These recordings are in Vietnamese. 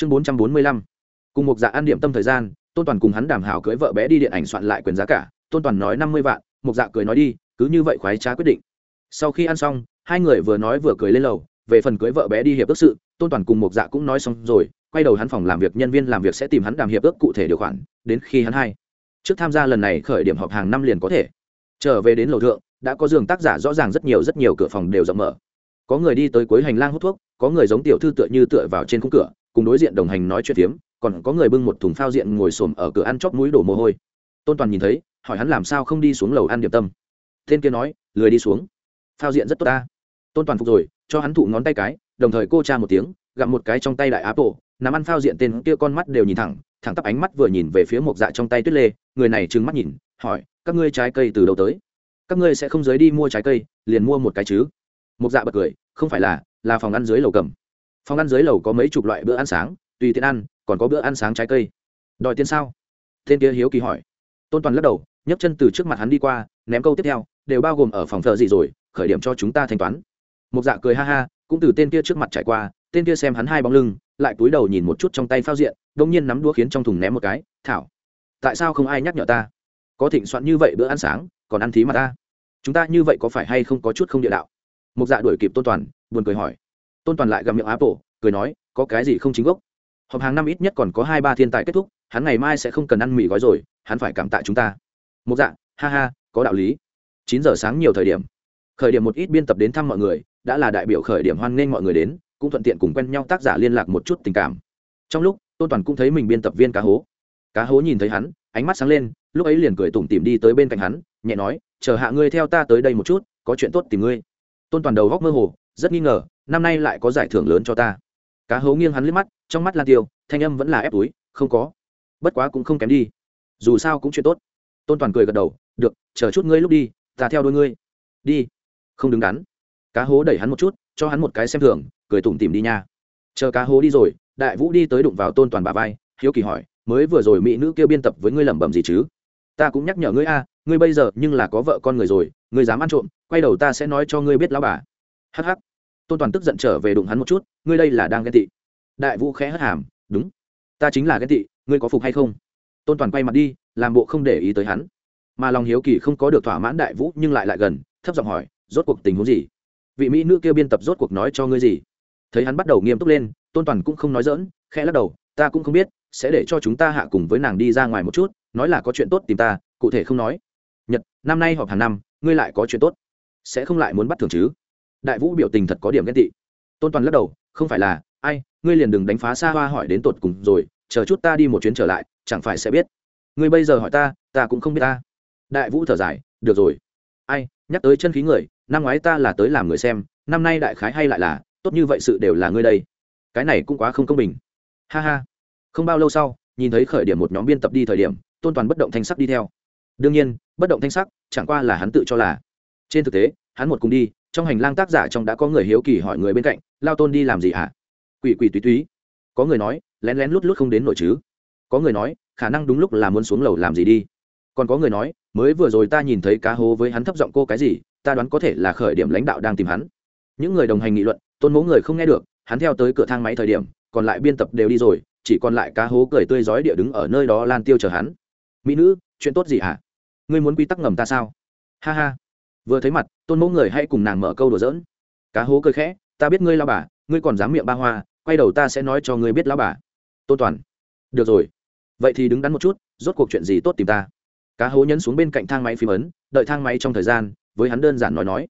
chương bốn trăm bốn mươi lăm. Cùng một dạ ăn điểm tâm thời gian, tôn toàn cùng hắn đàm hảo cưới vợ bé đi điện ảnh soạn lại quyền giá cả. Tôn toàn nói năm mươi vạn, một dạ cười nói đi, cứ như vậy khoái trá quyết định. Sau khi ăn xong, hai người vừa nói vừa cười lên lầu. Về phần cưới vợ bé đi hiệp ước sự, tôn toàn cùng một dạ cũng nói xong rồi, quay đầu hắn phòng làm việc, nhân viên làm việc sẽ tìm hắn đàm hiệp ước cụ thể điều khoản, đến khi hắn hai. Trước tham gia lần này khởi điểm họp hàng năm liền có thể. Trở về đến lầu thượng, đã có giường tác giả rõ ràng rất nhiều rất nhiều cửa phòng đều rộng mở. Có người đi tới cuối hành lang hút thuốc, có người giống tiểu thư tựa như tựa vào trên khung cửa cùng đối diện đồng hành nói chuyện tiếm, còn có người bưng một thùng phao diện ngồi xổm ở cửa ăn chóp mũi đổ mồ hôi. Tôn toàn nhìn thấy hỏi hắn làm sao không đi xuống lầu ăn điểm tâm. Tên kia nói lười đi xuống. Phao diện rất tốt ta. Tôn toàn phục rồi cho hắn thụ ngón tay cái đồng thời cô cha một tiếng gặm một cái trong tay đại áp bộ nắm ăn phao diện tên kia con mắt đều nhìn thẳng thẳng tắp ánh mắt vừa nhìn về phía một dạ trong tay tuyết lê người này trừng mắt nhìn hỏi các ngươi trái cây từ đâu tới? Các ngươi sẽ không giới đi mua trái cây liền mua một cái chứ. Một dạ bật cười không phải là là phòng ăn dưới lầu cầm phòng ăn dưới lầu có mấy chục loại bữa ăn sáng, tùy tiện ăn, còn có bữa ăn sáng trái cây. Đòi tiền sao? Tên kia hiếu kỳ hỏi. Tôn toàn lắc đầu, nhấc chân từ trước mặt hắn đi qua, ném câu tiếp theo, đều bao gồm ở phòng thợ gì rồi, khởi điểm cho chúng ta thanh toán. Một dạ cười ha ha, cũng từ tên kia trước mặt trải qua, tên kia xem hắn hai bóng lưng, lại cúi đầu nhìn một chút trong tay phao diện, đông nhiên nắm đũa khiến trong thùng ném một cái, thảo, tại sao không ai nhắc nhở ta? Có thịnh soạn như vậy bữa ăn sáng, còn ăn thí mà ta? Chúng ta như vậy có phải hay không có chút không địa đạo? Một dạ đuổi kịp tôn toàn, buồn cười hỏi tôn toàn lại gặp miệng apple cười nói có cái gì không chính gốc? Họp hàng năm ít nhất còn có hai ba thiên tài kết thúc hắn ngày mai sẽ không cần ăn mì gói rồi hắn phải cảm tạ chúng ta. Một dạng, ha ha có đạo lý. Chín giờ sáng nhiều thời điểm. Khởi điểm một ít biên tập đến thăm mọi người đã là đại biểu khởi điểm hoan nghênh mọi người đến cũng thuận tiện cùng quen nhau tác giả liên lạc một chút tình cảm. Trong lúc tôn toàn cũng thấy mình biên tập viên cá hố. Cá hố nhìn thấy hắn ánh mắt sáng lên lúc ấy liền cười tủm tỉm đi tới bên cạnh hắn nhẹ nói chờ hạ ngươi theo ta tới đây một chút có chuyện tốt tìm ngươi. Tôn toàn đầu góc mơ hồ rất nghi ngờ, năm nay lại có giải thưởng lớn cho ta. Cá hấu nghiêng hắn liếc mắt, trong mắt lan tiêu, thanh âm vẫn là ép túi, không có. Bất quá cũng không kém đi. Dù sao cũng chuyện tốt. Tôn toàn cười gật đầu, được, chờ chút ngươi lúc đi, ta theo đôi ngươi. Đi. Không đứng đắn. Cá hố đẩy hắn một chút, cho hắn một cái xem thường, cười tủm tìm đi nha. Chờ cá hố đi rồi, đại vũ đi tới đụng vào tôn toàn bà vai, hiếu kỳ hỏi, mới vừa rồi mỹ nữ kêu biên tập với ngươi lẩm bẩm gì chứ? Ta cũng nhắc nhở ngươi a, ngươi bây giờ nhưng là có vợ con người rồi, ngươi dám ăn trộm, quay đầu ta sẽ nói cho ngươi biết lão bà hh tôn toàn tức giận trở về đụng hắn một chút, ngươi đây là đang ghen tị. Đại vũ khẽ hất hàm, đúng. Ta chính là ghen tị, ngươi có phục hay không? Tôn toàn quay mặt đi, làm bộ không để ý tới hắn. Mà lòng hiếu kỳ không có được thỏa mãn đại vũ, nhưng lại lại gần, thấp giọng hỏi, rốt cuộc tình huống gì? Vị mỹ nữ kêu biên tập rốt cuộc nói cho ngươi gì? Thấy hắn bắt đầu nghiêm túc lên, tôn toàn cũng không nói dỡn khẽ lắc đầu, ta cũng không biết, sẽ để cho chúng ta hạ cùng với nàng đi ra ngoài một chút, nói là có chuyện tốt tìm ta, cụ thể không nói. Nhật, năm nay họp hàng năm, ngươi lại có chuyện tốt, sẽ không lại muốn bắt thường chứ? Đại vũ biểu tình thật có điểm ghen tị. Tôn toàn lắc đầu, không phải là, ai, ngươi liền đừng đánh phá xa hoa hỏi đến tột cùng rồi, chờ chút ta đi một chuyến trở lại, chẳng phải sẽ biết. Ngươi bây giờ hỏi ta ta cũng không biết ta. Đại vũ thở dài, được rồi. Ai, nhắc tới chân khí người, năm ngoái ta là tới làm người xem, năm nay đại khái hay lại là, tốt như vậy sự đều là ngươi đây. Cái này cũng quá không công bình. Ha ha. Không bao lâu sau, nhìn thấy khởi điểm một nhóm biên tập đi thời điểm, tôn toàn bất động thanh sắc đi theo. Đương nhiên, bất động thanh sắc, chẳng qua là hắn tự cho là. Trên thực tế, hắn một cùng đi trong hành lang tác giả trong đã có người hiếu kỳ hỏi người bên cạnh, lao tôn đi làm gì hả? Quỷ quỷ túy túy. Có người nói, lén lén lút lút không đến nội chứ. Có người nói, khả năng đúng lúc là muốn xuống lầu làm gì đi. Còn có người nói, mới vừa rồi ta nhìn thấy cá hố với hắn thấp giọng cô cái gì, ta đoán có thể là khởi điểm lãnh đạo đang tìm hắn. Những người đồng hành nghị luận, tôn mẫu người không nghe được, hắn theo tới cửa thang máy thời điểm, còn lại biên tập đều đi rồi, chỉ còn lại cá hố cười tươi rói địa đứng ở nơi đó lan tiêu chờ hắn. Mỹ nữ, chuyện tốt gì hả? À? ngươi muốn quy tắc ngầm ta sao? Ha ha vừa thấy mặt, tôn mẫu người hãy cùng nàng mở câu đùa giỡn. Cá hố cười khẽ, ta biết ngươi lao bà, ngươi còn dám miệng ba hoa, quay đầu ta sẽ nói cho ngươi biết lao bà. Tôn toàn, được rồi. Vậy thì đứng đắn một chút, rốt cuộc chuyện gì tốt tìm ta? Cá hố nhấn xuống bên cạnh thang máy phím ấn, đợi thang máy trong thời gian, với hắn đơn giản nói nói.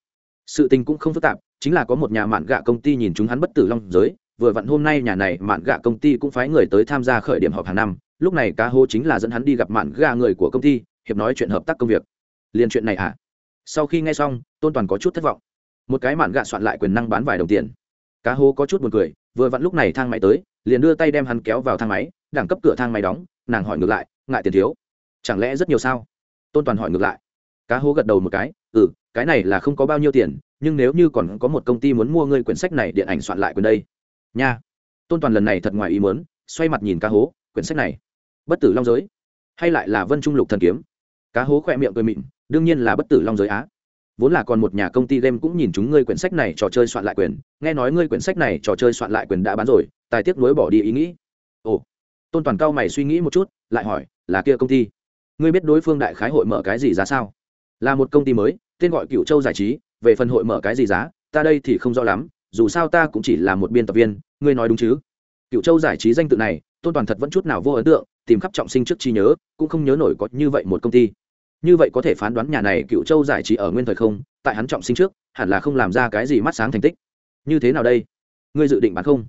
Sự tình cũng không phức tạp, chính là có một nhà mạn gạ công ty nhìn chúng hắn bất tử long giới, vừa vặn hôm nay nhà này mạn gạ công ty cũng phái người tới tham gia khởi điểm họp hàng năm, lúc này cá hố chính là dẫn hắn đi gặp mạn gạ người của công ty, hiệp nói chuyện hợp tác công việc. Liên chuyện này à? Sau khi nghe xong, tôn toàn có chút thất vọng. Một cái mạn gạ soạn lại quyền năng bán vài đồng tiền. Cá hố có chút buồn cười, vừa vặn lúc này thang máy tới, liền đưa tay đem hắn kéo vào thang máy, đẳng cấp cửa thang máy đóng, nàng hỏi ngược lại, ngại tiền thiếu? Chẳng lẽ rất nhiều sao? Tôn toàn hỏi ngược lại. Cá hố gật đầu một cái ừ cái này là không có bao nhiêu tiền, nhưng nếu như còn có một công ty muốn mua ngươi quyển sách này điện ảnh soạn lại quyền đây. Nha. Tôn toàn lần này thật ngoài ý muốn, xoay mặt nhìn cá hố, quyển sách này? Bất tử long giới? Hay lại là vân trung lục thần kiếm? Cá hố khỏe miệng cười mịn đương nhiên là bất tử long giới á. Vốn là còn một nhà công ty game cũng nhìn chúng ngươi quyển sách này trò chơi soạn lại quyền, nghe nói ngươi quyển sách này trò chơi soạn lại quyền đã bán rồi, tài tiếc nối bỏ đi ý nghĩ. Ồ, tôn toàn cao mày suy nghĩ một chút, lại hỏi, là kia công ty? Ngươi biết đối phương đại khái hội mở cái gì giá sao? Là một công ty mới, tên gọi cựu châu giải trí, về phần hội mở cái gì giá, ta đây thì không rõ lắm, dù sao ta cũng chỉ là một biên tập viên, ngươi nói đúng chứ? Cựu châu giải trí danh tự này, tôn toàn thật vẫn chút nào vô ấn tượng, tìm khắp trọng sinh trước chi nhớ, cũng không nhớ nổi có như vậy một công ty như vậy có thể phán đoán nhà này cựu châu giải trí ở nguyên thời không, tại hắn trọng sinh trước, hẳn là không làm ra cái gì mắt sáng thành tích. Như thế nào đây? Ngươi dự định bán không?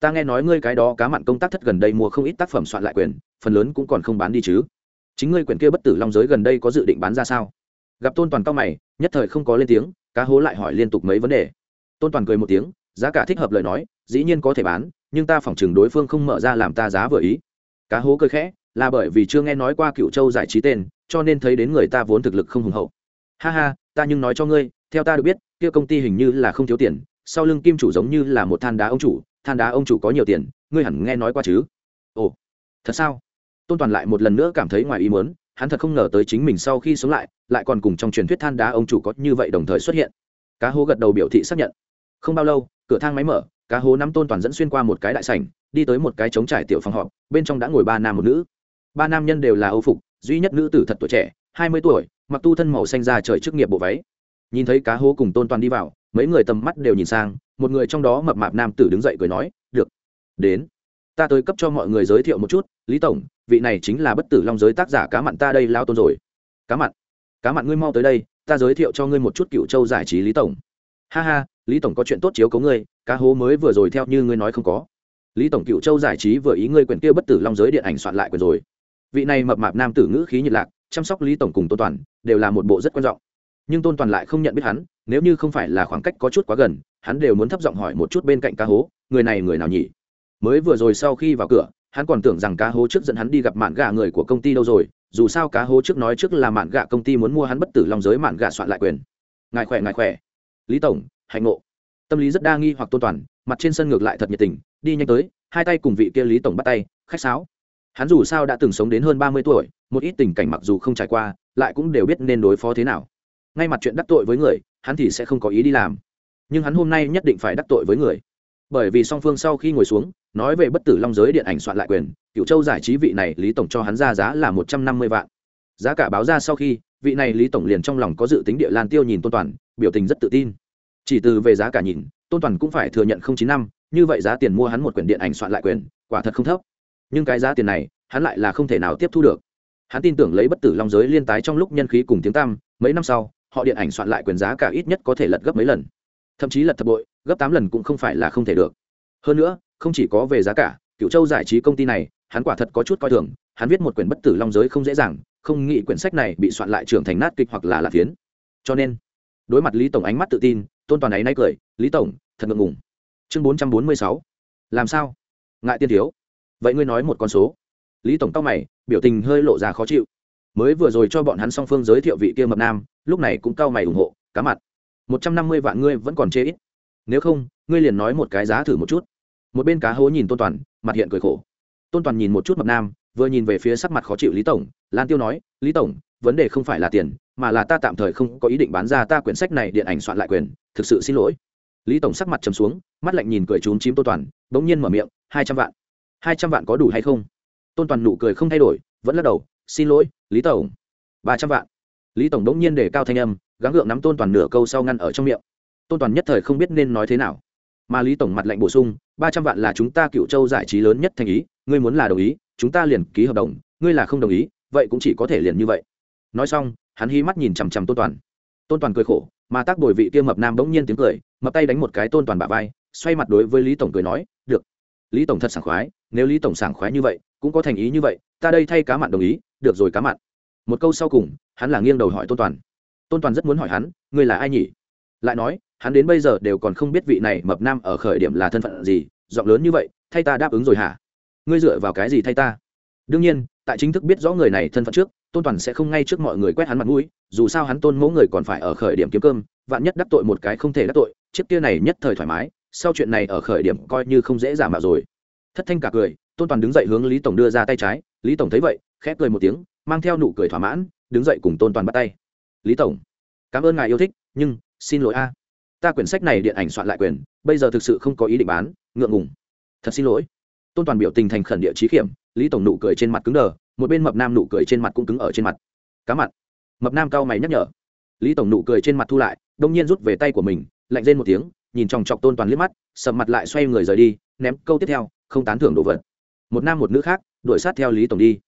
Ta nghe nói ngươi cái đó cá mặn công tác thất gần đây mua không ít tác phẩm soạn lại quyền, phần lớn cũng còn không bán đi chứ. Chính ngươi quyển kia bất tử long giới gần đây có dự định bán ra sao? Gặp tôn toàn cao mày, nhất thời không có lên tiếng, cá hố lại hỏi liên tục mấy vấn đề. Tôn toàn cười một tiếng, giá cả thích hợp lời nói, dĩ nhiên có thể bán, nhưng ta phỏng chừng đối phương không mở ra làm ta giá vừa ý. Cá hố cười khẽ, là bởi vì chưa nghe nói qua cựu châu giải trí tên cho nên thấy đến người ta vốn thực lực không hùng hậu. Ha ha, ta nhưng nói cho ngươi, theo ta được biết, kia công ty hình như là không thiếu tiền, sau lưng kim chủ giống như là một than đá ông chủ, than đá ông chủ có nhiều tiền, ngươi hẳn nghe nói qua chứ? Ồ, thật sao? Tôn toàn lại một lần nữa cảm thấy ngoài ý muốn, hắn thật không ngờ tới chính mình sau khi sống lại lại còn cùng trong truyền thuyết than đá ông chủ có như vậy đồng thời xuất hiện. Cá hố gật đầu biểu thị xác nhận. Không bao lâu, cửa thang máy mở, cá hố nắm tôn toàn dẫn xuyên qua một cái đại sảnh, đi tới một cái trống trải tiểu phòng họp, bên trong đã ngồi ba nam một nữ. Ba nam nhân đều là âu phục duy nhất nữ tử thật tuổi trẻ, hai mươi tuổi, mặc tu thân màu xanh ra trời chức nghiệp bộ váy. Nhìn thấy cá hố cùng tôn toàn đi vào, mấy người tầm mắt đều nhìn sang, một người trong đó mập mạp nam tử đứng dậy cười nói, được, đến. Ta tới cấp cho mọi người giới thiệu một chút, lý tổng, vị này chính là bất tử long giới tác giả cá mặn ta đây lao tôn rồi. Cá mặn? Cá mặn ngươi mau tới đây, ta giới thiệu cho ngươi một chút cựu châu giải trí lý tổng. Ha ha, lý tổng có chuyện tốt chiếu cấu ngươi, cá hố mới vừa rồi theo như ngươi nói không có. Lý tổng, cựu châu giải trí vừa ý ngươi quyển kia bất tử long giới điện ảnh soạn lại quyển rồi vị này mập mạp nam tử ngữ khí nhiệt lạc, chăm sóc lý tổng cùng tôn toàn, đều là một bộ rất quan trọng. Nhưng tôn toàn lại không nhận biết hắn, nếu như không phải là khoảng cách có chút quá gần, hắn đều muốn thấp giọng hỏi một chút bên cạnh cá hố, người này người nào nhỉ? Mới vừa rồi sau khi vào cửa, hắn còn tưởng rằng cá hố trước dẫn hắn đi gặp mạn gà người của công ty đâu rồi, dù sao cá hố trước nói trước là mạn gà công ty muốn mua hắn bất tử long giới mạn gà soạn lại quyền. Ngài khỏe ngài khỏe. Lý tổng, hạnh ngộ. Tâm lý rất đa nghi hoặc tôn toàn, mặt trên sân ngược lại thật nhiệt tình, đi nhanh tới, hai tay cùng vị kia lý tổng bắt tay, khách sáo hắn dù sao đã từng sống đến hơn ba mươi tuổi, một ít tình cảnh mặc dù không trải qua, lại cũng đều biết nên đối phó thế nào. Ngay mặt chuyện đắc tội với người, hắn thì sẽ không có ý đi làm. Nhưng hắn hôm nay nhất định phải đắc tội với người. Bởi vì song phương sau khi ngồi xuống, nói về bất tử long giới điện ảnh soạn lại quyền cựu châu giải trí vị này lý tổng cho hắn ra giá là một trăm năm mươi vạn. Giá cả báo ra sau khi, vị này lý tổng liền trong lòng có dự tính địa lan tiêu nhìn tôn toàn, biểu tình rất tự tin. Chỉ từ về giá cả nhìn, tôn toàn cũng phải thừa nhận không chín năm, như vậy giá tiền mua hắn một quyển điện ảnh soạn lại quyền, quả thật không thấp nhưng cái giá tiền này, hắn lại là không thể nào tiếp thu được. Hắn tin tưởng lấy bất tử long giới liên tái trong lúc nhân khí cùng tiếng tăm, mấy năm sau, họ điện ảnh soạn lại quyền giá cả ít nhất có thể lật gấp mấy lần. Thậm chí lật thập bội, gấp tám lần cũng không phải là không thể được. Hơn nữa, không chỉ có về giá cả cựu châu giải trí công ty này, hắn quả thật có chút coi thường, hắn viết một quyển bất tử long giới không dễ dàng, không nghĩ quyển sách này bị soạn lại trưởng thành nát kịch hoặc là lạc phiến. Cho nên, đối mặt lý tổng ánh mắt tự tin, tôn toàn ấy nay cười, lý tổng, thật ngượng ngùng. Chương bốn trăm bốn mươi sáu. Làm sao? Ngại tiên thiếu vậy ngươi nói một con số. Lý tổng tóc mày, biểu tình hơi lộ ra khó chịu. Mới vừa rồi cho bọn hắn song phương giới thiệu vị kia mập nam, lúc này cũng cao mày ủng hộ, cá mặt. Một trăm năm mươi vạn ngươi vẫn còn chê ít. Nếu không, ngươi liền nói một cái giá thử một chút. Một bên cá hố nhìn tôn toàn, mặt hiện cười khổ. Tôn toàn nhìn một chút mập nam, vừa nhìn về phía sắc mặt khó chịu lý tổng. Lan tiêu nói, lý tổng, vấn đề không phải là tiền, mà là ta tạm thời không có ý định bán ra ta quyển sách này điện ảnh soạn lại quyền, thực sự xin lỗi. Lý tổng sắc mặt trầm xuống, mắt lạnh nhìn cười trốn chím tôn toàn, bỗng nhiên mở miệng, hai trăm vạn hai trăm vạn có đủ hay không? Tôn toàn nụ cười không thay đổi, vẫn lắc đầu, xin lỗi, lý tổng. Ba trăm vạn. Lý tổng đống nhiên để cao thanh âm, gắng gượng nắm tôn toàn nửa câu sau ngăn ở trong miệng. Tôn toàn nhất thời không biết nên nói thế nào. Mà lý tổng mặt lệnh bổ sung, ba trăm vạn là chúng ta cựu châu giải trí lớn nhất thành ý, ngươi muốn là đồng ý, chúng ta liền ký hợp đồng, ngươi là không đồng ý, vậy cũng chỉ có thể liền như vậy. Nói xong, hắn hí mắt nhìn chằm chằm tôn toàn. Tôn toàn cười khổ, mà tác bồi vị kia mập nam bỗng nhiên tiếng cười, mập tay đánh một cái tôn toàn bả vai, xoay mặt đối với lý tổng cười nói, được. Lý tổng thật sảng khoái nếu lý tổng sảng khoái như vậy, cũng có thành ý như vậy, ta đây thay cá mặn đồng ý, được rồi cá mặn. Một câu sau cùng, hắn là nghiêng đầu hỏi tôn toàn. Tôn toàn rất muốn hỏi hắn, ngươi là ai nhỉ? Lại nói, hắn đến bây giờ đều còn không biết vị này mập nam ở khởi điểm là thân phận gì, giọng lớn như vậy, thay ta đáp ứng rồi hả? Ngươi dựa vào cái gì thay ta? Đương nhiên, tại chính thức biết rõ người này thân phận trước, tôn toàn sẽ không ngay trước mọi người quét hắn mặt mũi, dù sao hắn tôn mẫu người còn phải ở khởi điểm kiếm cơm, vạn nhất đắc tội một cái không thể đắc tội, chiếc kia này nhất thời thoải mái, sau chuyện này ở khởi điểm coi như không dễ giảm mạo rồi thất thanh cả cười tôn toàn đứng dậy hướng lý tổng đưa ra tay trái. Lý tổng thấy vậy khép cười một tiếng mang theo nụ cười thỏa mãn đứng dậy cùng tôn toàn bắt tay. Lý tổng cảm ơn ngài yêu thích nhưng xin lỗi a. Ta quyển sách này điện ảnh soạn lại quyền bây giờ thực sự không có ý định bán ngượng ngùng. Thật xin lỗi. Tôn toàn biểu tình thành khẩn địa trí kiểm, lý tổng nụ cười trên mặt cứng đờ một bên mập nam nụ cười trên mặt cũng cứng ở trên mặt. Cá mặt mập nam cao mày nhắc nhở. Lý tổng nụ cười trên mặt thu lại đông nhiên rút về tay của mình lạnh rên một tiếng nhìn chòng chọc tôn toàn liếc mắt sầm mặt lại xoay người rời đi ném câu tiếp theo không tán thưởng đồ vật. Một nam một nữ khác, đuổi sát theo lý tổng đi.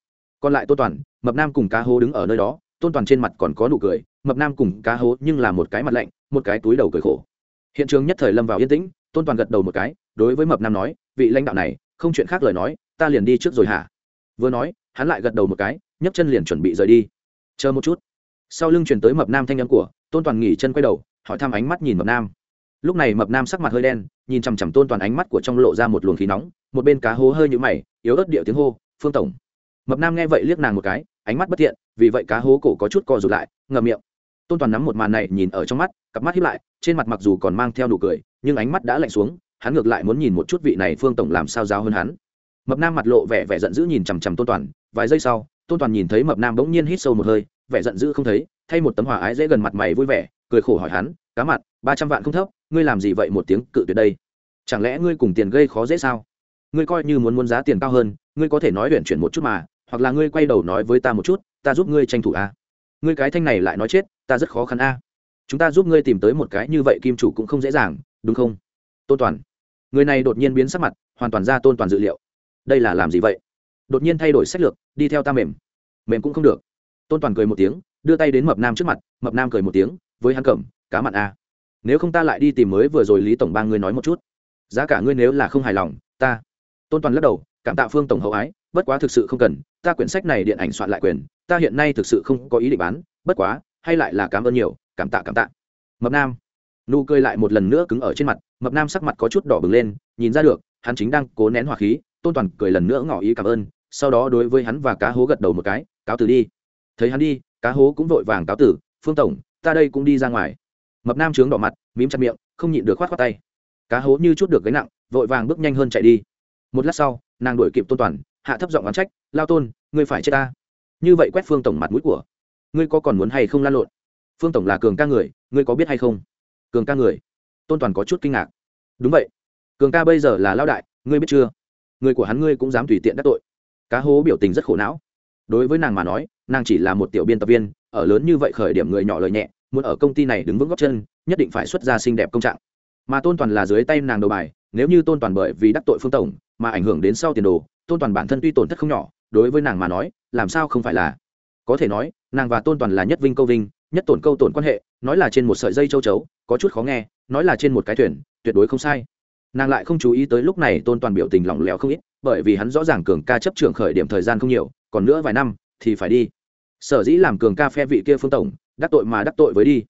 Còn lại tôn toàn, mập nam cùng cá hố đứng ở nơi đó tôn toàn trên mặt còn có nụ cười, mập nam cùng cá hố nhưng là một cái mặt lạnh, một cái túi đầu cười khổ. Hiện trường nhất thời lâm vào yên tĩnh tôn toàn gật đầu một cái, đối với mập nam nói, vị lãnh đạo này, không chuyện khác lời nói, ta liền đi trước rồi hả? Vừa nói, hắn lại gật đầu một cái, nhấc chân liền chuẩn bị rời đi. Chờ một chút. Sau lưng chuyển tới mập nam thanh âm của tôn toàn nghỉ chân quay đầu, hỏi thăm ánh mắt nhìn mập nam lúc này mập nam sắc mặt hơi đen, nhìn chằm chằm tôn toàn ánh mắt của trong lộ ra một luồng khí nóng, một bên cá hố hơi nhũ mày, yếu ớt điệu tiếng hô, phương tổng. Mập nam nghe vậy liếc nàng một cái, ánh mắt bất thiện, vì vậy cá hố cổ có chút co rụt lại, ngậm miệng. Tôn toàn nắm một màn này nhìn ở trong mắt, cặp mắt hiếp lại, trên mặt mặc dù còn mang theo nụ cười, nhưng ánh mắt đã lạnh xuống, hắn ngược lại muốn nhìn một chút vị này phương tổng làm sao giáo hơn hắn. Mập nam mặt lộ vẻ vẻ giận dữ nhìn chằm chằm tôn toàn, vài giây sau, tôn toàn nhìn thấy mập nam bỗng nhiên hít sâu một hơi, vẻ giận dữ không thấy, thay một tấm hòa ái dễ gần mặt mày vui vẻ, cười khổ hỏi hắn, cá mặt, ba trăm vạn không thấp ngươi làm gì vậy một tiếng cự tuyệt đây? Chẳng lẽ ngươi cùng tiền gây khó dễ sao? Ngươi coi như muốn muốn giá tiền cao hơn, ngươi có thể nói luyện chuyển một chút mà, hoặc là ngươi quay đầu nói với ta một chút, ta giúp ngươi tranh thủ a. Ngươi cái thanh này lại nói chết, ta rất khó khăn a. Chúng ta giúp ngươi tìm tới một cái như vậy kim chủ cũng không dễ dàng, đúng không? Tôn toàn. Người này đột nhiên biến sắc mặt, hoàn toàn ra tôn toàn dự liệu. Đây là làm gì vậy? Đột nhiên thay đổi sách lược, đi theo ta mềm. Mềm cũng không được. Tôn toàn cười một tiếng, đưa tay đến mập nam trước mặt, mập nam cười một tiếng, với hắn cẩm cá mặn a nếu không ta lại đi tìm mới vừa rồi lý tổng ba ngươi nói một chút. Giá cả ngươi nếu là không hài lòng, ta. Tôn toàn lắc đầu, cảm tạ phương tổng hậu ái, bất quá thực sự không cần, ta quyển sách này điện ảnh soạn lại quyền, ta hiện nay thực sự không có ý định bán, bất quá, hay lại là cảm ơn nhiều, cảm tạ cảm tạ. Mập nam. Nụ cười lại một lần nữa cứng ở trên mặt, mập nam sắc mặt có chút đỏ bừng lên, nhìn ra được, hắn chính đang cố nén hỏa khí, tôn toàn cười lần nữa ngỏ ý cảm ơn, sau đó đối với hắn và cá hố gật đầu một cái, cáo từ đi. Thấy hắn đi, cá hố cũng vội vàng cáo tử, phương tổng, ta đây cũng đi ra ngoài mập nam trướng đỏ mặt, mím chặt miệng, không nhịn được khoát khoát tay. Cá hố như chút được gánh nặng, vội vàng bước nhanh hơn chạy đi. Một lát sau, nàng đuổi kịp tôn toàn, hạ thấp giọng oán trách, lao tôn, ngươi phải chết ta. Như vậy quét phương tổng mặt mũi của. Ngươi có còn muốn hay không lan lộn? Phương tổng là cường ca người, ngươi có biết hay không? Cường ca người? Tôn toàn có chút kinh ngạc. Đúng vậy. Cường ca bây giờ là lao đại, ngươi biết chưa? Người của hắn ngươi cũng dám tùy tiện đắc tội. Cá hố biểu tình rất khổ não. Đối với nàng mà nói, nàng chỉ là một tiểu biên tập viên, ở lớn như vậy khởi điểm người nhỏ lời nhẹ muốn ở công ty này đứng vững góc chân, nhất định phải xuất ra xinh đẹp công trạng. Mà tôn toàn là dưới tay nàng đầu bài, nếu như tôn toàn bởi vì đắc tội phương tổng, mà ảnh hưởng đến sau tiền đồ, tôn toàn bản thân tuy tổn thất không nhỏ, đối với nàng mà nói, làm sao không phải là? Có thể nói, nàng và tôn toàn là nhất vinh câu vinh, nhất tổn câu tổn quan hệ, nói là trên một sợi dây châu chấu, có chút khó nghe, nói là trên một cái thuyền, tuyệt đối không sai. Nàng lại không chú ý tới lúc này tôn toàn biểu tình lỏng lẻo không ít, bởi vì hắn rõ ràng cường ca chấp trưởng khởi điểm thời gian không nhiều, còn nữa vài năm, thì phải đi. Sở dĩ làm cường ca phe vị kia phương tổng đắc tội mà đắc tội với đi.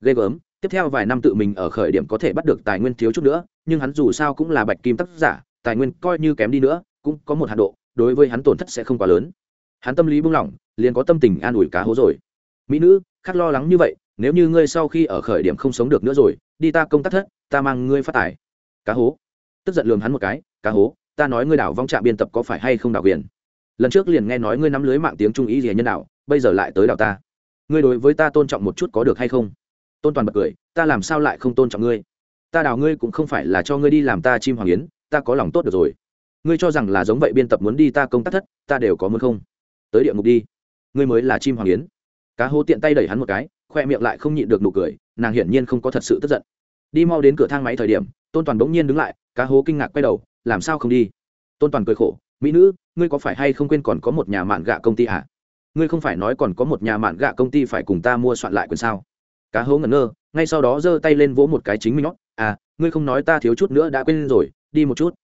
Ghê gớm, tiếp theo vài năm tự mình ở khởi điểm có thể bắt được tài nguyên thiếu chút nữa, nhưng hắn dù sao cũng là bạch kim tác giả, tài nguyên coi như kém đi nữa, cũng có một hạ độ, đối với hắn tổn thất sẽ không quá lớn. Hắn tâm lý buông lỏng, liền có tâm tình an ủi cá hố rồi. Mỹ nữ khắc lo lắng như vậy, nếu như ngươi sau khi ở khởi điểm không sống được nữa rồi, đi ta công tác thất, ta mang ngươi phát tài. Cá hố. Tức giận lường hắn một cái, cá hố, ta nói ngươi đảo vong trạm biên tập có phải hay không đảo quyền? Lần trước liền nghe nói ngươi nắm lưới mạng tiếng trung ý gì nhân đạo bây giờ lại tới đảo ta ngươi đối với ta tôn trọng một chút có được hay không? Tôn toàn bật cười, ta làm sao lại không tôn trọng ngươi? Ta đào ngươi cũng không phải là cho ngươi đi làm ta chim hoàng yến, ta có lòng tốt được rồi. Ngươi cho rằng là giống vậy biên tập muốn đi ta công tác thất, ta đều có muốn không? Tới địa ngục đi. Ngươi mới là chim hoàng yến. Cá hố tiện tay đẩy hắn một cái, khoe miệng lại không nhịn được nụ cười, nàng hiển nhiên không có thật sự tức giận. Đi mau đến cửa thang máy thời điểm, tôn toàn bỗng nhiên đứng lại, cá hố kinh ngạc quay đầu, làm sao không đi? Tôn toàn cười khổ, mỹ nữ, ngươi có phải hay không quên còn có một nhà mạn gạ công ty à? Ngươi không phải nói còn có một nhà mạn gạ công ty phải cùng ta mua soạn lại quyền sao? Cá hố ngẩn ngơ, ngay sau đó giơ tay lên vỗ một cái chính mình nót à ngươi không nói ta thiếu chút nữa đã quên rồi, đi một chút.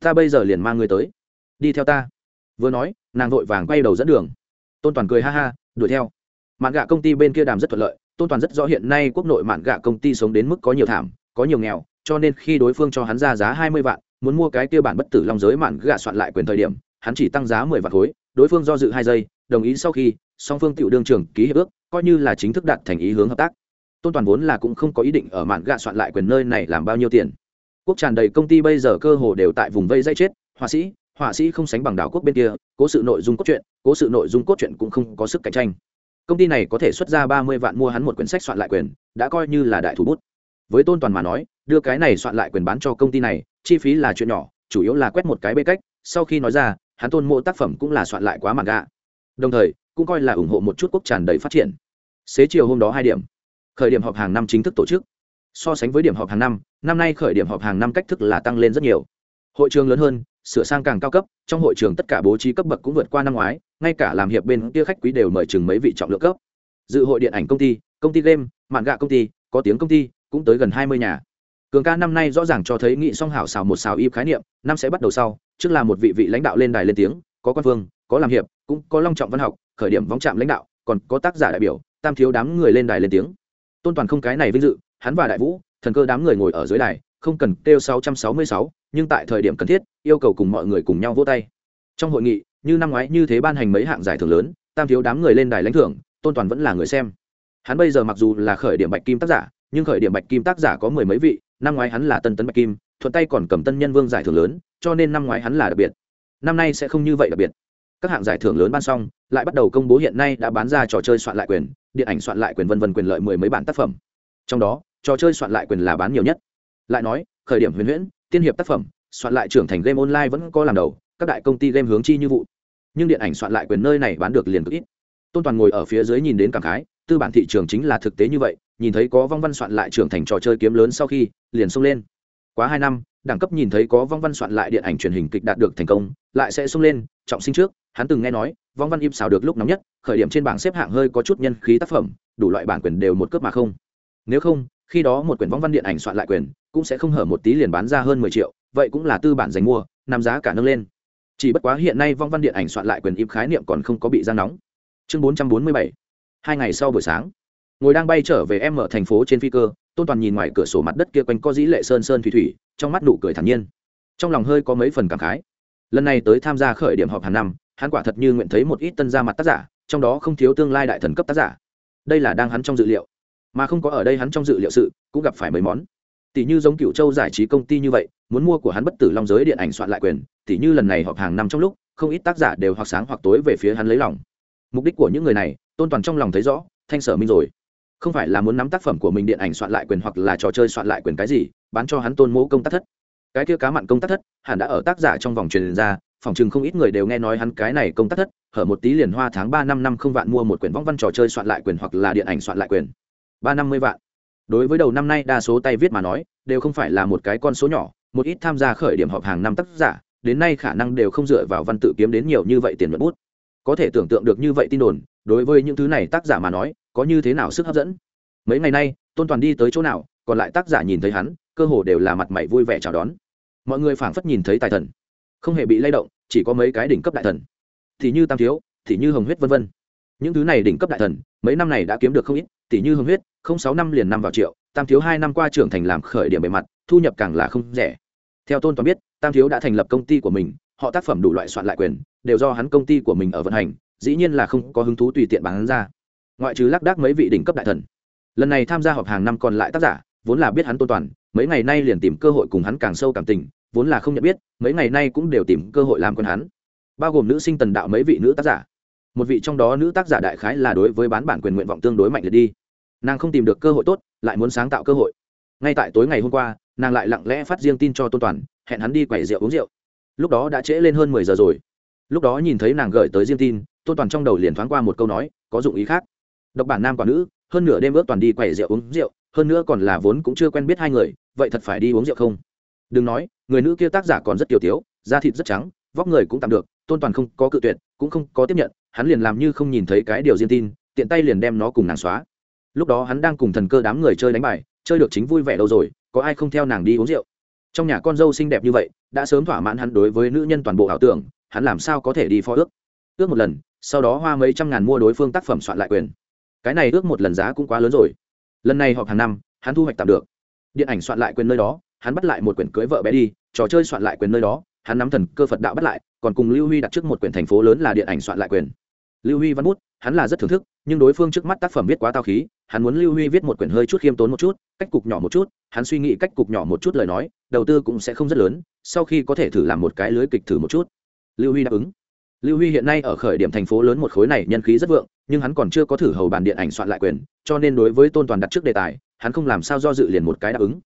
Ta bây giờ liền mang ngươi tới. Đi theo ta. Vừa nói, nàng vội vàng quay đầu dẫn đường. Tôn toàn cười ha ha, đuổi theo. Mạn gạ công ty bên kia đàm rất thuận lợi. Tôn toàn rất rõ hiện nay quốc nội mạn gạ công ty sống đến mức có nhiều thảm, có nhiều nghèo, cho nên khi đối phương cho hắn ra giá hai mươi vạn, muốn mua cái kia bản bất tử long giới mạn gạ soạn lại quyền thời điểm, hắn chỉ tăng giá mười vạn khối, đối phương do dự hai giây đồng ý sau khi, song phương tiểu đương trưởng ký hiệp ước, coi như là chính thức đạt thành ý hướng hợp tác. Tôn toàn vốn là cũng không có ý định ở mạn gạ soạn lại quyền nơi này làm bao nhiêu tiền. Quốc tràn đầy công ty bây giờ cơ hồ đều tại vùng vây dây chết, họa sĩ họa sĩ không sánh bằng đảo quốc bên kia, cố sự nội dung cốt truyện, cố sự nội dung cốt truyện cũng không có sức cạnh tranh. Công ty này có thể xuất ra ba mươi vạn mua hắn một quyển sách soạn lại quyền, đã coi như là đại thủ bút. Với tôn toàn mà nói, đưa cái này soạn lại quyền bán cho công ty này, chi phí là chuyện nhỏ, chủ yếu là quét một cái bê cách. Sau khi nói ra, hắn tôn mộ tác phẩm cũng là soạn lại quá mạn gạ đồng thời, cũng coi là ủng hộ một chút quốc tràn đầy phát triển. Xế chiều hôm đó hai điểm. Khởi điểm họp hàng năm chính thức tổ chức. So sánh với điểm họp hàng năm năm nay khởi điểm họp hàng năm cách thức là tăng lên rất nhiều. Hội trường lớn hơn, sửa sang càng cao cấp, trong hội trường tất cả bố trí cấp bậc cũng vượt qua năm ngoái, ngay cả làm hiệp bên kia khách quý đều mời chừng mấy vị trọng lượng cấp. Dự hội điện ảnh công ty công ty game, mạng gạ công ty, có tiếng công ty, cũng tới gần hai mươi nhà. Cường ca năm nay rõ ràng cho thấy nghị song hảo xào một xào y khái niệm, năm sẽ bắt đầu sau, trước là một vị vị lãnh đạo lên đài lên tiếng, có quan phương có làm hiệp cũng có long trọng văn học khởi điểm vong trạm lãnh đạo còn có tác giả đại biểu tam thiếu đám người lên đài lên tiếng. Tôn toàn không cái này vinh dự hắn và đại vũ thần cơ đám người ngồi ở dưới đài không cần kêu 666, nhưng tại thời điểm cần thiết yêu cầu cùng mọi người cùng nhau vỗ tay. Trong hội nghị như năm ngoái như thế ban hành mấy hạng giải thưởng lớn tam thiếu đám người lên đài lãnh thưởng tôn toàn vẫn là người xem. Hắn bây giờ mặc dù là khởi điểm bạch kim tác giả nhưng khởi điểm bạch kim tác giả có mười mấy vị năm ngoái hắn là tân tấn bạch kim thuận tay còn cầm tân nhân vương giải thưởng lớn cho nên năm ngoái hắn là đặc biệt. Năm nay sẽ không như vậy đặc biệt các hạng giải thưởng lớn ban xong, lại bắt đầu công bố hiện nay đã bán ra trò chơi soạn lại quyền, điện ảnh soạn lại quyền vân vân quyền lợi mười mấy bản tác phẩm. Trong đó, trò chơi soạn lại quyền là bán nhiều nhất. Lại nói, khởi điểm huyền huyễn, tiên hiệp tác phẩm, soạn lại trưởng thành game online vẫn có làm đầu, các đại công ty game hướng chi như vụ. Nhưng điện ảnh soạn lại quyền nơi này bán được liền cực ít. Tôn toàn ngồi ở phía dưới nhìn đến cảm khái, tư bản thị trường chính là thực tế như vậy, nhìn thấy có vong văn soạn lại trưởng thành trò chơi kiếm lớn sau khi, liền xông lên. Quá hai năm, đẳng cấp nhìn thấy có vong văn soạn lại điện ảnh truyền hình kịch đạt được thành công, lại sẽ xông lên, trọng sinh trước hắn từng nghe nói, vong văn im xào được lúc nóng nhất, khởi điểm trên bảng xếp hạng hơi có chút nhân khí tác phẩm, đủ loại bản quyền đều một cướp mà không. Nếu không, khi đó một quyển vong văn điện ảnh soạn lại quyền, cũng sẽ không hở một tí liền bán ra hơn mười triệu, vậy cũng là tư bản dành mua nằm giá cả nâng lên. Chỉ bất quá hiện nay vong văn điện ảnh soạn lại quyền im khái niệm còn không có bị giang nóng. Chương bốn trăm bốn mươi bảy, hai ngày sau buổi sáng, ngồi đang bay trở về em ở thành phố trên phi cơ, tôn toàn nhìn ngoài cửa sổ mặt đất kia quanh có dĩ lệ sơn sơn thủy thủy, trong mắt nụ cười thản nhiên. Trong lòng hơi có mấy phần cảm khái. Lần này tới tham gia khởi điểm họp hàng năm hắn quả thật như nguyện thấy một ít tân ra mặt tác giả, trong đó không thiếu tương lai đại thần cấp tác giả. Đây là đang hắn trong dự liệu. Mà không có ở đây hắn trong dự liệu sự, cũng gặp phải mấy món. Tỷ như giống cựu châu giải trí công ty như vậy, muốn mua của hắn bất tử long giới điện ảnh soạn lại quyền, tỷ như lần này họp hàng năm trong lúc, không ít tác giả đều hoặc sáng hoặc tối về phía hắn lấy lòng. Mục đích của những người này, tôn toàn trong lòng thấy rõ, thanh sở minh rồi. Không phải là muốn nắm tác phẩm của mình điện ảnh soạn lại quyền hoặc là trò chơi soạn lại quyền cái gì, bán cho hắn tôn mẫu công tác thất. Cái kia cá mặn công tác thất, hẳn đã ở tác giả trong vòng truyền ra phòng chừng không ít người đều nghe nói hắn cái này công tác thất, hở một tí liền hoa tháng ba năm năm không vạn mua một quyển võng văn trò chơi soạn lại quyền hoặc là điện ảnh soạn lại quyền. Ba năm mươi vạn. Đối với đầu năm nay đa số tay viết mà nói, đều không phải là một cái con số nhỏ, một ít tham gia khởi điểm họp hàng năm tác giả, đến nay khả năng đều không dựa vào văn tự kiếm đến nhiều như vậy tiền nhuận bút. Có thể tưởng tượng được như vậy tin đồn, đối với những thứ này tác giả mà nói, có như thế nào sức hấp dẫn? Mấy ngày nay, tôn toàn đi tới chỗ nào, còn lại tác giả nhìn thấy hắn, cơ hồ đều là mặt mày vui vẻ chào đón. Mọi người phảng phất nhìn thấy tài thần không hề bị lay động, chỉ có mấy cái đỉnh cấp đại thần. Thì như tam thiếu, thì như hồng huyết vân vân. Những thứ này đỉnh cấp đại thần, mấy năm này đã kiếm được không ít thì như hồng huyết, không sáu năm liền năm vào triệu, tam thiếu hai năm qua trưởng thành làm khởi điểm bề mặt, thu nhập càng là không rẻ. Theo tôn toàn biết, tam thiếu đã thành lập công ty của mình, họ tác phẩm đủ loại soạn lại quyền, đều do hắn công ty của mình ở vận hành, dĩ nhiên là không có hứng thú tùy tiện bán ra. Ngoại trừ lác đác mấy vị đỉnh cấp đại thần. Lần này tham gia họp hàng năm còn lại tác giả, vốn là biết hắn tôn toàn, mấy ngày nay liền tìm cơ hội cùng hắn càng sâu cảm tình vốn là không nhận biết, mấy ngày nay cũng đều tìm cơ hội làm quen hắn. Bao gồm nữ sinh tần đạo mấy vị nữ tác giả. Một vị trong đó nữ tác giả đại khái là đối với bán bản quyền nguyện vọng tương đối mạnh liệt đi. Nàng không tìm được cơ hội tốt, lại muốn sáng tạo cơ hội. Ngay tại tối ngày hôm qua, nàng lại lặng lẽ phát riêng tin cho tôn toàn, hẹn hắn đi quẩy rượu uống rượu. Lúc đó đã trễ lên hơn mười giờ rồi. Lúc đó nhìn thấy nàng gửi tới riêng tin, tôn toàn trong đầu liền thoáng qua một câu nói, có dụng ý khác. Độc bản nam quả nữ, hơn nửa đêm ước toàn đi quẩy rượu uống rượu, hơn nữa còn là vốn cũng chưa quen biết hai người, vậy thật phải đi uống rượu không? Đừng nói, người nữ kia tác giả còn rất tiểu tiếu, da thịt rất trắng, vóc người cũng tạm được, tôn toàn không có cự tuyệt, cũng không có tiếp nhận, hắn liền làm như không nhìn thấy cái điều riêng tin, tiện tay liền đem nó cùng nàng xóa. Lúc đó hắn đang cùng thần cơ đám người chơi đánh bài, chơi được chính vui vẻ đâu rồi, có ai không theo nàng đi uống rượu? Trong nhà con dâu xinh đẹp như vậy, đã sớm thỏa mãn hắn đối với nữ nhân toàn bộ ảo tưởng, hắn làm sao có thể đi phó ước? Ước một lần, sau đó hoa mấy trăm ngàn mua đối phương tác phẩm soạn lại quyền. Cái này ước một lần giá cũng quá lớn rồi. Lần này họp hàng năm, hắn thu hoạch tạm được. Điện ảnh soạn lại quyền nơi đó hắn bắt lại một quyển cưới vợ bé đi, trò chơi soạn lại quyền nơi đó, hắn nắm thần cơ phật đạo bắt lại, còn cùng lưu huy đặt trước một quyển thành phố lớn là điện ảnh soạn lại quyền. Lưu huy văn bút, hắn là rất thưởng thức, nhưng đối phương trước mắt tác phẩm viết quá tao khí, hắn muốn lưu huy viết một quyển hơi chút khiêm tốn một chút, cách cục nhỏ một chút, hắn suy nghĩ cách cục nhỏ một chút lời nói, đầu tư cũng sẽ không rất lớn, sau khi có thể thử làm một cái lưới kịch thử một chút. Lưu huy đáp ứng. Lưu huy hiện nay ở khởi điểm thành phố lớn một khối này nhân khí rất vượng, nhưng hắn còn chưa có thử hầu bàn điện ảnh soạn lại quyền, cho nên đối với tôn toàn đặt trước đề tài, hắn không làm sao do dự liền một cái đáp ứng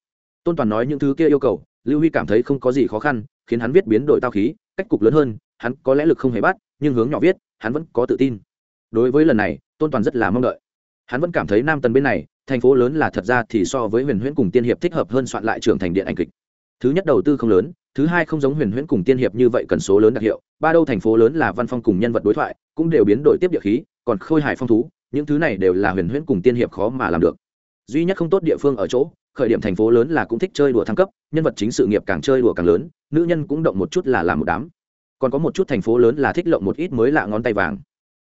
tôn toàn nói những thứ kia yêu cầu, lưu huy cảm thấy không có gì khó khăn, khiến hắn viết biến đổi tao khí, cách cục lớn hơn, hắn có lẽ lực không hề bắt, nhưng hướng nhỏ viết, hắn vẫn có tự tin. Đối với lần này, tôn toàn rất là mong đợi. Hắn vẫn cảm thấy nam tần bên này, thành phố lớn là thật ra thì so với huyền huyễn cùng tiên hiệp thích hợp hơn soạn lại trưởng thành điện ảnh kịch. Thứ nhất đầu tư không lớn, thứ hai không giống huyền huyễn cùng tiên hiệp như vậy cần số lớn đặc hiệu, ba đâu thành phố lớn là văn phong cùng nhân vật đối thoại, cũng đều biến đổi tiếp địa khí, còn khôi hài phong thú, những thứ này đều là huyền huyễn cùng tiên hiệp khó mà làm được duy nhất không tốt địa phương ở chỗ, khởi điểm thành phố lớn là cũng thích chơi đùa thăng cấp, nhân vật chính sự nghiệp càng chơi đùa càng lớn, nữ nhân cũng động một chút là làm một đám. Còn có một chút thành phố lớn là thích lộng một ít mới lạ ngón tay vàng.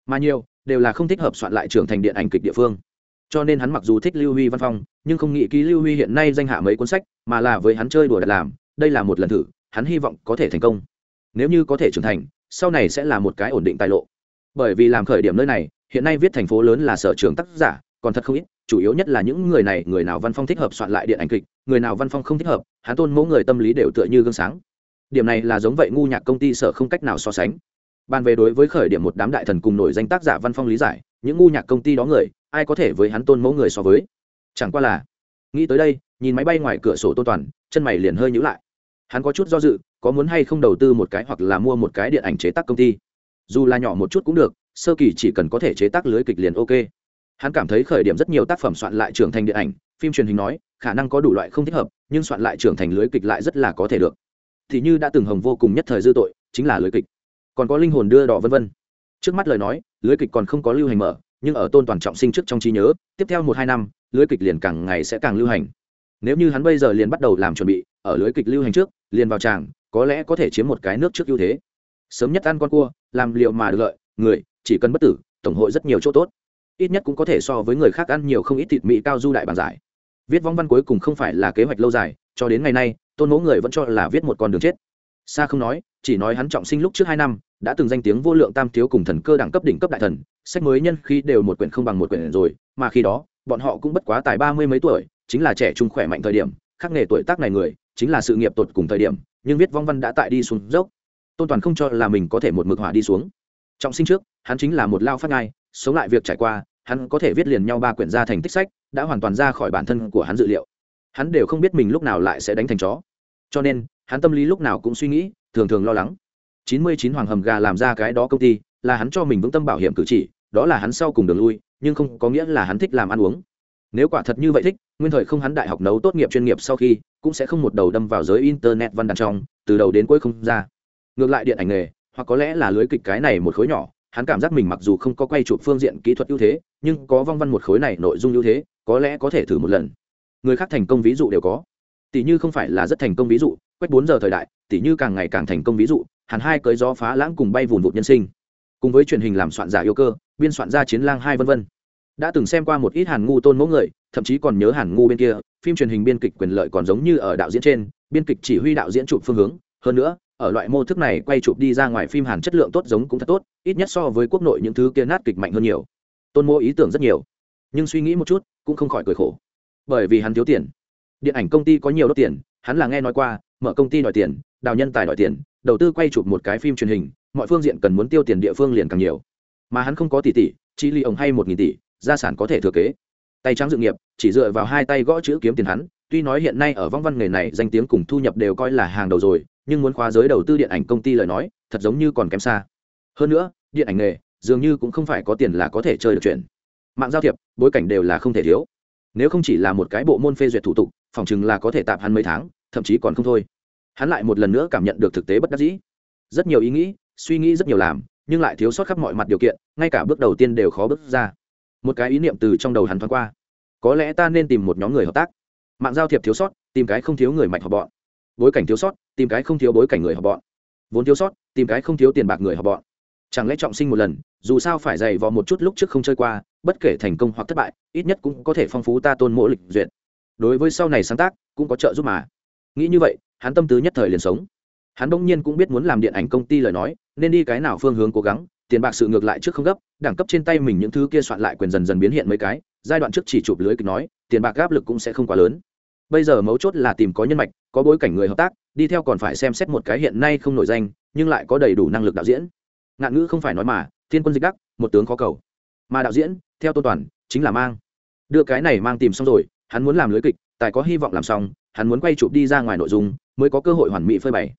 Mà nhiều, đều là không thích hợp soạn lại trưởng thành điện ảnh kịch địa phương. Cho nên hắn mặc dù thích lưu huy văn phong, nhưng không nghĩ ký lưu huy hiện nay danh hạ mấy cuốn sách, mà là với hắn chơi đùa đặt làm, đây là một lần thử, hắn hy vọng có thể thành công. Nếu như có thể trưởng thành, sau này sẽ là một cái ổn định tài lộ. Bởi vì làm khởi điểm nơi này, hiện nay viết thành phố lớn là sở trường tác giả, còn thật không ít chủ yếu nhất là những người này, người nào văn phong thích hợp soạn lại điện ảnh kịch, người nào văn phong không thích hợp, hắn tôn mẫu người tâm lý đều tựa như gương sáng. Điểm này là giống vậy ngu nhạc công ty sở không cách nào so sánh. Bàn về đối với khởi điểm một đám đại thần cùng nổi danh tác giả văn phong lý giải, những ngu nhạc công ty đó người, ai có thể với hắn tôn mẫu người so với? Chẳng qua là, nghĩ tới đây, nhìn máy bay ngoài cửa sổ tô toàn, chân mày liền hơi nhữ lại. Hắn có chút do dự, có muốn hay không đầu tư một cái hoặc là mua một cái điện ảnh chế tác công ty. Dù là nhỏ một chút cũng được, sơ kỳ chỉ cần có thể chế tác lưới kịch liền ok hắn cảm thấy khởi điểm rất nhiều tác phẩm soạn lại trưởng thành điện ảnh, phim truyền hình nói, khả năng có đủ loại không thích hợp, nhưng soạn lại trưởng thành lưới kịch lại rất là có thể được. Thì như đã từng hồng vô cùng nhất thời dư tội, chính là lưới kịch. Còn có linh hồn đưa đỏ vân vân. Trước mắt lời nói, lưới kịch còn không có lưu hành mở, nhưng ở tôn toàn trọng sinh trước trong trí nhớ, tiếp theo một hai năm, lưới kịch liền càng ngày sẽ càng lưu hành. Nếu như hắn bây giờ liền bắt đầu làm chuẩn bị, ở lưới kịch lưu hành trước, liền vào tràng, có lẽ có thể chiếm một cái nước trước ưu thế. Sớm nhất ăn con cua, làm liệu mà được lợi, người, chỉ cần bất tử, tổng hội rất nhiều chỗ tốt ít nhất cũng có thể so với người khác ăn nhiều không ít thịt mỹ cao du đại bản giải. Viết vong văn cuối cùng không phải là kế hoạch lâu dài, cho đến ngày nay, tôn mỗ người vẫn cho là viết một con đường chết. Xa không nói, chỉ nói hắn trọng sinh lúc trước hai năm, đã từng danh tiếng vô lượng tam thiếu cùng thần cơ đẳng cấp đỉnh cấp đại thần, sách mới nhân khi đều một quyển không bằng một quyển rồi, mà khi đó, bọn họ cũng bất quá tài ba mươi mấy tuổi, chính là trẻ trung khỏe mạnh thời điểm khắc nghề tuổi tác này người, chính là sự nghiệp tột cùng thời điểm, nhưng viết vong văn đã tại đi xuống dốc. Tôn toàn không cho là mình có thể một mực hỏa đi xuống. Trọng sinh trước, hắn chính là một lao phát ngai sống lại việc trải qua, hắn có thể viết liền nhau ba quyển ra thành tích sách, đã hoàn toàn ra khỏi bản thân của hắn dự liệu. Hắn đều không biết mình lúc nào lại sẽ đánh thành chó. Cho nên, hắn tâm lý lúc nào cũng suy nghĩ, thường thường lo lắng. Chín mươi chín hoàng hầm gà làm ra cái đó công ty, là hắn cho mình vững tâm bảo hiểm cử chỉ, đó là hắn sau cùng đường lui, nhưng không có nghĩa là hắn thích làm ăn uống. Nếu quả thật như vậy thích, nguyên thời không hắn đại học nấu tốt nghiệp chuyên nghiệp sau khi, cũng sẽ không một đầu đâm vào giới internet văn đàn trong, từ đầu đến cuối không ra. Ngược lại điện ảnh nghề, hoặc có lẽ là lưới kịch cái này một khối nhỏ hắn cảm giác mình mặc dù không có quay chụp phương diện kỹ thuật ưu thế, nhưng có vong văn một khối này nội dung ưu thế, có lẽ có thể thử một lần. Người khác thành công ví dụ đều có. Tỷ như không phải là rất thành công ví dụ, quét bốn giờ thời đại, tỷ như càng ngày càng thành công ví dụ, hẳn hai cưới gió phá lãng cùng bay vùn vụt nhân sinh. Cùng với truyền hình làm soạn giả yêu cơ, biên soạn ra chiến lang hai vân vân. Đã từng xem qua một ít hàn ngu tôn mẫu người, thậm chí còn nhớ hàn ngu bên kia, phim truyền hình biên kịch quyền lợi còn giống như ở đạo diễn trên, biên kịch chỉ huy đạo diễn chụp phương hướng. Hơn nữa ở loại mô thức này quay chụp đi ra ngoài phim hàn chất lượng tốt giống cũng thật tốt, ít nhất so với quốc nội những thứ kia nát kịch mạnh hơn nhiều. Tôn mô ý tưởng rất nhiều, nhưng suy nghĩ một chút cũng không khỏi cười khổ. Bởi vì hắn thiếu tiền. Điện ảnh công ty có nhiều đốt tiền, hắn là nghe nói qua, mở công ty đòi tiền, đào nhân tài đòi tiền, đầu tư quay chụp một cái phim truyền hình, mọi phương diện cần muốn tiêu tiền địa phương liền càng nhiều. Mà hắn không có tỷ tỷ chi ly ông hay một nghìn tỷ, gia sản có thể thừa kế. Tay trắng dự nghiệp, chỉ dựa vào hai tay gõ chữ kiếm tiền hắn, tuy nói hiện nay ở vong văn nghề này danh tiếng cùng thu nhập đều coi là hàng đầu rồi nhưng muốn khóa giới đầu tư điện ảnh công ty lời nói, thật giống như còn kém xa. Hơn nữa, điện ảnh nghề, dường như cũng không phải có tiền là có thể chơi được chuyện. Mạng giao thiệp, bối cảnh đều là không thể thiếu. Nếu không chỉ là một cái bộ môn phê duyệt thủ tục, phòng chừng là có thể tạm hắn mấy tháng, thậm chí còn không thôi. Hắn lại một lần nữa cảm nhận được thực tế bất đắc dĩ. Rất nhiều ý nghĩ, suy nghĩ rất nhiều làm, nhưng lại thiếu sót khắp mọi mặt điều kiện, ngay cả bước đầu tiên đều khó bước ra. Một cái ý niệm từ trong đầu hắn thoáng qua. Có lẽ ta nên tìm một nhóm người hợp tác. Mạng giao thiệp thiếu sót, tìm cái không thiếu người mạnh hợp bọn. Bối cảnh thiếu sót tìm cái không thiếu bối cảnh người họ bọn. Vốn thiếu sót, tìm cái không thiếu tiền bạc người họ bọn. Chẳng lẽ trọng sinh một lần, dù sao phải dày vò một chút lúc trước không chơi qua, bất kể thành công hoặc thất bại, ít nhất cũng có thể phong phú ta tôn mỗi lịch duyệt. Đối với sau này sáng tác, cũng có trợ giúp mà. Nghĩ như vậy, hắn tâm tứ nhất thời liền sống. Hắn bỗng nhiên cũng biết muốn làm điện ảnh công ty lời nói, nên đi cái nào phương hướng cố gắng, tiền bạc sự ngược lại trước không gấp, đẳng cấp trên tay mình những thứ kia soạn lại quyền dần dần biến hiện mấy cái, giai đoạn trước chỉ chụp lưới kịch nói, tiền bạc áp lực cũng sẽ không quá lớn bây giờ mấu chốt là tìm có nhân mạch, có bối cảnh người hợp tác, đi theo còn phải xem xét một cái hiện nay không nổi danh, nhưng lại có đầy đủ năng lực đạo diễn. Ngạn ngữ không phải nói mà, thiên quân dịch đắc, một tướng khó cầu. Mà đạo diễn, theo tôn toàn, chính là mang. Đưa cái này mang tìm xong rồi, hắn muốn làm lưới kịch, tài có hy vọng làm xong, hắn muốn quay chụp đi ra ngoài nội dung, mới có cơ hội hoàn mỹ phơi bày.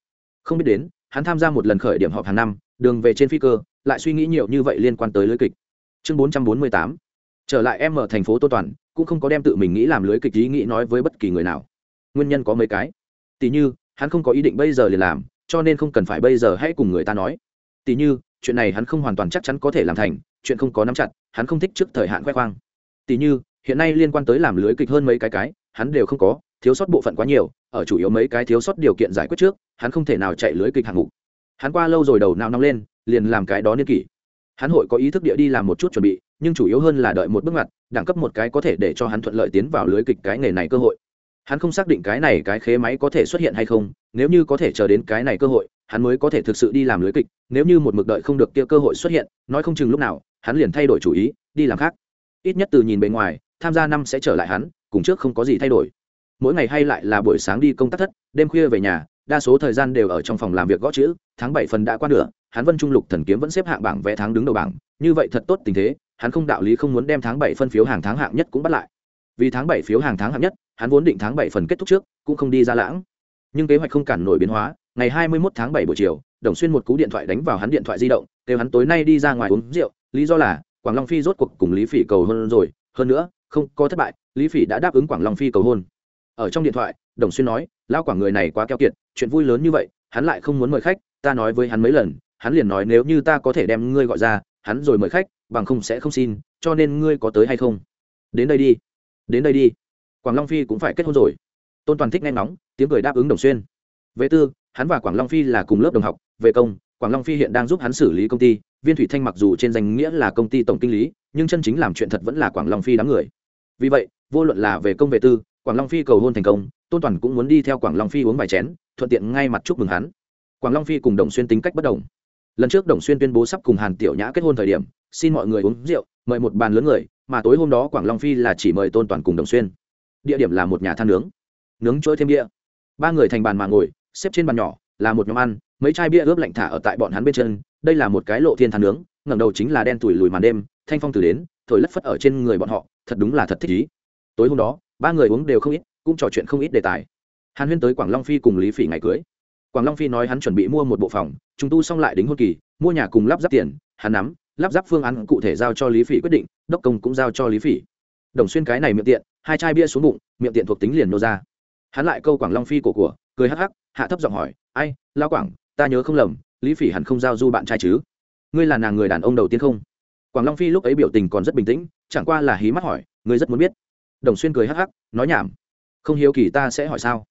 Không biết đến, hắn tham gia một lần khởi điểm họp hàng năm, đường về trên phi cơ, lại suy nghĩ nhiều như vậy liên quan tới lưới kịch. Chương bốn trăm bốn mươi tám trở lại em ở thành phố tô toàn, cũng không có đem tự mình nghĩ làm lưới kịch ý nghĩ nói với bất kỳ người nào. Nguyên nhân có mấy cái. Tỷ như, hắn không có ý định bây giờ liền làm, cho nên không cần phải bây giờ hãy cùng người ta nói. Tỷ như, chuyện này hắn không hoàn toàn chắc chắn có thể làm thành, chuyện không có nắm chặt, hắn không thích trước thời hạn khoe khoang. Tỷ như, hiện nay liên quan tới làm lưới kịch hơn mấy cái cái, hắn đều không có, thiếu sót bộ phận quá nhiều, ở chủ yếu mấy cái thiếu sót điều kiện giải quyết trước, hắn không thể nào chạy lưới kịch hạng mục. Hắn qua lâu rồi đầu nào nóng lên, liền làm cái đó niên kỷ. Hắn hội có ý thức địa đi làm một chút chuẩn bị nhưng chủ yếu hơn là đợi một bước ngoặt, đẳng cấp một cái có thể để cho hắn thuận lợi tiến vào lưới kịch cái nghề này cơ hội. Hắn không xác định cái này cái khế máy có thể xuất hiện hay không, nếu như có thể chờ đến cái này cơ hội, hắn mới có thể thực sự đi làm lưới kịch, nếu như một mực đợi không được kia cơ hội xuất hiện, nói không chừng lúc nào, hắn liền thay đổi chủ ý, đi làm khác. Ít nhất từ nhìn bề ngoài, tham gia năm sẽ trở lại hắn, cùng trước không có gì thay đổi. Mỗi ngày hay lại là buổi sáng đi công tác thất, đêm khuya về nhà, đa số thời gian đều ở trong phòng làm việc gõ chữ, tháng bảy phần đã qua nửa, hắn vân trung lục thần kiếm vẫn xếp hạng bảng vẽ tháng đứng đầu bảng, như vậy thật tốt tình thế hắn không đạo lý không muốn đem tháng bảy phân phiếu hàng tháng hạng nhất cũng bắt lại. Vì tháng bảy phiếu hàng tháng hạng nhất, hắn vốn định tháng bảy phần kết thúc trước, cũng không đi ra lãng. Nhưng kế hoạch không cản nổi biến hóa, ngày hai mươi 21 tháng bảy buổi chiều, đồng xuyên một cú điện thoại đánh vào hắn điện thoại di động, kêu hắn tối nay đi ra ngoài uống rượu, lý do là, quảng long phi rốt cuộc cùng lý phỉ cầu hôn rồi, hơn nữa, không có thất bại, lý phỉ đã đáp ứng quảng long phi cầu hôn. Ở trong điện thoại, đồng xuyên nói lao quảng người này quá keo kiệt, chuyện vui lớn như vậy, hắn lại không muốn mời khách, ta nói với hắn mấy lần, hắn liền nói nếu như ta có thể đem ngươi gọi ra, hắn rồi mời khách bằng không sẽ không xin, cho nên ngươi có tới hay không? Đến đây đi. Đến đây đi. Quảng long phi cũng phải kết hôn rồi. Tôn toàn thích nghe ngóng, tiếng cười đáp ứng đồng xuyên. Về tư, hắn và quảng long phi là cùng lớp đồng học, về công, quảng long phi hiện đang giúp hắn xử lý công ty. Viên thủy thanh mặc dù trên danh nghĩa là công ty tổng kinh lý, nhưng chân chính làm chuyện thật vẫn là quảng long phi đám người. Vì vậy, vô luận là về công về tư, quảng long phi cầu hôn thành công, tôn toàn cũng muốn đi theo quảng long phi uống vài chén, thuận tiện ngay mặt chúc mừng hắn. Quảng long phi cùng đồng xuyên tính cách bất đồng lần trước đồng xuyên tuyên bố sắp cùng hàn tiểu nhã kết hôn thời điểm, xin mọi người uống rượu, mời một bàn lớn người, mà tối hôm đó quảng long phi là chỉ mời tôn toàn cùng đồng xuyên. Địa điểm là một nhà than nướng. Nướng trôi thêm bia. Ba người thành bàn mà ngồi, xếp trên bàn nhỏ, là một nhóm ăn, mấy chai bia ướp lạnh thả ở tại bọn hắn bên chân, đây là một cái lộ thiên than nướng, ngẩng đầu chính là đen tủi lùi màn đêm, thanh phong từ đến, thổi lất phất ở trên người bọn họ, thật đúng là thật thích ý. Tối hôm đó, ba người uống đều không ít, cũng trò chuyện không ít đề tài. Hàn huyên tới quảng long phi cùng lý phỉ ngày cưới quảng long phi nói hắn chuẩn bị mua một bộ phòng chúng tu xong lại đính hôn kỳ, mua nhà cùng lắp ráp tiền, hắn nắm, lắp ráp phương án cụ thể giao cho lý phỉ quyết định, đốc công cũng giao cho lý phỉ. Đồng xuyên cái này miệng tiện, hai chai bia xuống bụng, miệng tiện thuộc tính liền nô ra. Hắn lại câu quảng long phi cổ của, cười hắc hắc, hạ thấp giọng hỏi, ai lao quảng, ta nhớ không lầm, lý phỉ hẳn không giao du bạn trai chứ? Ngươi là nàng người đàn ông đầu tiên không? Quảng long phi lúc ấy biểu tình còn rất bình tĩnh, chẳng qua là hí mắt hỏi, ngươi rất muốn biết. Đồng xuyên cười hắc hắc, nói nhảm, không hiếu kỳ ta sẽ hỏi sao?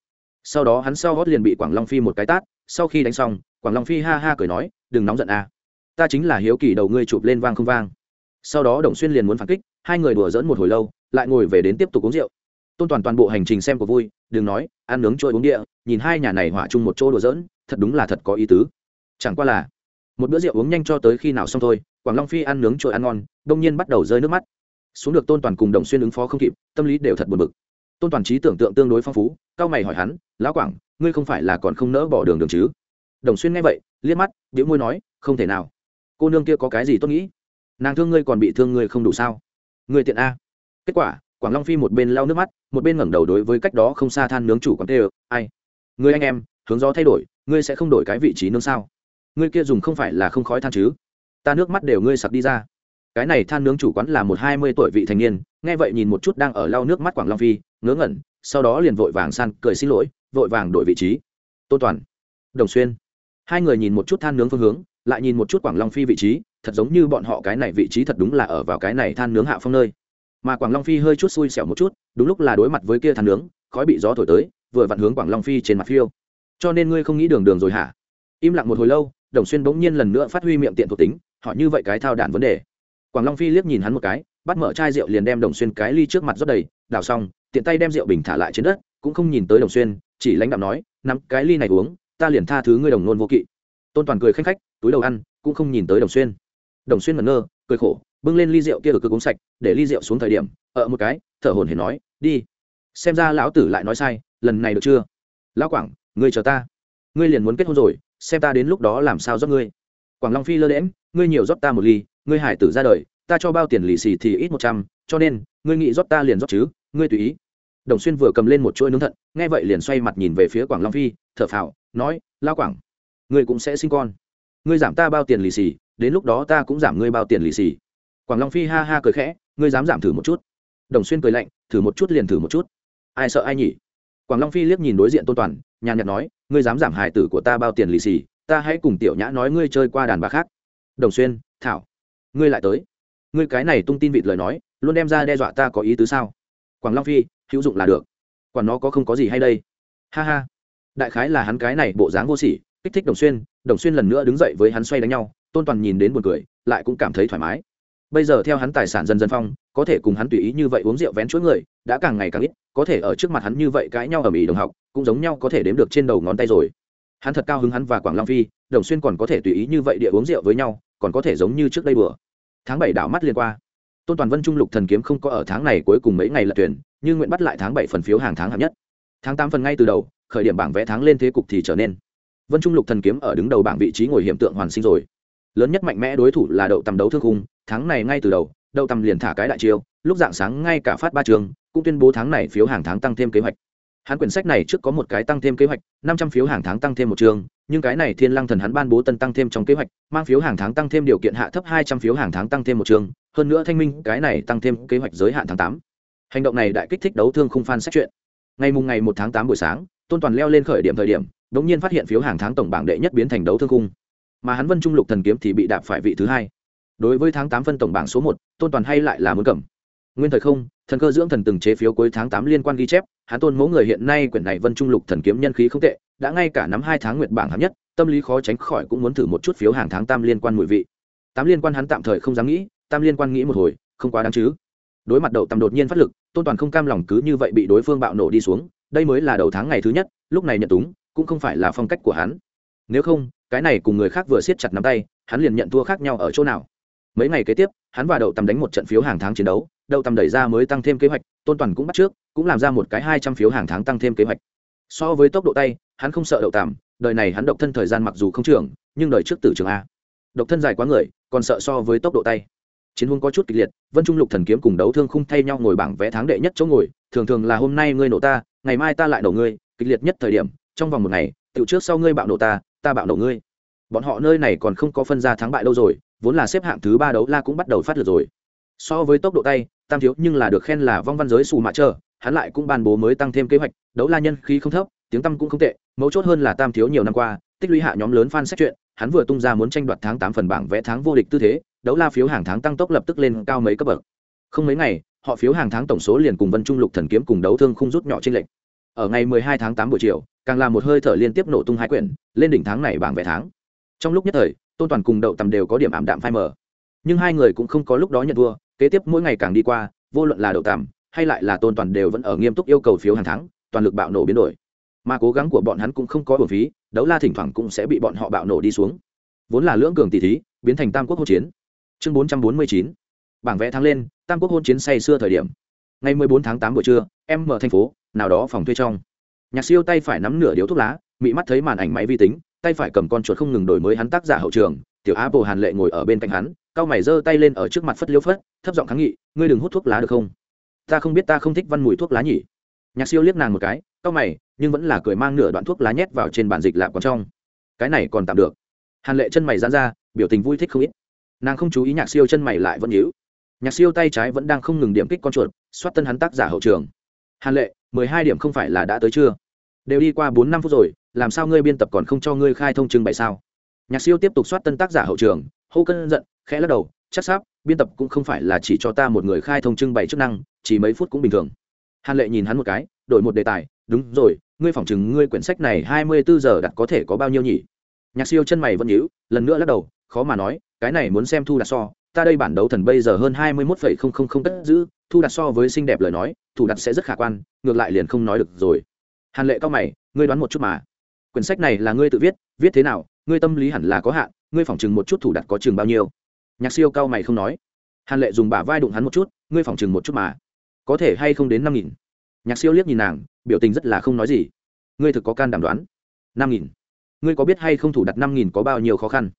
Sau đó hắn sau gót liền bị quảng long phi một cái tát, sau khi đánh xong, quảng long phi ha ha cười nói, đừng nóng giận a à. ta chính là hiếu kỳ đầu ngươi chụp lên vang không vang. Sau đó đồng xuyên liền muốn phản kích, hai người đùa dỡn một hồi lâu, lại ngồi về đến tiếp tục uống rượu. Tôn toàn toàn bộ hành trình xem của vui, đừng nói, ăn nướng trôi uống địa, nhìn hai nhà này hỏa chung một chỗ đùa dỡn thật đúng là thật có ý tứ. Chẳng qua là, một bữa rượu uống nhanh cho tới khi nào xong thôi, quảng long phi ăn nướng trôi ăn ngon, đông nhiên bắt đầu rơi nước mắt. Xuống được tôn toàn cùng đồng xuyên ứng phó không kịp, tâm lý đều thật buồn bực. Tôn toàn trí tưởng tượng tương đối phong phú, cao mày hỏi hắn lão quảng, ngươi không phải là còn không nỡ bỏ đường đường chứ? Đồng xuyên nghe vậy, liếc mắt điệu môi nói, không thể nào. Cô nương kia có cái gì tốt nghĩ? Nàng thương ngươi còn bị thương ngươi không đủ sao? Ngươi tiện a. Kết quả, quảng long phi một bên lau nước mắt, một bên ngẩng đầu đối với cách đó không xa than nướng chủ quán tê ai? Người anh em, hướng gió thay đổi, ngươi sẽ không đổi cái vị trí nướng sao? Ngươi kia dùng không phải là không khói than chứ? Ta nước mắt đều ngươi sặc đi ra. Cái này than nướng chủ quán là một hai mươi tuổi vị thành niên, nghe vậy nhìn một chút đang ở lau nước mắt quảng long phi, ngớ ngẩn, sau đó liền vội vàng san cười xin lỗi vội vàng đổi vị trí. Tôn toàn, đồng xuyên. Hai người nhìn một chút than nướng phương hướng, lại nhìn một chút quảng long phi vị trí, thật giống như bọn họ cái này vị trí thật đúng là ở vào cái này than nướng hạ phong nơi. Mà quảng long phi hơi chút xui xẻo một chút, đúng lúc là đối mặt với kia than nướng, khói bị gió thổi tới, vừa vặn hướng quảng long phi trên mặt phiêu. Cho nên ngươi không nghĩ đường đường rồi hả? Im lặng một hồi lâu, đồng xuyên bỗng nhiên lần nữa phát huy miệng tiện thuộc tính họ như vậy cái thao đản vấn đề. Quảng long phi liếc nhìn hắn một cái, bắt mở chai rượu liền đem đồng xuyên cái ly trước mặt rót đầy đào xong, tiện tay đem rượu bình thả lại trên đất, cũng không nhìn tới đồng xuyên chỉ lãnh đạo nói, nắm cái ly này uống, ta liền tha thứ ngươi đồng nôn vô kỵ. Tôn toàn cười khanh khách, túi đầu ăn, cũng không nhìn tới đồng xuyên. Đồng xuyên ngẩn ngơ, cười khổ, bưng lên ly rượu kia ở cực uống sạch, để ly rượu xuống thời điểm, ở một cái, thở hổn hển nói, đi. Xem ra lão tử lại nói sai, lần này được chưa? Lão quảng, ngươi chờ ta. Ngươi liền muốn kết hôn rồi, xem ta đến lúc đó làm sao giúp ngươi. Quảng long phi lơ đễm ngươi nhiều rót ta một ly, ngươi hải tử ra đời, ta cho bao tiền lì xì thì ít một trăm, cho nên, ngươi nghĩ rót ta liền rót chứ, ngươi tùy ý đồng xuyên vừa cầm lên một chuỗi nướng thận, nghe vậy liền xoay mặt nhìn về phía quảng long phi, thở phào, nói, lao quảng, ngươi cũng sẽ sinh con. Ngươi giảm ta bao tiền lì xì, đến lúc đó ta cũng giảm ngươi bao tiền lì xì. Quảng long phi ha ha cười khẽ, ngươi dám giảm thử một chút. Đồng xuyên cười lạnh, thử một chút liền thử một chút. Ai sợ ai nhỉ? Quảng long phi liếc nhìn đối diện tôn toàn, nhàn nhạt nói, ngươi dám giảm hài tử của ta bao tiền lì xì, ta hãy cùng tiểu nhã nói ngươi chơi qua đàn bà khác. Đồng xuyên, thảo, ngươi lại tới. Ngươi cái này tung tin vịt lời nói, luôn đem ra đe dọa ta có ý tứ sao? Quảng long phi hữu dụng là được. Còn nó có không có gì hay đây? Ha ha. Đại khái là hắn cái này bộ dáng vô sỉ, kích thích đồng xuyên đồng xuyên lần nữa đứng dậy với hắn xoay đánh nhau, tôn toàn nhìn đến buồn cười, lại cũng cảm thấy thoải mái. Bây giờ theo hắn tài sản dần dần phong, có thể cùng hắn tùy ý như vậy uống rượu vén chuỗi người, đã càng ngày càng ít, có thể ở trước mặt hắn như vậy cãi nhau ở mỹ đồng học, cũng giống nhau có thể đếm được trên đầu ngón tay rồi. Hắn thật cao hứng hắn và quảng long phi, đồng xuyên còn có thể tùy ý như vậy địa uống rượu với nhau, còn có thể giống như trước đây bữa. Tháng bảy đảo mắt liên qua. Tôn toàn vân trung lục thần kiếm không có ở tháng này cuối cùng mấy ngày lật tuyển nhưng nguyện bắt lại tháng bảy phần phiếu hàng tháng hạng nhất. Tháng tám phần ngay từ đầu, khởi điểm bảng vẽ tháng lên thế cục thì trở nên. Vân trung lục thần kiếm ở đứng đầu bảng vị trí ngồi hiểm tượng hoàn sinh rồi. Lớn nhất mạnh mẽ đối thủ là đậu tầm đấu thương khung, tháng này ngay từ đầu, đậu tầm liền thả cái đại chiêu, lúc dạng sáng ngay cả phát ba trường, cũng tuyên bố tháng này phiếu hàng tháng tăng thêm kế hoạch. Hắn quyển sách này trước có một cái tăng thêm kế hoạch, năm trăm phiếu hàng tháng tăng thêm một trường, nhưng cái này thiên lăng thần hắn ban bố tân tăng thêm trong kế hoạch, mang phiếu hàng tháng tăng thêm điều kiện hạ thấp hai trăm phiếu hàng tháng tăng thêm một trường, hơn nữa thanh minh, cái này tăng thêm kế hoạch giới hạn tháng tám hành động này đại kích thích đấu thương khung phan xét chuyện. Ngày mùng ngày một tháng tám buổi sáng, tôn toàn leo lên khởi điểm thời điểm đ ỗ n g nhiên phát hiện phiếu hàng tháng tổng bảng đệ nhất biến thành đấu thương khung. Mà hắn vân trung lục thần kiếm thì bị đạp phải vị thứ hai. Đối với tháng tám phân tổng bảng số một, tôn toàn hay lại là muốn cầm. Nguyên thời không, thần cơ dưỡng thần từng chế phiếu cuối tháng tám liên quan ghi chép, hắn tôn mẫu người hiện nay quyển này vân trung lục thần kiếm nhân khí không tệ, đã ngay cả nắm hai tháng nguyệt bảng hạng nhất, tâm lý khó tránh khỏi cũng muốn thử một chút phiếu hàng tháng tam liên quan mùi vị. Tám liên quan hắn tạm thời không dám nghĩ tam liên quan nghĩ một hồi, không quá đáng chứ. Đối mặt đậu tầm đột nhiên phát lực tôn toàn không cam lòng cứ như vậy bị đối phương bạo nổ đi xuống, đây mới là đầu tháng ngày thứ nhất, lúc này nhận túng, cũng không phải là phong cách của hắn. Nếu không, cái này cùng người khác vừa siết chặt nắm tay, hắn liền nhận thua khác nhau ở chỗ nào. Mấy ngày kế tiếp, hắn và đậu tầm đánh một trận phiếu hàng tháng chiến đấu, đậu tầm đẩy ra mới tăng thêm kế hoạch, tôn toàn cũng bắt trước, cũng làm ra một cái hai trăm phiếu hàng tháng tăng thêm kế hoạch. So với tốc độ tay, hắn không sợ đậu tầm đời này hắn độc thân thời gian mặc dù không trưởng, nhưng đời trước tử trường a. Độc thân dài quá người, còn sợ so với tốc độ tay chiến huống có chút kịch liệt, vân trung lục thần kiếm cùng đấu thương khung thay nhau ngồi bảng vẽ tháng đệ nhất chỗ ngồi, thường thường là hôm nay ngươi nổ ta, ngày mai ta lại nổ ngươi, kịch liệt nhất thời điểm, trong vòng một ngày tự trước sau ngươi bạo nổ ta ta bạo nổ ngươi. Bọn họ nơi này còn không có phân ra thắng bại đâu rồi, vốn là xếp hạng thứ ba đấu la cũng bắt đầu phát lượt rồi. So với tốc độ tay, tam thiếu nhưng là được khen là vong văn giới xù mạ trơ hắn lại cũng ban bố mới tăng thêm kế hoạch, đấu la nhân khí không thấp, tiếng tăm cũng không tệ, mấu chốt hơn là tam thiếu nhiều năm qua, tích lũy hạ nhóm lớn fan xét chuyện, hắn vừa tung ra muốn tranh đoạt tháng tám phần bảng vẽ tháng vô địch tư thế đấu la phiếu hàng tháng tăng tốc lập tức lên cao mấy cấp bậc. Không mấy ngày, họ phiếu hàng tháng tổng số liền cùng vân trung lục thần kiếm cùng đấu thương không rút nhỏ trên lệnh ở ngày 12 tháng 8 buổi chiều, càng là một hơi thở liên tiếp nổ tung hai quyển, lên đỉnh tháng này bảng vẽ tháng. Trong lúc nhất thời, tôn toàn cùng đậu tầm đều có điểm ảm đạm phai mờ. Nhưng hai người cũng không có lúc đó nhận thua, kế tiếp mỗi ngày càng đi qua, vô luận là đậu tầm hay lại là tôn toàn đều vẫn ở nghiêm túc yêu cầu phiếu hàng tháng, toàn lực bạo nổ biến đổi. Mà cố gắng của bọn hắn cũng không có bổn phí, đấu la thỉnh thoảng cũng sẽ bị bọn họ bạo nổ đi xuống. Vốn là lưỡng cường tỷ thí, biến thành tam quốc hỗn chiến chương bốn trăm bốn mươi chín, bảng vẽ thắng lên, tam quốc hôn chiến say xưa thời điểm. Ngày mười bốn tháng tám buổi trưa, em mở thành phố, nào đó phòng thuê trong. Nhạc siêu tay phải nắm nửa điếu thuốc lá, mị mắt thấy màn ảnh máy vi tính, tay phải cầm con chuột không ngừng đổi mới hắn tác giả hậu trường. Tiểu á bồ hàn lệ ngồi ở bên cạnh hắn, cao mày giơ tay lên ở trước mặt phất liêu phất, thấp giọng kháng nghị, ngươi đừng hút thuốc lá được không? Ta không biết ta không thích văn mùi thuốc lá nhỉ. Nhạc siêu liếc nàng một cái, cao mày, nhưng vẫn là cười mang nửa đoạn thuốc lá nhét vào trên bàn dịch lạp còn trong. Cái này còn tạm được. Hàn lệ chân mày dán ra, biểu tình vui thích không ít nàng không chú ý nhạc siêu chân mày lại vẫn nhíu. Nhạc siêu tay trái vẫn đang không ngừng điểm kích con chuột, xoát tân hắn tác giả hậu trường. Hàn lệ, mười hai điểm không phải là đã tới chưa? Đều đi qua bốn năm phút rồi, làm sao ngươi biên tập còn không cho ngươi khai thông trưng bày sao? Nhạc siêu tiếp tục soát tân tác giả hậu trường, hô cân giận, khẽ lắc đầu, chắc sáp, biên tập cũng không phải là chỉ cho ta một người khai thông trưng bày chức năng, chỉ mấy phút cũng bình thường. Hàn lệ nhìn hắn một cái, đổi một đề tài, đúng rồi, ngươi phỏng chừng ngươi quyển sách này hai mươi bốn giờ đặt có thể có bao nhiêu nhỉ? Nhạc siêu chân mày vẫn nhíu, lần nữa lắc đầu khó mà nói, cái này muốn xem thu đạt so, ta đây bản đấu thần bây giờ hơn hai mươi mốt phẩy không không không cất giữ, thu đạt so với xinh đẹp lời nói thủ đặt sẽ rất khả quan, ngược lại liền không nói được rồi. Hàn lệ cao mày, ngươi đoán một chút mà. Quyển sách này là ngươi tự viết viết thế nào, ngươi tâm lý hẳn là có hạn, ngươi phỏng chừng một chút thủ đặt có chừng bao nhiêu? Nhạc siêu cao mày không nói. Hàn lệ dùng bả vai đụng hắn một chút, ngươi phỏng chừng một chút mà. Có thể hay không đến năm nghìn? Nhạc siêu liếc nhìn nàng, biểu tình rất là không nói gì. Ngươi thực có can đảm đoán. Năm nghìn. Ngươi có biết hay không thủ đặt năm nghìn có bao nhiêu khó khăn?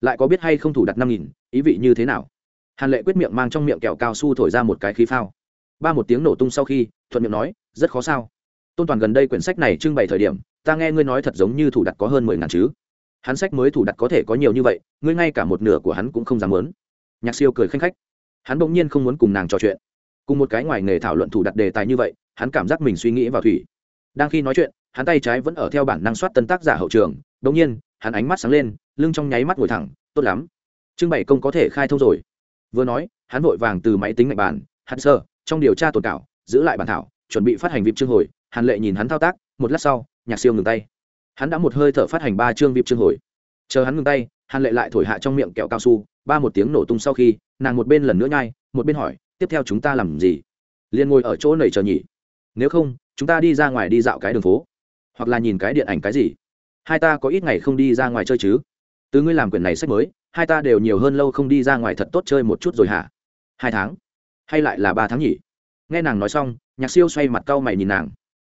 Lại có biết hay không thủ đặt năm nghìn, ý vị như thế nào? Hàn lệ quyết miệng mang trong miệng kẹo cao su thổi ra một cái khí phao. Ba một tiếng nổ tung sau khi, thuận miệng nói, rất khó sao? Tôn toàn gần đây quyển sách này trưng bày thời điểm, ta nghe ngươi nói thật giống như thủ đặt có hơn mười ngàn chứ. Hắn sách mới thủ đặt có thể có nhiều như vậy, ngươi ngay cả một nửa của hắn cũng không dám lớn nhạc siêu cười khanh khách. Hắn bỗng nhiên không muốn cùng nàng trò chuyện. Cùng một cái ngoài nghề thảo luận thủ đặt đề tài như vậy, hắn cảm giác mình suy nghĩ vào thủy. Đang khi nói chuyện, hắn tay trái vẫn ở theo bản năng soát tân tác giả hậu trường bỗng nhiên, hắn ánh mắt sáng lên lưng trong nháy mắt ngồi thẳng, tốt lắm. Trưng bày công có thể khai thông rồi. Vừa nói, hắn vội vàng từ máy tính ngạch bàn, hắn sơ trong điều tra tồn cảo, giữ lại bản thảo, chuẩn bị phát hành vip chương hồi hàn lệ nhìn hắn thao tác, một lát sau, nhạc siêu ngừng tay. Hắn đã một hơi thở phát hành ba chương vip chương hồi. Chờ hắn ngừng tay hàn lệ lại thổi hạ trong miệng kẹo cao su, ba một tiếng nổ tung sau khi, nàng một bên lần nữa nhai, một bên hỏi, tiếp theo chúng ta làm gì? Liền ngồi ở chỗ nầy chờ nhỉ. Nếu không, chúng ta đi ra ngoài đi dạo cái đường phố, hoặc là nhìn cái điện ảnh cái gì. Hai ta có ít ngày không đi ra ngoài chơi chứ từ ngươi làm quyển này sách mới, hai ta đều nhiều hơn lâu không đi ra ngoài thật tốt chơi một chút rồi hả? Hai tháng? Hay lại là ba tháng nhỉ? Nghe nàng nói xong, nhạc siêu xoay mặt cau mày nhìn nàng.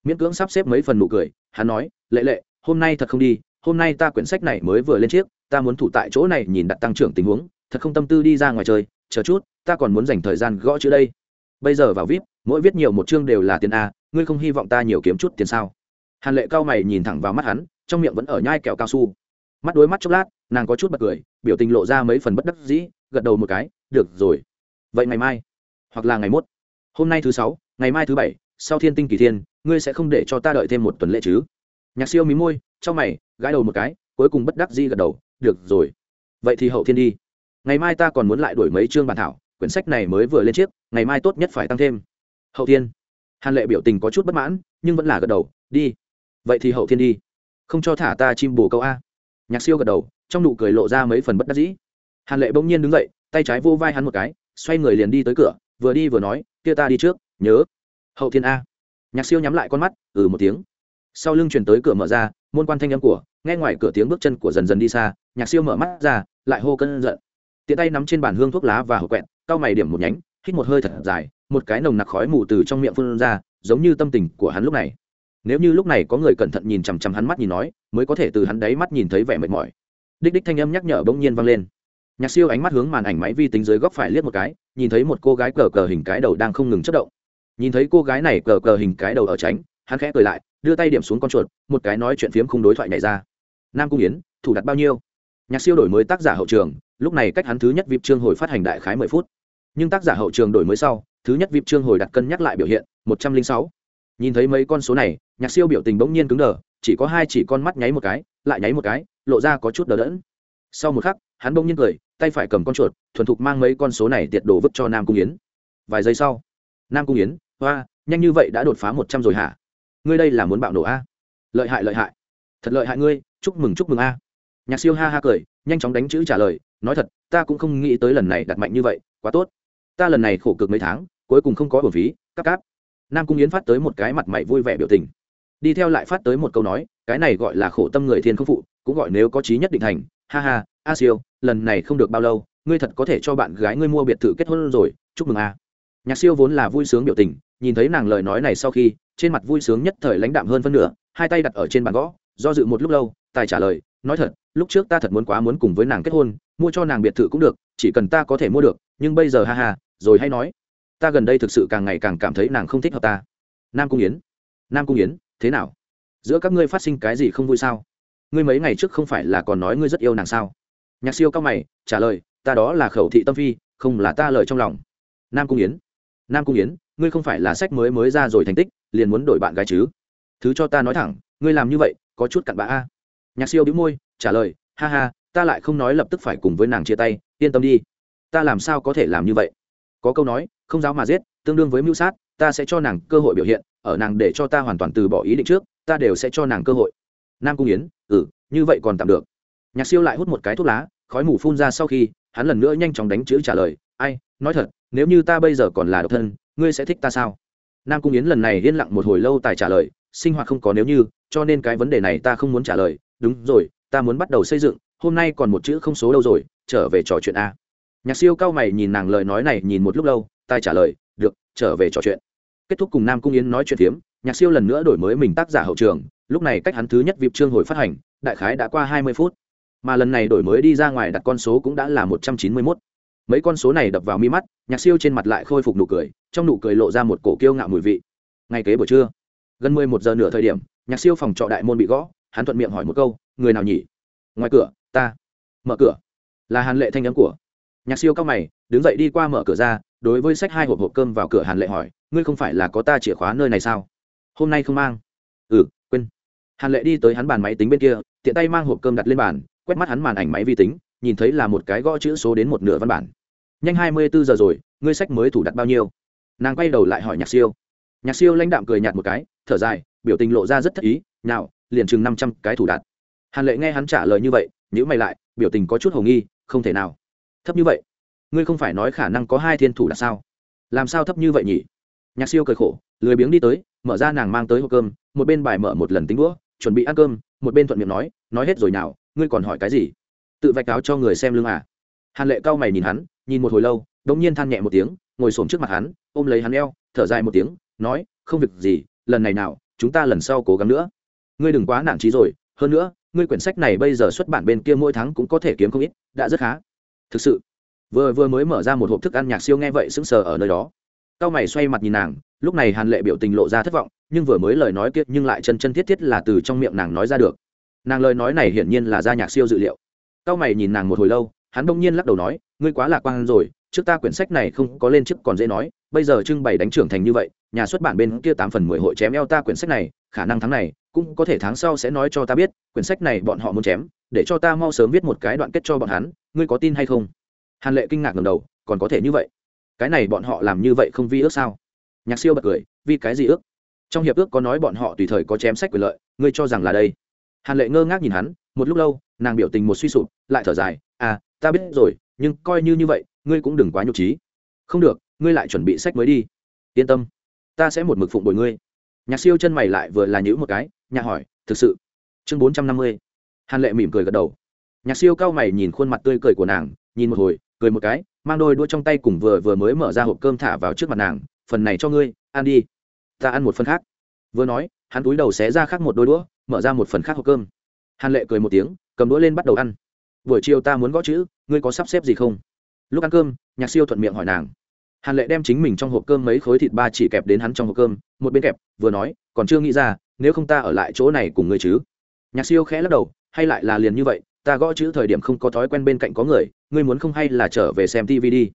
Miễn cưỡng sắp xếp mấy phần nụ cười, hắn nói, lệ lệ, hôm nay thật không đi, hôm nay ta quyển sách này mới vừa lên chiếc, ta muốn thủ tại chỗ này nhìn đặt tăng trưởng tình huống, thật không tâm tư đi ra ngoài chơi, chờ chút, ta còn muốn dành thời gian gõ chữ đây. Bây giờ vào vip, mỗi viết nhiều một chương đều là tiền a, ngươi không hy vọng ta nhiều kiếm chút tiền sao? Hàn lệ cao mày nhìn thẳng vào mắt hắn, trong miệng vẫn ở nhai kẹo cao su mắt đối mắt chốc lát, nàng có chút bật cười, biểu tình lộ ra mấy phần bất đắc dĩ, gật đầu một cái, được rồi. Vậy ngày mai, hoặc là ngày mốt. Hôm nay thứ sáu, ngày mai thứ bảy, sau thiên tinh kỳ thiên, ngươi sẽ không để cho ta đợi thêm một tuần lễ chứ? Nhạc siêu mí môi, trong mày, gãi đầu một cái, cuối cùng bất đắc dĩ gật đầu, được rồi. Vậy thì hậu thiên đi. Ngày mai ta còn muốn lại đổi mấy chương bản thảo, quyển sách này mới vừa lên chiếc, ngày mai tốt nhất phải tăng thêm. Hậu thiên. Hàn lệ biểu tình có chút bất mãn, nhưng vẫn là gật đầu, đi. Vậy thì hậu thiên đi. Không cho thả ta chim bồ câu a nhạc siêu gật đầu, trong nụ cười lộ ra mấy phần bất đắc dĩ. Hàn lệ bỗng nhiên đứng dậy, tay trái vô vai hắn một cái, xoay người liền đi tới cửa, vừa đi vừa nói, kia ta đi trước, nhớ. Hậu thiên a. Nhạc siêu nhắm lại con mắt ừ một tiếng. Sau lưng chuyển tới cửa mở ra, môn quan thanh âm của, nghe ngoài cửa tiếng bước chân của dần dần đi xa, nhạc siêu mở mắt ra, lại hô cơn giận. Tiện tay nắm trên bàn hương thuốc lá và hộp quẹt, cau mày điểm một nhánh, hít một hơi thật dài, một cái nồng nặc khói mù từ trong miệng phun ra, giống như tâm tình của hắn lúc này nếu như lúc này có người cẩn thận nhìn chằm chằm hắn mắt nhìn nói, mới có thể từ hắn đáy mắt nhìn thấy vẻ mệt mỏi. Đích đích thanh âm nhắc nhở bỗng nhiên vang lên. Nhạc siêu ánh mắt hướng màn ảnh máy vi tính dưới góc phải liếc một cái, nhìn thấy một cô gái cờ cờ hình cái đầu đang không ngừng chất động. Nhìn thấy cô gái này cờ cờ hình cái đầu ở tránh, hắn khẽ cười lại, đưa tay điểm xuống con chuột, một cái nói chuyện phiếm không đối thoại nhảy ra. Nam cung yến, thủ đặt bao nhiêu? Nhạc siêu đổi mới tác giả hậu trường, lúc này cách hắn thứ nhất vịp chương hồi phát hành đại khái mười phút. Nhưng tác giả hậu trường đổi mới sau, thứ nhất vịp chương hồi đặt cân nhắc lại biểu hiện, một trăm linh sáu. Nhìn thấy mấy con số này nhạc siêu biểu tình bỗng nhiên cứng đờ, chỉ có hai chỉ con mắt nháy một cái, lại nháy một cái, lộ ra có chút đờ đẫn. Sau một khắc, hắn bỗng nhiên cười, tay phải cầm con chuột, thuần thục mang mấy con số này tiệt đổ vứt cho nam cung yến. Vài giây sau, nam cung yến hoa nhanh như vậy đã đột phá một trăm rồi hả? Ngươi đây là muốn bạo nổ a? Lợi hại lợi hại. Thật lợi hại ngươi, chúc mừng chúc mừng a. Nhạc siêu ha ha cười, nhanh chóng đánh chữ trả lời, nói thật, ta cũng không nghĩ tới lần này đặt mạnh như vậy, quá tốt. Ta lần này khổ cực mấy tháng, cuối cùng không có bổn phí cắp cáp. Nam cung yến phát tới một cái mặt mày vui vẻ biểu tình đi theo lại phát tới một câu nói, cái này gọi là khổ tâm người thiên không phụ, cũng gọi nếu có trí nhất định thành. Ha ha, a siêu, lần này không được bao lâu, ngươi thật có thể cho bạn gái ngươi mua biệt thự kết hôn rồi, chúc mừng a. Nhạc siêu vốn là vui sướng biểu tình, nhìn thấy nàng lời nói này sau khi, trên mặt vui sướng nhất thời lãnh đạm hơn phân nửa, hai tay đặt ở trên bàn gõ, do dự một lúc lâu, tài trả lời, nói thật, lúc trước ta thật muốn quá muốn cùng với nàng kết hôn, mua cho nàng biệt thự cũng được, chỉ cần ta có thể mua được, nhưng bây giờ ha ha, rồi hay nói, ta gần đây thực sự càng ngày càng cảm thấy nàng không thích hợp ta. Nam cung yến, nam cung yến thế nào? Giữa các ngươi phát sinh cái gì không vui sao? Ngươi mấy ngày trước không phải là còn nói ngươi rất yêu nàng sao? Nhạc siêu cao mày, trả lời, ta đó là khẩu thị tâm phi, không là ta lời trong lòng. Nam cung yến, nam cung yến, ngươi không phải là sách mới mới ra rồi thành tích, liền muốn đổi bạn gái chứ? Thứ cho ta nói thẳng, ngươi làm như vậy, có chút cặn bã a. Nhạc siêu đĩu môi, trả lời, ha ha, ta lại không nói lập tức phải cùng với nàng chia tay, yên tâm đi. Ta làm sao có thể làm như vậy? Có câu nói, không giáo mà giết, tương đương với mưu sát, ta sẽ cho nàng cơ hội biểu hiện ở nàng để cho ta hoàn toàn từ bỏ ý định trước, ta đều sẽ cho nàng cơ hội. Nam cung yến ừ như vậy còn tạm được. Nhạc siêu lại hút một cái thuốc lá, khói mù phun ra sau khi, hắn lần nữa nhanh chóng đánh chữ trả lời, ai, nói thật, nếu như ta bây giờ còn là độc thân, ngươi sẽ thích ta sao? Nam cung yến lần này yên lặng một hồi lâu tài trả lời, sinh hoạt không có nếu như, cho nên cái vấn đề này ta không muốn trả lời. Đúng rồi, ta muốn bắt đầu xây dựng, hôm nay còn một chữ không số đâu rồi, trở về trò chuyện a. Nhạc siêu cao mày nhìn nàng lời nói này nhìn một lúc lâu, tài trả lời, được, trở về trò chuyện kết thúc cùng nam cung yến nói chuyện phiếm, nhạc siêu lần nữa đổi mới mình tác giả hậu trường, lúc này cách hắn thứ nhất vịp trương hồi phát hành, đại khái đã qua hai mươi phút. Mà lần này đổi mới đi ra ngoài đặt con số cũng đã là một trăm chín mươi mốt. Mấy con số này đập vào mi mắt, nhạc siêu trên mặt lại khôi phục nụ cười, trong nụ cười lộ ra một cổ kiêu ngạo mùi vị. Ngay kế buổi trưa, gần mười một giờ nửa thời điểm, nhạc siêu phòng trọ đại môn bị gõ, hắn thuận miệng hỏi một câu, người nào nhỉ? Ngoài cửa, ta. Mở cửa. Là hàn lệ thanh âm của nhạc siêu cao mày, đứng dậy đi qua mở cửa ra, đối với sách hai hộp hộp cơm vào cửa hàn lệ hỏi, ngươi không phải là có ta chìa khóa nơi này sao? Hôm nay không mang. Ừ quên. Hàn lệ đi tới hắn bàn máy tính bên kia, tiện tay mang hộp cơm đặt lên bàn, quét mắt hắn màn ảnh máy vi tính, nhìn thấy là một cái gõ chữ số đến một nửa văn bản. Nhanh hai mươi bốn giờ rồi, ngươi sách mới thủ đặt bao nhiêu? Nàng quay đầu lại hỏi nhạc siêu. Nhạc siêu lãnh đạm cười nhạt một cái, thở dài, biểu tình lộ ra rất thất ý, nào, liền chừng năm trăm cái thủ đặt. Hàn lệ nghe hắn trả lời như vậy nhữ mày lại, biểu tình có chút hầu nghi, không thể nào thấp như vậy? Ngươi không phải nói khả năng có hai thiên thủ là sao? Làm sao thấp như vậy nhỉ? Nhạc siêu cười khổ, lười biếng đi tới, mở ra nàng mang tới hộp cơm, một bên bài mở một lần tính đũa, chuẩn bị ăn cơm, một bên thuận miệng nói nói hết rồi nào, ngươi còn hỏi cái gì? Tự vạch áo cho người xem lưng à? Hàn lệ cao mày nhìn hắn, nhìn một hồi lâu đ ỗ n g nhiên than nhẹ một tiếng, ngồi s trước mặt hắn, ôm lấy hắn eo, thở dài một tiếng, nói, không việc gì, lần này nào, chúng ta lần sau cố gắng nữa. Ngươi đừng quá nản trí rồi, hơn nữa, ngươi quyển sách này bây giờ xuất bản bên kia mỗi tháng cũng có thể kiếm không ít, đã rất khá thực sự, vừa vừa mới mở ra một hộp thức ăn nhạc siêu nghe vậy sững sờ ở nơi đó. Cao mày xoay mặt nhìn nàng, lúc này hàn lệ biểu tình lộ ra thất vọng, nhưng vừa mới lời nói kiệt nhưng lại chân chân thiết thiết là từ trong miệng nàng nói ra được. Nàng lời nói này hiển nhiên là ra nhạc siêu dự liệu. Cao mày nhìn nàng một hồi lâu, hắn đông nhiên lắc đầu nói, ngươi quá lạc quan rồi trước ta quyển sách này không có lên chức còn dễ nói, bây giờ trưng bày đánh trưởng thành như vậy, nhà xuất bản bên kia tám phần mười hội chém eo ta quyển sách này, khả năng tháng này cũng có thể tháng sau sẽ nói cho ta biết, quyển sách này bọn họ muốn chém, để cho ta mau sớm viết một cái đoạn kết cho bọn hắn, ngươi có tin hay không? Hàn lệ kinh ngạc ngầm đầu, còn có thể như vậy? Cái này bọn họ làm như vậy không vi ước sao? Nhạc siêu bật cười vì cái gì ước? Trong hiệp ước có nói bọn họ tùy thời có chém sách quyền lợi, ngươi cho rằng là đây? Hàn lệ ngơ ngác nhìn hắn, một lúc lâu, nàng biểu tình một suy sụp, lại thở dài à ta biết rồi, nhưng coi như như vậy ngươi cũng đừng quá nhục trí không được, ngươi lại chuẩn bị sách mới đi. Yên tâm, ta sẽ một mực phụng bồi ngươi. Nhạc siêu chân mày lại vừa là nhữ một cái, nhạc hỏi, thực sự? Chương bốn trăm năm mươi. Hàn lệ mỉm cười gật đầu. Nhạc siêu cao mày nhìn khuôn mặt tươi cười của nàng, nhìn một hồi, cười một cái, mang đôi đũa trong tay cùng vừa vừa mới mở ra hộp cơm thả vào trước mặt nàng, phần này cho ngươi, ăn đi. Ta ăn một phần khác. Vừa nói, hắn túi đầu xé ra khác một đôi đũa, mở ra một phần khác hộp cơm. Hàn lệ cười một tiếng, cầm đũa lên bắt đầu ăn. Buổi chiều ta muốn gõ chữ, ngươi có sắp xếp gì không? Lúc ăn cơm, nhạc siêu thuận miệng hỏi nàng. Hàn lệ đem chính mình trong hộp cơm mấy khối thịt ba chỉ kẹp đến hắn trong hộp cơm, một bên kẹp, vừa nói, còn chưa nghĩ ra, nếu không ta ở lại chỗ này cùng ngươi chứ? Nhạc siêu khẽ lắc đầu, hay lại là liền như vậy, ta gõ chữ thời điểm không có thói quen bên cạnh có người, ngươi muốn không hay là trở về xem tv đi.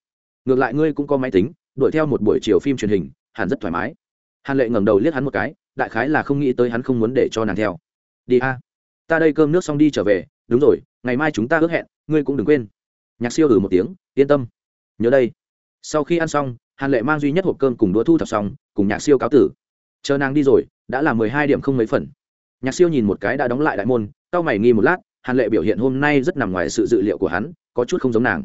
Ngược lại ngươi cũng có máy tính, đuổi theo một buổi chiều phim truyền hình hàn rất thoải mái. Hàn lệ ngẩng đầu liếc hắn một cái, đại khái là không nghĩ tới hắn không muốn để cho nàng theo. Đi a, ta đây cơm nước xong đi trở về, đúng rồi, ngày mai chúng ta ước hẹn, ngươi cũng đừng quên nhạc siêu ừ một tiếng, yên tâm. Nhớ đây. Sau khi ăn xong, hàn lệ mang duy nhất hộp cơm cùng đũa thu thập xong, cùng nhạc siêu cáo tử. Chờ nàng đi rồi, đã là mười hai điểm không mấy phần. Nhạc siêu nhìn một cái đã đóng lại đại môn, cau mày nghi một lát, hàn lệ biểu hiện hôm nay rất nằm ngoài sự dự liệu của hắn, có chút không giống nàng.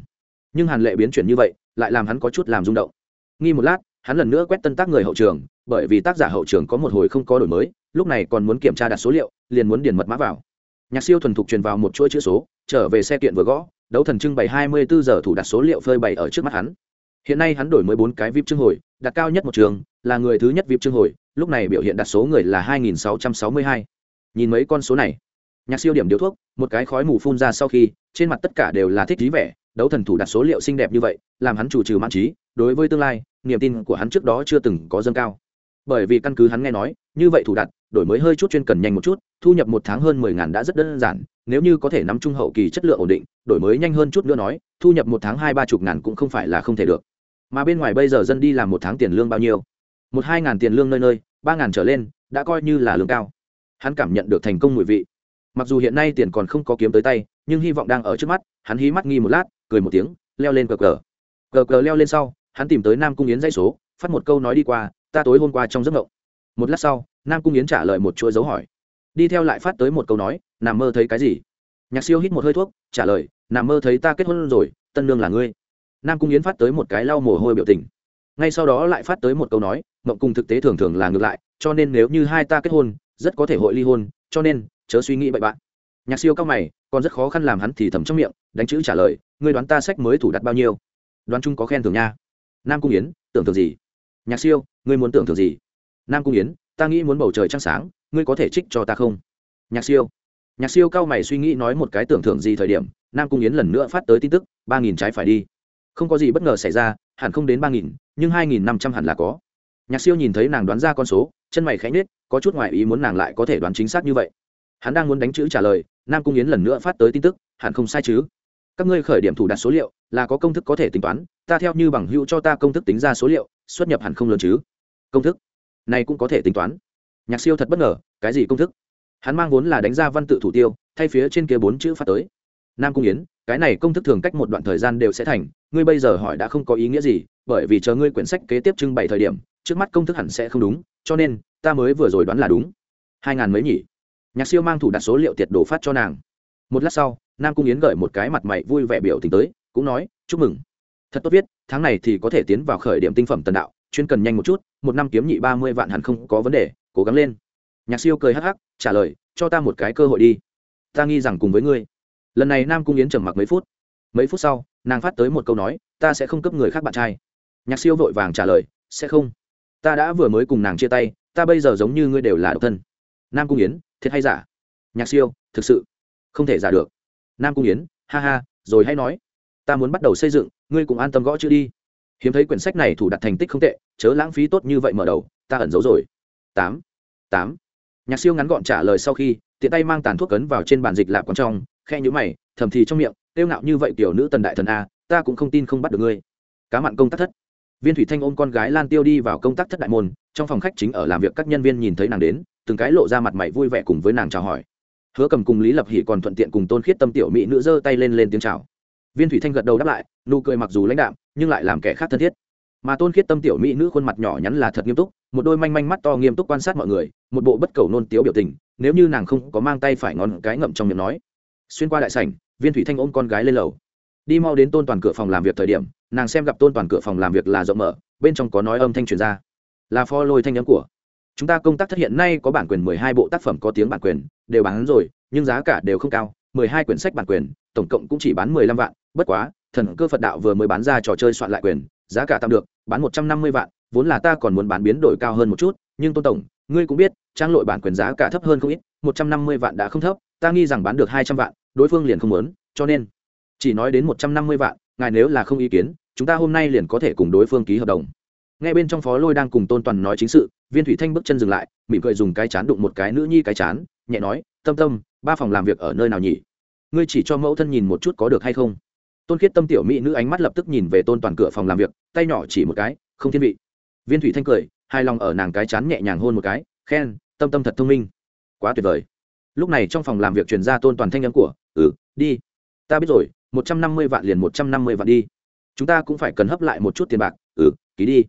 Nhưng hàn lệ biến chuyển như vậy, lại làm hắn có chút làm rung động. Nghi một lát, hắn lần nữa quét tân tác người hậu trường, bởi vì tác giả hậu trường có một hồi không có đổi mới, lúc này còn muốn kiểm tra đặt số liệu, liền muốn điền mật mã vào. Nhạc siêu thuần thục truyền vào một chuỗi chữ số, trở về xe kiện vừa gõ đấu thần trưng bày hai mươi bốn giờ thủ đặt số liệu phơi bày ở trước mắt hắn. Hiện nay hắn đổi mới bốn cái vip trưng hồi, đặt cao nhất một trường, là người thứ nhất vip trưng hồi, lúc này biểu hiện đặt số người là hai nghìn sáu trăm sáu mươi hai. Nhìn mấy con số này, nhạc siêu điểm điếu thuốc, một cái khói mù phun ra sau khi, trên mặt tất cả đều là thích trí vẻ, đấu thần thủ đặt số liệu xinh đẹp như vậy, làm hắn chủ trừ mãn trí, đối với tương lai, niềm tin của hắn trước đó chưa từng có dâng cao. Bởi vì căn cứ hắn nghe nói, như vậy thủ đặt, đổi mới hơi chút chuyên cần nhanh một chút, thu nhập một tháng hơn mười ngàn đã rất đơn giản nếu như có thể nắm trung hậu kỳ chất lượng ổn định, đổi mới nhanh hơn chút nữa nói, thu nhập một tháng hai ba chục ngàn cũng không phải là không thể được. Mà bên ngoài bây giờ dân đi làm một tháng tiền lương bao nhiêu? Một hai ngàn tiền lương nơi nơi, ba ngàn trở lên, đã coi như là lương cao. Hắn cảm nhận được thành công mùi vị. Mặc dù hiện nay tiền còn không có kiếm tới tay, nhưng hy vọng đang ở trước mắt, hắn hí mắt nghi một lát, cười một tiếng, leo lên cờ cờ. Cờ cờ leo lên sau, hắn tìm tới nam cung yến dãy số, phát một câu nói đi qua, ta tối hôm qua trong giấc mộng. Một lát sau, nam cung yến trả lời một chuỗi dấu hỏi. Đi theo lại phát tới một câu nói nằm mơ thấy cái gì? Nhạc siêu hít một hơi thuốc, trả lời, nằm mơ thấy ta kết hôn rồi, tân lương là ngươi. Nam cung yến phát tới một cái lau mồ hôi biểu tình. Ngay sau đó lại phát tới một câu nói, mộng cùng thực tế thường thường là ngược lại, cho nên nếu như hai ta kết hôn, rất có thể hội ly hôn, cho nên, chớ suy nghĩ bậy bạn. Nhạc siêu cao mày, còn rất khó khăn làm hắn thì thầm trong miệng, đánh chữ trả lời, ngươi đoán ta sách mới thủ đặt bao nhiêu? Đoán chung có khen thưởng nha. Nam cung yến, tưởng tượng gì? Nhạc siêu, ngươi muốn tưởng tượng gì? Nam cung yến, ta nghĩ muốn bầu trời trăng sáng, ngươi có thể trích cho ta không? Nhạc siêu nhạc siêu cao mày suy nghĩ nói một cái tưởng thưởng gì thời điểm, nam cung yến lần nữa phát tới tin tức, ba nghìn trái phải đi. Không có gì bất ngờ xảy ra, hẳn không đến ba nghìn, nhưng hai nghìn năm trăm hẳn là có. Nhạc siêu nhìn thấy nàng đoán ra con số, chân mày khẽ nhết có chút ngoại ý muốn nàng lại có thể đoán chính xác như vậy. Hắn đang muốn đánh chữ trả lời, nam cung yến lần nữa phát tới tin tức, hẳn không sai chứ. Các ngươi khởi điểm thủ đặt số liệu, là có công thức có thể tính toán, ta theo như bằng hữu cho ta công thức tính ra số liệu, xuất nhập hẳn không lớn chứ. Công thức này cũng có thể tính toán. Nhạc siêu thật bất ngờ, cái gì công thức? Hắn mang vốn là đánh ra văn tự thủ tiêu, thay phía trên kia bốn chữ phát tới. Nam cung yến, cái này công thức thường cách một đoạn thời gian đều sẽ thành, ngươi bây giờ hỏi đã không có ý nghĩa gì, bởi vì chờ ngươi quyển sách kế tiếp trưng bày thời điểm, trước mắt công thức hẳn sẽ không đúng, cho nên, ta mới vừa rồi đoán là đúng. Hai ngàn mấy nhỉ? Nhạc siêu mang thủ đặt số liệu tiệt đổ phát cho nàng. Một lát sau, nam cung yến gửi một cái mặt mày vui vẻ biểu tình tới, cũng nói, chúc mừng. Thật tốt viết, tháng này thì có thể tiến vào khởi điểm tinh phẩm tần đạo, chuyên cần nhanh một chút, một năm kiếm nhị ba mươi vạn hẳn không có vấn đề, cố gắng lên nhạc siêu cười hắc hắc, trả lời, cho ta một cái cơ hội đi. Ta nghi rằng cùng với ngươi. Lần này nam cung yến trầm mặc mấy phút. Mấy phút sau, nàng phát tới một câu nói, ta sẽ không cấp người khác bạn trai. Nhạc siêu vội vàng trả lời, sẽ không. Ta đã vừa mới cùng nàng chia tay, ta bây giờ giống như ngươi đều là độc thân. Nam cung yến, thiệt hay giả? Nhạc siêu, thực sự, không thể giả được. Nam cung yến, ha ha, rồi hãy nói. Ta muốn bắt đầu xây dựng, ngươi cũng an tâm gõ chữ đi. Hiếm thấy quyển sách này thủ đặt thành tích không tệ, chớ lãng phí tốt như vậy mở đầu, ta ẩn giấu rồi. Tám tám nhạc siêu ngắn gọn trả lời sau khi, tiện tay mang tàn thuốc cấn vào trên bàn dịch lạp còn trong khe nhũ mày, thầm thì trong miệng, tiêu ngạo như vậy tiểu nữ tần đại thần a, ta cũng không tin không bắt được ngươi. Cá mặn công tác thất. Viên thủy thanh ôm con gái lan tiêu đi vào công tác thất đại môn, trong phòng khách chính ở làm việc các nhân viên nhìn thấy nàng đến, từng cái lộ ra mặt mày vui vẻ cùng với nàng chào hỏi. Hứa cầm cùng lý lập hỉ còn thuận tiện cùng tôn khiết tâm tiểu mỹ nữ giơ tay lên lên tiếng chào. Viên thủy thanh gật đầu đáp lại, nụ cười mặc dù lãnh đạm, nhưng lại làm kẻ khác thân thiết. Mà tôn khiết tâm tiểu mỹ nữ khuôn mặt nhỏ nhắn là thật nghiêm túc một đôi manh manh mắt to nghiêm túc quan sát mọi người, một bộ bất cầu nôn tiếu biểu tình, nếu như nàng không có mang tay phải ngón cái ngậm trong miệng nói. Xuyên qua đại sảnh, viên thủy thanh ôm con gái lên lầu. Đi mau đến tôn toàn cửa phòng làm việc thời điểm, nàng xem gặp tôn toàn cửa phòng làm việc là rộng mở, bên trong có nói âm thanh truyền ra. Là pho lôi thanh nhắm của. Chúng ta công tác thất hiện nay có bản quyền mười hai bộ tác phẩm có tiếng bản quyền, đều bán rồi, nhưng giá cả đều không cao, mười hai quyển sách bản quyền, tổng cộng cũng chỉ bán mười lăm vạn, bất quá, thần cơ phật đạo vừa mới bán ra trò chơi soạn lại quyền, giá cả tạm được bán một trăm năm mươi vạn, vốn là ta còn muốn bán biến đổi cao hơn một chút, nhưng tôn tổng, ngươi cũng biết, trang lội bản quyền giá cả thấp hơn không ít, một trăm năm mươi vạn đã không thấp, ta nghi rằng bán được hai trăm vạn, đối phương liền không muốn, cho nên chỉ nói đến một trăm năm mươi vạn, ngài nếu là không ý kiến, chúng ta hôm nay liền có thể cùng đối phương ký hợp đồng. Ngay bên trong phó lôi đang cùng tôn toàn nói chính sự, viên thủy thanh bước chân dừng lại, mỉm cười dùng cái chán đụng một cái nữ nhi cái chán, nhẹ nói, tâm tâm, ba phòng làm việc ở nơi nào nhỉ? Ngươi chỉ cho mẫu thân nhìn một chút có được hay không? Tôn khiết tâm tiểu mỹ nữ ánh mắt lập tức nhìn về tôn toàn cửa phòng làm việc, tay nhỏ chỉ một cái, không thiên vị. Viên thủy thanh cười hai lòng ở nàng cái chán nhẹ nhàng hôn một cái, khen, tâm tâm thật thông minh. Quá tuyệt vời. Lúc này trong phòng làm việc truyền ra tôn toàn thanh âm của ừ đi. Ta biết rồi, một trăm năm mươi vạn liền một trăm năm mươi vạn đi. Chúng ta cũng phải cần hấp lại một chút tiền bạc. Ừ ký đi.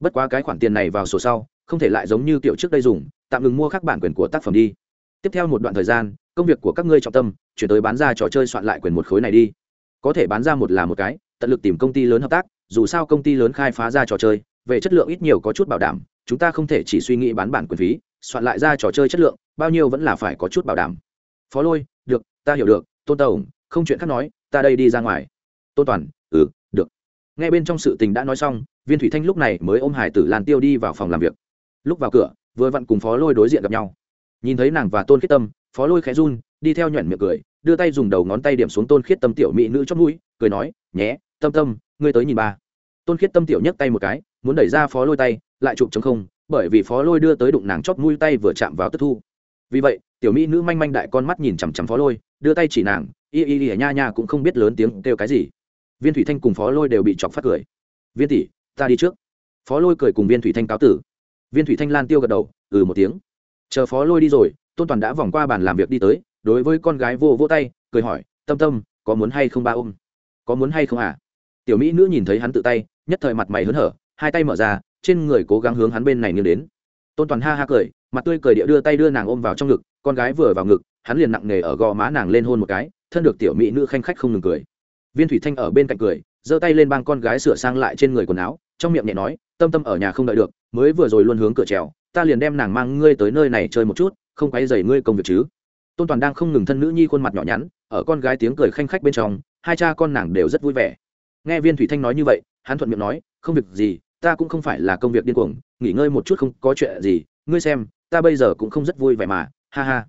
Bất quá cái khoản tiền này vào sổ sau, không thể lại giống như kiểu trước đây dùng, tạm ngừng mua các bản quyền của tác phẩm đi. Tiếp theo một đoạn thời gian, công việc của các ngươi trọng tâm, chuyển tới bán ra trò chơi soạn lại quyền một khối này đi có thể bán ra một là một cái, tận lực tìm công ty lớn hợp tác, dù sao công ty lớn khai phá ra trò chơi, về chất lượng ít nhiều có chút bảo đảm, chúng ta không thể chỉ suy nghĩ bán bản quyền phí, soạn lại ra trò chơi chất lượng, bao nhiêu vẫn là phải có chút bảo đảm. Phó lôi, được, ta hiểu được, tôn tổng, không chuyện khác nói, ta đây đi ra ngoài. Tôn toàn ừ được. Ngay bên trong sự tình đã nói xong, viên thủy thanh lúc này mới ôm hải tử lan tiêu đi vào phòng làm việc. Lúc vào cửa, vừa vặn cùng phó lôi đối diện gặp nhau. Nhìn thấy nàng và tôn khiết tâm, phó lôi khẽ run, đi theo nhuận miệng cười đưa tay dùng đầu ngón tay điểm xuống tôn khiết tâm tiểu mỹ nữ chót mũi, cười nói, nhé, tâm tâm, ngươi tới nhìn ba. Tôn khiết tâm tiểu nhấc tay một cái, muốn đẩy ra phó lôi tay, lại chụp chống không, bởi vì phó lôi đưa tới đụng nàng chót mũi tay vừa chạm vào tức thu. Vì vậy, tiểu mỹ nữ manh manh đại con mắt nhìn chằm chằm phó lôi, đưa tay chỉ nàng, y y y, nha nha, cũng không biết lớn tiếng kêu cái gì. Viên thủy thanh cùng phó lôi đều bị chọc phát cười. Viên tỷ, ta đi trước. Phó lôi cười cùng viên thủy thanh cáo tử. Viên thủy thanh lan tiêu gật đầu ừ một tiếng. Chờ phó lôi đi rồi, tôn toàn đã vòng qua bàn làm việc đi tới đối với con gái vô vô tay, cười hỏi, tâm tâm, có muốn hay không ba ôm? Có muốn hay không à? Tiểu mỹ nữ nhìn thấy hắn tự tay, nhất thời mặt mày hớn hở, hai tay mở ra, trên người cố gắng hướng hắn bên này nghiêng đến. Tôn toàn ha ha cười, mặt tươi cười địa đưa tay đưa nàng ôm vào trong ngực, con gái vừa vào ngực, hắn liền nặng nề ở gò má nàng lên hôn một cái, thân được tiểu mỹ nữ khanh khách không ngừng cười. Viên thủy thanh ở bên cạnh cười, giơ tay lên bang con gái sửa sang lại trên người quần áo, trong miệng nhẹ nói, tâm tâm ở nhà không đợi được, mới vừa rồi luôn hướng cửa trèo, ta liền đem nàng mang ngươi tới nơi này chơi một chút, không quay dày ngươi công việc chứ? Tôn toàn đang không ngừng thân nữ nhi khuôn mặt nhỏ nhắn ở con gái tiếng cười khanh khách bên trong hai cha con nàng đều rất vui vẻ nghe viên thủy thanh nói như vậy hắn thuận miệng nói không việc gì ta cũng không phải là công việc điên cuồng nghỉ ngơi một chút không có chuyện gì ngươi xem ta bây giờ cũng không rất vui vẻ mà ha ha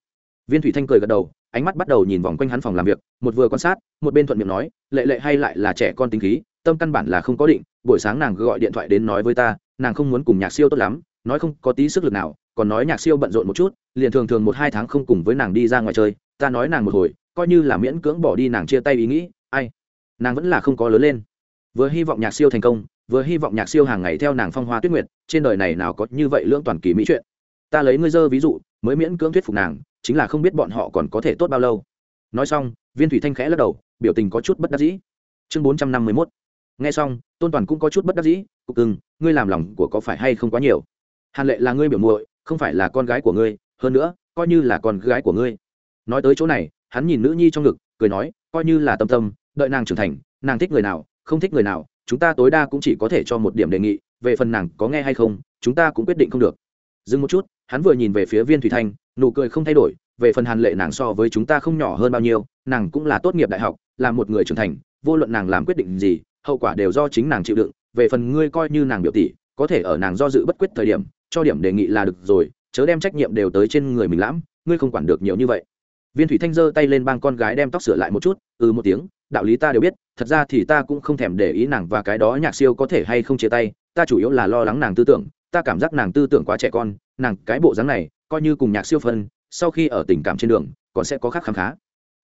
viên thủy thanh cười gật đầu ánh mắt bắt đầu nhìn vòng quanh hắn phòng làm việc một vừa quan sát một bên thuận miệng nói lệ lệ hay lại là trẻ con tính khí tâm căn bản là không có định buổi sáng nàng gọi điện thoại đến nói với ta nàng không muốn cùng nhạc siêu tốt lắm nói không có tí sức lực nào còn nói nhạc siêu bận rộn một chút, liền thường thường một hai tháng không cùng với nàng đi ra ngoài chơi, ta nói nàng một hồi, coi như là miễn cưỡng bỏ đi nàng chia tay ý nghĩ, ai, nàng vẫn là không có lớn lên. Vừa hy vọng nhạc siêu thành công, vừa hy vọng nhạc siêu hàng ngày theo nàng phong hoa tuyết nguyệt, trên đời này nào có như vậy lưỡng toàn kỳ mỹ chuyện. Ta lấy ngươi dơ ví dụ, mới miễn cưỡng thuyết phục nàng, chính là không biết bọn họ còn có thể tốt bao lâu. Nói xong, viên thủy thanh khẽ lắc đầu, biểu tình có chút bất đắc dĩ. Chương bốn trăm năm mươi mốt. Nghe xong, tôn toàn cũng có chút bất đắc dĩ, cục cưng, ngươi làm lòng của có phải hay không quá nhiều? Hàn lệ là ngươi biểu muội không phải là con gái của ngươi, hơn nữa, coi như là con gái của ngươi. Nói tới chỗ này, hắn nhìn nữ nhi trong ngực, cười nói, coi như là tâm tâm, đợi nàng trưởng thành, nàng thích người nào, không thích người nào, chúng ta tối đa cũng chỉ có thể cho một điểm đề nghị, về phần nàng có nghe hay không, chúng ta cũng quyết định không được. Dừng một chút, hắn vừa nhìn về phía viên thủy thanh, nụ cười không thay đổi, về phần hàn lệ nàng so với chúng ta không nhỏ hơn bao nhiêu, nàng cũng là tốt nghiệp đại học, là một người trưởng thành, vô luận nàng làm quyết định gì, hậu quả đều do chính nàng chịu đựng, về phần ngươi coi như nàng biểu tỷ, có thể ở nàng do dự bất quyết thời điểm cho điểm đề nghị là được rồi, chớ đem trách nhiệm đều tới trên người mình lãm, ngươi không quản được nhiều như vậy. Viên thủy thanh giơ tay lên bang con gái đem tóc sửa lại một chút ừ một tiếng, đạo lý ta đều biết, thật ra thì ta cũng không thèm để ý nàng và cái đó nhạc siêu có thể hay không chia tay, ta chủ yếu là lo lắng nàng tư tưởng, ta cảm giác nàng tư tưởng quá trẻ con, nàng cái bộ dáng này, coi như cùng nhạc siêu phân, sau khi ở tình cảm trên đường, còn sẽ có khác khám khá.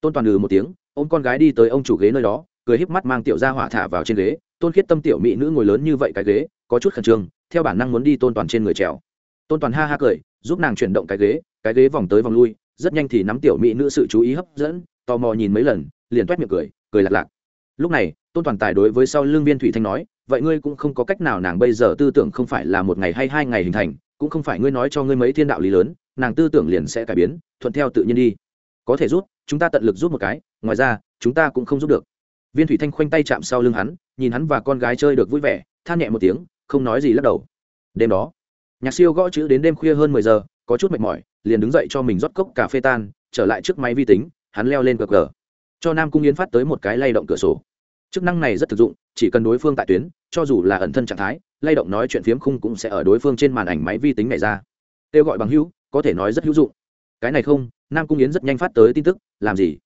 Tôn toàn ừ một tiếng, ôm con gái đi tới ông chủ ghế nơi đó, cười híp mắt mang tiểu ra hỏa thả vào trên ghế, tôn khiết tâm tiểu mỹ nữ ngồi lớn như vậy cái ghế, có chút khẩn trương theo bản năng muốn đi tôn toàn trên người trèo. Tôn toàn ha ha cười, giúp nàng chuyển động cái ghế cái ghế vòng tới vòng lui, rất nhanh thì nắm tiểu mỹ nữ sự chú ý hấp dẫn, tò mò nhìn mấy lần, liền toét miệng cười cười lạc lạc. Lúc này, tôn toàn tài đối với sau lương viên thủy thanh nói, vậy ngươi cũng không có cách nào nàng bây giờ tư tưởng không phải là một ngày hay hai ngày hình thành, cũng không phải ngươi nói cho ngươi mấy thiên đạo lý lớn, nàng tư tưởng liền sẽ cải biến, thuận theo tự nhiên đi. Có thể rút chúng ta tận lực rút một cái, ngoài ra, chúng ta cũng không giúp được. Viên thủy thanh khoanh tay chạm sau lưng hắn, nhìn hắn và con gái chơi được vui vẻ, than nhẹ một tiếng không nói gì lắc đầu. Đêm đó, nhạc siêu gõ chữ đến đêm khuya hơn mười giờ, có chút mệt mỏi, liền đứng dậy cho mình rót cốc cà phê tan, trở lại trước máy vi tính, hắn leo lên cờ cờ. Cho nam cung yến phát tới một cái lay động cửa sổ. Chức năng này rất thực dụng, chỉ cần đối phương tại tuyến, cho dù là ẩn thân trạng thái, lay động nói chuyện phiếm khung cũng sẽ ở đối phương trên màn ảnh máy vi tính này ra. Kêu gọi bằng hữu, có thể nói rất hữu dụng. Cái này không, nam cung yến rất nhanh phát tới tin tức, làm gì?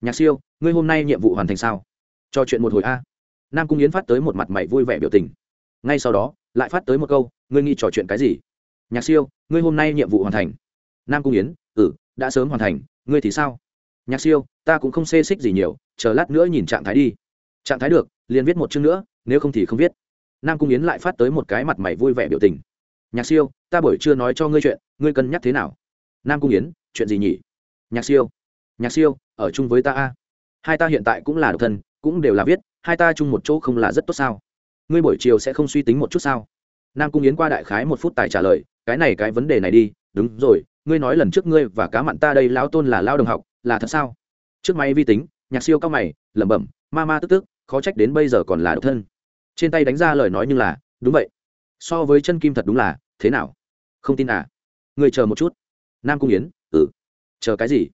Nhạc siêu, ngươi hôm nay nhiệm vụ hoàn thành sao? Cho chuyện một hồi a. Nam cung yến phát tới một mặt mày vui vẻ biểu tình ngay sau đó, lại phát tới một câu, ngươi nghĩ trò chuyện cái gì? Nhạc siêu, ngươi hôm nay nhiệm vụ hoàn thành. Nam cung yến ừ đã sớm hoàn thành, ngươi thì sao? Nhạc siêu, ta cũng không xê xích gì nhiều, chờ lát nữa nhìn trạng thái đi. Trạng thái được, liền viết một chương nữa, nếu không thì không viết. Nam cung yến lại phát tới một cái mặt mày vui vẻ biểu tình. Nhạc siêu, ta buổi chưa nói cho ngươi chuyện, ngươi cân nhắc thế nào? Nam cung yến, chuyện gì nhỉ? Nhạc siêu nhạc siêu, ở chung với ta a. Hai ta hiện tại cũng là độc thân, cũng đều là viết, hai ta chung một chỗ không là rất tốt sao? Ngươi buổi chiều sẽ không suy tính một chút sao? Nam cung yến qua đại khái một phút tài trả lời, cái này cái vấn đề này đi, đúng rồi, ngươi nói lần trước ngươi và cá mặn ta đây lão tôn là lao đồng học, là thật sao? Trước máy vi tính, nhạc siêu cao mày, lẩm bẩm, ma ma tức tức, khó trách đến bây giờ còn là độc thân. Trên tay đánh ra lời nói như là, đúng vậy. So với chân kim thật đúng là, thế nào? Không tin à? Ngươi chờ một chút. Nam cung yến ừ. Chờ cái gì?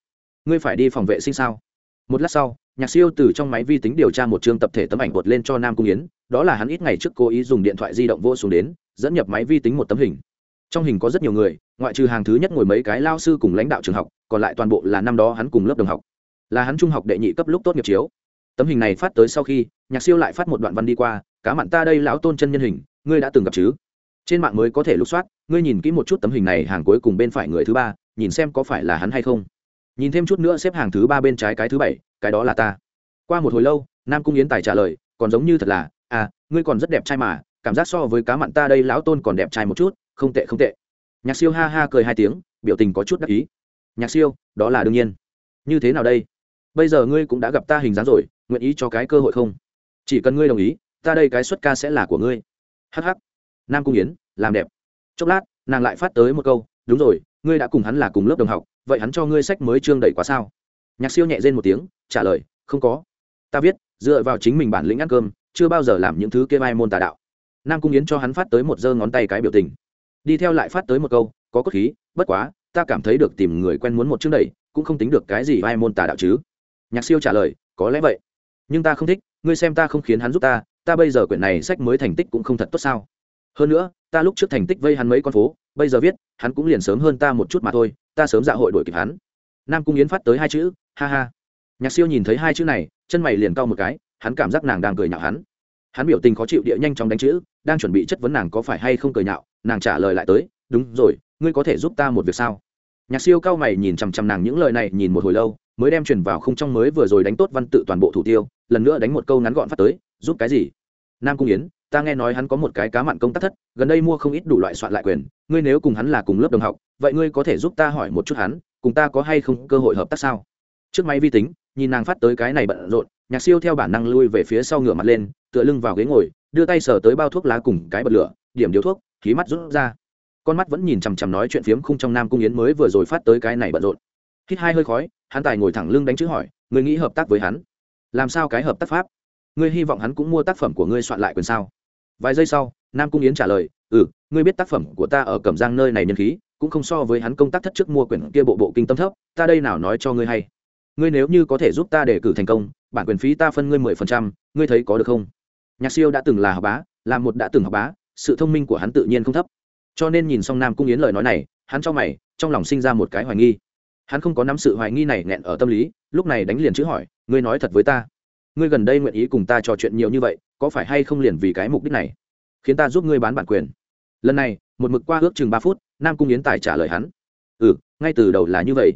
Ngươi phải đi phòng vệ sinh sao? Một lát sau, nhạc siêu từ trong máy vi tính điều tra một chương tập thể tấm ảnh bột lên cho nam cung yến đó là hắn ít ngày trước cố ý dùng điện thoại di động vô xuống đến, dẫn nhập máy vi tính một tấm hình. Trong hình có rất nhiều người, ngoại trừ hàng thứ nhất ngồi mấy cái lao sư cùng lãnh đạo trường học, còn lại toàn bộ là năm đó hắn cùng lớp đồng học. Là hắn trung học đệ nhị cấp lúc tốt nghiệp chiếu. Tấm hình này phát tới sau khi, nhạc siêu lại phát một đoạn văn đi qua, cá mặn ta đây lão tôn chân nhân hình, ngươi đã từng gặp chứ? Trên mạng mới có thể lục soát, ngươi nhìn kỹ một chút tấm hình này hàng cuối cùng bên phải người thứ ba, nhìn xem có phải là hắn hay không. Nhìn thêm chút nữa xếp hàng thứ ba bên trái cái thứ bảy, cái đó là ta. Qua một hồi lâu, nam cung yến tài trả lời, còn giống như thật là à ngươi còn rất đẹp trai mà, cảm giác so với cá mặn ta đây lão tôn còn đẹp trai một chút, không tệ không tệ. Nhạc siêu ha ha cười hai tiếng, biểu tình có chút đắc ý. Nhạc siêu, đó là đương nhiên. Như thế nào đây? Bây giờ ngươi cũng đã gặp ta hình dáng rồi, nguyện ý cho cái cơ hội không? Chỉ cần ngươi đồng ý, ta đây cái xuất ca sẽ là của ngươi. Hh nam cung yến, làm đẹp. Chốc lát, nàng lại phát tới một câu, đúng rồi, ngươi đã cùng hắn là cùng lớp đồng học, vậy hắn cho ngươi sách mới trương đẩy quá sao? Nhạc siêu nhẹ dên một tiếng, trả lời, không có. Ta viết, dựa vào chính mình bản lĩnh ăn cơm chưa bao giờ làm những thứ kia mai môn tà đạo. Nam cung yến cho hắn phát tới một giơ ngón tay cái biểu tình. Đi theo lại phát tới một câu, có cốt khí, bất quá, ta cảm thấy được tìm người quen muốn một chương đẩy, cũng không tính được cái gì vai môn tà đạo chứ. Nhạc siêu trả lời, có lẽ vậy. Nhưng ta không thích, ngươi xem ta không khiến hắn giúp ta ta bây giờ quyển này sách mới thành tích cũng không thật tốt sao. Hơn nữa, ta lúc trước thành tích vây hắn mấy con phố, bây giờ viết, hắn cũng liền sớm hơn ta một chút mà thôi, ta sớm dạ hội đuổi kịp hắn. Nam cung yến phát tới hai chữ, ha ha. Nhạc siêu nhìn thấy hai chữ này, chân mày liền cau một cái hắn cảm giác nàng đang cười nhạo hắn. Hắn biểu tình khó chịu địa nhanh chóng đánh chữ, đang chuẩn bị chất vấn nàng có phải hay không cười nhạo, nàng trả lời lại tới, đúng rồi, ngươi có thể giúp ta một việc sao? Nhạc siêu cao mày nhìn chằm chằm nàng những lời này nhìn một hồi lâu, mới đem truyền vào không trong mới vừa rồi đánh tốt văn tự toàn bộ thủ tiêu, lần nữa đánh một câu ngắn gọn phát tới, giúp cái gì? Nam cung yến, ta nghe nói hắn có một cái cá mặn công tác thất, gần đây mua không ít đủ loại soạn lại quyền, ngươi nếu cùng hắn là cùng lớp đồng học, vậy ngươi có thể giúp ta hỏi một chút hắn, cùng ta có hay không cơ hội hợp tác sao? Trước máy vi tính, nhìn nàng phát tới cái này bận rộn nhạc siêu theo bản năng lui về phía sau ngửa mặt lên, tựa lưng vào ghế ngồi, đưa tay sờ tới bao thuốc lá cùng cái bật lửa, điểm điếu thuốc, khí mắt rút ra. Con mắt vẫn nhìn chằm chằm nói chuyện phiếm khung trong nam cung yến mới vừa rồi phát tới cái này bận rộn. Hít hai hơi khói, hắn tài ngồi thẳng lưng đánh chữ hỏi người nghĩ hợp tác với hắn? Làm sao cái hợp tác pháp? Ngươi hy vọng hắn cũng mua tác phẩm của ngươi soạn lại quyền sao? Vài giây sau, nam cung yến trả lời ừ ngươi biết tác phẩm của ta ở cẩm giang nơi này nhân khí, cũng không so với hắn công tác thất chức mua quyển kia bộ bộ kinh tâm thấp, ta đây nào nói cho ngươi hay? Ngươi nếu như có thể giúp ta đề cử thành công bản quyền phí ta phân ngươi mười phần trăm, ngươi thấy có được không? Nhạc siêu đã từng là học bá, là một đã từng học bá, sự thông minh của hắn tự nhiên không thấp. Cho nên nhìn xong nam cung yến lời nói này, hắn cho mày, trong lòng sinh ra một cái hoài nghi. Hắn không có nắm sự hoài nghi này nghẹn ở tâm lý, lúc này đánh liền chữ hỏi, ngươi nói thật với ta, ngươi gần đây nguyện ý cùng ta trò chuyện nhiều như vậy, có phải hay không liền vì cái mục đích này, khiến ta giúp ngươi bán bản quyền? Lần này, một mực qua ước chừng ba phút, nam cung yến tài trả lời hắn ừ ngay từ đầu là như vậy.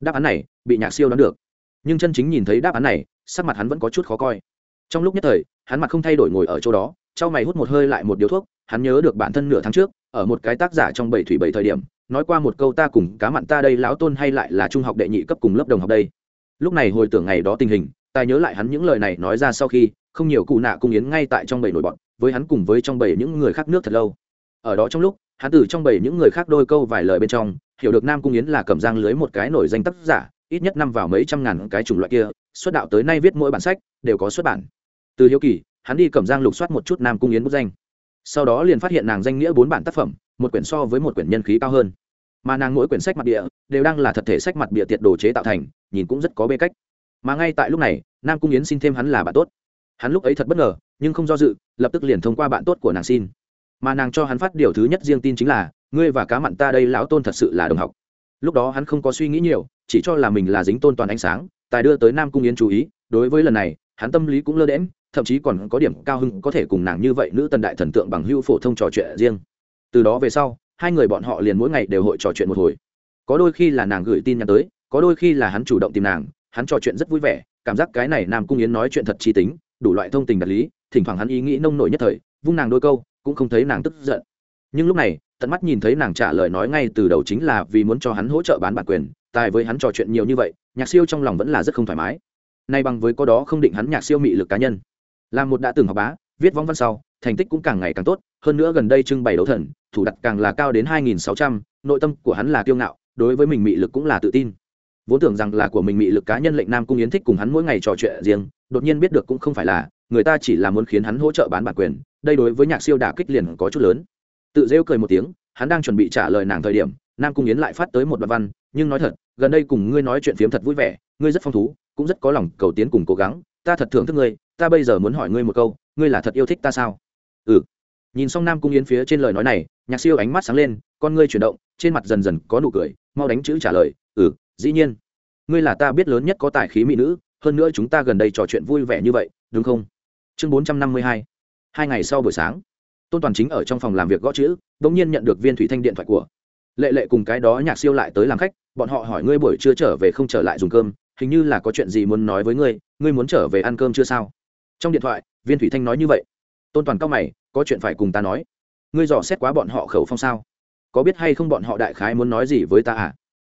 Đáp án này, bị nhạc siêu đoán được. Nhưng chân chính nhìn thấy đáp án này sắc mặt hắn vẫn có chút khó coi. Trong lúc nhất thời, hắn mặt không thay đổi ngồi ở chỗ đó trao mày hút một hơi lại một điếu thuốc, hắn nhớ được bản thân nửa tháng trước, ở một cái tác giả trong bảy thủy bảy thời điểm, nói qua một câu ta cùng cá mặn ta đây lão tôn hay lại là trung học đệ nhị cấp cùng lớp đồng học đây. Lúc này hồi tưởng ngày đó tình hình tài nhớ lại hắn những lời này nói ra sau khi, không nhiều cụ nạ cung yến ngay tại trong bảy nổi bọn, với hắn cùng với trong bảy những người khác nước thật lâu. Ở đó trong lúc, hắn từ trong bảy những người khác đôi câu vài lời bên trong, hiểu được nam cung yến là cầm giang lưới một cái nổi danh tác giả, ít nhất năm vào mấy trăm ngàn cái chủng loại kia xuất đạo tới nay viết mỗi bản sách, đều có xuất bản. Từ hiếu kỳ, hắn đi cầm giang lục soát một chút nam cung yến bút danh. Sau đó liền phát hiện nàng danh nghĩa bốn bản tác phẩm, một quyển so với một quyển nhân khí cao hơn. Mà nàng mỗi quyển sách mặt địa, đều đang là thật thể sách mặt địa tiệt đồ chế tạo thành, nhìn cũng rất có bê cách. Mà ngay tại lúc này, nam cung yến xin thêm hắn là bạn tốt. Hắn lúc ấy thật bất ngờ, nhưng không do dự, lập tức liền thông qua bạn tốt của nàng xin. Mà nàng cho hắn phát điều thứ nhất riêng tin chính là, ngươi và cá mặn ta đây lão tôn thật sự là đồng học. Lúc đó hắn không có suy nghĩ nhiều, chỉ cho là mình là dính tôn toàn ánh sáng tài đưa tới nam cung yến chú ý, đối với lần này, hắn tâm lý cũng lơ đễm thậm chí còn có điểm cao hưng có thể cùng nàng như vậy nữ tần đại thần tượng bằng hưu phổ thông trò chuyện riêng. Từ đó về sau, hai người bọn họ liền mỗi ngày đều hội trò chuyện một hồi. Có đôi khi là nàng gửi tin nhắn tới, có đôi khi là hắn chủ động tìm nàng, hắn trò chuyện rất vui vẻ, cảm giác cái này nam cung yến nói chuyện thật chi tính, đủ loại thông tình đạt lý, thỉnh thoảng hắn ý nghĩ nông nổi nhất thời, vung nàng đôi câu, cũng không thấy nàng tức giận. Nhưng lúc này, tận mắt nhìn thấy nàng trả lời nói ngay từ đầu chính là vì muốn cho hắn hỗ trợ bán bản quyền tài với hắn trò chuyện nhiều như vậy, nhạc siêu trong lòng vẫn là rất không thoải mái. Nay bằng với có đó không định hắn nhạc siêu mị lực cá nhân. Là một đã từng học bá, viết vong văn sau, thành tích cũng càng ngày càng tốt, hơn nữa gần đây trưng bày đấu thần, thủ đặt càng là cao đến hai nghìn sáu trăm, nội tâm của hắn là kiêu ngạo, đối với mình mị lực cũng là tự tin. Vốn tưởng rằng là của mình mị lực cá nhân lệnh nam cung yến thích cùng hắn mỗi ngày trò chuyện riêng, đột nhiên biết được cũng không phải là, người ta chỉ là muốn khiến hắn hỗ trợ bán bản quyền, đây đối với nhạc siêu đả kích liền có chút lớn. Tự rêu cười một tiếng, hắn đang chuẩn bị trả lời nàng thời điểm, nam cung yến lại phát tới một đoạn văn, nhưng nói thật gần đây cùng ngươi nói chuyện phiếm thật vui vẻ, ngươi rất phong thú, cũng rất có lòng cầu tiến cùng cố gắng, ta thật thưởng thức ngươi, ta bây giờ muốn hỏi ngươi một câu, ngươi là thật yêu thích ta sao? Ừ. Nhìn xong nam cung yến phía trên lời nói này, nhạc siêu ánh mắt sáng lên, con ngươi chuyển động, trên mặt dần dần có nụ cười, mau đánh chữ trả lời ừ dĩ nhiên. Ngươi là ta biết lớn nhất có tài khí mỹ nữ, hơn nữa chúng ta gần đây trò chuyện vui vẻ như vậy, đúng không? Chương bốn trăm năm mươi hai. Hai ngày sau buổi sáng, tôn toàn chính ở trong phòng làm việc gõ chữ đ ỗ n g nhiên nhận được viên thủy thanh điện thoại của lệ lệ cùng cái đó nhạc siêu lại tới làm khách, bọn họ hỏi ngươi buổi trưa trở về không trở lại dùng cơm, hình như là có chuyện gì muốn nói với ngươi ngươi muốn trở về ăn cơm chưa sao? Trong điện thoại, viên thủy thanh nói như vậy. Tôn toàn cao mày, có chuyện phải cùng ta nói. Ngươi dò xét quá bọn họ khẩu phong sao? Có biết hay không bọn họ đại khái muốn nói gì với ta à?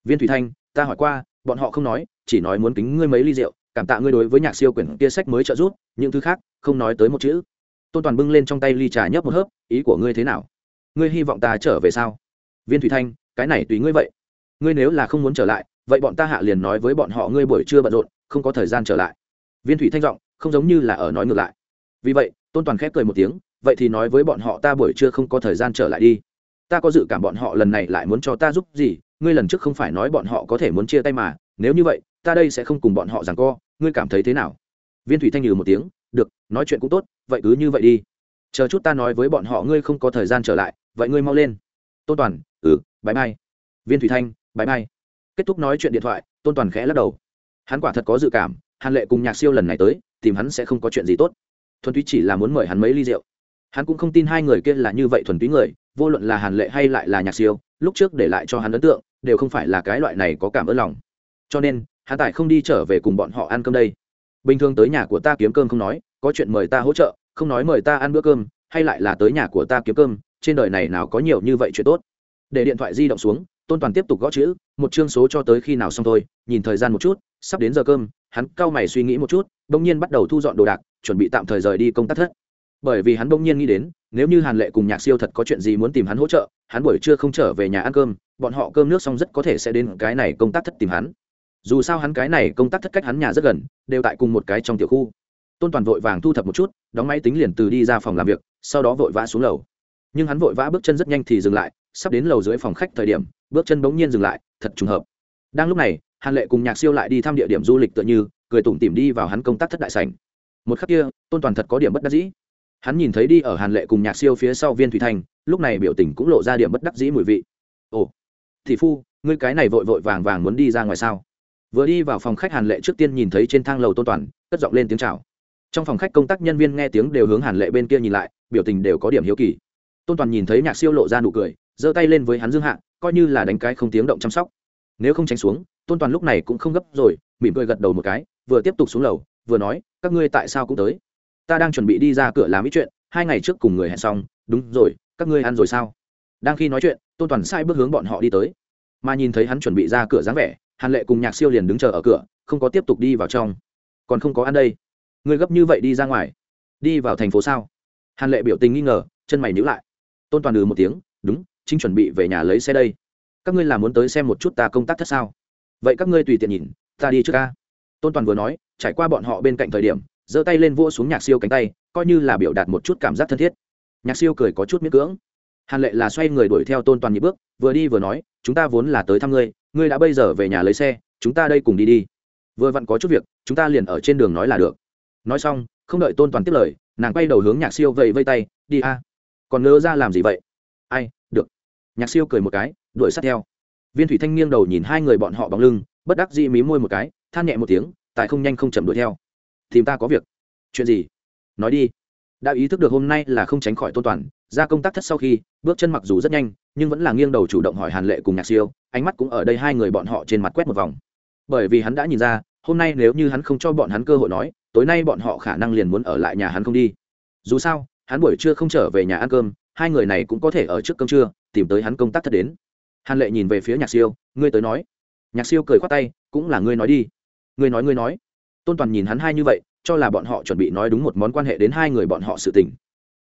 Viên thủy thanh, ta hỏi qua, bọn họ không nói, chỉ nói muốn kính ngươi mấy ly rượu, cảm tạ ngươi đối với nhạc siêu quyển kia sách mới trợ giúp, những thứ khác, không nói tới một chữ. Tôn toàn bưng lên trong tay ly trà nhấp một hớp, ý của ngươi thế nào? Ngươi hy vọng ta trở về sao? Viên thủy thanh, cái này tùy ngươi vậy. Ngươi nếu là không muốn trở lại, vậy bọn ta hạ liền nói với bọn họ ngươi buổi trưa bận rộn, không có thời gian trở lại. Viên thủy thanh giọng, không giống như là ở nói ngược lại. Vì vậy, tôn toàn khép cười một tiếng, vậy thì nói với bọn họ ta buổi trưa không có thời gian trở lại đi. Ta có dự cảm bọn họ lần này lại muốn cho ta giúp gì, ngươi lần trước không phải nói bọn họ có thể muốn chia tay mà, nếu như vậy, ta đây sẽ không cùng bọn họ rằng co, ngươi cảm thấy thế nào? Viên thủy thanh nhừ một tiếng, được, nói chuyện cũng tốt, vậy cứ như vậy đi. Chờ chút ta nói với bọn họ ngươi không có thời gian trở lại, vậy ngươi mau lên. Tôn toàn bãi mai. Viên thủy thanh bãi mai. Kết thúc nói chuyện điện thoại, tôn toàn khẽ lắc đầu. Hắn quả thật có dự cảm, hàn lệ cùng nhạc siêu lần này tới, tìm hắn sẽ không có chuyện gì tốt. Thuần túy chỉ là muốn mời hắn mấy ly rượu. Hắn cũng không tin hai người kia là như vậy thuần túy người, vô luận là hàn lệ hay lại là nhạc siêu, lúc trước để lại cho hắn ấn tượng, đều không phải là cái loại này có cảm ơn lòng. Cho nên, hắn tài không đi trở về cùng bọn họ ăn cơm đây. Bình thường tới nhà của ta kiếm cơm không nói, có chuyện mời ta hỗ trợ, không nói mời ta ăn bữa cơm, hay lại là tới nhà của ta kiếm cơm, trên đời này nào có nhiều như vậy chuyện tốt để điện thoại di động xuống, tôn toàn tiếp tục gõ chữ, một chương số cho tới khi nào xong thôi, nhìn thời gian một chút, sắp đến giờ cơm, hắn cau mày suy nghĩ một chút, bỗng nhiên bắt đầu thu dọn đồ đạc, chuẩn bị tạm thời rời đi công tác thất. Bởi vì hắn bỗng nhiên nghĩ đến, nếu như hàn lệ cùng nhạc siêu thật có chuyện gì muốn tìm hắn hỗ trợ, hắn buổi trưa không trở về nhà ăn cơm, bọn họ cơm nước xong rất có thể sẽ đến cái này công tác thất tìm hắn. Dù sao hắn cái này công tác thất cách hắn nhà rất gần, đều tại cùng một cái trong tiểu khu. Tôn toàn vội vàng thu thập một chút, đóng máy tính liền từ đi ra phòng làm việc, sau đó vội vã xuống lầu. Nhưng hắn vội vã bước chân rất nhanh thì dừng lại sắp đến lầu dưới phòng khách thời điểm, bước chân bỗng nhiên dừng lại, thật trùng hợp. Đang lúc này, hàn lệ cùng nhạc siêu lại đi thăm địa điểm du lịch tựa như, cười tủm tỉm đi vào hắn công tác thất đại sảnh. Một khắc kia, tôn toàn thật có điểm bất đắc dĩ. Hắn nhìn thấy đi ở hàn lệ cùng nhạc siêu phía sau viên thủy thanh lúc này biểu tình cũng lộ ra điểm bất đắc dĩ mùi vị. Ồ, thị phu, ngươi cái này vội vội vàng vàng muốn đi ra ngoài sao? Vừa đi vào phòng khách hàn lệ trước tiên nhìn thấy trên thang lầu tôn toàn, cất giọng lên tiếng chào. Trong phòng khách công tác nhân viên nghe tiếng đều hướng hàn lệ bên kia nhìn lại, biểu tình đều có điểm hiếu kỳ. Tôn toàn nhìn thấy nhạc siêu lộ ra nụ cười giơ tay lên với hắn dương hạ, coi như là đánh cái không tiếng động chăm sóc. Nếu không tránh xuống, tôn toàn lúc này cũng không gấp rồi, mỉm cười gật đầu một cái, vừa tiếp tục xuống lầu, vừa nói, các ngươi tại sao cũng tới? Ta đang chuẩn bị đi ra cửa làm ít chuyện, hai ngày trước cùng người hẹn xong, đúng rồi, các ngươi ăn rồi sao? Đang khi nói chuyện, tôn toàn sai bước hướng bọn họ đi tới. Mà nhìn thấy hắn chuẩn bị ra cửa dáng vẻ, hàn lệ cùng nhạc siêu liền đứng chờ ở cửa, không có tiếp tục đi vào trong. Còn không có ăn đây. Ngươi gấp như vậy đi ra ngoài. Đi vào thành phố sao? Hàn lệ biểu tình nghi ngờ, chân mày nhữ lại. Tôn toàn ừ một tiếng, đúng chính chuẩn bị về nhà lấy xe đây. Các ngươi là muốn tới xem một chút ta công tác thất sao? Vậy các ngươi tùy tiện nhìn, ta đi trước ca. Tôn toàn vừa nói, trải qua bọn họ bên cạnh thời điểm, giơ tay lên vua xuống nhạc siêu cánh tay, coi như là biểu đạt một chút cảm giác thân thiết. Nhạc siêu cười có chút miễn cưỡng. Hàn lệ là xoay người đuổi theo tôn toàn nhị bước, vừa đi vừa nói, chúng ta vốn là tới thăm ngươi ngươi đã bây giờ về nhà lấy xe, chúng ta đây cùng đi đi. Vừa vặn có chút việc, chúng ta liền ở trên đường nói là được. Nói xong, không đợi tôn toàn tiếp lời, nàng quay đầu hướng nhạc siêu vẫy vây tay, đi a. Còn ngớ ra làm gì vậy? Ai nhạc siêu cười một cái, đuổi sát theo. Viên thủy thanh nghiêng đầu nhìn hai người bọn họ bóng lưng, bất đắc dĩ mí môi một cái, than nhẹ một tiếng, tại không nhanh không chậm đuổi theo. Tìm ta có việc. Chuyện gì? Nói đi. Đã ý thức được hôm nay là không tránh khỏi tôn toàn, ra công tác thất sau khi, bước chân mặc dù rất nhanh, nhưng vẫn là nghiêng đầu chủ động hỏi hàn lệ cùng nhạc siêu, ánh mắt cũng ở đây hai người bọn họ trên mặt quét một vòng. Bởi vì hắn đã nhìn ra, hôm nay nếu như hắn không cho bọn hắn cơ hội nói, tối nay bọn họ khả năng liền muốn ở lại nhà hắn không đi. Dù sao, hắn buổi trưa không trở về nhà ăn cơm hai người này cũng có thể ở trước cơm trưa, tìm tới hắn công tác thất đến. Hàn lệ nhìn về phía nhạc siêu, ngươi tới nói. Nhạc siêu cười khoát tay, cũng là ngươi nói đi. Ngươi nói ngươi nói. Tôn toàn nhìn hắn hai như vậy, cho là bọn họ chuẩn bị nói đúng một món quan hệ đến hai người bọn họ sự tình.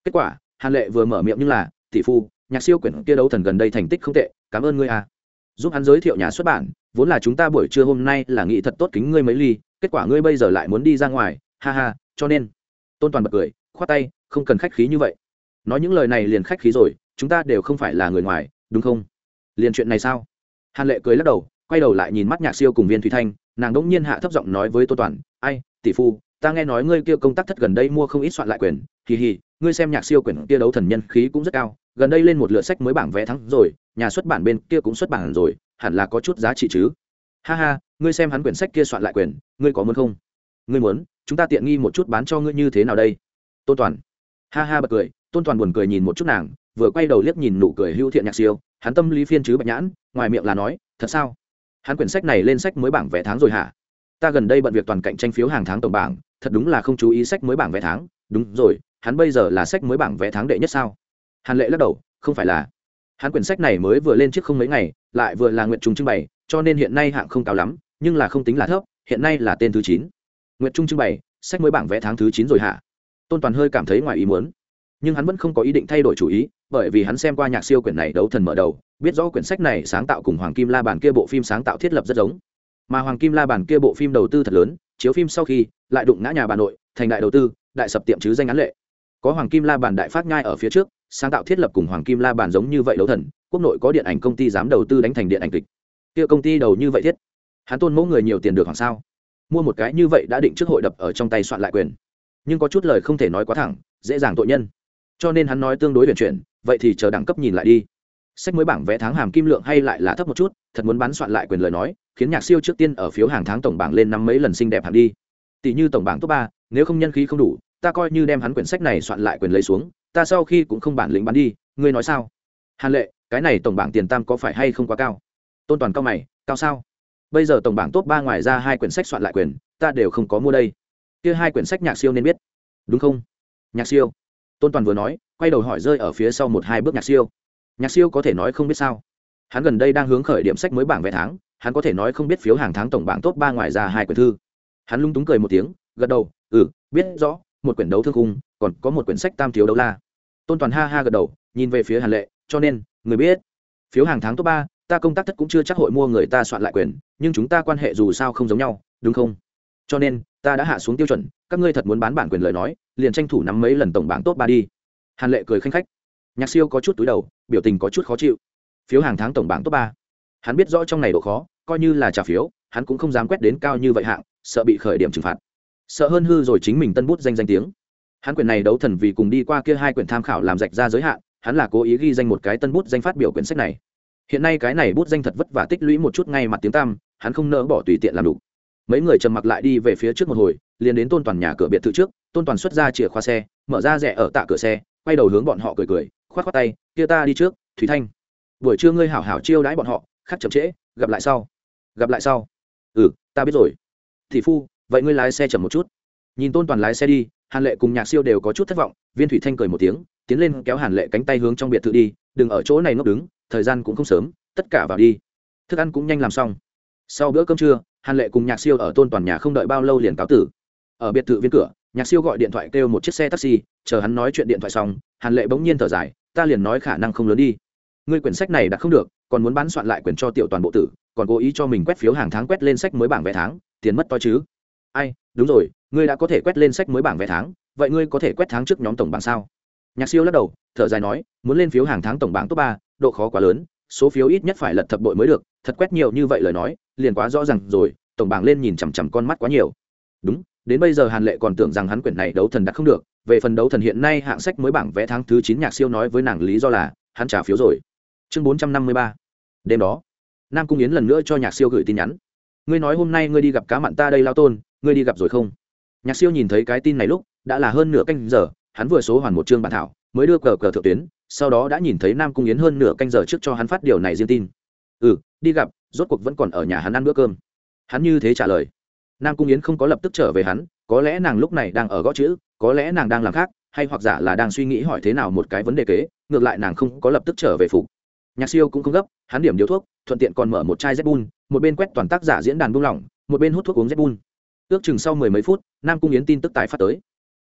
Kết quả, hàn lệ vừa mở miệng nhưng là, tỷ phu, nhạc siêu quyển kia đấu thần gần đây thành tích không tệ, cảm ơn ngươi à. Giúp hắn giới thiệu nhà xuất bản, vốn là chúng ta buổi trưa hôm nay là nghị thật tốt kính ngươi mấy ly, kết quả ngươi bây giờ lại muốn đi ra ngoài, ha ha, cho nên. Tôn toàn bật cười, khoát tay, không cần khách khí như vậy nói những lời này liền khách khí rồi, chúng ta đều không phải là người ngoài, đúng không? Liền chuyện này sao? Hàn lệ cười lắc đầu, quay đầu lại nhìn mắt nhạc siêu cùng viên thủy thanh, nàng đỗng nhiên hạ thấp giọng nói với tô toàn, ai, tỷ phu, ta nghe nói ngươi kia công tác thất gần đây mua không ít soạn lại quyền, kỳ hì, ngươi xem nhạc siêu quyển kia đấu thần nhân khí cũng rất cao, gần đây lên một lượt sách mới bảng vé thắng rồi, nhà xuất bản bên kia cũng xuất bản rồi, hẳn là có chút giá trị chứ. Ha ha, ngươi xem hắn quyển sách kia soạn lại quyền, ngươi có muốn không? Ngươi muốn, chúng ta tiện nghi một chút bán cho ngươi như thế nào đây? Tô toàn, ha ha bật cười tôn toàn buồn cười nhìn một chút nàng, vừa quay đầu liếc nhìn nụ cười hữu thiện nhạc siêu, hắn tâm lý phiên chứ bạch nhãn, ngoài miệng là nói, thật sao? Hắn quyển sách này lên sách mới bảng vé tháng rồi hả? Ta gần đây bận việc toàn cạnh tranh phiếu hàng tháng tổng bảng, thật đúng là không chú ý sách mới bảng vé tháng. Đúng rồi, hắn bây giờ là sách mới bảng vé tháng đệ nhất sao? Hàn lệ lắc đầu, không phải là. Hắn quyển sách này mới vừa lên trước không mấy ngày, lại vừa là nguyện trung trưng bày, cho nên hiện nay hạng không cao lắm, nhưng là không tính là thấp, hiện nay là tên thứ chín. Nguyện trung trưng bày, sách mới bảng vé tháng thứ chín rồi hả? Tôn toàn hơi cảm thấy ngoài ý muốn nhưng hắn vẫn không có ý định thay đổi chủ ý, bởi vì hắn xem qua nhạc siêu quyển này đấu thần mở đầu, biết rõ quyển sách này sáng tạo cùng hoàng kim la bàn kia bộ phim sáng tạo thiết lập rất giống. Mà hoàng kim la bàn kia bộ phim đầu tư thật lớn, chiếu phim sau khi, lại đụng ngã nhà bà nội, thành đại đầu tư, đại sập tiệm chứ danh án lệ. Có hoàng kim la bàn đại phát nhai ở phía trước, sáng tạo thiết lập cùng hoàng kim la bàn giống như vậy đấu thần, quốc nội có điện ảnh công ty dám đầu tư đánh thành điện ảnh kịch. Kia công ty đầu như vậy thiết, hắn tôn mẫu người nhiều tiền được hoàng sao? Mua một cái như vậy đã định trước hội đập ở trong tay soạn lại quyền. Nhưng có chút lời không thể nói quá thẳng, dễ dàng tội nhân cho nên hắn nói tương đối huyền chuyển, vậy thì chờ đẳng cấp nhìn lại đi. Sách mới bảng vé tháng hàm kim lượng hay lại là thấp một chút, thật muốn bán soạn lại quyền lời nói, khiến nhạc siêu trước tiên ở phiếu hàng tháng tổng bảng lên năm mấy lần xinh đẹp hẳn đi. Tỷ như tổng bảng top ba, nếu không nhân khí không đủ, ta coi như đem hắn quyển sách này soạn lại quyền lấy xuống, ta sau khi cũng không bản lĩnh bán đi, ngươi nói sao? Hàn lệ, cái này tổng bảng tiền tam có phải hay không quá cao? Tôn toàn cao mày, cao sao? Bây giờ tổng bảng top ba ngoài ra hai quyển sách soạn lại quyền, ta đều không có mua đây. Kia hai quyển sách nhạc siêu nên biết. Đúng không? Nhạc siêu tôn toàn vừa nói, quay đầu hỏi rơi ở phía sau một hai bước nhạc siêu. Nhạc siêu có thể nói không biết sao. Hắn gần đây đang hướng khởi điểm sách mới bảng vé tháng, hắn có thể nói không biết phiếu hàng tháng tổng bảng top ba ngoài ra hai quyển thư. Hắn lung túng cười một tiếng, gật đầu ừ biết rõ, một quyển đấu thương cung còn có một quyển sách tam thiếu đấu la. Tôn toàn ha ha gật đầu, nhìn về phía hàn lệ, cho nên, người biết, phiếu hàng tháng top ba, ta công tác thất cũng chưa chắc hội mua người ta soạn lại quyền nhưng chúng ta quan hệ dù sao không giống nhau, đúng không? Cho nên ta đã hạ xuống tiêu chuẩn các ngươi thật muốn bán bản quyền lời nói liền tranh thủ nắm mấy lần tổng bảng top ba đi. Hàn lệ cười khanh khách. Nhạc siêu có chút túi đầu biểu tình có chút khó chịu. Phiếu hàng tháng tổng bảng top ba. Hắn biết rõ trong này độ khó coi như là trả phiếu hắn cũng không dám quét đến cao như vậy hạng sợ bị khởi điểm trừng phạt. Sợ hơn hư rồi chính mình tân bút danh danh tiếng. Hắn quyền này đấu thần vì cùng đi qua kia hai quyển tham khảo làm rạch ra giới hạn hắn là cố ý ghi danh một cái tân bút danh phát biểu quyển sách này. Hiện nay cái này bút danh thật vất vả tích lũy một chút ngay mặt tiếng tam, hắn không nỡ bỏ tùy tiện làm đủ mấy người trầm mặc lại đi về phía trước một hồi, liền đến tôn toàn nhà cửa biệt thự trước, tôn toàn xuất ra chìa khóa xe, mở ra rẽ ở tạ cửa xe, quay đầu hướng bọn họ cười cười, khoát khoát tay, kia ta đi trước thúy thanh. Buổi trưa ngươi hảo hảo chiêu đãi bọn họ, khắc chậm trễ, gặp lại sau. Gặp lại sau? Ừ ta biết rồi. Thị phu, vậy ngươi lái xe chậm một chút. Nhìn tôn toàn lái xe đi, hàn lệ cùng nhạc siêu đều có chút thất vọng, viên thủy thanh cười một tiếng, tiến lên kéo hàn lệ cánh tay hướng trong biệt thự đi, đừng ở chỗ này ngốc đứng, thời gian cũng không sớm, tất cả vào đi. Thức ăn cũng nhanh làm xong. Sau bữa cơm trưa hàn lệ cùng nhạc siêu ở tôn toàn nhà không đợi bao lâu liền cáo tử. Ở biệt thự viên cửa, nhạc siêu gọi điện thoại kêu một chiếc xe taxi, chờ hắn nói chuyện điện thoại xong, hàn lệ bỗng nhiên thở dài, ta liền nói khả năng không lớn đi. Ngươi quyển sách này đã không được, còn muốn bán soạn lại quyển cho tiểu toàn bộ tử, còn cố ý cho mình quét phiếu hàng tháng quét lên sách mới bảng vé tháng, tiền mất to chứ? Ai, đúng rồi, ngươi đã có thể quét lên sách mới bảng vé tháng, vậy ngươi có thể quét tháng trước nhóm tổng bảng sao? Nhạc siêu lắc đầu, thở dài nói, muốn lên phiếu hàng tháng tổng bảng top ba, độ khó quá lớn, số phiếu ít nhất phải lật thập bội mới được thật quét nhiều như vậy lời nói, liền quá rõ ràng rồi, tổng bảng lên nhìn chằm chằm con mắt quá nhiều. Đúng, đến bây giờ hàn lệ còn tưởng rằng hắn quyển này đấu thần đặt không được, về phần đấu thần hiện nay hạng sách mới bảng vẽ tháng thứ chín nhạc siêu nói với nàng lý do là, hắn trả phiếu rồi. Chương bốn trăm năm mươi ba. Đêm đó, nam cung yến lần nữa cho nhạc siêu gửi tin nhắn. Ngươi nói hôm nay ngươi đi gặp cá mặn ta đây lao tôn, ngươi đi gặp rồi không? Nhạc siêu nhìn thấy cái tin này lúc, đã là hơn nửa canh giờ, hắn vừa số hoàn một chương bản thảo, mới đưa cờ cờ thượng tuyến, sau đó đã nhìn thấy nam cung yến hơn nửa canh giờ trước cho hắn phát điều này riêng tin ừ đi gặp, rốt cuộc vẫn còn ở nhà hắn ăn bữa cơm. Hắn như thế trả lời. Nam cung yến không có lập tức trở về hắn, có lẽ nàng lúc này đang ở gõ chữ, có lẽ nàng đang làm khác, hay hoặc giả là đang suy nghĩ hỏi thế nào một cái vấn đề kế, ngược lại nàng không có lập tức trở về phục nhạc siêu cũng không gấp, hắn điểm điếu thuốc, thuận tiện còn mở một chai z một bên quét toàn tác giả diễn đàn buông lỏng, một bên hút thuốc uống z ước chừng sau mười mấy phút, nam cung yến tin tức tái phát tới.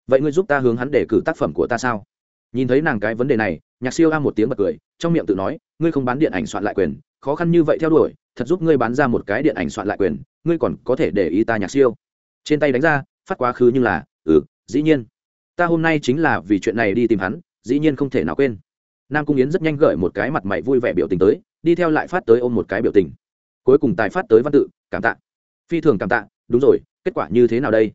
Vậy ngươi giúp ta hướng hắn để cử tác phẩm của ta sao? Nhìn thấy nàng cái vấn đề này, nhạc siêu a một tiếng bật cười, trong miệng tự nói, ngươi không bán điện ảnh soạn lại quyền khó khăn như vậy theo đuổi, thật giúp ngươi bán ra một cái điện ảnh soạn lại quyền, ngươi còn có thể để ý ta nhạc siêu. Trên tay đánh ra, phát quá khứ nhưng là ừ dĩ nhiên. Ta hôm nay chính là vì chuyện này đi tìm hắn, dĩ nhiên không thể nào quên. Nam cung yến rất nhanh gợi một cái mặt mày vui vẻ biểu tình tới, đi theo lại phát tới ôm một cái biểu tình. Cuối cùng tài phát tới văn tự, cảm tạ. Phi thường cảm tạ, đúng rồi, kết quả như thế nào đây?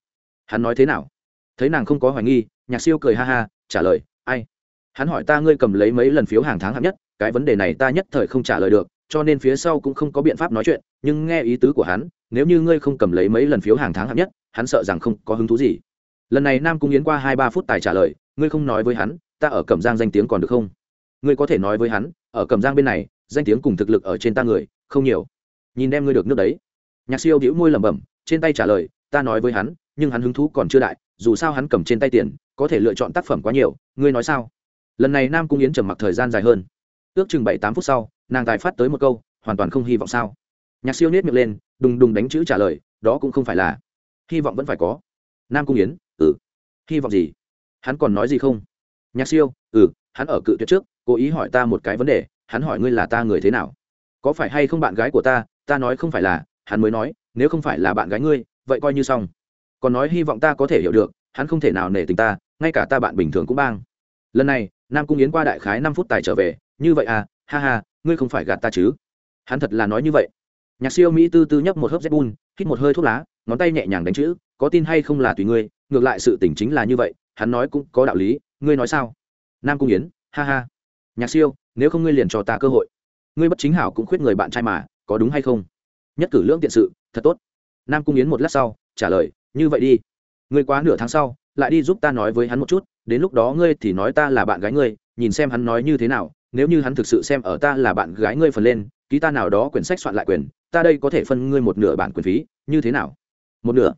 Hắn nói thế nào? Thấy nàng không có hoài nghi, nhạc siêu cười ha ha, trả lời, ai? Hắn hỏi ta ngươi cầm lấy mấy lần phiếu hàng tháng hạng nhất, cái vấn đề này ta nhất thời không trả lời được cho nên phía sau cũng không có biện pháp nói chuyện, nhưng nghe ý tứ của hắn, nếu như ngươi không cầm lấy mấy lần phiếu hàng tháng hạng nhất, hắn sợ rằng không có hứng thú gì. Lần này nam cung yến qua hai ba phút tài trả lời, ngươi không nói với hắn, ta ở cẩm giang danh tiếng còn được không? Ngươi có thể nói với hắn, ở cẩm giang bên này, danh tiếng cùng thực lực ở trên ta người, không nhiều. Nhìn đem ngươi được nước đấy. Nhạc siêu đĩu môi lẩm bẩm, trên tay trả lời, ta nói với hắn, nhưng hắn hứng thú còn chưa đại, dù sao hắn cầm trên tay tiền, có thể lựa chọn tác phẩm quá nhiều, ngươi nói sao? Lần này nam cung yến trầm mặc thời gian dài hơn. Ước chừng bảy tám phút sau nàng tài phát tới một câu, hoàn toàn không hy vọng sao? Nhạc siêu nhét miệng lên, đùng đùng đánh chữ trả lời, đó cũng không phải là, hy vọng vẫn phải có. Nam cung yến ừ. Hy vọng gì? Hắn còn nói gì không? Nhạc siêu ừ hắn ở cự tuyệt trước, cố ý hỏi ta một cái vấn đề, hắn hỏi ngươi là ta người thế nào? Có phải hay không bạn gái của ta ta nói không phải là, hắn mới nói, nếu không phải là bạn gái ngươi, vậy coi như xong. Còn nói hy vọng ta có thể hiểu được, hắn không thể nào nể tình ta, ngay cả ta bạn bình thường cũng bang. Lần này, nam cung yến qua đại khái năm phút tài trở về, như vậy à ha ha ngươi không phải gạt ta chứ? Hắn thật là nói như vậy. Nhạc siêu mỹ tư tư nhấp một hớp zbun hít một hơi thuốc lá, ngón tay nhẹ nhàng đánh chữ, có tin hay không là tùy ngươi, ngược lại sự tỉnh chính là như vậy, hắn nói cũng có đạo lý, ngươi nói sao? Nam cung yến, ha ha. Nhạc siêu, nếu không ngươi liền cho ta cơ hội. Ngươi bất chính hảo cũng khuyết người bạn trai mà, có đúng hay không? Nhất cử lưỡng tiện sự, thật tốt. Nam cung yến một lát sau, trả lời, như vậy đi. Ngươi quá nửa tháng sau, lại đi giúp ta nói với hắn một chút, đến lúc đó ngươi thì nói ta là bạn gái ngươi, nhìn xem hắn nói như thế nào nếu như hắn thực sự xem ở ta là bạn gái ngươi phần lên, ký ta nào đó quyển sách soạn lại quyền, ta đây có thể phân ngươi một nửa bản quyền phí, như thế nào? Một nửa.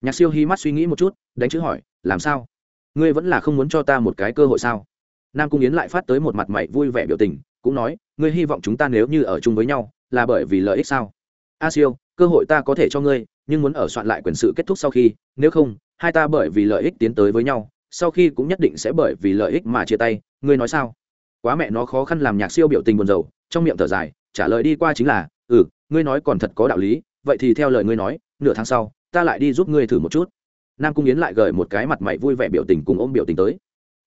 Nhạc siêu hi mắt suy nghĩ một chút, đánh chữ hỏi, làm sao? Ngươi vẫn là không muốn cho ta một cái cơ hội sao? Nam cung yến lại phát tới một mặt mày vui vẻ biểu tình, cũng nói, ngươi hy vọng chúng ta nếu như ở chung với nhau, là bởi vì lợi ích sao? A siêu, cơ hội ta có thể cho ngươi, nhưng muốn ở soạn lại quyền sự kết thúc sau khi, nếu không, hai ta bởi vì lợi ích tiến tới với nhau, sau khi cũng nhất định sẽ bởi vì lợi ích mà chia tay, ngươi nói sao? Quá mẹ nó khó khăn làm nhạc siêu biểu tình buồn rầu, trong miệng thở dài, trả lời đi qua chính là ừ ngươi nói còn thật có đạo lý, vậy thì theo lời ngươi nói, nửa tháng sau, ta lại đi giúp ngươi thử một chút. Nam cung yến lại gửi một cái mặt mày vui vẻ biểu tình cùng ôm biểu tình tới.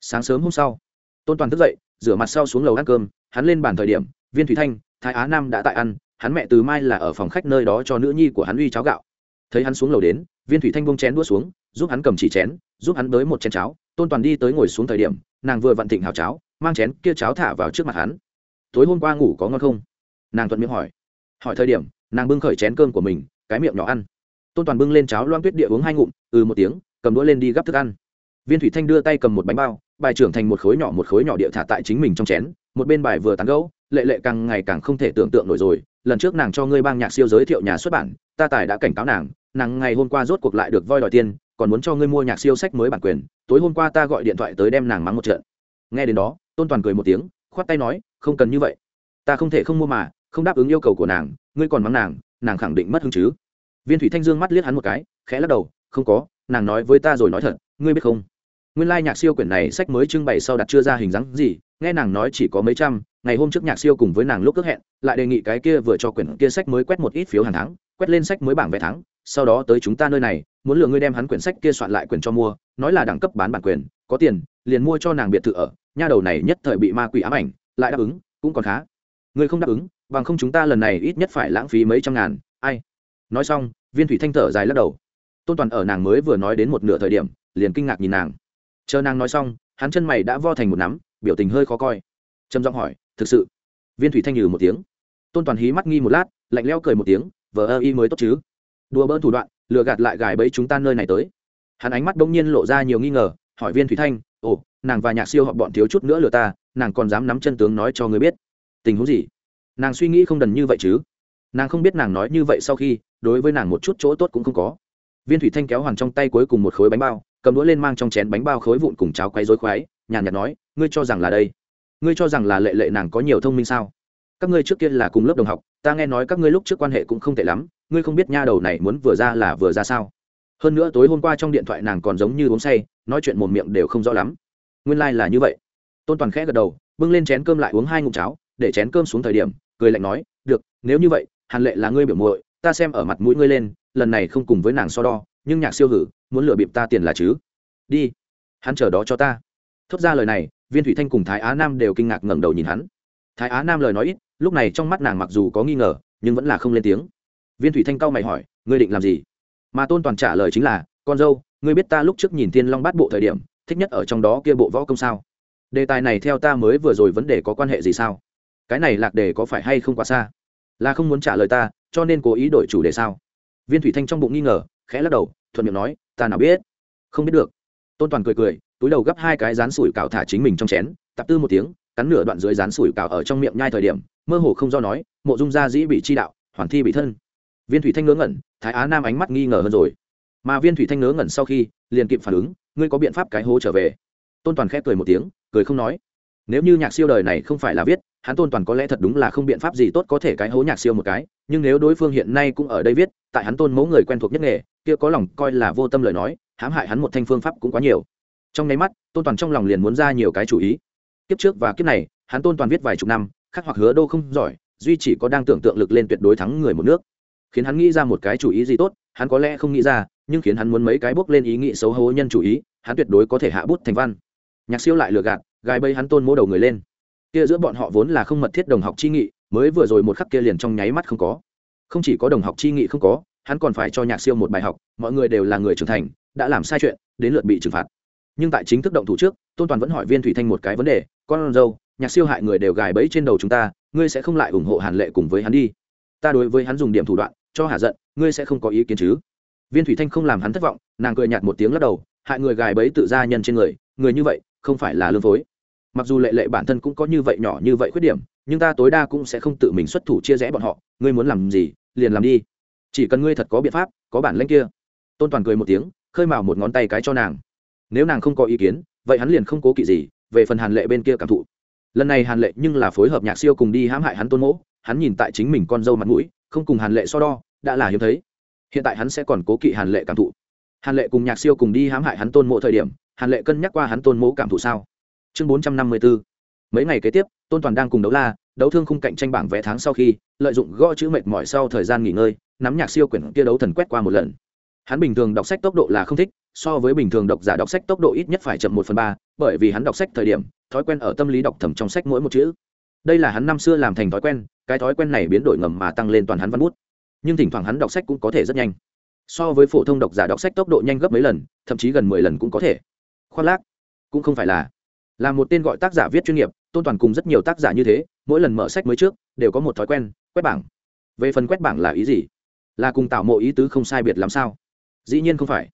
Sáng sớm hôm sau, tôn toàn thức dậy, rửa mặt sau xuống lầu ăn cơm, hắn lên bàn thời điểm, viên thủy thanh, thái á nam đã tại ăn, hắn mẹ từ mai là ở phòng khách nơi đó cho nữ nhi của hắn uy cháo gạo. Thấy hắn xuống lầu đến, viên thủy thanh bông chén đua xuống, giúp hắn cầm chỉ chén, giúp hắn tới một chén cháo. Tôn toàn đi tới ngồi xuống thời điểm, nàng vừa vặn thịnh hào cháo mang chén kia cháo thả vào trước mặt hắn. Tối hôm qua ngủ có ngon không? Nàng thuận miệng hỏi. Hỏi thời điểm nàng bưng khởi chén cơm của mình cái miệng nhỏ ăn. Tôn toàn bưng lên cháo loang tuyết địa uống hai ngụm ừ một tiếng cầm đũa lên đi gắp thức ăn. Viên thủy thanh đưa tay cầm một bánh bao bài trưởng thành một khối nhỏ một khối nhỏ địa thả tại chính mình trong chén một bên bài vừa tán gẫu, lệ lệ càng ngày càng không thể tưởng tượng nổi rồi lần trước nàng cho ngươi bang nhạc siêu giới thiệu nhà xuất bản ta tài đã cảnh cáo nàng nàng ngày hôm qua rốt cuộc lại được voi đòi tiền còn muốn cho ngươi mua nhạc siêu sách mới bản quyền tối hôm qua ta gọi điện thoại tới đem nàng mắng một trận nghe đến đó, tôn toàn cười một tiếng, khoát tay nói, không cần như vậy. Ta không thể không mua mà, không đáp ứng yêu cầu của nàng, ngươi còn mắng nàng nàng khẳng định mất hứng chứ. Viên thủy thanh dương mắt liếc hắn một cái, khẽ lắc đầu, không có, nàng nói với ta rồi nói thật, ngươi biết không? Nguyên lai nhạc siêu quyển này sách mới trưng bày sau đặt chưa ra hình dáng gì, nghe nàng nói chỉ có mấy trăm, ngày hôm trước nhạc siêu cùng với nàng lúc ước hẹn, lại đề nghị cái kia vừa cho quyển kia sách mới quét một ít phiếu hàng tháng, quét lên sách mới bảng vé tháng, sau đó tới chúng ta nơi này, muốn lừa ngươi đem hắn quyển sách kia soạn lại quyền cho mua, nói là đẳng cấp bán bản quyền, có tiền, liền mua cho nàng biệt thự ở nha đầu này nhất thời bị ma quỷ ám ảnh, lại đáp ứng, cũng còn khá. Người không đáp ứng, bằng không chúng ta lần này ít nhất phải lãng phí mấy trăm ngàn, ai? Nói xong, viên thủy thanh thở dài lắc đầu. Tôn toàn ở nàng mới vừa nói đến một nửa thời điểm, liền kinh ngạc nhìn nàng. Chờ nàng nói xong, hắn chân mày đã vo thành một nắm, biểu tình hơi khó coi. Trầm giọng hỏi, thực sự? Viên thủy thanh nhừ một tiếng. Tôn toàn hí mắt nghi một lát, lạnh leo cười một tiếng, vờ ơ y mới tốt chứ? Đùa bỡn thủ đoạn, lừa gạt lại gài bẫy chúng ta nơi này tới. Hắn ánh mắt bỗng nhiên lộ ra nhiều nghi ngờ, hỏi viên thủy thanh, ồ nàng và nhạc siêu họ bọn thiếu chút nữa lừa ta, nàng còn dám nắm chân tướng nói cho người biết. Tình huống gì? Nàng suy nghĩ không đần như vậy chứ? Nàng không biết nàng nói như vậy sau khi, đối với nàng một chút chỗ tốt cũng không có. Viên thủy thanh kéo hoàn trong tay cuối cùng một khối bánh bao, cầm đũa lên mang trong chén bánh bao khối vụn cùng cháo quay dối khoái, nhàn nhạt nói, ngươi cho rằng là đây? Ngươi cho rằng là lệ lệ nàng có nhiều thông minh sao? Các ngươi trước kia là cùng lớp đồng học, ta nghe nói các ngươi lúc trước quan hệ cũng không tệ lắm, ngươi không biết nha đầu này muốn vừa ra là vừa ra sao? Hơn nữa tối hôm qua trong điện thoại nàng còn giống như uống say, nói chuyện một miệng đều không rõ lắm nguyên lai、like、là như vậy. Tôn toàn khẽ gật đầu, bưng lên chén cơm lại uống hai ngụm cháo, để chén cơm xuống thời điểm, cười lạnh nói, được, nếu như vậy, hàn lệ là ngươi biểu muội, ta xem ở mặt mũi ngươi lên, lần này không cùng với nàng so đo, nhưng nhạc siêu hử, muốn lựa bịp ta tiền là chứ? Đi, hắn chờ đó cho ta. Thốt ra lời này, viên thủy thanh cùng thái á nam đều kinh ngạc ngẩng đầu nhìn hắn. Thái á nam lời nói ít, lúc này trong mắt nàng mặc dù có nghi ngờ, nhưng vẫn là không lên tiếng. Viên thủy thanh cau mày hỏi, ngươi định làm gì? Mà tôn toàn trả lời chính là, con dâu, ngươi biết ta lúc trước nhìn Thiên long bát bộ thời điểm thích nhất ở trong đó kia bộ võ công sao? Đề tài này theo ta mới vừa rồi vấn đề có quan hệ gì sao? Cái này lạc đề có phải hay không quá xa? Là không muốn trả lời ta, cho nên cố ý đổi chủ đề sao? Viên thủy thanh trong bụng nghi ngờ, khẽ lắc đầu, thuận miệng nói, ta nào biết? Không biết được. Tôn toàn cười cười, túi đầu gấp hai cái rán sủi cảo thả chính mình trong chén tập tư một tiếng, cắn nửa đoạn dưới rán sủi cảo ở trong miệng nhai thời điểm, mơ hồ không do nói, mộ dung gia dĩ bị chi đạo, hoàn thi bị thân. Viên thủy thanh ngớ ngẩn, thái á nam ánh mắt nghi ngờ hơn rồi. Mà viên thủy thanh ngớ ngẩn sau khi, liền kịp phản ứng ngươi có biện pháp cái hố trở về? Tôn toàn khép cười một tiếng, cười không nói. Nếu như nhạc siêu đời này không phải là viết, hắn tôn toàn có lẽ thật đúng là không biện pháp gì tốt có thể cái hố nhạc siêu một cái, nhưng nếu đối phương hiện nay cũng ở đây viết, tại hắn tôn mẫu người quen thuộc nhất nghề, kia có lòng coi là vô tâm lời nói, hãm hại hắn một thanh phương pháp cũng quá nhiều. Trong nháy mắt, tôn toàn trong lòng liền muốn ra nhiều cái chủ ý. Kiếp trước và kiếp này, hắn tôn toàn viết vài chục năm khác hoặc hứa đô không giỏi, duy chỉ có đang tưởng tượng lực lên tuyệt đối thắng người một nước. Khiến hắn nghĩ ra một cái chủ ý gì tốt, hắn có lẽ không nghĩ ra nhưng khiến hắn muốn mấy cái bước lên ý nghĩ xấu hố nhân chủ ý, hắn tuyệt đối có thể hạ bút thành văn. Nhạc siêu lại lừa gạt, gài bẫy hắn tôn mỗ đầu người lên. Kia giữa bọn họ vốn là không mật thiết đồng học chi nghị, mới vừa rồi một khắc kia liền trong nháy mắt không có. Không chỉ có đồng học chi nghị không có, hắn còn phải cho nhạc siêu một bài học, mọi người đều là người trưởng thành, đã làm sai chuyện, đến lượt bị trừng phạt. Nhưng tại chính thức động thủ trước, tôn toàn vẫn hỏi viên thủy thanh một cái vấn đề, con dâu, nhạc siêu hại người đều gài bẫy trên đầu chúng ta, ngươi sẽ không lại ủng hộ hàn lệ cùng với hắn đi? Ta đối với hắn dùng điểm thủ đoạn, cho hạ giận, ngươi sẽ không có ý kiến chứ? Viên thủy thanh không làm hắn thất vọng, nàng cười nhạt một tiếng lắc đầu, hại người gài bẫy tự ra nhân trên người người như vậy, không phải là lương phối. Mặc dù lệ lệ bản thân cũng có như vậy nhỏ như vậy khuyết điểm, nhưng ta tối đa cũng sẽ không tự mình xuất thủ chia rẽ bọn họ, ngươi muốn làm gì, liền làm đi. Chỉ cần ngươi thật có biện pháp, có bản lãnh kia. Tôn toàn cười một tiếng, khơi mào một ngón tay cái cho nàng. Nếu nàng không có ý kiến, vậy hắn liền không cố kỵ gì, về phần hàn lệ bên kia cảm thụ. Lần này hàn lệ nhưng là phối hợp nhạc siêu cùng đi hãm hại hắn tôn mỗ, hắn nhìn tại chính mình con dâu mặt mũi, không cùng hàn lệ so đo, đã là hiếm thấy hiện tại hắn sẽ còn cố kỵ hàn lệ cảm thụ. Hàn lệ cùng nhạc siêu cùng đi hãm hại hắn tôn mộ thời điểm, hàn lệ cân nhắc qua hắn tôn mộ cảm thụ sao? Chương bốn trăm năm mươi b ố mấy ngày kế tiếp, tôn toàn đang cùng đấu la, đấu thương khung cạnh tranh bảng vé tháng sau khi, lợi dụng gõ chữ mệt mỏi sau thời gian nghỉ ngơi, nắm nhạc siêu quyển kia đấu thần quét qua một lần. Hắn bình thường đọc sách tốc độ là không thích, so với bình thường độc giả đọc sách tốc độ ít nhất phải chậm một phần ba, bởi vì hắn đọc sách thời điểm, thói quen ở tâm lý đọc thầm trong sách mỗi một chữ. Đây là hắn năm xưa làm thành thói quen, cái thói quen này biến đổi ngầm mà tăng lên toàn hắn văn bút nhưng thỉnh thoảng hắn đọc sách cũng có thể rất nhanh. So với phổ thông độc giả đọc sách tốc độ nhanh gấp mấy lần, thậm chí gần mười lần cũng có thể. Khoác lác, cũng không phải là là một tên gọi tác giả viết chuyên nghiệp, tôn toàn cùng rất nhiều tác giả như thế, mỗi lần mở sách mới trước, đều có một thói quen, quét bảng. Về phần quét bảng là ý gì? Là cùng tạo mộ ý tứ không sai biệt làm sao? Dĩ nhiên không phải.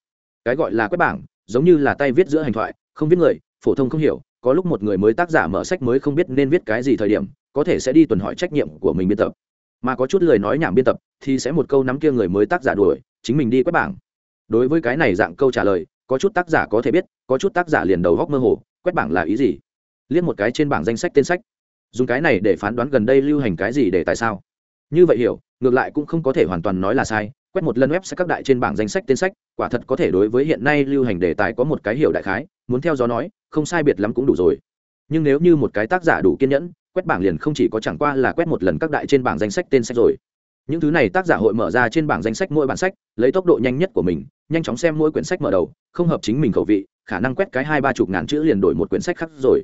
Cái gọi là quét bảng, giống như là tay viết giữa hành thoại, không viết người, phổ thông không hiểu, có lúc một người mới tác giả mở sách mới không biết nên viết cái gì thời điểm, có thể sẽ đi tuần hỏi trách nhiệm của mình biên tập mà có chút lời nói nhảm biên tập, thì sẽ một câu nắm kia người mới tác giả đuổi, chính mình đi quét bảng. Đối với cái này dạng câu trả lời, có chút tác giả có thể biết, có chút tác giả liền đầu góc mơ hồ, quét bảng là ý gì? Liên một cái trên bảng danh sách tên sách. Dùng cái này để phán đoán gần đây lưu hành cái gì để tại sao? Như vậy hiểu, ngược lại cũng không có thể hoàn toàn nói là sai, quét một lần web sẽ các đại trên bảng danh sách tên sách, quả thật có thể đối với hiện nay lưu hành đề tài có một cái hiểu đại khái, muốn theo gió nói, không sai biệt lắm cũng đủ rồi. Nhưng nếu như một cái tác giả đủ kiên nhẫn quét bảng liền không chỉ có chẳng qua là quét một lần các đại trên bảng danh sách tên sách rồi. Những thứ này tác giả hội mở ra trên bảng danh sách mỗi bản sách, lấy tốc độ nhanh nhất của mình, nhanh chóng xem mỗi quyển sách mở đầu, không hợp chính mình khẩu vị, khả năng quét cái hai ba chục ngàn chữ liền đổi một quyển sách khác rồi.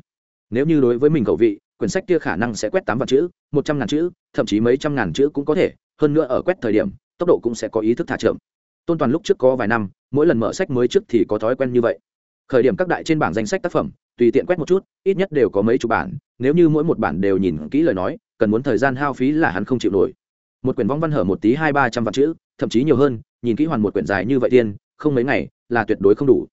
Nếu như đối với mình khẩu vị, quyển sách kia khả năng sẽ quét tám vạn chữ, một trăm ngàn chữ, thậm chí mấy trăm ngàn chữ cũng có thể. Hơn nữa ở quét thời điểm, tốc độ cũng sẽ có ý thức thả chậm. Tôn toàn lúc trước có vài năm, mỗi lần mở sách mới trước thì có thói quen như vậy khởi điểm các đại trên bảng danh sách tác phẩm, tùy tiện quét một chút, ít nhất đều có mấy chục bản, nếu như mỗi một bản đều nhìn kỹ lời nói, cần muốn thời gian hao phí là hắn không chịu nổi. Một quyển vong văn hở một tí hai ba trăm vạn chữ, thậm chí nhiều hơn, nhìn kỹ hoàn một quyển dài như vậy tiên, không mấy ngày, là tuyệt đối không đủ.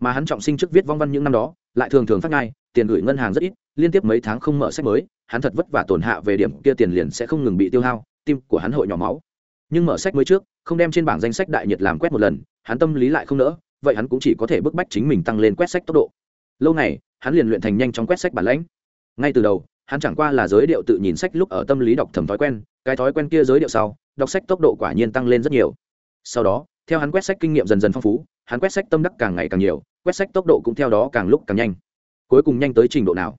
Mà hắn trọng sinh trước viết vong văn những năm đó, lại thường thường phát ngay, tiền gửi ngân hàng rất ít, liên tiếp mấy tháng không mở sách mới, hắn thật vất vả tổn hạ về điểm kia tiền liền sẽ không ngừng bị tiêu hao, tim của hắn hội nhỏ máu. Nhưng mở sách mới trước, không đem trên bảng danh sách đại nhiệt làm quét một lần, hắn tâm lý lại không nỡ vậy hắn cũng chỉ có thể bức bách chính mình tăng lên quét sách tốc độ. Lâu này hắn liền luyện thành nhanh chóng quét sách bản lãnh. Ngay từ đầu, hắn chẳng qua là giới điệu tự nhìn sách lúc ở tâm lý đọc thầm thói quen, cái thói quen kia giới điệu sau, đọc sách tốc độ quả nhiên tăng lên rất nhiều. Sau đó, theo hắn quét sách kinh nghiệm dần dần phong phú, hắn quét sách tâm đắc càng ngày càng nhiều, quét sách tốc độ cũng theo đó càng lúc càng nhanh. Cuối cùng nhanh tới trình độ nào?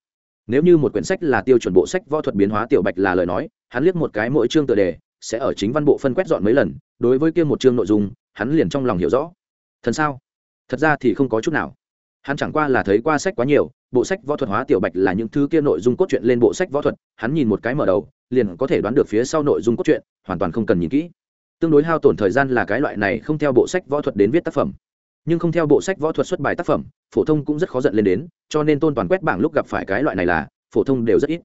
Nếu như một quyển sách là tiêu chuẩn bộ sách võ thuật biến hóa tiểu bạch là lời nói, hắn liếc một cái mỗi chương tựa đề, sẽ ở chính văn bộ phân quét dọn mấy lần, đối với kia một chương nội dung, hắn liền trong lòng hiểu rõ. Thần sao? Thật ra thì không có chút nào. Hắn chẳng qua là thấy qua sách quá nhiều, bộ sách võ thuật hóa tiểu bạch là những thứ kia nội dung cốt truyện lên bộ sách võ thuật, hắn nhìn một cái mở đầu, liền có thể đoán được phía sau nội dung cốt truyện, hoàn toàn không cần nhìn kỹ. Tương đối hao tổn thời gian là cái loại này không theo bộ sách võ thuật đến viết tác phẩm. Nhưng không theo bộ sách võ thuật xuất bài tác phẩm, phổ thông cũng rất khó giận lên đến, cho nên tôn toàn quét bảng lúc gặp phải cái loại này là, phổ thông đều rất ít.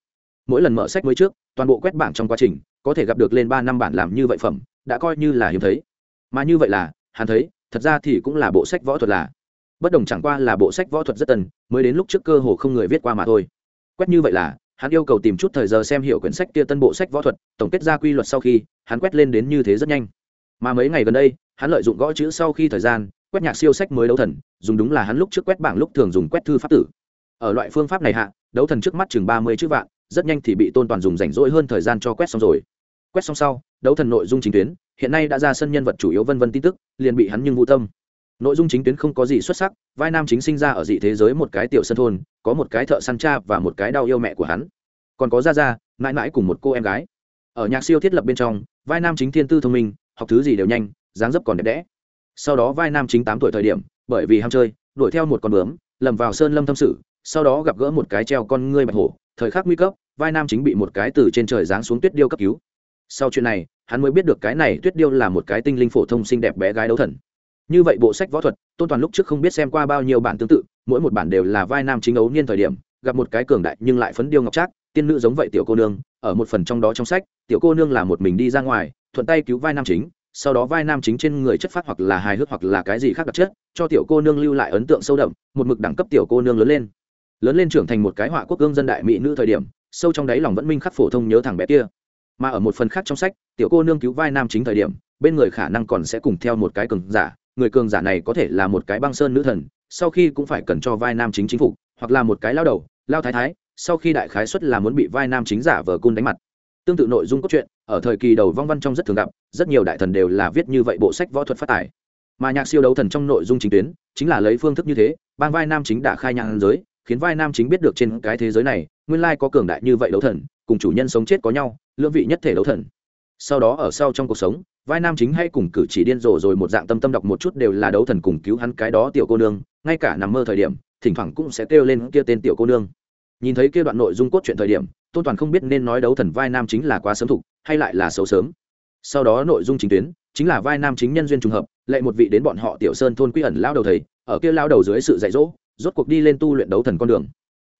Mỗi lần mở sách mới trước, toàn bộ quét bảng trong quá trình, có thể gặp được lên ba năm bản làm như vậy phẩm, đã coi như là hiếm thấy. Mà như vậy là, hắn thấy thật ra thì cũng là bộ sách võ thuật là. Bất đồng chẳng qua là bộ sách võ thuật rất tần, mới đến lúc trước cơ hồ không người viết qua mà thôi. Quét như vậy là, hắn yêu cầu tìm chút thời giờ xem hiểu quyển sách kia tân bộ sách võ thuật, tổng kết ra quy luật sau khi, hắn quét lên đến như thế rất nhanh. Mà mấy ngày gần đây, hắn lợi dụng gõ chữ sau khi thời gian, quét nhạc siêu sách mới đấu thần, dùng đúng là hắn lúc trước quét bảng lúc thường dùng quét thư pháp tử. Ở loại phương pháp này hạ, đấu thần trước mắt chừng ba mươi chữ vạn, rất nhanh thì bị tôn toàn dùng rảnh rỗi hơn thời gian cho quét xong rồi. Quét xong sau, đấu thần nội dung chính tuyến hiện nay đã ra sân nhân vật chủ yếu vân vân tin tức, liền bị hắn nhưng vũ tâm. Nội dung chính tuyến không có gì xuất sắc, vai nam chính sinh ra ở dị thế giới một cái tiểu sân thôn, có một cái thợ săn cha và một cái đau yêu mẹ của hắn. Còn có ra ra mãi mãi cùng một cô em gái. Ở nhạc siêu thiết lập bên trong, vai nam chính thiên tư thông minh, học thứ gì đều nhanh, dáng dấp còn đẹp đẽ. Sau đó vai nam chính tám tuổi thời điểm, bởi vì ham chơi, đuổi theo một con bướm, lầm vào sơn lâm thâm sự, sau đó gặp gỡ một cái treo con ngươi bạch hổ, thời khắc nguy cấp, vai nam chính bị một cái từ trên trời giáng xuống tuyết điêu cấp cứu sau chuyện này, hắn mới biết được cái này tuyết điêu là một cái tinh linh phổ thông xinh đẹp bé gái đấu thần. Như vậy bộ sách võ thuật, tôn toàn lúc trước không biết xem qua bao nhiêu bản tương tự, mỗi một bản đều là vai nam chính ấu niên thời điểm, gặp một cái cường đại nhưng lại phấn điêu ngọc trác, tiên nữ giống vậy tiểu cô nương, ở một phần trong đó trong sách, tiểu cô nương là một mình đi ra ngoài, thuận tay cứu vai nam chính, sau đó vai nam chính trên người chất phát hoặc là hài hước hoặc là cái gì khác đặc chất, cho tiểu cô nương lưu lại ấn tượng sâu đậm, một mực đẳng cấp tiểu cô nương lớn lên. Lớn lên trưởng thành một cái họa quốc gương dân đại mỹ nữ thời điểm, sâu trong đáy lòng vẫn minh khắc phổ thông nhớ thằng bé kia mà ở một phần khác trong sách, tiểu cô nương cứu vai nam chính thời điểm, bên người khả năng còn sẽ cùng theo một cái cường giả, người cường giả này có thể là một cái băng sơn nữ thần, sau khi cũng phải cần cho vai nam chính chính phục, hoặc là một cái lao đầu, lao thái thái, sau khi đại khái xuất là muốn bị vai nam chính giả vờ côn đánh mặt. Tương tự nội dung cốt truyện, ở thời kỳ đầu vong văn trong rất thường gặp, rất nhiều đại thần đều là viết như vậy bộ sách võ thuật phát tài. Mà nhạc siêu đấu thần trong nội dung chính tuyến, chính là lấy phương thức như thế ban vai nam chính đã khai nhạc giới, khiến vai nam chính biết được trên cái thế giới này, nguyên lai có cường đại như vậy đấu thần cùng chủ nhân sống chết có nhau, lưỡng vị nhất thể đấu thần. Sau đó ở sau trong cuộc sống, vai nam chính hay cùng cử chỉ điên rồ rồi một dạng tâm tâm đọc một chút đều là đấu thần cùng cứu hắn cái đó tiểu cô nương, ngay cả nằm mơ thời điểm, thỉnh thoảng cũng sẽ kêu lên kia tên tiểu cô nương. Nhìn thấy kia đoạn nội dung cốt truyện thời điểm tôn toàn không biết nên nói đấu thần vai nam chính là quá sớm thục, hay lại là xấu sớm. Sau đó nội dung chính tuyến, chính là vai nam chính nhân duyên trùng hợp lại một vị đến bọn họ tiểu sơn thôn quy ẩn lao đầu thầy, ở kia lao đầu dưới sự dạy dỗ, rốt cuộc đi lên tu luyện đấu thần con đường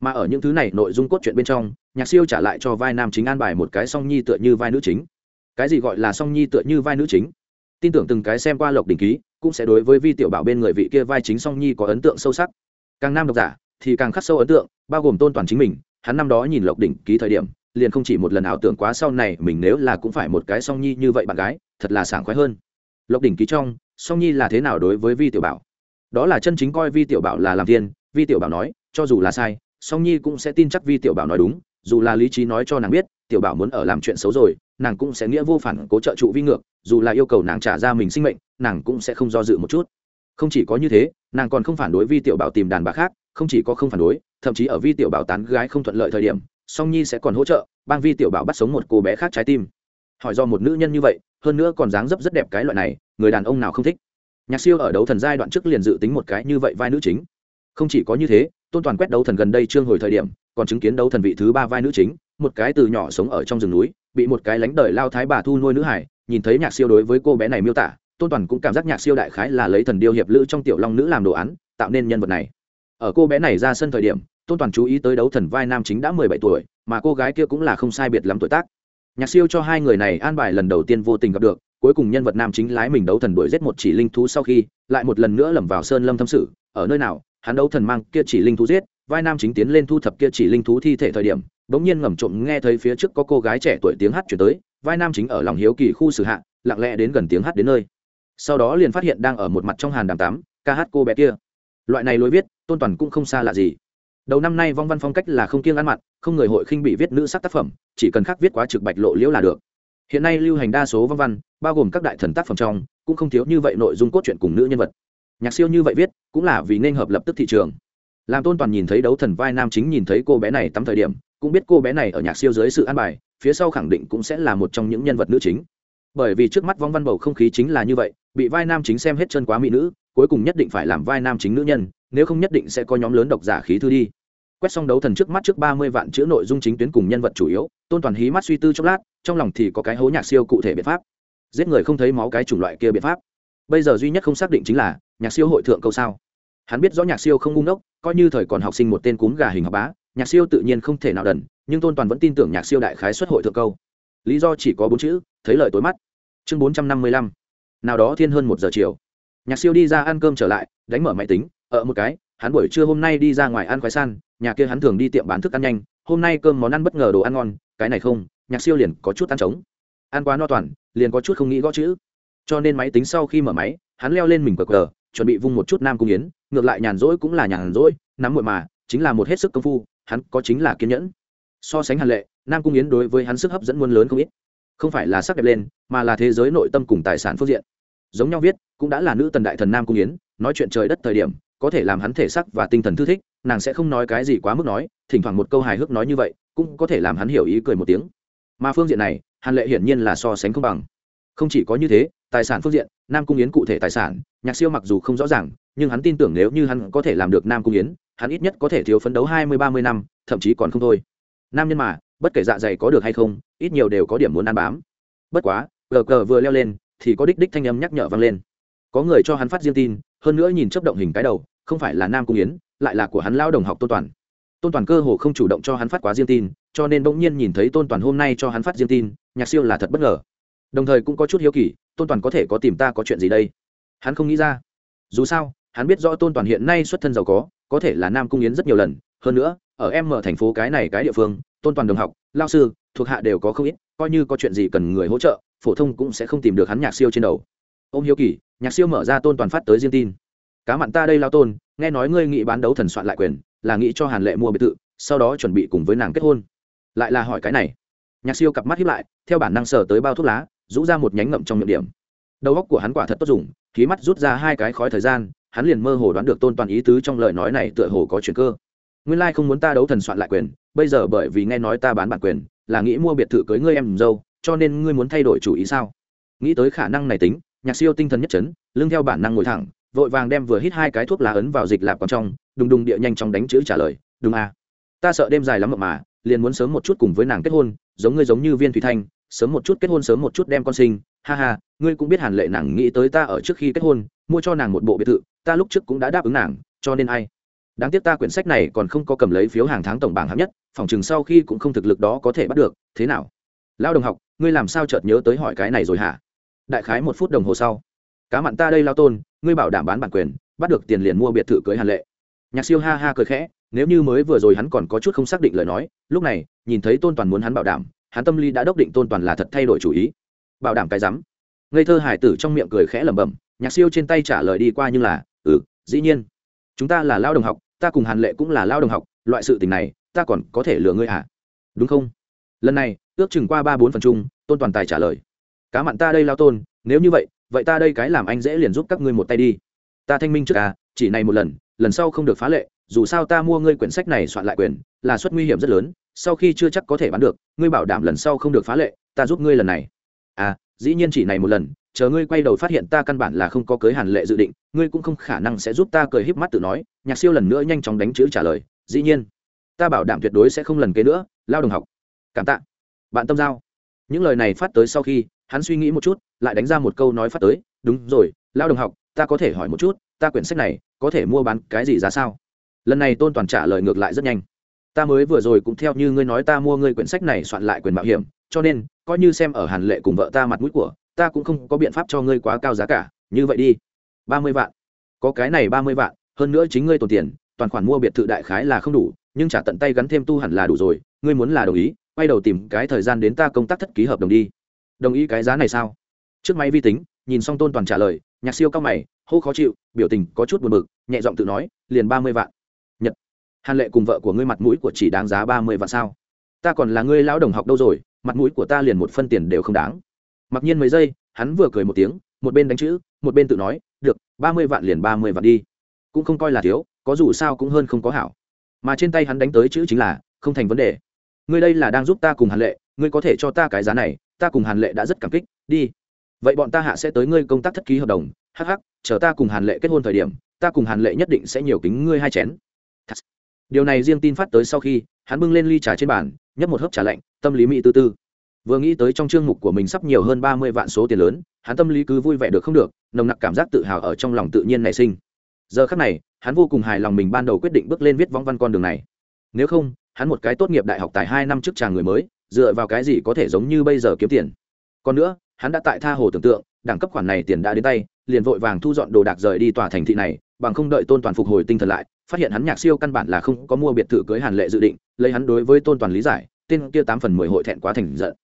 mà ở những thứ này nội dung cốt truyện bên trong, nhạc siêu trả lại cho vai nam chính an bài một cái song nhi tựa như vai nữ chính. Cái gì gọi là song nhi tựa như vai nữ chính? Tin tưởng từng cái xem qua lộc đỉnh ký, cũng sẽ đối với vi tiểu bảo bên người vị kia vai chính song nhi có ấn tượng sâu sắc. Càng nam độc giả, thì càng khắc sâu ấn tượng, bao gồm tôn toàn chính mình. Hắn năm đó nhìn lộc đỉnh ký thời điểm, liền không chỉ một lần ảo tưởng quá sau này mình nếu là cũng phải một cái song nhi như vậy bạn gái, thật là sảng khoái hơn. Lộc đỉnh ký trong, song nhi là thế nào đối với vi tiểu bảo? Đó là chân chính coi vi tiểu bảo là làm thiên, vi tiểu bảo nói, cho dù là sai song nhi cũng sẽ tin chắc vi tiểu bảo nói đúng, dù là lý trí nói cho nàng biết, tiểu bảo muốn ở làm chuyện xấu rồi, nàng cũng sẽ nghĩa vô phản cố trợ trụ vi ngược, dù là yêu cầu nàng trả ra mình sinh mệnh, nàng cũng sẽ không do dự một chút. Không chỉ có như thế, nàng còn không phản đối vi tiểu bảo tìm đàn bà khác, không chỉ có không phản đối, thậm chí ở vi tiểu bảo tán gái không thuận lợi thời điểm, song nhi sẽ còn hỗ trợ, bang vi tiểu bảo bắt sống một cô bé khác trái tim. Hỏi do một nữ nhân như vậy, hơn nữa còn dáng dấp rất đẹp cái loại này, người đàn ông nào không thích? Nhạc siêu ở đấu thần giai đoạn trước liền dự tính một cái như vậy vai nữ chính không chỉ có như thế, tôn toàn quét đấu thần gần đây trương hồi thời điểm, còn chứng kiến đấu thần vị thứ ba vai nữ chính, một cái từ nhỏ sống ở trong rừng núi, bị một cái lánh đời lao thái bà thu nuôi nữ hải, nhìn thấy nhạc siêu đối với cô bé này miêu tả, tôn toàn cũng cảm giác nhạc siêu đại khái là lấy thần điêu hiệp lữ trong tiểu long nữ làm đồ án, tạo nên nhân vật này. Ở cô bé này ra sân thời điểm, tôn toàn chú ý tới đấu thần vai nam chính đã mười bảy tuổi, mà cô gái kia cũng là không sai biệt lắm tuổi tác. Nhạc siêu cho hai người này an bài lần đầu tiên vô tình gặp được, cuối cùng nhân vật nam chính lái mình đấu thần đuổi giết một chỉ linh thú sau khi, lại một lần nữa lầm vào sơn lâm thâm sự, ở nơi nào hắn đấu thần mang kia chỉ linh thú giết, vai nam chính tiến lên thu thập kia chỉ linh thú thi thể thời điểm, bỗng nhiên ngầm trộm nghe thấy phía trước có cô gái trẻ tuổi tiếng hát chuyển tới, vai nam chính ở lòng hiếu kỳ khu xử hạ, lặng lẽ đến gần tiếng hát đến nơi. Sau đó liền phát hiện đang ở một mặt trong hàn đàm tám, ca hát cô bé kia. Loại này lối viết, tôn toàn cũng không xa lạ gì. Đầu năm nay vong văn phong cách là không kiêng ăn mặn, không người hội khinh bị viết nữ sắc tác phẩm, chỉ cần khắc viết quá trực bạch lộ liễu là được. Hiện nay lưu hành đa số vong văn, bao gồm các đại thần tác phẩm trong, cũng không thiếu như vậy nội dung cốt truyện cùng nữ nhân vật nhạc siêu như vậy viết, cũng là vì nên hợp lập tức thị trường. Làm tôn toàn nhìn thấy đấu thần vai nam chính nhìn thấy cô bé này tắm thời điểm, cũng biết cô bé này ở nhạc siêu dưới sự an bài, phía sau khẳng định cũng sẽ là một trong những nhân vật nữ chính. Bởi vì trước mắt vong văn bầu không khí chính là như vậy, bị vai nam chính xem hết chân quá mỹ nữ, cuối cùng nhất định phải làm vai nam chính nữ nhân, nếu không nhất định sẽ có nhóm lớn độc giả khí thư đi. Quét xong đấu thần trước mắt trước ba mươi vạn chữ nội dung chính tuyến cùng nhân vật chủ yếu, tôn toàn hí mắt suy tư chốc lát, trong lòng thì có cái hố nhạc siêu cụ thể biện pháp. Giết người không thấy máu cái chủng loại kia biện pháp. Bây giờ duy nhất không xác định chính là nhạc siêu hội thượng câu sao? Hắn biết rõ nhạc siêu không ngu ngốc, coi như thời còn học sinh một tên cúm gà hình học bá, nhạc siêu tự nhiên không thể nào đần, nhưng tôn toàn vẫn tin tưởng nhạc siêu đại khái xuất hội thượng câu. Lý do chỉ có bốn chữ, thấy lời tối mắt. Chương bốn trăm năm mươi lăm. Nào đó thiên hơn một giờ chiều. Nhạc siêu đi ra ăn cơm trở lại, đánh mở máy tính ở một cái, hắn buổi trưa hôm nay đi ra ngoài ăn khoái san, nhà kia hắn thường đi tiệm bán thức ăn nhanh, hôm nay cơm món ăn bất ngờ đồ ăn ngon, cái này không, nhạc siêu liền có chút ăn trống. Ăn quá no toàn, liền có chút không nghĩ gõ chữ. Cho nên máy tính sau khi mở máy, hắn leo lên mình cờ cờ chuẩn bị vung một chút nam cung yến, ngược lại nhàn rỗi cũng là nhàn rỗi, nắm muội mà, chính là một hết sức công phu, hắn có chính là kiên nhẫn. So sánh hàn lệ, nam cung yến đối với hắn sức hấp dẫn muôn lớn không ít. Không phải là sắc đẹp lên, mà là thế giới nội tâm cùng tài sản phương diện. Giống nhau viết, cũng đã là nữ tần đại thần nam cung yến, nói chuyện trời đất thời điểm, có thể làm hắn thể sắc và tinh thần thư thích, nàng sẽ không nói cái gì quá mức nói, thỉnh thoảng một câu hài hước nói như vậy, cũng có thể làm hắn hiểu ý cười một tiếng. Mà phương diện này, hàn lệ hiển nhiên là so sánh không bằng. Không chỉ có như thế tài sản phương diện, nam cung yến cụ thể tài sản, nhạc siêu mặc dù không rõ ràng, nhưng hắn tin tưởng nếu như hắn có thể làm được nam cung yến, hắn ít nhất có thể thiếu phấn đấu hai mươi, ba mươi năm, thậm chí còn không thôi. Nam nhân mà, bất kể dạ dày có được hay không, ít nhiều đều có điểm muốn ăn bám. Bất quá, gờ gờ vừa leo lên, thì có đích đích thanh âm nhắc nhở vang lên. Có người cho hắn phát riêng tin, hơn nữa nhìn chấp động hình cái đầu, không phải là nam cung yến, lại là của hắn lao đồng học tôn toàn. Tôn toàn cơ hồ không chủ động cho hắn phát quá riêng tin, cho nên bỗng nhiên nhìn thấy tôn toàn hôm nay cho hắn phát riêng tin, nhạc siêu là thật bất ngờ đồng thời cũng có chút hiếu kỳ, tôn toàn có thể có tìm ta có chuyện gì đây? Hắn không nghĩ ra. Dù sao, hắn biết rõ tôn toàn hiện nay xuất thân giàu có có thể là nam cung yến rất nhiều lần. Hơn nữa, ở em mở thành phố cái này cái địa phương, tôn toàn đồng học, lao sư, thuộc hạ đều có không ít, coi như có chuyện gì cần người hỗ trợ, phổ thông cũng sẽ không tìm được hắn nhạc siêu trên đầu. Ô hiếu kỳ, nhạc siêu mở ra tôn toàn phát tới riêng tin. Cá mặn ta đây lao tôn, nghe nói ngươi nghĩ bán đấu thần soạn lại quyền, là nghĩ cho hàn lệ mua biệt thự, sau đó chuẩn bị cùng với nàng kết hôn. Lại là hỏi cái này. Nhạc siêu cặp mắt hiếp lại, theo bản năng sờ tới bao thuốc lá rũ ra một nhánh ngậm trong miệng điểm. Đầu óc của hắn quả thật tốt dùng, khí mắt rút ra hai cái khói thời gian, hắn liền mơ hồ đoán được tôn toàn ý tứ trong lời nói này tựa hồ có chuyện cơ. Nguyên lai không muốn ta đấu thần soạn lại quyền, bây giờ bởi vì nghe nói ta bán bản quyền, là nghĩ mua biệt thự cưới ngươi em dâu, cho nên ngươi muốn thay đổi chủ ý sao? Nghĩ tới khả năng này tính, nhạc siêu tinh thần nhất chấn, lưng theo bản năng ngồi thẳng, vội vàng đem vừa hít hai cái thuốc lá ấn vào dịch lạp còn trong, đùng đùng địa nhanh chóng đánh chữ trả lời đúng à. Ta sợ đêm dài lắm mà, liền muốn sớm một chút cùng với nàng kết hôn, giống ngươi giống như viên thủy thanh sớm một chút kết hôn sớm một chút đem con sinh, ha ha, ngươi cũng biết hàn lệ nàng nghĩ tới ta ở trước khi kết hôn, mua cho nàng một bộ biệt thự, ta lúc trước cũng đã đáp ứng nàng, cho nên ai? Đáng tiếc ta quyển sách này còn không có cầm lấy phiếu hàng tháng tổng bảng hạng nhất, phòng chừng sau khi cũng không thực lực đó có thể bắt được, thế nào? Lao đồng học, ngươi làm sao chợt nhớ tới hỏi cái này rồi hả? Đại khái một phút đồng hồ sau, cá mặn ta đây lao tôn, ngươi bảo đảm bán bản quyền, bắt được tiền liền mua biệt thự cưới hàn lệ. Nhạc siêu ha ha cười khẽ, nếu như mới vừa rồi hắn còn có chút không xác định lời nói, lúc này, nhìn thấy tôn toàn muốn hắn bảo đảm hắn tâm lý đã đốc định tôn toàn là thật thay đổi chủ ý. Bảo đảm cái rắm. Ngây thơ hải tử trong miệng cười khẽ lẩm bẩm, nhạc siêu trên tay trả lời đi qua nhưng là ừ dĩ nhiên. Chúng ta là lao đồng học, ta cùng hàn lệ cũng là lao đồng học, loại sự tình này, ta còn có thể lừa ngươi à đúng không? Lần này, ước chừng qua ba bốn phần chung, tôn toàn tài trả lời. Cá mặn ta đây lao tôn, nếu như vậy vậy ta đây cái làm anh dễ liền giúp các ngươi một tay đi. Ta thanh minh trước à chỉ này một lần lần sau không được phá lệ dù sao ta mua ngươi quyển sách này soạn lại quyền, là suất nguy hiểm rất lớn, sau khi chưa chắc có thể bán được, ngươi bảo đảm lần sau không được phá lệ, ta giúp ngươi lần này. À dĩ nhiên chỉ này một lần, chờ ngươi quay đầu phát hiện ta căn bản là không có cưới hàn lệ dự định, ngươi cũng không khả năng sẽ giúp ta cười híp mắt tự nói, nhạc siêu lần nữa nhanh chóng đánh chữ trả lời, dĩ nhiên, ta bảo đảm tuyệt đối sẽ không lần kế nữa, lao đồng học. Cảm tạ. Bạn tâm giao. Những lời này phát tới sau khi, hắn suy nghĩ một chút, lại đánh ra một câu nói phát tới, đúng rồi, lao đồng học, ta có thể hỏi một chút, ta quyển sách này có thể mua bán cái gì giá sao? Lần này tôn toàn trả lời ngược lại rất nhanh. Ta mới vừa rồi cũng theo như ngươi nói ta mua ngươi quyển sách này soạn lại quyền mạo hiểm, cho nên, coi như xem ở hàn lệ cùng vợ ta mặt mũi của, ta cũng không có biện pháp cho ngươi quá cao giá cả, như vậy đi. Ba mươi vạn. Có cái này ba mươi vạn, hơn nữa chính ngươi tồn tiền, toàn khoản mua biệt thự đại khái là không đủ, nhưng trả tận tay gắn thêm tu hẳn là đủ rồi, ngươi muốn là đồng ý, quay đầu tìm cái thời gian đến ta công tác thất ký hợp đồng đi. Đồng ý cái giá này sao? Trước máy vi tính, nhìn xong tôn toàn trả lời, nhạc siêu cao mày, hô khó chịu, biểu tình có chút buồn bực, nhẹ giọng tự nói, liền ba mươi vạn hàn lệ cùng vợ của ngươi mặt mũi của chỉ đáng giá ba mươi vạn sao? Ta còn là ngươi lão đồng học đâu rồi, mặt mũi của ta liền một phân tiền đều không đáng. Mặc nhiên mấy giây, hắn vừa cười một tiếng, một bên đánh chữ, một bên tự nói, được, ba mươi vạn liền ba mươi vạn đi. Cũng không coi là thiếu, có dù sao cũng hơn không có hảo. Mà trên tay hắn đánh tới chữ chính là, không thành vấn đề. Ngươi đây là đang giúp ta cùng hàn lệ, ngươi có thể cho ta cái giá này, ta cùng hàn lệ đã rất cảm kích, đi. Vậy bọn ta hạ sẽ tới ngươi công tác thất ký hợp đồng hh chờ ta cùng hàn lệ kết hôn thời điểm, ta cùng hàn lệ nhất định sẽ nhiều kính ngươi hai chén điều này riêng tin phát tới sau khi, hắn bưng lên ly trà trên bàn, nhấp một hớp trà lạnh, tâm lý mỹ tư tư. Vừa nghĩ tới trong chương mục của mình sắp nhiều hơn ba mươi vạn số tiền lớn, hắn tâm lý cứ vui vẻ được không được, nồng nặc cảm giác tự hào ở trong lòng tự nhiên nảy sinh. Giờ khắc này, hắn vô cùng hài lòng mình ban đầu quyết định bước lên viết vong văn con đường này. Nếu không, hắn một cái tốt nghiệp đại học tại hai năm trước chàng người mới, dựa vào cái gì có thể giống như bây giờ kiếm tiền? Còn nữa, hắn đã tại tha hồ tưởng tượng, đẳng cấp khoản này tiền đã đến tay, liền vội vàng thu dọn đồ đạc rời đi tòa thành thị này, bằng không đợi tôn toàn phục hồi tinh thần lại phát hiện hắn nhạc siêu căn bản là không có mua biệt thự cưới hàn lệ dự định, lấy hắn đối với tôn toàn lý giải, tên kia tám phần mười hội thẹn quá thành giận.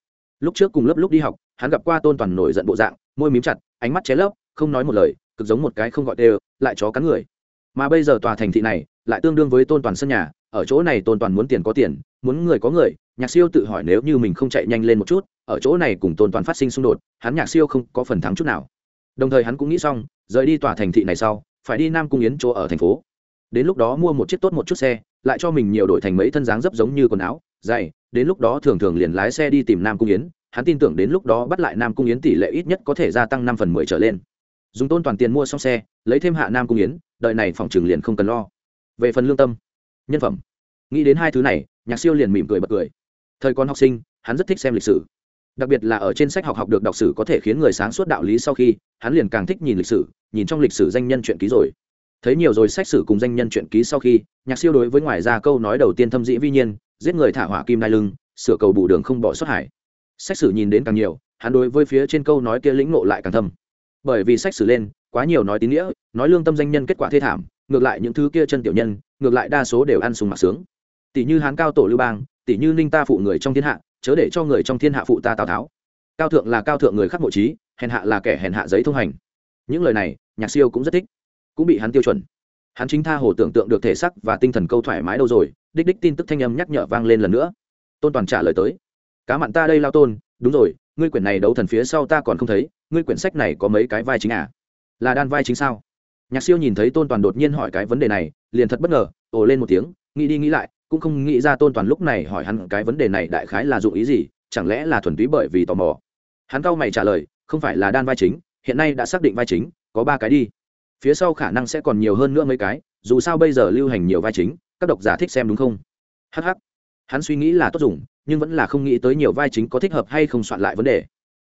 Lúc trước cùng lớp lúc đi học, hắn gặp qua tôn toàn nổi giận bộ dạng, môi mím chặt, ánh mắt ché lấp, không nói một lời, cực giống một cái không gọi đều, lại chó cắn người. Mà bây giờ tòa thành thị này, lại tương đương với tôn toàn sân nhà, ở chỗ này tôn toàn muốn tiền có tiền, muốn người có người, nhạc siêu tự hỏi nếu như mình không chạy nhanh lên một chút, ở chỗ này cùng tôn toàn phát sinh xung đột, hắn nhạc siêu không có phần thắng chút nào. Đồng thời hắn cũng nghĩ xong, rời đi tòa thành thị này sau, phải đi nam cung yến chỗ ở thành phố đến lúc đó mua một chiếc tốt một chút xe, lại cho mình nhiều đổi thành mấy thân dáng dấp giống như quần áo dày đến lúc đó thường thường liền lái xe đi tìm nam cung yến, hắn tin tưởng đến lúc đó bắt lại nam cung yến tỷ lệ ít nhất có thể gia tăng năm phần mười trở lên. Dùng tôn toàn tiền mua xong xe, lấy thêm hạ nam cung yến, đợi này phòng trường liền không cần lo. Về phần lương tâm, nhân phẩm, nghĩ đến hai thứ này, nhạc siêu liền mỉm cười bật cười. Thời còn học sinh, hắn rất thích xem lịch sử. Đặc biệt là ở trên sách học học được đọc sử có thể khiến người sáng suốt đạo lý sau khi, hắn liền càng thích nhìn lịch sử, nhìn trong lịch sử danh nhân chuyện ký rồi thấy nhiều rồi sách sử cùng danh nhân chuyện ký sau khi, nhạc siêu đối với ngoài ra câu nói đầu tiên thâm dĩ vi nhiên, giết người thả hỏa kim đai lưng, sửa cầu bù đường không bỏ xuất hải. Sách sử nhìn đến càng nhiều, hắn đối với phía trên câu nói kia lĩnh nộ lại càng thâm. Bởi vì sách sử lên, quá nhiều nói tín nghĩa, nói lương tâm danh nhân kết quả thê thảm, ngược lại những thứ kia chân tiểu nhân, ngược lại đa số đều ăn sùng mặc sướng. Tỷ như hán cao tổ lưu bang, tỷ như ninh ta phụ người trong thiên hạ, chớ để cho người trong thiên hạ phụ ta tào tháo. Cao thượng là cao thượng người khắc mộ trí, hèn hạ là kẻ hèn hạ giấy thông hành. Những lời này, nhạc siêu cũng rất thích cũng bị hắn tiêu chuẩn. Hắn chính tha hồ tưởng tượng được thể sắc và tinh thần câu thoải mái đâu rồi, đích đích tin tức thanh âm nhắc nhở vang lên lần nữa. Tôn toàn trả lời tới. Cá mặn ta đây lao tôn, đúng rồi, ngươi quyển này đấu thần phía sau ta còn không thấy, ngươi quyển sách này có mấy cái vai chính à? Là đan vai chính sao? Nhạc siêu nhìn thấy tôn toàn đột nhiên hỏi cái vấn đề này, liền thật bất ngờ, ồ lên một tiếng, nghĩ đi nghĩ lại, cũng không nghĩ ra tôn toàn lúc này hỏi hắn cái vấn đề này đại khái là dụng ý gì, chẳng lẽ là thuần túy bởi vì tò mò. Hắn cau mày trả lời, không phải là đan vai chính, hiện nay đã xác định vai chính, có ba cái đi phía sau khả năng sẽ còn nhiều hơn nữa mấy cái, dù sao bây giờ lưu hành nhiều vai chính, các độc giả thích xem đúng không? Hh hắn suy nghĩ là tốt dùng, nhưng vẫn là không nghĩ tới nhiều vai chính có thích hợp hay không soạn lại vấn đề.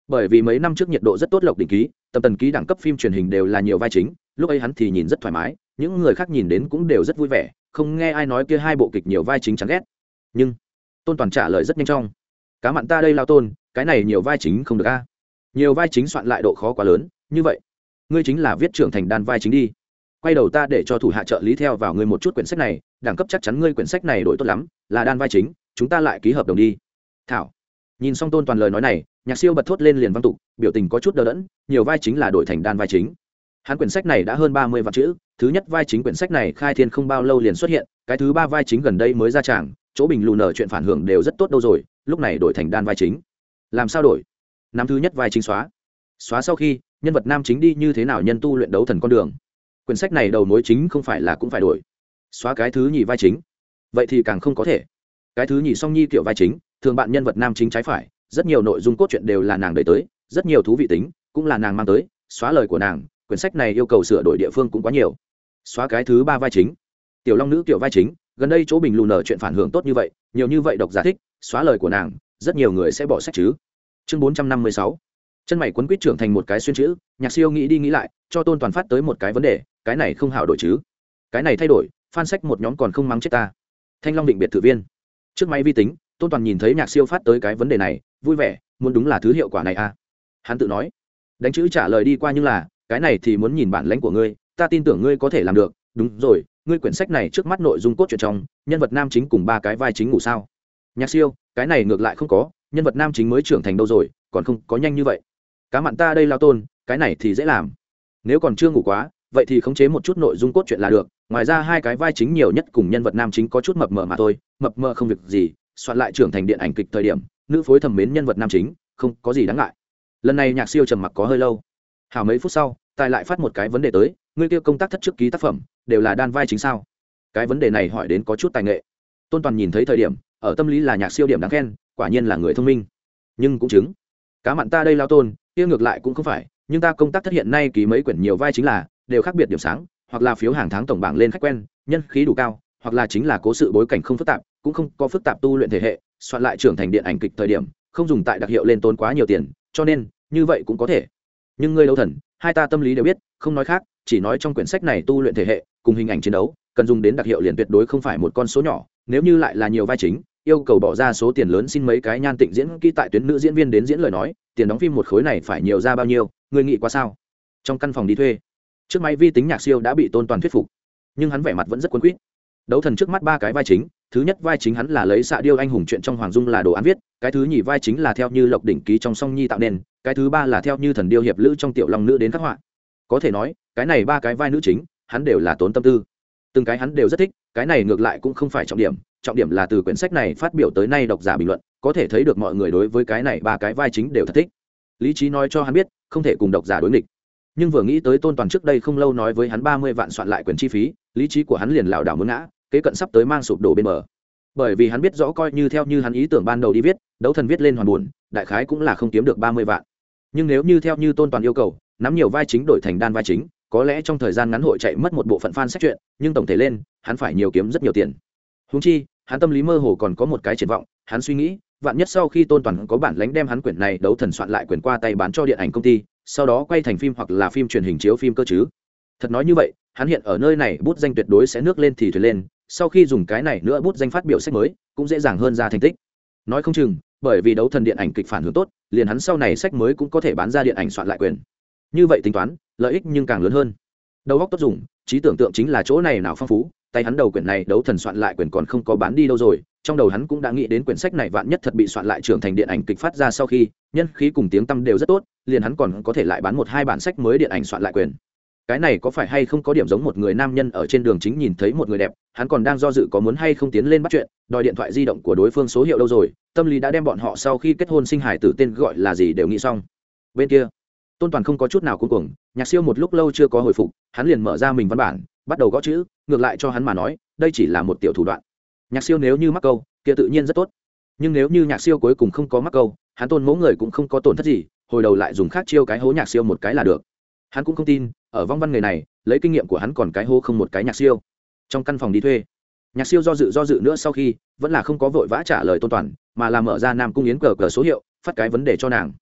Bởi vì mấy năm trước nhiệt độ rất tốt lộc định ký, tầm tần ký đẳng cấp phim truyền hình đều là nhiều vai chính, lúc ấy hắn thì nhìn rất thoải mái, những người khác nhìn đến cũng đều rất vui vẻ, không nghe ai nói kia hai bộ kịch nhiều vai chính chán ghét. Nhưng, tôn toàn trả lời rất nhanh trong cá mặn ta đây lao tôn, cái này nhiều vai chính không được a. Nhiều vai chính soạn lại độ khó quá lớn, như vậy ngươi chính là viết trưởng thành đan vai chính đi. Quay đầu ta để cho thủ hạ trợ lý theo vào ngươi một chút quyển sách này, đẳng cấp chắc chắn ngươi quyển sách này đổi tốt lắm, là đan vai chính, chúng ta lại ký hợp đồng đi. Thảo. Nhìn xong tôn toàn lời nói này, nhạc siêu bật thốt lên liền văn tục, biểu tình có chút đờ đẫn, nhiều vai chính là đổi thành đan vai chính. Hắn quyển sách này đã hơn ba mươi vạn chữ, thứ nhất vai chính quyển sách này khai thiên không bao lâu liền xuất hiện, cái thứ ba vai chính gần đây mới ra tràng, chỗ bình lù nở chuyện phản hưởng đều rất tốt đâu rồi, lúc này đổi thành đan vai chính. Làm sao đổi? Năm thứ nhất vai chính xóa. Xóa sau khi nhân vật nam chính đi như thế nào nhân tu luyện đấu thần con đường. Quyển sách này đầu mối chính không phải là cũng phải đổi. Xóa cái thứ nhì vai chính. Vậy thì càng không có thể. Cái thứ nhì song nhi kiểu vai chính, thường bạn nhân vật nam chính trái phải, rất nhiều nội dung cốt truyện đều là nàng đẩy tới, rất nhiều thú vị tính cũng là nàng mang tới, xóa lời của nàng, quyển sách này yêu cầu sửa đổi địa phương cũng quá nhiều. Xóa cái thứ ba vai chính. Tiểu long nữ kiểu vai chính, gần đây chỗ bình lù nở chuyện phản hưởng tốt như vậy, nhiều như vậy độc giả thích, xóa lời của nàng, rất nhiều người sẽ bỏ sách chứ. Chương bốn trăm năm mươi sáu chân mày quấn quýt trưởng thành một cái xuyên chữ, nhạc siêu nghĩ đi nghĩ lại, cho tôn toàn phát tới một cái vấn đề, cái này không hảo đổi chứ. Cái này thay đổi phan sách một nhóm còn không mắng chết ta. Thanh long định biệt thự viên. Trước máy vi tính, tôn toàn nhìn thấy nhạc siêu phát tới cái vấn đề này, vui vẻ, muốn đúng là thứ hiệu quả này à. Hắn tự nói, đánh chữ trả lời đi qua nhưng là, cái này thì muốn nhìn bản lãnh của ngươi, ta tin tưởng ngươi có thể làm được. Đúng rồi, ngươi quyển sách này trước mắt nội dung cốt truyện trong, nhân vật nam chính cùng ba cái vai chính ngủ sao? Nhạc siêu, cái này ngược lại không có, nhân vật nam chính mới trưởng thành đâu rồi, còn không có nhanh như vậy cá mặn ta đây lao tôn, cái này thì dễ làm. Nếu còn chưa ngủ quá, vậy thì khống chế một chút nội dung cốt truyện là được. Ngoài ra hai cái vai chính nhiều nhất cùng nhân vật nam chính có chút mập mờ mà thôi, mập mờ không việc gì, soạn lại trưởng thành điện ảnh kịch thời điểm, nữ phối thẩm mến nhân vật nam chính, không có gì đáng ngại. Lần này nhạc siêu trầm mặc có hơi lâu. Hào mấy phút sau, tài lại phát một cái vấn đề tới, ngươi kia công tác thất trước ký tác phẩm, đều là đan vai chính sao? Cái vấn đề này hỏi đến có chút tài nghệ. Tôn toàn nhìn thấy thời điểm, ở tâm lý là nhạc siêu điểm đáng khen, quả nhiên là người thông minh. Nhưng cũng chứng, cá mặn ta đây lao tôn kia ngược lại cũng không phải, nhưng ta công tác thất hiện nay ký mấy quyển nhiều vai chính là, đều khác biệt điểm sáng, hoặc là phiếu hàng tháng tổng bảng lên khách quen, nhân khí đủ cao, hoặc là chính là cố sự bối cảnh không phức tạp, cũng không có phức tạp tu luyện thể hệ, soạn lại trưởng thành điện ảnh kịch thời điểm, không dùng tại đặc hiệu lên tốn quá nhiều tiền, cho nên, như vậy cũng có thể. Nhưng ngươi đấu thần, hai ta tâm lý đều biết, không nói khác, chỉ nói trong quyển sách này tu luyện thể hệ, cùng hình ảnh chiến đấu, cần dùng đến đặc hiệu liền tuyệt đối không phải một con số nhỏ, nếu như lại là nhiều vai chính yêu cầu bỏ ra số tiền lớn xin mấy cái nhan tịnh diễn kỹ tại tuyến nữ diễn viên đến diễn lời nói, tiền đóng phim một khối này phải nhiều ra bao nhiêu, người nghĩ quá sao? Trong căn phòng đi thuê. Trước máy vi tính nhạc siêu đã bị tôn toàn thuyết phục, nhưng hắn vẻ mặt vẫn rất quấn quýt. Đấu thần trước mắt ba cái vai chính, thứ nhất vai chính hắn là lấy xạ điêu anh hùng chuyện trong hoàng dung là đồ án viết, cái thứ nhì vai chính là theo như lộc đỉnh ký trong song nhi tạo nên, cái thứ ba là theo như thần điêu hiệp lữ trong tiểu long nữ đến khắc họa. Có thể nói, cái này ba cái vai nữ chính, hắn đều là tốn tâm tư. Từng cái hắn đều rất thích, cái này ngược lại cũng không phải trọng điểm trọng điểm là từ quyển sách này phát biểu tới nay độc giả bình luận, có thể thấy được mọi người đối với cái này ba cái vai chính đều thật thích. Lý trí nói cho hắn biết, không thể cùng độc giả đối nghịch. Nhưng vừa nghĩ tới tôn toàn trước đây không lâu nói với hắn ba mươi vạn soạn lại quyền chi phí, lý trí của hắn liền lảo đảo muốn ngã, kế cận sắp tới mang sụp đổ bên bờ. Bởi vì hắn biết rõ coi như theo như hắn ý tưởng ban đầu đi viết, đấu thần viết lên hoàn buồn, đại khái cũng là không kiếm được ba mươi vạn. Nhưng nếu như theo như tôn toàn yêu cầu, nắm nhiều vai chính đổi thành đan vai chính, có lẽ trong thời gian ngắn hội chạy mất một bộ phận fan sách chuyện, nhưng tổng thể lên, hắn phải nhiều kiếm rất nhiều tiền húng chi, hắn tâm lý mơ hồ còn có một cái triển vọng, hắn suy nghĩ, vạn nhất sau khi tôn toàn có bản lánh đem hắn quyển này đấu thần soạn lại quyển qua tay bán cho điện ảnh công ty, sau đó quay thành phim hoặc là phim truyền hình chiếu phim cơ chứ. Thật nói như vậy, hắn hiện ở nơi này bút danh tuyệt đối sẽ nước lên thì thuyền lên, sau khi dùng cái này nữa bút danh phát biểu sách mới, cũng dễ dàng hơn ra thành tích. Nói không chừng, bởi vì đấu thần điện ảnh kịch phản hướng tốt, liền hắn sau này sách mới cũng có thể bán ra điện ảnh soạn lại quyền. Như vậy tính toán, lợi ích nhưng càng lớn hơn. Đầu góc tốt dùng, trí tưởng tượng chính là chỗ này nào phong phú tay hắn đầu quyển này đấu thần soạn lại quyển còn không có bán đi đâu rồi, trong đầu hắn cũng đã nghĩ đến quyển sách này vạn nhất thật bị soạn lại trưởng thành điện ảnh kịch phát ra sau khi, nhân khí cùng tiếng tăm đều rất tốt, liền hắn còn có thể lại bán một hai bản sách mới điện ảnh soạn lại quyền cái này có phải hay không có điểm giống một người nam nhân ở trên đường chính nhìn thấy một người đẹp, hắn còn đang do dự có muốn hay không tiến lên bắt chuyện, đòi điện thoại di động của đối phương số hiệu đâu rồi, tâm lý đã đem bọn họ sau khi kết hôn sinh hải tử tên gọi là gì đều nghĩ xong. Bên kia, tôn toàn không có chút nào cuối cùng nhạc siêu một lúc lâu chưa có hồi phục, hắn liền mở ra mình văn bản bắt đầu gõ chữ, ngược lại cho hắn mà nói, đây chỉ là một tiểu thủ đoạn. Nhạc siêu nếu như mắc câu, kia tự nhiên rất tốt. Nhưng nếu như nhạc siêu cuối cùng không có mắc câu, hắn tôn mẫu người cũng không có tổn thất gì, hồi đầu lại dùng khác chiêu cái hố nhạc siêu một cái là được. Hắn cũng không tin, ở vong văn người này, lấy kinh nghiệm của hắn còn cái hố không một cái nhạc siêu. Trong căn phòng đi thuê, nhạc siêu do dự do dự nữa sau khi, vẫn là không có vội vã trả lời tôn toàn, mà là mở ra nam cung yến cờ cờ số hiệu, phát cái vấn đề cho nàng.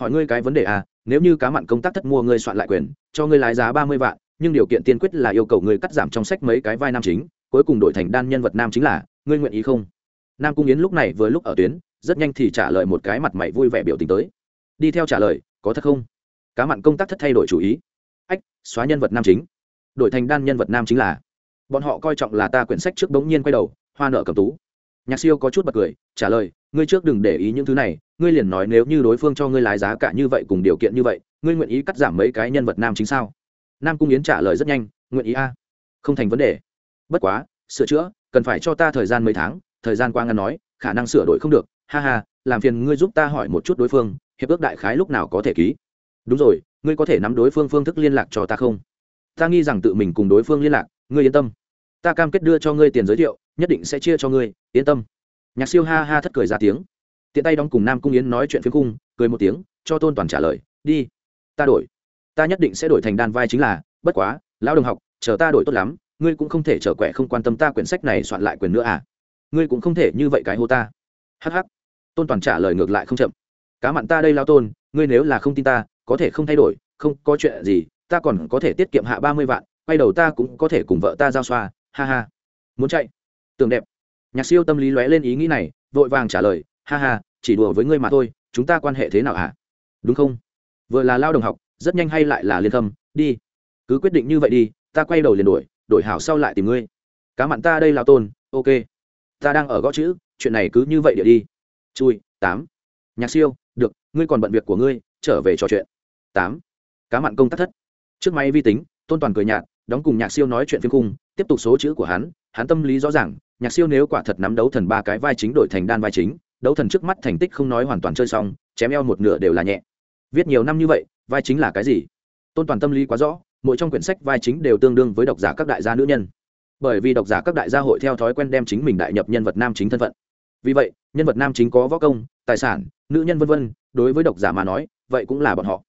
Hỏi ngươi cái vấn đề à nếu như cá mặn công tác thất mua ngươi soạn lại quyền, cho ngươi lái giá ba mươi vạn nhưng điều kiện tiên quyết là yêu cầu ngươi cắt giảm trong sách mấy cái vai nam chính, cuối cùng đổi thành đan nhân vật nam chính là, ngươi nguyện ý không? Nam cung yến lúc này vừa lúc ở tuyến, rất nhanh thì trả lời một cái mặt mày vui vẻ biểu tình tới. Đi theo trả lời, có thật không? Cá mặn công tác thất thay đổi chủ ý. Ách, xóa nhân vật nam chính. Đổi thành đan nhân vật nam chính là. Bọn họ coi trọng là ta quyển sách trước bỗng nhiên quay đầu, hoa nợ cầm tú. Nhạc siêu có chút bật cười, trả lời, ngươi trước đừng để ý những thứ này, ngươi liền nói nếu như đối phương cho ngươi lái giá cả như vậy cùng điều kiện như vậy, ngươi nguyện ý cắt giảm mấy cái nhân vật nam chính sao? Nam cung yến trả lời rất nhanh, nguyện ý a. Không thành vấn đề. Bất quá, sửa chữa, cần phải cho ta thời gian mấy tháng, thời gian qua ngăn nói, khả năng sửa đổi không được. Ha ha, làm phiền ngươi giúp ta hỏi một chút đối phương, hiệp ước đại khái lúc nào có thể ký? Đúng rồi, ngươi có thể nắm đối phương phương thức liên lạc cho ta không? Ta nghi rằng tự mình cùng đối phương liên lạc, ngươi yên tâm. Ta cam kết đưa cho ngươi tiền giới thiệu, nhất định sẽ chia cho ngươi, yên tâm. Nhạc siêu ha ha thất cười ra tiếng. Tiện tay đóng cùng nam cung yến nói chuyện phiếm cung cười một tiếng, cho tôn toàn trả lời, đi, ta đổi ta nhất định sẽ đổi thành đan vai chính là, bất quá, lão đồng học, chờ ta đổi tốt lắm, ngươi cũng không thể trở quẻ không quan tâm ta quyển sách này soạn lại quyền nữa à? Ngươi cũng không thể như vậy cái hô ta. Hh tôn toàn trả lời ngược lại không chậm. Cá mặn ta đây lao tôn, ngươi nếu là không tin ta, có thể không thay đổi, không, có chuyện gì, ta còn có thể tiết kiệm hạ ba mươi vạn, quay đầu ta cũng có thể cùng vợ ta giao xoa, ha ha. Muốn chạy? Tưởng đẹp. Nhạc siêu tâm lý lóe lên ý nghĩ này, vội vàng trả lời, ha ha, chỉ đùa với ngươi mà thôi, chúng ta quan hệ thế nào hả à? đúng không? Vừa là lao đồng học rất nhanh hay lại là liên thâm, đi. Cứ quyết định như vậy đi, ta quay đầu liền đổi đổi hảo sau lại tìm ngươi. Cá mặn ta đây lao tôn, ok. Ta đang ở gõ chữ, chuyện này cứ như vậy địa đi. Chui, tám. Nhạc siêu, được, ngươi còn bận việc của ngươi, trở về trò chuyện. Tám. Cá mặn công tác thất. Trước máy vi tính, tôn toàn cười nhạt, đóng cùng nhạc siêu nói chuyện phim cung tiếp tục số chữ của hắn hắn tâm lý rõ ràng, nhạc siêu nếu quả thật nắm đấu thần ba cái vai chính đổi thành đan vai chính, đấu thần trước mắt thành tích không nói hoàn toàn chơi xong, chém eo một nửa đều là nhẹ. Viết nhiều năm như vậy vai chính là cái gì? Tôn toàn tâm lý quá rõ, mỗi trong quyển sách vai chính đều tương đương với độc giả các đại gia nữ nhân. Bởi vì độc giả các đại gia hội theo thói quen đem chính mình đại nhập nhân vật nam chính thân phận. Vì vậy, nhân vật nam chính có võ công, tài sản, nữ nhân vân vân, đối với độc giả mà nói, vậy cũng là bọn họ.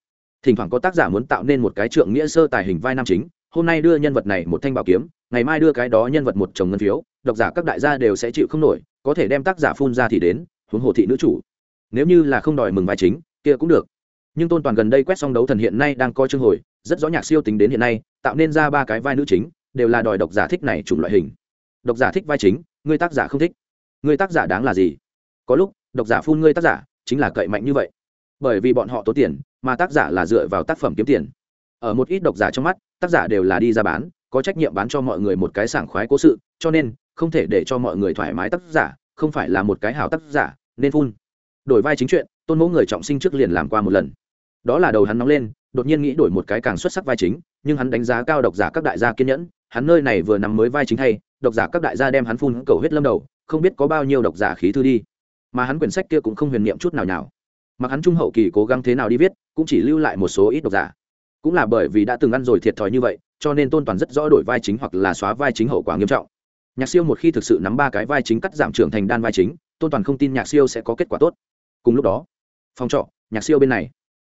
Thỉnh thoảng có tác giả muốn tạo nên một cái trượng nghĩa sơ tài hình vai nam chính, hôm nay đưa nhân vật này một thanh bảo kiếm, ngày mai đưa cái đó nhân vật một chồng ngân phiếu, độc giả các đại gia đều sẽ chịu không nổi, có thể đem tác giả phun ra thì đến, huống hồ thị nữ chủ. Nếu như là không đòi mừng vai chính, kia cũng được nhưng tôn toàn gần đây quét xong đấu thần hiện nay đang coi chương hồi, rất rõ nhạc siêu tính đến hiện nay, tạo nên ra ba cái vai nữ chính, đều là đòi độc giả thích này chủng loại hình. Độc giả thích vai chính, người tác giả không thích. Người tác giả đáng là gì? Có lúc, độc giả phun người tác giả, chính là cậy mạnh như vậy. Bởi vì bọn họ tốn tiền, mà tác giả là dựa vào tác phẩm kiếm tiền. Ở một ít độc giả trong mắt, tác giả đều là đi ra bán, có trách nhiệm bán cho mọi người một cái sảng khoái cố sự, cho nên, không thể để cho mọi người thoải mái tác giả, không phải là một cái hảo tác giả, nên phun. Đổi vai chính chuyện tôn mẫu người trọng sinh trước liền làm qua một lần. Đó là đầu hắn nóng lên, đột nhiên nghĩ đổi một cái càng xuất sắc vai chính, nhưng hắn đánh giá cao độc giả các đại gia kiên nhẫn, hắn nơi này vừa nằm mới vai chính hay, độc giả các đại gia đem hắn phun cầu huyết lâm đầu, không biết có bao nhiêu độc giả khí thư đi. Mà hắn quyển sách kia cũng không huyền niệm chút nào nào mặc hắn trung hậu kỳ cố gắng thế nào đi viết, cũng chỉ lưu lại một số ít độc giả. Cũng là bởi vì đã từng ăn rồi thiệt thòi như vậy, cho nên tôn toàn rất rõ đổi vai chính hoặc là xóa vai chính hậu quả nghiêm trọng. Nhạc siêu một khi thực sự nắm ba cái vai chính cắt giảm trưởng thành đan vai chính, tôn toàn không tin nhạc siêu sẽ có kết quả tốt. Cùng lúc đó phòng trọ, nhạc siêu bên này.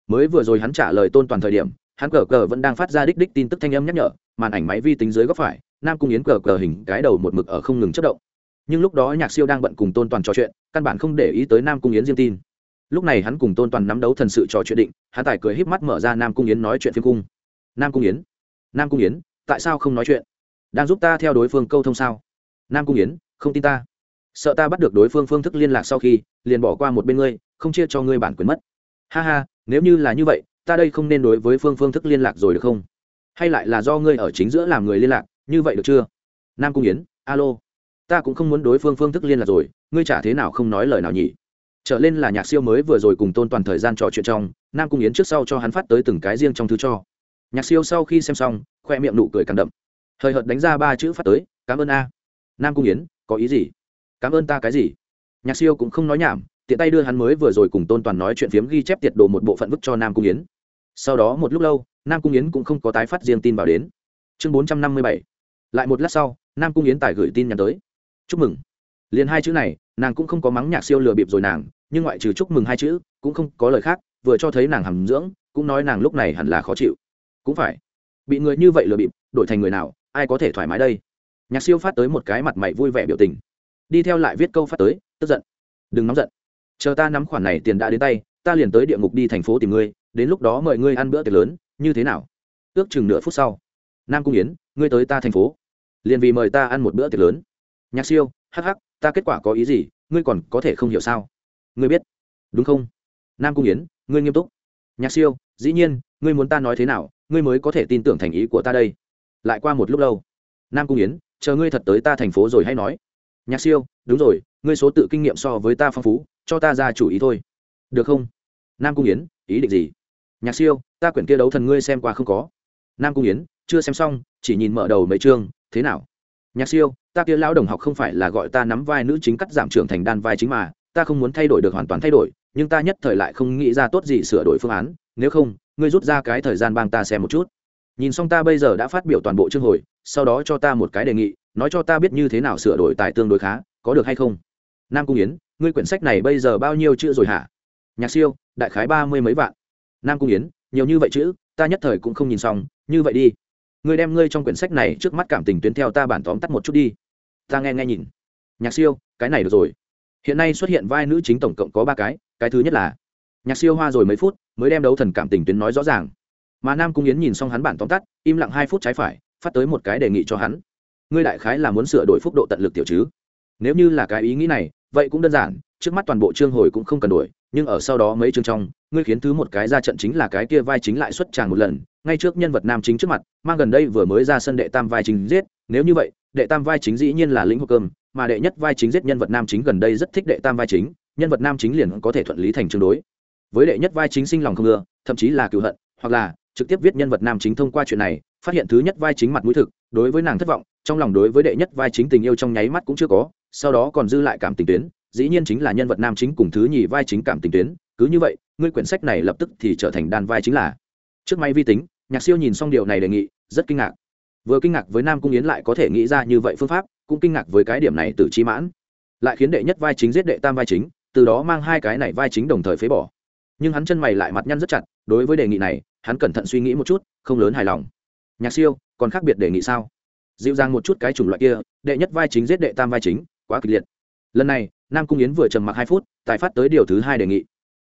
Mới vừa rồi hắn trả lời tôn toàn thời điểm, hắn cờ cờ vẫn đang phát ra đích đích tin tức thanh âm nhắc nhở, màn ảnh máy vi tính dưới góc phải, nam cung yến cờ cờ hình cái đầu một mực ở không ngừng chất động. Nhưng lúc đó nhạc siêu đang bận cùng tôn toàn trò chuyện, căn bản không để ý tới nam cung yến riêng tin. Lúc này hắn cùng tôn toàn nắm đấu thần sự trò chuyện định, hắn tài cười híp mắt mở ra nam cung yến nói chuyện phiên cung. Nam cung yến, nam cung yến, tại sao không nói chuyện? Đang giúp ta theo đối phương câu thông sao? Nam cung yến, không tin ta. Sợ ta bắt được đối phương phương thức liên lạc sau khi, liền bỏ qua một bên ngươi không chia cho ngươi bản quyền mất. Ha ha, nếu như là như vậy, ta đây không nên đối với phương phương thức liên lạc rồi được không? Hay lại là do ngươi ở chính giữa làm người liên lạc, như vậy được chưa? Nam cung yến, alo. Ta cũng không muốn đối phương phương thức liên lạc rồi, ngươi chả thế nào không nói lời nào nhỉ? Trở lên là nhạc siêu mới vừa rồi cùng tôn toàn thời gian trò chuyện trong, nam cung yến trước sau cho hắn phát tới từng cái riêng trong thư cho. Nhạc siêu sau khi xem xong, khoe miệng nụ cười càng đậm. Hời hợt đánh ra ba chữ phát tới, cảm ơn a. Nam cung yến, có ý gì? Cảm ơn ta cái gì? Nhạc siêu cũng không nói nhảm tiện tay đưa hắn mới vừa rồi cùng tôn toàn nói chuyện phiếm ghi chép tiệt đồ một bộ phận vứt cho nam cung yến. Sau đó một lúc lâu, nam cung yến cũng không có tái phát riêng tin vào đến. Chương bốn trăm năm mươi bảy. Lại một lát sau, nam cung yến tài gửi tin nhắn tới. Chúc mừng. Liền hai chữ này, nàng cũng không có mắng nhạc siêu lừa bịp rồi nàng, nhưng ngoại trừ chúc mừng hai chữ, cũng không có lời khác, vừa cho thấy nàng hầm dưỡng, cũng nói nàng lúc này hẳn là khó chịu. Cũng phải. Bị người như vậy lừa bịp, đổi thành người nào, ai có thể thoải mái đây? Nhạc siêu phát tới một cái mặt mày vui vẻ biểu tình. Đi theo lại viết câu phát tới, tức giận. Đừng nóng giận chờ ta nắm khoản này tiền đã đến tay, ta liền tới địa ngục đi thành phố tìm ngươi, đến lúc đó mời ngươi ăn bữa tiệc lớn, như thế nào? Ước chừng nửa phút sau, nam cung yến, ngươi tới ta thành phố. Liền vì mời ta ăn một bữa tiệc lớn. Nhạc siêu, hắc hắc, ta kết quả có ý gì, ngươi còn có thể không hiểu sao? Ngươi biết, đúng không? Nam cung yến, ngươi nghiêm túc. Nhạc siêu, dĩ nhiên, ngươi muốn ta nói thế nào, ngươi mới có thể tin tưởng thành ý của ta đây? Lại qua một lúc lâu, nam cung yến, chờ ngươi thật tới ta thành phố rồi hay nói. Nhạc siêu, đúng rồi, ngươi số tự kinh nghiệm so với ta phong phú cho ta ra chủ ý thôi. Được không? Nam cung yến, ý định gì? Nhạc siêu, ta quyển kia đấu thần ngươi xem qua không có. Nam cung yến, chưa xem xong, chỉ nhìn mở đầu mấy chương, thế nào? Nhạc siêu, ta kia lão đồng học không phải là gọi ta nắm vai nữ chính cắt giảm trưởng thành đan vai chính mà, ta không muốn thay đổi được hoàn toàn thay đổi, nhưng ta nhất thời lại không nghĩ ra tốt gì sửa đổi phương án, nếu không, ngươi rút ra cái thời gian bang ta xem một chút. Nhìn xong ta bây giờ đã phát biểu toàn bộ chương hồi, sau đó cho ta một cái đề nghị, nói cho ta biết như thế nào sửa đổi tài tương đối khá, có được hay không? Nam cung yến ngươi quyển sách này bây giờ bao nhiêu chữ rồi hả? Nhạc siêu, đại khái ba mươi mấy vạn. Nam cung yến, nhiều như vậy chữ, ta nhất thời cũng không nhìn xong, như vậy đi. Ngươi đem ngươi trong quyển sách này trước mắt cảm tình tuyến theo ta bản tóm tắt một chút đi. Ta nghe nghe nhìn. Nhạc siêu, cái này được rồi. Hiện nay xuất hiện vai nữ chính tổng cộng có ba cái cái thứ nhất là nhạc siêu hoa rồi mấy phút, mới đem đấu thần cảm tình tuyến nói rõ ràng. Mà nam cung yến nhìn xong hắn bản tóm tắt, im lặng hai phút trái phải, phát tới một cái đề nghị cho hắn. Ngươi đại khái là muốn sửa đổi phúc độ tận lực tiểu chứ? Nếu như là cái ý nghĩ này vậy cũng đơn giản, trước mắt toàn bộ chương hồi cũng không cần đuổi nhưng ở sau đó mấy chương trong, ngươi khiến thứ một cái ra trận chính là cái kia vai chính lại xuất tràng một lần, ngay trước nhân vật nam chính trước mặt, mang gần đây vừa mới ra sân đệ tam vai chính giết, nếu như vậy, đệ tam vai chính dĩ nhiên là lĩnh hộp cơm, mà đệ nhất vai chính giết nhân vật nam chính gần đây rất thích đệ tam vai chính, nhân vật nam chính liền có thể thuận lý thành tương đối. Với đệ nhất vai chính sinh lòng không ưa, thậm chí là cựu hận, hoặc là trực tiếp viết nhân vật nam chính thông qua chuyện này, phát hiện thứ nhất vai chính mặt mũi thực, đối với nàng thất vọng trong lòng đối với đệ nhất vai chính tình yêu trong nháy mắt cũng chưa có, sau đó còn dư lại cảm tình tuyến, dĩ nhiên chính là nhân vật nam chính cùng thứ nhì vai chính cảm tình tuyến, cứ như vậy, ngươi quyển sách này lập tức thì trở thành đan vai chính là. Trước máy vi tính, nhạc siêu nhìn xong điều này đề nghị, rất kinh ngạc. Vừa kinh ngạc với nam cung yến lại có thể nghĩ ra như vậy phương pháp, cũng kinh ngạc với cái điểm này từ chi mãn. Lại khiến đệ nhất vai chính giết đệ tam vai chính, từ đó mang hai cái này vai chính đồng thời phế bỏ. Nhưng hắn chân mày lại mặt nhăn rất chặt, đối với đề nghị này, hắn cẩn thận suy nghĩ một chút, không lớn hài lòng. Nhạc siêu, còn khác biệt đề nghị sao? Dịu dàng một chút cái chủng loại kia, đệ nhất vai chính giết đệ tam vai chính, quá kịch liệt. Lần này, nam cung yến vừa trầm mặc hai phút, tài phát tới điều thứ hai đề nghị.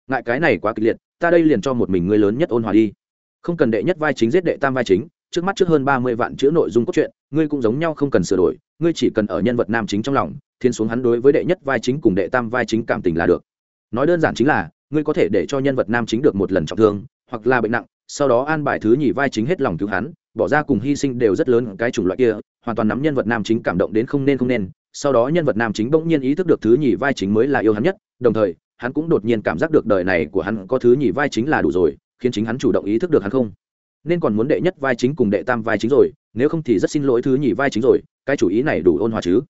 Ngại cái này quá kịch liệt, ta đây liền cho một mình người lớn nhất ôn hòa đi. Không cần đệ nhất vai chính giết đệ tam vai chính, trước mắt trước hơn ba mươi vạn chữ nội dung cốt truyện, ngươi cũng giống nhau không cần sửa đổi, ngươi chỉ cần ở nhân vật nam chính trong lòng, thiên xuống hắn đối với đệ nhất vai chính cùng đệ tam vai chính cảm tình là được. Nói đơn giản chính là, ngươi có thể để cho nhân vật nam chính được một lần trọng thương, hoặc là bệnh nặng, sau đó an bài thứ nhì vai chính hết lòng cứu hắn bỏ ra cùng hy sinh đều rất lớn cái chủng loại kia, hoàn toàn nắm nhân vật nam chính cảm động đến không nên không nên, sau đó nhân vật nam chính bỗng nhiên ý thức được thứ nhì vai chính mới là yêu hắn nhất, đồng thời, hắn cũng đột nhiên cảm giác được đời này của hắn có thứ nhì vai chính là đủ rồi, khiến chính hắn chủ động ý thức được hắn không. Nên còn muốn đệ nhất vai chính cùng đệ tam vai chính rồi, nếu không thì rất xin lỗi thứ nhì vai chính rồi, cái chủ ý này đủ ôn hòa chứ.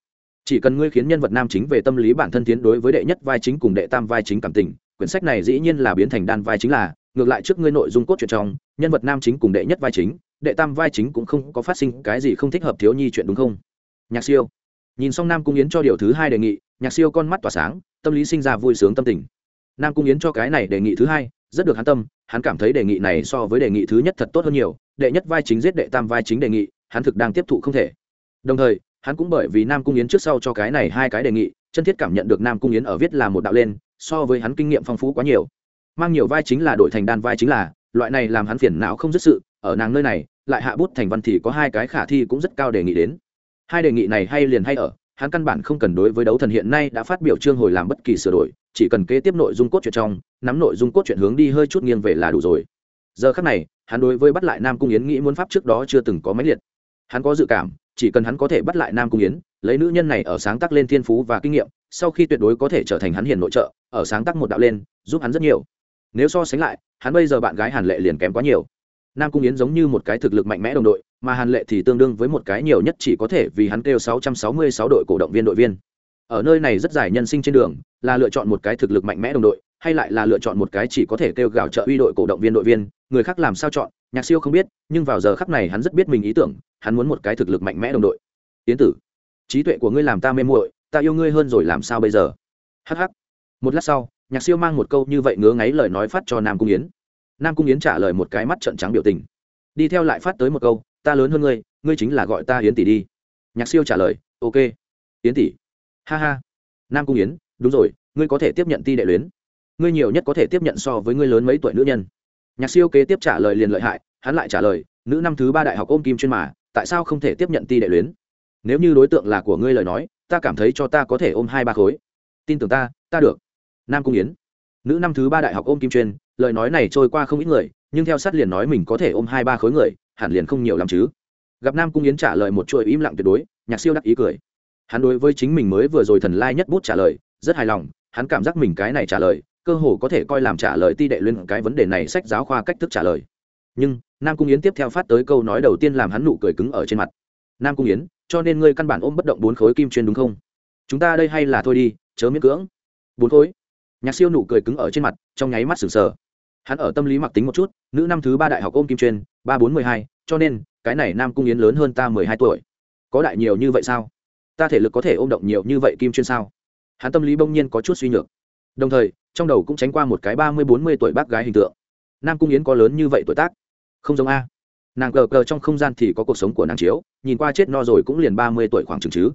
Chỉ cần ngươi khiến nhân vật nam chính về tâm lý bản thân tiến đối với đệ nhất vai chính cùng đệ tam vai chính cảm tình, quyển sách này dĩ nhiên là biến thành đan vai chính là, ngược lại trước ngươi nội dung cốt truyện trong, nhân vật nam chính cùng đệ nhất vai chính đệ tam vai chính cũng không có phát sinh cái gì không thích hợp thiếu nhi chuyện đúng không? Nhạc siêu. Nhìn xong nam cung yến cho điều thứ hai đề nghị, nhạc siêu con mắt tỏa sáng, tâm lý sinh ra vui sướng tâm tình. Nam cung yến cho cái này đề nghị thứ hai, rất được hắn tâm, hắn cảm thấy đề nghị này so với đề nghị thứ nhất thật tốt hơn nhiều, đệ nhất vai chính giết đệ tam vai chính đề nghị, hắn thực đang tiếp thụ không thể. Đồng thời, hắn cũng bởi vì nam cung yến trước sau cho cái này hai cái đề nghị, chân thiết cảm nhận được nam cung yến ở viết là một đạo lên, so với hắn kinh nghiệm phong phú quá nhiều. Mang nhiều vai chính là đổi thành đan vai chính là, loại này làm hắn phiền não không dứt sự, ở nàng nơi này lại hạ bút thành văn thì có hai cái khả thi cũng rất cao đề nghị đến. Hai đề nghị này hay liền hay ở, hắn căn bản không cần đối với đấu thần hiện nay đã phát biểu chương hồi làm bất kỳ sửa đổi, chỉ cần kế tiếp nội dung cốt truyện trong, nắm nội dung cốt truyện hướng đi hơi chút nghiêng về là đủ rồi. Giờ khắc này, hắn đối với bắt lại nam cung yến nghĩ muốn pháp trước đó chưa từng có mấy liệt. Hắn có dự cảm, chỉ cần hắn có thể bắt lại nam cung yến, lấy nữ nhân này ở sáng tác lên thiên phú và kinh nghiệm, sau khi tuyệt đối có thể trở thành hắn hiền nội trợ, ở sáng tác một đạo lên, giúp hắn rất nhiều. Nếu so sánh lại, hắn bây giờ bạn gái hàn lệ liền kém quá nhiều nam cung yến giống như một cái thực lực mạnh mẽ đồng đội, mà hàn lệ thì tương đương với một cái nhiều nhất chỉ có thể vì hắn kêu 666 đội cổ động viên đội viên. Ở nơi này rất dài nhân sinh trên đường, là lựa chọn một cái thực lực mạnh mẽ đồng đội, hay lại là lựa chọn một cái chỉ có thể kêu gào trợ uy đội cổ động viên đội viên, người khác làm sao chọn, nhạc siêu không biết, nhưng vào giờ khắc này hắn rất biết mình ý tưởng, hắn muốn một cái thực lực mạnh mẽ đồng đội. Yến tử, trí tuệ của ngươi làm ta mê muội, ta yêu ngươi hơn rồi làm sao bây giờ? Hh một lát sau, nhạc siêu mang một câu như vậy ngứa ngáy lời nói phát cho nam cung yến nam cung yến trả lời một cái mắt trận trắng biểu tình. Đi theo lại phát tới một câu, ta lớn hơn ngươi ngươi chính là gọi ta yến tỷ đi. Nhạc siêu trả lời, ok. Yến tỷ? Ha ha. Nam cung yến, đúng rồi, ngươi có thể tiếp nhận ti đệ luyến. Ngươi nhiều nhất có thể tiếp nhận so với ngươi lớn mấy tuổi nữ nhân. Nhạc siêu kế tiếp trả lời liền lợi hại, hắn lại trả lời, nữ năm thứ ba đại học ôm kim chuyên mà, tại sao không thể tiếp nhận ti đệ luyến? Nếu như đối tượng là của ngươi lời nói, ta cảm thấy cho ta có thể ôm hai ba khối. Tin tưởng ta ta được. Nam cung yến, nữ năm thứ ba đại học ôm kim chuyên lời nói này trôi qua không ít người, nhưng theo sát liền nói mình có thể ôm hai ba khối người, hẳn liền không nhiều làm chứ. Gặp nam cung yến trả lời một chuỗi im lặng tuyệt đối, nhạc siêu đắc ý cười. Hắn đối với chính mình mới vừa rồi thần lai nhất bút trả lời, rất hài lòng, hắn cảm giác mình cái này trả lời, cơ hồ có thể coi làm trả lời ti đệ lên cái vấn đề này sách giáo khoa cách thức trả lời. Nhưng, nam cung yến tiếp theo phát tới câu nói đầu tiên làm hắn nụ cười cứng ở trên mặt. Nam cung yến, cho nên ngươi căn bản ôm bất động bốn khối kim chuyên đúng không? Chúng ta đây hay là thôi đi, chớ miễn cưỡng. Bốn khối. Nhạc siêu nụ cười cứng ở trên mặt, trong nháy mắt sừng sờ hắn ở tâm lý mặc tính một chút, nữ năm thứ ba đại học ôm kim chuyên, ba bốn mười hai, cho nên, cái này nam cung yến lớn hơn ta mười hai tuổi. Có đại nhiều như vậy sao? Ta thể lực có thể ôm động nhiều như vậy kim chuyên sao? Hắn tâm lý bỗng nhiên có chút suy nhược. Đồng thời, trong đầu cũng tránh qua một cái ba mươi bốn mươi tuổi bác gái hình tượng. Nam cung yến có lớn như vậy tuổi tác? Không giống a. Nàng cờ cờ trong không gian thì có cuộc sống của nàng chiếu, nhìn qua chết no rồi cũng liền ba mươi tuổi khoảng chừng chứ.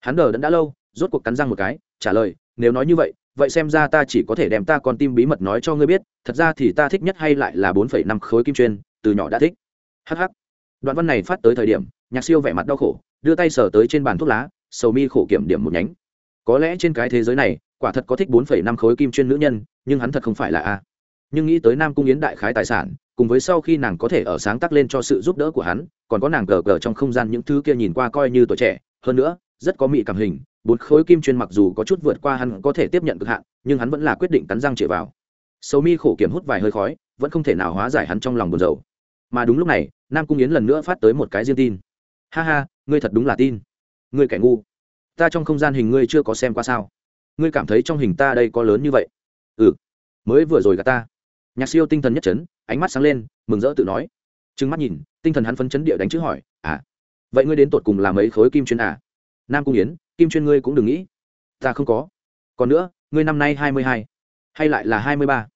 Hắn đờ đẫn đã lâu, rốt cuộc cắn răng một cái, trả lời, nếu nói như vậy vậy xem ra ta chỉ có thể đem ta con tim bí mật nói cho ngươi biết thật ra thì ta thích nhất hay lại là bốn phẩy năm khối kim chuyên, từ nhỏ đã thích. Hh đoạn văn này phát tới thời điểm, nhạc siêu vẻ mặt đau khổ, đưa tay sờ tới trên bàn thuốc lá, sầu mi khổ kiểm điểm một nhánh. Có lẽ trên cái thế giới này, quả thật có thích bốn phẩy năm khối kim chuyên nữ nhân, nhưng hắn thật không phải là a. Nhưng nghĩ tới nam cung yến đại khái tài sản, cùng với sau khi nàng có thể ở sáng tác lên cho sự giúp đỡ của hắn, còn có nàng gờ gờ trong không gian những thứ kia nhìn qua coi như tuổi trẻ, hơn nữa, rất có mị cảm hình, bốn khối kim chuyên mặc dù có chút vượt qua hắn có thể tiếp nhận cực hạn, nhưng hắn vẫn là quyết định cắn răng chĩa vào sầu mi khổ kiểm hút vài hơi khói, vẫn không thể nào hóa giải hắn trong lòng buồn rầu. Mà đúng lúc này, nam cung yến lần nữa phát tới một cái riêng tin. Ha ha, ngươi thật đúng là tin. Ngươi kẻ ngu. Ta trong không gian hình ngươi chưa có xem qua sao? Ngươi cảm thấy trong hình ta đây có lớn như vậy? Ừ mới vừa rồi gà ta. Nhạc siêu tinh thần nhất chấn, ánh mắt sáng lên, mừng rỡ tự nói. Trừng mắt nhìn, tinh thần hắn phấn chấn địa đánh chữ hỏi à vậy ngươi đến tột cùng làm mấy khối kim chuyên à? Nam cung yến, kim chuyên ngươi cũng đừng nghĩ. Ta không có. Còn nữa, ngươi năm nay hai mươi hai hay lại là hai mươi ba?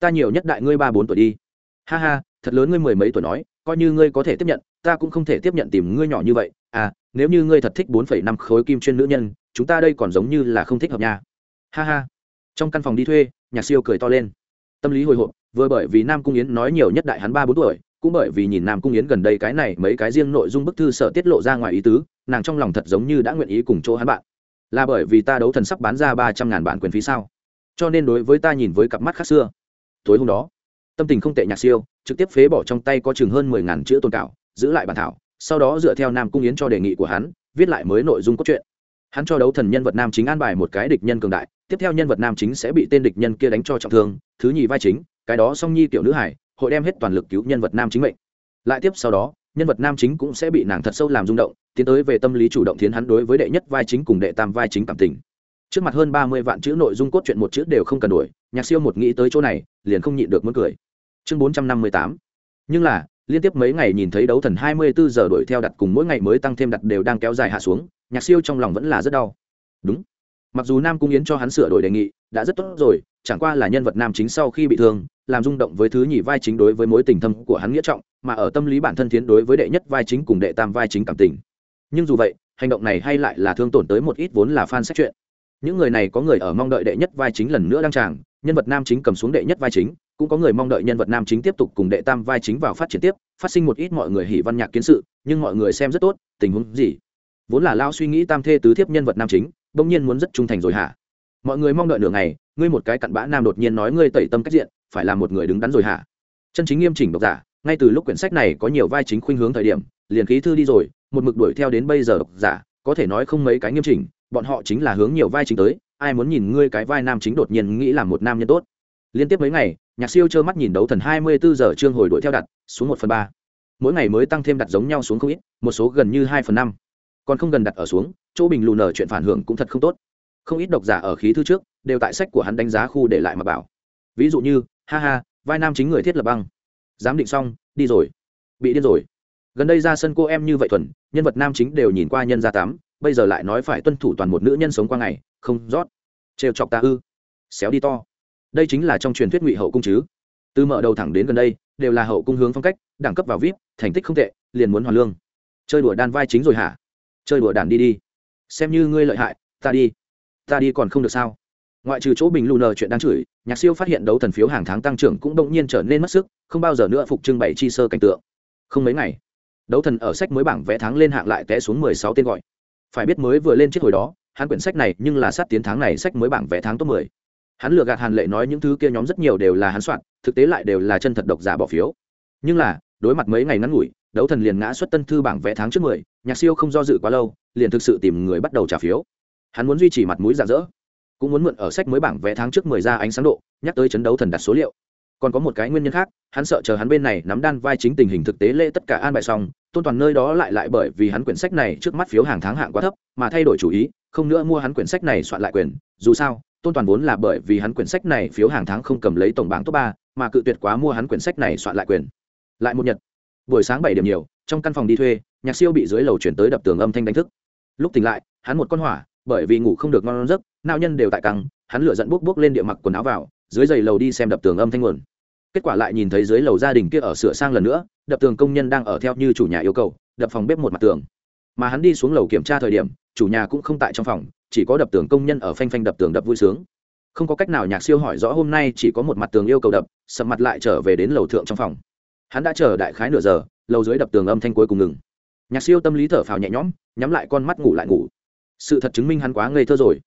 Ta nhiều nhất đại ngươi ba bốn tuổi đi. Ha ha, thật lớn ngươi mười mấy tuổi nói, coi như ngươi có thể tiếp nhận, ta cũng không thể tiếp nhận tìm ngươi nhỏ như vậy. À nếu như ngươi thật thích bốn phẩy năm khối kim chuyên nữ nhân, chúng ta đây còn giống như là không thích hợp nha. Ha ha. Trong căn phòng đi thuê nhạc siêu cười to lên. Tâm lý hồi hộp, vừa bởi vì nam cung yến nói nhiều nhất đại hắn ba bốn tuổi, cũng bởi vì nhìn nam cung yến gần đây cái này mấy cái riêng nội dung bức thư sợ tiết lộ ra ngoài ý tứ, nàng trong lòng thật giống như đã nguyện ý cùng chỗ hắn bạn. Là bởi vì ta đấu thần sắp bán ra ba trăm ngàn bản quyền phí sao? Cho nên đối với ta nhìn với cặp mắt khác xưa. Tối hôm đó, tâm tình không tệ nhạc siêu, trực tiếp phế bỏ trong tay có chừng hơn mười ngàn chữ tôn cảo, giữ lại bản thảo, sau đó dựa theo nam cung yến cho đề nghị của hắn, viết lại mới nội dung cốt truyện. Hắn cho đấu thần nhân vật nam chính an bài một cái địch nhân cường đại, tiếp theo nhân vật nam chính sẽ bị tên địch nhân kia đánh cho trọng thương, thứ nhì vai chính, cái đó song nhi tiểu nữ hải, hội đem hết toàn lực cứu nhân vật nam chính mệnh. Lại tiếp sau đó, nhân vật nam chính cũng sẽ bị nàng thật sâu làm rung động, tiến tới về tâm lý chủ động tiến hắn đối với đệ nhất vai chính cùng đệ tam vai chính cảm tình trước mặt hơn ba mươi vạn chữ nội dung cốt truyện một chữ đều không cần đổi, nhạc siêu một nghĩ tới chỗ này, liền không nhịn được muốn cười. Chương bốn trăm năm mươi tám. Nhưng là, liên tiếp mấy ngày nhìn thấy đấu thần hai mươi bốn giờ đuổi theo đặt cùng mỗi ngày mới tăng thêm đặt đều đang kéo dài hạ xuống, nhạc siêu trong lòng vẫn là rất đau. Đúng. Mặc dù nam cung yến cho hắn sửa đổi đề nghị, đã rất tốt rồi, chẳng qua là nhân vật nam chính sau khi bị thương, làm rung động với thứ nhì vai chính đối với mối tình thâm của hắn nghĩa trọng, mà ở tâm lý bản thân tiến đối với đệ nhất vai chính cùng đệ tam vai chính cảm tình. Nhưng dù vậy, hành động này hay lại là thương tổn tới một ít vốn là fan sách chuyện những người này có người ở mong đợi đệ nhất vai chính lần nữa đăng tràng, nhân vật nam chính cầm xuống đệ nhất vai chính, cũng có người mong đợi nhân vật nam chính tiếp tục cùng đệ tam vai chính vào phát triển tiếp, phát sinh một ít mọi người hỉ văn nhạc kiến sự, nhưng mọi người xem rất tốt, tình huống gì? Vốn là lao suy nghĩ tam thê tứ thiếp nhân vật nam chính, bỗng nhiên muốn rất trung thành rồi hả? Mọi người mong đợi nửa ngày, ngươi một cái cặn bã nam đột nhiên nói ngươi tẩy tâm cách diện, phải là một người đứng đắn rồi hả? Chân chính nghiêm chỉnh độc giả, ngay từ lúc quyển sách này có nhiều vai chính khuynh hướng thời điểm, liền khí thư đi rồi, một mực đuổi theo đến bây giờ độc giả, có thể nói không mấy cái nghiêm chỉnh bọn họ chính là hướng nhiều vai chính tới, ai muốn nhìn ngươi cái vai nam chính đột nhiên nghĩ là một nam nhân tốt. Liên tiếp mấy ngày, nhạc siêu trơ mắt nhìn đấu thần hai mươi bốn giờ trương hồi đuổi theo đặt, xuống một phần ba. Mỗi ngày mới tăng thêm đặt giống nhau xuống không ít, một số gần như hai phần năm. Còn không gần đặt ở xuống, chỗ bình lù nở chuyện phản hưởng cũng thật không tốt. Không ít độc giả ở khí thư trước, đều tại sách của hắn đánh giá khu để lại mà bảo. Ví dụ như, ha ha, vai nam chính người thiết lập băng. Giám định xong, đi rồi. Bị điên rồi. Gần đây ra sân cô em như vậy thuần, nhân vật nam chính đều nhìn qua nhân gia tám bây giờ lại nói phải tuân thủ toàn một nữ nhân sống qua ngày, không rót. Trêu chọc ta ư? Xéo đi to. Đây chính là trong truyền thuyết ngụy hậu cung chứ. Từ mở đầu thẳng đến gần đây, đều là hậu cung hướng phong cách, đẳng cấp vào vip, thành tích không tệ, liền muốn hoàn lương. Chơi đùa đan vai chính rồi hả? Chơi đùa đàn đi đi. Xem như ngươi lợi hại, ta đi. Ta đi còn không được sao? Ngoại trừ chỗ bình lù nờ chuyện đang chửi, nhạc siêu phát hiện đấu thần phiếu hàng tháng tăng trưởng cũng động nhiên trở nên mất sức, không bao giờ nữa phục trưng bày chi sơ cảnh tượng. Không mấy ngày, đấu thần ở sách mới bảng vẽ tháng lên hạng lại té xuống mười sáu tên gọi phải biết mới vừa lên chiếc hồi đó, hắn quyển sách này nhưng là sát tiến tháng này sách mới bảng vẽ tháng top mười. Hắn lừa gạt hàn lệ nói những thứ kia nhóm rất nhiều đều là hắn soạn, thực tế lại đều là chân thật độc giả bỏ phiếu. Nhưng là, đối mặt mấy ngày ngắn ngủi, đấu thần liền ngã xuất tân thư bảng vẽ tháng trước mười, nhạc siêu không do dự quá lâu, liền thực sự tìm người bắt đầu trả phiếu. Hắn muốn duy trì mặt mũi rạng rỡ, cũng muốn mượn ở sách mới bảng vẽ tháng trước mười ra ánh sáng độ, nhắc tới chấn đấu thần đặt số liệu còn có một cái nguyên nhân khác, hắn sợ chờ hắn bên này nắm đan vai chính tình hình thực tế lễ tất cả an bài xong, tôn toàn nơi đó lại lại bởi vì hắn quyển sách này trước mắt phiếu hàng tháng hạng quá thấp, mà thay đổi chủ ý, không nữa mua hắn quyển sách này soạn lại quyền. Dù sao, tôn toàn vốn là bởi vì hắn quyển sách này phiếu hàng tháng không cầm lấy tổng bảng top ba, mà cự tuyệt quá mua hắn quyển sách này soạn lại quyền. Lại một nhật, buổi sáng bảy điểm nhiều, trong căn phòng đi thuê, nhạc siêu bị dưới lầu chuyển tới đập tường âm thanh đánh thức. Lúc tỉnh lại, hắn một con hỏa, bởi vì ngủ không được ngon giấc nao nhân đều tại căng, hắn lửa dẫn buốc buốc lên địa mặc quần áo vào, dưới giày lầu đi xem đập tường âm thanh nguồn kết quả lại nhìn thấy dưới lầu gia đình kia ở sửa sang lần nữa, đập tường công nhân đang ở theo như chủ nhà yêu cầu, đập phòng bếp một mặt tường. Mà hắn đi xuống lầu kiểm tra thời điểm, chủ nhà cũng không tại trong phòng, chỉ có đập tường công nhân ở phanh phanh đập tường đập vui sướng. Không có cách nào nhạc siêu hỏi rõ hôm nay chỉ có một mặt tường yêu cầu đập, sầm mặt lại trở về đến lầu thượng trong phòng. Hắn đã chờ đại khái nửa giờ, lầu dưới đập tường âm thanh cuối cùng ngừng. Nhạc siêu tâm lý thở phào nhẹ nhõm, nhắm lại con mắt ngủ lại ngủ. Sự thật chứng minh hắn quá ngây thơ rồi.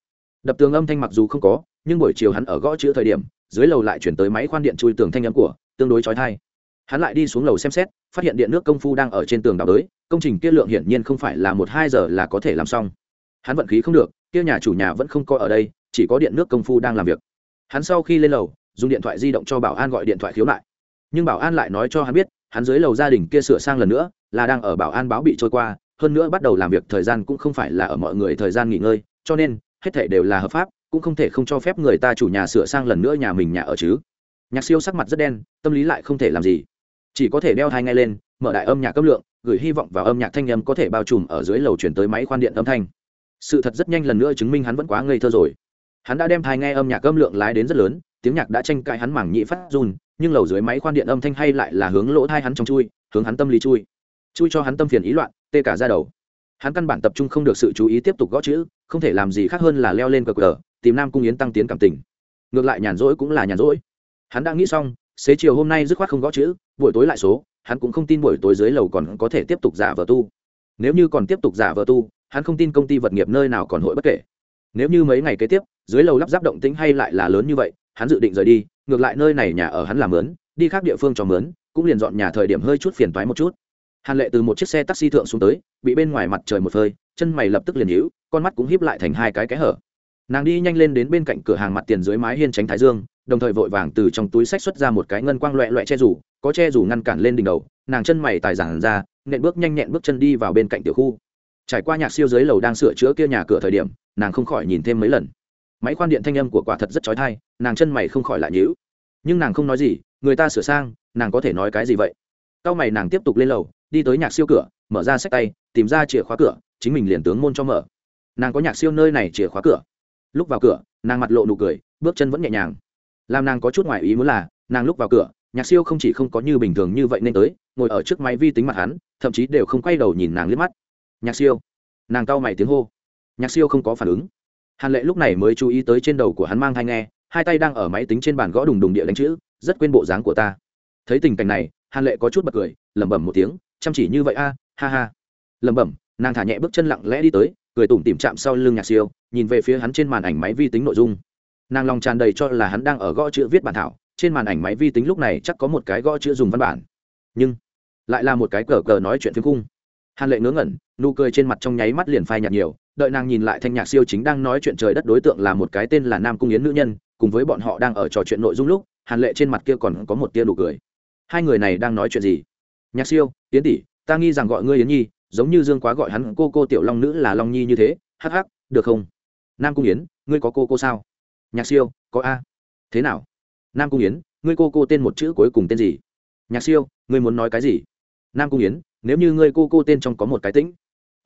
Đập tường âm thanh mặc dù không có, nhưng buổi chiều hắn ở gõ chữ thời điểm dưới lầu lại chuyển tới máy khoan điện chui tường thanh âm của tương đối trói thai hắn lại đi xuống lầu xem xét, phát hiện điện nước công phu đang ở trên tường đào đới, công trình kia lượng hiển nhiên không phải là một hai giờ là có thể làm xong. Hắn vận khí không được, kia nhà chủ nhà vẫn không coi ở đây, chỉ có điện nước công phu đang làm việc. Hắn sau khi lên lầu, dùng điện thoại di động cho bảo an gọi điện thoại khiếu nại. Nhưng bảo an lại nói cho hắn biết, hắn dưới lầu gia đình kia sửa sang lần nữa, là đang ở bảo an báo bị trôi qua, hơn nữa bắt đầu làm việc thời gian cũng không phải là ở mọi người thời gian nghỉ ngơi, cho nên hết thể đều là hợp pháp cũng không thể không cho phép người ta chủ nhà sửa sang lần nữa nhà mình nhà ở chứ. Nhạc siêu sắc mặt rất đen, tâm lý lại không thể làm gì. Chỉ có thể đeo thai ngay lên, mở đại âm nhạc cấp lượng, gửi hy vọng vào âm nhạc thanh âm có thể bao trùm ở dưới lầu chuyển tới máy khoan điện âm thanh. Sự thật rất nhanh lần nữa chứng minh hắn vẫn quá ngây thơ rồi. Hắn đã đem thai nghe âm nhạc âm lượng lái đến rất lớn, tiếng nhạc đã tranh cãi hắn mảng nhị phát run, nhưng lầu dưới máy khoan điện âm thanh hay lại là hướng lỗ thai hắn trong chui, hướng hắn tâm lý chui. Chui cho hắn tâm phiền ý loạn, tê cả ra đầu. Hắn căn bản tập trung không được sự chú ý tiếp tục gõ chữ, không thể làm gì khác hơn là leo lên cờ cờ tìm nam cung yến tăng tiến cảm tình. Ngược lại nhàn rỗi cũng là nhàn rỗi. Hắn đã nghĩ xong, xế chiều hôm nay dứt khoát không gõ chữ, buổi tối lại số, hắn cũng không tin buổi tối dưới lầu còn có thể tiếp tục giả vờ tu. Nếu như còn tiếp tục giả vờ tu, hắn không tin công ty vật nghiệp nơi nào còn hội bất kể. Nếu như mấy ngày kế tiếp, dưới lầu lắp ráp động tĩnh hay lại là lớn như vậy, hắn dự định rời đi, ngược lại nơi này nhà ở hắn làm mướn, đi khác địa phương cho mướn, cũng liền dọn nhà thời điểm hơi chút phiền toái một chút. Hàn lệ từ một chiếc xe taxi thượng xuống tới, bị bên ngoài mặt trời một phơi, chân mày lập tức liền nhíu, con mắt cũng híp lại thành hai cái cái hở nàng đi nhanh lên đến bên cạnh cửa hàng mặt tiền dưới mái hiên tránh thái dương, đồng thời vội vàng từ trong túi sách xuất ra một cái ngân quang loẹ loẹ che rủ, có che rủ ngăn cản lên đỉnh đầu, nàng chân mày tài giản ra, nện bước nhanh nhẹn bước chân đi vào bên cạnh tiểu khu. Trải qua nhạc siêu dưới lầu đang sửa chữa kia nhà cửa thời điểm, nàng không khỏi nhìn thêm mấy lần. Máy khoan điện thanh âm của quả thật rất trói thai nàng chân mày không khỏi lại nhữ nhưng nàng không nói gì, người ta sửa sang, nàng có thể nói cái gì vậy? Cao mày nàng tiếp tục lên lầu, đi tới nhạc siêu cửa, mở ra sách tay, tìm ra chìa khóa cửa, chính mình liền tướng môn cho mở. Nàng có nhạc siêu nơi này chìa khóa cửa lúc vào cửa, nàng mặt lộ nụ cười, bước chân vẫn nhẹ nhàng. Làm nàng có chút ngoại ý muốn là, nàng lúc vào cửa, nhạc siêu không chỉ không có như bình thường như vậy nên tới, ngồi ở trước máy vi tính mặt hắn, thậm chí đều không quay đầu nhìn nàng liếc mắt. Nhạc siêu. Nàng cau mày tiếng hô. Nhạc siêu không có phản ứng. Hàn lệ lúc này mới chú ý tới trên đầu của hắn mang thai nghe, hai tay đang ở máy tính trên bàn gõ đùng đùng địa đánh chữ, rất quên bộ dáng của ta. Thấy tình cảnh này, hàn lệ có chút bật cười, lẩm bẩm một tiếng, chăm chỉ như vậy a, ha ha. Lẩm bẩm, nàng thả nhẹ bước chân lặng lẽ đi tới cười tủm tìm chạm sau lưng nhạc siêu, nhìn về phía hắn trên màn ảnh máy vi tính nội dung. Nàng lòng tràn đầy cho là hắn đang ở gõ chữ viết bản thảo, trên màn ảnh máy vi tính lúc này chắc có một cái gõ chữ dùng văn bản. Nhưng, lại là một cái cờ cờ nói chuyện phiếm cung hàn lệ ngớ ngẩn, nụ cười trên mặt trong nháy mắt liền phai nhạt nhiều, đợi nàng nhìn lại thanh nhạc siêu chính đang nói chuyện trời đất đối tượng là một cái tên là nam cung yến nữ nhân, cùng với bọn họ đang ở trò chuyện nội dung lúc, hàn lệ trên mặt kia còn có một tia nụ cười. Hai người này đang nói chuyện gì? Nhạc siêu, yến tỷ, ta nghi rằng gọi ngươi yến nhi giống như dương quá gọi hắn cô cô tiểu long nữ là long nhi như thế, hắc hắc, được không? Nam cung yến, ngươi có cô cô sao? Nhạc siêu, có a. Thế nào? Nam cung yến, ngươi cô cô tên một chữ cuối cùng tên gì? Nhạc siêu, ngươi muốn nói cái gì? Nam cung yến, nếu như ngươi cô cô tên trong có một cái tĩnh,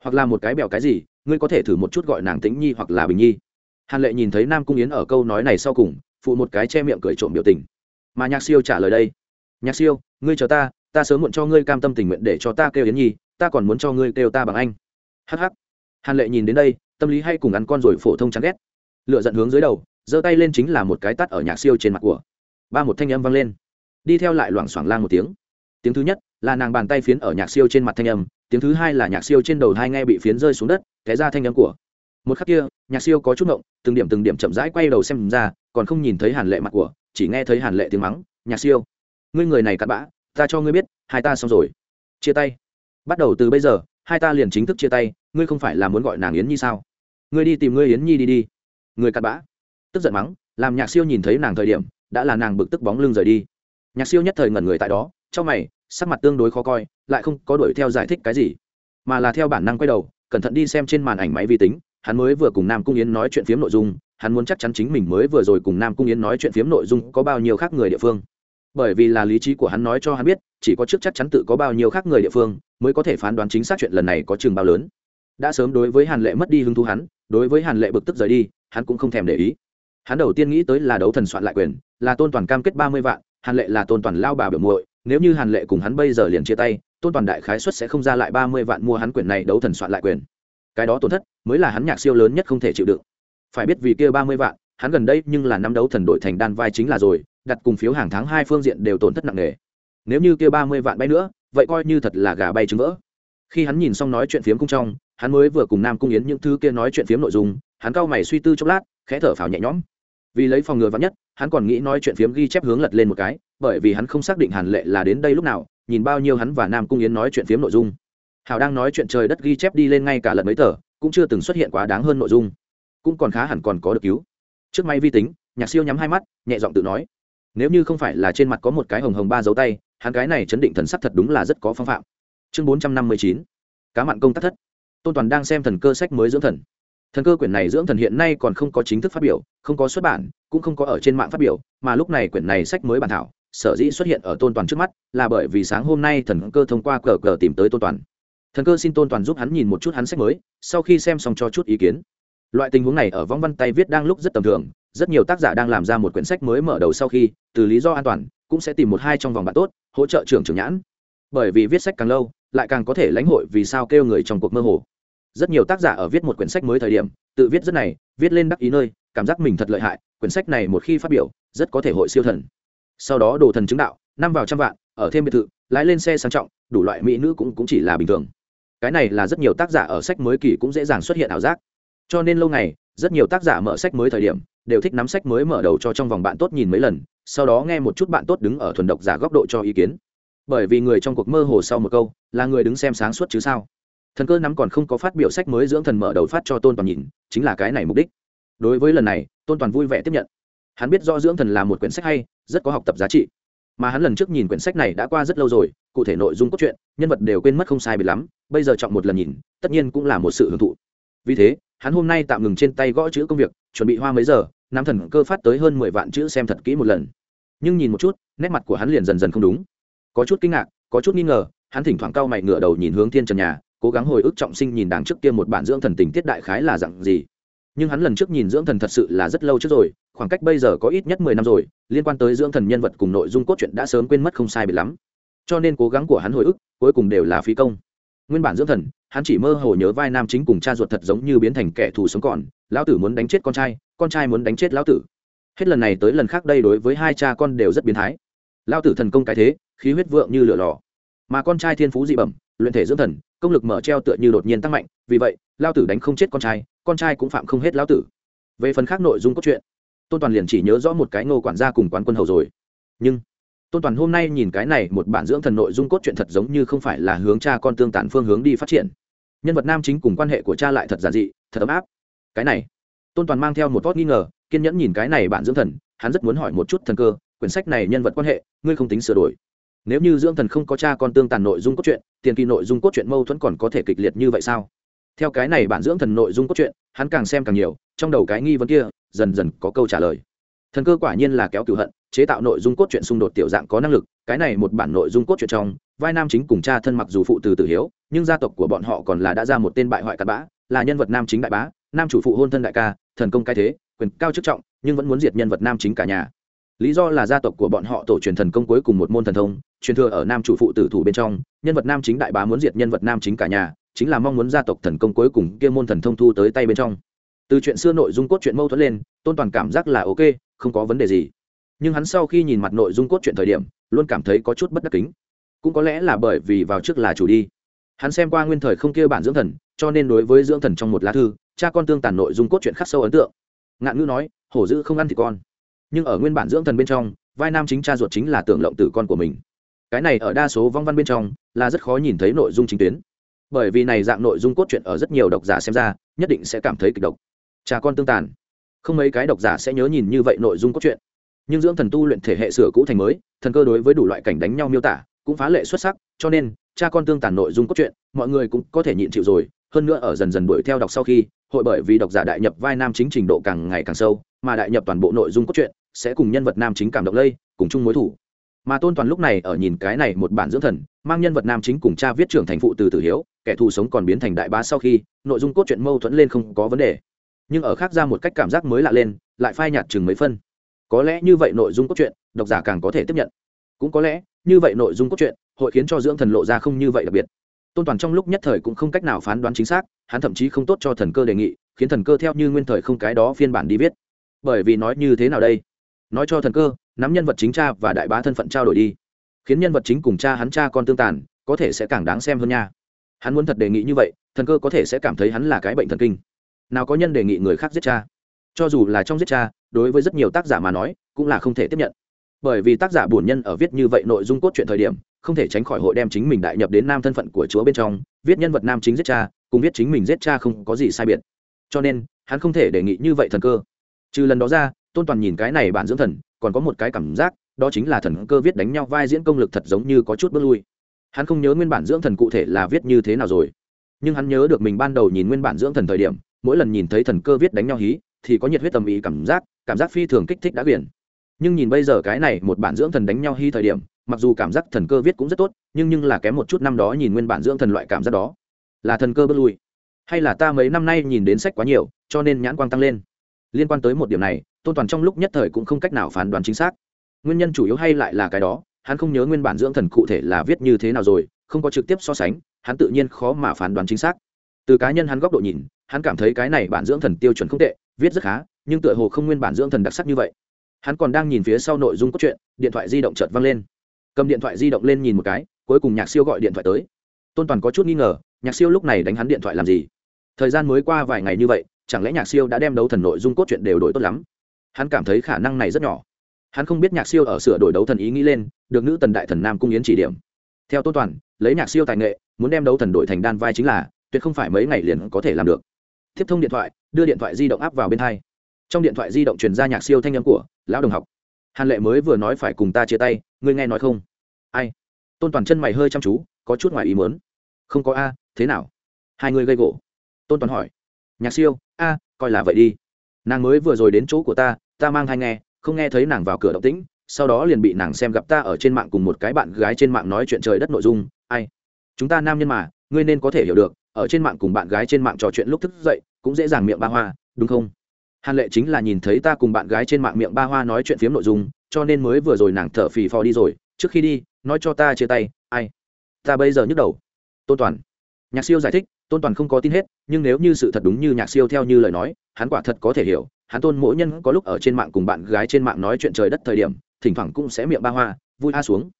hoặc là một cái bèo cái gì, ngươi có thể thử một chút gọi nàng tĩnh nhi hoặc là bình nhi. Hàn lệ nhìn thấy nam cung yến ở câu nói này sau cùng, phụ một cái che miệng cười trộm biểu tình. Mà nhạc siêu trả lời đây. Nhạc siêu, ngươi chờ ta ta sớm muộn cho ngươi cam tâm tình nguyện để cho ta kêu yến nhi ta còn muốn cho ngươi kêu ta bằng anh. Hh hàn lệ nhìn đến đây, tâm lý hay cùng ăn con rồi phổ thông chán ghét. Lựa dẫn hướng dưới đầu, giơ tay lên chính là một cái tắt ở nhạc siêu trên mặt của. Ba một thanh âm vang lên. Đi theo lại loảng xoảng lang một tiếng. Tiếng thứ nhất là nàng bàn tay phiến ở nhạc siêu trên mặt thanh âm, tiếng thứ hai là nhạc siêu trên đầu hai nghe bị phiến rơi xuống đất, té ra thanh âm của. Một khắc kia, nhạc siêu có chút ngộng, từng điểm từng điểm chậm rãi quay đầu xem ra, còn không nhìn thấy hàn lệ mặt của, chỉ nghe thấy hàn lệ tiếng mắng, nhạc siêu, ngươi người này cặn bã, ta cho ngươi biết, hai ta xong rồi. Chia tay bắt đầu từ bây giờ, hai ta liền chính thức chia tay, ngươi không phải là muốn gọi nàng yến nhi sao? Ngươi đi tìm ngươi yến nhi đi đi. Người cặn bã. Tức giận mắng, làm nhạc siêu nhìn thấy nàng thời điểm, đã là nàng bực tức bóng lưng rời đi. Nhạc siêu nhất thời ngẩn người tại đó, trong mày, sắc mặt tương đối khó coi, lại không có đuổi theo giải thích cái gì, mà là theo bản năng quay đầu, cẩn thận đi xem trên màn ảnh máy vi tính, hắn mới vừa cùng nam cung yến nói chuyện phiếm nội dung, hắn muốn chắc chắn chính mình mới vừa rồi cùng nam cung yến nói chuyện phiếm nội dung có bao nhiêu khác người địa phương. Bởi vì là lý trí của hắn nói cho hắn biết chỉ có trước chắc chắn tự có bao nhiêu khác người địa phương mới có thể phán đoán chính xác chuyện lần này có chừng bao lớn. Đã sớm đối với hàn lệ mất đi hứng thú hắn, đối với hàn lệ bực tức rời đi, hắn cũng không thèm để ý. Hắn đầu tiên nghĩ tới là đấu thần soạn lại quyền, là tôn toàn cam kết ba mươi vạn, hàn lệ là tôn toàn lao bà biểu muội, nếu như hàn lệ cùng hắn bây giờ liền chia tay, tôn toàn đại khái xuất sẽ không ra lại ba mươi vạn mua hắn quyền này đấu thần soạn lại quyền. Cái đó tổn thất mới là hắn nhạc siêu lớn nhất không thể chịu đựng. Phải biết vì kia ba mươi vạn, hắn gần đây nhưng là năm đấu thần đội thành đan vai chính là rồi, đặt cùng phiếu hàng tháng hai phương diện đều tổn thất nặng nề nếu như kia ba mươi vạn bay nữa, vậy coi như thật là gà bay trứng vỡ. Khi hắn nhìn xong nói chuyện phiếm cung trong, hắn mới vừa cùng nam cung yến những thứ kia nói chuyện phiếm nội dung, hắn cau mày suy tư chốc lát, khẽ thở phào nhẹ nhõm. Vì lấy phòng ngừa vắn nhất, hắn còn nghĩ nói chuyện phiếm ghi chép hướng lật lên một cái, bởi vì hắn không xác định hàn lệ là đến đây lúc nào, nhìn bao nhiêu hắn và nam cung yến nói chuyện phiếm nội dung. Hào đang nói chuyện trời đất ghi chép đi lên ngay cả lần mấy tờ, cũng chưa từng xuất hiện quá đáng hơn nội dung. Cũng còn khá hẳn còn có được cứu. Trước may vi tính, nhạc siêu nhắm hai mắt, nhẹ giọng tự nói nếu như không phải là trên mặt có một cái hồng hồng ba dấu tay, hắn cái này chấn định thần sắc thật đúng là rất có phong phạm. Chương bốn trăm năm mươi chín, cá mặn công tác thất. Tôn toàn đang xem thần cơ sách mới dưỡng thần. Thần cơ quyển này dưỡng thần hiện nay còn không có chính thức phát biểu, không có xuất bản, cũng không có ở trên mạng phát biểu, mà lúc này quyển này sách mới bản thảo, sở dĩ xuất hiện ở tôn toàn trước mắt, là bởi vì sáng hôm nay thần cơ thông qua cờ cờ tìm tới tôn toàn. Thần cơ xin tôn toàn giúp hắn nhìn một chút hắn sách mới, sau khi xem xong cho chút ý kiến. Loại tình huống này ở võng văn tay viết đang lúc rất tầm thường rất nhiều tác giả đang làm ra một quyển sách mới mở đầu sau khi từ lý do an toàn cũng sẽ tìm một hai trong vòng bạn tốt hỗ trợ trưởng trưởng nhãn. Bởi vì viết sách càng lâu lại càng có thể lãnh hội vì sao kêu người trong cuộc mơ hồ. Rất nhiều tác giả ở viết một quyển sách mới thời điểm tự viết rất này viết lên đắc ý nơi cảm giác mình thật lợi hại quyển sách này một khi phát biểu rất có thể hội siêu thần. Sau đó đồ thần chứng đạo năm vào trăm vạn ở thêm biệt thự lái lên xe sang trọng đủ loại mỹ nữ cũng, cũng chỉ là bình thường. Cái này là rất nhiều tác giả ở sách mới kỳ cũng dễ dàng xuất hiện ảo giác. Cho nên lâu ngày rất nhiều tác giả mở sách mới thời điểm đều thích nắm sách mới mở đầu cho trong vòng bạn tốt nhìn mấy lần, sau đó nghe một chút bạn tốt đứng ở thuần độc giả góc độ cho ý kiến. Bởi vì người trong cuộc mơ hồ sau một câu, là người đứng xem sáng suốt chứ sao? Thần cơ nắm còn không có phát biểu sách mới dưỡng thần mở đầu phát cho tôn toàn nhìn, chính là cái này mục đích. Đối với lần này, tôn toàn vui vẻ tiếp nhận. Hắn biết do dưỡng thần là một quyển sách hay, rất có học tập giá trị. Mà hắn lần trước nhìn quyển sách này đã qua rất lâu rồi, cụ thể nội dung cốt truyện, nhân vật đều quên mất không sai bị lắm, bây giờ chọn một lần nhìn, tất nhiên cũng là một sự hưởng thụ. Vì thế hắn hôm nay tạm ngừng trên tay gõ chữ công việc, chuẩn bị hoa mấy giờ, nam thần cơ phát tới hơn mười vạn chữ xem thật kỹ một lần. Nhưng nhìn một chút, nét mặt của hắn liền dần dần không đúng. Có chút kinh ngạc, có chút nghi ngờ, hắn thỉnh thoảng cau mày ngửa đầu nhìn hướng thiên trần nhà, cố gắng hồi ức trọng sinh nhìn đằng trước kia một bản dưỡng thần tình tiết đại khái là dặn gì. Nhưng hắn lần trước nhìn dưỡng thần thật sự là rất lâu trước rồi, khoảng cách bây giờ có ít nhất mười năm rồi, liên quan tới dưỡng thần nhân vật cùng nội dung cốt truyện đã sớm quên mất không sai biệt lắm. Cho nên cố gắng của hắn hồi ức cuối cùng đều là phí công nguyên bản dưỡng thần, hắn chỉ mơ hồ nhớ vai nam chính cùng cha ruột thật giống như biến thành kẻ thù sống còn, lão tử muốn đánh chết con trai con trai muốn đánh chết lão tử. Hết lần này tới lần khác đây đối với hai cha con đều rất biến thái. Lão tử thần công cái thế, khí huyết vượng như lửa lò. Mà con trai thiên phú dị bẩm, luyện thể dưỡng thần, công lực mở treo tựa như đột nhiên tăng mạnh, vì vậy, lão tử đánh không chết con trai con trai cũng phạm không hết lão tử. Về phần khác nội dung cốt truyện, tôn toàn liền chỉ nhớ rõ một cái ngô quản gia cùng quán quân hầu rồi. Nhưng tôn toàn hôm nay nhìn cái này một bản dưỡng thần nội dung cốt truyện thật giống như không phải là hướng cha con tương tản phương hướng đi phát triển. Nhân vật nam chính cùng quan hệ của cha lại thật giản dị, thật ấm áp. Cái này, tôn toàn mang theo một vót nghi ngờ, kiên nhẫn nhìn cái này bản dưỡng thần, hắn rất muốn hỏi một chút thần cơ, quyển sách này nhân vật quan hệ, ngươi không tính sửa đổi. Nếu như dưỡng thần không có cha con tương tàn nội dung cốt truyện, tiền kỳ nội dung cốt truyện mâu thuẫn còn có thể kịch liệt như vậy sao? Theo cái này bản dưỡng thần nội dung cốt truyện, hắn càng xem càng nhiều, trong đầu cái nghi vấn kia, dần dần có câu trả lời. Thần cơ quả nhiên là kéo cựu hận chế tạo nội dung cốt truyện xung đột tiểu dạng có năng lực, cái này một bản nội dung cốt truyện trong, vai nam chính cùng cha thân mặc dù phụ từ tử hiếu, nhưng gia tộc của bọn họ còn là đã ra một tên bại hoại cặn bã, là nhân vật nam chính đại bá, nam chủ phụ hôn thân đại ca, thần công cai thế, quyền cao chức trọng, nhưng vẫn muốn diệt nhân vật nam chính cả nhà. Lý do là gia tộc của bọn họ tổ truyền thần công cuối cùng một môn thần thông, truyền thừa ở nam chủ phụ tử thủ bên trong, nhân vật nam chính đại bá muốn diệt nhân vật nam chính cả nhà, chính là mong muốn gia tộc thần công cuối cùng kia môn thần thông thu tới tay bên trong. Từ chuyện xưa nội dung cốt truyện mâu thuẫn lên, tôn toàn cảm giác là ok, không có vấn đề gì nhưng hắn sau khi nhìn mặt nội dung cốt truyện thời điểm, luôn cảm thấy có chút bất đắc kính. Cũng có lẽ là bởi vì vào trước là chủ đi. Hắn xem qua nguyên thời không kia bản dưỡng thần, cho nên đối với dưỡng thần trong một lá thư, cha con tương tàn nội dung cốt truyện khắc sâu ấn tượng. Ngạn ngữ nói, hổ dữ không ăn thì con. Nhưng ở nguyên bản dưỡng thần bên trong, vai nam chính cha ruột chính là tưởng lộng tử con của mình. Cái này ở đa số vong văn bên trong, là rất khó nhìn thấy nội dung chính tuyến. Bởi vì này dạng nội dung cốt truyện ở rất nhiều độc giả xem ra, nhất định sẽ cảm thấy kịch độc. Cha con tương tàn. Không mấy cái độc giả sẽ nhớ nhìn như vậy nội dung cốt truyện nhưng dưỡng thần tu luyện thể hệ sửa cũ thành mới, thần cơ đối với đủ loại cảnh đánh nhau miêu tả, cũng phá lệ xuất sắc, cho nên, cha con tương tàn nội dung cốt truyện, mọi người cũng có thể nhịn chịu rồi. Hơn nữa ở dần dần đuổi theo đọc sau khi, hội bởi vì độc giả đại nhập vai nam chính trình độ càng ngày càng sâu, mà đại nhập toàn bộ nội dung cốt truyện, sẽ cùng nhân vật nam chính cảm động lây, cùng chung mối thủ. Mà tôn toàn lúc này ở nhìn cái này một bản dưỡng thần, mang nhân vật nam chính cùng cha viết trưởng thành phụ từ tử hiếu, kẻ thù sống còn biến thành đại bá sau khi, nội dung cốt truyện mâu thuẫn lên không có vấn đề. Nhưng ở khác ra một cách cảm giác mới lạ lên, lại phai nhạt chừng mấy phân có lẽ như vậy nội dung cốt truyện, độc giả càng có thể tiếp nhận. Cũng có lẽ, như vậy nội dung cốt truyện, hội khiến cho dưỡng thần lộ ra không như vậy đặc biệt. Tôn toàn trong lúc nhất thời cũng không cách nào phán đoán chính xác, hắn thậm chí không tốt cho thần cơ đề nghị, khiến thần cơ theo như nguyên thời không cái đó phiên bản đi viết. Bởi vì nói như thế nào đây? Nói cho thần cơ, nắm nhân vật chính cha và đại bá thân phận trao đổi đi. Khiến nhân vật chính cùng cha hắn cha con tương tàn, có thể sẽ càng đáng xem hơn nha. Hắn muốn thật đề nghị như vậy, thần cơ có thể sẽ cảm thấy hắn là cái bệnh thần kinh. Nào có nhân đề nghị người khác giết cha. Cho dù là trong giết cha đối với rất nhiều tác giả mà nói, cũng là không thể tiếp nhận. Bởi vì tác giả bổn nhân ở viết như vậy nội dung cốt truyện thời điểm, không thể tránh khỏi hội đem chính mình đại nhập đến nam thân phận của chúa bên trong, viết nhân vật nam chính giết cha, cùng viết chính mình giết cha không có gì sai biệt. Cho nên, hắn không thể đề nghị như vậy thần cơ. Trừ lần đó ra, tôn toàn nhìn cái này bản dưỡng thần, còn có một cái cảm giác, đó chính là thần cơ viết đánh nhau vai diễn công lực thật giống như có chút bước lui. Hắn không nhớ nguyên bản dưỡng thần cụ thể là viết như thế nào rồi. Nhưng hắn nhớ được mình ban đầu nhìn nguyên bản dưỡng thần thời điểm, mỗi lần nhìn thấy thần cơ viết đánh nhau hí thì có nhiệt huyết tầm ý cảm giác cảm giác phi thường kích thích đã quyển nhưng nhìn bây giờ cái này một bản dưỡng thần đánh nhau hy thời điểm, mặc dù cảm giác thần cơ viết cũng rất tốt, nhưng nhưng là kém một chút năm đó nhìn nguyên bản dưỡng thần loại cảm giác đó. Là thần cơ bước lui. Hay là ta mấy năm nay nhìn đến sách quá nhiều, cho nên nhãn quang tăng lên. Liên quan tới một điểm này, tôn toàn trong lúc nhất thời cũng không cách nào phán đoán chính xác. Nguyên nhân chủ yếu hay lại là cái đó, hắn không nhớ nguyên bản dưỡng thần cụ thể là viết như thế nào rồi, không có trực tiếp so sánh, hắn tự nhiên khó mà phán đoán chính xác. Từ cá nhân hắn góc độ nhìn, hắn cảm thấy cái này bản dưỡng thần tiêu chuẩn không tệ viết rất khá, nhưng tựa hồ không nguyên bản dưỡng thần đặc sắc như vậy. Hắn còn đang nhìn phía sau nội dung cốt truyện, điện thoại di động chợt văng lên. Cầm điện thoại di động lên nhìn một cái, cuối cùng nhạc siêu gọi điện thoại tới. Tôn toàn có chút nghi ngờ, nhạc siêu lúc này đánh hắn điện thoại làm gì? Thời gian mới qua vài ngày như vậy, chẳng lẽ nhạc siêu đã đem đấu thần nội dung cốt truyện đều đổi tốt lắm? Hắn cảm thấy khả năng này rất nhỏ. Hắn không biết nhạc siêu ở sửa đổi đấu thần ý nghĩ lên, được nữ tần đại thần nam cung yến chỉ điểm. Theo tôn toàn, lấy nhạc siêu tài nghệ, muốn đem đấu thần đổi thành đan vai chính là, tuyệt không phải mấy ngày liền có thể làm được. Tiếp thông điện thoại đưa điện thoại di động áp vào bên hai. Trong điện thoại di động truyền ra nhạc siêu thanh âm của lão đồng học. Hàn lệ mới vừa nói phải cùng ta chia tay, ngươi nghe nói không? Ai? Tôn toàn chân mày hơi chăm chú, có chút ngoài ý muốn. Không có a, thế nào? Hai người gây gỗ. Tôn toàn hỏi. Nhạc siêu, a, coi là vậy đi. Nàng mới vừa rồi đến chỗ của ta ta mang hai nghe, không nghe thấy nàng vào cửa động tĩnh, sau đó liền bị nàng xem gặp ta ở trên mạng cùng một cái bạn gái trên mạng nói chuyện trời đất nội dung. Ai? Chúng ta nam nhân mà, ngươi nên có thể hiểu được, ở trên mạng cùng bạn gái trên mạng trò chuyện lúc thức dậy cũng dễ dàng miệng ba hoa, đúng không? Hàn lệ chính là nhìn thấy ta cùng bạn gái trên mạng miệng ba hoa nói chuyện phiếm nội dung, cho nên mới vừa rồi nàng thở phì phò đi rồi. Trước khi đi, nói cho ta chia tay, ai? Ta bây giờ nhức đầu. Tôn toàn. Nhạc siêu giải thích, tôn toàn không có tin hết, nhưng nếu như sự thật đúng như nhạc siêu theo như lời nói, hắn quả thật có thể hiểu. Hắn tôn mỗi nhân có lúc ở trên mạng cùng bạn gái trên mạng nói chuyện trời đất thời điểm, thỉnh thoảng cũng sẽ miệng ba hoa, vui a xuống.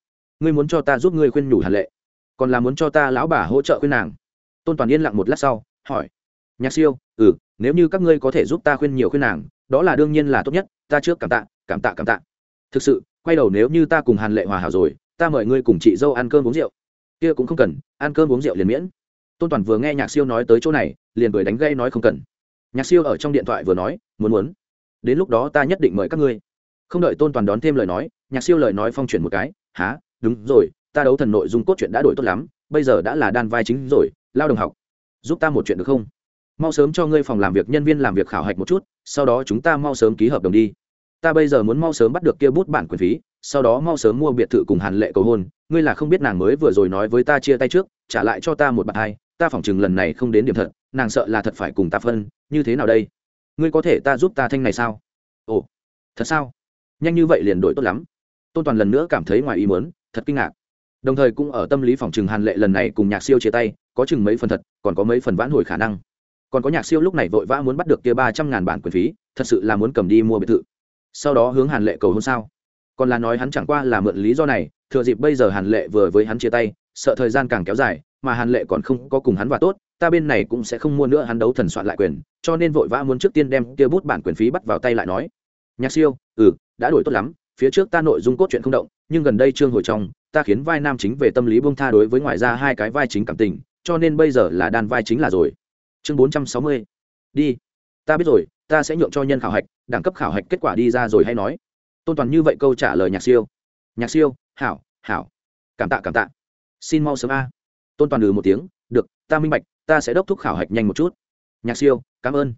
Ngươi muốn cho ta giúp ngươi khuyên nhủ hàn lệ, còn là muốn cho ta lão bà hỗ trợ khuyên nàng? Tôn toàn yên lặng một lát sau, hỏi nhạc siêu ừ nếu như các ngươi có thể giúp ta khuyên nhiều khuyên nàng, đó là đương nhiên là tốt nhất, ta trước cảm tạ cảm tạ cảm tạ. Thực sự, quay đầu nếu như ta cùng hàn lệ hòa hảo rồi, ta mời ngươi cùng chị dâu ăn cơm uống rượu. Kia cũng không cần, ăn cơm uống rượu liền miễn. Tôn toàn vừa nghe nhạc siêu nói tới chỗ này, liền cười đánh gây nói không cần. Nhạc siêu ở trong điện thoại vừa nói, muốn muốn. Đến lúc đó ta nhất định mời các ngươi. Không đợi tôn toàn đón thêm lời nói, nhạc siêu lời nói phong chuyển một cái há đúng rồi, ta đấu thần nội dung cốt truyện đã đổi tốt lắm, bây giờ đã là đan vai chính rồi, lao đồng học. Giúp ta một chuyện được không? Mau sớm cho ngươi phòng làm việc nhân viên làm việc khảo hạch một chút, sau đó chúng ta mau sớm ký hợp đồng đi. Ta bây giờ muốn mau sớm bắt được kia bút bản quyền phí, sau đó mau sớm mua biệt thự cùng hàn lệ cầu hôn. Ngươi là không biết nàng mới vừa rồi nói với ta chia tay trước, trả lại cho ta một bạn hai, ta phỏng chừng lần này không đến điểm thật, nàng sợ là thật phải cùng ta phân, như thế nào đây? Ngươi có thể ta giúp ta thanh này sao? Ồ, thật sao? Nhanh như vậy liền đổi tốt lắm. Tôn toàn lần nữa cảm thấy ngoài ý muốn, thật kinh ngạc. Đồng thời cũng ở tâm lý phòng chừng hàn lệ lần này cùng nhạc siêu chia tay, có chừng mấy phần thật, còn có mấy phần vãn hồi khả năng còn có nhạc siêu lúc này vội vã muốn bắt được kia ba trăm ngàn bản quyền phí, thật sự là muốn cầm đi mua biệt thự. Sau đó hướng hàn lệ cầu hôn sao? Còn là nói hắn chẳng qua là mượn lý do này, thừa dịp bây giờ hàn lệ vừa với hắn chia tay, sợ thời gian càng kéo dài, mà hàn lệ còn không có cùng hắn và tốt, ta bên này cũng sẽ không mua nữa, hắn đấu thần soạn lại quyền, cho nên vội vã muốn trước tiên đem kia bút bản quyền phí bắt vào tay lại nói. Nhạc siêu ừ đã đổi tốt lắm, phía trước ta nội dung cốt truyện không động, nhưng gần đây trương hồi trong, ta khiến vai nam chính về tâm lý bông tha đối với ngoài ra hai cái vai chính cảm tình, cho nên bây giờ là đàn vai chính là rồi chương bốn trăm sáu mươi. Đi. Ta biết rồi, ta sẽ nhượng cho nhân khảo hạch, đẳng cấp khảo hạch kết quả đi ra rồi hay nói. Tôn toàn như vậy câu trả lời nhạc siêu. Nhạc siêu, hảo hảo. Cảm tạ cảm tạ. Xin mau sớm a. Tôn toàn ừ một tiếng, được, ta minh bạch, ta sẽ đốc thúc khảo hạch nhanh một chút. Nhạc siêu, cảm ơn.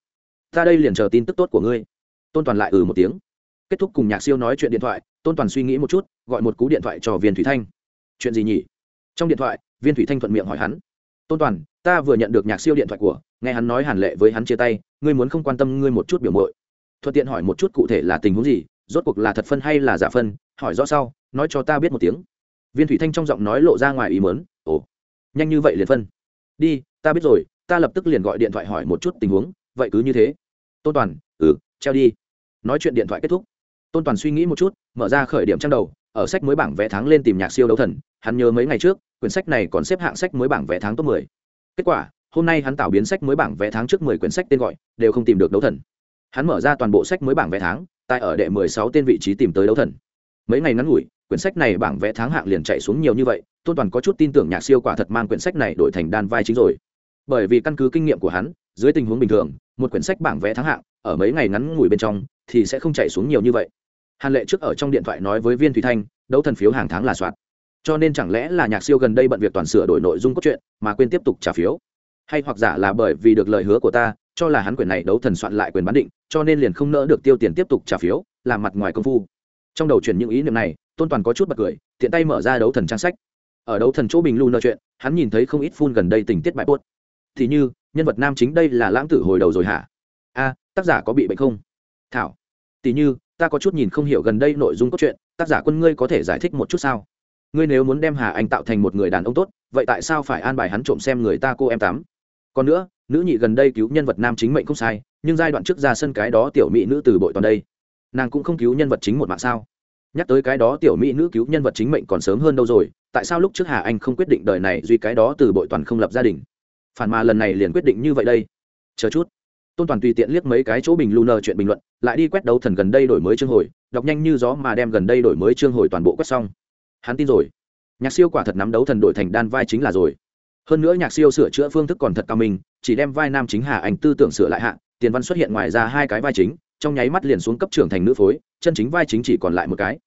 Ta đây liền chờ tin tức tốt của ngươi. Tôn toàn lại ừ một tiếng. Kết thúc cùng nhạc siêu nói chuyện điện thoại, tôn toàn suy nghĩ một chút, gọi một cú điện thoại cho viên thủy thanh. Chuyện gì nhỉ? Trong điện thoại, viên thủy thanh thuận miệng hỏi hắn tôn toàn, ta vừa nhận được nhạc siêu điện thoại của, nghe hắn nói hàn lệ với hắn chia tay, ngươi muốn không quan tâm ngươi một chút biểu mội thuận tiện hỏi một chút cụ thể là tình huống gì, rốt cuộc là thật phân hay là giả phân, hỏi rõ sau, nói cho ta biết một tiếng. Viên thủy thanh trong giọng nói lộ ra ngoài ý mớn ồ, nhanh như vậy liền phân. Đi, ta biết rồi, ta lập tức liền gọi điện thoại hỏi một chút tình huống, vậy cứ như thế. Tôn toàn ừ treo đi. Nói chuyện điện thoại kết thúc. Tôn toàn suy nghĩ một chút, mở ra khởi điểm trang đầu, ở sách mới bảng vẽ tháng lên tìm nhạc siêu đấu thần, hắn nhớ mấy ngày trước quyển sách này còn xếp hạng sách mới bảng vẽ tháng top 10. kết quả, hôm nay hắn tạo biến sách mới bảng vẽ tháng trước 10 quyển sách tên gọi, đều không tìm được đấu thần. Hắn mở ra toàn bộ sách mới bảng vẽ tháng, tại ở đệ 16 tên vị trí tìm tới đấu thần. Mấy ngày ngắn ngủi, quyển sách này bảng vẽ tháng hạng liền chạy xuống nhiều như vậy, tôn toàn có chút tin tưởng nhạc siêu quả thật mang quyển sách này đổi thành đan vai chính rồi. Bởi vì căn cứ kinh nghiệm của hắn, dưới tình huống bình thường, một quyển sách bảng vẽ tháng hạng, ở mấy ngày ngắn ngủi bên trong, thì sẽ không chạy xuống nhiều như vậy. Hàn lệ trước ở trong điện thoại nói với viên thủy thanh, đấu thần phiếu hàng tháng là soạt cho nên chẳng lẽ là nhạc siêu gần đây bận việc toàn sửa đổi nội dung cốt truyện, mà quên tiếp tục trả phiếu? Hay hoặc giả là bởi vì được lời hứa của ta, cho là hắn quyền này đấu thần soạn lại quyền bán định, cho nên liền không nỡ được tiêu tiền tiếp tục trả phiếu, làm mặt ngoài công phu. Trong đầu chuyển những ý niệm này, tôn toàn có chút bật cười, tiện tay mở ra đấu thần trang sách. Ở đấu thần chỗ bình lu nói chuyện, hắn nhìn thấy không ít phun gần đây tình tiết bại buốt thì như, nhân vật nam chính đây là lãng tử hồi đầu rồi hả? A, tác giả có bị bệnh không? Thảo. Tỷ như, ta có chút nhìn không hiểu gần đây nội dung cốt truyện, tác giả quân ngươi có thể giải thích một chút sao? Ngươi nếu muốn đem hà anh tạo thành một người đàn ông tốt, vậy tại sao phải an bài hắn trộm xem người ta cô em tám còn nữa, nữ nhị gần đây cứu nhân vật nam chính mệnh không sai, nhưng giai đoạn trước ra sân cái đó tiểu mỹ nữ từ bội toàn đây. Nàng cũng không cứu nhân vật chính một mạng sao? Nhắc tới cái đó tiểu mỹ nữ cứu nhân vật chính mệnh còn sớm hơn đâu rồi, tại sao lúc trước hà anh không quyết định đời này duy cái đó từ bội toàn không lập gia đình? Phản mà lần này liền quyết định như vậy đây. Chờ chút. Tôn toàn tùy tiện liếc mấy cái chỗ bình lu nơ ờ, chuyện bình luận, lại đi quét đấu thần gần đây đổi mới chương hồi, đọc nhanh như gió mà đem gần đây đổi mới chương hồi toàn bộ quét xong hắn tin rồi. Nhạc siêu quả thật nắm đấu thần đội thành đan vai chính là rồi. Hơn nữa nhạc siêu sửa chữa phương thức còn thật cao minh, chỉ đem vai nam chính hà ảnh tư tưởng sửa lại hạ, tiền văn xuất hiện ngoài ra hai cái vai chính, trong nháy mắt liền xuống cấp trưởng thành nữ phối, chân chính vai chính chỉ còn lại một cái.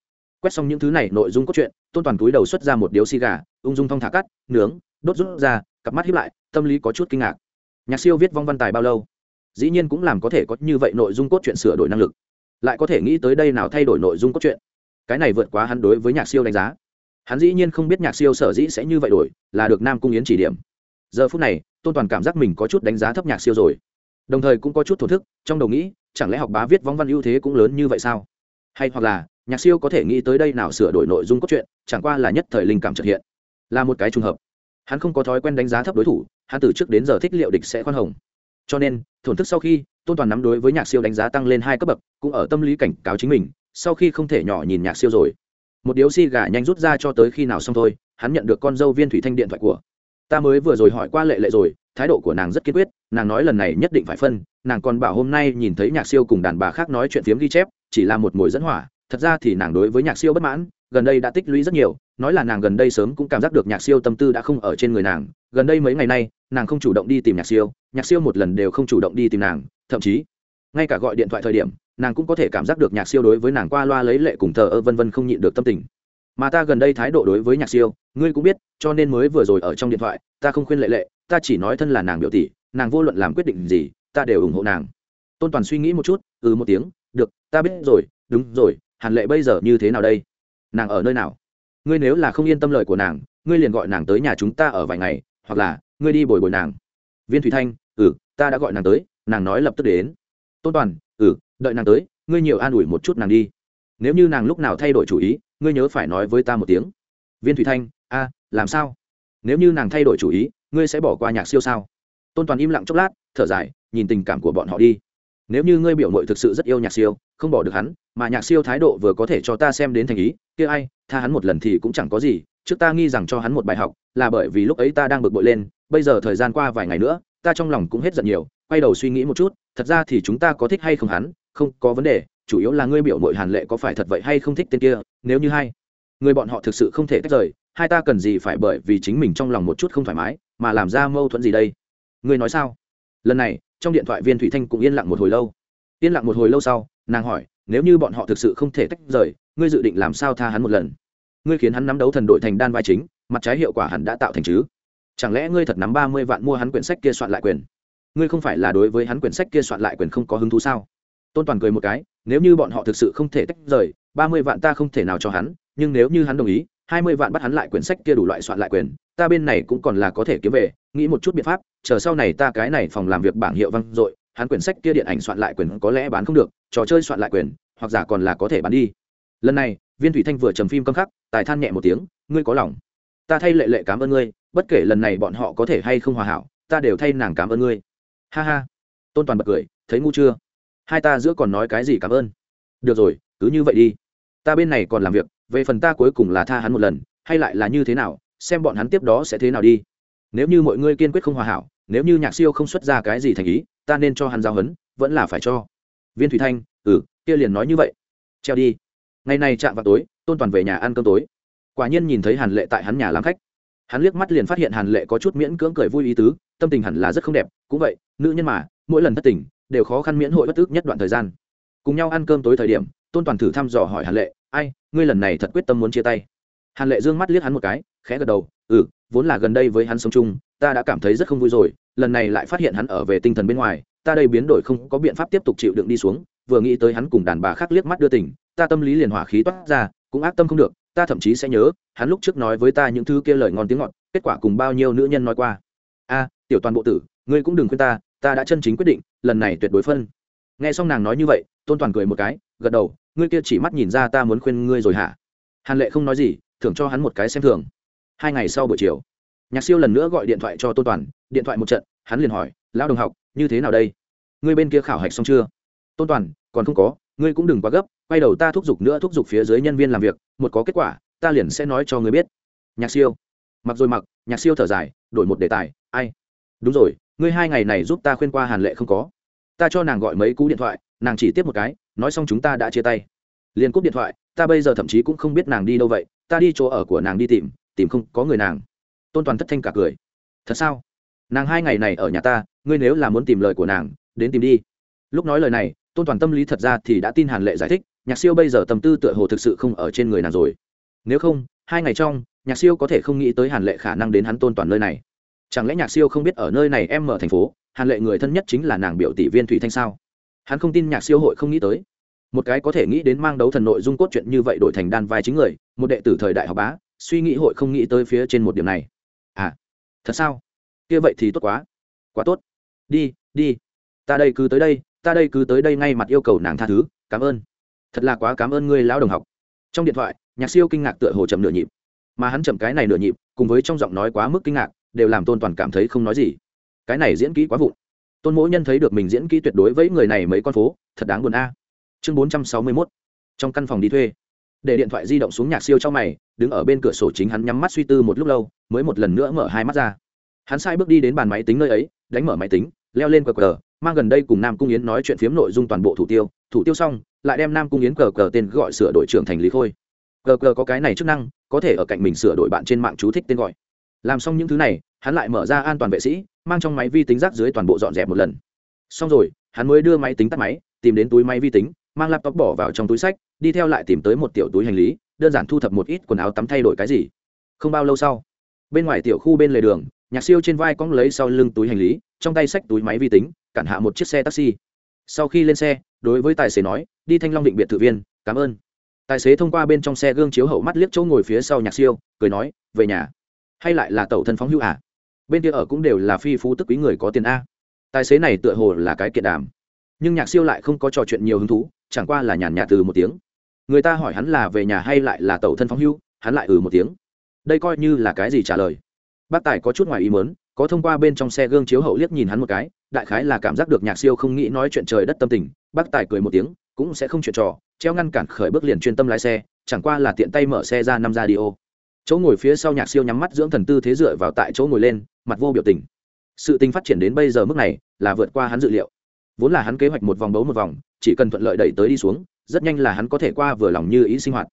Quét xong những thứ này, nội dung cốt truyện, tôn toàn túi đầu xuất ra một điếu xì gà, ung dung thong thả cắt, nướng, đốt rút ra, cặp mắt hiếp lại, tâm lý có chút kinh ngạc. Nhạc siêu viết vong văn tài bao lâu? Dĩ nhiên cũng làm có thể có như vậy nội dung cốt truyện sửa đổi năng lực. Lại có thể nghĩ tới đây nào thay đổi nội dung cốt truyện? Cái này vượt quá hắn đối với nhạc siêu đánh giá hắn dĩ nhiên không biết nhạc siêu sở dĩ sẽ như vậy đổi, là được nam cung yến chỉ điểm. Giờ phút này, tôn toàn cảm giác mình có chút đánh giá thấp nhạc siêu rồi. Đồng thời cũng có chút thổ thức, trong đầu nghĩ, chẳng lẽ học bá viết vong văn ưu thế cũng lớn như vậy sao? Hay hoặc là, nhạc siêu có thể nghĩ tới đây nào sửa đổi nội dung cốt truyện, chẳng qua là nhất thời linh cảm trật hiện. Là một cái trùng hợp. Hắn không có thói quen đánh giá thấp đối thủ, hắn từ trước đến giờ thích liệu địch sẽ khoan hồng. Cho nên, thổn thức sau khi, tôn toàn nắm đối với nhạc siêu đánh giá tăng lên hai cấp bậc, cũng ở tâm lý cảnh cáo chính mình, sau khi không thể nhỏ nhìn nhạc siêu rồi một điếu xi gà nhanh rút ra cho tới khi nào xong thôi, hắn nhận được con dâu viên thủy thanh điện thoại của. Ta mới vừa rồi hỏi qua lệ lệ rồi, thái độ của nàng rất kiên quyết, nàng nói lần này nhất định phải phân, nàng còn bảo hôm nay nhìn thấy nhạc siêu cùng đàn bà khác nói chuyện phiếm ghi chép, chỉ là một mồi dẫn hỏa, thật ra thì nàng đối với nhạc siêu bất mãn, gần đây đã tích lũy rất nhiều, nói là nàng gần đây sớm cũng cảm giác được nhạc siêu tâm tư đã không ở trên người nàng, gần đây mấy ngày nay, nàng không chủ động đi tìm nhạc siêu nhạc siêu một lần đều không chủ động đi tìm nàng, thậm chí, ngay cả gọi điện thoại thời điểm nàng cũng có thể cảm giác được nhạc siêu đối với nàng qua loa lấy lệ cùng thờ ơ vân vân không nhịn được tâm tình. Mà ta gần đây thái độ đối với nhạc siêu, ngươi cũng biết, cho nên mới vừa rồi ở trong điện thoại, ta không khuyên lệ lệ, ta chỉ nói thân là nàng biểu tỷ, nàng vô luận làm quyết định gì, ta đều ủng hộ nàng. Tôn toàn suy nghĩ một chút ừ một tiếng, được, ta biết rồi, đúng rồi, hàn lệ bây giờ như thế nào đây? Nàng ở nơi nào? Ngươi nếu là không yên tâm lời của nàng, ngươi liền gọi nàng tới nhà chúng ta ở vài ngày, hoặc là, ngươi đi bồi bồi nàng. Viên thủy thanh ừ ta đã gọi nàng tới, nàng nói lập tức đến. Tôn toàn ừ đợi nàng tới, ngươi nhiều an ủi một chút nàng đi. Nếu như nàng lúc nào thay đổi chủ ý, ngươi nhớ phải nói với ta một tiếng. Viên thủy thanh, a, làm sao? Nếu như nàng thay đổi chủ ý, ngươi sẽ bỏ qua nhạc siêu sao? Tôn toàn im lặng chốc lát, thở dài, nhìn tình cảm của bọn họ đi. Nếu như ngươi biểu mội thực sự rất yêu nhạc siêu, không bỏ được hắn, mà nhạc siêu thái độ vừa có thể cho ta xem đến thành ý, kia ai, tha hắn một lần thì cũng chẳng có gì, trước ta nghi rằng cho hắn một bài học, là bởi vì lúc ấy ta đang bực bội lên, bây giờ thời gian qua vài ngày nữa, ta trong lòng cũng hết giận nhiều quay đầu suy nghĩ một chút, thật ra thì chúng ta có thích hay không hắn, không có vấn đề, chủ yếu là ngươi biểu mội hàn lệ có phải thật vậy hay không thích tên kia, nếu như hai người bọn họ thực sự không thể tách rời, hai ta cần gì phải bởi vì chính mình trong lòng một chút không thoải mái, mà làm ra mâu thuẫn gì đây? Ngươi nói sao? Lần này, trong điện thoại viên thủy thanh cũng yên lặng một hồi lâu. Yên lặng một hồi lâu sau, nàng hỏi, nếu như bọn họ thực sự không thể tách rời, ngươi dự định làm sao tha hắn một lần? Ngươi khiến hắn nắm đấu thần đội thành đan vai chính, mặt trái hiệu quả hẳn đã tạo thành chứ. Chẳng lẽ ngươi thật nắm ba mươi vạn mua hắn quyển sách kia soạn lại quyền? Ngươi không phải là đối với hắn quyển sách kia soạn lại quyền không có hứng thú sao? Tôn toàn cười một cái, nếu như bọn họ thực sự không thể tách rời, ba mươi vạn ta không thể nào cho hắn, nhưng nếu như hắn đồng ý, hai mươi vạn bắt hắn lại quyển sách kia đủ loại soạn lại quyền, ta bên này cũng còn là có thể kiếm về, nghĩ một chút biện pháp, chờ sau này ta cái này phòng làm việc bảng hiệu văng rồi hắn quyển sách kia điện ảnh soạn lại quyền có lẽ bán không được, trò chơi soạn lại quyền, hoặc giả còn là có thể bán đi. Lần này, viên thủy thanh vừa trầm phim câm khắc, tài than nhẹ một tiếng, ngươi có lòng. Ta thay lệ lệ cảm ơn ngươi, bất kể lần này bọn họ có thể hay không hòa hảo, ta đều thay nàng cảm ơn ngươi ha ha. Tôn toàn bật cười, thấy ngu chưa? Hai ta giữa còn nói cái gì cảm ơn? Được rồi, cứ như vậy đi. Ta bên này còn làm việc, về phần ta cuối cùng là tha hắn một lần, hay lại là như thế nào, xem bọn hắn tiếp đó sẽ thế nào đi. Nếu như mọi người kiên quyết không hòa hảo, nếu như nhạc siêu không xuất ra cái gì thành ý, ta nên cho hắn giao hấn, vẫn là phải cho. Viên thủy thanh ừ kia liền nói như vậy. Treo đi. Ngày này chạm vào tối, tôn toàn về nhà ăn cơm tối. Quả nhiên nhìn thấy hàn lệ tại hắn nhà làm khách. Hắn liếc mắt liền phát hiện hàn lệ có chút miễn cưỡng cười vui ý tứ tâm tình hẳn là rất không đẹp, cũng vậy, nữ nhân mà, mỗi lần thất tình, đều khó khăn miễn hội bất tức nhất đoạn thời gian. Cùng nhau ăn cơm tối thời điểm, tôn toàn thử thăm dò hỏi hàn lệ, ai, ngươi lần này thật quyết tâm muốn chia tay? Hàn lệ d ư ơ n g mắt liếc hắn một cái, khẽ gật đầu ừ vốn là gần đây với hắn sống chung, ta đã cảm thấy rất không vui rồi, lần này lại phát hiện hắn ở về tinh thần bên ngoài, ta đây biến đổi không có biện pháp tiếp tục chịu đựng đi xuống, vừa nghĩ tới hắn cùng đàn bà khác liếc mắt đưa tình, ta tâm lý liền hỏa khí toát ra, cũng ác tâm không được, ta thậm chí sẽ nhớ, hắn lúc trước nói với ta những thứ kia lời ngon tiếng ngọt, kết quả cùng bao nhiêu nữ nhân nói qua a, tiểu toàn bộ tử, ngươi cũng đừng khuyên ta ta đã chân chính quyết định, lần này tuyệt đối phân. Nghe xong nàng nói như vậy, tôn toàn cười một cái, gật đầu, ngươi kia chỉ mắt nhìn ra ta muốn khuyên ngươi rồi hả? Hàn lệ không nói gì, thưởng cho hắn một cái xem thường. Hai ngày sau buổi chiều, nhạc siêu lần nữa gọi điện thoại cho tôn toàn, điện thoại một trận, hắn liền hỏi, lão đồng học, như thế nào đây? Ngươi bên kia khảo hạch xong chưa? Tôn toàn, còn không có, ngươi cũng đừng quá gấp, quay đầu ta thúc giục nữa thúc giục phía dưới nhân viên làm việc, một có kết quả, ta liền sẽ nói cho ngươi biết. Nhạc siêu, mặc rồi mặc nhạc siêu thở dài, đổi một đề tài, ai? Đúng rồi, ngươi hai ngày này giúp ta khuyên qua hàn lệ không có. Ta cho nàng gọi mấy cú điện thoại, nàng chỉ tiếp một cái, nói xong chúng ta đã chia tay. Liền cúp điện thoại, ta bây giờ thậm chí cũng không biết nàng đi đâu vậy, ta đi chỗ ở của nàng đi tìm tìm không có người nàng. Tôn toàn thất thanh cả cười. Thật sao? Nàng hai ngày này ở nhà ta, ngươi nếu là muốn tìm lời của nàng, đến tìm đi. Lúc nói lời này, tôn toàn tâm lý thật ra thì đã tin hàn lệ giải thích, nhạc siêu bây giờ tâm tư tựa hồ thực sự không ở trên người nàng rồi. Nếu không, hai ngày trong nhạc siêu có thể không nghĩ tới hàn lệ khả năng đến hắn tôn toàn nơi này. Chẳng lẽ nhạc siêu không biết ở nơi này em mở thành phố, hàn lệ người thân nhất chính là nàng biểu tỷ viên thủy thanh sao? Hắn không tin nhạc siêu hội không nghĩ tới. Một cái có thể nghĩ đến mang đấu thần nội dung cốt truyện như vậy đổi thành đan vai chính người, một đệ tử thời đại học bá, suy nghĩ hội không nghĩ tới phía trên một điểm này. À thật sao? Kia vậy thì tốt quá. Quá tốt. Đi đi. Ta đây cứ tới đây, ta đây cứ tới đây ngay mặt yêu cầu nàng tha thứ, cảm ơn. Thật là quá cảm ơn ngươi lão đồng học. Trong điện thoại, nhạc siêu kinh ngạc tựa hồ chậm nửa nhịp mà hắn chậm cái này nửa nhịp, cùng với trong giọng nói quá mức kinh ngạc, đều làm tôn toàn cảm thấy không nói gì. Cái này diễn kỹ quá vụn. Tôn mỗi nhân thấy được mình diễn kỹ tuyệt đối với người này mấy con phố, thật đáng buồn a. Chương bốn trăm sáu mươi mốt. Trong căn phòng đi thuê. Để điện thoại di động xuống nhạc siêu trong mày, đứng ở bên cửa sổ chính hắn nhắm mắt suy tư một lúc lâu, mới một lần nữa mở hai mắt ra. Hắn sai bước đi đến bàn máy tính nơi ấy, đánh mở máy tính, leo lên cờ cờ, mang gần đây cùng nam cung yến nói chuyện phiếm nội dung toàn bộ thủ tiêu. Thủ tiêu xong, lại đem nam cung yến cờ cờ tên gọi sửa đội trưởng thành lý khôi. Cờ cờ có cái này chức năng có thể ở cạnh mình sửa đổi bạn trên mạng chú thích tên gọi. Làm xong những thứ này, hắn lại mở ra an toàn vệ sĩ, mang trong máy vi tính rác dưới toàn bộ dọn dẹp một lần. Xong rồi, hắn mới đưa máy tính tắt máy, tìm đến túi máy vi tính, mang laptop bỏ vào trong túi sách, đi theo lại tìm tới một tiểu túi hành lý, đơn giản thu thập một ít quần áo tắm thay đổi cái gì. Không bao lâu sau, bên ngoài tiểu khu bên lề đường, nhạc siêu trên vai cong lấy sau lưng túi hành lý, trong tay xách túi máy vi tính, cản hạ một chiếc xe taxi. Sau khi lên xe, đối với tài xế nói, đi thanh long định biệt thự viên, cảm ơn tài xế thông qua bên trong xe gương chiếu hậu mắt liếc chỗ ngồi phía sau nhạc siêu, cười nói, về nhà. Hay lại là tẩu thân phóng hữu à? bên kia ở cũng đều là phi phú tức quý người có tiền a. Tài xế này tựa hồ là cái kiện đàm. Nhưng nhạc siêu lại không có trò chuyện nhiều hứng thú, chẳng qua là nhàn nhạt từ một tiếng. Người ta hỏi hắn là về nhà hay lại là tẩu thân phóng hữu, hắn lại ừ một tiếng. Đây coi như là cái gì trả lời. Bác tài có chút ngoài ý mớn có thông qua bên trong xe gương chiếu hậu liếc nhìn hắn một cái, đại khái là cảm giác được nhạc siêu không nghĩ nói chuyện trời đất tâm tình. Bác tài cười một tiếng cũng sẽ không chuyện trò, treo ngăn cản khởi bước liền chuyên tâm lái xe, chẳng qua là tiện tay mở xe ra năm ra đi ô chỗ ngồi phía sau nhạc siêu nhắm mắt dưỡng thần tư thế dựa vào tại chỗ ngồi lên, mặt vô biểu tình. Sự tình phát triển đến bây giờ mức này, là vượt qua hắn dự liệu. Vốn là hắn kế hoạch một vòng bấu một vòng, chỉ cần thuận lợi đẩy tới đi xuống, rất nhanh là hắn có thể qua vừa lòng như ý sinh hoạt.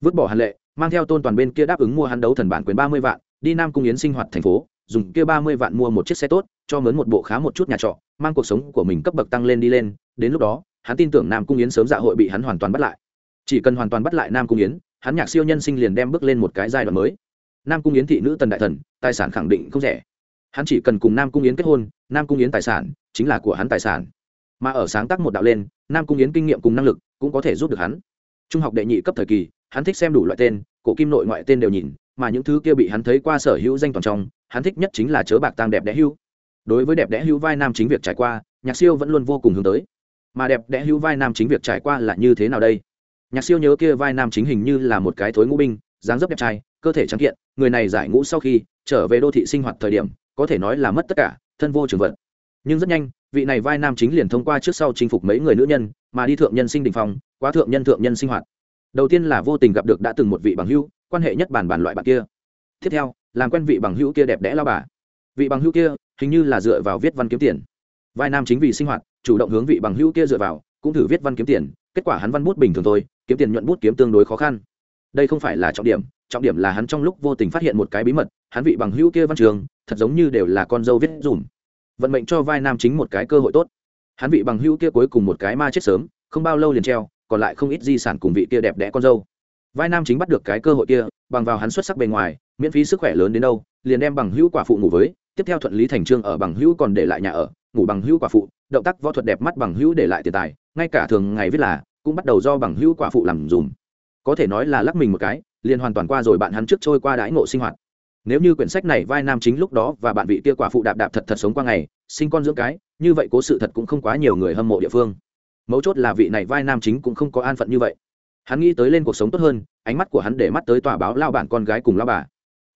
Vứt bỏ hàn lệ, mang theo tôn toàn bên kia đáp ứng mua hắn đấu thần bản quyền ba mươi vạn, đi nam cung yến sinh hoạt thành phố, dùng kia ba mươi vạn mua một chiếc xe tốt, cho mướn một bộ khá một chút nhà trọ, mang cuộc sống của mình cấp bậc tăng lên đi lên, đến lúc đó hắn tin tưởng nam cung yến sớm dạ hội bị hắn hoàn toàn bắt lại. Chỉ cần hoàn toàn bắt lại nam cung yến, hắn nhạc siêu nhân sinh liền đem bước lên một cái giai đoạn mới. Nam cung yến thị nữ tần đại thần, tài sản khẳng định không rẻ. Hắn chỉ cần cùng nam cung yến kết hôn, nam cung yến tài sản chính là của hắn tài sản. Mà ở sáng tác một đạo lên, nam cung yến kinh nghiệm cùng năng lực cũng có thể giúp được hắn. Trung học đệ nhị cấp thời kỳ, hắn thích xem đủ loại tên, cổ kim nội ngoại tên đều nhìn, mà những thứ kia bị hắn thấy qua sở hữu danh toàn trong, hắn thích nhất chính là chớ bạc tang đẹp đẽ hưu. Đối với đẹp đẽ hưu vai nam chính việc trải qua, nhạc siêu vẫn luôn vô cùng hướng tới mà đẹp đẽ hưu vai nam chính việc trải qua là như thế nào đây? Nhạc siêu nhớ kia vai nam chính hình như là một cái thối ngũ binh, dáng dấp đẹp trai, cơ thể trắng kiện, người này giải ngũ sau khi trở về đô thị sinh hoạt thời điểm, có thể nói là mất tất cả, thân vô trường vận nhưng rất nhanh, vị này vai nam chính liền thông qua trước sau chinh phục mấy người nữ nhân, mà đi thượng nhân sinh đình phong, quá thượng nhân thượng nhân sinh hoạt. Đầu tiên là vô tình gặp được đã từng một vị bằng hữu, quan hệ nhất bản bản loại bạn kia. Tiếp theo, làm quen vị bằng hữu kia đẹp đẽ lao bà. Vị bằng hữu kia hình như là dựa vào viết văn kiếm tiền. Vai nam chính vì sinh hoạt chủ động hướng vị bằng hữu kia dựa vào, cũng thử viết văn kiếm tiền, kết quả hắn văn bút bình thường thôi, kiếm tiền nhuận bút kiếm tương đối khó khăn. Đây không phải là trọng điểm trọng điểm là hắn trong lúc vô tình phát hiện một cái bí mật, hắn vị bằng hữu kia văn trường, thật giống như đều là con dâu viết dùm. Vận mệnh cho vai nam chính một cái cơ hội tốt. Hắn vị bằng hữu kia cuối cùng một cái ma chết sớm, không bao lâu liền treo, còn lại không ít di sản cùng vị kia đẹp đẽ con dâu. Vai nam chính bắt được cái cơ hội kia, bằng vào hắn xuất sắc bề ngoài, miễn phí sức khỏe lớn đến đâu, liền đem bằng hữu quả phụ ngủ với, tiếp theo thuận lý thành trương ở bằng hữu còn để lại nhà ở ngủ bằng hữu quả phụ, động tác võ thuật đẹp mắt bằng hữu để lại tiền tài, ngay cả thường ngày viết là, cũng bắt đầu do bằng hữu quả phụ làm dùm. Có thể nói là lắc mình một cái, liền hoàn toàn qua rồi bạn hắn trước trôi qua đãi ngộ sinh hoạt. Nếu như quyển sách này vai nam chính lúc đó và bạn vị kia quả phụ đạp đạp thật thật sống qua ngày, sinh con dưỡng cái, như vậy cố sự thật cũng không quá nhiều người hâm mộ địa phương. Mấu chốt là vị này vai nam chính cũng không có an phận như vậy. Hắn nghĩ tới lên cuộc sống tốt hơn, ánh mắt của hắn để mắt tới tòa báo lao bản con gái cùng lao bà.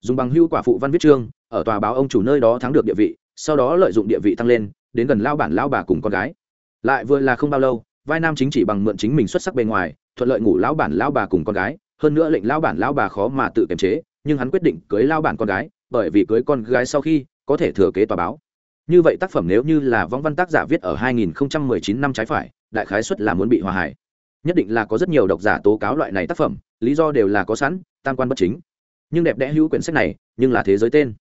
Dùng bằng hưu quả phụ văn viết trương ở tòa báo ông chủ nơi đó thắng được địa vị, sau đó lợi dụng địa vị tăng lên đến gần lao bản lao bà cùng con gái. Lại vừa là không bao lâu, vai nam chính chỉ bằng mượn chính mình xuất sắc bề ngoài, thuận lợi ngủ lão bản lao bà cùng con gái. Hơn nữa lệnh lao bản lao bà khó mà tự kiềm chế, nhưng hắn quyết định cưới lao bản con gái, bởi vì cưới con gái sau khi có thể thừa kế tòa báo. Như vậy tác phẩm nếu như là võng văn tác giả viết ở 2019 năm trái phải, đại khái suất là muốn bị hòa hải nhất định là có rất nhiều độc giả tố cáo loại này tác phẩm, lý do đều là có sẵn, tam quan bất chính. Nhưng đẹp đẽ hữu quyển sách này, nhưng là thế giới tên.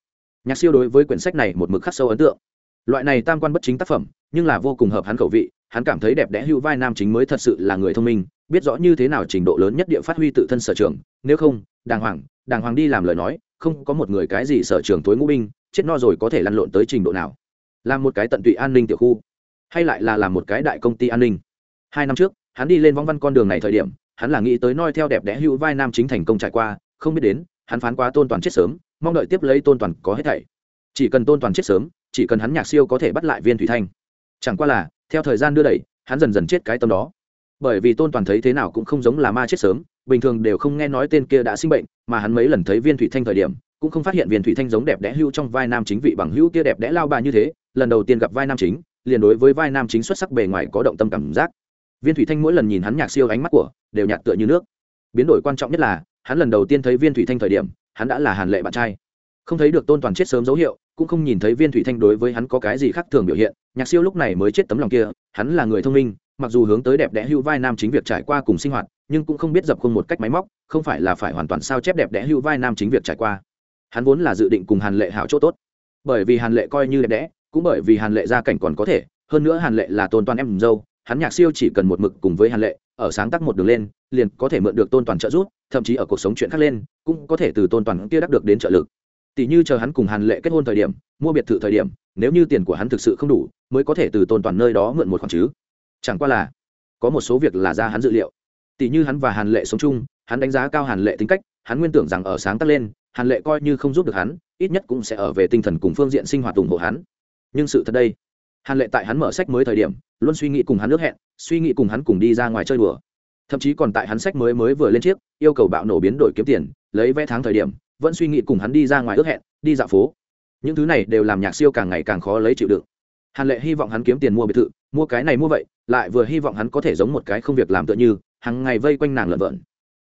Nhạc siêu đối với quyển sách này một mực khắc sâu ấn tượng loại này tam quan bất chính tác phẩm, nhưng là vô cùng hợp hắn khẩu vị, hắn cảm thấy đẹp đẽ hữu vai nam chính mới thật sự là người thông minh, biết rõ như thế nào trình độ lớn nhất địa phát huy tự thân sở trường, nếu không, đàng hoàng đàng hoàng đi làm lời nói, không có một người cái gì sở trường tối ngũ binh, chết no rồi có thể lăn lộn tới trình độ nào. Làm một cái tận tụy an ninh tiểu khu, hay lại là làm một cái đại công ty an ninh. Hai năm trước, hắn đi lên vong văn con đường này thời điểm, hắn là nghĩ tới noi theo đẹp đẽ hữu vai nam chính thành công trải qua, không biết đến, hắn phán quá tôn toàn chết sớm, mong đợi tiếp lấy tôn toàn có hết thảy. Chỉ cần tôn toàn chết sớm chỉ cần hắn nhạc siêu có thể bắt lại viên thủy thanh. Chẳng qua là, theo thời gian đưa đẩy, hắn dần dần chết cái tâm đó. Bởi vì tôn toàn thấy thế nào cũng không giống là ma chết sớm, bình thường đều không nghe nói tên kia đã sinh bệnh, mà hắn mấy lần thấy viên thủy thanh thời điểm, cũng không phát hiện viên thủy thanh giống đẹp đẽ hưu trong vai nam chính vị bằng hữu kia đẹp đẽ lao bà như thế, lần đầu tiên gặp vai nam chính, liền đối với vai nam chính xuất sắc bề ngoài có động tâm cảm giác. Viên thủy thanh mỗi lần nhìn hắn nhạc siêu ánh mắt của, đều nhạt tựa như nước. Biến đổi quan trọng nhất là, hắn lần đầu tiên thấy viên thủy thanh thời điểm, hắn đã là hàn lệ bạn trai không thấy được tôn toàn chết sớm dấu hiệu, cũng không nhìn thấy viên thủy thanh đối với hắn có cái gì khác thường biểu hiện, nhạc siêu lúc này mới chết tấm lòng kia, hắn là người thông minh, mặc dù hướng tới đẹp đẽ hưu vai nam chính việc trải qua cùng sinh hoạt, nhưng cũng không biết dập khuôn một cách máy móc, không phải là phải hoàn toàn sao chép đẹp đẽ hưu vai nam chính việc trải qua. Hắn vốn là dự định cùng hàn lệ hảo chỗ tốt. Bởi vì hàn lệ coi như đẹp đẽ, cũng bởi vì hàn lệ gia cảnh còn có thể, hơn nữa hàn lệ là tôn toàn em dâu, hắn nhạc siêu chỉ cần một mực cùng với hàn lệ, ở sáng tác một đường lên, liền có thể mượn được tôn toàn trợ giúp, thậm chí ở cuộc sống chuyện khác lên, cũng có thể từ tôn toàn kia đắc được đến trợ lực tỷ như chờ hắn cùng hàn lệ kết hôn thời điểm, mua biệt thự thời điểm, nếu như tiền của hắn thực sự không đủ, mới có thể từ tôn toàn nơi đó mượn một khoản chứ. Chẳng qua là, có một số việc là ra hắn dự liệu. Tỷ như hắn và hàn lệ sống chung, hắn đánh giá cao hàn lệ tính cách, hắn nguyên tưởng rằng ở sáng tắt lên, hàn lệ coi như không giúp được hắn, ít nhất cũng sẽ ở về tinh thần cùng phương diện sinh hoạt ủng hộ hắn. Nhưng sự thật đây, hàn lệ tại hắn mở sách mới thời điểm, luôn suy nghĩ cùng hắn nước hẹn, suy nghĩ cùng hắn cùng đi ra ngoài chơi đùa. Thậm chí còn tại hắn sách mới mới vừa lên chiếc, yêu cầu bạo nổ biến đổi kiếm tiền, lấy vé tháng thời điểm vẫn suy nghĩ cùng hắn đi ra ngoài ước hẹn, đi dạo phố. Những thứ này đều làm nhạc siêu càng ngày càng khó lấy chịu đựng. Hàn lệ hy vọng hắn kiếm tiền mua biệt thự, mua cái này mua vậy, lại vừa hy vọng hắn có thể giống một cái không việc làm tựa như, hàng ngày vây quanh nàng lợn vợn.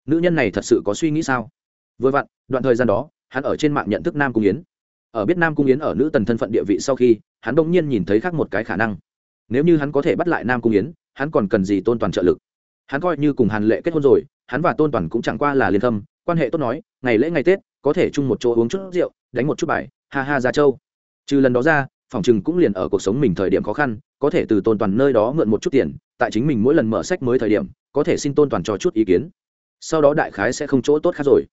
Nữ nhân này thật sự có suy nghĩ sao? Vừa vặn, đoạn thời gian đó, hắn ở trên mạng nhận thức nam cung yến. Ở biết nam cung yến ở nữ tần thân phận địa vị sau khi, hắn đông nhiên nhìn thấy khác một cái khả năng. Nếu như hắn có thể bắt lại nam cung yến, hắn còn cần gì tôn toàn trợ lực? Hắn coi như cùng hàn lệ kết hôn rồi, hắn và tôn toàn cũng chẳng qua là liên thâm, quan hệ tốt nói, ngày lễ ngày tết có thể chung một chỗ uống chút rượu, đánh một chút bài, ha ha ra châu. Trừ lần đó ra, phòng chừng cũng liền ở cuộc sống mình thời điểm khó khăn, có thể từ tôn toàn nơi đó mượn một chút tiền, tại chính mình mỗi lần mở sách mới thời điểm, có thể xin tôn toàn cho chút ý kiến. Sau đó đại khái sẽ không chỗ tốt khác rồi.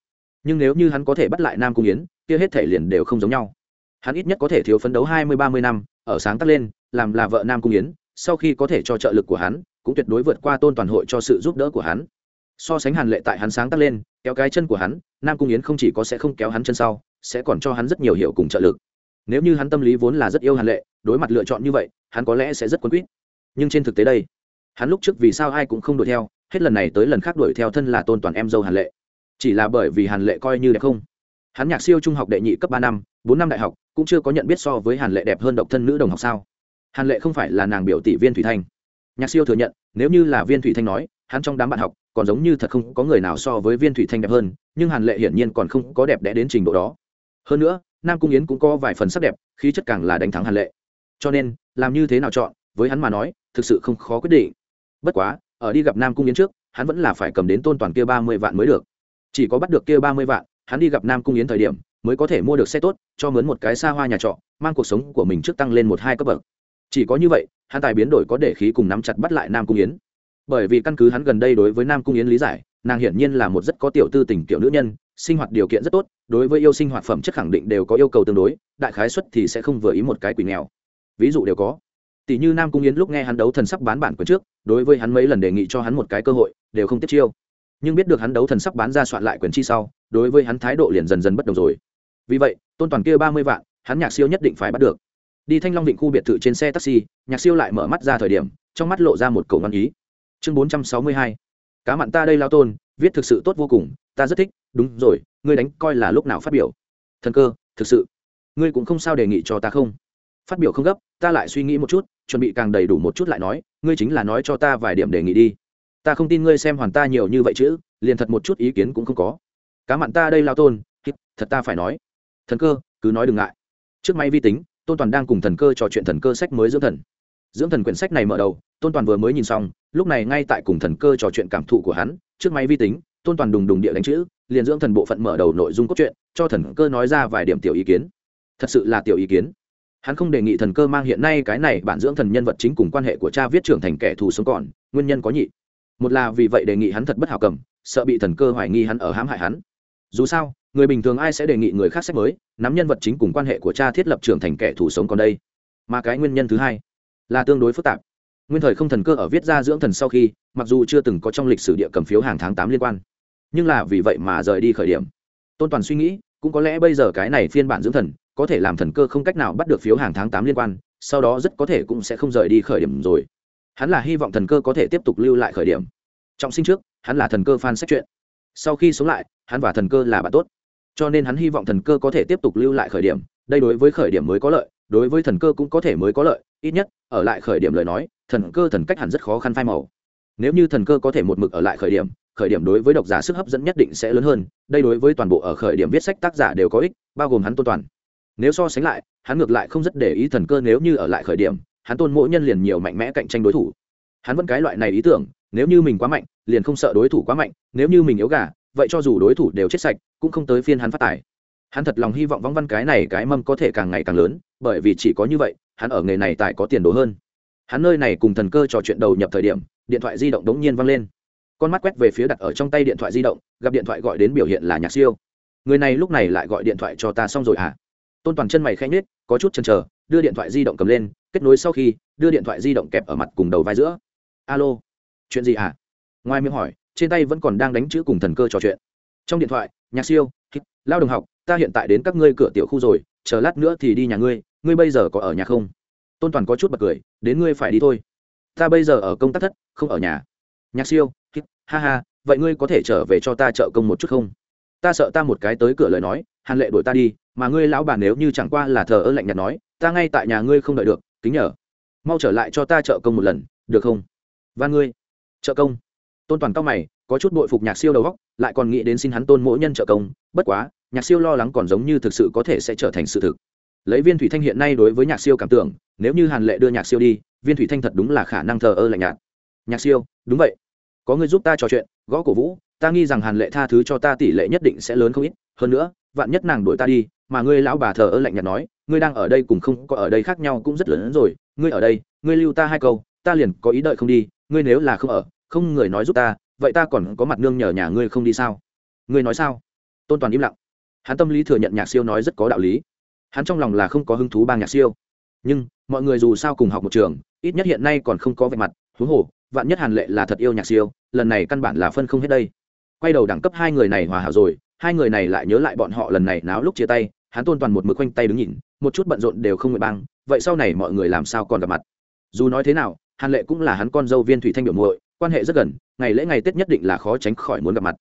Nhưng nếu như hắn có thể bắt lại nam cung yến, kia hết thể liền đều không giống nhau. Hắn ít nhất có thể thiếu phấn đấu hai mươi ba mươi năm, ở sáng tác lên, làm là vợ nam cung yến, sau khi có thể cho trợ lực của hắn, cũng tuyệt đối vượt qua tôn toàn hội cho sự giúp đỡ của hắn. So sánh hàn lệ tại hắn sáng tác lên, kéo cái chân của hắn nam cung yến không chỉ có sẽ không kéo hắn chân sau, sẽ còn cho hắn rất nhiều hiệu cùng trợ lực. Nếu như hắn tâm lý vốn là rất yêu hàn lệ, đối mặt lựa chọn như vậy, hắn có lẽ sẽ rất quấn quýt. Nhưng trên thực tế đây, hắn lúc trước vì sao ai cũng không đuổi theo, hết lần này tới lần khác đuổi theo thân là tôn toàn em dâu hàn lệ. Chỉ là bởi vì hàn lệ coi như đẹp không. Hắn nhạc siêu trung học đệ nhị cấp ba năm, bốn năm đại học, cũng chưa có nhận biết so với hàn lệ đẹp hơn độc thân nữ đồng học sao. Hàn lệ không phải là nàng biểu tỷ viên thủy thanh. Nhạc siêu thừa nhận, nếu như là viên thủy thanh nói, hắn trong đám bạn học còn giống như thật không có người nào so với viên thủy thanh đẹp hơn, nhưng hàn lệ hiển nhiên còn không có đẹp đẽ đến trình độ đó. Hơn nữa, nam cung yến cũng có vài phần sắc đẹp, khí chất càng là đánh thắng hàn lệ. Cho nên, làm như thế nào chọn, với hắn mà nói, thực sự không khó quyết định. Bất quá, ở đi gặp nam cung yến trước, hắn vẫn là phải cầm đến tôn toàn kia ba mươi vạn mới được. Chỉ có bắt được kia ba mươi vạn, hắn đi gặp nam cung yến thời điểm, mới có thể mua được xe tốt, cho mướn một cái xa hoa nhà trọ, mang cuộc sống của mình trước tăng lên một hai cấp bậc. Chỉ có như vậy, hắn tài biến đổi có để khí cùng nắm chặt bắt lại nam cung yến bởi vì căn cứ hắn gần đây đối với nam cung yến lý giải, nàng hiển nhiên là một rất có tiểu tư tình kiểu nữ nhân, sinh hoạt điều kiện rất tốt, đối với yêu sinh hoạt phẩm chất khẳng định đều có yêu cầu tương đối, đại khái xuất thì sẽ không vừa ý một cái quỷ nghèo. Ví dụ đều có. Tỷ như nam cung yến lúc nghe hắn đấu thần sắc bán bản quyền trước, đối với hắn mấy lần đề nghị cho hắn một cái cơ hội, đều không tiếp chiêu. Nhưng biết được hắn đấu thần sắc bán ra soạn lại quyền chi sau, đối với hắn thái độ liền dần dần bất đồng rồi. Vì vậy, tôn toàn kia ba mươi vạn, hắn nhạc siêu nhất định phải bắt được. Đi thanh long định khu biệt thự trên xe taxi, nhạc siêu lại mở mắt ra thời điểm, trong mắt lộ ra một cầu ngon ý chương bốn trăm sáu mươi hai. Cá mặn ta đây lao tôn, viết thực sự tốt vô cùng, ta rất thích, đúng rồi, ngươi đánh coi là lúc nào phát biểu. Thần cơ, thực sự. Ngươi cũng không sao đề nghị cho ta không? Phát biểu không gấp, ta lại suy nghĩ một chút, chuẩn bị càng đầy đủ một chút lại nói, ngươi chính là nói cho ta vài điểm đề nghị đi. Ta không tin ngươi xem hoàn ta nhiều như vậy chứ, liền thật một chút ý kiến cũng không có. Cá mặn ta đây lao tôn thật ta phải nói. Thần cơ, cứ nói đừng ngại. Trước máy vi tính, tôn toàn đang cùng thần cơ trò chuyện thần cơ sách mới dưỡng thần. Dưỡng thần quyển sách này mở đầu, tôn toàn vừa mới nhìn xong lúc này ngay tại cùng thần cơ trò chuyện cảm thụ của hắn, trước máy vi tính, tôn toàn đùng đùng địa đánh chữ, liền dưỡng thần bộ phận mở đầu nội dung cốt truyện, cho thần cơ nói ra vài điểm tiểu ý kiến. Thật sự là tiểu ý kiến. Hắn không đề nghị thần cơ mang hiện nay cái này bản dưỡng thần nhân vật chính cùng quan hệ của cha viết trưởng thành kẻ thù sống còn, nguyên nhân có nhị. Một là vì vậy đề nghị hắn thật bất hảo cầm, sợ bị thần cơ hoài nghi hắn ở hãm hại hắn. Dù sao, người bình thường ai sẽ đề nghị người khác sách mới, nắm nhân vật chính cùng quan hệ của cha thiết lập trưởng thành kẻ thù sống còn đây. Mà cái nguyên nhân thứ hai là tương đối phức tạp nguyên thời không thần cơ ở viết ra dưỡng thần sau khi, mặc dù chưa từng có trong lịch sử địa cầm phiếu hàng tháng tám liên quan, nhưng là vì vậy mà rời đi khởi điểm. Tôn toàn suy nghĩ, cũng có lẽ bây giờ cái này phiên bản dưỡng thần, có thể làm thần cơ không cách nào bắt được phiếu hàng tháng tám liên quan, sau đó rất có thể cũng sẽ không rời đi khởi điểm rồi. Hắn là hy vọng thần cơ có thể tiếp tục lưu lại khởi điểm. Trọng sinh trước, hắn là thần cơ fan sách chuyện sau khi sống lại, hắn và thần cơ là bạn tốt. Cho nên hắn hy vọng thần cơ có thể tiếp tục lưu lại khởi điểm, đây đối với khởi điểm mới có lợi đối với thần cơ cũng có thể mới có lợi, ít nhất, ở lại khởi điểm lời nói, thần cơ thần cách hẳn rất khó khăn phai màu. Nếu như thần cơ có thể một mực ở lại khởi điểm khởi điểm đối với độc giả sức hấp dẫn nhất định sẽ lớn hơn, đây đối với toàn bộ ở khởi điểm viết sách tác giả đều có ích, bao gồm hắn tôn toàn. Nếu so sánh lại, hắn ngược lại không rất để ý thần cơ nếu như ở lại khởi điểm, hắn tôn mỗi nhân liền nhiều mạnh mẽ cạnh tranh đối thủ. Hắn vẫn cái loại này ý tưởng, nếu như mình quá mạnh, liền không sợ đối thủ quá mạnh, nếu như mình yếu gà, vậy cho dù đối thủ đều chết sạch, cũng không tới phiên hắn phát tài hắn thật lòng hy vọng vong văn cái này cái mâm có thể càng ngày càng lớn, bởi vì chỉ có như vậy, hắn ở nghề này tài có tiền đồ hơn. Hắn nơi này cùng thần cơ trò chuyện đầu nhập thời điểm, điện thoại di động đống nhiên văng lên. Con mắt quét về phía đặt ở trong tay điện thoại di động, gặp điện thoại gọi đến biểu hiện là nhạc siêu. Người này lúc này lại gọi điện thoại cho ta xong rồi à tôn toàn chân mày khẽ nết có chút chần chờ, đưa điện thoại di động cầm lên, kết nối sau khi, đưa điện thoại di động kẹp ở mặt cùng đầu vai giữa. Alo, chuyện gì à ngoài miệng hỏi, trên tay vẫn còn đang đánh chữ cùng thần cơ trò chuyện. Trong điện thoại, nhạc siêu lao đồng học, ta hiện tại đến các ngươi cửa tiểu khu rồi, chờ lát nữa thì đi nhà ngươi ngươi bây giờ có ở nhà không? Tôn toàn có chút bật cười, đến ngươi phải đi thôi. Ta bây giờ ở công tác thất, không ở nhà. Nhạc siêu ha ha, vậy ngươi có thể trở về cho ta trợ công một chút không? Ta sợ ta một cái tới cửa lời nói, hàn lệ đuổi ta đi, mà ngươi lão bà nếu như chẳng qua là thờ ơ lạnh nhạt nói, ta ngay tại nhà ngươi không đợi được, kính nhờ. Mau trở lại cho ta trợ công một lần, được không? Và ngươi trợ công. Tôn toàn cao mày có chút bội phục nhạc siêu đầu góc, lại còn nghĩ đến xin hắn tôn mỗi nhân trợ công, bất quá, nhạc siêu lo lắng còn giống như thực sự có thể sẽ trở thành sự thực. Lấy viên thủy thanh hiện nay đối với nhạc siêu cảm tưởng, nếu như hàn lệ đưa nhạc siêu đi, viên thủy thanh thật đúng là khả năng thờ ơ lạnh nhạt. Nhạc siêu, đúng vậy. Có người giúp ta trò chuyện, gõ cổ vũ, ta nghi rằng hàn lệ tha thứ cho ta tỷ lệ nhất định sẽ lớn không ít, hơn nữa, vạn nhất nàng đuổi ta đi, mà ngươi lão bà thờ ơ lạnh nhạt nói, ngươi đang ở đây cùng không có ở đây khác nhau cũng rất lớn rồi, ngươi ở đây, ngươi lưu ta hai câu, ta liền có ý đợi không đi, ngươi nếu là không ở, không người nói giúp ta vậy ta còn có mặt nương nhờ nhà ngươi không đi sao? Ngươi nói sao? Tôn toàn im lặng. Hắn tâm lý thừa nhận nhạc siêu nói rất có đạo lý. Hắn trong lòng là không có hứng thú bang nhạc siêu. Nhưng, mọi người dù sao cùng học một trường, ít nhất hiện nay còn không có vẻ mặt, huống hồ, vạn nhất hàn lệ là thật yêu nhạc siêu, lần này căn bản là phân không hết đây. Quay đầu đẳng cấp hai người này hòa hảo rồi, hai người này lại nhớ lại bọn họ lần này náo lúc chia tay, hắn tôn toàn một mực quanh tay đứng nhìn, một chút bận rộn đều không nguyện băng, vậy sau này mọi người làm sao còn gặp mặt? Dù nói thế nào, hàn lệ cũng là hắn con dâu viên thủy thanh biểu muội quan hệ rất gần, ngày lễ ngày tết nhất định là khó tránh khỏi muốn gặp mặt.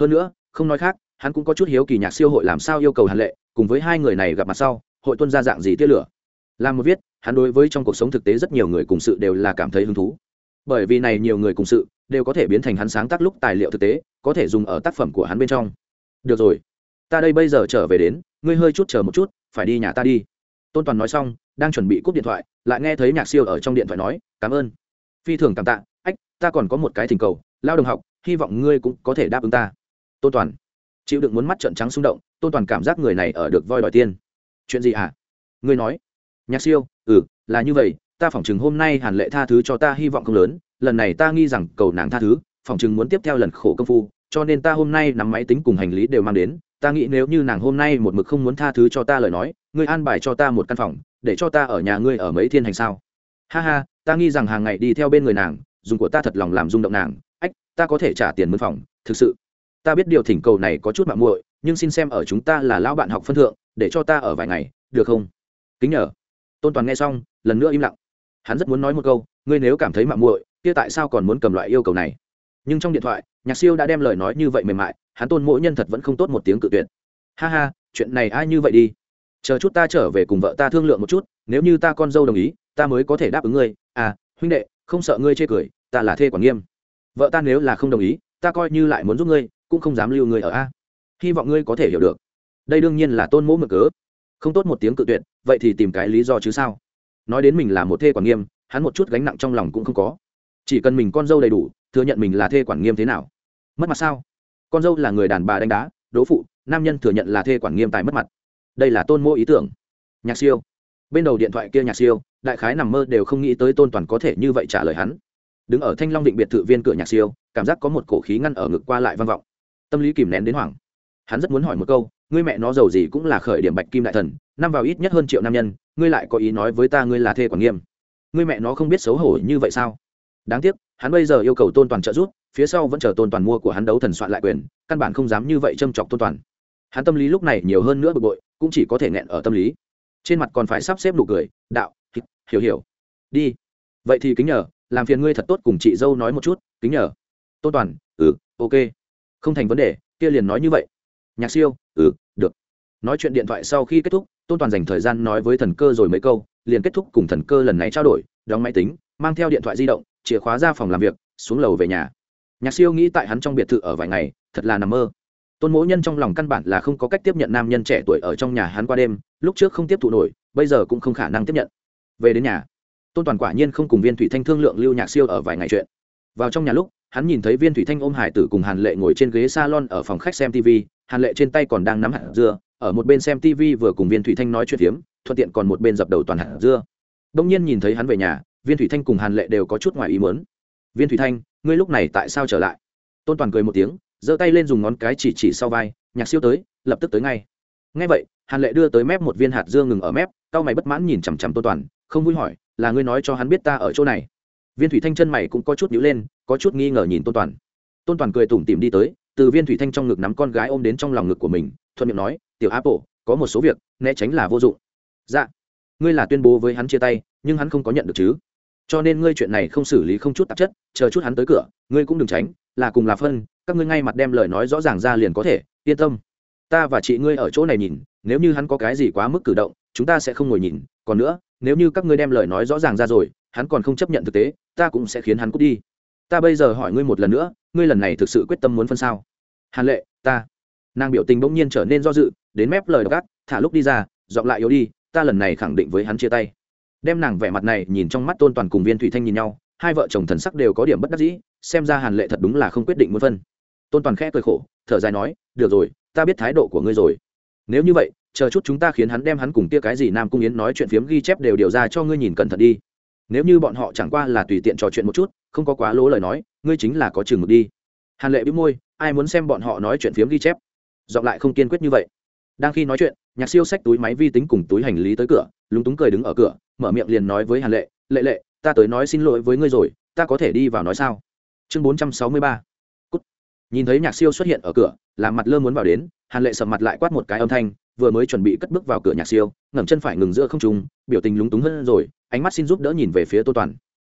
Hơn nữa, không nói khác, hắn cũng có chút hiếu kỳ nhạc siêu hội làm sao yêu cầu hàn lệ, cùng với hai người này gặp mặt sau, hội tuân ra dạng gì tia lửa. Làm một viết, hắn đối với trong cuộc sống thực tế rất nhiều người cùng sự đều là cảm thấy hứng thú. Bởi vì này nhiều người cùng sự đều có thể biến thành hắn sáng tác lúc tài liệu thực tế, có thể dùng ở tác phẩm của hắn bên trong. Được rồi, ta đây bây giờ trở về đến, ngươi hơi chút chờ một chút, phải đi nhà ta đi. Tôn toàn nói xong, đang chuẩn bị cúp điện thoại, lại nghe thấy nhạc siêu ở trong điện thoại nói, cảm ơn. Phi thường cảm tạ ta còn có một cái thỉnh cầu, lao đồng học, hy vọng ngươi cũng có thể đáp ứng ta. Tôn toàn, chịu đựng muốn mắt trợn trắng xung động tôn toàn cảm giác người này ở được voi đòi tiên chuyện gì hả? À? ngươi nói. Nhạc siêu ừ là như vậy, ta phỏng chừng hôm nay hàn lệ tha thứ cho ta hy vọng không lớn, lần này ta nghi rằng cầu nàng tha thứ, phỏng chừng muốn tiếp theo lần khổ công phu, cho nên ta hôm nay nắm máy tính cùng hành lý đều mang đến, ta nghĩ nếu như nàng hôm nay một mực không muốn tha thứ cho ta lời nói, ngươi an bài cho ta một căn phòng, để cho ta ở nhà ngươi ở mấy thiên hành sao? Ha ha, ta nghi rằng hàng ngày đi theo bên người nàng dùng của ta thật lòng làm rung động nàng. Ách, ta có thể trả tiền mướn phòng, thực sự. Ta biết điều thỉnh cầu này có chút mạng muội, nhưng xin xem ở chúng ta là lão bạn học phân thượng, để cho ta ở vài ngày, được không? Kính nhờ. Tôn toàn nghe xong, lần nữa im lặng. Hắn rất muốn nói một câu, ngươi nếu cảm thấy mạng muội, kia tại sao còn muốn cầm loại yêu cầu này? Nhưng trong điện thoại, nhạc siêu đã đem lời nói như vậy mềm mại, hắn tôn mỗi nhân thật vẫn không tốt một tiếng cự tuyệt. Ha ha, chuyện này ai như vậy đi? Chờ chút ta trở về cùng vợ ta thương lượng một chút, nếu như ta con dâu đồng ý, ta mới có thể đáp ứng ngươi. À huynh đệ không sợ ngươi chê cười, ta là thê quản nghiêm. Vợ ta nếu là không đồng ý, ta coi như lại muốn giúp ngươi, cũng không dám lưu ngươi ở a. Hy vọng ngươi có thể hiểu được. Đây đương nhiên là tôn mỗ mực cớ. Không tốt một tiếng cự tuyệt, vậy thì tìm cái lý do chứ sao? Nói đến mình là một thê quản nghiêm, hắn một chút gánh nặng trong lòng cũng không có. Chỉ cần mình con dâu đầy đủ, thừa nhận mình là thê quản nghiêm thế nào? Mất mặt sao? Con dâu là người đàn bà đánh đá, đố phụ, nam nhân thừa nhận là thê quản nghiêm tài mất mặt. Đây là tôn mô ý tưởng. Nhạc siêu. Bên đầu điện thoại kia nhạc siêu đại khái nằm mơ đều không nghĩ tới tôn toàn có thể như vậy trả lời hắn. Đứng ở thanh long định biệt thự viên cửa nhạc siêu, cảm giác có một cổ khí ngăn ở ngực qua lại vang vọng. Tâm lý kìm nén đến hoảng. Hắn rất muốn hỏi một câu, ngươi mẹ nó giàu gì cũng là khởi điểm bạch kim đại thần, năm vào ít nhất hơn triệu nam nhân, ngươi lại có ý nói với ta ngươi là thê quản nghiêm. Ngươi mẹ nó không biết xấu hổ như vậy sao? Đáng tiếc, hắn bây giờ yêu cầu tôn toàn trợ giúp, phía sau vẫn chờ tôn toàn mua của hắn đấu thần soạn lại quyền, căn bản không dám như vậy châm chọc tôn toàn. Hắn tâm lý lúc này nhiều hơn nữa bực bội, cũng chỉ có thể nghẹn ở tâm lý. Trên mặt còn phải sắp xếp nụ cười, đạo hiểu hiểu. Đi. Vậy thì kính nhờ, làm phiền ngươi thật tốt cùng chị dâu nói một chút, kính nhờ. Tôn toàn ừ ok. Không thành vấn đề, kia liền nói như vậy. Nhạc siêu ừ được. Nói chuyện điện thoại sau khi kết thúc tôn toàn dành thời gian nói với thần cơ rồi mấy câu, liền kết thúc cùng thần cơ lần này trao đổi, đóng máy tính, mang theo điện thoại di động, chìa khóa ra phòng làm việc, xuống lầu về nhà. Nhạc siêu nghĩ tại hắn trong biệt thự ở vài ngày, thật là nằm mơ. Tôn mỗ nhân trong lòng căn bản là không có cách tiếp nhận nam nhân trẻ tuổi ở trong nhà hắn qua đêm, lúc trước không tiếp thụ nổi, bây giờ cũng không khả năng tiếp nhận về đến nhà. Tôn toàn quả nhiên không cùng viên thủy thanh thương lượng lưu nhạc siêu ở vài ngày chuyện. Vào trong nhà lúc, hắn nhìn thấy viên thủy thanh ôm hải tử cùng hàn lệ ngồi trên ghế salon ở phòng khách xem tv hàn lệ trên tay còn đang nắm hạt dưa, ở một bên xem tv vừa cùng viên thủy thanh nói chuyện phiếm, thuận tiện còn một bên dập đầu toàn hạt dưa. Đông nhiên nhìn thấy hắn về nhà, viên thủy thanh cùng hàn lệ đều có chút ngoài ý mớn viên thủy thanh, ngươi lúc này tại sao trở lại? Tôn toàn cười một tiếng, giơ tay lên dùng ngón cái chỉ chỉ sau vai, nhạc siêu tới, lập tức tới ngay. Ngay vậy, hàn lệ đưa tới mép một viên hạt dưa ngừng ở mép c a o mày bất mãn nhìn chằm chằm tôn toàn không vui hỏi, là ngươi nói cho hắn biết ta ở chỗ này? Viên thủy thanh chân mày cũng có chút nhữ lên, có chút nghi ngờ nhìn tôn toàn. Tôn toàn cười tủm tìm đi tới, từ viên thủy thanh trong ngực nắm con gái ôm đến trong lòng ngực của mình, thuận miệng nói, tiểu apple có một số việc, né tránh là vô dụng. Dạ ngươi là tuyên bố với hắn chia tay, nhưng hắn không có nhận được chứ. Cho nên ngươi chuyện này không xử lý không chút tạp chất, chờ chút hắn tới cửa, ngươi cũng đừng tránh, là cùng là phân, các ngươi ngay mặt đem lời nói rõ ràng ra liền có thể, yên tâm. Ta và chị ngươi ở chỗ này nhìn, nếu như hắn có cái gì quá mức cử động, chúng ta sẽ không ngồi nhìn, còn nữa nếu như các ngươi đem lời nói rõ ràng ra rồi, hắn còn không chấp nhận thực tế, ta cũng sẽ khiến hắn cút đi. Ta bây giờ hỏi ngươi một lần nữa, ngươi lần này thực sự quyết tâm muốn phân sao? Hàn lệ, ta. Nàng biểu tình bỗng nhiên trở nên do dự, đến mép lời gắt thả lúc đi ra dọn lại yếu đi, ta lần này khẳng định với hắn chia tay. Đem nàng vẻ mặt này nhìn trong mắt tôn toàn cùng viên thủy thanh nhìn nhau, hai vợ chồng thần sắc đều có điểm bất đắc dĩ, xem ra hàn lệ thật đúng là không quyết định muốn phân. Tôn toàn khẽ cười khổ, thở dài nói, được rồi, ta biết thái độ của ngươi rồi. Nếu như vậy chờ chút chúng ta khiến hắn đem hắn cùng kia cái gì nam cung yến nói chuyện phiếm ghi chép đều điều ra cho ngươi nhìn cẩn thận đi. Nếu như bọn họ chẳng qua là tùy tiện trò chuyện một chút, không có quá lỗ lời nói, ngươi chính là có chừng mực đi. Hàn lệ bĩu môi, ai muốn xem bọn họ nói chuyện phiếm ghi chép? Dọn lại không kiên quyết như vậy. Đang khi nói chuyện, nhạc siêu xách túi máy vi tính cùng túi hành lý tới cửa, lúng túng cười đứng ở cửa, mở miệng liền nói với hàn lệ lệ lệ, ta tới nói xin lỗi với ngươi rồi, ta có thể đi vào nói sao? Chương bốn trăm sáu mươi ba. Cút. Nhìn thấy nhạc siêu xuất hiện ở cửa, làm mặt lơ muốn vào đến, hàn lệ sầm mặt lại quát một cái âm thanh vừa mới chuẩn bị cất bước vào cửa nhạc siêu ngẩng chân phải ngừng giữa không trung biểu tình lúng túng hơn rồi ánh mắt xin giúp đỡ nhìn về phía tôn toàn.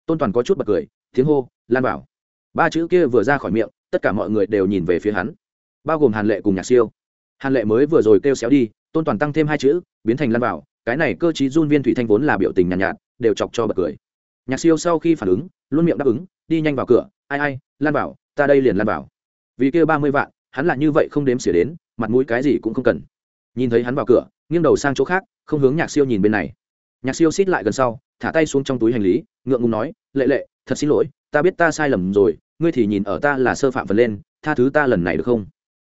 Tôn toàn có chút bật cười tiếng hô lan bảo. Ba chữ kia vừa ra khỏi miệng tất cả mọi người đều nhìn về phía hắn. Bao gồm hàn lệ cùng nhạc siêu. Hàn lệ mới vừa rồi kêu xéo đi tôn toàn tăng thêm hai chữ biến thành lan bảo cái này cơ chí run viên thủy thanh vốn là biểu tình nhàn nhạt, nhạt đều chọc cho bật cười. Nhạc siêu sau khi phản ứng luôn miệng đáp ứng đi nhanh vào cửa ai ai lan bảo ta đây liền lan bảo. Vì kia ba mươi vạn hắn là như vậy không đếm xỉa đến mặt mũi cái gì cũng không cần nhìn thấy hắn vào cửa, nghiêng đầu sang chỗ khác, không hướng nhạc siêu nhìn bên này. Nhạc siêu xít lại gần sau, thả tay xuống trong túi hành lý, ngượng ngùng nói, lệ lệ, thật xin lỗi, ta biết ta sai lầm rồi, ngươi thì nhìn ở ta là sơ phạm phần lên, tha thứ ta lần này được không?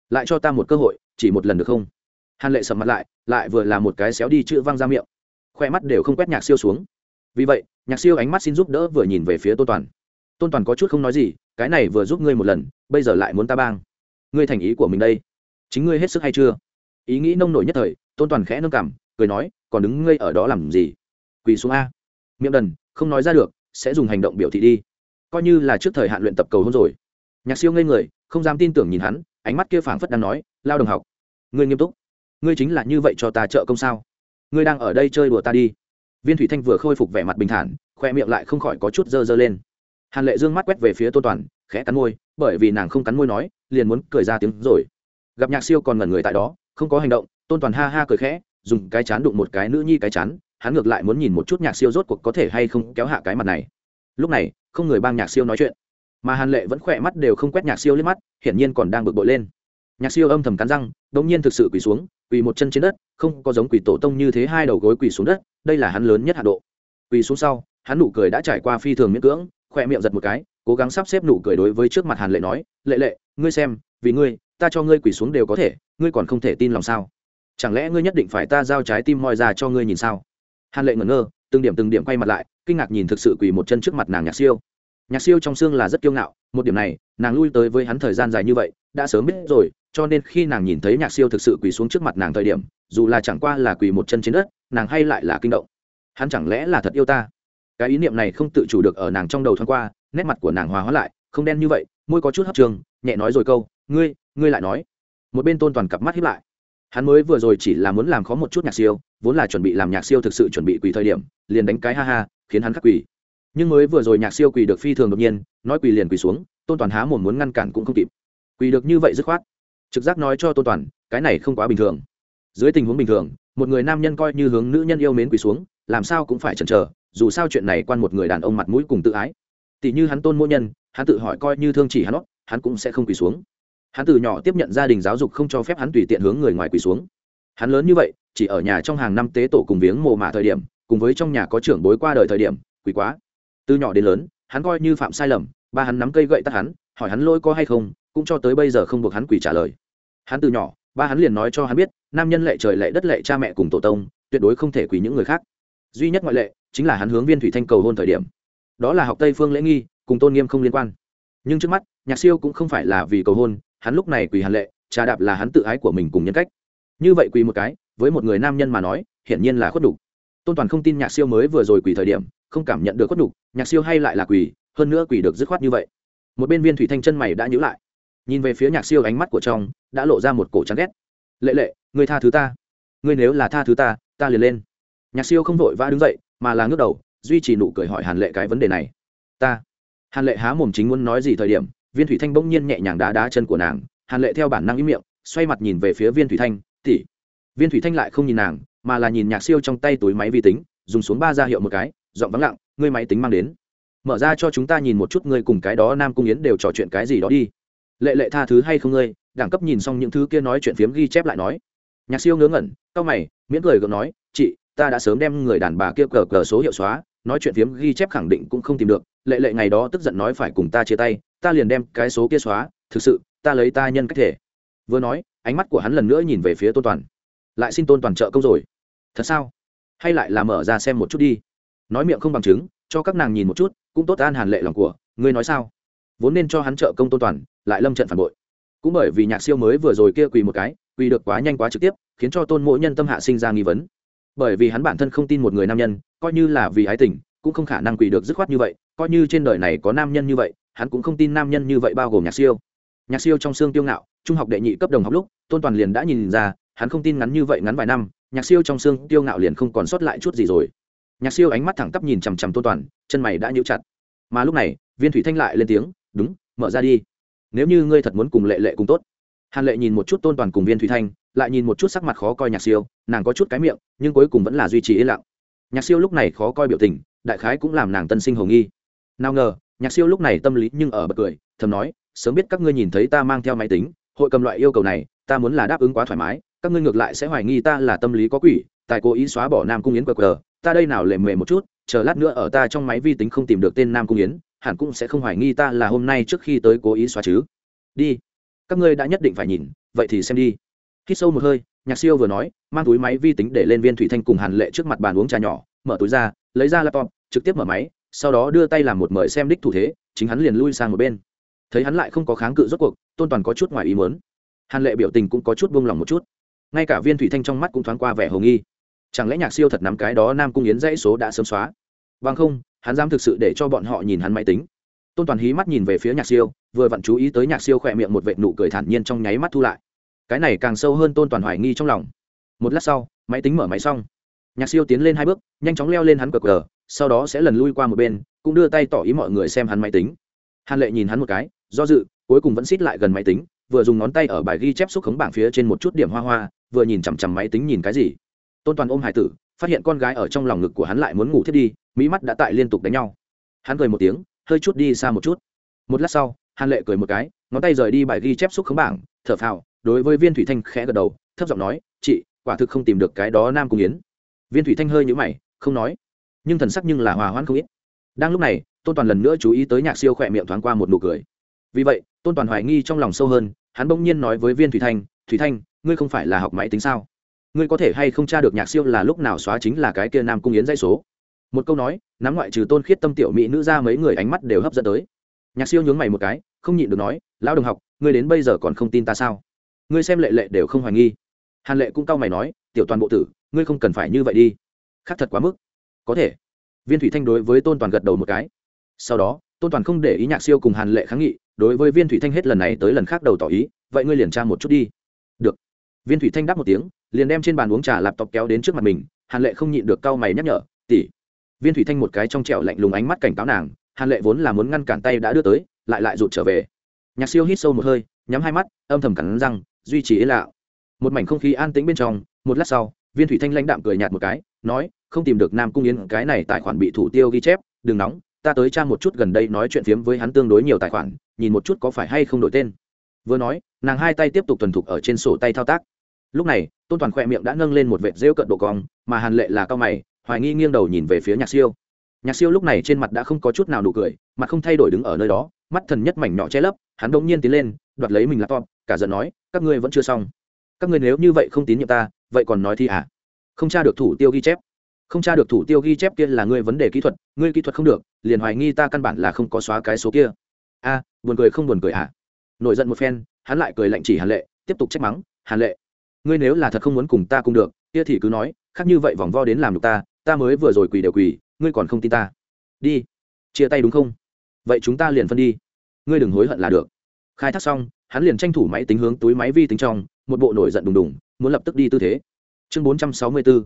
Lại cho ta một cơ hội, chỉ một lần được không? Hàn lệ sầm mặt lại lại vừa là một cái xéo đi chữ văng ra miệng. Khoe mắt đều không quét nhạc siêu xuống. Vì vậy, nhạc siêu ánh mắt xin giúp đỡ vừa nhìn về phía tôn toàn. Tôn toàn có chút không nói gì, cái này vừa giúp ngươi một lần, bây giờ lại muốn ta bang. Ngươi thành ý của mình đây. Chính ngươi hết sức hay chưa? Ý nghĩ nông nổi nhất thời, tôn toàn khẽ nâng cảm cười nói, còn đứng ngây ở đó làm gì? Quỳ xuống a. Miệng đần, không nói ra được, sẽ dùng hành động biểu thị đi. Coi như là trước thời hạn luyện tập cầu hôn rồi. Nhạc siêu ngây người, không dám tin tưởng nhìn hắn, ánh mắt kia phảng phất đang nói, lao đồng học, ngươi nghiêm túc. Ngươi chính là như vậy cho ta trợ công sao? Ngươi đang ở đây chơi đùa ta đi. Viên thủy thanh vừa khôi phục vẻ mặt bình thản, khoe miệng lại không khỏi có chút dơ dơ lên. Hàn lệ dương mắt quét về phía tôn toàn, khẽ cắn môi, bởi vì nàng không cắn môi nói, liền muốn cười ra tiếng rồi. Gặp nhạc siêu còn ngẩn người tại đó không có hành động, tôn toàn ha ha cười khẽ, dùng cái chán đụng một cái nữ nhi cái chán, hắn ngược lại muốn nhìn một chút nhạc siêu rốt cuộc có thể hay không kéo hạ cái mặt này. Lúc này, không người bang nhạc siêu nói chuyện, mà hàn lệ vẫn khỏe mắt đều không quét nhạc siêu lên mắt, hiển nhiên còn đang bực bội lên. Nhạc siêu âm thầm cắn răng đ ỗ n g nhiên thực sự quỳ xuống, quỳ một chân trên đất, không có giống quỳ tổ tông như thế hai đầu gối quỳ xuống đất, đây là hắn lớn nhất hạ độ. Quỳ xuống sau, hắn nụ cười đã trải qua phi thường miễn cưỡng khoe miệng giật một cái, cố gắng sắp xếp nụ cười đối với trước mặt hàn lệ nói, lệ lệ, ngươi xem, vì ngươi ta cho ngươi quỳ xuống đều có thể, ngươi còn không thể tin lòng sao? Chẳng lẽ ngươi nhất định phải ta giao trái tim moi ra cho ngươi nhìn sao? Hàn lệ ngẩn ngơ, từng điểm từng điểm quay mặt lại, kinh ngạc nhìn thực sự quỳ một chân trước mặt nàng nhạc siêu. Nhạc siêu trong xương là rất kiêu ngạo, một điểm này, nàng lui tới với hắn thời gian dài như vậy, đã sớm biết rồi, cho nên khi nàng nhìn thấy nhạc siêu thực sự quỳ xuống trước mặt nàng thời điểm, dù là chẳng qua là quỳ một chân trên đất, nàng hay lại là kinh động. Hắn chẳng lẽ là thật yêu ta? Cái ý niệm này không tự chủ được ở nàng trong đầu thoáng qua, nét mặt của nàng hòa hóa lại, không đen như vậy, môi có chút hấp trường, nhẹ nói rồi câu, ngươi ngươi lại nói. Một bên tôn toàn cặp mắt hiếp lại. Hắn mới vừa rồi chỉ là muốn làm khó một chút nhạc siêu, vốn là chuẩn bị làm nhạc siêu thực sự chuẩn bị quỳ thời điểm, liền đánh cái ha ha, khiến hắn khắc quỳ. Nhưng mới vừa rồi nhạc siêu quỳ được phi thường đột nhiên, nói quỳ liền quỳ xuống, tôn toàn há một muốn ngăn cản cũng không kịp. Quỳ được như vậy dứt khoát. Trực giác nói cho tôn toàn, cái này không quá bình thường. Dưới tình huống bình thường, một người nam nhân coi như hướng nữ nhân yêu mến quỳ xuống, làm sao cũng phải chần chờ, dù sao chuyện này quan một người đàn ông mặt mũi cùng tự ái. Tỷ như hắn tôn mỗi nhân, hắn tự hỏi coi như thương chỉ hắn hắn cũng sẽ không quỳ xuống hắn từ nhỏ tiếp nhận gia đình giáo dục không cho phép hắn tùy tiện hướng người ngoài quỳ xuống. Hắn lớn như vậy, chỉ ở nhà trong hàng năm tế tổ cùng viếng mồ mả thời điểm, cùng với trong nhà có trưởng bối qua đời thời điểm, quỳ quá. Từ nhỏ đến lớn, hắn coi như phạm sai lầm, ba hắn nắm cây gậy tắt hắn, hỏi hắn lỗi có hay không, cũng cho tới bây giờ không buộc hắn quỳ trả lời. Hắn từ nhỏ, ba hắn liền nói cho hắn biết, nam nhân lệ trời lệ đất lệ cha mẹ cùng tổ tông, tuyệt đối không thể quỳ những người khác. Duy nhất ngoại lệ, chính là hắn hướng viên thủy thanh cầu hôn thời điểm. Đó là học tây phương lễ nghi, cùng tôn nghiêm không liên quan. Nhưng trước mắt, nhạc siêu cũng không phải là vì cầu hôn hắn lúc này quỳ hàn lệ, trà đạp là hắn tự ái của mình cùng nhân cách. Như vậy quỳ một cái, với một người nam nhân mà nói, hiển nhiên là khuất đục tôn toàn không tin nhạc siêu mới vừa rồi quỳ thời điểm, không cảm nhận được khuất đục nhạc siêu hay lại là quỳ, hơn nữa quỳ được dứt khoát như vậy. Một bên viên thủy thanh chân mày đã nhữ lại. Nhìn về phía nhạc siêu ánh mắt của trong, đã lộ ra một cổ chán ghét. Lệ lệ người tha thứ ta. Ngươi nếu là tha thứ ta ta liền lên. Nhạc siêu không vội vã đứng dậy, mà là ngước đầu, duy trì nụ cười hỏi hàn lệ cái vấn đề này. Ta. Hàn lệ há mồm chính muốn nói gì thời điểm viên thủy thanh bỗng nhiên nhẹ nhàng đá đá chân của nàng, hàn lệ theo bản năng ý miệng, xoay mặt nhìn về phía viên thủy thanh tỉ viên thủy thanh lại không nhìn nàng, mà là nhìn nhạc siêu trong tay túi máy vi tính, dùng xuống ba ra hiệu một cái, giọng vắng lặng, ngươi máy tính mang đến. Mở ra cho chúng ta nhìn một chút ngươi cùng cái đó nam cung yến đều trò chuyện cái gì đó đi. Lệ lệ tha thứ hay không ngươi? Đẳng cấp nhìn xong những thứ kia nói chuyện phiếm ghi chép lại nói. Nhạc siêu ngớ ngẩn, cau mày, miễn cười gượng nói, chị, ta đã sớm đem người đàn bà kia cờ cờ số hiệu xóa, nói chuyện phiếm ghi chép khẳng định cũng không tìm được. Lệ lệ ngày đó tức giận nói phải cùng ta chia tay ta liền đem cái số kia xóa, thực sự, ta lấy ta nhân cách thể. Vừa nói, ánh mắt của hắn lần nữa nhìn về phía tôn toàn. Lại xin tôn toàn trợ công rồi. Thật sao? Hay lại là mở ra xem một chút đi. Nói miệng không bằng chứng, cho các nàng nhìn một chút, cũng tốt an hàn lệ lòng của, ngươi nói sao? Vốn nên cho hắn trợ công tôn toàn, lại lâm trận phản bội. Cũng bởi vì nhạc siêu mới vừa rồi kia quỳ một cái, quỳ được quá nhanh quá trực tiếp, khiến cho tôn mỗi nhân tâm hạ sinh ra nghi vấn. Bởi vì hắn bản thân không tin một người nam nhân, coi như là vì ái tình, cũng không khả năng quỳ được dứt khoát như vậy, coi như trên đời này có nam nhân như vậy hắn cũng không tin nam nhân như vậy bao gồm nhạc siêu. Nhạc siêu trong xương tiêu ngạo, trung học đệ nhị cấp đồng học lúc, tôn toàn liền đã nhìn ra, hắn không tin ngắn như vậy ngắn vài năm, nhạc siêu trong xương tiêu ngạo liền không còn sót lại chút gì rồi. Nhạc siêu ánh mắt thẳng tắp nhìn chằm chằm tôn toàn, chân mày đã nhíu chặt. Mà lúc này, viên thủy thanh lại lên tiếng, đúng, mở ra đi. Nếu như ngươi thật muốn cùng lệ lệ cùng tốt. Hàn lệ nhìn một chút tôn toàn cùng viên thủy thanh, lại nhìn một chút sắc mặt khó coi nhạc siêu, nàng có chút cái miệng, nhưng cuối cùng vẫn là duy trì yên lặng. Nhạc siêu lúc này khó coi biểu tình, đại khái cũng làm nàng tân sinh hồng nghi. Nào ngờ nhạc siêu lúc này tâm lý nhưng ở bật cười, thầm nói, sớm biết các ngươi nhìn thấy ta mang theo máy tính, hội cầm loại yêu cầu này, ta muốn là đáp ứng quá thoải mái, các ngươi ngược lại sẽ hoài nghi ta là tâm lý có quỷ tại cố ý xóa bỏ nam cung yến qr, ta đây nào lề mề một chút, chờ lát nữa ở ta trong máy vi tính không tìm được tên nam cung yến, hẳn cũng sẽ không hoài nghi ta là hôm nay trước khi tới cố ý xóa chứ. Đi, các ngươi đã nhất định phải nhìn, vậy thì xem đi. Khi sâu một hơi, nhạc siêu vừa nói, mang túi máy vi tính để lên viên thủy thanh cùng hàn lệ trước mặt bàn uống trà nhỏ, mở túi ra, lấy ra laptop, trực tiếp mở máy sau đó đưa tay làm một mời xem đích thủ thế, chính hắn liền lui sang một bên. Thấy hắn lại không có kháng cự rốt cuộc, tôn toàn có chút ngoài ý mớn hàn lệ biểu tình cũng có chút buông lỏng một chút. Ngay cả viên thủy thanh trong mắt cũng thoáng qua vẻ hồ nghi. Chẳng lẽ nhạc siêu thật nắm cái đó nam cung yến dãy số đã sớm xóa? Vâng không, hắn dám thực sự để cho bọn họ nhìn hắn máy tính. Tôn toàn hí mắt nhìn về phía nhạc siêu, vừa vặn chú ý tới nhạc siêu khỏe miệng một vệt nụ cười thản nhiên trong nháy mắt thu lại. Cái này càng sâu hơn tôn toàn hoài nghi trong lòng. Một lát sau, máy tính mở máy xong. Nhạc siêu tiến lên hai bước, nhanh chóng leo lên hắn cờ cờ sau đó sẽ lần lui qua một bên, cũng đưa tay tỏ ý mọi người xem hắn máy tính. Hàn lệ nhìn hắn một cái, do dự, cuối cùng vẫn xít lại gần máy tính, vừa dùng ngón tay ở bài ghi chép xúc khống bảng phía trên một chút điểm hoa hoa, vừa nhìn chằm chằm máy tính nhìn cái gì. Tôn toàn ôm hải tử, phát hiện con gái ở trong lòng ngực của hắn lại muốn ngủ thiết đi, mỹ mắt đã tại liên tục đánh nhau. Hắn cười một tiếng, hơi chút đi xa một chút. Một lát sau, hàn lệ cười một cái, ngón tay rời đi bài ghi chép xúc khống bảng, thở phào, đối với viên thủy thanh khẽ gật đầu, thấp giọng nói, chị, quả thực không tìm được cái đó nam cung yến. Viên thủy thanh hơi nhũ mày, không nói nhưng thần sắc nhưng là hòa hoãn không ít. Đang lúc này, tôn toàn lần nữa chú ý tới nhạc siêu khỏe miệng thoáng qua một nụ cười. Vì vậy, tôn toàn hoài nghi trong lòng sâu hơn, hắn bỗng nhiên nói với viên thủy thanh thủy thanh, ngươi không phải là học máy tính sao? Ngươi có thể hay không tra được nhạc siêu là lúc nào xóa chính là cái kia nam cung yến dãy số? Một câu nói, nắm ngoại trừ tôn khiết tâm tiểu mỹ nữ ra mấy người ánh mắt đều hấp dẫn tới. Nhạc siêu nhướng mày một cái, không nhịn được nói, lão đồng học, ngươi đến bây giờ còn không tin ta sao? Ngươi xem lệ lệ đều không hoài nghi. Hàn lệ cũng cau mày nói, tiểu toàn bộ tử, ngươi không cần phải như vậy đi. Khác thật quá mức có thể. Viên thủy thanh đối với tôn toàn gật đầu một cái. Sau đó, tôn toàn không để ý nhạc siêu cùng hàn lệ kháng nghị, đối với viên thủy thanh hết lần này tới lần khác đầu tỏ ý, vậy ngươi liền tra một chút đi. Được. Viên thủy thanh đáp một tiếng, liền đem trên bàn uống trà lạp tộc kéo đến trước mặt mình, hàn lệ không nhịn được cau mày nhắc nhở tỉ viên thủy thanh một cái trong trẹo lạnh lùng ánh mắt cảnh cáo nàng, hàn lệ vốn là muốn ngăn cản tay đã đưa tới, lại lại rụt trở về. Nhạc siêu hít sâu một hơi, nhắm hai mắt, âm thầm cắn răng, duy trì yên lạo một mảnh không khí an tĩnh bên trong, một lát sau, viên thủy thanh lãnh đạm cười nhạt một cái nói, không tìm được nam cung yến, cái này tài khoản bị thủ tiêu ghi chép, đừng nóng, ta tới tra một chút gần đây nói chuyện phiếm với hắn tương đối nhiều tài khoản, nhìn một chút có phải hay không đổi tên. Vừa nói, nàng hai tay tiếp tục tuần thục ở trên sổ tay thao tác. Lúc này, tôn toàn khoe miệng đã nâng lên một vệt rêu cận độ cong, mà hàn lệ là cao mày, hoài nghi nghiêng đầu nhìn về phía nhạc siêu. Nhạc siêu lúc này trên mặt đã không có chút nào nụ cười, mặt không thay đổi đứng ở nơi đó, mắt thần nhất mảnh nhỏ che lấp, hắn đ ỗ n g nhiên tiến lên, đoạt lấy mình laptop, cả giận nói, các ngươi vẫn chưa xong. Các ngươi nếu như vậy không tín nhiệm ta, vậy còn nói thì à? Không tra được thủ tiêu ghi chép. Không tra được thủ tiêu ghi chép kia là ngươi vấn đề kỹ thuật, ngươi kỹ thuật không được, liền hoài nghi ta căn bản là không có xóa cái số kia. A, buồn cười không buồn cười à nổi giận một phen, hắn lại cười lạnh chỉ hàn lệ, tiếp tục trách mắng, hàn lệ, ngươi nếu là thật không muốn cùng ta cùng được, kia thì cứ nói, khác như vậy vòng vo đến làm được ta ta mới vừa rồi quỳ đều quỳ, ngươi còn không tin ta. Đi, chia tay đúng không? Vậy chúng ta liền phân đi. Ngươi đừng hối hận là được. Khai thác xong, hắn liền tranh thủ máy tính hướng túi máy vi tính trong, một bộ nổi giận đùng đùng, muốn lập tức đi tư thế chương bốn trăm sáu mươi bốn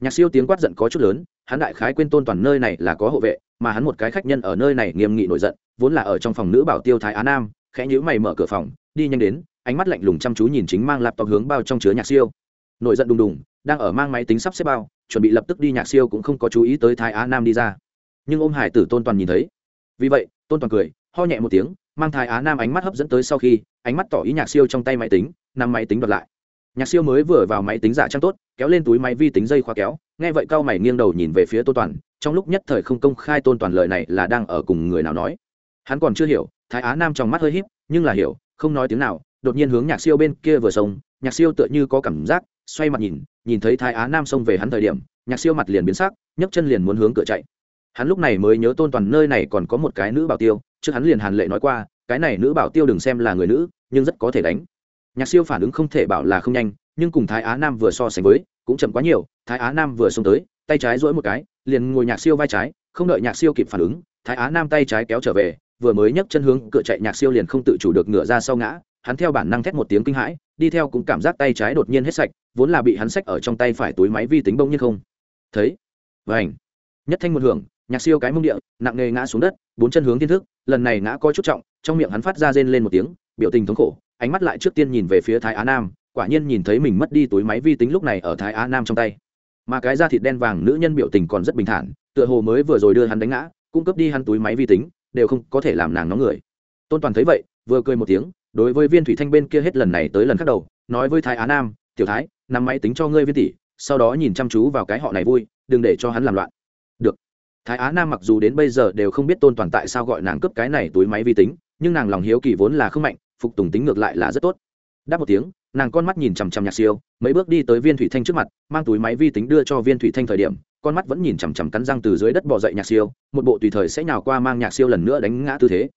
nhạc siêu tiếng quát giận có chút lớn, hắn đại khái quên tôn toàn nơi này là có hộ vệ, mà hắn một cái khách nhân ở nơi này nghiêm nghị nổi giận, vốn là ở trong phòng nữ bảo tiêu thái á nam, khẽ nhữ mày mở cửa phòng, đi nhanh đến, ánh mắt lạnh lùng chăm chú nhìn chính mang laptop hướng bao trong chứa nhạc siêu. Nổi giận đùng đùng, đang ở mang máy tính sắp xếp bao, chuẩn bị lập tức đi nhạc siêu cũng không có chú ý tới thái á nam đi ra. Nhưng ôm hải tử tôn toàn nhìn thấy. Vì vậy, tôn toàn cười, ho nhẹ một tiếng, mang thái á nam ánh mắt hấp dẫn tới sau khi, ánh mắt tỏ ý nhạc siêu trong tay máy tính nằm máy tính đoạt lại nhạc siêu mới vừa vào máy tính giả trang tốt, kéo lên túi máy vi tính dây khóa kéo, nghe vậy cao mày nghiêng đầu nhìn về phía tôn toàn, trong lúc nhất thời không công khai tôn toàn lời này là đang ở cùng người nào nói. Hắn còn chưa hiểu, thái á nam trong mắt hơi híp, nhưng là hiểu, không nói tiếng nào, đột nhiên hướng nhạc siêu bên kia vừa sông nhạc siêu tựa như có cảm giác, xoay mặt nhìn nhìn thấy thái á nam xông về hắn thời điểm, nhạc siêu mặt liền biến sắc, nhấc chân liền muốn hướng cửa chạy. Hắn lúc này mới nhớ tôn toàn nơi này còn có một cái nữ bảo tiêu, trước hắn liền hàn lệ nói qua, cái này nữ bảo tiêu đừng xem là người nữ, nhưng rất có thể đánh nhạc siêu phản ứng không thể bảo là không nhanh, nhưng cùng thái á nam vừa so sánh với, cũng chậm quá nhiều. Thái á nam vừa xông tới, tay trái dỗi một cái, liền ngồi nhạc siêu vai trái, không đợi nhạc siêu kịp phản ứng, thái á nam tay trái kéo trở về, vừa mới nhấc chân hướng cửa chạy, nhạc siêu liền không tự chủ được ngựa ra sau ngã. Hắn theo bản năng thét một tiếng kinh hãi, đi theo cũng cảm giác tay trái đột nhiên hết sạch, vốn là bị hắn xách ở trong tay phải túi máy vi tính bông nhiên không. Thấy và ảnh nhất thanh một hưởng, nhạc siêu cái mông địa, nặng nề ngã xuống đất, bốn chân hướng thiên thức, lần này ngã coi chút trọng, trong miệng hắn phát ra rên lên một tiếng, biểu tình thống khổ ánh mắt lại trước tiên nhìn về phía thái á nam, quả nhiên nhìn thấy mình mất đi túi máy vi tính lúc này ở thái á nam trong tay. Mà cái da thịt đen vàng nữ nhân biểu tình còn rất bình thản, tựa hồ mới vừa rồi đưa hắn đánh ngã cung cấp đi hắn túi máy vi tính, đều không có thể làm nàng nóng người. Tôn toàn thấy vậy, vừa cười một tiếng, đối với viên thủy thanh bên kia hết lần này tới lần khác đầu, nói với thái á nam, tiểu thái nằm máy tính cho ngươi viên tỷ, sau đó nhìn chăm chú vào cái họ này vui, đừng để cho hắn làm loạn. Được. Thái á nam mặc dù đến bây giờ đều không biết tôn toàn tại sao gọi nàng cướp cái này túi máy vi tính, nhưng nàng lòng hiếu kỳ vốn là không mạnh phục tùng tính ngược lại là rất tốt. Đáp một tiếng, nàng con mắt nhìn chằm chằm nhạc siêu, mấy bước đi tới viên thủy thanh trước mặt, mang túi máy vi tính đưa cho viên thủy thanh thời điểm, con mắt vẫn nhìn chằm chằm cắn răng từ dưới đất bỏ dậy nhạc siêu, một bộ tùy thời sẽ nhào qua mang nhạc siêu lần nữa đánh ngã tư thế.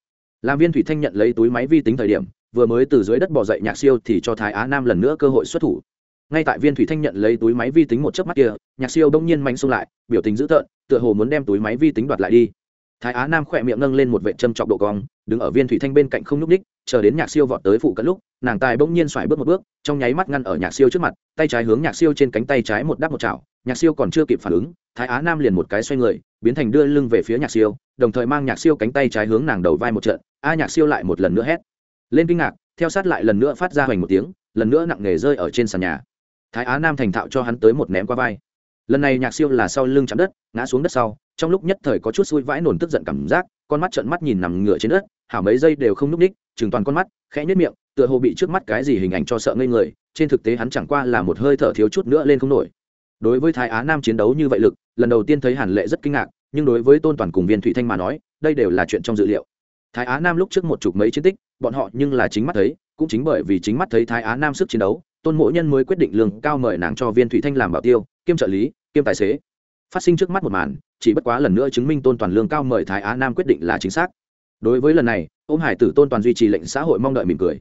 Làm viên thủy thanh nhận lấy túi máy vi tính thời điểm, vừa mới từ dưới đất bỏ dậy nhạc siêu thì cho thái á nam lần nữa cơ hội xuất thủ. Ngay tại viên thủy thanh nhận lấy túi máy vi tính một chớp mắt kia, nhạc siêu đông nhiên manh xông lại, biểu tình dữ tợn, tựa hồ muốn đem túi máy vi tính đoạt lại đi thái á nam khỏe miệng nâng lên một vệ châm chọc độ cong, đứng ở viên thủy thanh bên cạnh không nhúc ních chờ đến nhạc siêu vọt tới phụ cận lúc, nàng tài bỗng nhiên xoài bước một bước, trong nháy mắt ngăn ở nhạc siêu trước mặt, tay trái hướng nhạc siêu trên cánh tay trái một đắp một chảo, nhạc siêu còn chưa kịp phản ứng, thái á nam liền một cái xoay người, biến thành đưa lưng về phía nhạc siêu, đồng thời mang nhạc siêu cánh tay trái hướng nàng đầu vai một trận, a nhạc siêu lại một lần nữa hét. Lên kinh ngạc, theo sát lại lần nữa phát ra hoành một tiếng, lần nữa nặng nề rơi ở trên sàn nhà. Thái á nam thành thạo cho hắn tới một ném qua vai. Lần này nhạc siêu là sau lưng chạm đất, ngã xuống đất sau trong lúc nhất thời có chút xui vãi nổn tức giận cảm giác, con mắt trợn mắt nhìn nằm ngửa trên đất hảo mấy giây đều không n ú c ních chừng toàn con mắt, khẽ nhất miệng, tựa hồ bị trước mắt cái gì hình ảnh cho sợ ngây người, trên thực tế hắn chẳng qua là một hơi thở thiếu chút nữa lên không nổi. Đối với thái á nam chiến đấu như vậy lực, lần đầu tiên thấy hàn lệ rất kinh ngạc, nhưng đối với tôn toàn cùng viên thụy thanh mà nói, đây đều là chuyện trong dự liệu. Thái á nam lúc trước một chục mấy chiến tích, bọn họ nhưng là chính mắt thấy, cũng chính bởi vì chính mắt thấy thái á nam sức chiến đấu, tôn mỗ nhân mới quyết định lương cao mời nàng cho viên thụy thanh làm bảo tiêu, kiêm trợ lý, kiêm tài xế. Phát sinh trước mắt một màn chỉ bất quá lần nữa chứng minh tôn toàn lương cao mời thái á nam quyết định là chính xác. Đối với lần này ông hải tử tôn toàn duy trì lệnh xã hội mong đợi mỉm cười.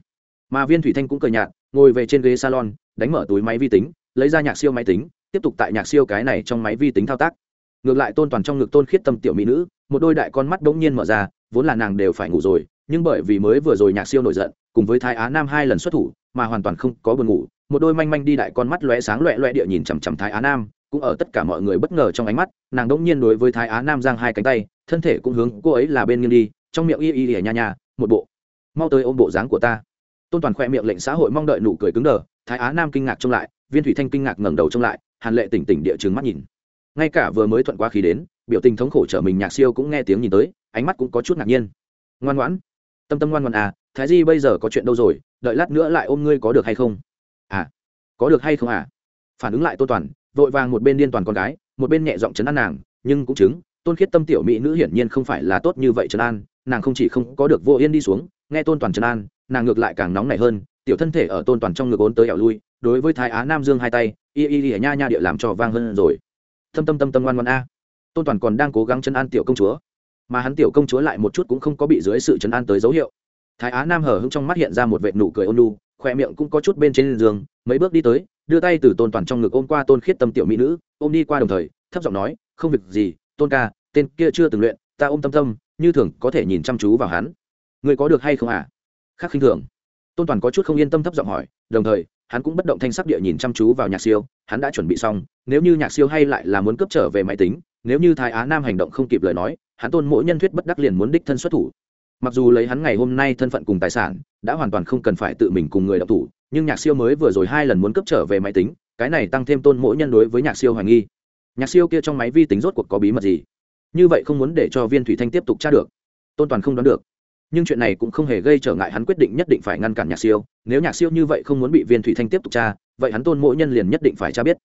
Mà viên thủy thanh cũng cười nhạt, ngồi về trên ghế salon, đánh mở túi máy vi tính, lấy ra nhạc siêu máy tính, tiếp tục tại nhạc siêu cái này trong máy vi tính thao tác. Ngược lại tôn toàn trong ngực tôn khiết tâm tiểu mỹ nữ, một đôi đại con mắt bỗng nhiên mở ra, vốn là nàng đều phải ngủ rồi, nhưng bởi vì mới vừa rồi nhạc siêu nổi giận, cùng với thái á nam hai lần xuất thủ, mà hoàn toàn không có buồn ngủ, một đôi manh manh đi đại con mắt lóe sáng loẹ loẹ địa nhìn chằm chằm thái á nam cũng ở tất cả mọi người bất ngờ trong ánh mắt, nàng đỗng nhiên đối với thái á nam giang hai cánh tay, thân thể cũng hướng cô ấy là bên nghiêng đi, trong miệng y y ỉa nha nha, một bộ, mau tới ôm bộ dáng của ta. Tôn toàn khoe miệng lệnh xã hội mong đợi nụ cười cứng đờ, thái á nam kinh ngạc trông lại, viên thủy thanh kinh ngạc ngẩng đầu trông lại, hàn lệ tỉnh tỉnh địa chứng mắt nhìn. Ngay cả vừa mới thuận qua khí đến, biểu tình thống khổ trở mình nhạc siêu cũng nghe tiếng nhìn tới, ánh mắt cũng có chút ngạc nhiên. Ngoan ngoãn, tâm tâm ngoan ngoan à thái di bây giờ có chuyện đâu rồi, đợi lát nữa lại ôm ngươi có được hay không? À có được hay không à? Phản ứng lại tô toàn vội vàng một bên điên toàn con gái, một bên nhẹ giọng chấn an nàng, nhưng cũng chứng, tôn khiết tâm tiểu mỹ nữ hiển nhiên không phải là tốt như vậy trấn an, nàng không chỉ không có được vô yên đi xuống, nghe tôn toàn trấn an, nàng ngược lại càng nóng nảy hơn, tiểu thân thể ở tôn toàn trong ngực ốn tới ẻo lui, đối với thái á nam dương hai tay, y y y nha nha địa làm cho vang hơn rồi. Tâm tâm tâm tâm ngoan ngoan a. Tôn toàn còn đang cố gắng chấn an tiểu công chúa, mà hắn tiểu công chúa lại một chút cũng không có bị dưới sự chấn an tới dấu hiệu. Thái á nam hở hững trong mắt hiện ra một vệ nụ cười ôn lu khoe miệng cũng có chút bên trên giường, mấy bước đi tới đưa tay từ tôn toàn trong ngực ôm qua tôn khiết tâm tiểu mỹ nữ, ôm đi qua đồng thời, thấp giọng nói, không việc gì, tôn ca, tên kia chưa từng luyện, ta ôm tâm tâm, như thường, có thể nhìn chăm chú vào hắn. Người có được hay không à khác khinh thường. Tôn toàn có chút không yên tâm thấp giọng hỏi, đồng thời, hắn cũng bất động thanh sắc địa nhìn chăm chú vào nhạc siêu, hắn đã chuẩn bị xong, nếu như nhạc siêu hay lại là muốn cướp trở về máy tính, nếu như thái á nam hành động không kịp lời nói, hắn tôn mỗi nhân thuyết bất đắc liền muốn đích thân xuất thủ. Mặc dù lấy hắn ngày hôm nay thân phận cùng tài sản, đã hoàn toàn không cần phải tự mình cùng người đọc thủ nhưng nhạc siêu mới vừa rồi hai lần muốn cướp trở về máy tính, cái này tăng thêm tôn mỗi nhân đối với nhạc siêu hoài nghi. Nhạc siêu kia trong máy vi tính rốt cuộc có bí mật gì? Như vậy không muốn để cho viên thủy thanh tiếp tục tra được. Tôn toàn không đoán được. Nhưng chuyện này cũng không hề gây trở ngại hắn quyết định nhất định phải ngăn cản nhạc siêu. Nếu nhạc siêu như vậy không muốn bị viên thủy thanh tiếp tục tra, vậy hắn tôn mỗi nhân liền nhất định phải tra biết.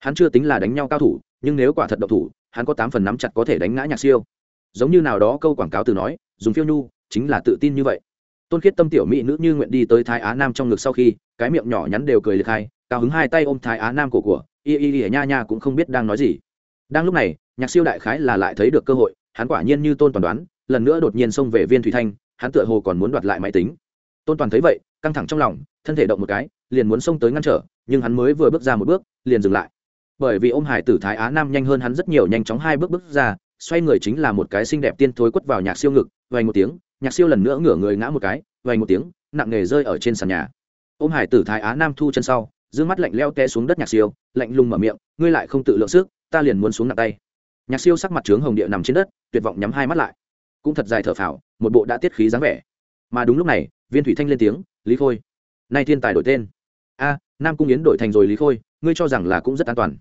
Hắn chưa tính là đánh nhau cao thủ, nhưng nếu quả thật độc thủ, hắn có tám phần nắm chặt có thể đánh ngã nhạc siêu. Giống như nào đó câu quảng cáo từ nói, dùng phiêu nhu, chính là tự tin như vậy tôn khiết tâm tiểu mỹ nữ như nguyện đi tới thái á nam trong ngực sau khi, cái miệng nhỏ nhắn đều cười liệt hai, cao hứng hai tay ôm thái á nam cổ của, y y y nha nha cũng không biết đang nói gì. Đang lúc này, nhạc siêu đại khái là lại thấy được cơ hội, hắn quả nhiên như tôn toàn đoán, lần nữa đột nhiên xông về viên thủy thanh, hắn tựa hồ còn muốn đoạt lại máy tính. Tôn toàn thấy vậy, căng thẳng trong lòng, thân thể động một cái, liền muốn xông tới ngăn trở, nhưng hắn mới vừa bước ra một bước, liền dừng lại. Bởi vì ô m hải tử thái á nam nhanh hơn hắn rất nhiều, nhanh chóng hai bước bước ra, xoay người chính là một cái xinh đẹp tiên thối quất vào nhạc siêu ngực vay một tiếng nhạc siêu lần nữa ngửa người ngã một cái vay một tiếng, nặng nề rơi ở trên sàn nhà. Ô m hải tử thái á nam thu chân sau d mắt lạnh leo té xuống đất nhạc siêu, lạnh lùng mở miệng, ngươi lại không tự lượng sức, ta liền muốn xuống nặng tay. Nhạc siêu sắc mặt trướng hồng địa nằm trên đất, tuyệt vọng nhắm hai mắt lại. Cũng thật dài thở phào, một bộ đã tiết khí dáng vẻ. Mà đúng lúc này, viên thủy thanh lên tiếng, lý khôi, nay thiên tài đổi tên. A, nam cung yến đổi thành rồi lý khôi, ngươi cho rằng là cũng rất an toàn.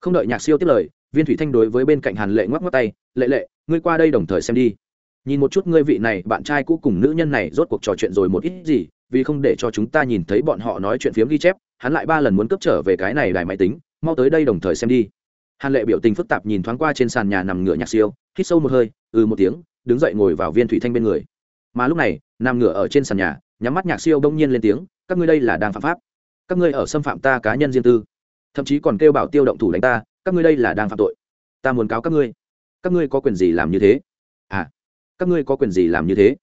Không đợi nhạc siêu tiếp lời, viên thủy thanh đối với bên cạnh hàn lệ ngoắc ngoắc tay, lệ lệ, ngươi qua đây đồng thời xem đi nhìn một chút ngươi vị này, bạn trai cũ cùng nữ nhân này, rốt cuộc trò chuyện rồi một ít gì, vì không để cho chúng ta nhìn thấy bọn họ nói chuyện phiếm ghi chép, hắn lại ba lần muốn cướp trở về cái này đài máy tính, mau tới đây đồng thời xem đi. Hàn lệ biểu tình phức tạp nhìn thoáng qua trên sàn nhà nằm ngửa nhạc siêu, hít sâu một hơi ừ một tiếng, đứng dậy ngồi vào viên thủy thanh bên người. Mà lúc này, nằm ngửa ở trên sàn nhà, nhắm mắt nhạc siêu bỗng nhiên lên tiếng, các ngươi đây là đang phạm pháp. Các ngươi ở xâm phạm ta cá nhân riêng tư. Thậm chí còn kêu bảo tiêu động thủ đánh ta, các ngươi đây là đang phạm tội. Ta muốn cáo các ngươi. Các ngươi có quyền gì làm như thế? À các ngươi có quyền gì làm như thế?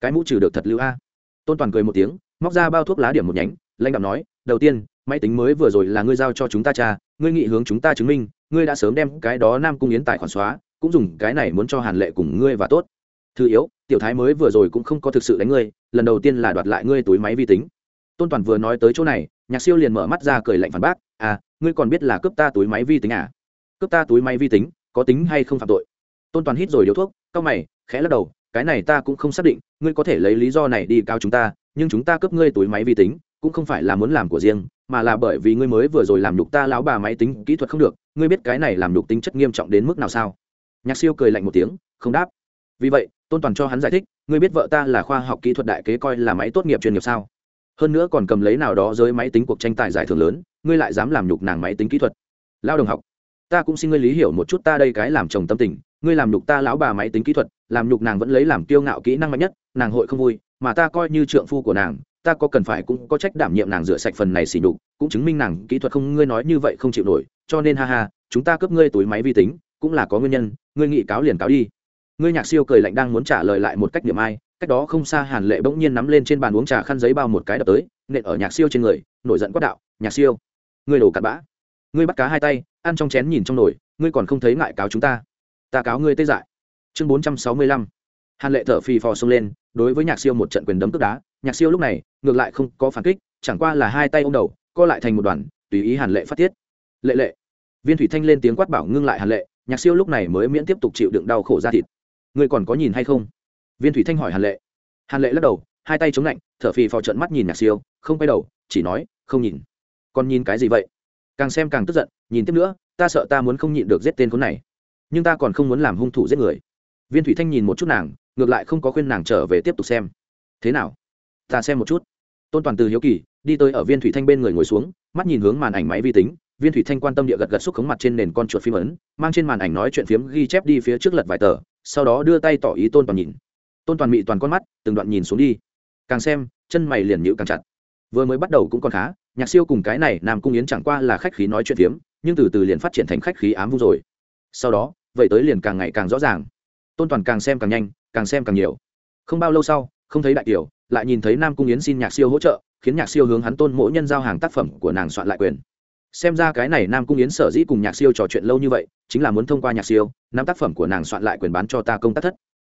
Cái mũ trừ được thật lưu a. Tôn toàn cười một tiếng, móc ra bao thuốc lá điểm một nhánh, lãnh đạo nói, đầu tiên, máy tính mới vừa rồi là ngươi giao cho chúng ta cha, ngươi nghị hướng chúng ta chứng minh, ngươi đã sớm đem cái đó nam cung yến tài khoản xóa, cũng dùng cái này muốn cho hàn lệ cùng ngươi và tốt. Thứ yếu, tiểu thái mới vừa rồi cũng không có thực sự đánh ngươi, lần đầu tiên là đoạt lại ngươi túi máy vi tính. Tôn toàn vừa nói tới chỗ này, nhạc siêu liền mở mắt ra cười lạnh phản bác à ngươi còn biết là cướp ta túi máy vi tính à? Cướp ta túi máy vi tính, có tính hay không phạm tội? Tôn toàn hít rồi điếu thuốc, cau mày, khẽ lắc đầu, cái này ta cũng không xác định, ngươi có thể lấy lý do này đi cao chúng ta, nhưng chúng ta cướp ngươi túi máy vi tính, cũng không phải là muốn làm của riêng, mà là bởi vì ngươi mới vừa rồi làm nhục ta lão bà máy tính kỹ thuật không được, ngươi biết cái này làm nhục tính chất nghiêm trọng đến mức nào sao? Nhạc siêu cười lạnh một tiếng, không đáp. Vì vậy, tôn toàn cho hắn giải thích, ngươi biết vợ ta là khoa học kỹ thuật đại kế coi là máy tốt nghiệp chuyên nghiệp sao? Hơn nữa còn cầm lấy nào đó giới máy tính cuộc tranh tài giải thưởng lớn, ngươi lại dám làm nhục nàng máy tính kỹ thuật. Lao đồng học, ta cũng xin ngươi lý hiểu một chút ta đây cái làm chồng tâm tình ngươi làm nhục ta lão bà máy tính kỹ thuật, làm nhục nàng vẫn lấy làm kiêu ngạo kỹ năng mạnh nhất, nàng hội không vui, mà ta coi như trượng phu của nàng, ta có cần phải cũng có trách đảm nhiệm nàng rửa sạch phần này xỉ nhục, cũng chứng minh nàng kỹ thuật không, ngươi nói như vậy không chịu nổi, cho nên ha ha, chúng ta cướp ngươi túi máy vi tính, cũng là có nguyên nhân, ngươi nghị cáo liền cáo đi. Ngươi nhạc siêu cười lạnh đang muốn trả lời lại một cách điểm ai, cách đó không xa hàn lệ bỗng nhiên nắm lên trên bàn uống trà khăn giấy bao một cái đập tới, nện ở nhạc siêu trên người, nổi giận quát đạo, nhạc siêu, ngươi đổ cặn bã, ngươi bắt cá hai tay, ăn trong chén nhìn trong nồi, ngươi còn không thấy ngại cáo chúng ta ta cáo ngươi tê dại. Chương bốn trăm sáu mươi lăm. Hàn lệ thở phì phò xông lên, đối với nhạc siêu một trận quyền đấm tức đá, nhạc siêu lúc này ngược lại không có phản kích, chẳng qua là hai tay ô m đầu, co lại thành một đoàn, tùy ý hàn lệ phát tiết. Lệ lệ. Viên thủy thanh lên tiếng quát bảo ngưng lại hàn lệ, nhạc siêu lúc này mới miễn tiếp tục chịu đựng đau khổ ra thịt. Ngươi còn có nhìn hay không? Viên thủy thanh hỏi hàn lệ. Hàn lệ lắc đầu, hai tay chống lạnh, thở phì phò trận mắt nhìn nhạc siêu, không quay đầu, chỉ nói, không nhìn. Còn nhìn cái gì vậy? Càng xem càng tức giận, nhìn tiếp nữa, ta sợ ta muốn không nhịn được giết tên khốn này nhưng ta còn không muốn làm hung thủ giết người. Viên thủy thanh nhìn một chút nàng, ngược lại không có khuyên nàng trở về tiếp tục xem. Thế nào? Ta xem một chút. Tôn toàn từ hiếu kỳ, đi tới ở viên thủy thanh bên người ngồi xuống, mắt nhìn hướng màn ảnh máy vi tính. Viên thủy thanh quan tâm địa gật gật xúc khống mặt trên nền con chuột phim ấn, mang trên màn ảnh nói chuyện phiếm ghi chép đi phía trước lật vài tờ, sau đó đưa tay tỏ ý tôn toàn nhìn. Tôn toàn mị toàn con mắt, từng đoạn nhìn xuống đi. Càng xem, chân mày liền nhữ càng chặt. Vừa mới bắt đầu cũng còn khá, nhạc siêu cùng cái này nam cung yến chẳng qua là khách khí nói chuyện phiếm, nhưng từ từ liền phát triển thành khách khí ám vu rồi. Sau đó vậy tới liền càng ngày càng rõ ràng. Tôn toàn càng xem càng nhanh, càng xem càng nhiều. Không bao lâu sau, không thấy đại kiều, lại nhìn thấy nam cung yến xin nhạc siêu hỗ trợ, khiến nhạc siêu hướng hắn tôn mỗi nhân giao hàng tác phẩm của nàng soạn lại quyền. Xem ra cái này nam cung yến sở dĩ cùng nhạc siêu trò chuyện lâu như vậy, chính là muốn thông qua nhạc siêu năm tác phẩm của nàng soạn lại quyền bán cho ta công tác thất.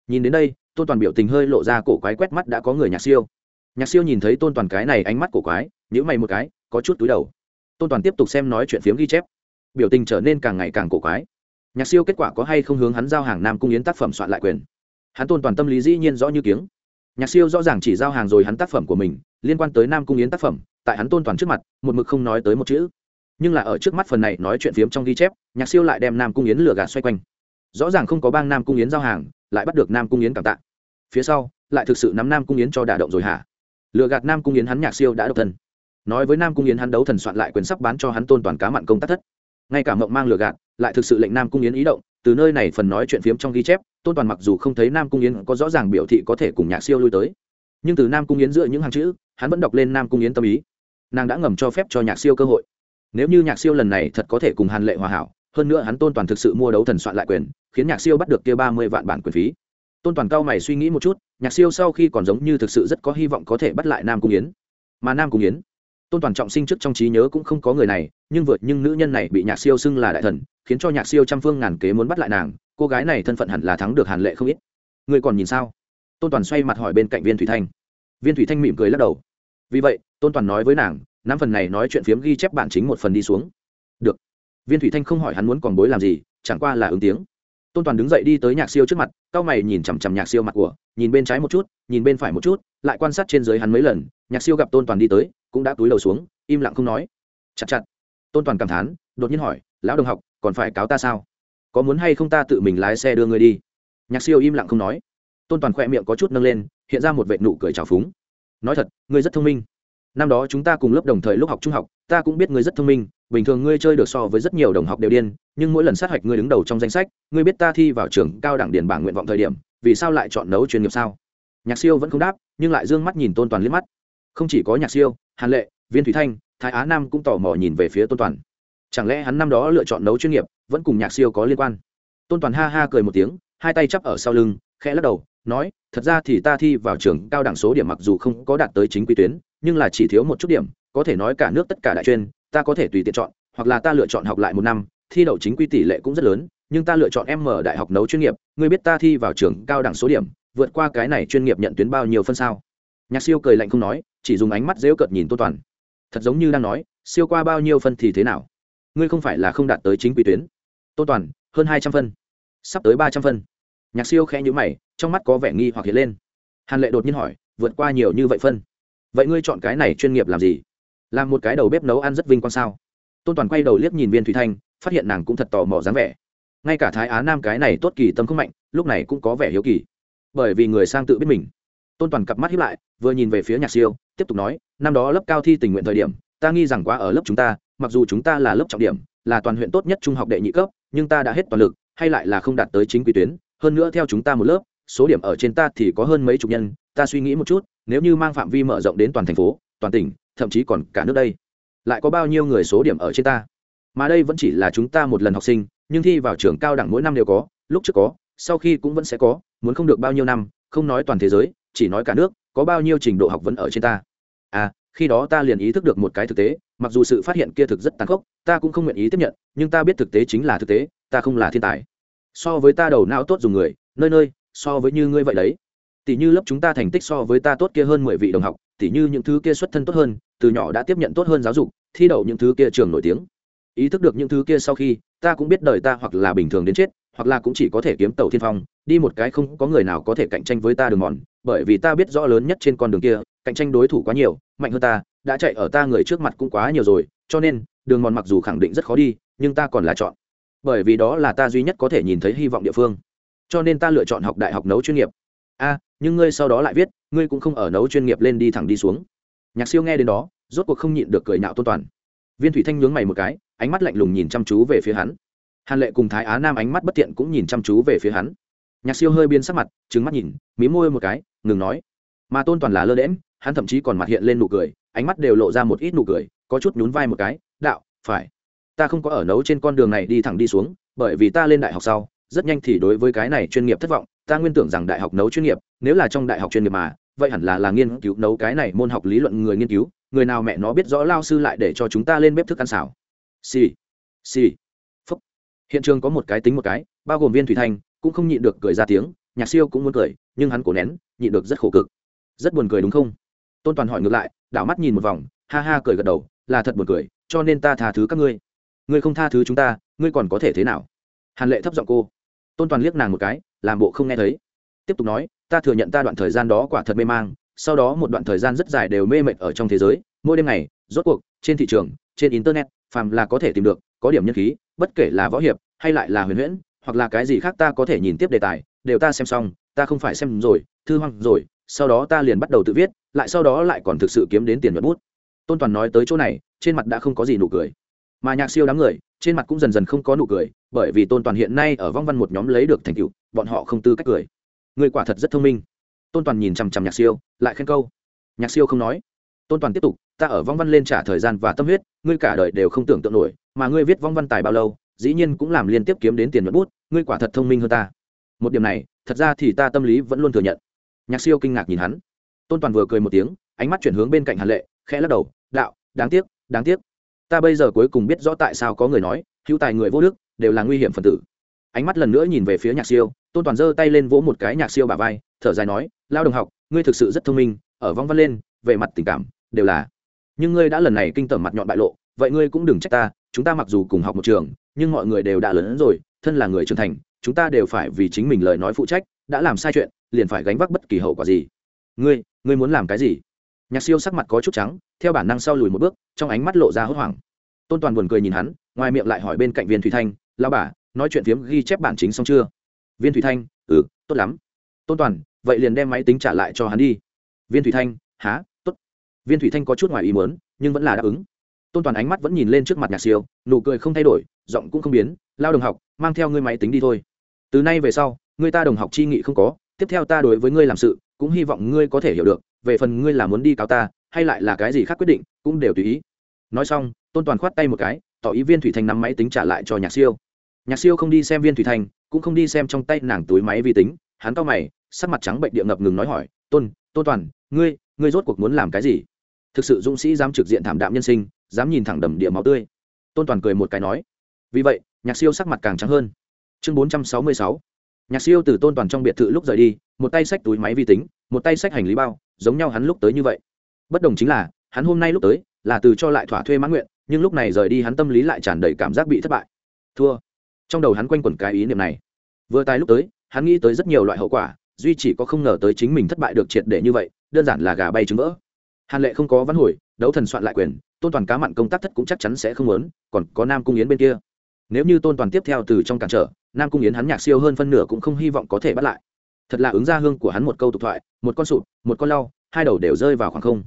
Nhìn đến đây, tôn toàn biểu tình hơi lộ ra cổ quái quét mắt đã có người nhạc siêu. Nhạc siêu nhìn thấy tôn toàn cái này ánh mắt cổ quái nhữ mày một cái, có chút túi đầu. Tôn toàn tiếp tục xem nói chuyện phiếm ghi chép. Biểu tình trở nên càng ngày càng cổ quái nhạc siêu kết quả có hay không hướng hắn giao hàng nam cung yến tác phẩm soạn lại quyền? Hắn tôn toàn tâm lý dĩ nhiên rõ như kiếng. Nhạc siêu rõ ràng chỉ giao hàng rồi hắn tác phẩm của mình, liên quan tới nam cung yến tác phẩm, tại hắn tôn toàn trước mặt, một mực không nói tới một chữ. Nhưng là ở trước mắt phần này nói chuyện phiếm trong ghi chép, nhạc siêu lại đem nam cung yến lừa gạt xoay quanh. Rõ ràng không có bang nam cung yến giao hàng, lại bắt được nam cung yến cảm tạ. Phía sau, lại thực sự nắm nam cung yến cho đả động rồi hả? Lừa gạt nam cung yến hắn nhạc siêu đã độc thân. Nói với nam cung yến hắn đấu thần soạn lại quyền sắp bán cho hắn tôn toàn cá mặn công tác thất. Ngay cả mộng mang lừa gạt lại thực sự lệnh nam cung yến ý động, từ nơi này phần nói chuyện phiếm trong ghi chép, tôn toàn mặc dù không thấy nam cung yến có rõ ràng biểu thị có thể cùng nhạc siêu lui tới, nhưng từ nam cung yến giữa những hàng chữ, hắn vẫn đọc lên nam cung yến tâm ý. Nàng đã ngầm cho phép cho nhạc siêu cơ hội. Nếu như nhạc siêu lần này thật có thể cùng hàn lệ hòa hảo, hơn nữa hắn tôn toàn thực sự mua đấu thần soạn lại quyền, khiến nhạc siêu bắt được kia ba mươi vạn bản quyền phí. Tôn toàn cao mày suy nghĩ một chút, nhạc siêu sau khi còn giống như thực sự rất có hy vọng có thể bắt lại nam cung yến. Mà nam cung yến tôn toàn trọng sinh trước trong trí nhớ cũng không có người này, nhưng vượt nhưng nữ nhân này bị nhạc siêu xưng là đại thần, khiến cho nhạc siêu trăm phương ngàn kế muốn bắt lại nàng, cô gái này thân phận hẳn là thắng được hàn lệ không ít. Người còn nhìn sao? Tôn toàn xoay mặt hỏi bên cạnh viên thủy thanh. Viên thủy thanh mỉm cười lắc đầu. Vì vậy, tôn toàn nói với nàng năm phần này nói chuyện phiếm ghi chép bản chính một phần đi xuống. Được. Viên thủy thanh không hỏi hắn muốn còn bối làm gì, chẳng qua là ứng tiếng. Tôn toàn đứng dậy đi tới nhạc siêu trước mặt c a o mày nhìn chằm chằm nhạc siêu mặt của, nhìn bên trái một chút, nhìn bên phải một chút, lại quan sát trên dưới hắn mấy lần, nhạc siêu gặp tôn toàn đi tới cũng đã túi đầu xuống, im lặng không nói. Chặt chặt. Tôn toàn cảm thán, đột nhiên hỏi, lão đồng học, còn phải cáo ta sao? Có muốn hay không ta tự mình lái xe đưa người đi? Nhạc siêu im lặng không nói. Tôn toàn khoe miệng có chút nâng lên, hiện ra một vệ nụ cười trào phúng. Nói thật, ngươi rất thông minh. Năm đó chúng ta cùng lớp đồng thời lúc học trung học, ta cũng biết ngươi rất thông minh, bình thường ngươi chơi được so với rất nhiều đồng học đều điên, nhưng mỗi lần sát hạch ngươi đứng đầu trong danh sách, ngươi biết ta thi vào trường cao đẳng điền bảng nguyện vọng thời điểm, vì sao lại chọn nấu chuyên nghiệp sao? Nhạc siêu vẫn không đáp, nhưng lại d ư ơ n g mắt nhìn tôn toàn liếc mắt không chỉ có nhạc siêu, hàn lệ, viên thủy thanh, thái á nam cũng tò mò nhìn về phía tôn toàn. Chẳng lẽ hắn năm đó lựa chọn nấu chuyên nghiệp, vẫn cùng nhạc siêu có liên quan? Tôn toàn ha ha cười một tiếng, hai tay chắp ở sau lưng, khẽ lắc đầu, nói, thật ra thì ta thi vào trường cao đẳng số điểm mặc dù không có đạt tới chính quy tuyến, nhưng là chỉ thiếu một chút điểm, có thể nói cả nước tất cả đại chuyên, ta có thể tùy tiện chọn, hoặc là ta lựa chọn học lại một năm, thi đậu chính quy tỷ lệ cũng rất lớn, nhưng ta lựa chọn em mở đại học nấu chuyên nghiệp, ngươi biết ta thi vào trường cao đẳng số điểm, vượt qua cái này chuyên nghiệp nhận tuyến bao nhiêu phân sao? Nhạc siêu cười lạnh không nói chỉ dùng ánh mắt dễu cợt nhìn tô toàn. Thật giống như đang nói, siêu qua bao nhiêu phân thì thế nào? Ngươi không phải là không đạt tới chính quy tuyến. Tô toàn, hơn hai trăm phân. Sắp tới ba trăm phân. Nhạc siêu khẽ nhữ mày, trong mắt có vẻ nghi hoặc hiện lên. Hàn lệ đột nhiên hỏi, vượt qua nhiều như vậy phân? Vậy ngươi chọn cái này chuyên nghiệp làm gì? Làm một cái đầu bếp nấu ăn rất vinh quang sao? Tôn toàn quay đầu liếc nhìn viên thủy thanh, phát hiện nàng cũng thật tò mò dáng vẻ. Ngay cả thái á nam cái này tốt kỳ tâm không mạnh, lúc này cũng có vẻ hiếu kỳ. Bởi vì người sang tự biết mình tôn toàn cặp mắt hiếp lại, vừa nhìn về phía nhạc siêu, tiếp tục nói, năm đó lớp cao thi tình nguyện thời điểm, ta nghi rằng quá ở lớp chúng ta, mặc dù chúng ta là lớp trọng điểm, là toàn huyện tốt nhất trung học đệ nhị cấp, nhưng ta đã hết toàn lực, hay lại là không đạt tới chính quy tuyến. Hơn nữa theo chúng ta một lớp, số điểm ở trên ta thì có hơn mấy chục nhân, ta suy nghĩ một chút, nếu như mang phạm vi mở rộng đến toàn thành phố, toàn tỉnh, thậm chí còn cả nước đây, lại có bao nhiêu người số điểm ở trên ta? Mà đây vẫn chỉ là chúng ta một lần học sinh, nhưng thi vào trường cao đẳng mỗi năm đều có, lúc trước có, sau khi cũng vẫn sẽ có, muốn không được bao nhiêu năm, không nói toàn thế giới chỉ nói cả nước, có bao nhiêu trình độ học vấn ở trên ta? À khi đó ta liền ý thức được một cái thực tế, mặc dù sự phát hiện kia thực rất tàn khốc, ta cũng không nguyện ý tiếp nhận, nhưng ta biết thực tế chính là thực tế, ta không là thiên tài. So với ta đầu não tốt dùng người, nơi nơi, so với như ngươi vậy đấy. Tỷ như lớp chúng ta thành tích so với ta tốt kia hơn mười vị đồng học, tỷ như những thứ kia xuất thân tốt hơn, từ nhỏ đã tiếp nhận tốt hơn giáo dục, thi đậu những thứ kia trường nổi tiếng. Ý thức được những thứ kia sau khi, ta cũng biết đời ta hoặc là bình thường đến chết hoặc là cũng chỉ có thể kiếm tàu thiên phong, đi một cái không có người nào có thể cạnh tranh với ta đường mòn, bởi vì ta biết rõ lớn nhất trên con đường kia, cạnh tranh đối thủ quá nhiều, mạnh hơn ta, đã chạy ở ta người trước mặt cũng quá nhiều rồi, cho nên, đường mòn mặc dù khẳng định rất khó đi, nhưng ta còn là chọn. Bởi vì đó là ta duy nhất có thể nhìn thấy hy vọng địa phương. Cho nên ta lựa chọn học đại học nấu chuyên nghiệp. A, nhưng ngươi sau đó lại viết, ngươi cũng không ở nấu chuyên nghiệp lên đi thẳng đi xuống. Nhạc siêu nghe đến đó, rốt cuộc không nhịn được cười nhạo tôn toàn. Viên thủy thanh nhướng mày một cái, ánh mắt lạnh lùng nhìn chăm chú về phía hắn hàn lệ cùng thái á nam ánh mắt bất tiện cũng nhìn chăm chú về phía hắn. Nhạc siêu hơi biến sắc mặt trứng mắt nhìn, mí môi một cái, ngừng nói. Mà tôn toàn là lơ đễm hắn thậm chí còn mặt hiện lên nụ cười, ánh mắt đều lộ ra một ít nụ cười, có chút nhún vai một cái, đạo, phải. Ta không có ở nấu trên con đường này đi thẳng đi xuống, bởi vì ta lên đại học sau, rất nhanh thì đối với cái này chuyên nghiệp thất vọng, ta nguyên tưởng rằng đại học nấu chuyên nghiệp, nếu là trong đại học chuyên nghiệp mà, vậy hẳn là là nghiên cứu nấu cái này môn học lý luận người nghiên cứu, người nào mẹ nó biết rõ lao sư lại để cho chúng ta lên bếp thức ăn xào. Xì xì hiện trường có một cái tính một cái, bao gồm viên thủy thanh, cũng không nhịn được cười ra tiếng, nhạc siêu cũng muốn cười, nhưng hắn cổ nén, nhịn được rất khổ cực. Rất buồn cười đúng không? Tôn toàn hỏi ngược lại, đảo mắt nhìn một vòng, ha ha cười gật đầu, là thật buồn cười, cho nên ta tha thứ các ngươi. Ngươi không tha thứ chúng ta, ngươi còn có thể thế nào? Hàn lệ thấp giọng cô. Tôn toàn liếc nàng một cái, làm bộ không nghe thấy. Tiếp tục nói, ta thừa nhận ta đoạn thời gian đó quả thật mê mang, sau đó một đoạn thời gian rất dài đều mê mệt ở trong thế giới, mỗi đêm ngày, rốt cuộc, trên thị trường, trên internet, phàm là có thể tìm được, có điểm nhân khí bất kể là võ hiệp hay lại là huyền huyễn, hoặc là cái gì khác ta có thể nhìn tiếp đề tài, đều ta xem xong, ta không phải xem rồi, thư hoang rồi, sau đó ta liền bắt đầu tự viết, lại sau đó lại còn thực sự kiếm đến tiền nhuận bút. Tôn toàn nói tới chỗ này, trên mặt đã không có gì nụ cười. Mà nhạc siêu đám người, trên mặt cũng dần dần không có nụ cười, bởi vì tôn toàn hiện nay ở vong văn một nhóm lấy được thành tựu, bọn họ không tư cách cười. Người quả thật rất thông minh. Tôn toàn nhìn chằm chằm nhạc siêu, lại khen câu. Nhạc siêu không nói tôn toàn tiếp tục, ta ở vong văn lên trả thời gian và tâm huyết, ngươi cả đời đều không tưởng tượng nổi, mà ngươi viết vong văn tài bao lâu, dĩ nhiên cũng làm liên tiếp kiếm đến tiền nhuận bút, ngươi quả thật thông minh hơn ta. Một điểm này, thật ra thì ta tâm lý vẫn luôn thừa nhận. Nhạc siêu kinh ngạc nhìn hắn. Tôn toàn vừa cười một tiếng, ánh mắt chuyển hướng bên cạnh hàn lệ, khẽ lắc đầu, đạo, đáng tiếc đáng tiếc. Ta bây giờ cuối cùng biết rõ tại sao có người nói, hữu tài người vô đức, đều là nguy hiểm phần tử. Ánh mắt lần nữa nhìn về phía nhạc siêu, tôn toàn giơ tay lên vỗ một cái nhạc siêu bà vai, thở dài nói, lao đồng học, ngươi thực sự rất thông minh, ở vong văn lên, về mặt tình cảm đều là. Nhưng ngươi đã lần này kinh tởm mặt nhọn bại lộ, vậy ngươi cũng đừng trách ta, chúng ta mặc dù cùng học một trường, nhưng mọi người đều đã lớn hơn rồi, thân là người trưởng thành, chúng ta đều phải vì chính mình lời nói phụ trách, đã làm sai chuyện, liền phải gánh vác bất kỳ hậu quả gì. Ngươi ngươi muốn làm cái gì? Nhạc siêu sắc mặt có chút trắng, theo bản năng sau lùi một bước, trong ánh mắt lộ ra hốt hoảng. Tôn toàn buồn cười nhìn hắn, ngoài miệng lại hỏi bên cạnh viên thủy thanh lao bà, nói chuyện phiếm ghi chép bản chính xong chưa? Viên thủy thanh ừ tốt lắm. Tôn toàn, vậy liền đem máy tính trả lại cho hắn đi. Viên thủy thanh há viên thủy thanh có chút ngoài ý muốn, nhưng vẫn là đáp ứng. Tôn toàn ánh mắt vẫn nhìn lên trước mặt nhạc siêu, nụ cười không thay đổi, giọng cũng không biến, lao đồng học, mang theo ngươi máy tính đi thôi. Từ nay về sau người ta đồng học chi nghị không có, tiếp theo ta đối với ngươi làm sự, cũng hy vọng ngươi có thể hiểu được, về phần ngươi là muốn đi cáo ta, hay lại là cái gì khác quyết định, cũng đều tùy ý. Nói xong, tôn toàn khoát tay một cái, tỏ ý viên thủy thanh nắm máy tính trả lại cho nhạc siêu. Nhạc siêu không đi xem viên thủy thanh, cũng không đi xem trong tay nàng túi máy vi tính, hắn to mày, sắc mặt trắng bệnh địa ngập ngừng nói hỏi, tôn tôn toàn, ngươi ngươi rốt cuộc muốn làm cái gì? Thực sự dũng sĩ dám trực diện thảm đạm nhân sinh, dám nhìn thẳng đầm địa máu tươi. Tôn toàn cười một cái nói, vì vậy, nhạc siêu sắc mặt càng trắng hơn. Chương bốn trăm sáu mươi sáu. Nhạc siêu từ tôn toàn trong biệt thự lúc rời đi, một tay xách túi máy vi tính, một tay xách hành lý bao, giống nhau hắn lúc tới như vậy. Bất đồng chính là, hắn hôm nay lúc tới, là từ cho lại thỏa thuê mãn nguyện, nhưng lúc này rời đi hắn tâm lý lại tràn đầy cảm giác bị thất bại. Thua. Trong đầu hắn quanh quẩn cái ý niệm này. Vừa tài lúc tới, hắn nghĩ tới rất nhiều loại hậu quả, duy chỉ có không ngờ tới chính mình thất bại được triệt để như vậy, đơn giản là gà bay trứng vỡ hàn lệ không có văn hồi, đấu thần soạn lại quyền, tôn toàn cá mặn công tác thất cũng chắc chắn sẽ không lớn còn có nam cung yến bên kia. Nếu như tôn toàn tiếp theo từ trong cản trở, nam cung yến hắn nhạc siêu hơn phân nửa cũng không hy vọng có thể bắt lại. Thật là ứng ra hương của hắn một câu tục thoại, một con sụt một con lau, hai đầu đều rơi vào khoảng không.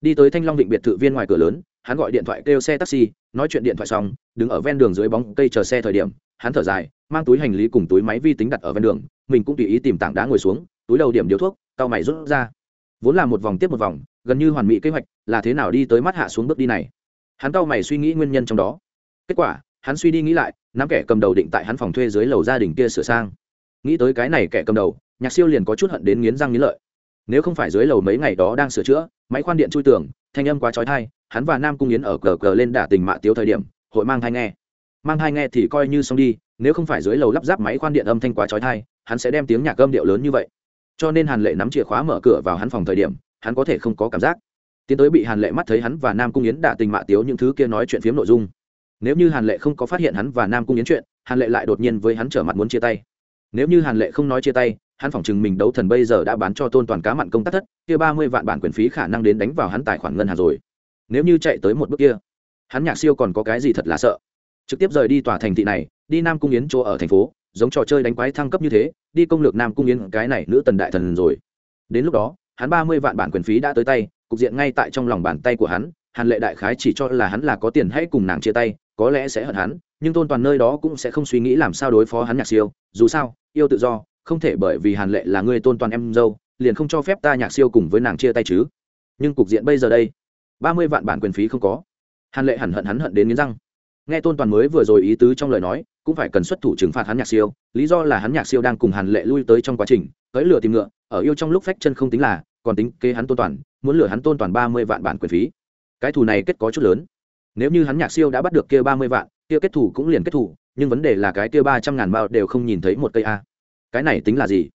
Đi tới thanh long định biệt thự viên ngoài cửa lớn, hắn gọi điện thoại kêu xe taxi, nói chuyện điện thoại xong, đứng ở ven đường dưới bóng cây chờ xe thời điểm, hắn thở dài, mang túi hành lý cùng túi máy vi tính đặt ở ven đường, mình cũng tùy ý tìm tảng đá ngồi xuống, túi đầu điểm điếu thuốc tao mày rút ra. Vốn là một vòng tiếp một vòng gần như hoàn mỹ kế hoạch, là thế nào đi tới mắt hạ xuống bước đi này? Hắn cau mày suy nghĩ nguyên nhân trong đó. Kết quả, hắn suy đi nghĩ lại, nắm kẻ cầm đầu định tại hắn phòng thuê dưới lầu gia đình kia sửa sang. Nghĩ tới cái này kẻ cầm đầu, nhạc siêu liền có chút hận đến nghiến răng nghiến lợi. Nếu không phải dưới lầu mấy ngày đó đang sửa chữa, máy khoan điện chui tường, thanh âm quá trói thai hắn và nam cung yến ở cờ cờ lên đả tình mạ tiếu thời điểm, hội mang thai nghe. Mang thai nghe thì coi như xong đi, nếu không phải dưới lầu lắp ráp máy khoan điện âm thanh quá trói thai hắn sẽ đem tiếng nhạc âm điệu lớn như vậy. Cho nên hàn lệ nắm chìa khóa mở cửa vào hắn phòng thời điểm hắn có thể không có cảm giác. Tiến tới bị hàn lệ mắt thấy hắn và nam cung yến đả tình mạ tiếu những thứ kia nói chuyện phiếm nội dung. Nếu như hàn lệ không có phát hiện hắn và nam cung yến chuyện, hàn lệ lại đột nhiên với hắn trở mặt muốn chia tay. Nếu như hàn lệ không nói chia tay, hắn phỏng chừng mình đấu thần bây giờ đã bán cho tôn toàn cá mặn công tác thất, kia ba mươi vạn bản quyền phí khả năng đến đánh vào hắn tài khoản ngân hàng rồi. Nếu như chạy tới một bước kia, hắn nhạc siêu còn có cái gì thật là sợ? Trực tiếp rời đi tòa thành thị này, đi nam cung yến chỗ ở thành phố, giống trò chơi đánh quái thăng cấp như thế, đi công lược nam cung yến, cái này nữ tần đại thần rồi. Đến lúc đó hắn ba mươi vạn bản quyền phí đã tới tay, cục diện ngay tại trong lòng bàn tay của hắn, hàn lệ đại khái chỉ cho là hắn là có tiền hãy cùng nàng chia tay, có lẽ sẽ hận hắn, nhưng tôn toàn nơi đó cũng sẽ không suy nghĩ làm sao đối phó hắn nhạc siêu, dù sao, yêu tự do, không thể bởi vì hàn lệ là người tôn toàn em dâu, liền không cho phép ta nhạc siêu cùng với nàng chia tay chứ. Nhưng cục diện bây giờ đây, ba mươi vạn bản quyền phí không có. Hàn lệ hẳn hận hắn hận đến nghiến răng. Nghe tôn toàn mới vừa rồi ý tứ trong lời nói, cũng phải cần xuất thủ trừng phạt hắn nhạc siêu, lý do là hắn nhạc siêu đang cùng hàn lệ lui tới trong quá trình, tới lửa tìm ngựa, ở yêu trong lúc phách chân không tính là còn tính kế hắn tôn toàn, muốn lừa hắn tôn toàn ba mươi vạn bản quyền phí. Cái thù này kết có chút lớn. Nếu như hắn nhạc siêu đã bắt được kia ba mươi vạn, kia kết thủ cũng liền kết thủ nhưng vấn đề là cái kia ba trăm ngàn bao đều không nhìn thấy một cây a. Cái này tính là gì?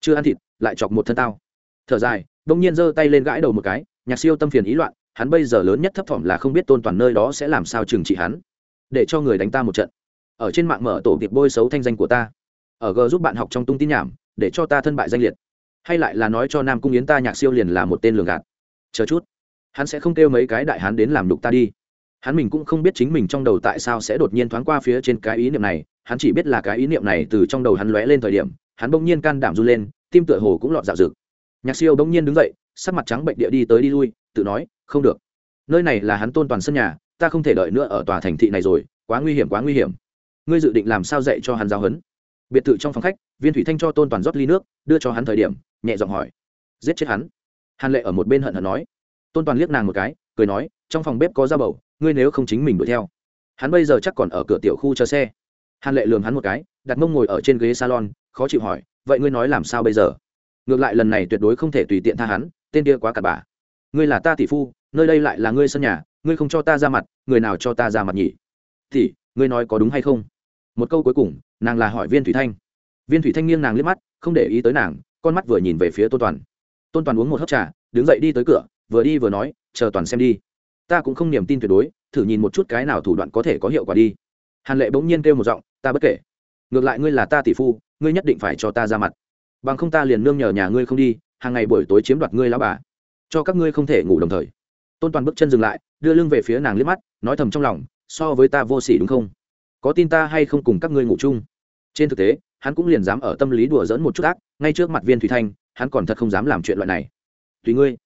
Chưa ăn thịt, lại chọc một thân tao. Thở dài, đông nhiên giơ tay lên gãi đầu một cái, nhạc siêu tâm phiền ý loạn, hắn bây giờ lớn nhất thấp thỏm là không biết tôn toàn nơi đó sẽ làm sao trừng trị hắn. Để cho người đánh ta một trận. Ở trên mạng mở tổ tiệp bôi xấu thanh danh của ta. Ở g giúp bạn học trong tung tin nhảm, để cho ta thân bại danh liệt hay lại là nói cho nam cung yến ta nhạc siêu liền là một tên lường gạt. Chờ chút. Hắn sẽ không kêu mấy cái đại hán đến làm đục ta đi. Hắn mình cũng không biết chính mình trong đầu tại sao sẽ đột nhiên thoáng qua phía trên cái ý niệm này. Hắn chỉ biết là cái ý niệm này từ trong đầu hắn lóe lên thời điểm, hắn bỗng nhiên can đảm run lên, tim tựa hồ cũng lọt dạo rực nhạc siêu bỗng nhiên đứng dậy, sắc mặt trắng bệnh địa đi tới đi lui, tự nói, không được. Nơi này là hắn tôn toàn sân nhà, ta không thể đợi nữa ở tòa thành thị này rồi, quá nguy hiểm, quá nguy hiểm. Ngươi dự định làm sao dạy cho hắn giáo huấn? Biệt thự trong phòng khách, viên thủy thanh cho tôn toàn rót ly nước, đưa cho hắn thời điểm nhẹ giọng hỏi. Giết chết hắn? Hàn lệ ở một bên hận hận nói. Tôn toàn liếc nàng một cái, cười nói, trong phòng bếp có da bầu, ngươi nếu không chính mình đuổi theo. Hắn bây giờ chắc còn ở cửa tiểu khu chờ xe. Hàn lệ lường hắn một cái, đặt mông ngồi ở trên ghế salon, khó chịu hỏi, vậy ngươi nói làm sao bây giờ? Ngược lại lần này tuyệt đối không thể tùy tiện tha hắn, tên kia quá cặn bà ngươi là ta tỷ phu, nơi đây lại là ngươi sân nhà, ngươi không cho ta ra mặt, người nào cho ta ra mặt nhỉ? Tỷ, ngươi nói có đúng hay không? Một câu cuối cùng, nàng là hỏi viên thủy thanh. Viên thủy thanh nghiêng nàng liếc mắt, không để ý tới nàng con mắt vừa nhìn về phía tôn toàn. Tôn toàn uống một hớp trà, đứng dậy đi tới cửa, vừa đi vừa nói, chờ toàn xem đi. Ta cũng không niềm tin tuyệt đối, thử nhìn một chút cái nào thủ đoạn có thể có hiệu quả đi. Hàn lệ bỗng nhiên kêu một giọng, ta bất kể. Ngược lại ngươi là ta tỷ phu, ngươi nhất định phải cho ta ra mặt. Bằng không ta liền nương nhờ nhà ngươi không đi, hàng ngày buổi tối chiếm đoạt ngươi lão bà. Cho các ngươi không thể ngủ đồng thời. Tôn toàn bước chân dừng lại, đưa lưng về phía nàng liếc mắt, nói thầm trong lòng, so với ta vô s ỉ đúng không? Có tin ta hay không cùng các ngươi ngủ chung? Trên thực tế hắn cũng liền dám ở tâm lý đùa dỡn một chút ác, ngay trước mặt viên thủy thanh, hắn còn thật không dám làm chuyện loại này. Tùy ngươi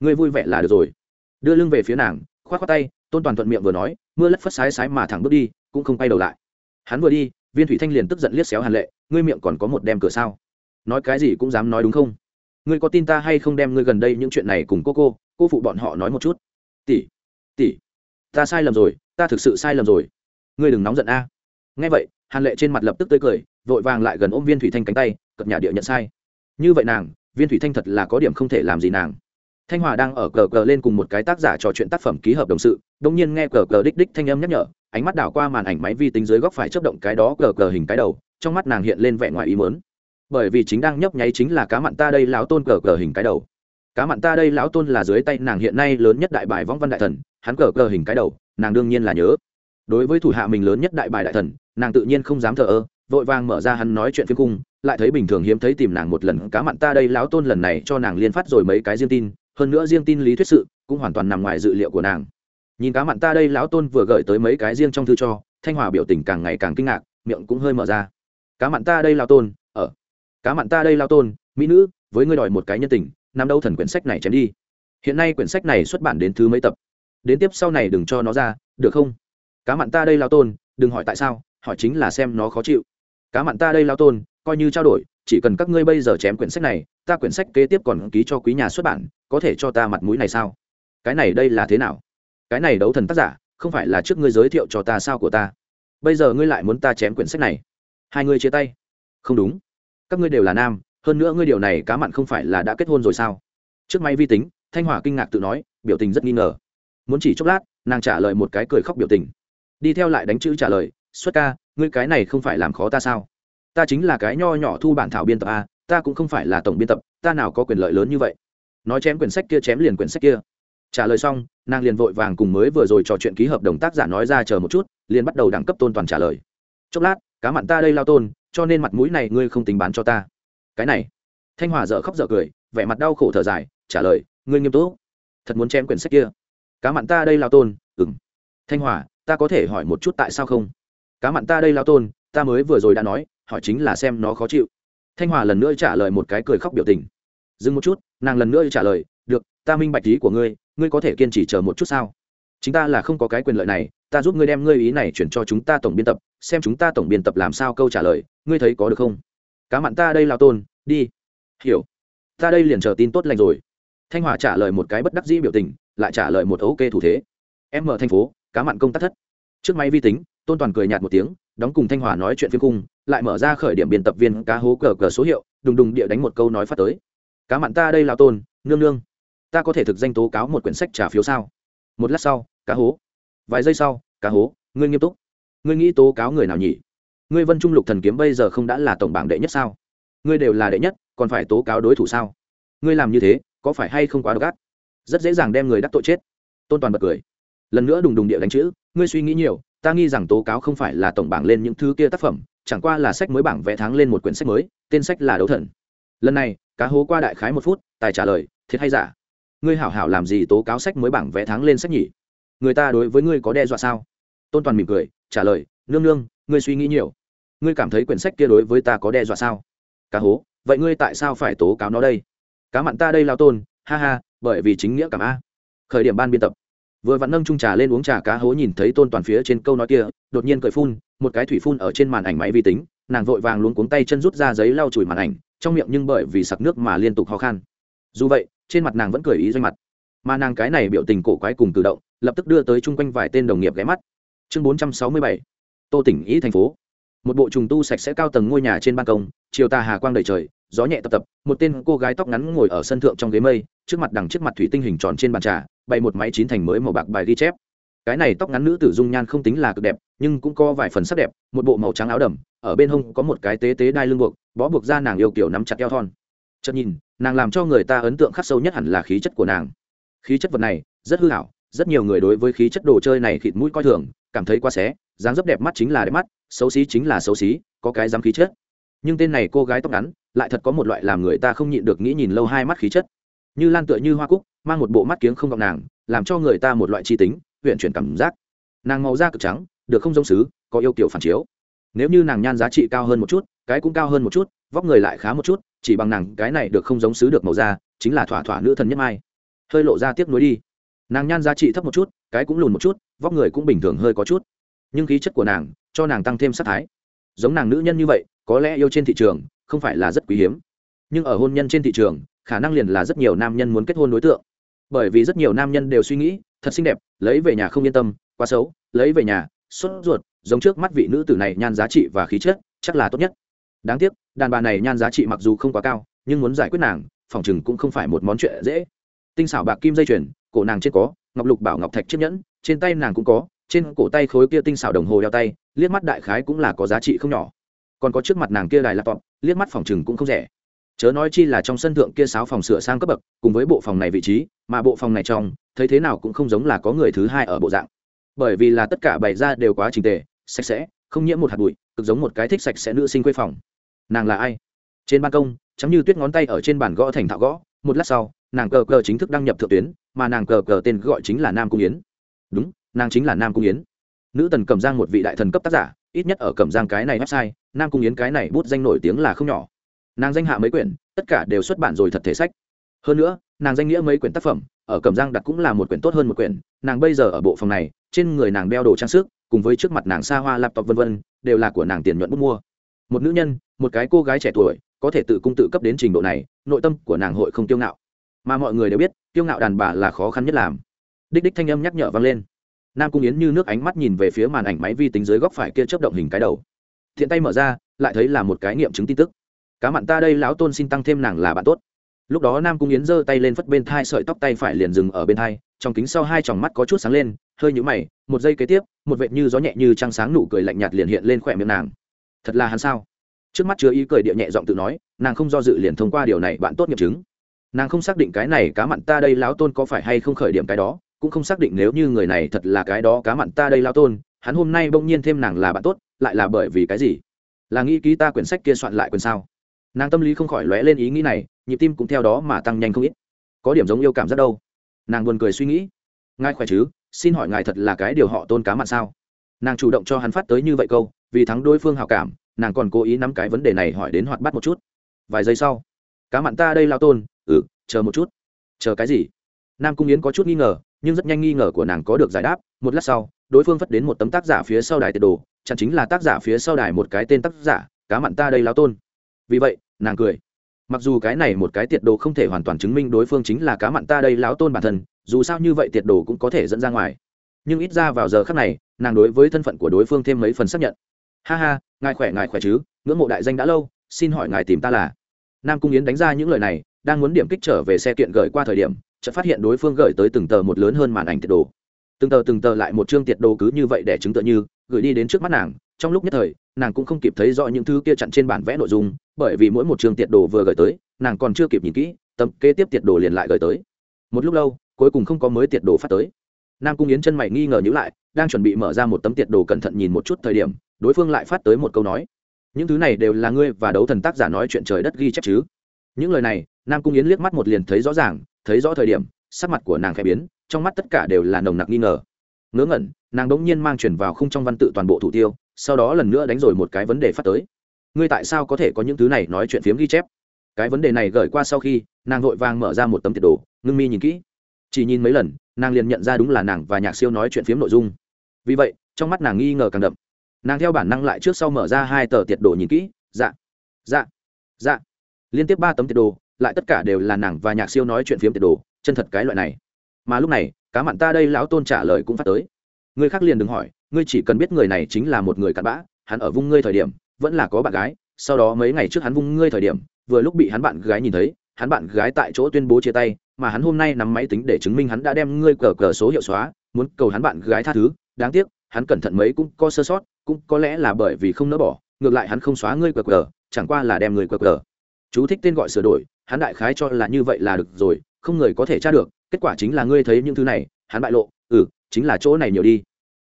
ngươi vui vẻ là được rồi. Đưa lưng về phía nàng k h o á t k tay, tôn toàn thuận miệng vừa nói, mưa lất phất sái sái mà thẳng bước đi, cũng không quay đầu lại. Hắn vừa đi, viên thủy thanh liền tức giận liếc xéo hàn lệ, ngươi miệng còn có một đem cửa sao? Nói cái gì cũng dám nói đúng không? Ngươi có tin ta hay không đem ngươi gần đây những chuyện này cùng cô cô cô phụ bọn họ nói một chút? Tỷ tỷ, ta sai lầm rồi, ta thực sự sai lầm rồi. Ngươi đừng nóng giận a. Nghe vậy, hàn lệ trên mặt lập tức tươi cười vội vàng lại gần ôm viên thủy thanh cánh tay cập nhà địa nhận sai. Như vậy nàng, viên thủy thanh thật là có điểm không thể làm gì nàng. Thanh hòa đang ở cờ cờ lên cùng một cái tác giả trò chuyện tác phẩm ký hợp đồng sự đông nhiên nghe cờ cờ đích đích thanh âm nhắc nhở, ánh mắt đảo qua màn ảnh máy vi tính dưới góc phải chấp động cái đó cờ cờ hình cái đầu, trong mắt nàng hiện lên vẻ ngoài ý mớn bởi vì chính đang nhấp nháy chính là cá mặn ta đây lão tôn cờ cờ hình cái đầu. Cá mặn ta đây lão tôn là dưới tay nàng hiện nay lớn nhất đại bài võng văn đại thần, hắn cờ cờ hình cái đầu, nàng đương nhiên là nhớ. Đối với thủ hạ mình lớn nhất đại bài đại thần, nàng tự nhiên không dám thờ ơ vội vàng mở ra hắn nói chuyện phiếm cung lại thấy bình thường hiếm thấy tìm nàng một lần, cá mặn ta đây, lão tôn lần này cho nàng liên phát rồi mấy cái riêng tin, hơn nữa riêng tin lý thuyết sự, cũng hoàn toàn nằm ngoài dự liệu của nàng. Nhìn cá mặn ta đây, lão tôn vừa gửi tới mấy cái riêng trong thư cho, thanh hòa biểu tình càng ngày càng kinh ngạc, miệng cũng hơi mở ra. Cá mặn ta đây, lão tôn, ở. Cá mặn ta đây, lão tôn, mỹ nữ, với ngươi đòi một cái nhân tình nằm đâu thần quyển sách này chém đi. Hiện nay quyển sách này xuất bản đến thứ mấy tập? Đến tiếp sau này đừng cho nó ra, được không? Cá mặn ta đây, lão tôn, đừng hỏi tại sao, hỏi chính là xem nó khó chịu cá mặn ta đây lao tôn, coi như trao đổi, chỉ cần các ngươi bây giờ chém quyển sách này, ta quyển sách kế tiếp còn ký cho quý nhà xuất bản, có thể cho ta mặt mũi này sao? Cái này đây là thế nào? Cái này đấu thần tác giả, không phải là trước ngươi giới thiệu cho ta sao của ta? Bây giờ ngươi lại muốn ta chém quyển sách này. Hai ngươi chia tay. Không đúng. Các ngươi đều là nam, hơn nữa ngươi điều này cá mặn không phải là đã kết hôn rồi sao? Trước máy vi tính, thanh hòa kinh ngạc tự nói, biểu tình rất nghi ngờ. Muốn chỉ chốc lát, nàng trả lời một cái cười khóc biểu tình. Đi theo lại đánh chữ trả lời, xuất ca ngươi cái này không phải làm khó ta sao? Ta chính là cái nho nhỏ thu bản thảo biên tập a, ta cũng không phải là tổng biên tập, ta nào có quyền lợi lớn như vậy? Nói chém quyển sách kia chém liền quyển sách kia. Trả lời xong, nàng liền vội vàng cùng mới vừa rồi trò chuyện ký hợp đồng tác giả nói ra chờ một chút, liền bắt đầu đẳng cấp tôn toàn trả lời. Chốc lát, cá mặn ta đây lao tôn, cho nên mặt mũi này ngươi không tính bán cho ta. Cái này. Thanh hòa dợ khóc dợ cười, vẻ mặt đau khổ thở dài, trả lời, ngươi nghiêm túc. Thật muốn chém quyển sách kia. Cá mặn ta đây lao tôn ừng thanh hòa, ta có thể hỏi một chút tại sao không? Cá mặn ta đây lao tôn, ta mới vừa rồi đã nói, hỏi chính là xem nó khó chịu. Thanh hòa lần nữa trả lời một cái cười khóc biểu tình. Dừng một chút, nàng lần nữa trả lời, được, ta minh bạch ý của ngươi ngươi có thể kiên trì chờ một chút sao? Chính ta là không có cái quyền lợi này, ta giúp ngươi đem ngươi ý này chuyển cho chúng ta tổng biên tập, xem chúng ta tổng biên tập làm sao câu trả lời, ngươi thấy có được không? Cá mặn ta đây lao tôn, đi. Hiểu. Ta đây liền chờ tin tốt lành rồi. Thanh hòa trả lời một cái bất đắc dĩ biểu tình, lại trả lời một ok thủ thế. Em mở thành phố, cá mặn công tác thất. Trước máy vi tính tôn toàn cười nhạt một tiếng, đóng cùng thanh hòa nói chuyện phiên cung, lại mở ra khởi điểm biên tập viên cá hố cờ cờ số hiệu, đùng đùng địa đánh một câu nói phát tới. Cá mặn ta đây là tôn, nương nương. Ta có thể thực danh tố cáo một quyển sách trả phiếu sao? Một lát sau, cá hố. Vài giây sau, cá hố, ngươi nghiêm túc. Ngươi nghĩ tố cáo người nào nhỉ? Ngươi vân trung lục thần kiếm bây giờ không đã là tổng bảng đệ nhất sao? Ngươi đều là đệ nhất, còn phải tố cáo đối thủ sao? Ngươi làm như thế, có phải hay không quá độc ác? Rất dễ dàng đem người đắc tội chết. Tôn toàn bật cười. Lần nữa đùng đùng địa đánh chữ, ngươi suy nghĩ nhiều ta nghi rằng tố cáo không phải là tổng bảng lên những thứ kia tác phẩm, chẳng qua là sách mới bảng vẽ tháng lên một quyển sách mới, tên sách là đấu thần. Lần này, cá hố qua đại khái một phút, tài trả lời, thiệt hay giả? Ngươi hảo hảo làm gì tố cáo sách mới bảng vẽ tháng lên sách nhỉ? Người ta đối với ngươi có đe dọa sao? Tôn toàn mỉm cười, trả lời, nương nương, ngươi suy nghĩ nhiều. Ngươi cảm thấy quyển sách kia đối với ta có đe dọa sao? Cá hố, vậy ngươi tại sao phải tố cáo nó đây? Cá mặn ta đây lao tôn, ha ha, bởi vì chính nghĩa cảm a. Khởi điểm ban biên tập vừa vặn nâng trung trà lên uống trà cá hố nhìn thấy tôn toàn phía trên câu nói kia, đột nhiên cười phun, một cái thủy phun ở trên màn ảnh máy vi tính, nàng vội vàng luôn cuống tay chân rút ra giấy lau chùi màn ảnh, trong miệng nhưng bởi vì sặc nước mà liên tục khó khăn dù vậy, trên mặt nàng vẫn cười ý doanh mặt. Mà nàng cái này biểu tình cổ quái cùng tự động, lập tức đưa tới chung quanh vài tên đồng nghiệp ghé mắt. Chương bốn trăm sáu mươi bảy, tô tỉnh ý thành phố. Một bộ trùng tu sạch sẽ cao tầng ngôi nhà trên ban công, chiều tà hà quang đầy trời gió nhẹ tập tập, một tên cô gái tóc ngắn ngồi ở sân thượng trong ghế mây, trước mặt đằng trước mặt thủy tinh hình tròn trên bàn trà, bày một máy chín thành mới màu bạc bài ghi chép. Cái này tóc ngắn nữ tử dung nhan không tính là cực đẹp, nhưng cũng có vài phần sắc đẹp, một bộ màu trắng áo đầm, ở bên hông có một cái tế tế đai lưng buộc, bó buộc ra nàng yêu kiểu nắm chặt eo thon. Chợt nhìn, nàng làm cho người ta ấn tượng khắc sâu nhất hẳn là khí chất của nàng. Khí chất vật này, rất hư hảo, rất nhiều người đối với khí chất đồ chơi này khịt mũi coi thường, cảm thấy quá xé, dáng dấp đẹp mắt chính là đẹp mắt, xấu xí chính là xấu xí, có cái dám khí chất. Nhưng tên này cô gái tóc ngắn lại thật có một loại làm người ta không nhịn được nghĩ nhìn lâu hai mắt khí chất. Như lan tựa như hoa cúc, mang một bộ mắt kiếng không gọng nàng, làm cho người ta một loại chi tính, huyện chuyển cảm giác. Nàng màu da cực trắng, được không giống xứ, có yêu kiểu phản chiếu. Nếu như nàng nhan giá trị cao hơn một chút, cái cũng cao hơn một chút, vóc người lại khá một chút, chỉ bằng nàng, cái này được không giống xứ được màu da, chính là thỏa thỏa nữ thần nhất mai. Hơi lộ ra tiếp nối đi. Nàng nhan giá trị thấp một chút, cái cũng lùn một chút, vóc người cũng bình thường hơi có chút. Nhưng khí chất của nàng, cho nàng tăng thêm sắc thái. Giống nàng nữ nhân như vậy, có lẽ yêu trên thị trường không phải là rất quý hiếm. Nhưng ở hôn nhân trên thị trường, khả năng liền là rất nhiều nam nhân muốn kết hôn đối tượng. Bởi vì rất nhiều nam nhân đều suy nghĩ, thật xinh đẹp, lấy về nhà không yên tâm, quá xấu, lấy về nhà, sốt ruột, giống trước mắt vị nữ tử này nhan giá trị và khí chất, chắc là tốt nhất. Đáng tiếc, đàn bà này nhan giá trị mặc dù không quá cao, nhưng muốn giải quyết nàng, phòng chừng cũng không phải một món chuyện dễ. Tinh xảo bạc kim dây chuyền, cổ nàng trên có, ngọc lục bảo ngọc thạch chiếc nhẫn, trên tay nàng cũng có, trên cổ tay khối kia tinh xảo đồng hồ đeo tay, liếc mắt đại khái cũng là có giá trị không nhỏ. Còn có trước mặt nàng kia đài laptop liếc mắt phòng chừng cũng không rẻ. Chớ nói chi là trong sân thượng kia sáu phòng sửa sang cấp bậc, cùng với bộ phòng này vị trí, mà bộ phòng này trong, thấy thế nào cũng không giống là có người thứ hai ở bộ dạng. Bởi vì là tất cả bày ra đều quá trình tề, sạch sẽ, không nhiễm một hạt bụi, cực giống một cái thích sạch sẽ nữ sinh quê phòng. Nàng là ai? Trên ban công chắm như tuyết ngón tay ở trên bàn gõ thành thạo gõ, một lát sau, nàng cờ cờ chính thức đăng nhập thượng tuyến, mà nàng cờ cờ tên gọi chính là nam cung yến. Đúng, nàng chính là nam cung yến. Nữ tần cẩm giang một vị đại thần cấp tác giả, ít nhất ở cẩm giang cái này website nam cung yến cái này bút danh nổi tiếng là không nhỏ. Nàng danh hạ mấy quyển, tất cả đều xuất bản rồi thật thể sách. Hơn nữa, nàng danh nghĩa mấy quyển tác phẩm, ở cẩm giang đặt cũng là một quyển tốt hơn một quyển, nàng bây giờ ở bộ phòng này, trên người nàng đeo đồ trang sức, cùng với trước mặt nàng xa hoa laptop vân vân, đều là của nàng tiền nhuận bút mua. Một nữ nhân, một cái cô gái trẻ tuổi, có thể tự cung tự cấp đến trình độ này, nội tâm của nàng hội không tiêu ngạo. Mà mọi người đều biết tiêu ngạo đàn bà là khó khăn nhất làm. Đích đích thanh âm nhắc nhở vang lên. Nam cung yến như nước ánh mắt nhìn về phía màn ảnh máy vi tính dưới góc phải kia chấp động hình cái đầu thiện tay mở ra, lại thấy là một cái nghiệm chứng tin tức. Cá mặn ta đây, lão tôn xin tăng thêm nàng là bạn tốt. Lúc đó nam cung yến giơ tay lên phất bên thai, sợi tóc tay phải liền dừng ở bên thai, trong kính sau hai tròng mắt có chút sáng lên, hơi nhũ mày, một giây kế tiếp, một vệt như gió nhẹ như trăng sáng nụ cười lạnh nhạt liền hiện lên khỏe miệng nàng. Thật là hắn sao? Trước mắt chứa ý cười địa nhẹ giọng tự nói, nàng không do dự liền thông qua điều này bạn tốt nghiệm chứng. Nàng không xác định cái này cá mặn ta đây, lão tôn có phải hay không khởi điểm cái đó, cũng không xác định nếu như người này thật là cái đó cá mặn ta đây, lão tôn, hắn hôm nay bỗng nhiên thêm nàng là bạn tốt lại là bởi vì cái gì? Là nghĩ ký ta quyển sách kia soạn lại quyển sao? Nàng tâm lý không khỏi lóe lên ý nghĩ này, nhịp tim cũng theo đó mà tăng nhanh không ít. Có điểm giống yêu cảm rất đâu. Nàng buồn cười suy nghĩ. Ngài khỏe chứ? Xin hỏi ngài thật là cái điều họ tôn cá mặn sao? Nàng chủ động cho hắn phát tới như vậy câu, vì thắng đối phương hào cảm, nàng còn cố ý nắm cái vấn đề này hỏi đến hoạt bắt một chút. Vài giây sau, cá mặn ta đây lao tôn ừ chờ một chút. Chờ cái gì? Nam cung yến có chút nghi ngờ, nhưng rất nhanh nghi ngờ của nàng có được giải đáp. Một lát sau, đối phương phất đến một tấm tác giả phía sau đài tiệt đồ chẳng chính là tác giả phía sau đài một cái tên tác giả, cá mặn ta đây lao tôn. Vì vậy, nàng cười. Mặc dù cái này một cái tiệt đồ không thể hoàn toàn chứng minh đối phương chính là cá mặn ta đây lão tôn bản thân, dù sao như vậy tiệt đồ cũng có thể dẫn ra ngoài. Nhưng ít ra vào giờ khác này, nàng đối với thân phận của đối phương thêm mấy phần xác nhận. Ha ha, ngài khỏe ngài khỏe chứ, ngưỡng mộ đại danh đã lâu, xin hỏi ngài tìm ta là? Nam cung yến đánh ra những lời này, đang muốn điểm kích trở về xe kiện gửi qua thời điểm, chợt phát hiện đối phương gửi tới từng tờ một lớn hơn màn ảnh tiệt đồ. Từng tờ từng tờ lại một chương tiệt đồ cứ như vậy để chứng tựa như gửi đi đến trước mắt nàng, trong lúc nhất thời, nàng cũng không kịp thấy rõ những thứ kia chặn trên bản vẽ nội dung, bởi vì mỗi một trường tiệt đồ vừa gửi tới, nàng còn chưa kịp nhìn kỹ, tấm kế tiếp tiệt đồ liền lại gửi tới. Một lúc lâu, cuối cùng không có mới tiệt đồ phát tới. Nam cung yến chân mày nghi ngờ nhữ lại, đang chuẩn bị mở ra một tấm tiệt đồ cẩn thận nhìn một chút thời điểm, đối phương lại phát tới một câu nói. Những thứ này đều là ngươi và đấu thần tác giả nói chuyện trời đất ghi chép chứ? Những lời này, nam cung yến liếc mắt một liền thấy rõ ràng, thấy rõ thời điểm, sắc mặt của nàng khẽ biến, trong mắt tất cả đều là nồng nặc nghi ngờ ngớ ngẩn, nàng đống nhiên mang chuyển vào khung trong văn tự toàn bộ thủ tiêu, sau đó lần nữa đánh rồi một cái vấn đề phát tới. Ngươi tại sao có thể có những thứ này nói chuyện phiếm ghi chép? Cái vấn đề này gửi qua sau khi, nàng vội vàng mở ra một tấm tiệt đồ, ngưng mi nhìn kỹ. Chỉ nhìn mấy lần, nàng liền nhận ra đúng là nàng và nhạc siêu nói chuyện phiếm nội dung. Vì vậy, trong mắt nàng nghi ngờ càng đậm. Nàng theo bản năng lại trước sau mở ra hai tờ tiệt đồ nhìn kỹ dạ dạ dạ. Liên tiếp ba tấm tiệt đồ, lại tất cả đều là nàng và nhạc siêu nói chuyện phiếm tiệt đồ, chân thật cái loại này. Mà lúc này cá mặn ta đây lão tôn trả lời cũng phát tới. Người khác liền đừng hỏi, ngươi chỉ cần biết người này chính là một người cặn bã, hắn ở vung ngươi thời điểm, vẫn là có bạn gái, sau đó mấy ngày trước hắn vung ngươi thời điểm, vừa lúc bị hắn bạn gái nhìn thấy, hắn bạn gái tại chỗ tuyên bố chia tay, mà hắn hôm nay nắm máy tính để chứng minh hắn đã đem ngươi cờ cờ số hiệu xóa, muốn cầu hắn bạn gái tha thứ, đáng tiếc, hắn cẩn thận mấy cũng có sơ sót, cũng có lẽ là bởi vì không nỡ bỏ, ngược lại hắn không xóa ngươi cờ cờ, chẳng qua là đem người cờ cờ. Chú thích tên gọi sửa đổi, hắn đại khái cho là như vậy là được rồi không người có thể tra được, kết quả chính là ngươi thấy những thứ này, hắn bại lộ ừ chính là chỗ này nhiều đi.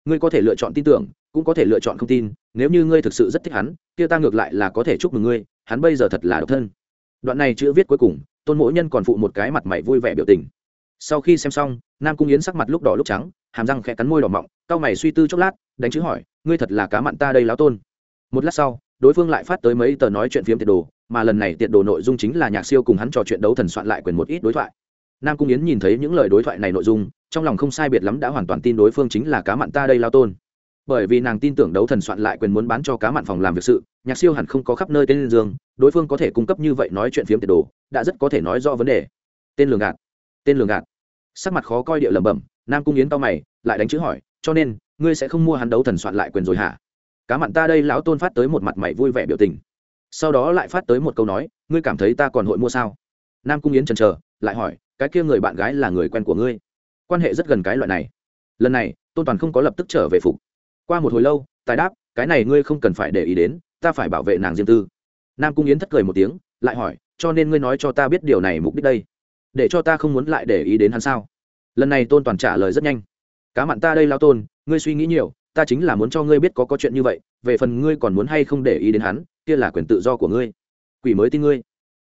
Ngươi có thể lựa chọn tin tưởng, cũng có thể lựa chọn không tin, nếu như ngươi thực sự rất thích hắn, kia ta ngược lại là có thể chúc mừng ngươi, hắn bây giờ thật là độc thân. Đoạn này chữ viết cuối cùng, tôn mỗi nhân còn phụ một cái mặt mày vui vẻ biểu tình. Sau khi xem xong, nam cung yến sắc mặt lúc đỏ lúc trắng, hàm răng khẽ cắn môi đỏ mọng cau mày suy tư chốc lát, đánh chữ hỏi, ngươi thật là cá mặn ta đây láo tôn? Một lát sau, đối phương lại phát tới mấy tờ nói chuyện phiếm tiệt đồ, mà lần này tiệt đồ nội dung chính là nhạc siêu cùng hắn trò chuyện đấu thần soạn lại quyền một ít đối thoại nam cung yến nhìn thấy những lời đối thoại này nội dung, trong lòng không sai biệt lắm đã hoàn toàn tin đối phương chính là cá mặn ta đây lao tôn. Bởi vì nàng tin tưởng đấu thần soạn lại quyền muốn bán cho cá mặn phòng làm việc sự, nhạc siêu hẳn không có khắp nơi tên dương, đối phương có thể cung cấp như vậy nói chuyện phiếm tiệt đồ, đã rất có thể nói rõ vấn đề. Tên lường gạt, tên lường gạt. Sắc mặt khó coi địa lẩm bẩm, nam cung yến to mày, lại đánh chữ hỏi, cho nên, ngươi sẽ không mua hắn đấu thần soạn lại quyền rồi hả? Cá mặn ta đây lão tôn phát tới một mặt mày vui vẻ biểu tình. Sau đó lại phát tới một câu nói, ngươi cảm thấy ta còn hội mua sao? Nam cung yến chần chờ lại hỏi, cái kia người bạn gái là người quen của ngươi? Quan hệ rất gần cái loại này. Lần này, tôn toàn không có lập tức trở về phục. Qua một hồi lâu, tài đáp, cái này ngươi không cần phải để ý đến, ta phải bảo vệ nàng riêng tư. Nam cung yến thất cười một tiếng, lại hỏi, cho nên ngươi nói cho ta biết điều này mục đích đây? Để cho ta không muốn lại để ý đến hắn sao? Lần này tôn toàn trả lời rất nhanh. Cá mặn ta đây lao tôn, ngươi suy nghĩ nhiều, ta chính là muốn cho ngươi biết có có chuyện như vậy, về phần ngươi còn muốn hay không để ý đến hắn, kia là quyền tự do của ngươi. Quỷ mới tin ngươi.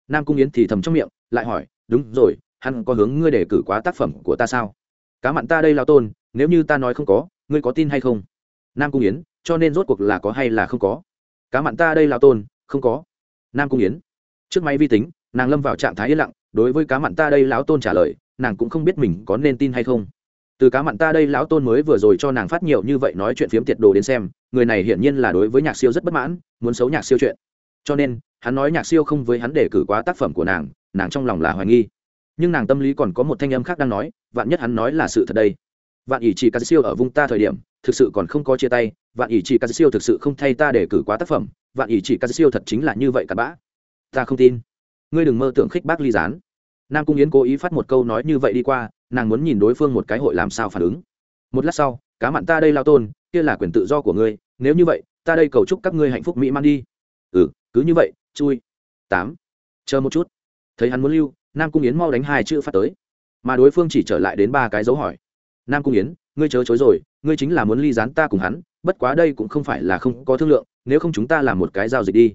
Nam cung yến thì thầm trong miệng, lại hỏi đúng rồi, hắn có hướng ngươi để cử quá tác phẩm của ta sao? Cá mặn ta đây lao tôn, nếu như ta nói không có, ngươi có tin hay không? Nam cung yến, cho nên rốt cuộc là có hay là không có? Cá mặn ta đây lao tôn, không có. Nam cung yến, trước máy vi tính, nàng lâm vào trạng thái yên lặng, đối với cá mặn ta đây lão tôn trả lời, nàng cũng không biết mình có nên tin hay không. Từ cá mặn ta đây lão tôn mới vừa rồi cho nàng phát nhiều như vậy nói chuyện phiếm tiệt đồ đến xem, người này hiển nhiên là đối với nhạc siêu rất bất mãn, muốn xấu nhạc siêu chuyện. Cho nên hắn nói nhạc siêu không với hắn để cử quá tác phẩm của nàng nàng trong lòng là hoài nghi. Nhưng nàng tâm lý còn có một thanh âm khác đang nói, vạn nhất hắn nói là sự thật đây. Vạn ỷ chỉ ca siêu ở vùng ta thời điểm, thực sự còn không có chia tay, vạn ỷ chỉ ca siêu thực sự không thay ta để cử quá tác phẩm, vạn ỷ chỉ ca siêu thật chính là như vậy cặn bã. Ta không tin. Ngươi đừng mơ tưởng khích bác ly gián. Nam cung yến cố ý phát một câu nói như vậy đi qua, nàng muốn nhìn đối phương một cái hội làm sao phản ứng. Một lát sau, cá mặn ta đây lao tôn, kia là quyền tự do của ngươi, nếu như vậy, ta đây cầu chúc các ngươi hạnh phúc mỹ man đi. Ừ cứ như vậy chui. Tám. Chờ một chút. Thấy hắn muốn lưu, nam cung yến mau đánh hai chữ phát tới. Mà đối phương chỉ trở lại đến ba cái dấu hỏi. Nam cung yến, ngươi chớ chối rồi, ngươi chính là muốn ly gián ta cùng hắn, bất quá đây cũng không phải là không có thương lượng, nếu không chúng ta làm một cái giao dịch đi.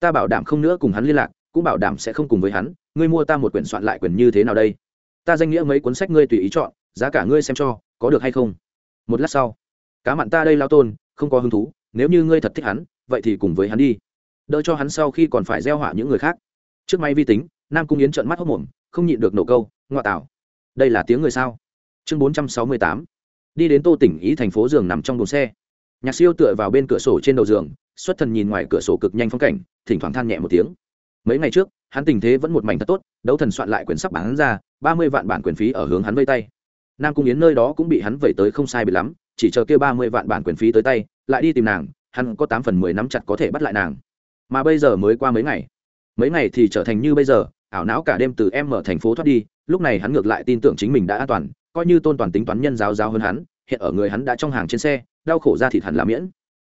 Ta bảo đảm không nữa cùng hắn liên lạc, cũng bảo đảm sẽ không cùng với hắn, ngươi mua ta một quyển soạn lại quyển như thế nào đây? Ta danh nghĩa mấy cuốn sách ngươi tùy ý chọn, giá cả ngươi xem cho, có được hay không? Một lát sau, cá mặn ta đây lao tôn, không có hứng thú, nếu như ngươi thật thích hắn, vậy thì cùng với hắn đi đỡ cho hắn sau khi còn phải gieo họa những người khác. Trước máy vi tính, nam cung yến trợn mắt hốc mồm không nhịn được nổ câu ngoại tảo, đây là tiếng người sao? Chương bốn trăm sáu mươi tám. Đi đến tô tỉnh ý thành phố giường nằm trong đồn xe. Nhạc siêu tựa vào bên cửa sổ trên đầu giường, xuất thần nhìn ngoài cửa sổ cực nhanh phong cảnh, thỉnh thoảng than nhẹ một tiếng. Mấy ngày trước, hắn tình thế vẫn một mảnh thật tốt, đấu thần soạn lại quyển sắp bán ra, ba mươi vạn bản quyền phí ở hướng hắn vây tay. Nam cung yến nơi đó cũng bị hắn vẩy tới không sai bị lắm, chỉ chờ kêu ba mươi vạn bản quyền phí tới tay, lại đi tìm nàng, hắn có tám phần mười nắm chặt có thể bắt lại nàng mà bây giờ mới qua mấy ngày. Mấy ngày thì trở thành như bây giờ, ảo não cả đêm từ em mở thành phố thoát đi, lúc này hắn ngược lại tin tưởng chính mình đã an toàn, coi như tôn toàn tính toán nhân giáo giáo hơn hắn, hiện ở người hắn đã trong hàng trên xe, đau khổ ra thịt hẳn là miễn.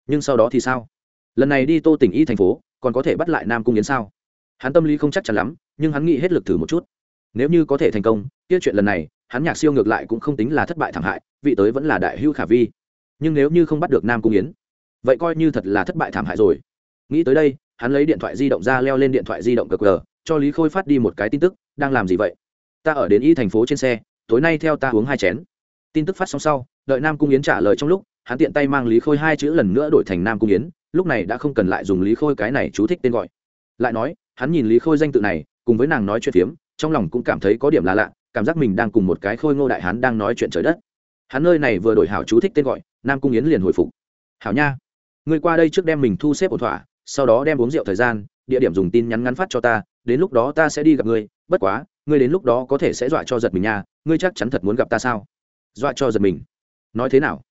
Nhưng sau đó thì sao? Lần này đi tô tỉnh y thành phố, còn có thể bắt lại nam cung yến sao? Hắn tâm lý không chắc chắn lắm, nhưng hắn nghĩ hết lực thử một chút. Nếu như có thể thành công, kia chuyện lần này, hắn nhạc siêu ngược lại cũng không tính là thất bại thảm hại, vị tới vẫn là đại hưu khả vi. Nhưng nếu như không bắt được nam cung yến, vậy coi như thật là thất bại thảm hại rồi. Nghĩ tới đây hắn lấy điện thoại di động ra leo lên điện thoại di động cờ cờ, cho lý khôi phát đi một cái tin tức, đang làm gì vậy? Ta ở đến y thành phố trên xe, tối nay theo ta uống hai chén. Tin tức phát xong sau, đợi nam cung yến trả lời trong lúc, hắn tiện tay mang lý khôi hai chữ lần nữa đổi thành nam cung yến, lúc này đã không cần lại dùng lý khôi cái này chú thích tên gọi. Lại nói, hắn nhìn lý khôi danh tự này, cùng với nàng nói chuyện phiếm, trong lòng cũng cảm thấy có điểm là lạ, cảm giác mình đang cùng một cái khôi ngô đại hắn đang nói chuyện trời đất. Hắn nơi này vừa đổi hảo chú thích tên gọi, nam cung yến liền hồi phục. Hảo nha, ngươi qua đây trước đem mình thu xếp ổn thỏa sau đó đem uống rượu thời gian, địa điểm dùng tin nhắn ngắn phát cho ta, đến lúc đó ta sẽ đi gặp ngươi, bất quá, ngươi đến lúc đó có thể sẽ dọa cho giật mình nha, ngươi chắc chắn thật muốn gặp ta sao? Dọa cho giật mình. Nói thế nào?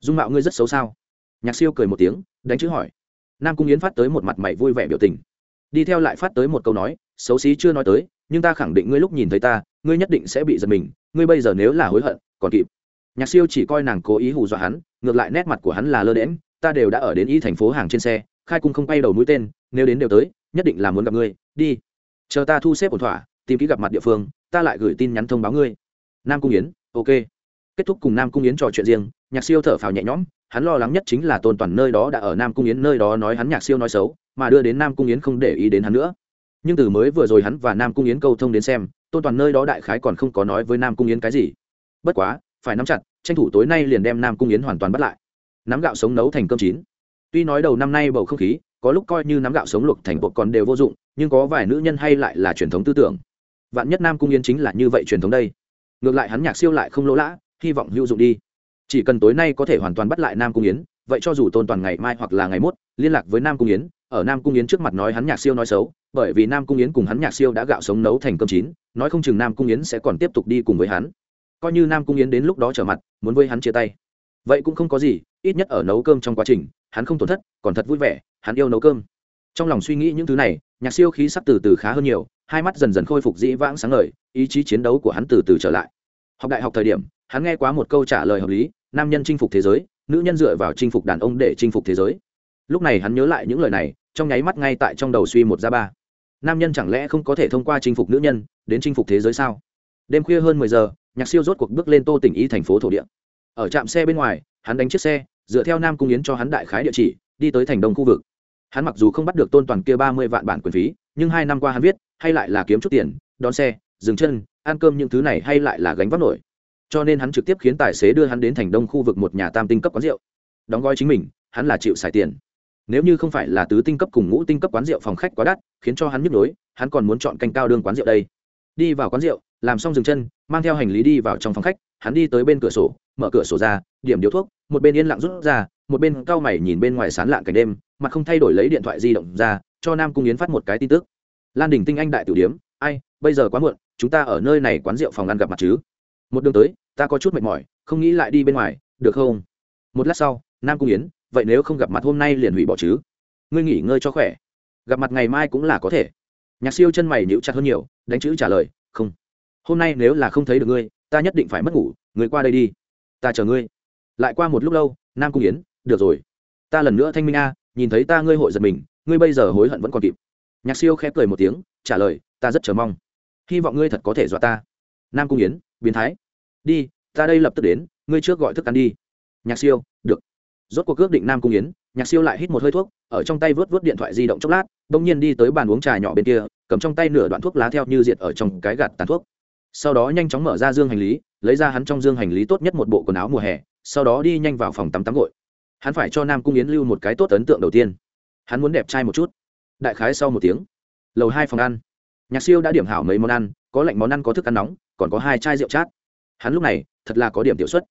Dung mạo ngươi rất xấu sao? Nhạc siêu cười một tiếng, đánh chữ hỏi. Nam cung yến phát tới một mặt mày vui vẻ biểu tình. Đi theo lại phát tới một câu nói, xấu xí chưa nói tới, nhưng ta khẳng định ngươi lúc nhìn thấy ta, ngươi nhất định sẽ bị giật mình, ngươi bây giờ nếu là hối hận, còn kịp. Nhạc siêu chỉ coi nàng cố ý hù dọa hắn, ngược lại nét mặt của hắn là lơ đễm ta đều đã ở đến y thành phố hàng trên xe khai cung không bay đầu mũi tên, nếu đến đều tới, nhất định là muốn gặp ngươi, đi. Chờ ta thu xếp ổn thỏa, tìm kỹ gặp mặt địa phương, ta lại gửi tin nhắn thông báo ngươi. Nam cung yến, ok. Kết thúc cùng nam cung yến trò chuyện riêng, nhạc siêu thở phào nhẹ nhõm, hắn lo lắng nhất chính là tôn toàn nơi đó đã ở nam cung yến nơi đó nói hắn nhạc siêu nói xấu, mà đưa đến nam cung yến không để ý đến hắn nữa. Nhưng từ mới vừa rồi hắn và nam cung yến câu thông đến xem, tôn toàn nơi đó đại khái còn không có nói với nam cung yến cái gì. Bất quá, phải nắm chặt, tranh thủ tối nay liền đem nam cung yến hoàn toàn bắt lại. Nắm gạo sống nấu thành cơm chín tuy nói đầu năm nay bầu không khí, có lúc coi như nắm gạo sống luộc thành bột còn đều vô dụng, nhưng có vài nữ nhân hay lại là truyền thống tư tưởng. Vạn nhất nam cung yến chính là như vậy truyền thống đây. Ngược lại hắn nhạc siêu lại không lỗ lã, hy vọng hữu dụng đi. Chỉ cần tối nay có thể hoàn toàn bắt lại nam cung yến, vậy cho dù tôn toàn ngày mai hoặc là ngày mốt, liên lạc với nam cung yến, ở nam cung yến trước mặt nói hắn nhạc siêu nói xấu, bởi vì nam cung yến cùng hắn nhạc siêu đã gạo sống nấu thành cơm chín, nói không chừng nam cung yến sẽ còn tiếp tục đi cùng với hắn. Coi như nam cung yến đến lúc đó trở mặt, muốn với hắn chia tay, vậy cũng không có gì, ít nhất ở nấu cơm trong quá trình hắn không tổn thất, còn thật vui vẻ, hắn yêu nấu cơm. Trong lòng suy nghĩ những thứ này, nhạc siêu khí sắc từ từ khá hơn nhiều, hai mắt dần dần khôi phục dĩ vãng sáng ngời, ý chí chiến đấu của hắn từ từ trở lại. Học đại học thời điểm, hắn nghe quá một câu trả lời hợp lý, nam nhân chinh phục thế giới, nữ nhân dựa vào chinh phục đàn ông để chinh phục thế giới. Lúc này hắn nhớ lại những lời này, trong nháy mắt ngay tại trong đầu suy một ra ba. Nam nhân chẳng lẽ không có thể thông qua chinh phục nữ nhân, đến chinh phục thế giới sao? Đêm khuya hơn mười giờ, nhạc siêu rốt cuộc bước lên tô tỉnh y thành phố thổ địa. Ở trạm xe bên ngoài, hắn đánh chiếc xe dựa theo nam cung yến cho hắn đại khái địa chỉ, đi tới thành đông khu vực. Hắn mặc dù không bắt được tôn toàn kia ba mươi vạn bản quyền phí, nhưng hai năm qua hắn viết, hay lại là kiếm chút tiền, đón xe, dừng chân, ăn cơm những thứ này hay lại là gánh vác nổi. Cho nên hắn trực tiếp khiến tài xế đưa hắn đến thành đông khu vực một nhà tam tinh cấp quán rượu. Đóng gói chính mình, hắn là chịu xài tiền. Nếu như không phải là tứ tinh cấp cùng ngũ tinh cấp quán rượu phòng khách quá đắt, khiến cho hắn nhức nhối, hắn còn muốn chọn canh cao đương quán rượu đây. Đi vào quán rượu, làm xong dừng chân, mang theo hành lý đi vào trong phòng khách, hắn đi tới bên cửa sổ mở cửa sổ ra, điểm điếu thuốc, một bên yên lặng rút ra, một bên cao mày nhìn bên ngoài sán lạng cảnh đêm, mà không thay đổi lấy điện thoại di động ra, cho nam cung yến phát một cái tin tức. Lan đình tinh anh đại tử điếm, ai, bây giờ quá muộn, chúng ta ở nơi này quán rượu phòng ăn gặp mặt chứ? Một đường tới, ta có chút mệt mỏi, không nghĩ lại đi bên ngoài, được không? Một lát sau, nam cung yến, vậy nếu không gặp mặt hôm nay liền hủy bỏ chứ? Ngươi nghỉ ngơi cho khỏe. Gặp mặt ngày mai cũng là có thể. Nhạc siêu chân mày nhịu chặt hơn nhiều, đánh chữ trả lời, không. Hôm nay nếu là không thấy được ngươi, ta nhất định phải mất ngủ, ngươi qua đây đi ta chờ ngươi. Lại qua một lúc lâu, nam cung yến, được rồi. Ta lần nữa thanh minh a, nhìn thấy ta ngươi hội giật mình, ngươi bây giờ hối hận vẫn còn kịp. Nhạc siêu khép cười một tiếng, trả lời, ta rất chờ mong. Hy vọng ngươi thật có thể dọa ta. Nam cung yến, biến thái. Đi, ta đây lập tức đến, ngươi trước gọi thức ăn đi. Nhạc siêu, được. Rốt cuộc ước định nam cung yến, nhạc siêu lại hít một hơi thuốc, ở trong tay vớt vớt điện thoại di động chốc lát đ ỗ n g nhiên đi tới bàn uống trà nhỏ bên kia, cầm trong tay nửa đoạn thuốc lá theo như diệt ở trong cái gạt tàn thuốc sau đó nhanh chóng mở ra dương hành lý, lấy ra hắn trong dương hành lý tốt nhất một bộ quần áo mùa hè, sau đó đi nhanh vào phòng tắm tắm gội. Hắn phải cho nam cung yến lưu một cái tốt ấn tượng đầu tiên. Hắn muốn đẹp trai một chút. Đại khái sau một tiếng, lầu hai phòng ăn. Nhạc siêu đã điểm hảo mấy món ăn, có lạnh món ăn, có thức ăn nóng, còn có hai chai rượu chát. Hắn lúc này, thật là có điểm tiểu xuất.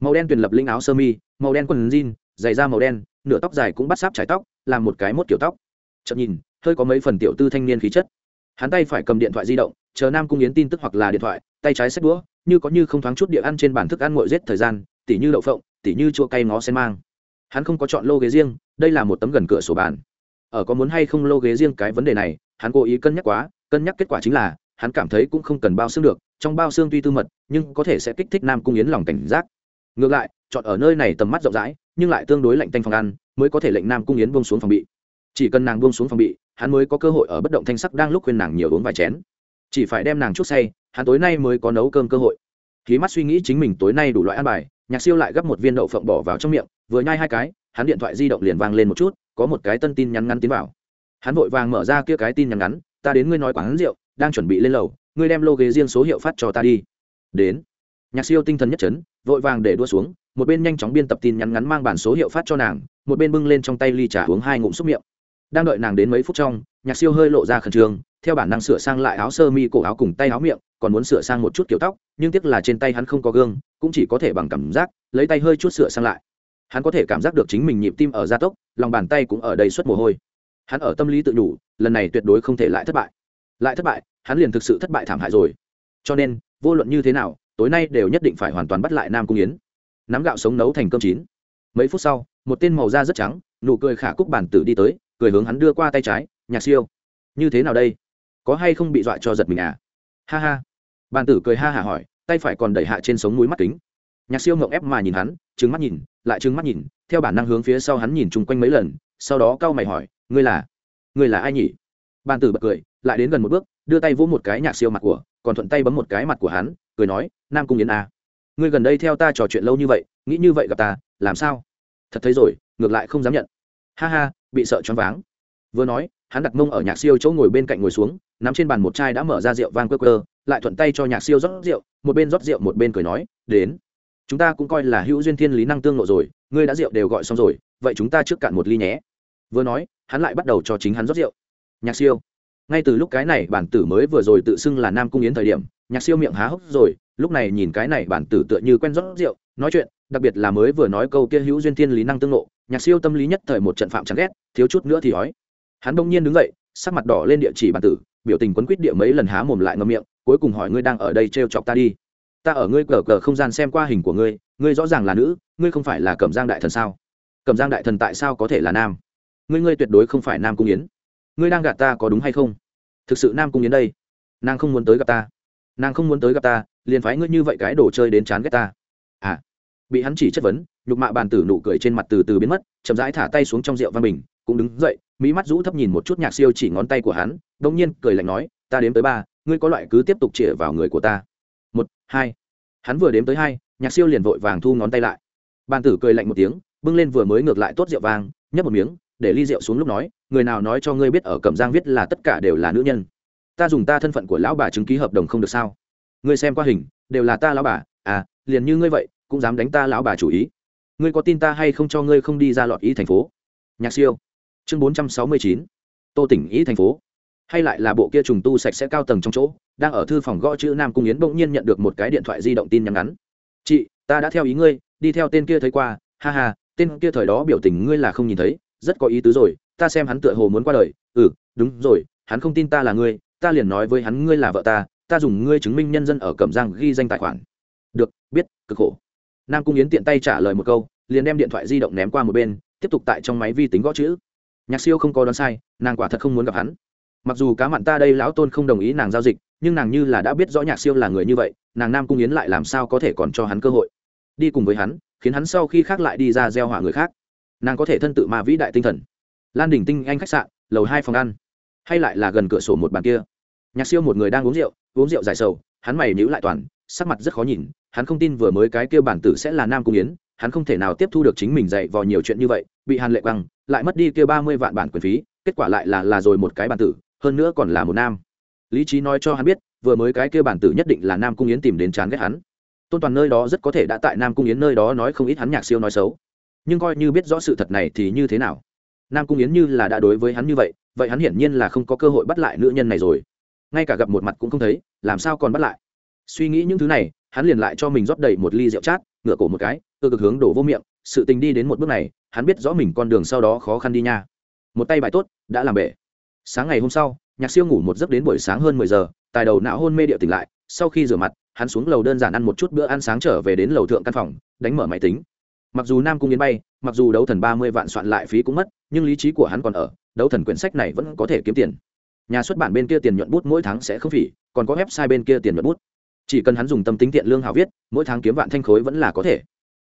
màu đen tuyền lập linh áo sơ mi, màu đen quần jean, giày da màu đen, nửa tóc dài cũng bắt sáp trái tóc, làm một cái mốt kiểu tóc. Chậm nhìn, hơi có mấy phần tiểu tư thanh niên khí chất. Hắn tay phải cầm điện thoại di động chờ nam cung yến tin tức hoặc là điện thoại, tay trái xách đũa, như có như không thoáng chút địa ăn trên bàn thức ăn ngồi rết thời gian, tỉ như đậu phộng, tỉ như chua cay ngó sen mang. Hắn không có chọn lô ghế riêng, đây là một tấm gần cửa sổ bàn. Ở có muốn hay không lô ghế riêng cái vấn đề này, hắn cố ý cân nhắc quá, cân nhắc kết quả chính là, hắn cảm thấy cũng không cần bao xương được, trong bao xương tuy tư mật, nhưng có thể sẽ kích thích nam cung yến lòng cảnh giác. Ngược lại, chọn ở nơi này tầm mắt rộng rãi, nhưng lại tương đối lạnh tanh phòng ăn, mới có thể lệnh nam cung yến buông xuống phòng bị. Chỉ cần nàng buông xuống phòng bị, hắn mới có cơ hội ở bất động thanh sắc đang lúc khuyên nàng nhiều uống vài chén chỉ phải đem nàng chút say, hắn tối nay mới có nấu cơm cơ hội. Khí mắt suy nghĩ chính mình tối nay đủ loại ăn bài, nhạc siêu lại gấp một viên đậu phộng bỏ vào trong miệng, vừa nhai hai cái, hắn điện thoại di động liền vang lên một chút, có một cái tân tin nhắn ngắn tiến vào. Hắn vội vàng mở ra kia cái tin nhắn ngắn, ta đến ngươi nói quán rượu, đang chuẩn bị lên lầu, ngươi đem lô ghế riêng số hiệu phát cho ta đi. Đến. Nhạc siêu tinh thần nhất chấn, vội vàng để đua xuống, một bên nhanh chóng biên tập tin nhắn ngắn mang bản số hiệu phát cho nàng, một bên bưng lên trong tay ly trà uống hai ngụm xúc miệng. Đang đợi nàng đến mấy phút trong, nhạc siêu hơi lộ ra khẩn trương theo bản năng sửa sang lại áo sơ mi, cổ áo cùng tay áo miệng, còn muốn sửa sang một chút kiểu tóc, nhưng tiếc là trên tay hắn không có gương, cũng chỉ có thể bằng cảm giác, lấy tay hơi chút sửa sang lại. Hắn có thể cảm giác được chính mình nhịp tim ở gia tốc, lòng bàn tay cũng ở đây suốt mồ hôi. Hắn ở tâm lý tự nhủ, lần này tuyệt đối không thể lại thất bại. Lại thất bại, hắn liền thực sự thất bại thảm hại rồi. Cho nên, vô luận như thế nào, tối nay đều nhất định phải hoàn toàn bắt lại nam cung yến. Nắm gạo sống nấu thành cơm chín. Mấy phút sau, một tên màu da rất trắng, nụ cười khả cúc bản tử đi tới, cười hướng hắn đưa qua tay trái, nhạc siêu, như thế nào đây? Có hay không bị dọa cho giật mình à? Ha ha. Bàn tử cười ha hả hỏi, tay phải còn đẩy hạ trên sống núi mắt kính. Nhạc siêu ngộng ép mà nhìn hắn trứng mắt nhìn, lại trứng mắt nhìn, theo bản năng hướng phía sau hắn nhìn chung quanh mấy lần, sau đó cau mày hỏi, ngươi là ngươi là ai nhỉ? Bàn tử bật cười, lại đến gần một bước, đưa tay vỗ một cái nhạc siêu mặt của, còn thuận tay bấm một cái mặt của hắn, cười nói, nam cung yến à. ngươi gần đây theo ta trò chuyện lâu như vậy, nghĩ như vậy gặp ta, làm sao? Thật thấy rồi, ngược lại không dám nhận. Ha ha, bị sợ choáng váng. Vừa nói, hắn đặt mông ở nhạc siêu chỗ ngồi bên cạnh ngồi xuống nắm trên bàn một chai đã mở ra rượu vang cơ cơ lại thuận tay cho nhạc siêu rót rượu, một bên rót rượu một bên cười nói, đến. Chúng ta cũng coi là hữu duyên thiên lý năng tương lộ rồi, ngươi đã rượu đều gọi xong rồi, vậy chúng ta trước cạn một ly nhé. Vừa nói, hắn lại bắt đầu cho chính hắn rót rượu. Nhạc siêu. Ngay từ lúc cái này bản tử mới vừa rồi tự xưng là nam cung yến thời điểm, nhạc siêu miệng há hốc rồi, lúc này nhìn cái này bản tử tựa như quen rót rượu, nói chuyện, đặc biệt là mới vừa nói câu kia hữu duyên thiên lý năng tương lộ nhạc siêu tâm lý nhất thời một trận phạm chán ghét, thiếu chút nữa thì ói hắn bỗng nhiên đứng dậy, sắc mặt đỏ lên địa chỉ bản tử biểu tình quấn quýt địa mấy lần há mồm lại ngậm miệng, cuối cùng hỏi ngươi đang ở đây trêu chọc ta đi. Ta ở ngươi cờ cờ không gian xem qua hình của ngươi ngươi rõ ràng là nữ, ngươi không phải là cẩm giang đại thần sao? Cẩm giang đại thần tại sao có thể là nam? Ngươi ngươi tuyệt đối không phải nam cung yến. Ngươi đang gạt ta có đúng hay không? Thực sự nam cung yến đây, nàng không muốn tới gặp ta. Nàng không muốn tới gặp ta, liền phái ngươi như vậy cái đồ chơi đến chán ghét ta. À bị hắn chỉ chất vấn, nhục mạ bàn tử nụ cười trên mặt từ từ biến mất, chậm rãi thả tay xuống trong rượu văn bình cũng đứng dậy mỹ mắt rũ thấp nhìn một chút nhạc siêu chỉ ngón tay của hắn đông nhiên cười lạnh nói ta đếm tới ba ngươi có loại cứ tiếp tục chĩa vào người của ta. Một hai. Hắn vừa đếm tới hai nhạc siêu liền vội vàng thu ngón tay lại. Bàn tử cười lạnh một tiếng bưng lên vừa mới ngược lại tốt rượu vàng, nhấp một miếng để ly rượu xuống lúc nói người nào nói cho ngươi biết ở cẩm giang viết là tất cả đều là nữ nhân? Ta dùng ta thân phận của lão bà chứng ký hợp đồng không được sao? Ngươi xem qua hình đều là ta lão bà à liền như ngươi vậy cũng dám đánh ta lão bà chủ ý. Ngươi có tin ta hay không cho ngươi không đi ra lọt ý thành phố? Nhạc siêu chương bốn trăm sáu mươi chín, tô tỉnh ý thành phố. Hay lại là bộ kia trùng tu sạch sẽ cao tầng trong chỗ, đang ở thư phòng gõ chữ nam cung yến bỗng nhiên nhận được một cái điện thoại di động tin nhắn ngắn. Chị, ta đã theo ý ngươi, đi theo tên kia thấy qua. Ha ha, tên kia thời đó biểu tình ngươi là không nhìn thấy, rất có ý tứ rồi, ta xem hắn tựa hồ muốn qua đời. Ừ đúng rồi, hắn không tin ta là ngươi, ta liền nói với hắn ngươi là vợ ta ta dùng ngươi chứng minh nhân dân ở cẩm giang ghi danh tài khoản. Được, biết, cực khổ. Nam cung yến tiện tay trả lời một câu, liền đem điện thoại di động ném qua một bên, tiếp tục tại trong máy vi tính gõ chữ nhạc siêu không có đoán sai, nàng quả thật không muốn gặp hắn. Mặc dù cá mặn ta đây lão tôn không đồng ý nàng giao dịch, nhưng nàng như là đã biết rõ nhạc siêu là người như vậy, nàng nam cung yến lại làm sao có thể còn cho hắn cơ hội? Đi cùng với hắn, khiến hắn sau khi khác lại đi ra gieo hỏa người khác. Nàng có thể thân tự mà vĩ đại tinh thần. Lan đình tinh anh khách sạn, lầu hai phòng ăn. Hay lại là gần cửa sổ một bàn kia. Nhạc siêu một người đang uống rượu uống rượu dài sầu, hắn mày nhữ lại toàn, sắc mặt rất khó nhìn, hắn không tin vừa mới cái kêu bản tử sẽ là nam cung yến hắn không thể nào tiếp thu được chính mình dạy vào nhiều chuyện như vậy, bị hàn lệ quăng, lại mất đi kia ba mươi vạn bản quyền phí, kết quả lại là là rồi một cái bản tử, hơn nữa còn là một nam. Lý trí nói cho hắn biết, vừa mới cái kia bản tử nhất định là nam cung yến tìm đến chán ghét hắn. Tôn toàn nơi đó rất có thể đã tại nam cung yến nơi đó nói không ít hắn nhạc siêu nói xấu. Nhưng coi như biết rõ sự thật này thì như thế nào? Nam cung yến như là đã đối với hắn như vậy vậy hắn hiển nhiên là không có cơ hội bắt lại nữ nhân này rồi. Ngay cả gặp một mặt cũng không thấy, làm sao còn bắt lại? Suy nghĩ những thứ này, hắn liền lại cho mình rót đầy một ly rượu chát ngửa cổ một cái cơ cực hướng đổ vô miệng, sự tình đi đến một bước này, hắn biết rõ mình con đường sau đó khó khăn đi nha. Một tay bài tốt, đã làm bể. Sáng ngày hôm sau, nhạc siêu ngủ một giấc đến buổi sáng hơn mười giờ, tài đầu não hôn mê điệu tỉnh lại, sau khi rửa mặt, hắn xuống lầu đơn giản ăn một chút bữa ăn sáng trở về đến lầu thượng căn phòng, đánh mở máy tính. Mặc dù nam cung yến bay, mặc dù đấu thần ba mươi vạn soạn lại phí cũng mất, nhưng lý trí của hắn còn ở, đấu thần quyển sách này vẫn có thể kiếm tiền. Nhà xuất bản bên kia tiền nhuận bút mỗi tháng sẽ không phỉ, còn có website bên kia tiền nhuận bút chỉ cần hắn dùng tâm tính tiện lương hào viết, mỗi tháng kiếm vạn thanh khối vẫn là có thể.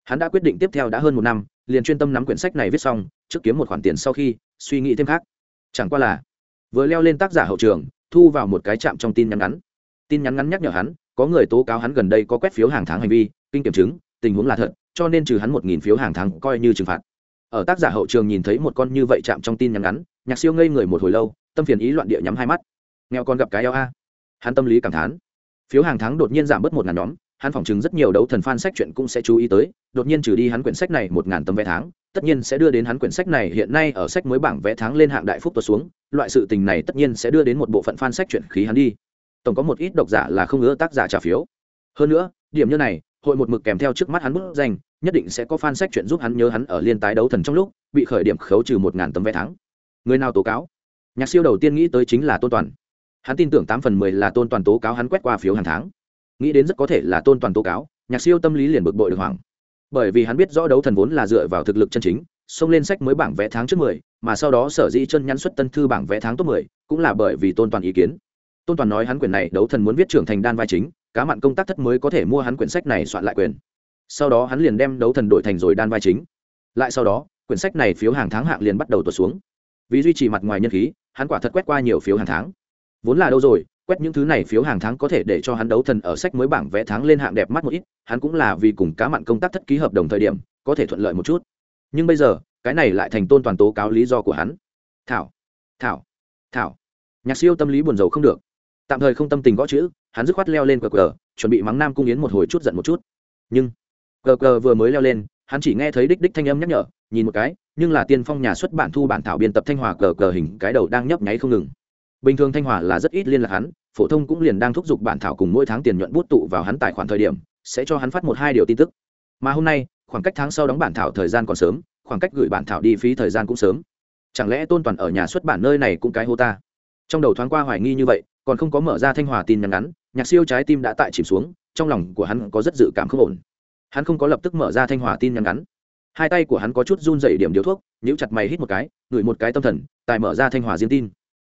Hắn đã quyết định tiếp theo đã hơn một năm, liền chuyên tâm nắm quyển sách này viết xong, trước kiếm một khoản tiền sau khi, suy nghĩ thêm khác. Chẳng qua là, vừa leo lên tác giả hậu trường, thu vào một cái chạm trong tin nhắn ngắn. Tin nhắn ngắn nhắc nhở hắn, có người tố cáo hắn gần đây có quét phiếu hàng tháng hành vi, kinh kiểm chứng, tình huống là thật, cho nên trừ hắn một nghìn phiếu hàng tháng coi như trừng phạt. Ở tác giả hậu trường nhìn thấy một con như vậy chạm trong tin nhắn ngắn, nhạc siêu ngây người một hồi lâu, tâm phiền ý loạn địa nhắm hai mắt. Nghèo con gặp cái eo a. Hắn tâm lý cảm thán phiếu hàng tháng đột nhiên giảm bớt một ngàn nhóm, hắn phỏng chứng rất nhiều đấu thần fan sách chuyện cũng sẽ chú ý tới, đột nhiên trừ đi hắn quyển sách này một ngàn tấm vé tháng, tất nhiên sẽ đưa đến hắn quyển sách này hiện nay ở sách mới bảng vé tháng lên hạng đại phúc tuột xuống, loại sự tình này tất nhiên sẽ đưa đến một bộ phận fan sách chuyện khí hắn đi. Tổng có một ít độc giả là không ngứa tác giả trả phiếu. Hơn nữa, điểm như này, hội một mực kèm theo trước mắt hắn bút danh, nhất định sẽ có fan sách chuyện giúp hắn nhớ hắn ở liên tái đấu thần trong lúc, bị khởi điểm khấu trừ một ngàn tấm vé tháng. Người nào tố cáo? Nhạc siêu đầu tiên nghĩ tới chính là tôn toàn hắn tin tưởng tám phần mười là tôn toàn tố cáo hắn quét qua phiếu hàng tháng. Nghĩ đến rất có thể là tôn toàn tố cáo, nhạc siêu tâm lý liền bực bội được hoảng. Bởi vì hắn biết rõ đấu thần vốn là dựa vào thực lực chân chính, xông lên sách mới bảng vẽ tháng trước mười, mà sau đó sở dĩ chân nhắn xuất tân thư bảng vẽ tháng top mười, cũng là bởi vì tôn toàn ý kiến. Tôn toàn nói hắn quyển này đấu thần muốn viết trưởng thành đan vai chính, cá mặn công tác thất mới có thể mua hắn quyển sách này soạn lại quyền. Sau đó hắn liền đem đấu thần đổi thành rồi đan vai chính. Lại sau đó, quyển sách này phiếu hàng tháng hạng liền bắt đầu tuột xuống. Vì duy trì mặt ngoài nhân khí, hắn quả thật quét qua nhiều phiếu hàng tháng vốn là đâu rồi, quét những thứ này phiếu hàng tháng có thể để cho hắn đấu thần ở sách mới bảng vẽ tháng lên hạng đẹp mắt một ít, hắn cũng là vì cùng cá mặn công tác thất ký hợp đồng thời điểm, có thể thuận lợi một chút. Nhưng bây giờ, cái này lại thành tôn toàn tố cáo lý do của hắn. Thảo thảo thảo. Nhạc siêu tâm lý buồn rầu không được. Tạm thời không tâm tình gõ chữ, hắn dứt khoát leo lên cờ cờ, chuẩn bị mắng nam cung yến một hồi chút giận một chút. Nhưng, cờ cờ vừa mới leo lên, hắn chỉ nghe thấy đích đích thanh âm nhắc nhở, nhìn một cái, nhưng là tiên phong nhà xuất bản thu bản thảo biên tập thanh hòa cờ cờ hình cái đầu đang nhấp nháy không ngừng bình thường thanh hòa là rất ít liên lạc hắn, phổ thông cũng liền đang thúc giục bản thảo cùng mỗi tháng tiền nhuận bút tụ vào hắn tài khoản thời điểm, sẽ cho hắn phát một hai điều tin tức. Mà hôm nay, khoảng cách tháng sau đóng bản thảo thời gian còn sớm, khoảng cách gửi bản thảo đi phí thời gian cũng sớm. Chẳng lẽ tôn toàn ở nhà xuất bản nơi này cũng cái hô ta? Trong đầu thoáng qua hoài nghi như vậy, còn không có mở ra thanh hòa tin nhắn ngắn, nhạc siêu trái tim đã tại chìm xuống, trong lòng của hắn có rất dự cảm không ổn. Hắn không có lập tức mở ra thanh hòa tin nhắn ngắn. Hai tay của hắn có chút run dày điểm điếu thuốc, nhíu chặt mày hít một cái, ngửi một cái tâm thần tại mở ra thanh hòa riêng tin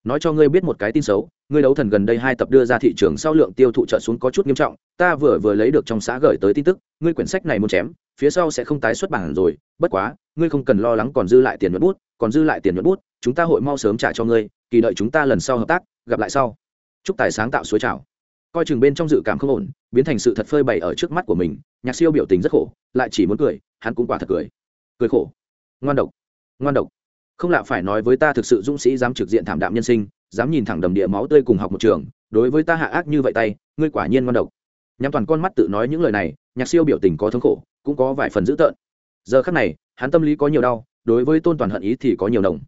nói cho ngươi biết một cái tin xấu, ngươi đấu thần gần đây hai tập đưa ra thị trường sau lượng tiêu thụ trợ xuống có chút nghiêm trọng, ta vừa vừa lấy được trong xã gửi tới tin tức, ngươi quyển sách này muốn chém, phía sau sẽ không tái xuất bản rồi, bất quá, ngươi không cần lo lắng còn dư lại tiền nhuận bút, còn dư lại tiền nhuận bút, chúng ta hội mau sớm trả cho ngươi, kỳ đợi chúng ta lần sau hợp tác, gặp lại sau. Chúc tài sáng tạo suối trào. Coi chừng bên trong dự cảm không ổn, biến thành sự thật phơi bày ở trước mắt của mình, nhạc siêu biểu tình rất khổ, lại chỉ muốn cười, hắn cũng quả thật cười. Cười khổ. Ngoan độc. Ngoan độc không lạ phải nói với ta thực sự dũng sĩ dám trực diện thảm đạm nhân sinh, dám nhìn thẳng đầm địa máu tươi cùng học một trường, đối với ta hạ ác như vậy tay, ngươi quả nhiên ngoan độc. Nhắm toàn con mắt tự nói những lời này, nhạc siêu biểu tình có thống khổ, cũng có vài phần dữ tợn. Giờ khắc này, hắn tâm lý có nhiều đau, đối với tôn toàn hận ý thì có nhiều đồng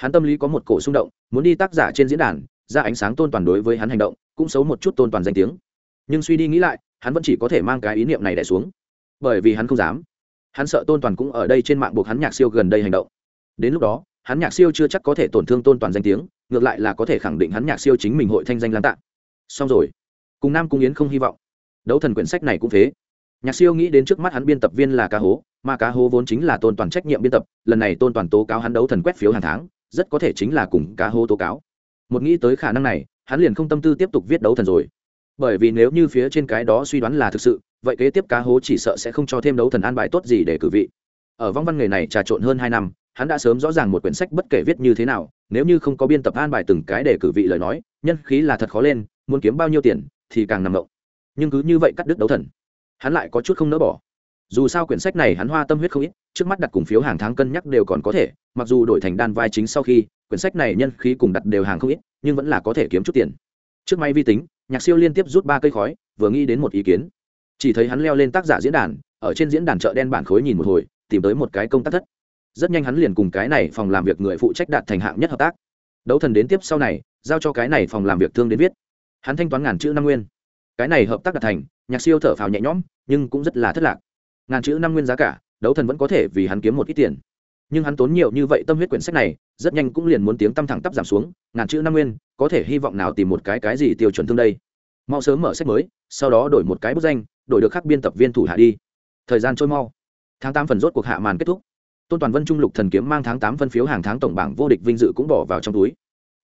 hắn tâm lý có một cổ xung động, muốn đi tác giả trên diễn đàn, ra ánh sáng tôn toàn đối với hắn hành động, cũng xấu một chút tôn toàn danh tiếng. Nhưng suy đi nghĩ lại, hắn vẫn chỉ có thể mang cái ý niệm này đẻ xuống. Bởi vì hắn không dám. Hắn sợ tôn toàn cũng ở đây trên mạng buộc hắn nhạc siêu gần đây hành động. Đến lúc đó hắn nhạc siêu chưa chắc có thể tổn thương tôn toàn danh tiếng, ngược lại là có thể khẳng định hắn nhạc siêu chính mình hội thanh danh lan tạ. Xong rồi. Cùng nam cung yến không hy vọng. Đấu thần quyển sách này cũng thế nhạc siêu nghĩ đến trước mắt hắn biên tập viên là cá hố, mà cá hố vốn chính là tôn toàn trách nhiệm biên tập, lần này tôn toàn tố cáo hắn đấu thần quét phiếu hàng tháng, rất có thể chính là cùng cá hố tố cáo. Một nghĩ tới khả năng này, hắn liền không tâm tư tiếp tục viết đấu thần rồi. Bởi vì nếu như phía trên cái đó suy đoán là thực sự, vậy kế tiếp cá hố chỉ sợ sẽ không cho thêm đấu thần an bài tốt gì để cử vị. Ở vong văn nghề này trà trộn hơn hai năm hắn đã sớm rõ ràng một quyển sách bất kể viết như thế nào, nếu như không có biên tập an bài từng cái để cử vị lời nói, nhân khí là thật khó lên, muốn kiếm bao nhiêu tiền thì càng nằm động. Nhưng cứ như vậy cắt đứt đấu thần, hắn lại có chút không nỡ bỏ. Dù sao quyển sách này hắn hoa tâm huyết không ít, trước mắt đặt cùng phiếu hàng tháng cân nhắc đều còn có thể, mặc dù đổi thành đan vai chính sau khi, quyển sách này nhân khí cùng đặt đều hàng không ít, nhưng vẫn là có thể kiếm chút tiền. Trước máy vi tính, nhạc siêu liên tiếp rút ba cây khói, vừa nghĩ đến một ý kiến. Chỉ thấy hắn leo lên tác giả diễn đàn, ở trên diễn đàn chợ đen bản khối nhìn một hồi, tìm tới một cái công tác thất rất nhanh hắn liền cùng cái này phòng làm việc người phụ trách đạt thành hạng nhất hợp tác. Đấu thần đến tiếp sau này, giao cho cái này phòng làm việc thương đến viết. Hắn thanh toán ngàn chữ năm nguyên. Cái này hợp tác đạt thành, nhạc siêu thở phào nhẹ nhõm, nhưng cũng rất là thất lạc. Ngàn chữ năm nguyên giá cả, đấu thần vẫn có thể vì hắn kiếm một ít tiền. Nhưng hắn tốn nhiều như vậy tâm huyết quyển sách này, rất nhanh cũng liền muốn tiếng tâm thẳng tắp giảm xuống, ngàn chữ năm nguyên, có thể hy vọng nào tìm một cái cái gì tiêu chuẩn thương đây. Mau sớm mở sách mới, sau đó đổi một cái bức danh, đổi được khắc biên tập viên thủ hạ đi. Thời gian trôi mau. Tháng tám phần rốt cuộc hạ màn kết thúc tôn toàn vân trung lục thần kiếm mang tháng tám phân phiếu hàng tháng tổng bảng vô địch vinh dự cũng bỏ vào trong túi.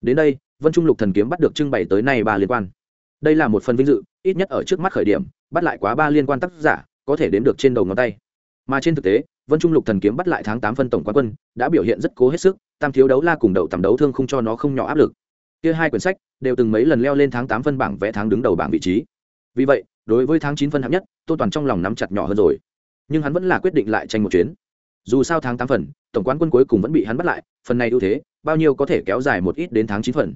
Đến đây, vân trung lục thần kiếm bắt được trưng bày tới nay ba liên quan. Đây là một phần vinh dự, ít nhất ở trước mắt khởi điểm, bắt lại quá ba liên quan tác giả, có thể đếm được trên đầu ngón tay. Mà trên thực tế, vân trung lục thần kiếm bắt lại tháng tám phân tổng quán quân, đã biểu hiện rất cố hết sức, tam thiếu đấu la cùng đậu tầm đấu thương không cho nó không nhỏ áp lực. Kia hai quyển sách đều từng mấy lần leo lên tháng tám phân bảng vẽ tháng đứng đầu bảng vị trí. Vì vậy, đối với tháng chín phân hạng nhất tôn toàn trong lòng nắm chặt nhỏ hơn rồi. Nhưng hắn vẫn là quyết định lại tranh một chuyến dù sao tháng tám phần, tổng quán quân cuối cùng vẫn bị hắn bắt lại, phần này ưu thế, bao nhiêu có thể kéo dài một ít đến tháng chín phần.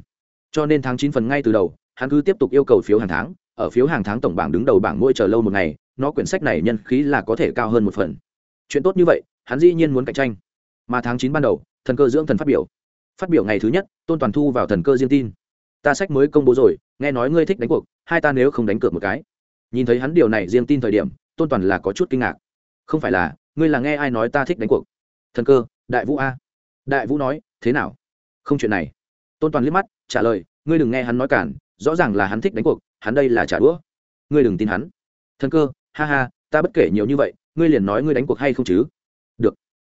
Cho nên tháng chín phần ngay từ đầu, hắn cứ tiếp tục yêu cầu phiếu hàng tháng, ở phiếu hàng tháng tổng bảng đứng đầu bảng mỗi chờ lâu một ngày, nó quyển sách này nhân khí là có thể cao hơn một phần. Chuyện tốt như vậy, hắn dĩ nhiên muốn cạnh tranh. Mà tháng chín ban đầu, thần cơ dưỡng thần phát biểu. Phát biểu ngày thứ nhất, tôn toàn thu vào thần cơ riêng tin. Ta sách mới công bố rồi, nghe nói ngươi thích đánh cuộc, hai ta nếu không đánh cược một cái. Nhìn thấy hắn điều này riêng tin thời điểm, tôn toàn là có chút kinh ngạc. Không phải là ngươi là nghe ai nói ta thích đánh cuộc? Thần cơ, đại vũ a. Đại vũ nói, thế nào? Không chuyện này. Tôn toàn liếc mắt, trả lời, ngươi đừng nghe hắn nói cản, rõ ràng là hắn thích đánh cuộc, hắn đây là trả đũa. Ngươi đừng tin hắn. Thần cơ, ha ha, ta bất kể nhiều như vậy, ngươi liền nói ngươi đánh cuộc hay không chứ? Được.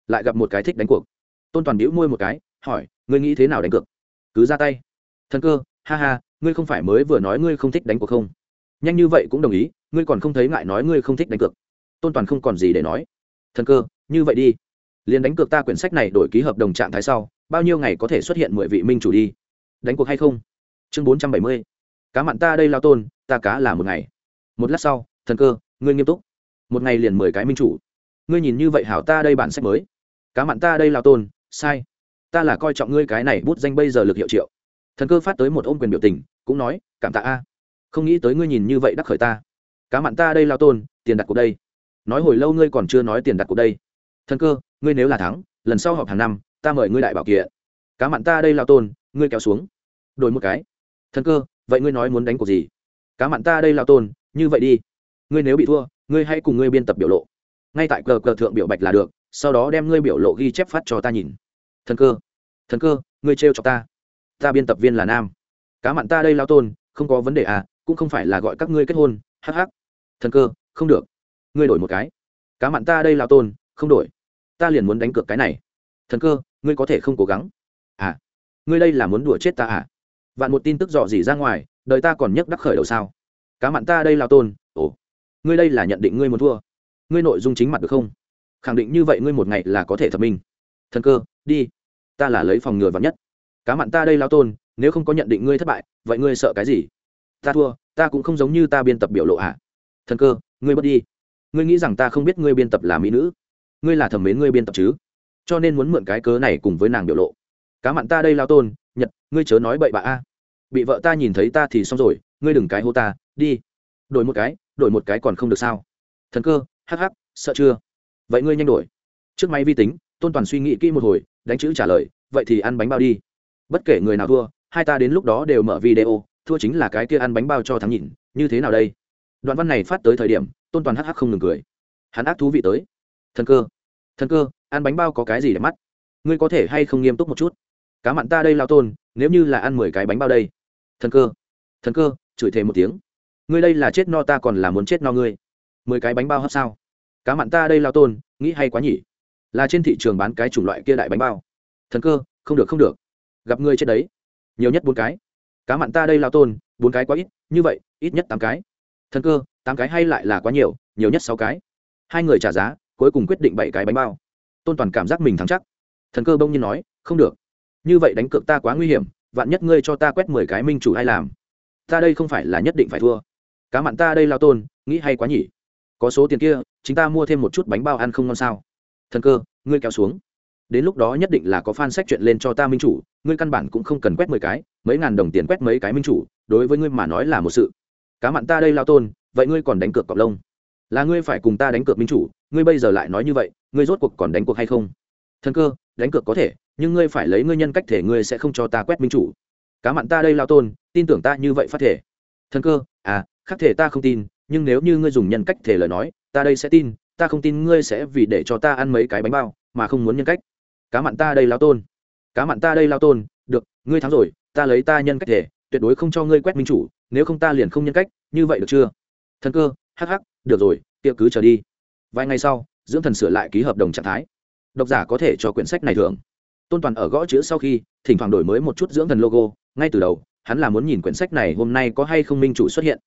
Lại gặp một cái thích đánh cuộc. Tôn toàn bĩu môi một cái, hỏi, ngươi nghĩ thế nào đánh cược? Cứ ra tay. Thần cơ, ha ha, ngươi không phải mới vừa nói ngươi không thích đánh cuộc không? Nhanh như vậy cũng đồng ý, ngươi còn không thấy ngại nói ngươi không thích đánh cược. Tôn toàn không còn gì để nói thần cơ, như vậy đi. Liền đánh cược ta quyển sách này đổi ký hợp đồng trạng thái sau, bao nhiêu ngày có thể xuất hiện mười vị minh chủ đi? Đánh cuộc hay không? Chương bốn trăm bảy mươi. Cá mặn ta đây lao tôn, ta cá là một ngày. Một lát sau, thần cơ, ngươi nghiêm túc. Một ngày liền mười cái minh chủ. Ngươi nhìn như vậy hảo ta đây bản sách mới. Cá mặn ta đây lao tôn, sai. Ta là coi trọng ngươi cái này bút danh bây giờ lực hiệu triệu. Thần cơ phát tới một ôm quyền biểu tình, cũng nói, cảm tạ a. Không nghĩ tới ngươi nhìn như vậy đắc khởi ta. Cá mặn ta đây lao tôn, tiền đặt cuộc đây nói hồi lâu ngươi còn chưa nói tiền đặt cuộc đây. Thần cơ, ngươi nếu là thắng, lần sau họp hàng năm, ta mời ngươi đại bảo kiện. Cá mặn ta đây lao tôn, ngươi kéo xuống. Đổi một cái. Thần cơ, vậy ngươi nói muốn đánh cuộc gì? Cá mặn ta đây lao tôn, như vậy đi. Ngươi nếu bị thua, ngươi hãy cùng ngươi biên tập biểu lộ. Ngay tại cờ cờ thượng biểu bạch là được, sau đó đem ngươi biểu lộ ghi chép phát cho ta nhìn. Thần cơ thần cơ, ngươi trêu cho ta. Ta biên tập viên là nam. Cá mặn ta đây lao tôn, không có vấn đề à cũng không phải là gọi các ngươi kết hôn hh thần cơ, không được ngươi đổi một cái. Cá mặn ta đây lao tôn, không đổi. Ta liền muốn đánh cược cái này. Thần cơ, ngươi có thể không cố gắng. À ngươi đây là muốn đùa chết ta à? Vạn một tin tức dọ dỉ ra ngoài, đời ta còn nhấc đắc khởi đầu sao? Cá mặn ta đây lao tôn, ồ, ngươi đây là nhận định ngươi muốn thua. Ngươi nội dung chính mặt được không? Khẳng định như vậy ngươi một ngày là có thể thập minh. Thần cơ, đi. Ta là lấy phòng ngừa vắn nhất. Cá mặn ta đây lao tôn, nếu không có nhận định ngươi thất bại, vậy ngươi sợ cái gì? Ta thua, ta cũng không giống như ta biên tập biểu lộ ạ à. thần cơ, ngươi bớt đi ngươi nghĩ rằng ta không biết ngươi biên tập là mỹ nữ? Ngươi là thẩm mến ngươi biên tập chứ? Cho nên muốn mượn cái cớ này cùng với nàng biểu lộ. Cá mặn ta đây lao tôn, nhật, ngươi chớ nói bậy bạ a. Bị vợ ta nhìn thấy ta thì xong rồi, ngươi đừng cái hô ta, đi. Đổi một cái, đổi một cái còn không được sao? Thần cơ, hắc hắc, sợ chưa? Vậy ngươi nhanh đổi. Trước máy vi tính, tôn toàn suy nghĩ kỹ một hồi, đánh chữ trả lời, vậy thì ăn bánh bao đi. Bất kể người nào thua, hai ta đến lúc đó đều mở video, thua chính là cái kia ăn bánh bao cho thắng nhìn như thế nào đây? Đoạn văn này phát tới thời điểm tôn toàn hắc hắc không ngừng cười. Hắn ác thú vị tới. Thần cơ. Thần cơ, ăn bánh bao có cái gì để mắt? Ngươi có thể hay không nghiêm túc một chút? Cá mặn ta đây lao tôn, nếu như là ăn mười cái bánh bao đây. Thần cơ. Thần cơ, chửi thề một tiếng. Ngươi đây là chết no ta còn là muốn chết no ngươi. Mười cái bánh bao hấp sao? Cá mặn ta đây lao tôn, nghĩ hay quá nhỉ? Là trên thị trường bán cái chủng loại kia đại bánh bao. Thần cơ, không được không được. Gặp ngươi chết đấy. Nhiều nhất bốn cái. Cá mặn ta đây lao tôn, bốn cái quá ít, như vậy, ít nhất tám cái. Thần cơ tám cái hay lại là quá nhiều nhiều nhất sáu cái. Hai người trả giá, cuối cùng quyết định bảy cái bánh bao. Tôn toàn cảm giác mình thắng chắc. Thần cơ bông nhiên nói, không được. Như vậy đánh cược ta quá nguy hiểm, vạn nhất ngươi cho ta quét mười cái minh chủ ai làm? Ta đây không phải là nhất định phải thua. Cá mặn ta đây lao tôn, nghĩ hay quá nhỉ? Có số tiền kia chúng ta mua thêm một chút bánh bao ăn không ngon sao? Thần cơ, ngươi kéo xuống. Đến lúc đó nhất định là có fan sách chuyện lên cho ta minh chủ, ngươi căn bản cũng không cần quét mười cái, mấy ngàn đồng tiền quét mấy cái minh chủ, đối với ngươi mà nói là một sự. Cá mặn ta đây lao tôn vậy ngươi còn đánh cược cọc lông? Là ngươi phải cùng ta đánh cược minh chủ, ngươi bây giờ lại nói như vậy, ngươi rốt cuộc còn đánh cuộc hay không? Thần cơ, đánh cược có thể, nhưng ngươi phải lấy ngươi nhân cách thể ngươi sẽ không cho ta quét minh chủ. Cá mặn ta đây lao tôn, tin tưởng ta như vậy phát thể. Thần cơ à khắc thể ta không tin, nhưng nếu như ngươi dùng nhân cách thể lời nói, ta đây sẽ tin, ta không tin ngươi sẽ vì để cho ta ăn mấy cái bánh bao, mà không muốn nhân cách. Cá mặn ta đây lao tôn. Cá mặn ta đây lao tôn, được, ngươi thắng rồi, ta lấy ta nhân cách thể, tuyệt đối không cho ngươi quét minh chủ, nếu không ta liền không nhân cách, như vậy được chưa? Thần cơ, hắc hắc, được rồi tiệc cứ trở đi. Vài ngày sau, dưỡng thần sửa lại ký hợp đồng trạng thái. Độc giả có thể cho quyển sách này thưởng. Tôn toàn ở gõ chữ sau khi, thỉnh thoảng đổi mới một chút dưỡng thần logo, ngay từ đầu, hắn là muốn nhìn quyển sách này hôm nay có hay không minh chủ xuất hiện.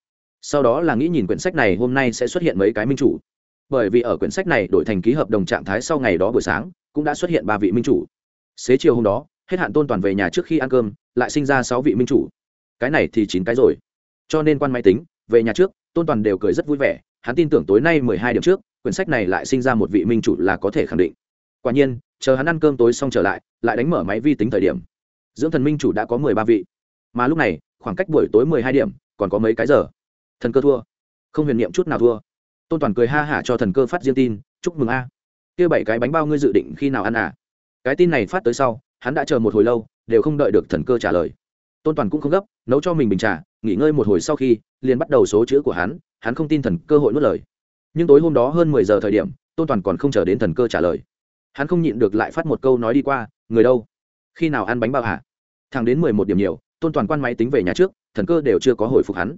Sau đó là nghĩ nhìn quyển sách này hôm nay sẽ xuất hiện mấy cái minh chủ. Bởi vì ở quyển sách này đổi thành ký hợp đồng trạng thái sau ngày đó buổi sáng, cũng đã xuất hiện ba vị minh chủ. Xế chiều hôm đó, hết hạn tôn toàn về nhà trước khi ăn cơm, lại sinh ra sáu vị minh chủ. Cái này thì chín cái rồi. Cho nên quan máy tính, về nhà trước tôn toàn đều cười rất vui vẻ, hắn tin tưởng tối nay mười hai điểm trước, quyển sách này lại sinh ra một vị minh chủ là có thể khẳng định. Quả nhiên, chờ hắn ăn cơm tối xong trở lại lại đánh mở máy vi tính thời điểm. Dưỡng thần minh chủ đã có mười ba vị. Mà lúc này, khoảng cách buổi tối mười hai điểm, còn có mấy cái giờ. Thần cơ thua. Không huyền niệm chút nào thua. Tôn toàn cười ha hả cho thần cơ phát riêng tin, chúc mừng a. Kia bảy cái bánh bao ngươi dự định khi nào ăn à? Cái tin này phát tới sau, hắn đã chờ một hồi lâu, đều không đợi được thần cơ trả lời tôn toàn cũng không gấp, nấu cho mình bình trà, nghỉ ngơi một hồi sau khi, liền bắt đầu số chữ của hắn hắn không tin thần cơ hội nuốt lời. Nhưng tối hôm đó hơn mười giờ thời điểm, tôn toàn còn không chờ đến thần cơ trả lời. Hắn không nhịn được lại phát một câu nói đi qua, người đâu? Khi nào ăn bánh bao hả? Thẳng đến mười một điểm nhiều, tôn toàn quan máy tính về nhà trước, thần cơ đều chưa có hồi phục hắn.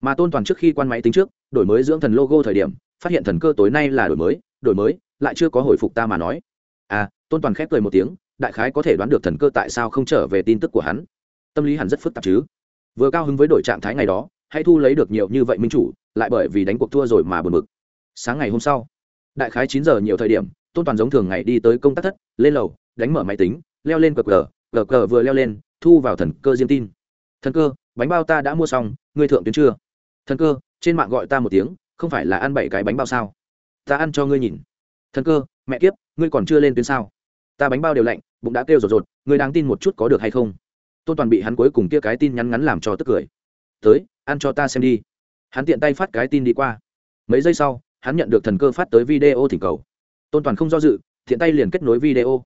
Mà tôn toàn trước khi quan máy tính trước, đổi mới dưỡng thần logo thời điểm, phát hiện thần cơ tối nay là đổi mới đổi mới, lại chưa có hồi phục ta mà nói. À tôn toàn khép cười một tiếng, đại khái có thể đoán được thần cơ tại sao không trở về tin tức của hắn tâm lý hẳn rất phức tạp chứ. Vừa cao hứng với đổi trạng thái ngày đó hay thu lấy được nhiều như vậy minh chủ, lại bởi vì đánh cuộc thua rồi mà buồn bực. Sáng ngày hôm sau, đại khái chín giờ nhiều thời điểm, tôn toàn giống thường ngày đi tới công tác thất, lên lầu, đánh mở máy tính, leo lên cờ cờ cờ cờ vừa leo lên, thu vào thần cơ diêm tin. Thần cơ, bánh bao ta đã mua xong, ngươi thượng tuyến chưa? Thần cơ, trên mạng gọi ta một tiếng, không phải là ăn bảy cái bánh bao sao? Ta ăn cho ngươi nhìn. Thần cơ, mẹ kiếp, ngươi còn chưa lên tuyến sao? Ta bánh bao đều lạnh, bụng đã kêu rột rột, ngươi đáng tin một chút có được hay không? Tôn toàn bị hắn cuối cùng kia cái tin nhắn ngắn làm cho tức cười. Tới, ăn cho ta xem đi. Hắn tiện tay phát cái tin đi qua. Mấy giây sau, hắn nhận được thần cơ phát tới video thỉnh cầu. Tôn toàn không do dự thiện tay liền kết nối video.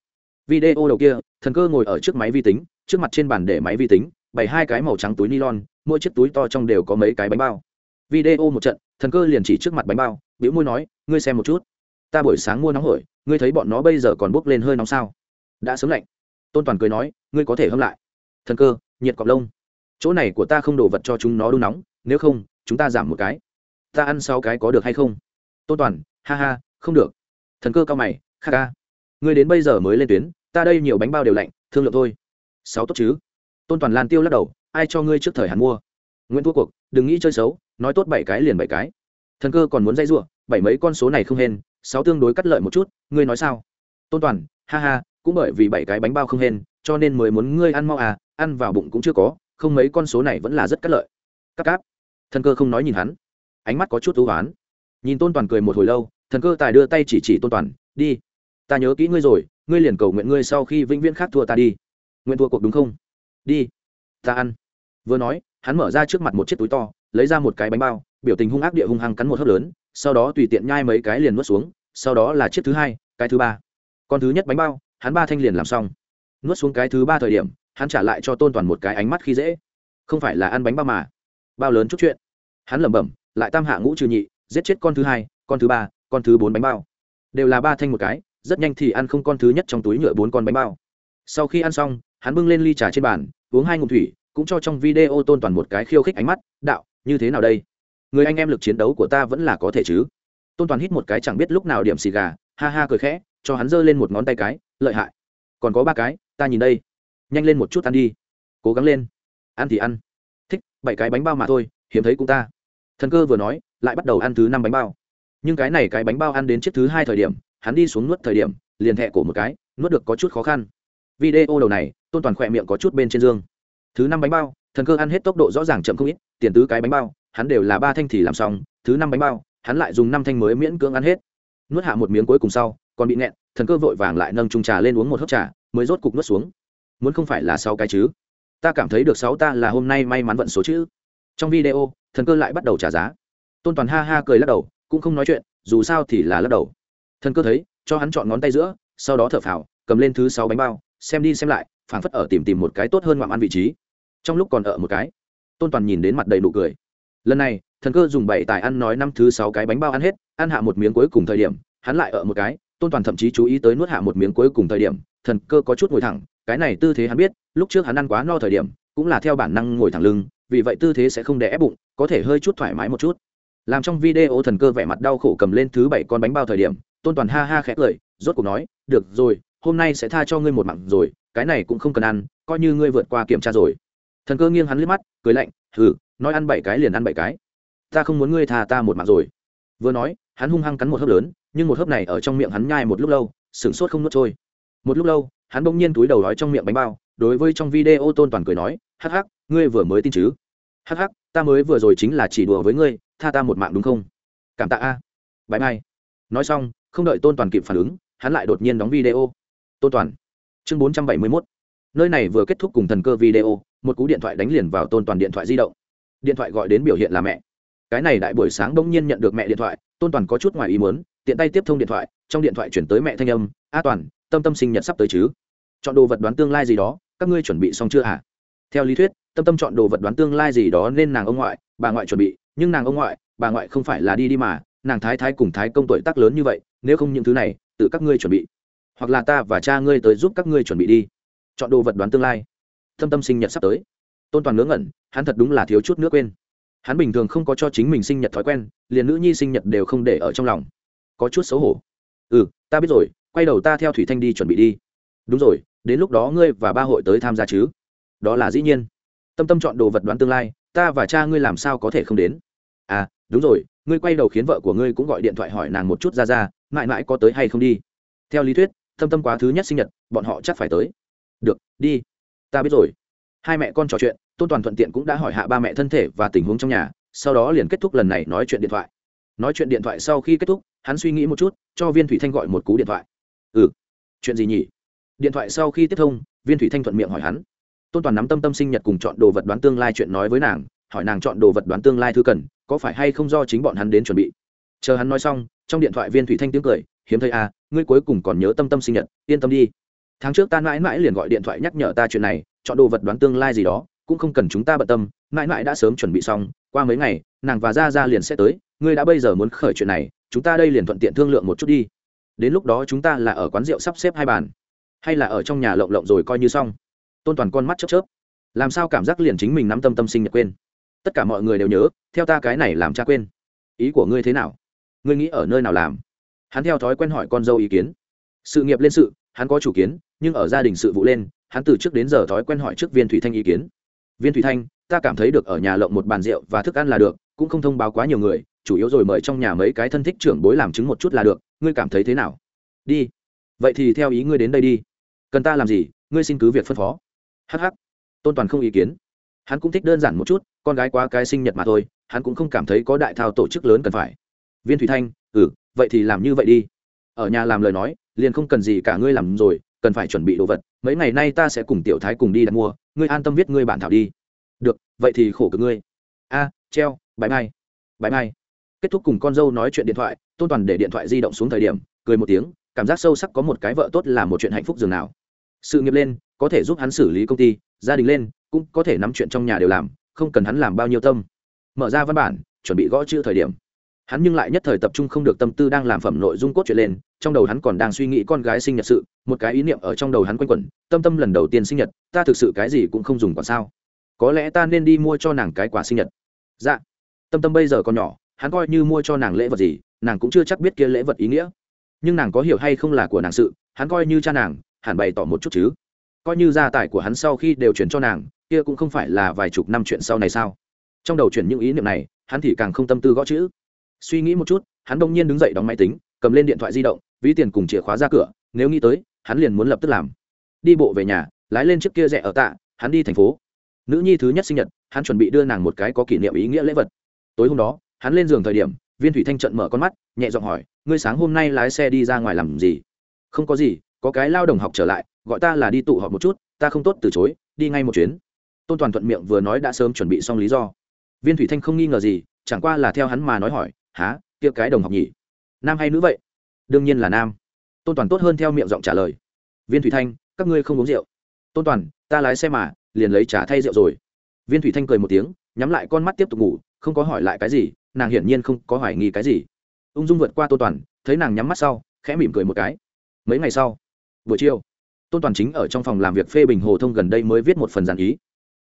Video đầu kia, thần cơ ngồi ở trước máy vi tính, trước mặt trên bàn để máy vi tính, bày hai cái màu trắng túi nylon, mỗi chiếc túi to trong đều có mấy cái bánh bao. Video một trận, thần cơ liền chỉ trước mặt bánh bao biểu môi nói, ngươi xem một chút. Ta buổi sáng mua nóng hổi, ngươi thấy bọn nó bây giờ còn bốc lên hơi nóng sao? Đã sớm lạnh. Tôn toàn cười nói, ngươi có thể hâm lại thần cơ, nhiệt cọp lông. Chỗ này của ta không đổ vật cho chúng nó đun nóng, nếu không, chúng ta giảm một cái. Ta ăn sáu cái có được hay không? Tôn toàn, ha ha, không được. Thần cơ cao mày, kha ca ngươi đến bây giờ mới lên tuyến, ta đây nhiều bánh bao đều lạnh, thương lượng thôi. Sáu tốt chứ? Tôn toàn lan tiêu lắc đầu, ai cho ngươi trước thời hắn mua? Nguyễn thua cuộc, đừng nghĩ chơi xấu, nói tốt bảy cái liền bảy cái. Thần cơ còn muốn dây giụa bảy mấy con số này không hên, sáu tương đối cắt lợi một chút, ngươi nói sao? Tôn toàn, ha ha, cũng bởi vì bảy cái bánh bao không hên, cho nên mới muốn ngươi ăn mau à ăn vào bụng cũng chưa có, không mấy con số này vẫn là rất cắt lợi. Cắt cáp. Thần cơ không nói nhìn hắn. Ánh mắt có chút thú hoán. Nhìn tôn toàn cười một hồi lâu, thần cơ tài đưa tay chỉ chỉ tôn toàn, đi. Ta nhớ kỹ ngươi rồi, ngươi liền cầu nguyện ngươi sau khi vĩnh viễn khác thua ta đi. Nguyện thua cuộc đúng không? Đi. Ta ăn. Vừa nói, hắn mở ra trước mặt một chiếc túi to, lấy ra một cái bánh bao, biểu tình hung ác địa hung hăng cắn một hớp lớn, sau đó tùy tiện nhai mấy cái liền nuốt xuống, sau đó là chiếc thứ hai, cái thứ ba. Con thứ nhất bánh bao, hắn ba thanh liền làm xong. Nuốt xuống cái thứ ba thời điểm hắn trả lại cho tôn toàn một cái ánh mắt khi dễ. Không phải là ăn bánh bao mà. Bao lớn chút chuyện. Hắn lẩm bẩm, lại tam hạ ngũ trừ nhị, giết chết con thứ hai, con thứ ba, con thứ bốn bánh bao. Đều là ba thanh một cái, rất nhanh thì ăn không con thứ nhất trong túi nhựa bốn con bánh bao. Sau khi ăn xong, hắn bưng lên ly trà trên bàn, uống hai ngụm thủy, cũng cho trong video tôn toàn một cái khiêu khích ánh mắt, đạo, như thế nào đây? Người anh em lực chiến đấu của ta vẫn là có thể chứ? Tôn toàn hít một cái chẳng biết lúc nào điểm xì gà, ha ha cười khẽ, cho hắn giơ lên một ngón tay cái, lợi hại. Còn có ba cái, ta nhìn đây nhanh lên một chút ăn đi. Cố gắng lên. Ăn thì ăn. Thích, bảy cái bánh bao mà thôi, hiếm thấy cũng ta. Thần cơ vừa nói, lại bắt đầu ăn thứ năm bánh bao. Nhưng cái này cái bánh bao ăn đến chiếc thứ hai thời điểm, hắn đi xuống nuốt thời điểm, liền thẹ cổ một cái, nuốt được có chút khó khăn. Video đầu này, tôn toàn khỏe miệng có chút bên trên dương. Thứ năm bánh bao, thần cơ ăn hết tốc độ rõ ràng chậm không ít, tiền tứ cái bánh bao, hắn đều là ba thanh thì làm xong, thứ năm bánh bao, hắn lại dùng năm thanh mới miễn cưỡng ăn hết. Nuốt hạ một miếng cuối cùng sau, còn bị nghẹn, thần cơ vội vàng lại nâng trung trà lên uống một hớp trà, mới rốt cục nuốt xuống muốn không phải là sáu cái chứ. Ta cảm thấy được sáu ta là hôm nay may mắn vận số chữ. Trong video, thần cơ lại bắt đầu trả giá. Tôn toàn ha ha cười lắc đầu, cũng không nói chuyện, dù sao thì là lắc đầu. Thần cơ thấy, cho hắn chọn ngón tay giữa, sau đó thở phào, cầm lên thứ sáu bánh bao, xem đi xem lại, phảng phất ở tìm tìm một cái tốt hơn ngoạm ăn vị trí. Trong lúc còn ở một cái, tôn toàn nhìn đến mặt đầy nụ cười. Lần này, thần cơ dùng bảy tài ăn nói năm thứ sáu cái bánh bao ăn hết, ăn hạ một miếng cuối cùng thời điểm, hắn lại ở một cái, tôn toàn thậm chí chú ý tới nuốt hạ một miếng cuối cùng thời điểm, thần cơ có chút ngồi thẳng cái này tư thế hắn biết, lúc trước hắn ăn quá no thời điểm, cũng là theo bản năng ngồi thẳng lưng, vì vậy tư thế sẽ không đè ép bụng, có thể hơi chút thoải mái một chút. Làm trong video thần cơ vẻ mặt đau khổ cầm lên thứ bảy con bánh bao thời điểm, tôn toàn ha ha khẽ cười, rốt cuộc nói, được rồi, hôm nay sẽ tha cho ngươi một mạng rồi, cái này cũng không cần ăn, coi như ngươi vượt qua kiểm tra rồi. Thần cơ nghiêng hắn liếc mắt, cười lạnh, hừ, nói ăn bảy cái liền ăn bảy cái. Ta không muốn ngươi tha ta một mạng rồi. Vừa nói, hắn hung hăng cắn một hớp lớn, nhưng một hớp này ở trong miệng hắn nhai một lúc lâu, sửng sốt không nuốt trôi. Một lúc lâu hắn bỗng nhiên túi đầu nói trong miệng bánh bao, đối với trong video tôn toàn cười nói, hắc hắc, ngươi vừa mới tin chứ? Hắc hắc, ta mới vừa rồi chính là chỉ đùa với ngươi, tha ta một mạng đúng không? Cảm tạ a. Bãi mai nói xong, không đợi tôn toàn kịp phản ứng, hắn lại đột nhiên đóng video. Tôn toàn. Chương bốn trăm bảy mươi mốt. Nơi này vừa kết thúc cùng thần cơ video, một cú điện thoại đánh liền vào tôn toàn điện thoại di động. Điện thoại gọi đến biểu hiện là mẹ. Cái này đại buổi sáng đông nhiên nhận được mẹ điện thoại, tôn toàn có chút ngoài ý muốn, tiện tay tiếp thông điện thoại, trong điện thoại chuyển tới mẹ thanh âm, a toàn tâm tâm sinh nhật sắp tới chứ? Chọn đồ vật đoán tương lai gì đó, các ngươi chuẩn bị xong chưa hả? Theo lý thuyết, tâm tâm chọn đồ vật đoán tương lai gì đó nên nàng ông ngoại, bà ngoại chuẩn bị, nhưng nàng ông ngoại, bà ngoại không phải là đi đi mà, nàng thái thái cùng thái công tuổi tác lớn như vậy, nếu không những thứ này, tự các ngươi chuẩn bị. Hoặc là ta và cha ngươi tới giúp các ngươi chuẩn bị đi. Chọn đồ vật đoán tương lai. Tâm tâm sinh nhật sắp tới. Tôn toàn ngớ ngẩn, hắn thật đúng là thiếu chút nước quên. Hắn bình thường không có cho chính mình sinh nhật thói quen, liền nữ nhi sinh nhật đều không để ở trong lòng. Có chút xấu hổ. Ừ ta biết rồi quay đầu ta theo thủy thanh đi chuẩn bị đi. Đúng rồi, đến lúc đó ngươi và ba hội tới tham gia chứ? Đó là dĩ nhiên. Tâm tâm chọn đồ vật đoán tương lai, ta và cha ngươi làm sao có thể không đến? À đúng rồi, ngươi quay đầu khiến vợ của ngươi cũng gọi điện thoại hỏi nàng một chút ra ra, mãi mãi có tới hay không đi. Theo lý thuyết, tâm tâm quá thứ nhất sinh nhật, bọn họ chắc phải tới. Được, đi. Ta biết rồi. Hai mẹ con trò chuyện, tôn toàn thuận tiện cũng đã hỏi hạ ba mẹ thân thể và tình huống trong nhà, sau đó liền kết thúc lần này nói chuyện điện thoại. Nói chuyện điện thoại sau khi kết thúc, hắn suy nghĩ một chút, cho viên thủy thanh gọi một cú điện thoại ừ. Chuyện gì nhỉ? Điện thoại sau khi tiếp thông, viên thủy thanh thuận miệng hỏi hắn. Tôn toàn nắm tâm tâm sinh nhật cùng chọn đồ vật đoán tương lai chuyện nói với nàng, hỏi nàng chọn đồ vật đoán tương lai thứ cần, có phải hay không do chính bọn hắn đến chuẩn bị. Chờ hắn nói xong, trong điện thoại viên thủy thanh tiếng cười, hiếm thấy à ngươi cuối cùng còn nhớ tâm tâm sinh nhật, yên tâm đi. Tháng trước ta mãi mãi liền gọi điện thoại nhắc nhở ta chuyện này, chọn đồ vật đoán tương lai gì đó, cũng không cần chúng ta bận tâm, mãi mãi đã sớm chuẩn bị xong, qua mấy ngày, nàng và ra ra liền sẽ tới, ngươi đã bây giờ muốn khởi chuyện này, chúng ta đây liền thuận tiện thương lượng một chút đi đến lúc đó chúng ta là ở quán rượu sắp xếp hai bàn, hay là ở trong nhà lộng lộng rồi coi như xong. Tôn toàn con mắt chớp chớp. Làm sao cảm giác liền chính mình nắm tâm tâm sinh nhật quên? Tất cả mọi người đều nhớ, theo ta cái này làm cha quên. Ý của ngươi thế nào? Ngươi nghĩ ở nơi nào làm? Hắn theo thói quen hỏi con dâu ý kiến. Sự nghiệp lên sự, hắn có chủ kiến, nhưng ở gia đình sự vụ lên, hắn từ trước đến giờ thói quen hỏi trước viên thủy thanh ý kiến. Viên thủy thanh, ta cảm thấy được ở nhà lộng một bàn rượu và thức ăn là được, cũng không thông báo quá nhiều người chủ yếu rồi mời trong nhà mấy cái thân thích trưởng bối làm chứng một chút là được, ngươi cảm thấy thế nào? Đi. Vậy thì theo ý ngươi đến đây đi. Cần ta làm gì, ngươi xin cứ việc phân phó. Hh tôn toàn không ý kiến. Hắn cũng thích đơn giản một chút, con gái quá cái sinh nhật mà thôi, hắn cũng không cảm thấy có đại thao tổ chức lớn cần phải. Viên thủy thanh ừ vậy thì làm như vậy đi. Ở nhà làm lời nói, liền không cần gì cả ngươi làm rồi, cần phải chuẩn bị đồ vật. Mấy ngày nay ta sẽ cùng tiểu thái cùng đi đặt mua, ngươi an tâm viết ngươi bản thảo đi. Được, vậy thì khổ cực ngươi. A, treo, bãi mai. Bãi mai kết thúc cùng con dâu nói chuyện điện thoại, tôn toàn để điện thoại di động xuống thời điểm, cười một tiếng, cảm giác sâu sắc có một cái vợ tốt là một chuyện hạnh phúc dường nào. Sự nghiệp lên, có thể giúp hắn xử lý công ty, gia đình lên, cũng có thể nắm chuyện trong nhà đều làm, không cần hắn làm bao nhiêu tâm. Mở ra văn bản, chuẩn bị gõ chữ thời điểm. Hắn nhưng lại nhất thời tập trung không được tâm tư đang làm phẩm nội dung cốt truyện lên, trong đầu hắn còn đang suy nghĩ con gái sinh nhật sự, một cái ý niệm ở trong đầu hắn quanh quẩn, tâm tâm lần đầu tiên sinh nhật, ta thực sự cái gì cũng không dùng còn sao? Có lẽ ta nên đi mua cho nàng cái quà sinh nhật. Dạ. Tâm tâm bây giờ còn nhỏ hắn coi như mua cho nàng lễ vật gì, nàng cũng chưa chắc biết kia lễ vật ý nghĩa. Nhưng nàng có hiểu hay không là của nàng sự, hắn coi như cha nàng, hẳn bày tỏ một chút chứ. Coi như gia tài của hắn sau khi đều chuyển cho nàng, kia cũng không phải là vài chục năm chuyện sau này sao? Trong đầu chuyển những ý niệm này, hắn thì càng không tâm tư gõ chữ. Suy nghĩ một chút, hắn đông nhiên đứng dậy đóng máy tính, cầm lên điện thoại di động, ví tiền cùng chìa khóa ra cửa, nếu nghĩ tới, hắn liền muốn lập tức làm. Đi bộ về nhà, lái lên chiếc kia rẻ ở tạ, hắn đi thành phố. Nữ nhi thứ nhất sinh nhật, hắn chuẩn bị đưa nàng một cái có kỷ niệm ý nghĩa lễ vật. Tối hôm đó hắn lên giường thời điểm, viên thủy thanh trận mở con mắt, nhẹ giọng hỏi, ngươi sáng hôm nay lái xe đi ra ngoài làm gì? Không có gì, có cái lao đồng học trở lại, gọi ta là đi tụ họp một chút, ta không tốt từ chối, đi ngay một chuyến. Tôn toàn thuận miệng vừa nói đã sớm chuẩn bị xong lý do. Viên thủy thanh không nghi ngờ gì, chẳng qua là theo hắn mà nói hỏi há kia cái đồng học nhỉ? Nam hay nữ vậy? Đương nhiên là nam. Tôn toàn tốt hơn theo miệng giọng trả lời. Viên thủy thanh, các ngươi không uống rượu. Tôn toàn, ta lái xe mà, liền lấy trả thay rượu rồi. Viên thủy thanh cười một tiếng, nhắm lại con mắt tiếp tục ngủ, không có hỏi lại cái gì nàng hiển nhiên không có hoài nghi cái gì. Ung dung vượt qua tôn toàn, thấy nàng nhắm mắt sau, khẽ mỉm cười một cái. Mấy ngày sau, buổi chiều tôn toàn chính ở trong phòng làm việc phê bình hồ thông gần đây mới viết một phần giàn ý.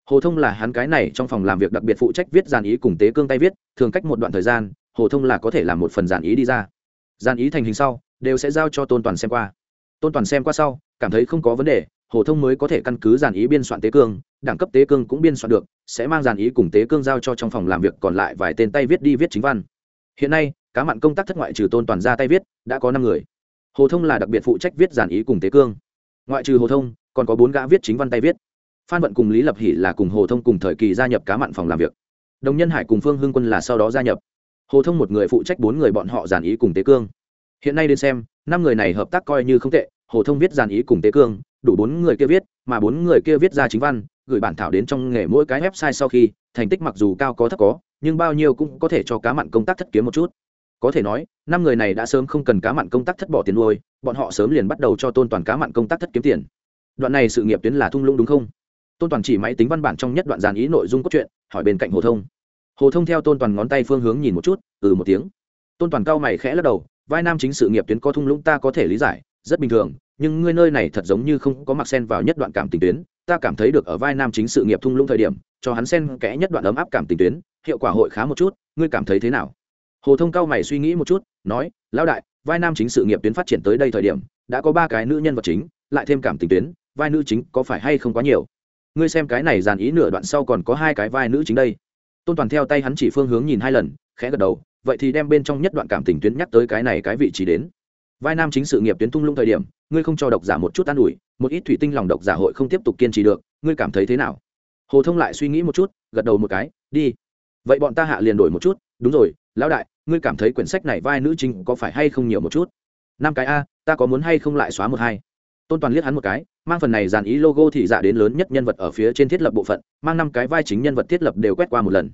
Hồ thông là hắn cái này trong phòng làm việc đặc biệt phụ trách viết giàn ý cùng tế cương tay viết, thường cách một đoạn thời gian, hồ thông là có thể làm một phần giàn ý đi ra. Giàn ý thành hình sau, đều sẽ giao cho tôn toàn xem qua. Tôn toàn xem qua sau, cảm thấy không có vấn đề hồ thông mới có thể căn cứ giàn ý biên soạn tế cương, đẳng cấp tế cương cũng biên soạn được, sẽ mang giàn ý cùng tế cương giao cho trong phòng làm việc còn lại vài tên tay viết đi viết chính văn. Hiện nay, cá mặn công tác thất ngoại trừ tôn toàn ra tay viết, đã có năm người. Hồ thông là đặc biệt phụ trách viết giàn ý cùng tế cương. Ngoại trừ hồ thông, còn có bốn gã viết chính văn tay viết. Phan vận cùng lý lập hỷ là cùng hồ thông cùng thời kỳ gia nhập cá mặn phòng làm việc. Đồng nhân hải cùng phương hưng quân là sau đó gia nhập. Hồ thông một người phụ trách bốn người bọn họ giàn ý cùng tế cương. Hiện nay đến xem, năm người này hợp tác coi như không tệ, hồ thông viết giàn ý cùng tế cương đủ bốn người kia viết, mà bốn người kia viết ra chính văn, gửi bản thảo đến trong nghề mỗi cái website sau khi, thành tích mặc dù cao có thấp có, nhưng bao nhiêu cũng có thể cho cá mặn công tác thất kiếm một chút. Có thể nói, năm người này đã sớm không cần cá mặn công tác thất bỏ tiền nuôi, bọn họ sớm liền bắt đầu cho tôn toàn cá mặn công tác thất kiếm tiền. Đoạn này sự nghiệp tuyến là thung lũng đúng không? Tôn toàn chỉ máy tính văn bản trong nhất đoạn dàn ý nội dung cốt truyện, hỏi bên cạnh hồ thông. Hồ thông theo tôn toàn ngón tay phương hướng nhìn một chút ừ một tiếng. Tôn toàn cao mày khẽ lắc đầu, vai nam chính sự nghiệp tuyến có thung lũng ta có thể lý giải rất bình thường, nhưng ngươi nơi này thật giống như không có mặc sen vào nhất đoạn cảm tình tuyến. Ta cảm thấy được ở vai nam chính sự nghiệp thung lũng thời điểm, cho hắn sen kẽ nhất đoạn ấm áp cảm tình tuyến, hiệu quả hội khá một chút, ngươi cảm thấy thế nào? Hồ thông cao mày suy nghĩ một chút, nói, lão đại, vai nam chính sự nghiệp tuyến phát triển tới đây thời điểm, đã có ba cái nữ nhân vật chính, lại thêm cảm tình tuyến, vai nữ chính có phải hay không quá nhiều? Ngươi xem cái này dàn ý nửa đoạn sau còn có hai cái vai nữ chính đây. Tôn toàn theo tay hắn chỉ phương hướng nhìn hai lần, khẽ gật đầu, vậy thì đem bên trong nhất đoạn cảm tình tuyến nhắc tới cái này cái vị trí đến vai nam chính sự nghiệp tuyến tung lung thời điểm, ngươi không cho độc giả một chút an ủi, một ít thủy tinh lòng độc giả hội không tiếp tục kiên trì được, ngươi cảm thấy thế nào? Hồ thông lại suy nghĩ một chút, gật đầu một cái, đi. Vậy bọn ta hạ liền đổi một chút, đúng rồi, lão đại, ngươi cảm thấy quyển sách này vai nữ chính có phải hay không nhiều một chút? Năm cái a, ta có muốn hay không lại xóa một hai? Tôn toàn liếc hắn một cái, mang phần này dàn ý logo thì dạ đến lớn nhất nhân vật ở phía trên thiết lập bộ phận, mang năm cái vai chính nhân vật thiết lập đều quét qua một lần.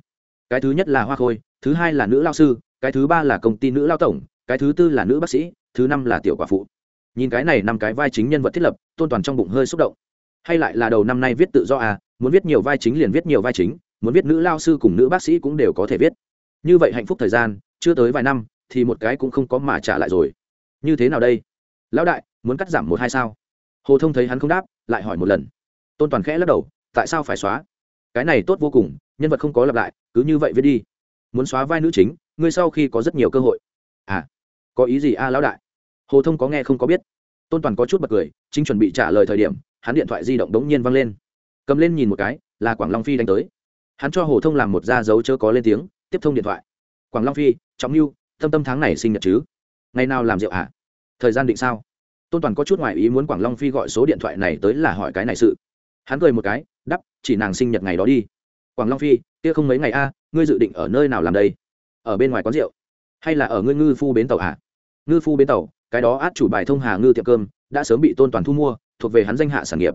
Cái thứ nhất là hoa khôi, thứ hai là nữ lao sư, cái thứ ba là công ty nữ lao tổng cái thứ tư là nữ bác sĩ, thứ năm là tiểu quả phụ. Nhìn cái này năm cái vai chính nhân vật thiết lập, tôn toàn trong bụng hơi xúc động. Hay lại là đầu năm nay viết tự do à muốn viết nhiều vai chính liền viết nhiều vai chính, muốn viết nữ lao sư cùng nữ bác sĩ cũng đều có thể viết. Như vậy hạnh phúc thời gian, chưa tới vài năm, thì một cái cũng không có mà trả lại rồi. Như thế nào đây? Lão đại, muốn cắt giảm một hai sao? Hồ thông thấy hắn không đáp, lại hỏi một lần. Tôn toàn khẽ lắc đầu, tại sao phải xóa? Cái này tốt vô cùng, nhân vật không có lặp lại, cứ như vậy viết đi. Muốn xóa vai nữ chính, ngươi sau khi có rất nhiều cơ hội. À có ý gì a lão đại? Hồ thông có nghe không có biết. Tôn toàn có chút bật cười, chính chuẩn bị trả lời thời điểm, hắn điện thoại di động đống nhiên văng lên. Cầm lên nhìn một cái, là quảng long phi đánh tới. Hắn cho hồ thông làm một da dấu chớ có lên tiếng, tiếp thông điện thoại. Quảng long phi, trọng mưu tâm tâm tháng này sinh nhật chứ? Ngày nào làm rượu hả? Thời gian định sao? Tôn toàn có chút ngoại ý muốn quảng long phi gọi số điện thoại này tới là hỏi cái này sự. Hắn cười một cái, đắp, chỉ nàng sinh nhật ngày đó đi. Quảng long phi, kia không mấy ngày a, ngươi dự định ở nơi nào làm đây? Ở bên ngoài quán rượu hay là ở ngươi ngư phu bến tàu hả ngư phu bến tàu, cái đó át chủ bài thông hà ngư tiệm cơm, đã sớm bị tôn toàn thu mua, thuộc về hắn danh hạ sản nghiệp.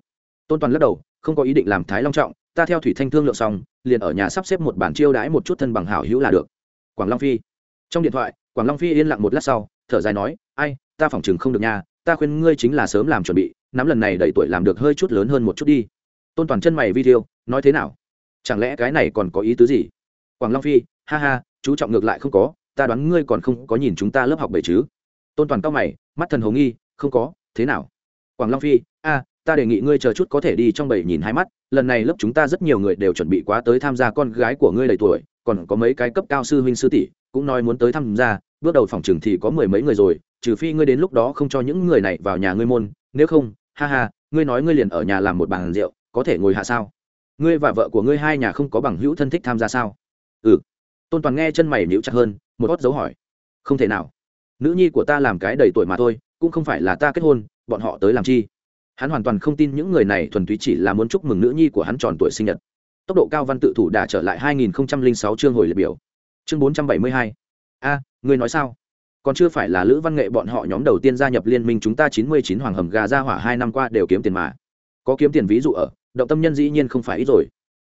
Tôn toàn lắc đầu, không có ý định làm thái long trọng, ta theo thủy thanh thương lượng xong, liền ở nhà sắp xếp một bản chiêu đãi một chút thân bằng hảo hữu là được. Quảng long phi. Trong điện thoại, quảng long phi yên lặng một lát sau, thở dài nói, ai, ta phỏng chừng không được nha ta khuyên ngươi chính là sớm làm chuẩn bị, nắm lần này đẩy tuổi làm được hơi chút lớn hơn một chút đi. Tôn toàn chân mày video nói thế nào? Chẳng lẽ cái này còn có ý tứ gì? Quảng long phi, ha ha, chú trọng ngược lại không có ta đoán ngươi còn không có nhìn chúng ta lớp học bảy chứ? Tôn toàn cao mày, mắt thần hồ nghi, không có, thế nào? Quảng long phi, a, ta đề nghị ngươi chờ chút có thể đi trong bảy nhìn hai mắt, lần này lớp chúng ta rất nhiều người đều chuẩn bị quá tới tham gia con gái của ngươi đầy tuổi, còn có mấy cái cấp cao sư huynh sư tỷ, cũng nói muốn tới tham gia, bước đầu phòng trường thì có mười mấy người rồi, trừ phi ngươi đến lúc đó không cho những người này vào nhà ngươi môn, nếu không, ha ha, ngươi nói ngươi liền ở nhà làm một bàn rượu, có thể ngồi hạ sao? Ngươi và vợ của ngươi hai nhà không có bằng hữu thân thích tham gia sao? Ừ tôn toàn nghe chân mày níu chặt hơn một hót dấu hỏi không thể nào nữ nhi của ta làm cái đầy tuổi mà thôi cũng không phải là ta kết hôn bọn họ tới làm chi hắn hoàn toàn không tin những người này thuần túy chỉ là muốn chúc mừng nữ nhi của hắn tròn tuổi sinh nhật tốc độ cao văn tự thủ đã trở lại 2006 chương hồi liệt biểu chương 472. a ngươi nói sao còn chưa phải là lữ văn nghệ bọn họ nhóm đầu tiên gia nhập liên minh chúng ta 99 hoàng hầm gà ra hỏa hai năm qua đều kiếm tiền mà có kiếm tiền ví dụ ở động tâm nhân dĩ nhiên không phải ít rồi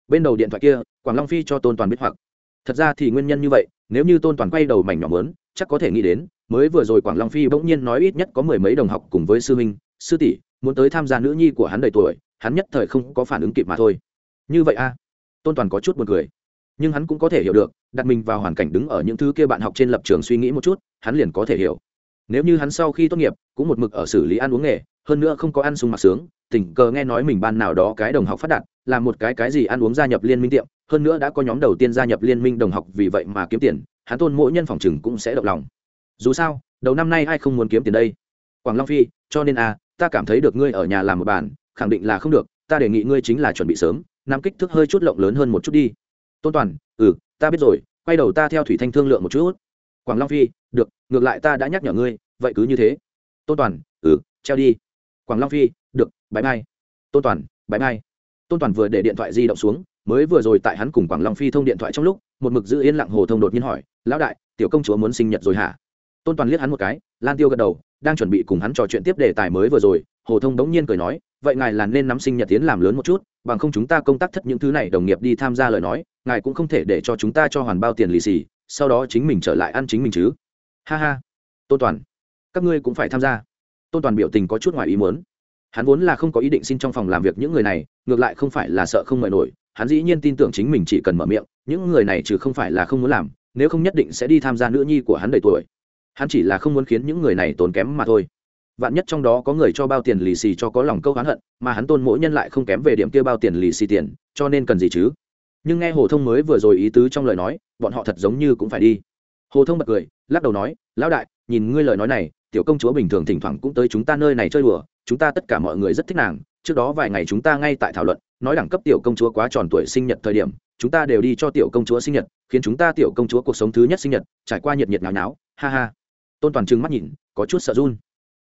bên đầu điện thoại kia quảng long phi cho tôn toàn biết hoặc thật ra thì nguyên nhân như vậy, nếu như tôn toàn quay đầu mảnh nhỏ mớn, chắc có thể nghĩ đến, mới vừa rồi quảng long phi bỗng nhiên nói ít nhất có mười mấy đồng học cùng với sư minh sư tỷ, muốn tới tham gia nữ nhi của hắn đầy tuổi, hắn nhất thời không có phản ứng kịp mà thôi. Như vậy a? Tôn toàn có chút buồn cười. Nhưng hắn cũng có thể hiểu được, đặt mình vào hoàn cảnh đứng ở những thứ kia bạn học trên lập trường suy nghĩ một chút, hắn liền có thể hiểu. Nếu như hắn sau khi tốt nghiệp, cũng một mực ở xử lý ăn uống nghề, hơn nữa không có ăn sung mặc sướng, tình cờ nghe nói mình ban nào đó cái đồng học phát đạt, làm một cái cái gì ăn uống gia nhập liên minh tiệm hơn nữa đã có nhóm đầu tiên gia nhập liên minh đồng học vì vậy mà kiếm tiền, hắn tôn mỗi nhân phòng chừng cũng sẽ động lòng. Dù sao, đầu năm nay ai không muốn kiếm tiền đây? Quảng long phi, cho nên a ta cảm thấy được ngươi ở nhà làm một bản khẳng định là không được, ta đề nghị ngươi chính là chuẩn bị sớm nắm kích thước hơi chút lộng lớn hơn một chút đi. Tôn toàn ừ ta biết rồi, quay đầu ta theo thủy thanh thương lượng một chút. Quảng long phi, được, ngược lại ta đã nhắc nhở ngươi, vậy cứ như thế. Tôn toàn ừ treo đi. Quảng long phi, được bãi mai tôn toàn bãi mai tôn toàn vừa để điện thoại di động xuống mới vừa rồi tại hắn cùng quảng long phi thông điện thoại trong lúc, một mực giữ yên lặng hồ thông đột nhiên hỏi, lão đại, tiểu công chúa muốn sinh nhật rồi hả? Tôn toàn liếc hắn một cái, lan tiêu gật đầu, đang chuẩn bị cùng hắn trò chuyện tiếp đề tài mới vừa rồi, hồ thông đống nhiên cười nói, vậy ngài là nên nắm sinh nhật tiến làm lớn một chút, bằng không chúng ta công tác thất những thứ này đồng nghiệp đi tham gia lời nói, ngài cũng không thể để cho chúng ta cho hoàn bao tiền lì xì, sau đó chính mình trở lại ăn chính mình chứ. Ha ha. Tôn toàn, các ngươi cũng phải tham gia. Tôn toàn biểu tình có chút ngoài ý muốn. Hắn vốn là không có ý định xin trong phòng làm việc những người này, ngược lại không phải là sợ không mời nổi hắn dĩ nhiên tin tưởng chính mình chỉ cần mở miệng, những người này trừ không phải là không muốn làm, nếu không nhất định sẽ đi tham gia nữ nhi của hắn đầy tuổi. Hắn chỉ là không muốn khiến những người này tốn kém mà thôi. Vạn nhất trong đó có người cho bao tiền lì xì cho có lòng câu hắn hận, mà hắn tôn mỗi nhân lại không kém về điểm kia bao tiền lì xì tiền, cho nên cần gì chứ? Nhưng nghe hồ thông mới vừa rồi ý tứ trong lời nói, bọn họ thật giống như cũng phải đi. Hồ thông bật cười, lắc đầu nói, lão đại, nhìn ngươi lời nói này, tiểu công chúa bình thường thỉnh thoảng cũng tới chúng ta nơi này chơi đùa, chúng ta tất cả mọi người rất thích nàng, trước đó vài ngày chúng ta ngay tại thảo luận nói đẳng cấp tiểu công chúa quá tròn tuổi sinh nhật thời điểm, chúng ta đều đi cho tiểu công chúa sinh nhật, khiến chúng ta tiểu công chúa cuộc sống thứ nhất sinh nhật, trải qua nhiệt nhiệt náo náo ha ha. Tôn toàn trừng mắt nhìn, có chút sợ run.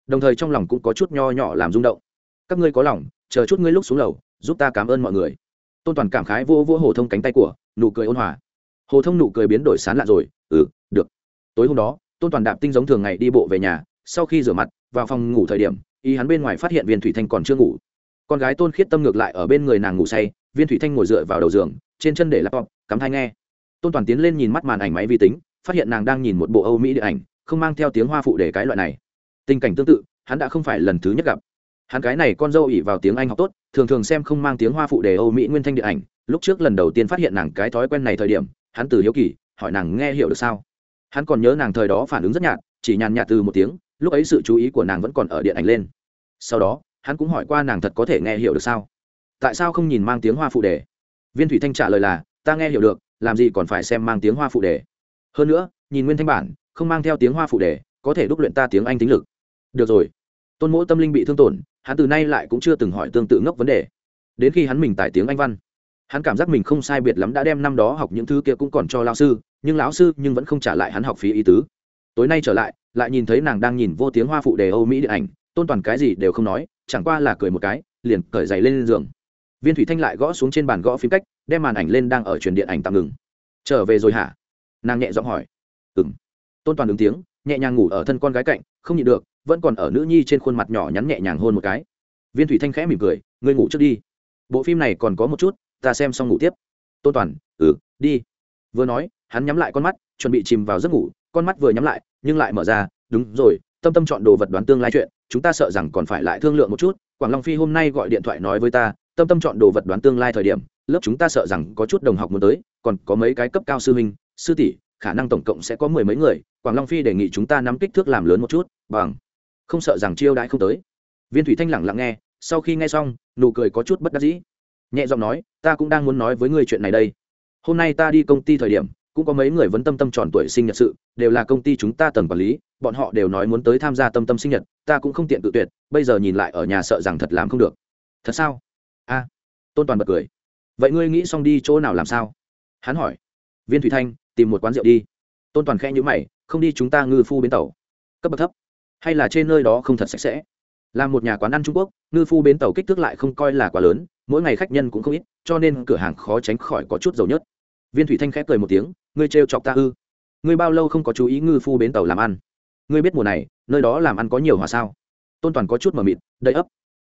Đồng thời trong lòng cũng có chút nho nhỏ làm rung động. Các ngươi có lòng, chờ chút ngươi lúc xuống lầu, giúp ta cảm ơn mọi người. Tôn toàn cảm khái vô vô hồ thông cánh tay của, nụ cười ôn hòa. Hồ thông nụ cười biến đổi sán lạ rồi ừ được. Tối hôm đó, tôn toàn đạp tinh giống thường ngày đi bộ về nhà, sau khi rửa mặt, vào phòng ngủ thời điểm ý hắn bên ngoài phát hiện viên thủy thanh còn chưa ngủ con gái tôn khiết tâm ngược lại ở bên người nàng ngủ say, viên thủy thanh ngồi dựa vào đầu giường, trên chân để laptop, cắm thai nghe. Tôn toàn tiến lên nhìn mắt màn ảnh máy vi tính, phát hiện nàng đang nhìn một bộ âu mỹ điện ảnh, không mang theo tiếng hoa phụ để cái loại này. Tình cảnh tương tự, hắn đã không phải lần thứ nhất gặp. Hắn cái này con dâu ỉ vào tiếng anh học tốt, thường thường xem không mang tiếng hoa phụ đề âu mỹ nguyên thanh điện ảnh. Lúc trước lần đầu tiên phát hiện nàng cái thói quen này thời điểm, hắn từ hiếu kỳ, hỏi nàng nghe hiểu được sao. Hắn còn nhớ nàng thời đó phản ứng rất nhạt, chỉ nhàn nhạt từ một tiếng, lúc ấy sự chú ý của nàng vẫn còn ở điện ảnh lên. Sau đó hắn cũng hỏi qua nàng thật có thể nghe hiểu được sao? Tại sao không nhìn mang tiếng hoa phụ đề? Viên thủy thanh trả lời là, ta nghe hiểu được, làm gì còn phải xem mang tiếng hoa phụ đề? Hơn nữa, nhìn nguyên thanh bản, không mang theo tiếng hoa phụ đề, có thể đúc luyện ta tiếng anh tính lực. Được rồi. Tôn mỗ tâm linh bị thương tổn, hắn từ nay lại cũng chưa từng hỏi tương tự ngốc vấn đề. Đến khi hắn mình tải tiếng anh văn, hắn cảm giác mình không sai biệt lắm đã đem năm đó học những thứ kia cũng còn cho lao sư, nhưng lão sư nhưng vẫn không trả lại hắn học phí ý tứ. Tối nay trở lại lại nhìn thấy nàng đang nhìn vô tiếng hoa phụ đề âu mỹ điện ảnh, tôn toàn cái gì đều không nói chẳng qua là cười một cái, liền cởi giày lên giường. Viên thủy thanh lại gõ xuống trên bàn gõ phím cách, đem màn ảnh lên đang ở truyền điện ảnh tạm ngừng. Trở về rồi hả? Nàng nhẹ giọng hỏi. Ừng tôn toàn ứng tiếng, nhẹ nhàng ngủ ở thân con gái cạnh, không nhịn được, vẫn còn ở nữ nhi trên khuôn mặt nhỏ nhắn nhẹ nhàng hôn một cái. Viên thủy thanh khẽ mỉm cười, ngươi ngủ trước đi. Bộ phim này còn có một chút, ta xem xong ngủ tiếp. Tôn toàn ừ đi. Vừa nói, hắn nhắm lại con mắt, chuẩn bị chìm vào giấc ngủ, con mắt vừa nhắm lại, nhưng lại mở ra, đúng rồi, tâm tâm chọn đồ vật đoán tương lai chuyện chúng ta sợ rằng còn phải lại thương lượng một chút, quảng long phi hôm nay gọi điện thoại nói với ta, tâm tâm chọn đồ vật đoán tương lai thời điểm, lớp chúng ta sợ rằng có chút đồng học muốn tới, còn có mấy cái cấp cao sư huynh, sư tỷ, khả năng tổng cộng sẽ có mười mấy người, quảng long phi đề nghị chúng ta nắm kích thước làm lớn một chút, bằng, không sợ rằng chiêu đãi không tới. Viên thủy thanh lẳng lặng nghe, sau khi nghe xong, nụ cười có chút bất đắc dĩ. Nhẹ giọng nói, ta cũng đang muốn nói với ngươi chuyện này đây. Hôm nay ta đi công ty thời điểm cũng có mấy người vẫn tâm tâm tròn tuổi sinh nhật sự, đều là công ty chúng ta tầng quản lý, bọn họ đều nói muốn tới tham gia tâm tâm sinh nhật, ta cũng không tiện tự tuyệt, bây giờ nhìn lại ở nhà sợ rằng thật làm không được. Thật sao? A, tôn toàn bật cười. Vậy ngươi nghĩ xong đi chỗ nào làm sao? Hắn hỏi. Viên thủy thanh, tìm một quán rượu đi. Tôn toàn khẽ nhữ mày, không đi chúng ta ngư phu bến tàu. Cấp bậc thấp. Hay là trên nơi đó không thật sạch sẽ? Là một nhà quán ăn trung quốc, ngư phu bến tàu kích thước lại không coi là quá lớn, mỗi ngày khách nhân cũng không ít, cho nên cửa hàng khó tránh khỏi có chút dầu nhất viên thủy thanh khẽ cười một tiếng ngươi trêu chọc ta ư? Ngươi bao lâu không có chú ý ngư phu bến tàu làm ăn? Ngươi biết mùa này, nơi đó làm ăn có nhiều hòa sao? Tôn toàn có chút mờ mịt, đầy ấp.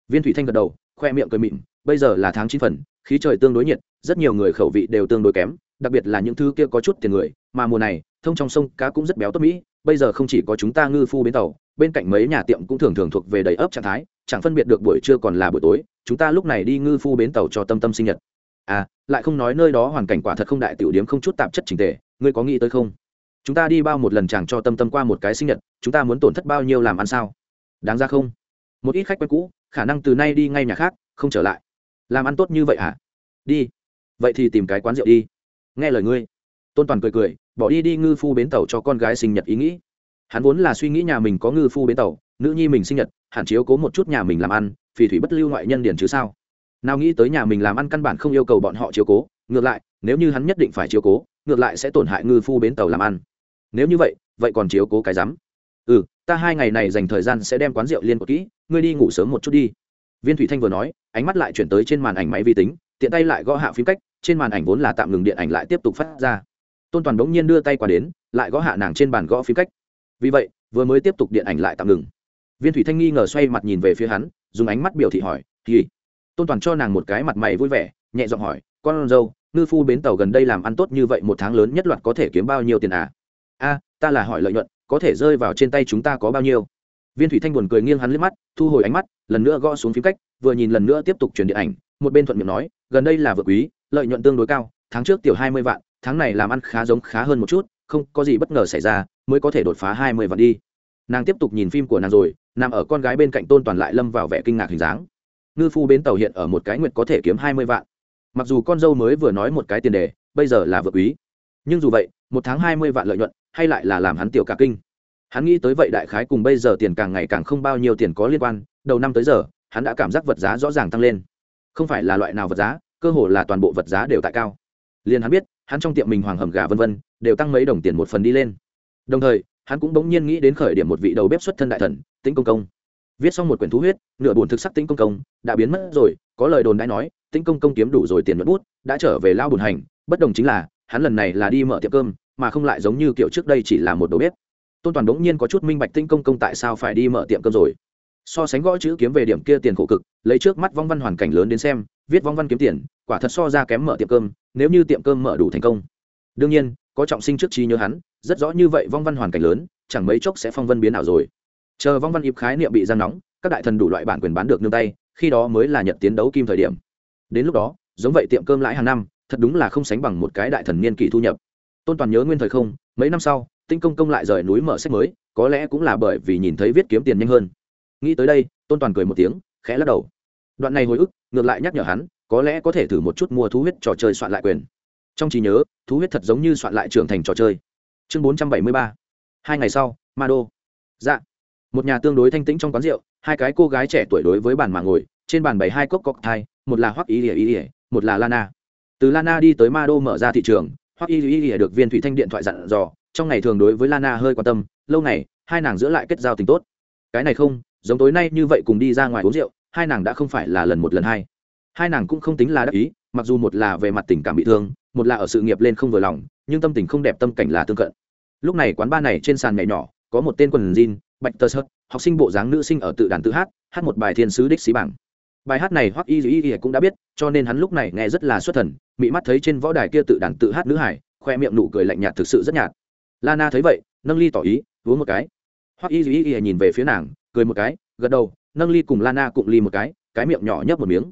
Viên thủy thanh gật đầu, khoe miệng cười mịn, bây giờ là tháng chín phần, khí trời tương đối nhiệt, rất nhiều người khẩu vị đều tương đối kém, đặc biệt là những thứ kia có chút tiền người, mà mùa này, thông trong sông cá cũng rất béo tốt mỹ, bây giờ không chỉ có chúng ta ngư phu bến tàu, bên cạnh mấy nhà tiệm cũng thường thường thuộc về đầy ấp trạng thái, chẳng phân biệt được buổi trưa còn là buổi tối, chúng ta lúc này đi ngư phu bến tàu cho tâm tâm sinh nhật. À lại không nói nơi đó hoàn cảnh quả thật không đại tiểu điếm không chút tạp chất trình tề, ngươi có nghĩ tới không? Chúng ta đi bao một lần chẳng cho tâm tâm qua một cái sinh nhật, chúng ta muốn tổn thất bao nhiêu làm ăn sao? Đáng ra không. Một ít khách quen cũ, khả năng từ nay đi ngay nhà khác, không trở lại. Làm ăn tốt như vậy hả? Đi. Vậy thì tìm cái quán rượu đi. Nghe lời ngươi. Tôn toàn cười cười, bỏ đi đi ngư phu bến tàu cho con gái sinh nhật ý nghĩ. Hắn vốn là suy nghĩ nhà mình có ngư phu bến tàu, nữ nhi mình sinh nhật, hẳn chiếu cố một chút nhà mình làm ăn, phì thủy bất lưu ngoại nhân điển chứ sao? Nào nghĩ tới nhà mình làm ăn căn bản không yêu cầu bọn họ chiếu cố, ngược lại, nếu như hắn nhất định phải chiếu cố, ngược lại sẽ tổn hại ngư phu bến tàu làm ăn. Nếu như vậy vậy còn chiếu cố cái rắm? Ừ ta hai ngày này dành thời gian sẽ đem quán rượu liên một kỹ, ngươi đi ngủ sớm một chút đi. Viên thủy thanh vừa nói, ánh mắt lại chuyển tới trên màn ảnh máy vi tính, tiện tay lại gõ hạ phím cách, trên màn ảnh vốn là tạm ngừng điện ảnh lại tiếp tục phát ra. Tôn toàn bỗng nhiên đưa tay qua đến, lại gõ hạ nàng trên bàn gõ phím cách. Vì vậy, vừa mới tiếp tục điện ảnh lại tạm ngừng. Viên thủy thanh nghi ngờ xoay mặt nhìn về phía hắn, dùng ánh mắt biểu thị hỏi thì tôn toàn cho nàng một cái mặt mày vui vẻ, nhẹ giọng hỏi, con dâu, ngư phu bến tàu gần đây làm ăn tốt như vậy một tháng lớn nhất loạt có thể kiếm bao nhiêu tiền à? A, ta là hỏi lợi nhuận, có thể rơi vào trên tay chúng ta có bao nhiêu? Viên thủy thanh buồn cười nghiêng hắn liếc mắt, thu hồi ánh mắt, lần nữa gõ xuống phím cách, vừa nhìn lần nữa tiếp tục truyền điện ảnh, một bên thuận miệng nói, gần đây là vượt quý, lợi nhuận tương đối cao, tháng trước tiểu hai mươi vạn, tháng này làm ăn khá giống khá hơn một chút, không có gì bất ngờ xảy ra, mới có thể đột phá hai mươi vạn đi. Nàng tiếp tục nhìn phim của nàng rồi, nằm ở con gái bên cạnh tôn toàn lại lâm vào vẻ kinh ngạc hình dáng ngư phu bến tàu hiện ở một cái nguyện có thể kiếm hai mươi vạn. Mặc dù con dâu mới vừa nói một cái tiền đề, bây giờ là vượt quý. Nhưng dù vậy, một tháng hai mươi vạn lợi nhuận, hay lại là làm hắn tiểu cả kinh. Hắn nghĩ tới vậy đại khái cùng bây giờ tiền càng ngày càng không bao nhiêu tiền có liên quan, đầu năm tới giờ, hắn đã cảm giác vật giá rõ ràng tăng lên. Không phải là loại nào vật giá, cơ hồ là toàn bộ vật giá đều tại cao. Liền hắn biết, hắn trong tiệm mình hoàng hầm gà vân vân, đều tăng mấy đồng tiền một phần đi lên. Đồng thời, hắn cũng bỗng nhiên nghĩ đến khởi điểm một vị đầu bếp xuất thân đại thần, tĩnh công công viết xong một quyển thú huyết, nửa buồn thực sắc tĩnh công công, đã biến mất rồi, có lời đồn đã nói, tĩnh công công kiếm đủ rồi tiền mất bút, đã trở về lao bùn hành, bất đồng chính là, hắn lần này là đi mở tiệm cơm, mà không lại giống như kiểu trước đây chỉ là một đầu bếp. Tôn toàn đống nhiên có chút minh bạch tinh công công tại sao phải đi mở tiệm cơm rồi. So sánh gõ chữ kiếm về điểm kia tiền khổ cực, lấy trước mắt vong văn hoàn cảnh lớn đến xem, viết vong văn kiếm tiền, quả thật so ra kém mở tiệm cơm, nếu như tiệm cơm mở đủ thành công. Đương nhiên, có trọng sinh trước trí nhớ hắn, rất rõ như vậy vong văn hoàn cảnh lớn, chẳng mấy chốc sẽ phong vân biến ảo rồi chờ vong văn ịp khái niệm bị giang nóng, các đại thần đủ loại bản quyền bán được nương tay, khi đó mới là nhận tiến đấu kim thời điểm. Đến lúc đó, giống vậy tiệm cơm lãi hàng năm, thật đúng là không sánh bằng một cái đại thần niên kỷ thu nhập. Tôn toàn nhớ nguyên thời không, mấy năm sau tinh công công lại rời núi mở sách mới, có lẽ cũng là bởi vì nhìn thấy viết kiếm tiền nhanh hơn. Nghĩ tới đây, tôn toàn cười một tiếng, khẽ lắc đầu. Đoạn này hồi ức, ngược lại nhắc nhở hắn, có lẽ có thể thử một chút mua thú huyết trò chơi soạn lại quyền. Trong trí nhớ, thú huyết thật giống như soạn lại trưởng thành trò chơi. Chương bốn trăm bảy mươi ba. Hai ngày sau ma đô dạ một nhà tương đối thanh tĩnh trong quán rượu, hai cái cô gái trẻ tuổi đối với bàn mà ngồi, trên bàn bày hai cốc cốc thai một là hoắc y ỉa ỉa một là lana. Từ lana đi tới ma đô mở ra thị trường, hoắc y y được viên thủy thanh điện thoại dặn dò, trong ngày thường đối với lana hơi quan tâm, lâu này hai nàng giữa lại kết giao tình tốt. Cái này không, giống tối nay như vậy cùng đi ra ngoài uống rượu, hai nàng đã không phải là lần một lần hai. Hai nàng cũng không tính là đắc ý, mặc dù một là về mặt tình cảm bị thương, một là ở sự nghiệp lên không vừa lòng, nhưng tâm tình không đẹp tâm cảnh là tương cận. Lúc này quán ba này trên sàn nhảy nhỏ, có một tên quần jean bạch tờ sợt, học sinh bộ dáng nữ sinh ở tự đàn tự hát hát một bài thiên sứ đích xí bảng. Bài hát này hoặc y y y cũng đã biết, cho nên hắn lúc này nghe rất là xuất thần, mị mắt thấy trên võ đài kia tự đàn tự hát nữ hải, khoe miệng nụ cười lạnh nhạt thực sự rất nhạt. Lana thấy vậy, nâng ly tỏ ý, uống một cái. Hoặc y y y nhìn về phía nàng, cười một cái, gật đầu, nâng ly cùng lana cụng ly một cái cái miệng nhỏ nhấp một miếng.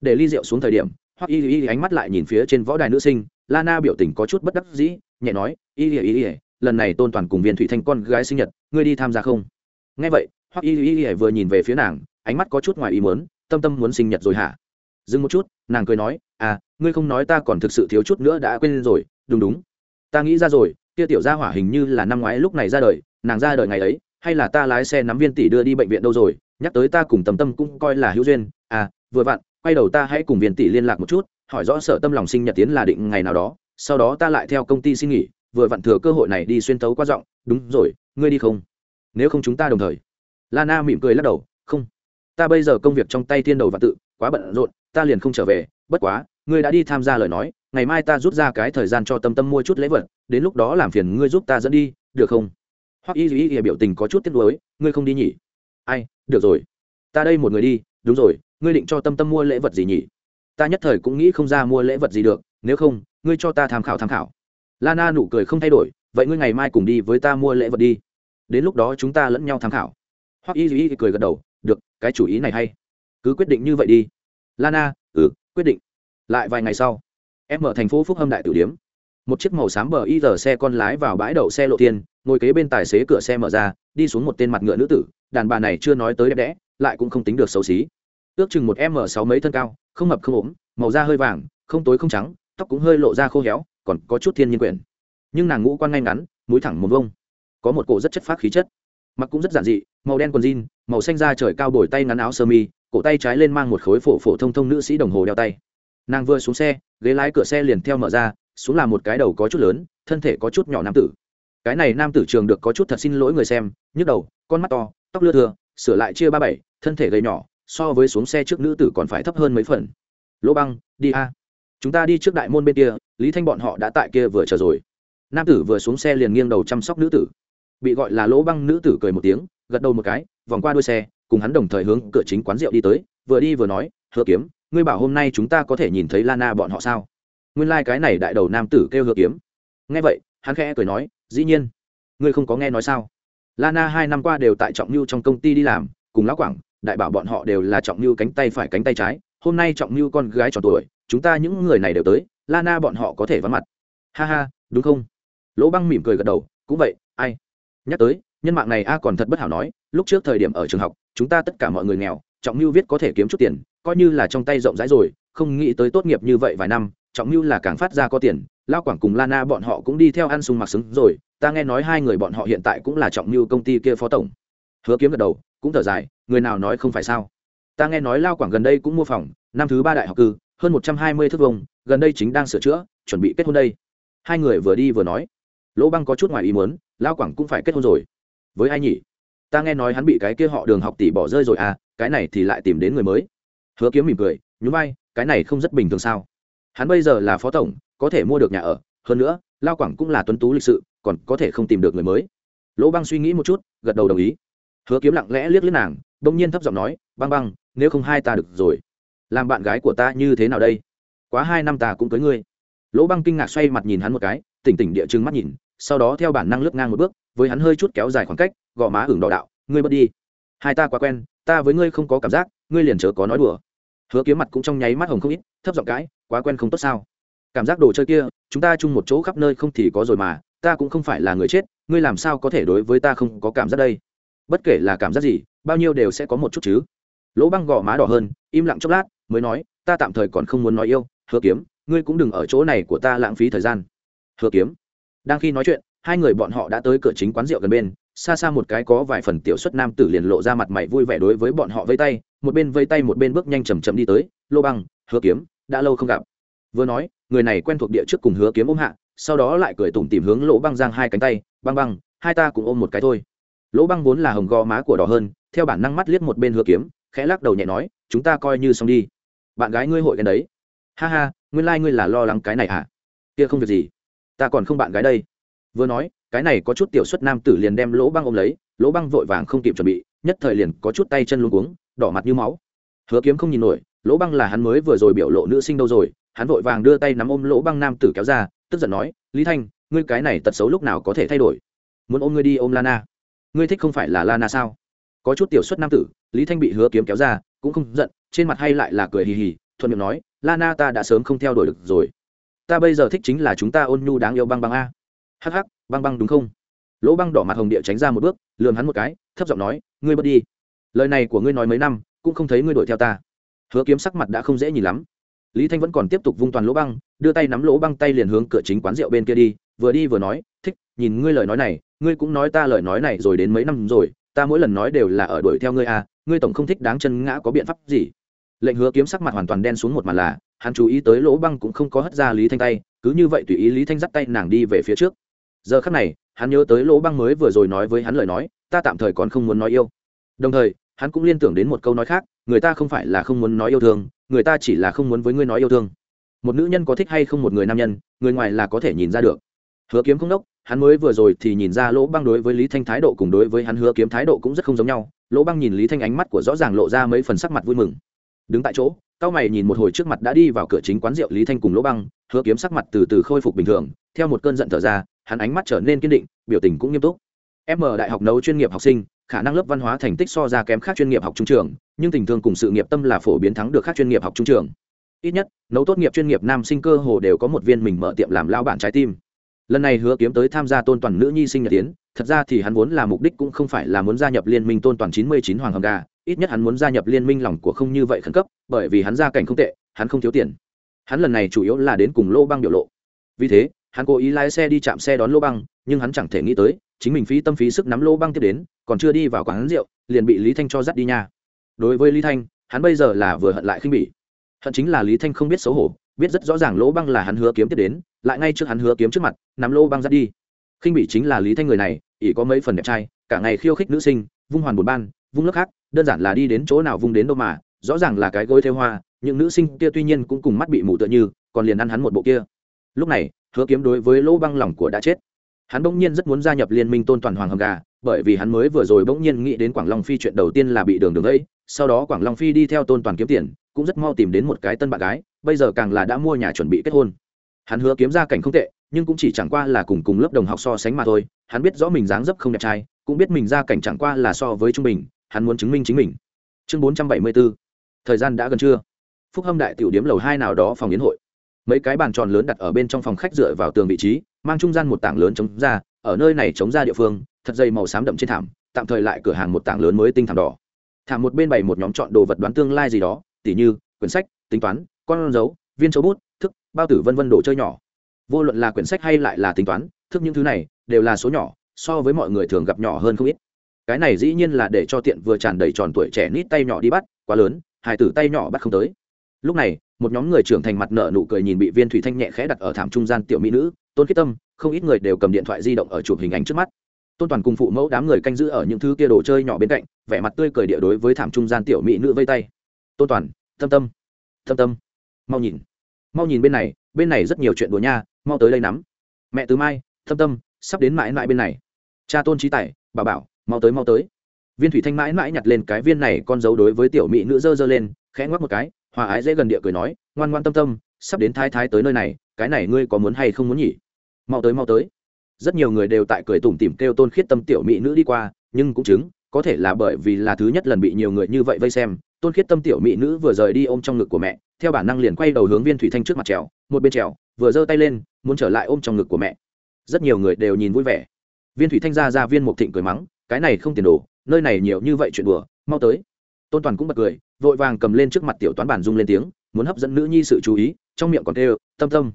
Để ly rượu xuống thời điểm hoặc y y ánh mắt lại nhìn phía trên võ đài nữ sinh, lana biểu tình có chút bất đắc dĩ, nhẹ nói y y y lần này tôn toàn cùng viên thủy thanh con gái sinh nhật, ngươi đi tham gia không? Nghe vậy hoặc y y y vừa nhìn về phía nàng, ánh mắt có chút ngoài ý muốn, tâm tâm muốn sinh nhật rồi hả? Dừng một chút, nàng cười nói à ngươi không nói ta còn thực sự thiếu chút nữa đã quên rồi, đúng đúng. Ta nghĩ ra rồi, kia tiểu gia hỏa hình như là năm ngoái lúc này ra đời, nàng ra đời ngày ấy, hay là ta lái xe nắm viên tỷ đưa đi bệnh viện đâu rồi, nhắc tới ta cùng tâm tâm cũng coi là hữu duyên. À vừa vặn, quay đầu ta hãy cùng viên tỷ liên lạc một chút, hỏi rõ sở tâm lòng sinh nhật tiến là định ngày nào đó, sau đó ta lại theo công ty xin nghỉ vừa vặn thừa cơ hội này đi xuyên tấu qua giọng, đúng rồi, ngươi đi không? Nếu không chúng ta đồng thời. Lana mỉm cười lắc đầu, không. Ta bây giờ công việc trong tay thiên đầu và tự, quá bận rộn, ta liền không trở về. Bất quá, ngươi đã đi tham gia lời nói, ngày mai ta rút ra cái thời gian cho tâm tâm mua chút lễ vật, đến lúc đó làm phiền ngươi giúp ta dẫn đi, được không? Hoặc y duy y biểu tình có chút tiếc nuối, ngươi không đi nhỉ? Ai, được rồi. Ta đây một người đi, đúng rồi, ngươi định cho tâm tâm mua lễ vật gì nhỉ? Ta nhất thời cũng nghĩ không ra mua lễ vật gì được, nếu không, ngươi cho ta tham khảo tham khảo lana nụ cười không thay đổi vậy ngươi ngày mai cùng đi với ta mua lễ vật đi. Đến lúc đó chúng ta lẫn nhau tham khảo. Hoặc y duy cười gật đầu được cái chủ ý này hay. Cứ quyết định như vậy đi. Lana ừ quyết định. Lại vài ngày sau em ở thành phố phúc hâm đại tử điếm một chiếc màu xám bờ y giờ xe con lái vào bãi đậu xe lộ tiền, ngồi kế bên tài xế cửa xe mở ra đi xuống một tên mặt ngựa nữ tử đàn bà này chưa nói tới đẹp đẽ lại cũng không tính được xấu xí. Ước chừng một m sáu mấy thân cao không mập không ốm màu da hơi vàng không tối không trắng tóc cũng hơi lộ ra khô héo còn có chút thiên nhiên quyển. Nhưng nàng ngũ quan ngay ngắn, mũi thẳng một vông có một cổ rất chất phác khí chất. Mặc cũng rất giản dị, màu đen quần jean, màu xanh da trời cao bồi tay ngắn áo sơ mi, cổ tay trái lên mang một khối phổ phổ thông thông nữ sĩ đồng hồ đeo tay. Nàng vừa xuống xe, ghế lái cửa xe liền theo mở ra, xuống là một cái đầu có chút lớn, thân thể có chút nhỏ nam tử. Cái này nam tử trường được có chút thật xin lỗi người xem, nhức đầu, con mắt to, tóc lưa thừa sửa lại chia ba bảy, thân thể gầy nhỏ, so với xuống xe trước nữ tử còn phải thấp hơn mấy phần. Lỗ băng, đi a chúng ta đi trước đại môn bên kia, lý thanh bọn họ đã tại kia vừa chờ rồi. Nam tử vừa xuống xe liền nghiêng đầu chăm sóc nữ tử. Bị gọi là lỗ băng nữ tử cười một tiếng, gật đầu một cái, vòng qua đuôi xe, cùng hắn đồng thời hướng cửa chính quán rượu đi tới, vừa đi vừa nói, hứa kiếm, ngươi bảo hôm nay chúng ta có thể nhìn thấy lana bọn họ sao? Nguyên lai、like、cái này đại đầu nam tử kêu hứa kiếm. Nghe vậy, hắn khẽ cười nói, dĩ nhiên, ngươi không có nghe nói sao? Lana hai năm qua đều tại trọng mưu trong công ty đi làm, cùng lão quảng, đại bảo bọn họ đều là trọng mưu cánh tay phải cánh tay trái hôm nay trọng mưu con gái tròn tuổi, chúng ta những người này đều tới, lana bọn họ có thể vắng mặt. Ha ha, đúng không? Lỗ băng mỉm cười gật đầu, cũng vậy, ai? Nhắc tới, nhân mạng này a còn thật bất hảo nói, lúc trước thời điểm ở trường học, chúng ta tất cả mọi người nghèo, trọng mưu viết có thể kiếm chút tiền, coi như là trong tay rộng rãi rồi, không nghĩ tới tốt nghiệp như vậy vài năm, trọng mưu là càng phát ra có tiền, lao quảng cùng lana bọn họ cũng đi theo ăn sung mặc xứng rồi, ta nghe nói hai người bọn họ hiện tại cũng là trọng mưu công ty kia phó tổng. Hứa kiếm gật đầu, cũng thở dài, người nào nói không phải sao? Ta nghe nói lao quảng gần đây cũng mua phòng, năm thứ ba đại học cư, hơn một trăm hai mươi thước vông gần đây chính đang sửa chữa, chuẩn bị kết hôn đây. Hai người vừa đi vừa nói. Lỗ băng có chút ngoài ý muốn, lao quảng cũng phải kết hôn rồi. Với ai nhỉ? Ta nghe nói hắn bị cái kia họ đường học tỷ bỏ rơi rồi à cái này thì lại tìm đến người mới. Hứa kiếm mỉm cười, nhún vai, cái này không rất bình thường sao? Hắn bây giờ là phó tổng, có thể mua được nhà ở, hơn nữa, lao quảng cũng là tuấn tú lịch sự, còn có thể không tìm được người mới. Lỗ băng suy nghĩ một chút, gật đầu đồng ý. Hứa kiếm lặng lẽ liếc liếc nàng, bỗng nhiên thấp giọng nói, băng băng nếu không hai ta được rồi. Làm bạn gái của ta như thế nào đây? Quá hai năm ta cũng cưới ngươi. Lỗ băng kinh ngạc xoay mặt nhìn hắn một cái, tỉnh tỉnh địa chừng mắt nhìn, sau đó theo bản năng lướt ngang một bước, với hắn hơi chút kéo dài khoảng cách, gò má hưởng đỏ đạo, ngươi bớt đi. Hai ta quá quen, ta với ngươi không có cảm giác, ngươi liền chớ có nói đùa. Hứa kiếm mặt cũng trong nháy mắt hồng không ít, thấp giọng cãi, quá quen không tốt sao? Cảm giác đồ chơi kia, chúng ta chung một chỗ khắp nơi không thì có rồi mà, ta cũng không phải là người chết, ngươi làm sao có thể đối với ta không có cảm giác đây? Bất kể là cảm giác gì, bao nhiêu đều sẽ có một chút chứ lỗ băng gò má đỏ hơn, im lặng chốc lát, mới nói, ta tạm thời còn không muốn nói yêu, hứa kiếm, ngươi cũng đừng ở chỗ này của ta lãng phí thời gian. Hứa kiếm? Đang khi nói chuyện, hai người bọn họ đã tới cửa chính quán rượu gần bên, xa xa một cái có vài phần tiểu xuất nam tử liền lộ ra mặt mày vui vẻ đối với bọn họ vây tay, một bên vây tay một bên bước nhanh chầm chậm đi tới lô băng, hứa kiếm, đã lâu không gặp. Vừa nói, người này quen thuộc địa trước cùng hứa kiếm ôm hạ, sau đó lại cười tủm tìm hướng lỗ băng giang hai cánh tay, băng băng, hai ta cùng ôm một cái thôi. Lỗ băng vốn là hồng gò má của đỏ hơn, theo bản năng mắt liếc một bên hứa kiếm khẽ lắc đầu nhẹ nói, chúng ta coi như xong đi. Bạn gái ngươi hội cái đấy. Ha ha, nguyên lai、like、ngươi là lo lắng cái này à kia không việc gì. Ta còn không bạn gái đây. Vừa nói, cái này có chút tiểu xuất nam tử liền đem lỗ băng ôm lấy, lỗ băng vội vàng không kịp chuẩn bị, nhất thời liền có chút tay chân luôn cuống, đỏ mặt như máu. Hứa kiếm không nhìn nổi, lỗ băng là hắn mới vừa rồi biểu lộ nữ sinh đâu rồi, hắn vội vàng đưa tay nắm ôm lỗ băng nam tử kéo ra, tức giận nói, lý thanh, ngươi cái này tật xấu lúc nào có thể thay đổi? Muốn ôm ngươi đi ôm lana. Ngươi thích không phải là lana sao? Có chút tiểu xuất nam tử, lý thanh bị hứa kiếm kéo ra, cũng không giận, trên mặt hay lại là cười hì hì, thuận miệng nói lana ta đã sớm không theo đuổi được rồi. Ta bây giờ thích chính là chúng ta ôn nhu đáng yêu băng băng a. Hắc hắc, băng băng đúng không? Lỗ băng đỏ mặt hồng địa tránh ra một bước, lườm hắn một cái, thấp giọng nói, ngươi bớt đi. Lời này của ngươi nói mấy năm, cũng không thấy ngươi đuổi theo ta. Hứa kiếm sắc mặt đã không dễ nhìn lắm. Lý thanh vẫn còn tiếp tục vung toàn lỗ băng, đưa tay nắm lỗ băng tay liền hướng cửa chính quán rượu bên kia đi, vừa đi vừa nói, thích, nhìn ngươi lời nói này, ngươi cũng nói ta lời nói này rồi đến mấy năm rồi ta mỗi lần nói đều là ở đuổi theo ngươi à ngươi tổng không thích đáng chân ngã có biện pháp gì? Lệnh hứa kiếm sắc mặt hoàn toàn đen xuống một màn là, hắn chú ý tới lỗ băng cũng không có hất ra lý thanh tay, cứ như vậy tùy ý lý thanh dắt tay nàng đi về phía trước. Giờ khắc này, hắn nhớ tới lỗ băng mới vừa rồi nói với hắn lời nói, ta tạm thời còn không muốn nói yêu. Đồng thời, hắn cũng liên tưởng đến một câu nói khác, người ta không phải là không muốn nói yêu thương, người ta chỉ là không muốn với ngươi nói yêu thương. Một nữ nhân có thích hay không một người nam nhân, người ngoài là có thể nhìn ra được. Hứa kiếm không đốc hắn mới vừa rồi thì nhìn ra lỗ băng đối với lý thanh thái độ cùng đối với hắn hứa kiếm thái độ cũng rất không giống nhau. Lỗ băng nhìn lý thanh ánh mắt của rõ ràng lộ ra mấy phần sắc mặt vui mừng. Đứng tại chỗ, cao mày nhìn một hồi trước mặt đã đi vào cửa chính quán rượu lý thanh cùng lỗ băng, hứa kiếm sắc mặt từ từ khôi phục bình thường. Theo một cơn giận thở ra, hắn ánh mắt trở nên kiên định, biểu tình cũng nghiêm túc. Em ở đại học nấu chuyên nghiệp học sinh, khả năng lớp văn hóa thành tích so ra kém khác chuyên nghiệp học trung trường, nhưng tình thương cùng sự nghiệp tâm là phổ biến thắng được khác chuyên nghiệp học trung trường. Ít nhất, nấu tốt nghiệp chuyên nghiệp nam sinh cơ hồ đều có một viên mình mở tiệm làm lao bản trái tim lần này hứa kiếm tới tham gia tôn toàn nữ nhi sinh nhật tiến, thật ra thì hắn vốn là mục đích cũng không phải là muốn gia nhập liên minh tôn toàn chín mươi chín hoàng hồng gà ít nhất hắn muốn gia nhập liên minh lòng của không như vậy khẩn cấp, bởi vì hắn gia cảnh không tệ, hắn không thiếu tiền. Hắn lần này chủ yếu là đến cùng lô băng biểu lộ. Vì thế, hắn cố ý lái xe đi chạm xe đón lô băng, nhưng hắn chẳng thể nghĩ tới, chính mình phí tâm phí sức nắm lô băng tiếp đến, còn chưa đi vào quán rượu, liền bị lý thanh cho dắt đi nha. Đối với lý thanh, hắn bây giờ là vừa hận lại khinh bỉ. Hận chính là lý thanh không biết xấu hổ biết rất rõ ràng lỗ băng là hắn hứa kiếm tiếp đến, lại ngay trước hắn hứa kiếm trước mặt, nắm lô băng dắt đi. Khinh bị chính là lý thanh người này, ỷ có mấy phần đẹp trai, cả ngày khiêu khích nữ sinh, vung hoàn bột ban, vung lớp khác, đơn giản là đi đến chỗ nào vung đến đâu mà, rõ ràng là cái gối theo hoa, những nữ sinh kia tuy nhiên cũng cùng mắt bị mù tựa như, còn liền ăn hắn một bộ kia. Lúc này, hứa kiếm đối với lỗ băng lòng của đã chết. Hắn bỗng nhiên rất muốn gia nhập liên minh tôn toàn hoàng hầm gà, bởi vì hắn mới vừa rồi bỗng nhiên nghĩ đến quảng long phi chuyện đầu tiên là bị đường đường ấy, sau đó quảng long phi đi theo tôn toàn kiếm tiền, cũng rất mau tìm đến một cái tân bạn gái bây giờ càng là đã mua nhà chuẩn bị kết hôn. Hắn hứa kiếm ra cảnh không tệ, nhưng cũng chỉ chẳng qua là cùng cùng lớp đồng học so sánh mà thôi. Hắn biết rõ mình dáng dấp không đẹp trai, cũng biết mình ra cảnh chẳng qua là so với trung bình, hắn muốn chứng minh chính mình. Chương bốn trăm bảy mươi bốn thời gian đã gần trưa. Phúc hâm đại tiểu điếm lầu hai nào đó phòng yến hội. Mấy cái bàn tròn lớn đặt ở bên trong phòng khách dựa vào tường vị trí, mang trung gian một tảng lớn chống ra, ở nơi này chống ra địa phương, thật dày màu xám đậm trên thảm, tạm thời lại cửa hàng một tảng lớn mới tinh thảm đỏ. Thảm một bên bày một nhóm chọn đồ vật đoán tương lai gì đó, tỉ như quyển sách, tính toán con dấu, viên châu bút, thức, bao tử vân vân đồ chơi nhỏ. Vô luận là quyển sách hay lại là tính toán, thức những thứ này đều là số nhỏ, so với mọi người thường gặp nhỏ hơn không ít. Cái này dĩ nhiên là để cho tiện vừa tràn đầy tròn tuổi trẻ nít tay nhỏ đi bắt, quá lớn hải tử tay nhỏ bắt không tới. Lúc này, một nhóm người trưởng thành mặt nợ nụ cười nhìn bị viên thủy thanh nhẹ khẽ đặt ở thảm trung gian tiểu mỹ nữ, tôn khiết tâm, không ít người đều cầm điện thoại di động ở chụp hình ảnh trước mắt. Tôn toàn cùng phụ mẫu đám người canh giữ ở những thứ kia đồ chơi nhỏ bên cạnh, vẻ mặt tươi cười địa đối với thảm trung gian tiểu mỹ nữ vây tay. Tôn toàn, tâm tâm tâm tâm mau nhìn. Mau nhìn bên này bên này rất nhiều chuyện đùa nha, mau tới đây nắm. Mẹ từ mai tâm tâm, sắp đến mãi mãi bên này. Cha tôn trí tài, bà bảo, mau tới mau tới. Viên thủy thanh mãi mãi nhặt lên cái viên này con dấu đối với tiểu mỹ nữ dơ dơ lên, khẽ ngoắc một cái, hòa ái dễ gần địa cười nói, ngoan ngoan tâm tâm, sắp đến thái thái tới nơi này, cái này ngươi có muốn hay không muốn nhỉ? Mau tới mau tới. Rất nhiều người đều tại cười tủm tỉm kêu tôn khiết tâm tiểu mỹ nữ đi qua, nhưng cũng chứng, có thể là bởi vì là thứ nhất lần bị nhiều người như vậy vây xem tôn khiết tâm tiểu mỹ nữ vừa rời đi ôm trong ngực của mẹ, theo bản năng liền quay đầu hướng viên thủy thanh trước mặt trèo, một bên trèo, vừa giơ tay lên, muốn trở lại ôm trong ngực của mẹ. Rất nhiều người đều nhìn vui vẻ. Viên thủy thanh ra ra viên mục thịnh cười mắng, cái này không tiền đồ, nơi này nhiều như vậy chuyện đùa, mau tới. Tôn toàn cũng bật cười, vội vàng cầm lên trước mặt tiểu toán bản dung lên tiếng, muốn hấp dẫn nữ nhi sự chú ý, trong miệng còn tê tâm tâm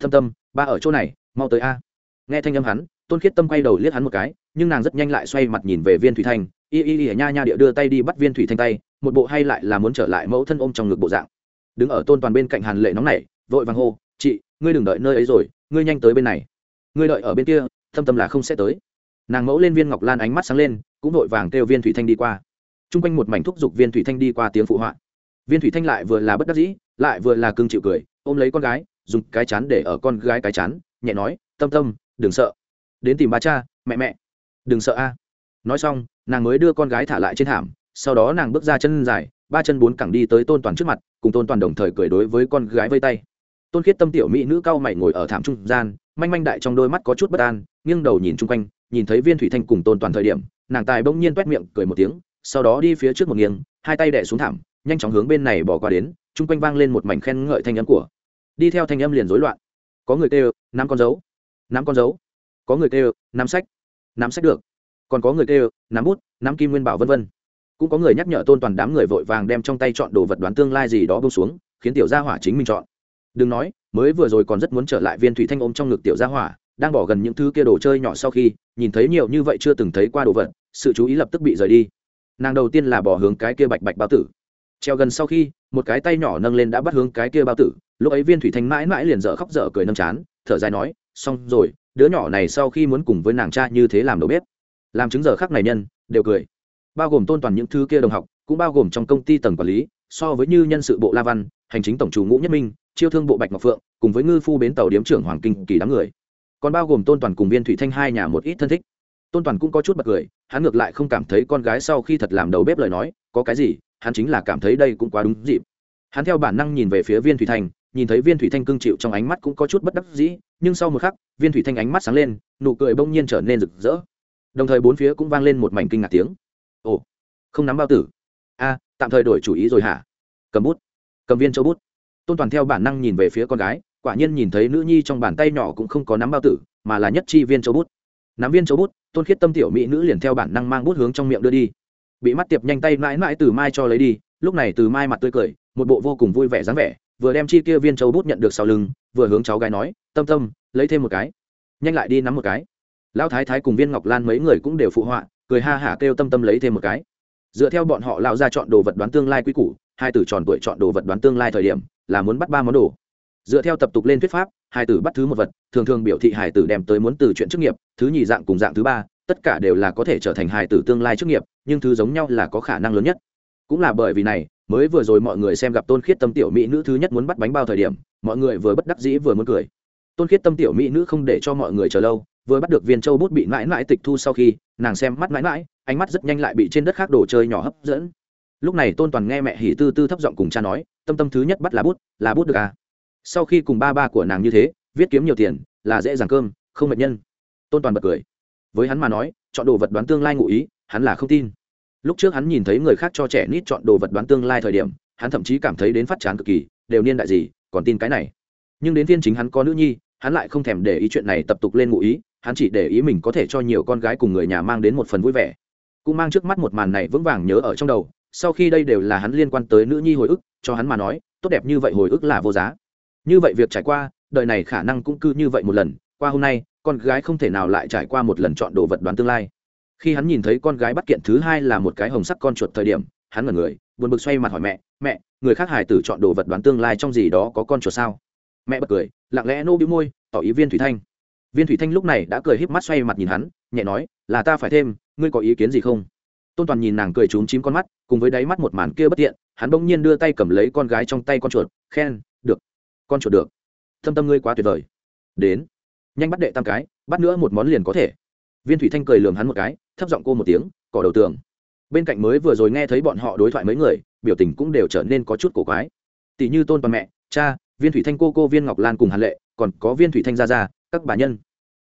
tâm tâm, ba ở chỗ này, mau tới a. Nghe thanh âm hắn, tôn khiết tâm quay đầu liếc hắn một cái, nhưng nàng rất nhanh lại xoay mặt nhìn về viên thủy thanh, y y y, nha nha, địa đưa tay đi bắt viên thủy thanh tay một bộ hay lại là muốn trở lại mẫu thân ôm trong ngực bộ dạng. Đứng ở tôn toàn bên cạnh hàn lệ nóng này vội vàng hô, chị, ngươi đừng đợi nơi ấy rồi, ngươi nhanh tới bên này. Ngươi đợi ở bên kia, thâm tâm là không sẽ tới. Nàng mẫu lên viên ngọc lan ánh mắt sáng lên, cũng vội vàng kêu viên thủy thanh đi qua. T r u n g quanh một mảnh thúc giục viên thủy thanh đi qua tiếng phụ họa. Viên thủy thanh lại vừa là bất đắc dĩ, lại vừa là cưng chịu cười, ôm lấy con gái, dùng cái chán để ở con gái cái chán, nhẹ nói, tâm tâm, đừng sợ. Đến tìm ba cha, mẹ mẹ. Đừng sợ a. Nói xong, nàng mới đưa con gái thả lại trên thảm sau đó nàng bước ra chân dài, ba chân bốn cẳng đi tới tôn toàn trước mặt, cùng tôn toàn đồng thời cười đối với con gái vây tay. Tôn khiết tâm tiểu mỹ nữ cao mày ngồi ở thảm trung gian, manh manh đại trong đôi mắt có chút bất an, nghiêng đầu nhìn chung quanh, nhìn thấy viên thủy thanh cùng tôn toàn thời điểm, nàng tài bỗng nhiên t miệng, cười một tiếng, sau đó đi phía trước một nghiêng, hai tay đẻ xuống thảm, nhanh chóng hướng bên này bỏ qua đến, chung quanh vang lên một mảnh khen ngợi thanh âm của. Đi theo thanh âm liền rối loạn. Có người kêu, nắm con dấu, nắm con dấu. Có người kêu, nắm sách nắm sách được. Còn có người kêu, nắm bút, nắm kim nguyên bảo vân vân cũng có người nhắc nhở tôn toàn đám người vội vàng đem trong tay chọn đồ vật đoán tương lai gì đó bông xuống, khiến tiểu gia hỏa chính mình chọn. Đừng nói, mới vừa rồi còn rất muốn trở lại viên thủy thanh ôm trong ngực tiểu gia hỏa, đang bỏ gần những thứ kia đồ chơi nhỏ sau khi, nhìn thấy nhiều như vậy chưa từng thấy qua đồ vật, sự chú ý lập tức bị rời đi. Nàng đầu tiên là bỏ hướng cái kia bạch bạch bao tử. Treo gần sau khi, một cái tay nhỏ nâng lên đã bắt hướng cái kia bao tử, lúc ấy viên thủy thanh mãi mãi liền dở khóc dở cười nâng chán, thở dài nói, xong rồi, đứa nhỏ này sau khi muốn cùng với nàng cha như thế làm đầu bếp. Làm chứng giờ khắc này nhân, đều cười bao gồm tôn toàn những thứ kia đồng học, cũng bao gồm trong công ty tầng quản lý, so với như nhân sự bộ la văn, hành chính tổng chủ ngũ nhất minh, chiêu thương bộ bạch ngọc phượng, cùng với ngư phu bến tàu điếm trưởng hoàng kinh kỳ đám người. Còn bao gồm tôn toàn cùng viên thủy thanh hai nhà một ít thân thích. Tôn toàn cũng có chút bật cười, hắn ngược lại không cảm thấy con gái sau khi thật làm đầu bếp lời nói, có cái gì, hắn chính là cảm thấy đây cũng quá đúng dịp. Hắn theo bản năng nhìn về phía viên thủy thanh, nhìn thấy viên thủy thanh cương chịu trong ánh mắt cũng có chút bất đắc dĩ, nhưng sau một khắc, viên thủy thanh ánh mắt sáng lên, nụ cười bỗng nhiên trở nên rực rỡ. Đồng thời bốn phía cũng vang lên một mảnh kinh ngạc tiếng ồ, không nắm bao tử. A, tạm thời đổi chủ ý rồi hả? Cầm bút, cầm viên châu bút. Tôn toàn theo bản năng nhìn về phía con gái, quả nhiên nhìn thấy nữ nhi trong bàn tay nhỏ cũng không có nắm bao tử, mà là nhất chi viên châu bút. Nắm viên châu bút, tôn khiết tâm tiểu mỹ nữ liền theo bản năng mang bút hướng trong miệng đưa đi. Bị mắt tiệp nhanh tay mãi mãi từ mai cho lấy đi, lúc này từ mai mặt tươi cười, một bộ vô cùng vui vẻ dáng vẻ, vừa đem chi kia viên châu bút nhận được sau lưng, vừa hướng cháu gái nói, tâm tâm, lấy thêm một cái. Nhanh lại đi nắm một cái. Lão thái thái cùng viên ngọc lan mấy người cũng đều phụ họa cười ha hả kêu tâm tâm lấy thêm một cái. Dựa theo bọn họ lão ra chọn đồ vật đoán tương lai quy củ, hai tử tròn tuổi chọn đồ vật đoán tương lai thời điểm, là muốn bắt ba món đồ. Dựa theo tập tục lên thuyết pháp, hai tử bắt thứ một vật, thường thường biểu thị hải tử đem tới muốn từ chuyện chức nghiệp, thứ nhì dạng cùng dạng thứ ba, tất cả đều là có thể trở thành hài tử tương lai chức nghiệp, nhưng thứ giống nhau là có khả năng lớn nhất. Cũng là bởi vì này, mới vừa rồi mọi người xem gặp tôn khiết tâm tiểu mỹ nữ thứ nhất muốn bắt bánh bao thời điểm, mọi người vừa bất đắc dĩ vừa muốn cười. Tôn khiết tâm tiểu mỹ nữ không để cho mọi người chờ lâu vừa bắt được viên châu bút bị mãi mãi tịch thu sau khi, nàng xem mắt mãi mãi, ánh mắt rất nhanh lại bị trên đất khác đồ chơi nhỏ hấp dẫn. Lúc này tôn toàn nghe mẹ hỉ tư tư thấp giọng cùng cha nói, tâm tâm thứ nhất bắt là bút là bút được à? Sau khi cùng ba ba của nàng như thế, viết kiếm nhiều tiền, là dễ dàng cơm, không mệt nhân. Tôn toàn bật cười. Với hắn mà nói, chọn đồ vật đoán tương lai ngụ ý, hắn là không tin. Lúc trước hắn nhìn thấy người khác cho trẻ nít chọn đồ vật đoán tương lai thời điểm, hắn thậm chí cảm thấy đến phát chán cực kỳ, đều niên đại gì, còn tin cái này. Nhưng đến thiên chính hắn có nữ nhi, hắn lại không thèm để ý chuyện này tập tục lên ngụ ý hắn chỉ để ý mình có thể cho nhiều con gái cùng người nhà mang đến một phần vui vẻ. Cũng mang trước mắt một màn này vững vàng nhớ ở trong đầu, sau khi đây đều là hắn liên quan tới nữ nhi hồi ức, cho hắn mà nói, tốt đẹp như vậy hồi ức là vô giá. Như vậy việc trải qua, đời này khả năng cũng cứ như vậy một lần, qua hôm nay, con gái không thể nào lại trải qua một lần chọn đồ vật đoán tương lai. Khi hắn nhìn thấy con gái bắt kiện thứ hai là một cái hồng sắc con chuột thời điểm, hắn ngẩn người, buồn bực xoay mặt hỏi mẹ mẹ, người khác hài tử chọn đồ vật đoán tương lai trong gì đó có con chuột sao? Mẹ bật cười, lặng lẽ nô bĩu môi, tỏ ý viên thủy thanh viên thủy thanh lúc này đã cười híp mắt xoay mặt nhìn hắn, nhẹ nói, là ta phải thêm, ngươi có ý kiến gì không? Tôn toàn nhìn nàng cười trúng chím con mắt, cùng với đáy mắt một màn kia bất tiện, hắn bỗng nhiên đưa tay cầm lấy con gái trong tay con chuột, khen, được, con chuột được. Thâm tâm ngươi quá tuyệt vời. Đến, nhanh bắt đệ tam cái, bắt nữa một món liền có thể. Viên thủy thanh cười lường hắn một cái, thấp giọng cô một tiếng, cỏ đầu tường. Bên cạnh mới vừa rồi nghe thấy bọn họ đối thoại mấy người, biểu tình cũng đều trở nên có chút cổ quái. Tỷ như tôn toàn mẹ, cha, viên thủy thanh cô cô viên ngọc lan cùng hàn lệ, còn có viên thủy thanh gia gia, các bà nhân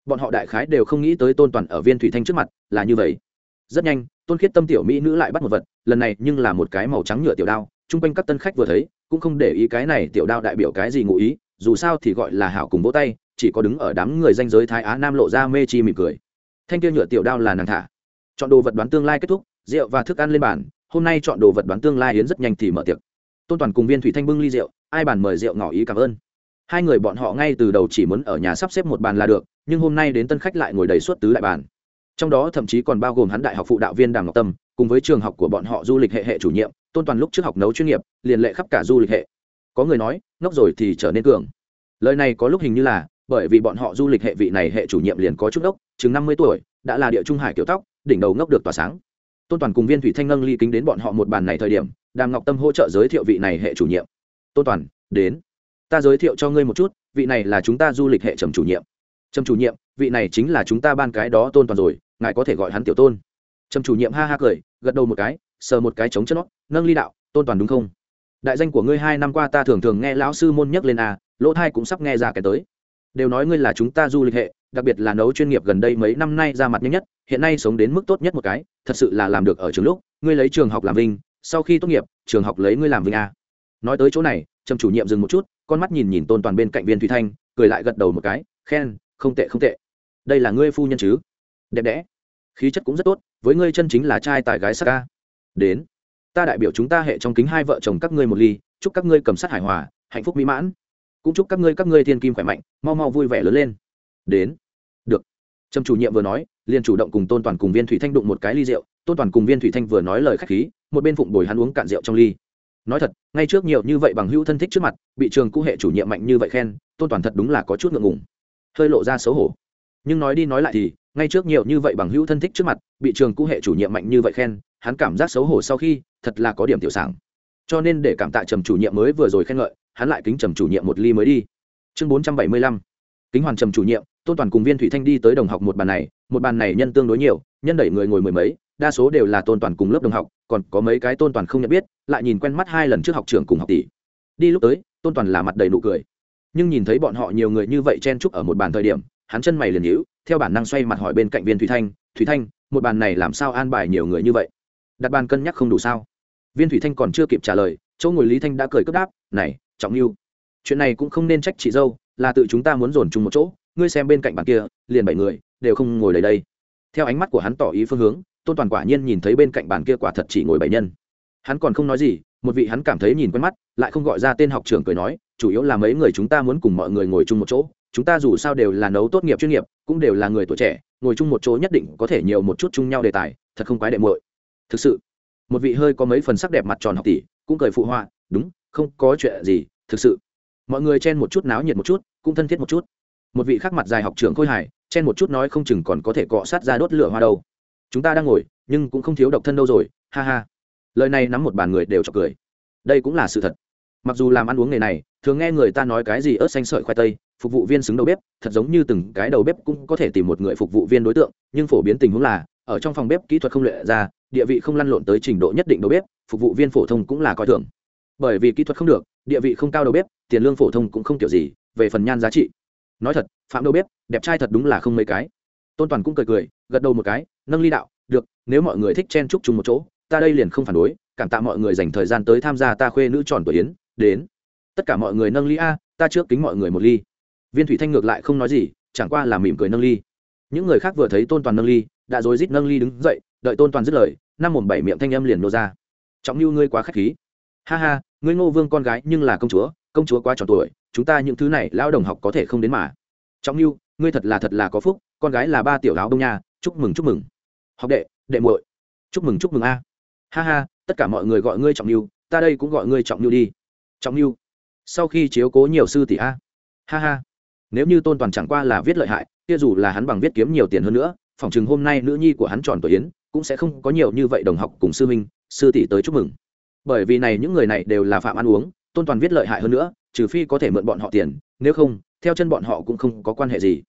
bọn họ đại khái đều không nghĩ tới tôn toàn ở viên thủy thanh trước mặt là như vậy. Rất nhanh, tôn khiết tâm tiểu mỹ nữ lại bắt một vật, lần này nhưng là một cái màu trắng nhựa tiểu đao, chung quanh các tân khách vừa thấy, cũng không để ý cái này tiểu đao đại biểu cái gì ngụ ý, dù sao thì gọi là hảo cùng vỗ tay, chỉ có đứng ở đám người danh giới thái á nam lộ ra mê chi mỉm cười. Thanh kia nhựa tiểu đao là nàng thả. Chọn đồ vật đoán tương lai kết thúc, rượu và thức ăn lên bàn, hôm nay chọn đồ vật đoán tương lai hiến rất nhanh thì mở tiệc. Tôn toàn cùng viên thủy thanh bưng ly rượu, ai bàn mời rượu ngỏ ý cảm ơn hai người bọn họ ngay từ đầu chỉ muốn ở nhà sắp xếp một bàn là được, nhưng hôm nay đến tân khách lại ngồi đầy suốt tứ đại bàn. Trong đó thậm chí còn bao gồm hắn đại học phụ đạo viên đàm ngọc tâm, cùng với trường học của bọn họ du lịch hệ hệ chủ nhiệm, tôn toàn lúc trước học nấu chuyên nghiệp, liền lệ khắp cả du lịch hệ. Có người nói, ngốc rồi thì trở nên cường. Lời này có lúc hình như là, bởi vì bọn họ du lịch hệ vị này hệ chủ nhiệm liền có chút ngốc chừng năm mươi tuổi, đã là địa trung hải kiểu tóc, đỉnh đầu ngốc được tỏa sáng. Tôn toàn cùng viên thủy thanh nâng ly kính đến bọn họ một bàn này thời điểm, đàm ngọc tâm hỗ trợ giới thiệu vị này hệ chủ nhiệm. Tôn toàn, đến ta giới thiệu cho ngươi một chút, vị này là chúng ta du lịch hệ trầm chủ nhiệm. Trầm chủ nhiệm, vị này chính là chúng ta ban cái đó tôn toàn rồi, ngài có thể gọi hắn tiểu tôn. Trầm chủ nhiệm ha ha cười, gật đầu một cái, sờ một cái trống chân nót nâng ly đạo, tôn toàn đúng không? Đại danh của ngươi hai năm qua ta thường thường nghe lão sư môn nhắc lên à lỗ thai cũng sắp nghe ra cái tới. Đều nói ngươi là chúng ta du lịch hệ, đặc biệt là nấu chuyên nghiệp gần đây mấy năm nay ra mặt nhanh nhất, hiện nay sống đến mức tốt nhất một cái, thật sự là làm được ở trường lúc, ngươi lấy trường học làm vinh, sau khi tốt nghiệp, trường học lấy ngươi làm vinh à. nói tới chỗ này, trầm chủ nhiệm dừng một chút con mắt nhìn nhìn tôn toàn bên cạnh viên thủy thanh, cười lại gật đầu một cái, khen, không tệ không tệ. Đây là ngươi phu nhân chứ? Đẹp đẽ. Khí chất cũng rất tốt, với ngươi chân chính là trai tài gái sắc ca. Đến. Ta đại biểu chúng ta hệ trong kính hai vợ chồng các ngươi một ly, chúc các ngươi cầm sát hài hòa, hạnh phúc mỹ mãn. Cũng chúc các ngươi các ngươi thiên kim khỏe mạnh, mau mau vui vẻ lớn lên. Đến. Được. Trầm chủ nhiệm vừa nói, liền chủ động cùng tôn toàn cùng viên thủy thanh đụng một cái ly rượu. Tôn toàn cùng viên thủy thanh vừa nói lời khách khí, một bên phụng bồi hắn uống cạn rượu trong ly nói thật, ngay trước nhiều như vậy bằng hữu thân thích trước mặt, bị trường cũ hệ chủ nhiệm mạnh như vậy khen, tôn toàn thật đúng là có chút ngượng ngùng. Hơi lộ ra xấu hổ. Nhưng nói đi nói lại thì, ngay trước nhiều như vậy bằng hữu thân thích trước mặt, bị trường cũ hệ chủ nhiệm mạnh như vậy khen, hắn cảm giác xấu hổ sau khi, thật là có điểm tiểu sản cho nên để cảm tạ trầm chủ nhiệm mới vừa rồi khen ngợi, hắn lại kính trầm chủ nhiệm một ly mới đi. Chương bốn trăm bảy mươi lăm. Kính hoàn trầm chủ nhiệm, tôn toàn cùng viên thủy thanh đi tới đồng học một bàn này, một bàn này nhân tương đối nhiều, nhân đẩy người ngồi mười mấy đa số đều là tôn toàn cùng lớp đồng học, còn có mấy cái tôn toàn không nhận biết, lại nhìn quen mắt hai lần trước học trường cùng học tỷ. Đi lúc tới, tôn toàn là mặt đầy nụ cười. Nhưng nhìn thấy bọn họ nhiều người như vậy chen chúc ở một bàn thời điểm, hắn chân mày liền nhíu, theo bản năng xoay mặt hỏi bên cạnh viên thủy thanh thủy thanh, một bàn này làm sao an bài nhiều người như vậy? Đặt bàn cân nhắc không đủ sao? Viên thủy thanh còn chưa kịp trả lời, chỗ ngồi lý thanh đã cười cất đáp, này, trọng yêu chuyện này cũng không nên trách chị dâu, là tự chúng ta muốn dồn chung một chỗ, ngươi xem bên cạnh bàn kia, liền bảy người, đều không ngồi đầy đây. Theo ánh mắt của hắn tỏ ý phương hướng tôn toàn quả nhiên nhìn thấy bên cạnh bàn kia quả thật chỉ ngồi bảy nhân. Hắn còn không nói gì, một vị hắn cảm thấy nhìn quen mắt, lại không gọi ra tên học trưởng cười nói, chủ yếu là mấy người chúng ta muốn cùng mọi người ngồi chung một chỗ, chúng ta dù sao đều là nấu tốt nghiệp chuyên nghiệp, cũng đều là người tuổi trẻ, ngồi chung một chỗ nhất định có thể nhiều một chút chung nhau đề tài, thật không quái đệ muội. Thực sự, một vị hơi có mấy phần sắc đẹp mặt tròn học tỷ, cũng cười phụ họa, đúng, không có chuyện gì, thực sự. Mọi người chen một chút náo nhiệt một chút, cũng thân thiết một chút. Một vị khác mặt dài học trưởng khôi hài, chen một chút nói không chừng còn có thể cọ sát ra đốt lửa hoa đâu chúng ta đang ngồi, nhưng cũng không thiếu độc thân đâu rồi, ha ha. Lời này nắm một bàn người đều chọc cười. Đây cũng là sự thật. Mặc dù làm ăn uống nghề này, thường nghe người ta nói cái gì ớt xanh sợi khoai tây, phục vụ viên xứng đầu bếp, thật giống như từng cái đầu bếp cũng có thể tìm một người phục vụ viên đối tượng, nhưng phổ biến tình huống là, ở trong phòng bếp kỹ thuật không lệ ra, địa vị không lăn lộn tới trình độ nhất định đầu bếp, phục vụ viên phổ thông cũng là coi thường. Bởi vì kỹ thuật không được, địa vị không cao đầu bếp, tiền lương phổ thông cũng không kiểu gì, về phần nhan giá trị. Nói thật, phạm đầu bếp, đẹp trai thật đúng là không mấy cái. Tôn toàn cũng cười cười gật đầu một cái, nâng ly đạo, được, nếu mọi người thích chen chúc chung một chỗ, ta đây liền không phản đối, cảm tạ mọi người dành thời gian tới tham gia ta khuê nữ tròn tuổi yến, đến. Tất cả mọi người nâng ly, a, ta trước kính mọi người một ly. Viên thủy thanh ngược lại không nói gì, chẳng qua là mỉm cười nâng ly. Những người khác vừa thấy tôn toàn nâng ly, đã rối rít nâng ly đứng dậy, đợi tôn toàn dứt lời, năm mồm bảy miệng thanh âm liền nô ra. Trọng như ngươi quá k h á c h khí. Ha ha, ngươi ngô vương con gái nhưng là công chúa công chúa quá tròn tuổi, chúng ta những thứ này lão đồng học có thể không đến mà. Trọng như ngươi thật là thật là có phúc, con gái là ba tiểu áo đông nha chúc mừng chúc mừng. Học đệ đệ muội, chúc mừng chúc mừng a. Ha ha, tất cả mọi người gọi ngươi trọng lưu ta đây cũng gọi ngươi trọng lưu đi. Trọng lưu sau khi chiếu cố nhiều sư tỷ a. Ha ha, nếu như tôn toàn chẳng qua là viết lợi hại, kia dù là hắn bằng viết kiếm nhiều tiền hơn nữa, phỏng chừng hôm nay nữ nhi của hắn tròn tuổi yến, cũng sẽ không có nhiều như vậy đồng học cùng sư minh sư tỷ tới chúc mừng. Bởi vì này những người này đều là phạm ăn uống, tôn toàn viết lợi hại hơn nữa, trừ phi có thể mượn bọn họ tiền, nếu không, theo chân bọn họ cũng không có quan hệ gì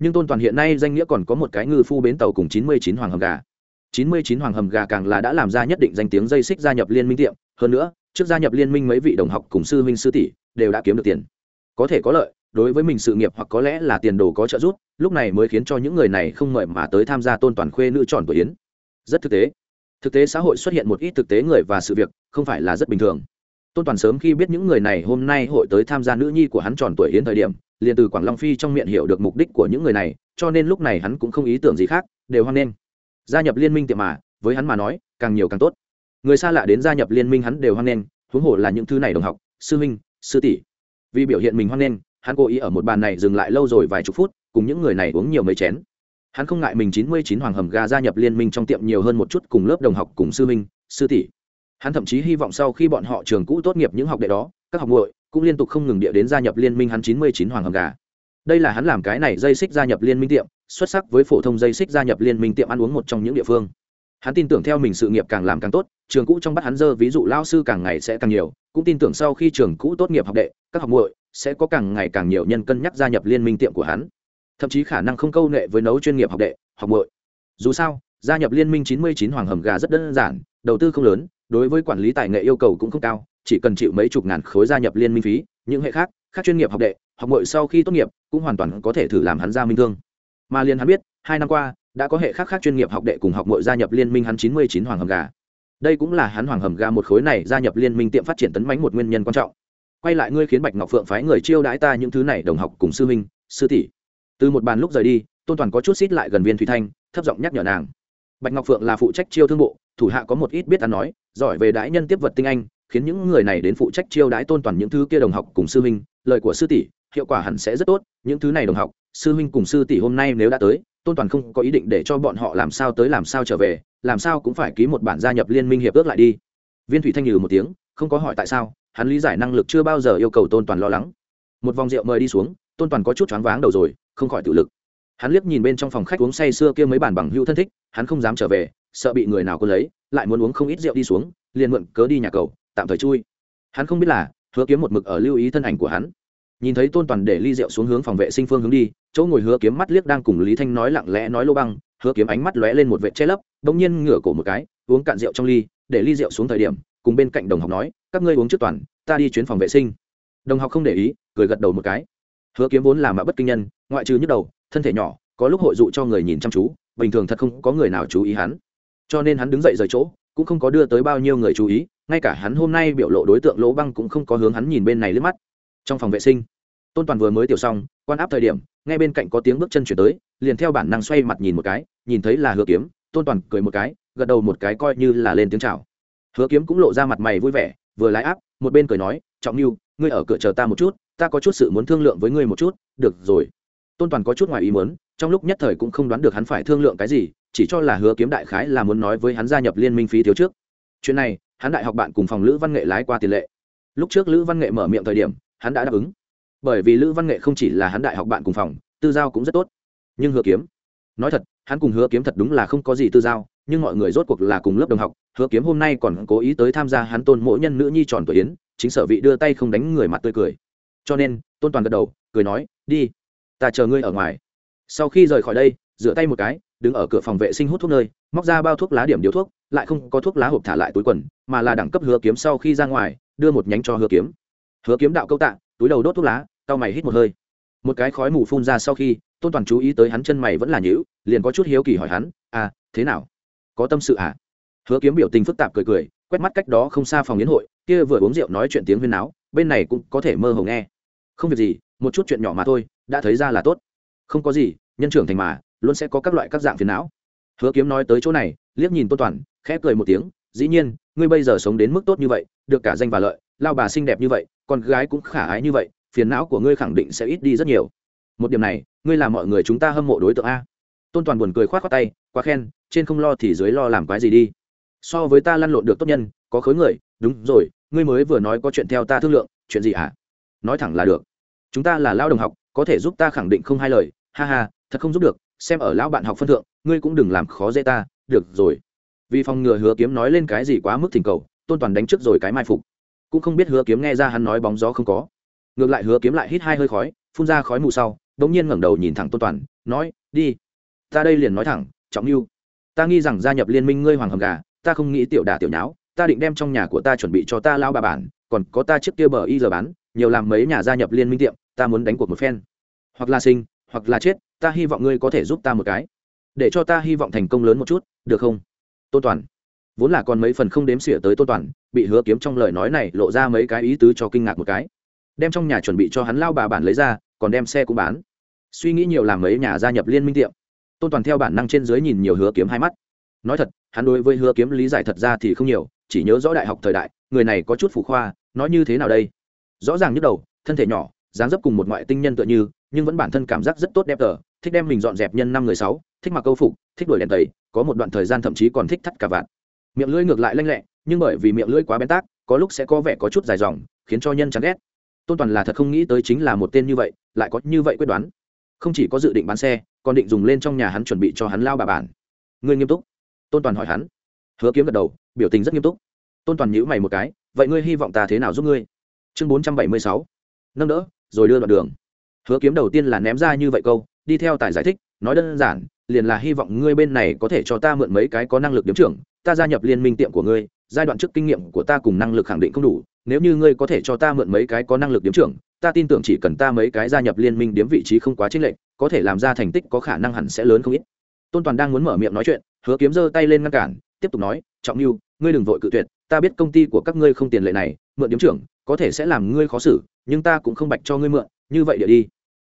nhưng tôn toàn hiện nay danh nghĩa còn có một cái ngư phu bến tàu cùng chín mươi chín hoàng hầm gà. chín mươi chín hoàng hầm gà càng là đã làm ra nhất định danh tiếng dây xích gia nhập liên minh tiệm. Hơn nữa, trước gia nhập liên minh mấy vị đồng học cùng sư huynh sư tỷ đều đã kiếm được tiền. Có thể có lợi, đối với mình sự nghiệp hoặc có lẽ là tiền đồ có trợ giúp, lúc này mới khiến cho những người này không mời mà tới tham gia tôn toàn khuê nữ tròn tuổi yến. Rất thực tế. Thực tế xã hội xuất hiện một ít thực tế người và sự việc, không phải là rất bình thường. Tôn toàn sớm khi biết những người này hôm nay hội tới tham gia nữ nhi của hắn tròn tuổi yến thời điểm liền từ quảng long phi trong miệng hiểu được mục đích của những người này, cho nên lúc này hắn cũng không ý tưởng gì khác, đều hoan nghênh. Gia nhập liên minh tiệm mà, với hắn mà nói, càng nhiều càng tốt. Người xa lạ đến gia nhập liên minh hắn đều hoan nghênh, huống hồ là những thứ này đồng học, sư minh sư tỷ. Vì biểu hiện mình hoan nghênh, hắn cố ý ở một bàn này dừng lại lâu rồi vài chục phút, cùng những người này uống nhiều mấy chén. Hắn không ngại mình chín mươi chín hoàng hầm gà gia nhập liên minh trong tiệm nhiều hơn một chút cùng lớp đồng học cùng sư minh sư tỷ. Hắn thậm chí hy vọng sau khi bọn họ trường cũ tốt nghiệp những học đệ đó, các học muội cũng liên tục không ngừng địa đến gia nhập liên minh hắn chín mươi chín hoàng hầm gà. Đây là hắn làm cái này dây xích gia nhập liên minh tiệm, xuất sắc với phổ thông dây xích gia nhập liên minh tiệm ăn uống một trong những địa phương. Hắn tin tưởng theo mình sự nghiệp càng làm càng tốt, trường cũ trong bắt hắn dơ ví dụ lao sư càng ngày sẽ càng nhiều, cũng tin tưởng sau khi trường cũ tốt nghiệp học đệ, các học muội sẽ có càng ngày càng nhiều nhân cân nhắc gia nhập liên minh tiệm của hắn. Thậm chí khả năng không câu nệ với nấu chuyên nghiệp học đệ, học muội. Dù sao, gia nhập liên minh chín mươi chín hoàng hầm gà rất đơn giản, đầu tư không lớn, đối với quản lý tài nghệ yêu cầu cũng không cao chỉ cần chịu mấy chục ngàn khối gia nhập liên minh phí, những hệ khác khác chuyên nghiệp học đệ, học nội sau khi tốt nghiệp, cũng hoàn toàn có thể thử làm hắn gia minh thương. Mà liên hắn biết, hai năm qua, đã có hệ khác khác chuyên nghiệp học đệ cùng học nội gia nhập liên minh hắn chín mươi chín hoàng hầm gà. Đây cũng là hắn hoàng hầm gà một khối này gia nhập liên minh tiệm phát triển tấn mánh một nguyên nhân quan trọng. Quay lại ngươi khiến bạch ngọc phượng phái người chiêu đãi ta những thứ này, đồng học cùng sư huynh, sư tỷ. Từ một bàn lúc rời đi, tôn toàn có chút xít lại gần viên thủy thanh, thấp giọng nhắc nhở nàng. Bạch ngọc phượng là phụ trách chiêu thương bộ, thủ hạ có một ít biết ăn nói, giỏi về đãi nhân tiếp vật tinh anh khiến những người này đến phụ trách chiêu đãi tôn toàn những thứ kia đồng học cùng sư huynh, lời của sư tỷ, hiệu quả hẳn sẽ rất tốt, những thứ này đồng học, sư huynh cùng sư tỷ hôm nay nếu đã tới, tôn toàn không có ý định để cho bọn họ làm sao tới làm sao trở về, làm sao cũng phải ký một bản gia nhập liên minh hiệp ước lại đi. Viên thủy thanh nhừ một tiếng, không có hỏi tại sao, hắn lý giải năng lực chưa bao giờ yêu cầu tôn toàn lo lắng. Một vòng rượu mời đi xuống, tôn toàn có chút choáng váng đầu rồi, không khỏi tự lực. Hắn liếc nhìn bên trong phòng khách uống say xưa kia mấy bản bằng hữu thân thích, hắn không dám trở về, sợ bị người nào có lấy, lại muốn uống không ít rượu đi xuống, liền mượn cớ đi nhà cầu tạm thời chui. Hắn không biết là, hứa kiếm một mực ở lưu ý thân ảnh của hắn. Nhìn thấy tôn toàn để ly rượu xuống hướng phòng vệ sinh phương hướng đi, chỗ ngồi hứa kiếm mắt liếc đang cùng lý thanh nói lặng lẽ nói lô băng, hứa kiếm ánh mắt lóe lên một vệ che lấp đ ỗ n g nhiên ngửa cổ một cái, uống cạn rượu trong ly, để ly rượu xuống thời điểm, cùng bên cạnh đồng học nói, các ngươi uống trước toàn, ta đi chuyến phòng vệ sinh. Đồng học không để ý, cười gật đầu một cái. Hứa kiếm vốn là mạ bất kinh nhân, ngoại trừ nhức đầu, thân thể nhỏ, có lúc hội dụ cho người nhìn chăm chú, bình thường thật không có người nào chú ý hắn. Cho nên hắn đứng dậy rời chỗ cũng không có đưa tới bao nhiêu người chú ý, ngay cả hắn hôm nay biểu lộ đối tượng lỗ băng cũng không có hướng hắn nhìn bên này lướt mắt. Trong phòng vệ sinh, tôn toàn vừa mới tiểu xong, quan áp thời điểm ngay bên cạnh có tiếng bước chân chuyển tới, liền theo bản năng xoay mặt nhìn một cái, nhìn thấy là hứa kiếm, tôn toàn cười một cái, gật đầu một cái coi như là lên tiếng chào. Hứa kiếm cũng lộ ra mặt mày vui vẻ, vừa lái áp, một bên cười nói, trọng mưu ngươi ở cửa chờ ta một chút, ta có chút sự muốn thương lượng với ngươi một chút, được rồi. Tôn toàn có chút ngoài ý muốn, trong lúc nhất thời cũng không đoán được hắn phải thương lượng cái gì chỉ cho là hứa kiếm đại khái là muốn nói với hắn gia nhập liên minh phí thiếu trước. Chuyện này, hắn đại học bạn cùng phòng lữ văn nghệ lái qua tiền lệ. Lúc trước lữ văn nghệ mở miệng thời điểm, hắn đã đáp ứng. Bởi vì lữ văn nghệ không chỉ là hắn đại học bạn cùng phòng, tư giao cũng rất tốt. Nhưng hứa kiếm, nói thật, hắn cùng hứa kiếm thật đúng là không có gì tư giao, nhưng mọi người rốt cuộc là cùng lớp đồng học, hứa kiếm hôm nay còn cố ý tới tham gia hắn tôn mỗi nhân nữ nhi tròn tuổi yến, chính sở vị đưa tay không đánh người mặt tươi cười. Cho nên, tôn toàn gật đầu, cười nói, đi, ta chờ ngươi ở ngoài. Sau khi rời khỏi đây, rửa tay một cái đứng ở cửa phòng vệ sinh hút thuốc nơi, móc ra bao thuốc lá điểm điếu thuốc, lại không có thuốc lá hộp thả lại túi quần, mà là đẳng cấp hứa kiếm sau khi ra ngoài, đưa một nhánh cho hứa kiếm. Hứa kiếm đạo câu tạ, túi đầu đốt thuốc lá, cau mày hít một hơi. Một cái khói mù phun ra sau khi, tôn toàn chú ý tới hắn chân mày vẫn là nhữ liền có chút hiếu kỳ hỏi hắn à thế nào? Có tâm sự à? Hứa kiếm biểu tình phức tạp cười cười, quét mắt cách đó không xa phòng yến hội, kia vừa uống rượu nói chuyện tiếng huyên náo, bên này cũng có thể mơ hồ nghe. Không việc gì, một chút chuyện nhỏ mà thôi, đã thấy ra là tốt. Không có gì, nhân trưởng thành mà luôn sẽ có các loại các dạng phiền não. Hứa kiếm nói tới chỗ này, liếc nhìn tôn toàn, khẽ cười một tiếng, dĩ nhiên, ngươi bây giờ sống đến mức tốt như vậy, được cả danh và lợi, lao bà xinh đẹp như vậy, con gái cũng khả ái như vậy, phiền não của ngươi khẳng định sẽ ít đi rất nhiều. Một điểm này, ngươi làm mọi người chúng ta hâm mộ đối tượng a. Tôn toàn buồn cười k h o á t khoác tay, quá khen, trên không lo thì dưới lo làm quái gì đi. So với ta lăn lộn được tốt nhân, có khối người, đúng rồi, ngươi mới vừa nói có chuyện theo ta thương lượng, chuyện gì hả? Nói thẳng là được. Chúng ta là lao đồng học, có thể giúp ta khẳng định không hai lời, ha ha, thật không giúp được xem ở lão bạn học phân thượng, ngươi cũng đừng làm khó dễ ta, được rồi. Vì phòng ngừa hứa kiếm nói lên cái gì quá mức thỉnh cầu, tôn toàn đánh trước rồi cái mai phục. Cũng không biết hứa kiếm nghe ra hắn nói bóng gió không có. Ngược lại hứa kiếm lại hít hai hơi khói, phun ra khói mù sau đ ỗ n g nhiên ngẩng đầu nhìn thẳng tôn toàn, nói, đi. Ta đây liền nói thẳng, trọng mưu. Ta nghi rằng gia nhập liên minh ngươi hoàng hầm gà, ta không nghĩ tiểu đà tiểu nháo, ta định đem trong nhà của ta chuẩn bị cho ta lao bà bản, còn có ta chiếc kia bờ y giờ bán, nhiều làm mấy nhà gia nhập liên minh tiệm, ta muốn đánh cuộc một phen. Hoặc là sinh hoặc là chết, ta hy vọng ngươi có thể giúp ta một cái. Để cho ta hy vọng thành công lớn một chút, được không? Tôn toàn. Vốn là còn mấy phần không đếm xỉa tới tôn toàn, bị hứa kiếm trong lời nói này lộ ra mấy cái ý tứ cho kinh ngạc một cái. Đem trong nhà chuẩn bị cho hắn lao bà bản lấy ra, còn đem xe cũng bán. Suy nghĩ nhiều làm mấy nhà gia nhập liên minh tiệm. Tôn toàn theo bản năng trên dưới nhìn nhiều hứa kiếm hai mắt. Nói thật, hắn đối với hứa kiếm lý giải thật ra thì không nhiều, chỉ nhớ rõ đại học thời đại, người này có chút phủ khoa, nói như thế nào đây? Rõ ràng nhức đầu, thân thể nhỏ, dáng dấp cùng một ngoại tinh nhân tựa như nhưng vẫn bản thân cảm giác rất tốt đẹp tờ, thích đem mình dọn dẹp nhân năm người sáu, thích mặc câu phục, thích đuổi đèn tẩy, có một đoạn thời gian thậm chí còn thích thắt cả vạn miệng lưỡi ngược lại lanh lẹ, nhưng bởi vì miệng lưỡi quá bén tác, có lúc sẽ có vẻ có chút dài dòng, khiến cho nhân chán ghét. Tôn toàn là thật không nghĩ tới chính là một tên như vậy, lại có như vậy quyết đoán. Không chỉ có dự định bán xe, còn định dùng lên trong nhà hắn chuẩn bị cho hắn lao bà bản ngươi nghiêm túc? Tôn toàn hỏi hắn. Hứa kiếm gật đầu, biểu tình rất nghiêm túc. Tôn toàn nhữ mày một cái, vậy ngươi hy vọng ta thế nào giúp ngươi? Chương bốn trăm bảy mươi sáu. Nâng đỡ, rồi đưa đoạn đường hứa kiếm đầu tiên là ném ra như vậy câu, đi theo tài giải thích, nói đơn giản, liền là hy vọng ngươi bên này có thể cho ta mượn mấy cái có năng lực điếm trưởng, ta gia nhập liên minh tiệm của ngươi, giai đoạn trước kinh nghiệm của ta cùng năng lực khẳng định không đủ, nếu như ngươi có thể cho ta mượn mấy cái có năng lực điếm trưởng, ta tin tưởng chỉ cần ta mấy cái gia nhập liên minh điếm vị trí không quá chênh lệch, có thể làm ra thành tích có khả năng hẳn sẽ lớn không ít. Tôn toàn đang muốn mở miệng nói chuyện, hứa kiếm giơ tay lên ngăn cản, tiếp tục nói, trọng mưu ngươi đừng vội cự tuyệt, ta biết công ty của các ngươi không tiền lệ này, mượn điếm trưởng có thể sẽ làm ngươi khó xử, nhưng ta cũng không bạch cho ngươi mượn, như vậy địa đi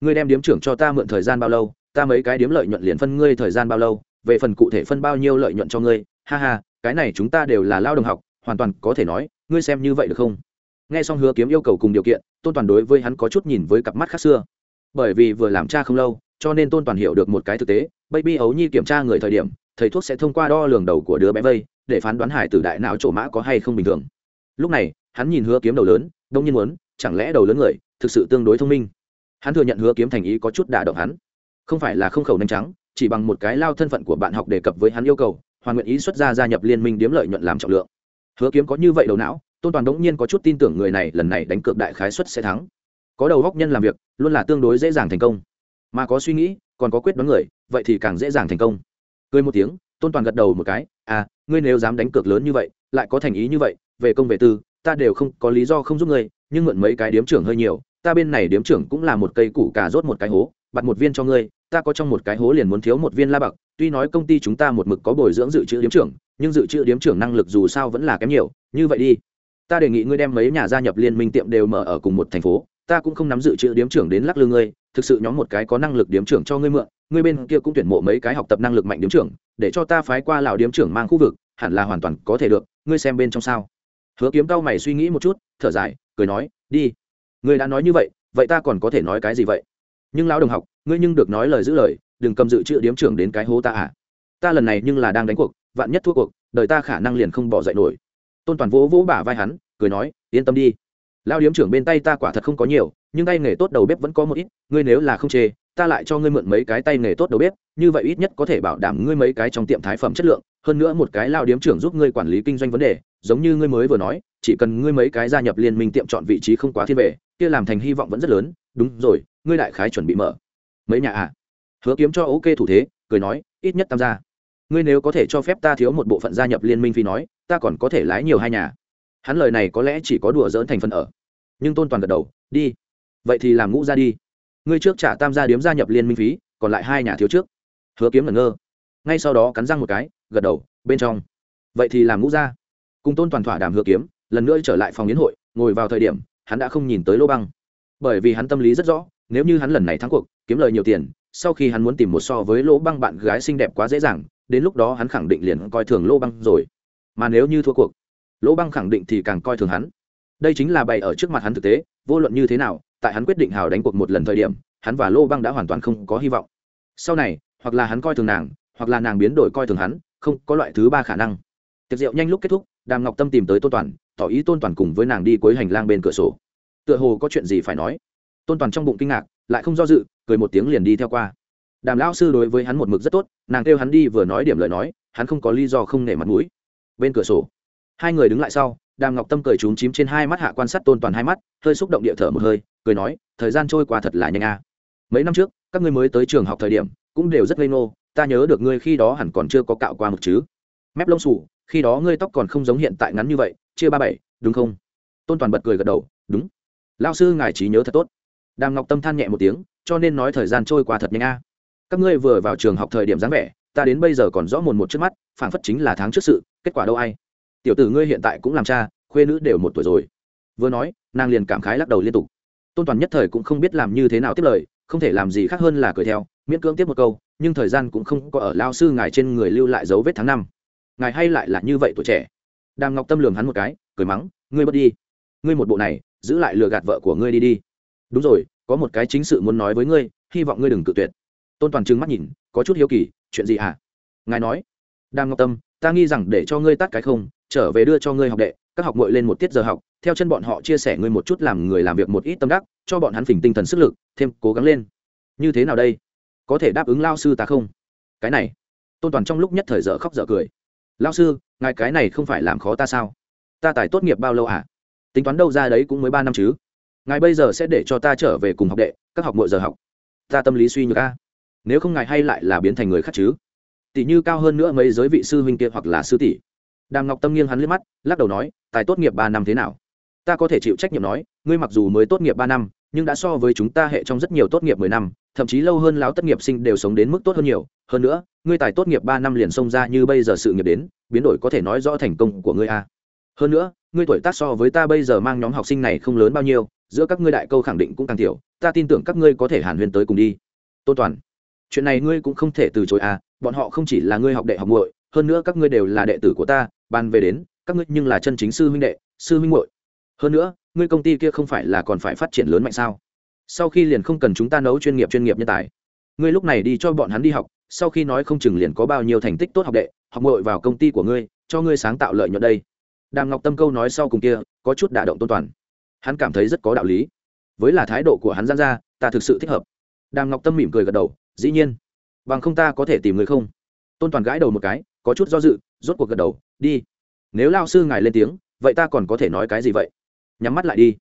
ngươi đem điếm trưởng cho ta mượn thời gian bao lâu, ta mấy cái điếm lợi nhuận liền phân ngươi thời gian bao lâu, về phần cụ thể phân bao nhiêu lợi nhuận cho ngươi, ha ha, cái này chúng ta đều là lao động học, hoàn toàn có thể nói, ngươi xem như vậy được không? Nghe xong hứa kiếm yêu cầu cùng điều kiện, tôn toàn đối với hắn có chút nhìn với cặp mắt khác xưa. Bởi vì vừa làm cha không lâu, cho nên tôn toàn hiểu được một cái thực tế, baby ấu nhi kiểm tra người thời điểm, thầy thuốc sẽ thông qua đo lường đầu của đứa bé vây, để phán đoán hải tử đại não chỗ mã có hay không bình thường. Lúc này, hắn nhìn hứa kiếm đầu lớn, đông nhiên muốn, chẳng lẽ đầu lớn người thực sự tương đối thông minh? Hắn thừa nhận hứa kiếm thành ý có chút đả động hắn. Không phải là không khẩu nhanh trắng, chỉ bằng một cái lao thân phận của bạn học đề cập với hắn yêu cầu, hoàn nguyện ý xuất ra gia nhập liên minh điếm lợi nhuận làm trọng lượng. Hứa kiếm có như vậy đầu não, tôn toàn đống nhiên có chút tin tưởng người này lần này đánh cược đại khái suất sẽ thắng. Có đầu góc nhân làm việc, luôn là tương đối dễ dàng thành công. Mà có suy nghĩ, còn có quyết đoán người, vậy thì càng dễ dàng thành công. Cười một tiếng, tôn toàn gật đầu một cái à ngươi nếu dám đánh cược lớn như vậy, lại có thành ý như vậy, về công về tư, ta đều không, có lý do không giúp ngươi, nhưng mượn mấy cái điếm trưởng hơi nhiều ta bên này điếm trưởng cũng là một cây củ cà rốt một cái hố, bặt một viên cho ngươi, ta có trong một cái hố liền muốn thiếu một viên la bạc, tuy nói công ty chúng ta một mực có bồi dưỡng dự trữ điếm trưởng, nhưng dự trữ điếm trưởng năng lực dù sao vẫn là kém nhiều, như vậy đi. Ta đề nghị ngươi đem mấy nhà gia nhập liên minh tiệm đều mở ở cùng một thành phố, ta cũng không nắm dự trữ điếm trưởng đến lắc lư ngươi, thực sự nhóm một cái có năng lực điếm trưởng cho ngươi mượn, ngươi bên kia cũng tuyển mộ mấy cái học tập năng lực mạnh điếm trưởng, để cho ta phái qua lào điếm trưởng mang khu vực, hẳn là hoàn toàn có thể được, ngươi xem bên trong sao. Hứa kiếm cao mày suy nghĩ một chút, thở dài, cười nói, đi ngươi đã nói như vậy vậy ta còn có thể nói cái gì vậy? Nhưng lão đồng học, ngươi nhưng được nói lời giữ lời, đừng cầm dự trữ điếm trưởng đến cái hố ta à? Ta lần này nhưng là đang đánh cuộc, vạn nhất thua cuộc, đời ta khả năng liền không bỏ dậy nổi. Tôn toàn vỗ vỗ bả vai hắn, cười nói, yên tâm đi. Lao điếm trưởng bên tay ta quả thật không có nhiều, nhưng tay nghề tốt đầu bếp vẫn có một ít, ngươi nếu là không chê, ta lại cho ngươi mượn mấy cái tay nghề tốt đầu bếp, như vậy ít nhất có thể bảo đảm ngươi mấy cái trong tiệm thái phẩm chất lượng. Hơn nữa một cái lao điếm trưởng giúp ngươi quản lý kinh doanh vấn đề, giống như ngươi mới vừa nói chỉ cần ngươi mấy cái gia nhập liên minh tiệm chọn vị trí không quá thiên về, kia làm thành hy vọng vẫn rất lớn. Đúng rồi, ngươi đại khái chuẩn bị mở. Mấy nhà à? Hứa kiếm cho ok thủ thế, cười nói, ít nhất tam gia. Ngươi nếu có thể cho phép ta thiếu một bộ phận gia nhập liên minh phi nói, ta còn có thể lái nhiều hai nhà. Hắn lời này có lẽ chỉ có đùa dỡn thành phần ở. Nhưng tôn toàn gật đầu, đi. Vậy thì làm ngũ ra đi. Ngươi trước trả tam gia điếm gia nhập liên minh phí, còn lại hai nhà thiếu trước. Hứa kiếm ngẩn ngơ. Ngay sau đó cắn răng một cái, gật đầu, bên trong. Vậy thì làm ngũ ra cùng tôn toàn thỏa đàm hứa kiếm lần nữa trở lại phòng yến hội, ngồi vào thời điểm, hắn đã không nhìn tới lô băng. Bởi vì hắn tâm lý rất rõ, nếu như hắn lần này thắng cuộc, kiếm lời nhiều tiền, sau khi hắn muốn tìm một so với lỗ băng bạn gái xinh đẹp quá dễ dàng, đến lúc đó hắn khẳng định liền coi thường lỗ băng rồi. Mà nếu như thua cuộc lỗ băng khẳng định thì càng coi thường hắn. Đây chính là bày ở trước mặt hắn thực tế, vô luận như thế nào, tại hắn quyết định hào đánh cuộc một lần thời điểm, hắn và lỗ băng đã hoàn toàn không có hy vọng. Sau này, hoặc là hắn coi thường nàng, hoặc là nàng biến đổi coi thường hắn, không có loại thứ ba khả năng. Tiệc rượu nhanh lúc kết thúc, đàm ngọc tâm tìm tới tôn toàn tỏ ý tôn toàn cùng với nàng đi cuối hành lang bên cửa sổ. Tựa hồ có chuyện gì phải nói. Tôn toàn trong bụng kinh ngạc, lại không do dự, cười một tiếng liền đi theo qua. Đàm lão sư đối với hắn một mực rất tốt, nàng kêu hắn đi vừa nói điểm lời nói, hắn không có lý do không nể mặt mũi. Bên cửa sổ, hai người đứng lại sau, đàm ngọc tâm cười trúng chím trên hai mắt hạ quan sát tôn toàn hai mắt, hơi xúc động địa thở một hơi, cười nói, thời gian trôi qua thật là nhanh a. Mấy năm trước, các ngươi mới tới trường học thời điểm, cũng đều rất ngây ngô, ta nhớ được ngươi khi đó hẳn còn chưa có cạo qua một chứ. Mép lông xù, khi đó ngươi tóc còn không giống hiện tại ngắn như vậy chia ba bảy, đúng không? Tôn toàn bật cười gật đầu, đúng. Lao sư ngài trí nhớ thật tốt. Đàm ngọc tâm than nhẹ một tiếng, cho nên nói thời gian trôi qua thật nhanh a. Các ngươi vừa vào trường học thời điểm dáng vẻ, ta đến bây giờ còn rõ mồn một trước mắt phản phất chính là tháng trước sự, kết quả đâu ai? Tiểu tử ngươi hiện tại cũng làm cha, khuê nữ đều một tuổi rồi. Vừa nói, nàng liền cảm khái lắc đầu liên tục. Tôn toàn nhất thời cũng không biết làm như thế nào tiếp lời, không thể làm gì khác hơn là cười theo, miễn cưỡng tiếp một câu, nhưng thời gian cũng không có ở lao sư ngài trên người lưu lại dấu vết tháng năm. Ngài hay lại là như vậy tuổi trẻ đàm ngọc tâm lường hắn một cái, cười mắng, ngươi bớt đi. Ngươi một bộ này, giữ lại lừa gạt vợ của ngươi đi đi. Đúng rồi, có một cái chính sự muốn nói với ngươi, hy vọng ngươi đừng cự tuyệt. Tôn toàn trừng mắt nhìn, có chút hiếu kỳ, chuyện gì hả? À? ngài nói. Đàm ngọc tâm, ta nghi rằng để cho ngươi tắt cái không, trở về đưa cho ngươi học đệ, các học mội lên một tiết giờ học, theo chân bọn họ chia sẻ ngươi một chút làm người làm việc một ít tâm đắc, cho bọn hắn phình tinh thần sức lực, thêm cố gắng lên. Như thế nào đây? Có thể đáp ứng lao sư ta không? Cái này. Tôn toàn trong lúc nhất thời dở khóc dở cười lao sư, ngài cái này không phải làm khó ta sao? Ta tài tốt nghiệp bao lâu à? Tính toán đâu ra đấy cũng mới ba năm chứ. Ngài bây giờ sẽ để cho ta trở về cùng học đệ, các học mỗi giờ học. Ta tâm lý suy nhược a. Nếu không ngài hay lại là biến thành người khác chứ? Tỷ như cao hơn nữa mấy giới vị sư huynh kia hoặc là sư tỷ. Đàm ngọc tâm nghiêng hắn liếc mắt, lắc đầu nói, tài tốt nghiệp ba năm thế nào? Ta có thể chịu trách nhiệm nói, ngươi mặc dù mới tốt nghiệp ba năm, nhưng đã so với chúng ta hệ trong rất nhiều tốt nghiệp mười năm, thậm chí lâu hơn lão tất nghiệp sinh đều sống đến mức tốt hơn nhiều. Hơn nữa ngươi tài tốt nghiệp ba năm liền xông ra như bây giờ sự nghiệp đến, biến đổi có thể nói rõ thành công của ngươi a. Hơn nữa, ngươi tuổi tác so với ta bây giờ mang nhóm học sinh này không lớn bao nhiêu, giữa các ngươi đại câu khẳng định cũng càng tiểu, ta tin tưởng các ngươi có thể hàn huyên tới cùng đi. Tôn toàn, chuyện này ngươi cũng không thể từ chối à bọn họ không chỉ là ngươi học đệ học muội, hơn nữa các ngươi đều là đệ tử của ta, ban về đến, các ngươi nhưng là chân chính sư huynh đệ, sư huynh muội. Hơn nữa, ngươi công ty kia không phải là còn phải phát triển lớn mạnh sao? Sau khi liền không cần chúng ta nấu chuyên nghiệp chuyên nghiệp nhân tài. Ngươi lúc này đi cho bọn hắn đi học sau khi nói không chừng liền có bao nhiêu thành tích tốt học đệ, học ngội vào công ty của ngươi, cho ngươi sáng tạo lợi nhuận đây. Đàm ngọc tâm câu nói sau cùng kia, có chút đả động tôn toàn. Hắn cảm thấy rất có đạo lý. Với là thái độ của hắn gian ra, ta thực sự thích hợp. Đàm ngọc tâm mỉm cười gật đầu, dĩ nhiên. Bằng không ta có thể tìm người không? Tôn toàn gãi đầu một cái, có chút do dự, rốt cuộc gật đầu, đi. Nếu lao sư ngài lên tiếng, vậy ta còn có thể nói cái gì vậy? Nhắm mắt lại đi.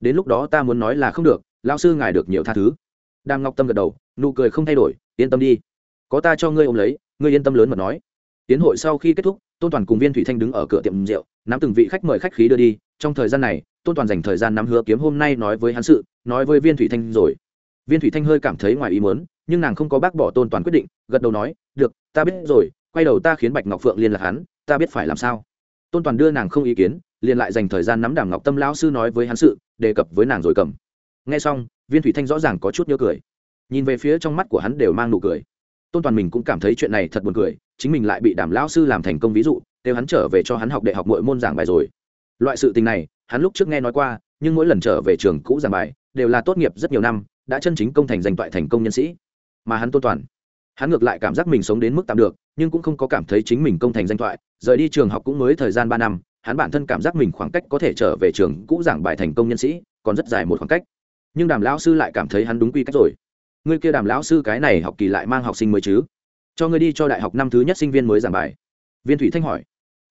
Đến lúc đó ta muốn nói là không được, lao sư ngài được nhiều tha thứ. Đàm ngọc tâm gật đầu, nụ cười không thay đổi, yên tâm đi có ta cho ngươi ôm lấy, ngươi yên tâm lớn mà nói. Tiến hội sau khi kết thúc, tôn toàn cùng viên thủy thanh đứng ở cửa tiệm rượu, nắm từng vị khách mời khách khí đưa đi. Trong thời gian này, tôn toàn dành thời gian nắm hứa kiếm hôm nay nói với hắn sự, nói với viên thủy thanh rồi. Viên thủy thanh hơi cảm thấy ngoài ý mớn nhưng nàng không có bác bỏ tôn toàn quyết định, gật đầu nói, được, ta biết rồi, quay đầu ta khiến bạch ngọc phượng liên lạc hắn, ta biết phải làm sao. Tôn toàn đưa nàng không ý kiến, liền lại dành thời gian nắm đàm ngọc tâm lão sư nói với hắn sự, đề cập với nàng rồi cầm. Nghe xong, viên thủy thanh rõ ràng có chút nhớ cười. Nhìn về phía trong mắt của hắn đều mang nụ cười tôn toàn mình cũng cảm thấy chuyện này thật buồn cười, chính mình lại bị đàm lão sư làm thành công ví dụ, kêu hắn trở về cho hắn học đại học mỗi môn giảng bài rồi. Loại sự tình này, hắn lúc trước nghe nói qua, nhưng mỗi lần trở về trường cũ giảng bài, đều là tốt nghiệp rất nhiều năm, đã chân chính công thành danh toại thành công nhân sĩ. Mà hắn tôn toàn, hắn ngược lại cảm giác mình sống đến mức tạm được, nhưng cũng không có cảm thấy chính mình công thành danh thoại rời đi trường học cũng mới thời gian ba năm, hắn bản thân cảm giác mình khoảng cách có thể trở về trường cũ giảng bài thành công nhân sĩ còn rất dài một khoảng cách. Nhưng đàm lão sư lại cảm thấy hắn đúng quy cách rồi ngươi kia đàm lão sư cái này học kỳ lại mang học sinh mới chứ? Cho ngươi đi cho đại học năm thứ nhất sinh viên mới giảng bài. Viên thủy thanh hỏi.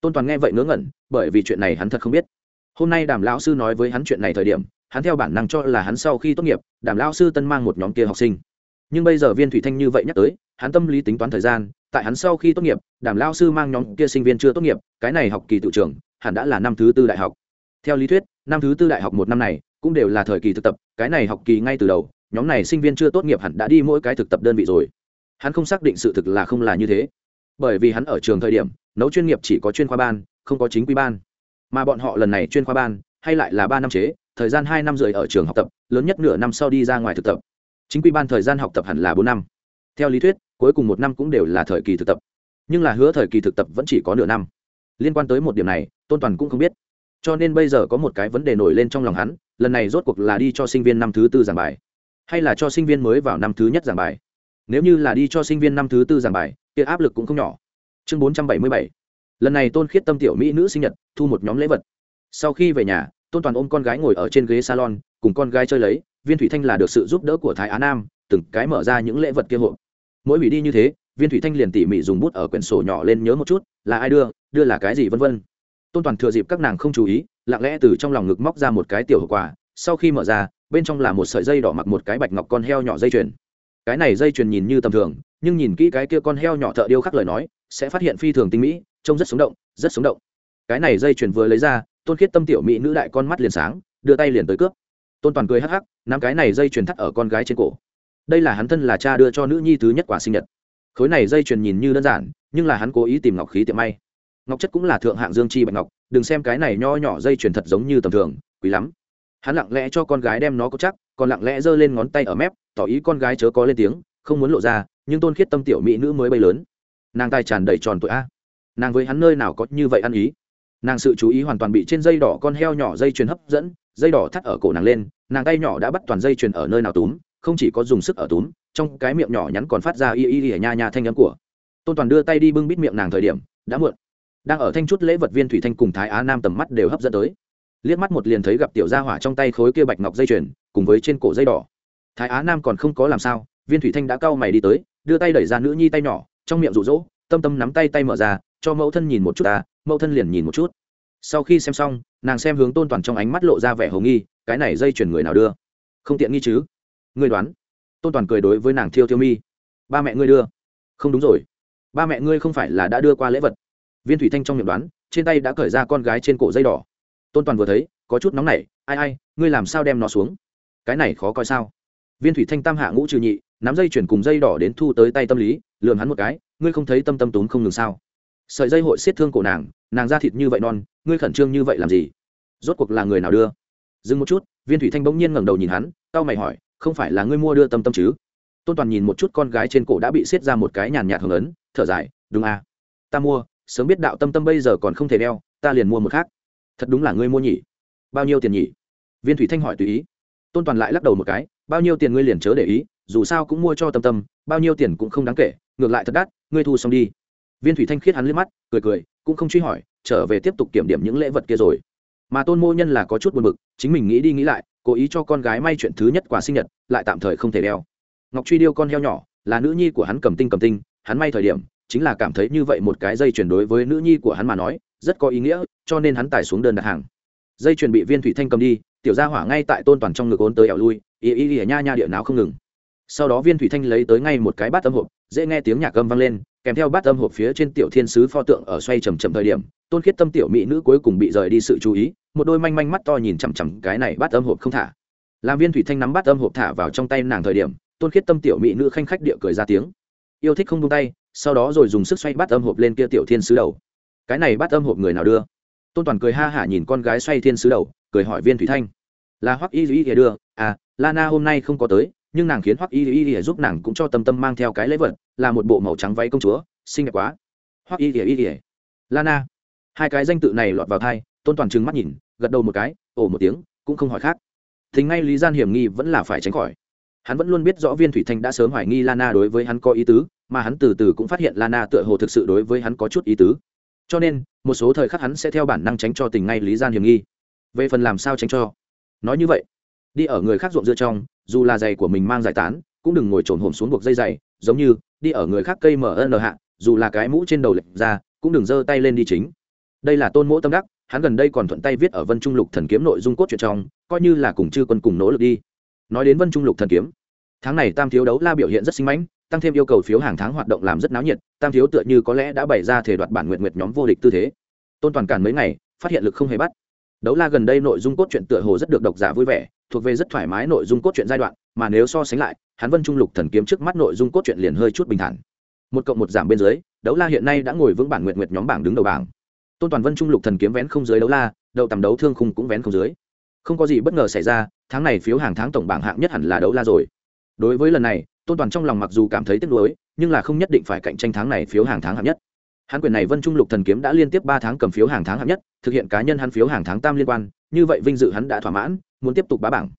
Tôn toàn nghe vậy ngớ ngẩn, bởi vì chuyện này hắn thật không biết. Hôm nay đàm lão sư nói với hắn chuyện này thời điểm, hắn theo bản năng cho là hắn sau khi tốt nghiệp, đàm lão sư tân mang một nhóm kia học sinh. Nhưng bây giờ viên thủy thanh như vậy nhắc tới, hắn tâm lý tính toán thời gian, tại hắn sau khi tốt nghiệp, đàm lão sư mang nhóm kia sinh viên chưa tốt nghiệp, cái này học kỳ tự trường hẳn đã là năm thứ tư đại học. Theo lý thuyết, năm thứ tư đại học một năm này, cũng đều là thời kỳ thực tập, cái này học kỳ ngay từ đầu nhóm này sinh viên chưa tốt nghiệp hẳn đã đi mỗi cái thực tập đơn vị rồi. Hắn không xác định sự thực là không là như thế. Bởi vì hắn ở trường thời điểm, nấu chuyên nghiệp chỉ có chuyên khoa ban, không có chính quy ban. Mà bọn họ lần này chuyên khoa ban, hay lại là ba năm chế, thời gian hai năm rưỡi ở trường học tập, lớn nhất nửa năm sau đi ra ngoài thực tập. Chính quy ban thời gian học tập hẳn là bốn năm. Theo lý thuyết, cuối cùng một năm cũng đều là thời kỳ thực tập. Nhưng là hứa thời kỳ thực tập vẫn chỉ có nửa năm. Liên quan tới một điểm này, tôn toàn cũng không biết. Cho nên bây giờ có một cái vấn đề nổi lên trong lòng hắn, lần này rốt cuộc là đi cho sinh viên năm thứ tư giảng bài hay là cho sinh viên mới vào năm thứ nhất giảng bài? Nếu như là đi cho sinh viên năm thứ tư giảng bài, kia áp lực cũng không nhỏ. Chương bốn trăm bảy mươi bảy. Lần này tôn khiết tâm tiểu mỹ nữ sinh nhật, thu một nhóm lễ vật. Sau khi về nhà, tôn toàn ôm con gái ngồi ở trên ghế salon, cùng con gái chơi lấy, viên thủy thanh là được sự giúp đỡ của thái á nam, từng cái mở ra những lễ vật kia hộ. Mỗi hủy đi như thế, viên thủy thanh liền tỉ mỉ dùng bút ở quyển sổ nhỏ lên nhớ một chút, là ai đưa đưa là cái gì vân vân. Tôn toàn thừa dịp các nàng không chú ý, lặng lẽ từ trong lòng ngực móc ra một cái tiểu hộp quà, sau khi mở ra bên trong là một sợi dây đỏ mặc một cái bạch ngọc con heo nhỏ dây chuyền. Cái này dây chuyền nhìn như tầm thường, nhưng nhìn kỹ cái kia con heo nhỏ thợ điêu khắc lời nói, sẽ phát hiện phi thường tinh mỹ, trông rất sống động, rất sống động. Cái này dây chuyền vừa lấy ra, tôn khiết tâm tiểu mỹ nữ đại con mắt liền sáng, đưa tay liền tới cướp. Tôn toàn cười hắc hắc, nắm cái này dây chuyền thắt ở con gái trên cổ. Đây là hắn thân là cha đưa cho nữ nhi thứ nhất quả sinh nhật. Khối này dây chuyền nhìn như đơn giản, nhưng là hắn cố ý tìm ngọc khí tiệm may. Ngọc chất cũng là thượng hạng dương chi bạch ngọc, đừng xem cái này nho nhỏ dây chuyền thật giống như tầm thường, quý lắm hắn lặng lẽ cho con gái đem nó có chắc, còn lặng lẽ giơ lên ngón tay ở mép, tỏ ý con gái chớ có lên tiếng, không muốn lộ ra, nhưng tôn khiết tâm tiểu mỹ nữ mới bay lớn. Nàng tai tràn đầy tròn tuổi a. Nàng với hắn nơi nào có như vậy ăn ý? Nàng sự chú ý hoàn toàn bị trên dây đỏ con heo nhỏ dây chuyền hấp dẫn, dây đỏ thắt ở cổ nàng lên, nàng tay nhỏ đã bắt toàn dây chuyền ở nơi nào túm, không chỉ có dùng sức ở túm, trong cái miệng nhỏ nhắn còn phát ra y y y nha nha thanh âm của. Tôn toàn đưa tay đi bưng bít miệng nàng thời điểm, đã muộn. Đang ở thanh chút lễ vật viên thủy thanh cùng thái á nam tầm mắt đều hấp dẫn tới liếc mắt một liền thấy gặp tiểu gia hỏa trong tay khối kia bạch ngọc dây chuyền, cùng với trên cổ dây đỏ. Thái á nam còn không có làm sao, viên thủy thanh đã cau mày đi tới, đưa tay đẩy ra nữ nhi tay nhỏ, trong miệng rụ rỗ tâm tâm nắm tay tay mở ra, cho mẫu thân nhìn một chút ta, mẫu thân liền nhìn một chút. Sau khi xem xong, nàng xem hướng tôn toàn trong ánh mắt lộ ra vẻ hồ nghi, cái này dây chuyền người nào đưa? Không tiện nghi chứ? Ngươi đoán. Tôn toàn cười đối với nàng thiêu thiêu mi. Ba mẹ ngươi đưa. Không đúng rồi. Ba mẹ ngươi không phải là đã đưa qua lễ vật. Viên thủy thanh trong miệng đoán, trên tay đã cởi ra con gái trên cổ dây đỏ tôn toàn vừa thấy, có chút nóng nảy, ai ai, ngươi làm sao đem nó xuống? Cái này khó coi sao? Viên thủy thanh tam hạ ngũ trừ nhị, nắm dây chuyển cùng dây đỏ đến thu tới tay tâm lý lường hắn một cái, ngươi không thấy tâm tâm tốn không ngừng sao? Sợi dây hội xiết thương cổ nàng nàng ra thịt như vậy non, ngươi khẩn trương như vậy làm gì? Rốt cuộc là người nào đưa? Dừng một chút, viên thủy thanh bỗng nhiên ngẩng đầu nhìn hắn tao mày hỏi, không phải là ngươi mua đưa tâm tâm chứ? Tôn toàn nhìn một chút con gái trên cổ đã bị xiết ra một cái nhàn nhạt hưởng ấn, thở dài, đúng à ta mua, sớm biết đạo tâm tâm bây giờ còn không thể đeo, ta liền mua một khác thật đúng là ngươi mua nhỉ? Bao nhiêu tiền nhỉ? Viên thủy thanh hỏi tùy ý. Tôn toàn lại lắc đầu một cái, bao nhiêu tiền ngươi liền chớ để ý, dù sao cũng mua cho tâm tâm, bao nhiêu tiền cũng không đáng kể, ngược lại thật đắt, ngươi thu xong đi. Viên thủy thanh khiết hắn liếc mắt, cười cười, cũng không truy hỏi, trở về tiếp tục kiểm điểm những lễ vật kia rồi. Mà tôn mô nhân là có chút buồn bực, chính mình nghĩ đi nghĩ lại, cố ý cho con gái may chuyện thứ nhất quả sinh nhật, lại tạm thời không thể đeo. Ngọc truy điêu con heo nhỏ, là nữ nhi của hắn cầm tinh cầm tinh, hắn may thời điểm, chính là cảm thấy như vậy một cái dây chuyển đối với nữ nhi của hắn mà nói rất có ý nghĩa, cho nên hắn tải xuống đơn đặt hàng. Dây chuyền bị viên thủy thanh cầm đi, tiểu gia hỏa ngay tại tôn toàn trong ngực ốn tới ẻo lui, ý ý ỉa nha nha địa não không ngừng. Sau đó viên thủy thanh lấy tới ngay một cái bát âm hộp, dễ nghe tiếng nhạc âm vang lên, kèm theo bát âm hộp phía trên tiểu thiên sứ pho tượng ở xoay chầm chậm thời điểm, tôn khiết tâm tiểu mỹ nữ cuối cùng bị rời đi sự chú ý, một đôi manh manh mắt to nhìn chằm chằm cái này bát âm hộp không thả. Làm viên thủy thanh nắm bát âm hộp thả vào trong tay nàng thời điểm, tôn khiết tâm tiểu mỹ nữ khanh khách địa cười ra tiếng. Yêu thích không tung tay, sau đó rồi dùng sức xoay bát âm hộp lên kia tiểu thiên sứ đầu cái này bắt âm hộp người nào đưa? Tôn toàn cười ha hả nhìn con gái xoay thiên sứ đầu, cười hỏi viên thủy thanh. Là hoắc y duy đưa à lana hôm nay không có tới, nhưng nàng khiến hoắc y y giúp nàng cũng cho tâm tâm mang theo cái lễ vật, là một bộ màu trắng váy công chúa, xinh đẹp quá. Hoắc y y y lana. Hai cái danh tự này lọt vào thai, tôn toàn trừng mắt nhìn, gật đầu một cái, ồ một tiếng, cũng không hỏi khác. Thì ngay lý gian hiểm nghi vẫn là phải tránh khỏi. Hắn vẫn luôn biết rõ viên thủy thanh đã sớm hoài nghi lana đối với hắn có ý tứ, mà hắn từ từ cũng phát hiện lana tựa hồ thực sự đối với hắn có chút ý tứ cho nên, một số thời khắc hắn sẽ theo bản năng tránh cho tình ngay lý gian hiểm nghi. Về phần làm sao tránh cho? Nói như vậy, đi ở người khác ruộng dưa trong, dù là giày của mình mang giải tán, cũng đừng ngồi trồn hổm xuống buộc dây giày, giống như, đi ở người khác cây mở ân hạ, dù là cái mũ trên đầu lệch ra, cũng đừng giơ tay lên đi chính. Đây là tôn mỗ tâm đắc, hắn gần đây còn thuận tay viết ở vân trung lục thần kiếm nội dung cốt truyện trong, coi như là cùng chư quân cùng nỗ lực đi. Nói đến vân trung lục thần kiếm, tháng này tam thiếu đấu la biểu hiện rất sinh mãnh tăng thêm yêu cầu phiếu hàng tháng hoạt động làm rất náo nhiệt, tam thiếu tựa như có lẽ đã bày ra thể đoạt bản nguyện nguyệt nhóm vô địch tư thế. Tôn toàn cản mấy ngày, phát hiện lực không hề bắt. Đấu la gần đây nội dung cốt truyện tựa hồ rất được độc giả vui vẻ, thuộc về rất thoải mái nội dung cốt truyện giai đoạn, mà nếu so sánh lại, hắn vân trung lục thần kiếm trước mắt nội dung cốt truyện liền hơi chút bình thản. Một cộng một giảm bên dưới, đấu la hiện nay đã ngồi vững bản nguyện nguyệt nhóm bảng đứng đầu bảng. Tôn toàn vân trung lục thần kiếm vén không dưới đấu la đậu tầm đấu thương khung cũng vén không dưới. Không có gì bất ngờ xảy ra, tháng này phiếu hàng tháng tổng bảng hạng nhất hẳn là đấu la rồi. Đối với lần này tôn toàn trong lòng mặc dù cảm thấy tiếc nuối, nhưng là không nhất định phải cạnh tranh tháng này phiếu hàng tháng hạng nhất. Hắn quyền này vân trung lục thần kiếm đã liên tiếp ba tháng cầm phiếu hàng tháng hạng nhất, thực hiện cá nhân hắn phiếu hàng tháng tam liên quan, như vậy vinh dự hắn đã thỏa mãn, muốn tiếp tục bá bảng.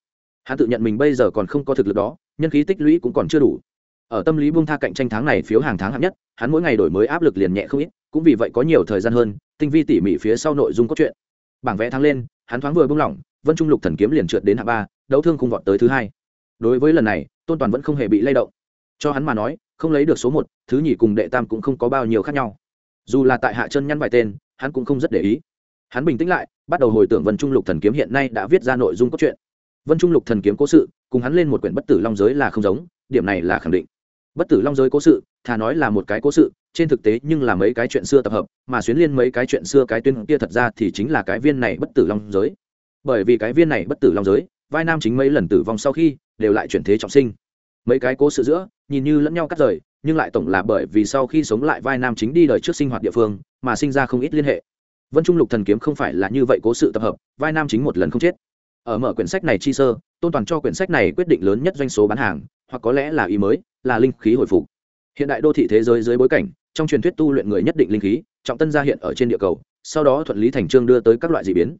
Hắn tự nhận mình bây giờ còn không có thực lực đó, nhân khí tích lũy cũng còn chưa đủ. Ở tâm lý buông tha cạnh tranh tháng này phiếu hàng tháng hạng nhất, hắn mỗi ngày đổi mới áp lực liền nhẹ không ít, cũng vì vậy có nhiều thời gian hơn, tinh vi tỉ mỉ phía sau nội dung cốt truyện. Bảng vẽ tháng lên, hắn thoáng vừa buông lỏng, vân trung lục thần kiếm liền trượt đến hạng ba, đấu thương không vọt tới thứ hai. Đối với lần này tôn toàn vẫn không hề bị lay động. Cho hắn mà nói, không lấy được số một, thứ nhì cùng đệ tam cũng không có bao nhiêu khác nhau. Dù là tại hạ chân nhăn vài tên, hắn cũng không rất để ý. Hắn bình tĩnh lại, bắt đầu hồi tưởng vân trung lục thần kiếm hiện nay đã viết ra nội dung cốt truyện. Vân trung lục thần kiếm cố sự, cùng hắn lên một quyển bất tử long giới là không giống, điểm này là khẳng định. Bất tử long giới cố sự, thà nói là một cái cố sự, trên thực tế nhưng là mấy cái chuyện xưa tập hợp, mà xuyến liên mấy cái chuyện xưa cái tuyên kia thật ra thì chính là cái viên này bất tử long giới. Bởi vì cái viên này bất tử long giới vai nam chính mấy lần tử vong sau khi đều lại chuyển thế trọng sinh. Mấy cái cố sự giữa, nhìn như lẫn nhau cắt rời, nhưng lại tổng là bởi vì sau khi sống lại vai nam chính đi đời trước sinh hoạt địa phương, mà sinh ra không ít liên hệ. Vân trung lục thần kiếm không phải là như vậy cố sự tập hợp, vai nam chính một lần không chết. Ở mở quyển sách này chi sơ, tôn toàn cho quyển sách này quyết định lớn nhất doanh số bán hàng, hoặc có lẽ là ý mới, là linh khí hồi phục. Hiện đại đô thị thế giới dưới bối cảnh, trong truyền thuyết tu luyện người nhất định linh khí, trọng tân gia hiện ở trên địa cầu, sau đó thuận lý thành trương đưa tới các loại d ị biến.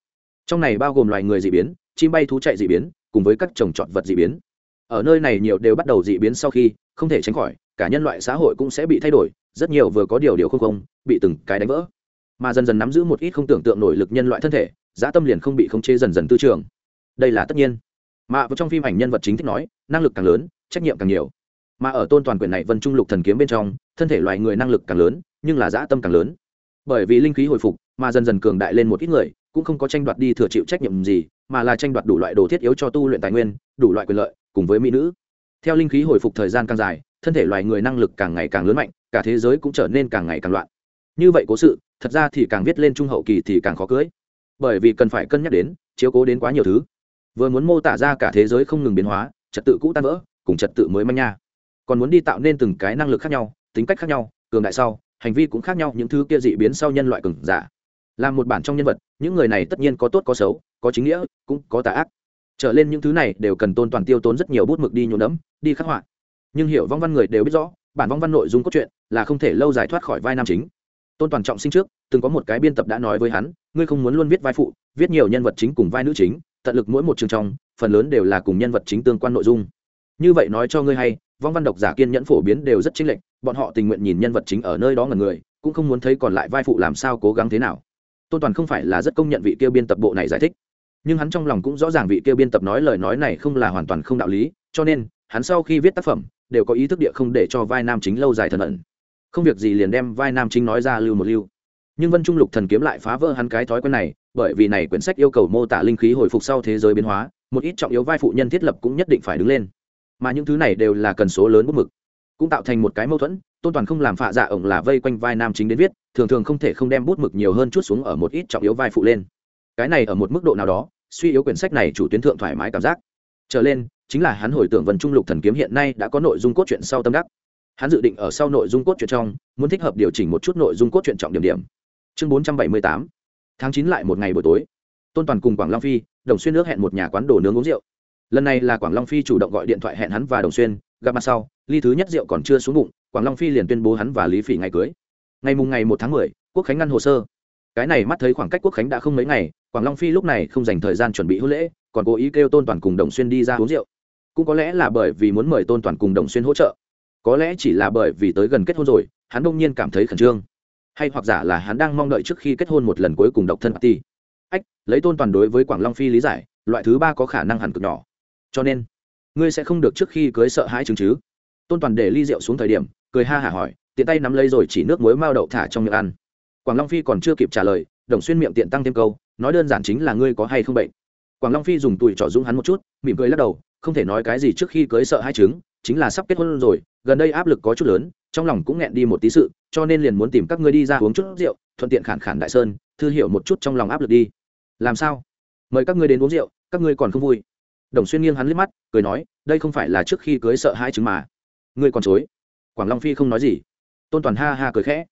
Trong này bao gồm loài người d ị biến chim bay thú chạy dị biến, cùng với các trồng trọt vật dị biến. Ở nơi này nhiều đều bắt đầu dị biến sau khi, không thể tránh khỏi, cả nhân loại xã hội cũng sẽ bị thay đổi, rất nhiều vừa có điều điều không không, bị từng cái đánh vỡ. Mà dần dần nắm giữ một ít không tưởng tượng nổi lực nhân loại thân thể giá tâm liền không bị khống chế dần dần tư trường. Đây là tất nhiên. Mà trong phim ảnh nhân vật chính thích nói, năng lực càng lớn, trách nhiệm càng nhiều. Mà ở tôn toàn quyền này vân trung lục thần kiếm bên trong, thân thể loài người năng lực càng lớn, nhưng là dã tâm càng lớn. Bởi vì linh khí hồi phục, mà dần dần cường đại lên một ít người cũng không có tranh đoạt đi thừa chịu trách nhiệm gì, mà là tranh đoạt đủ loại đồ thiết yếu cho tu luyện tài nguyên, đủ loại quyền lợi, cùng với mỹ nữ. Theo linh khí hồi phục thời gian càng dài, thân thể loài người năng lực càng ngày càng lớn mạnh, cả thế giới cũng trở nên càng ngày càng loạn. Như vậy cố sự, thật ra thì càng viết lên trung hậu kỳ thì càng khó cưới. Bởi vì cần phải cân nhắc đến, chiếu cố đến quá nhiều thứ. Vừa muốn mô tả ra cả thế giới không ngừng biến hóa, trật tự cũ tan vỡ, cùng trật tự mới manh nha. Còn muốn đi tạo nên từng cái năng lực khác nhau, tính cách khác nhau, cường đại sau, hành vi cũng khác nhau, những thứ kia dị biến sau nhân loại cường giả làm một bản trong nhân vật, những người này tất nhiên có tốt có xấu, có chính nghĩa, cũng có tà ác. Trở lên những thứ này đều cần tôn toàn tiêu tốn rất nhiều bút mực đi nhuộm đẫm, đi khắc họa. Nhưng hiểu vong văn người đều biết rõ, bản vong văn nội dung cốt truyện là không thể lâu giải thoát khỏi vai nam chính. Tôn toàn trọng sinh trước, từng có một cái biên tập đã nói với hắn, ngươi không muốn luôn viết vai phụ, viết nhiều nhân vật chính cùng vai nữ chính, tận lực mỗi một chương trong, phần lớn đều là cùng nhân vật chính tương quan nội dung. Như vậy nói cho ngươi hay, vong văn độc giả kiên nhẫn phổ biến đều rất chính lệch, bọn họ tình nguyện nhìn nhân vật chính ở nơi đó ngần người, cũng không muốn thấy còn lại vai phụ làm sao cố gắng thế nào tôn toàn không phải là rất công nhận vị kia biên tập bộ này giải thích nhưng hắn trong lòng cũng rõ ràng vị kia biên tập nói lời nói này không là hoàn toàn không đạo lý cho nên hắn sau khi viết tác phẩm đều có ý thức địa không để cho vai nam chính lâu dài thần ẩn không việc gì liền đem vai nam chính nói ra lưu một lưu nhưng vân trung lục thần kiếm lại phá vỡ hắn cái thói quen này bởi vì này quyển sách yêu cầu mô tả linh khí hồi phục sau thế giới biến hóa một ít trọng yếu vai phụ nhân thiết lập cũng nhất định phải đứng lên mà những thứ này đều là cần số lớn bút mực cũng tạo thành một cái mâu thuẫn tôn toàn không làm phạ dạ ổng là vây quanh vai nam chính đến viết, thường thường không thể không đem bút mực nhiều hơn chút xuống ở một ít trọng yếu vai phụ lên. Cái này ở một mức độ nào đó, suy yếu quyển sách này chủ tuyến thượng thoải mái cảm giác. Trở lên, chính là hắn hồi tưởng vần trung lục thần kiếm hiện nay đã có nội dung cốt truyện sau tâm đắc. Hắn dự định ở sau nội dung cốt truyện trong, muốn thích hợp điều chỉnh một chút nội dung cốt truyện trọng điểm điểm. Chương bốn trăm bảy mươi tám, tháng chín lại một ngày buổi tối. Tôn toàn cùng quảng long phi, đồng xuyên nước hẹn một nhà quán đồ nướng uống rượu. Lần này là quảng long phi chủ động gọi điện thoại hẹn hắn và đồng xuyên, gặp mặt sau, ly thứ nhất rượu còn chưa xuống bụng quảng long phi liền tuyên bố hắn và lý phỉ ngày cưới ngày mùng ngày một tháng mười, quốc khánh ngăn hồ sơ cái này mắt thấy khoảng cách quốc khánh đã không mấy ngày quảng long phi lúc này không dành thời gian chuẩn bị hôn lễ còn cố ý kêu tôn toàn cùng đồng xuyên đi ra uống rượu cũng có lẽ là bởi vì muốn mời tôn toàn cùng đồng xuyên hỗ trợ có lẽ chỉ là bởi vì tới gần kết hôn rồi hắn đông nhiên cảm thấy khẩn trương hay hoặc giả là hắn đang mong đợi trước khi kết hôn một lần cuối cùng độc thân party. Ách, lấy tôn toàn đối với quảng long phi lý giải, loại thứ ba có khả năng hẳn cực nhỏ. Cho nên, ngươi sẽ không được trước khi cưới sợ hãi chứng chứ? Tôn toàn để ly rượu xuống thời điểm, cười ha hả hỏi, tiện tay nắm lấy rồi chỉ nước muối mao đậu thả trong miệng ăn. Quảng long phi còn chưa kịp trả lời, đồng xuyên miệng tiện tăng thêm câu, nói đơn giản chính là ngươi có hay không bệnh? Quảng long phi dùng tùi trỏ dũng hắn một chút, mỉm cười lắc đầu, không thể nói cái gì trước khi cưới sợ hai chứng, chính là sắp kết hôn rồi, gần đây áp lực có chút lớn, trong lòng cũng nghẹn đi một tí sự, cho nên liền muốn tìm các ngươi đi ra uống chút rượu, thuận tiện khản khản đại sơn, thư hiểu một chút trong lòng áp lực đi. Làm sao? Mời các ngươi đến uống rượu, các ngươi còn không vui? Đồng xuyên nghiêng hắn liếc mắt, cười nói, đây không phải là trước khi cưới sợ hai chứng mà ngươi còn chối. Quảng long phi không nói gì. Tôn toàn ha ha cười khẽ.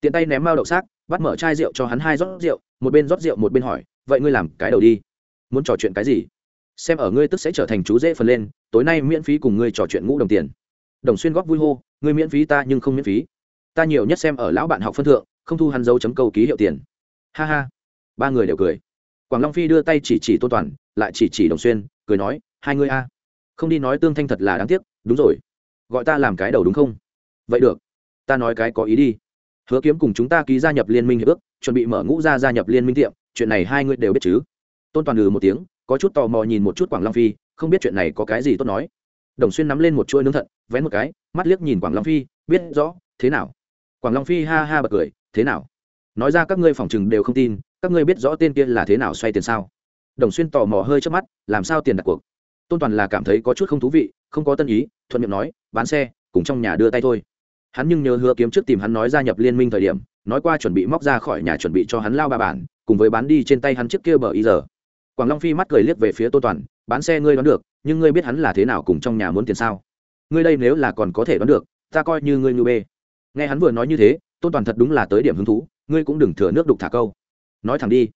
Tiện tay ném mao đậu xác, bắt mở chai rượu cho hắn hai rót rượu, một bên rót rượu một bên hỏi, vậy ngươi làm cái đầu đi? Muốn trò chuyện cái gì? Xem ở ngươi tức sẽ trở thành chú dễ phần lên, tối nay miễn phí cùng ngươi trò chuyện ngũ đồng tiền. Đồng xuyên góp vui hô, ngươi miễn phí ta nhưng không miễn phí. Ta nhiều nhất xem ở lão bạn học phân thượng, không thu hắn dấu chấm câu ký hiệu tiền. Ha ha. Ba người đều cười. Quảng long phi đưa tay chỉ chỉ tôn toàn, lại chỉ chỉ đồng xuyên, cười nói, hai ngươi a. Không đi nói tương thanh thật là đáng tiếc, đúng rồi gọi ta làm cái đầu đúng không? Vậy được. Ta nói cái có ý đi. Hứa kiếm cùng chúng ta ký gia nhập liên minh hiệp ước, chuẩn bị mở ngũ gia gia nhập liên minh tiệm, chuyện này hai người đều biết chứ? Tôn toàn ừ một tiếng, có chút tò mò nhìn một chút quảng long phi, không biết chuyện này có cái gì tốt nói. Đồng xuyên nắm lên một chuỗi nướng thận, vén một cái, mắt liếc nhìn quảng long phi, biết rõ, thế nào? Quảng long phi ha ha bật cười, thế nào? Nói ra các ngươi phỏng chừng đều không tin, các ngươi biết rõ tên kia là thế nào xoay tiền sao? Đồng xuyên tò mò hơi trước mắt, làm sao tiền đặt cuộc? Tôn toàn là cảm thấy có chút không thú vị không có tân ý, thuận miệng nói, bán xe, cùng trong nhà đưa tay thôi. Hắn nhưng nhớ hứa kiếm trước tìm hắn nói gia nhập liên minh thời điểm, nói qua chuẩn bị móc ra khỏi nhà chuẩn bị cho hắn lao ba bản, cùng với bán đi trên tay hắn trước kia bờ y giờ. Quảng long phi mắt cười liếc về phía tô toàn, bán xe ngươi đoán được, nhưng ngươi biết hắn là thế nào cùng trong nhà muốn tiền sao? Ngươi đây nếu là còn có thể đoán được, ta coi như ngươi ngư bê. Nghe hắn vừa nói như thế tôn toàn thật đúng là tới điểm hứng thú, ngươi cũng đừng thừa nước đục thả câu. Nói thẳng đi,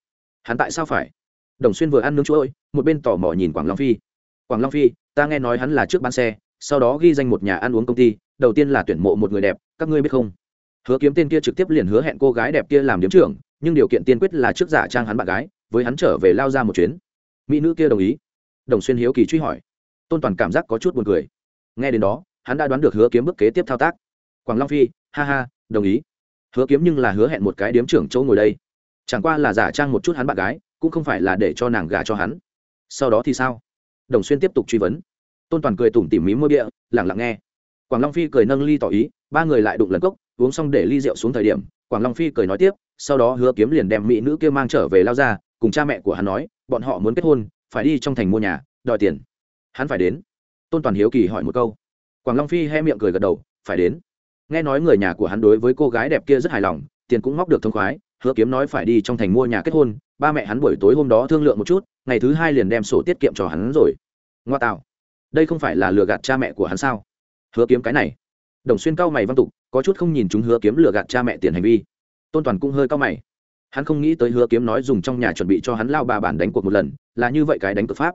hắn tại sao phải? Đồng xuyên vừa ăn nướng chuỗi một bên tò mò nhìn quảng long phi quảng long phi, ta nghe nói hắn là trước bán xe, sau đó ghi danh một nhà ăn uống công ty, đầu tiên là tuyển mộ một người đẹp, các ngươi biết không? Hứa kiếm tên kia trực tiếp liền hứa hẹn cô gái đẹp kia làm điếm trưởng, nhưng điều kiện tiên quyết là trước giả trang hắn bạn gái, với hắn trở về lao ra một chuyến. Mỹ nữ kia đồng ý. Đồng xuyên hiếu kỳ truy hỏi. Tôn toàn cảm giác có chút buồn cười. Nghe đến đó, hắn đã đoán được hứa kiếm bước kế tiếp thao tác. Quảng long phi, ha ha, đồng ý. Hứa kiếm nhưng là hứa hẹn một cái điếm trưởng chỗ ngồi đây. Chẳng qua là giả trang một chút hắn bạn gái, cũng không phải là để cho nàng gả cho hắn. Sau đó thì sao? Đồng xuyên tiếp tục truy vấn. Tôn toàn cười tủm tỉm mí môi bia lẳng lặng nghe. Quảng long phi cười nâng ly tỏ ý, ba người lại đụng lần cốc, uống xong để ly rượu xuống thời điểm, quảng long phi cười nói tiếp, sau đó hứa kiếm liền đem mỹ nữ kia mang trở về lao ra, cùng cha mẹ của hắn nói, bọn họ muốn kết hôn, phải đi trong thành mua nhà, đòi tiền. Hắn phải đến. Tôn toàn hiếu kỳ hỏi một câu. Quảng long phi he miệng cười gật đầu, phải đến. Nghe nói người nhà của hắn đối với cô gái đẹp kia rất hài lòng, tiền cũng móc được thông khoái hứa kiếm nói phải đi trong thành mua nhà kết hôn, ba mẹ hắn buổi tối hôm đó thương lượng một chút, ngày thứ hai liền đem sổ tiết kiệm cho hắn rồi. Ngoa tạo. Đây không phải là lừa gạt cha mẹ của hắn sao? Hứa kiếm cái này. Đồng xuyên cao mày văn tục, có chút không nhìn chúng hứa kiếm lừa gạt cha mẹ tiền hành vi. Tôn toàn cũng hơi cao mày. Hắn không nghĩ tới hứa kiếm nói dùng trong nhà chuẩn bị cho hắn lao bà bản đánh cuộc một lần, là như vậy cái đánh cực pháp.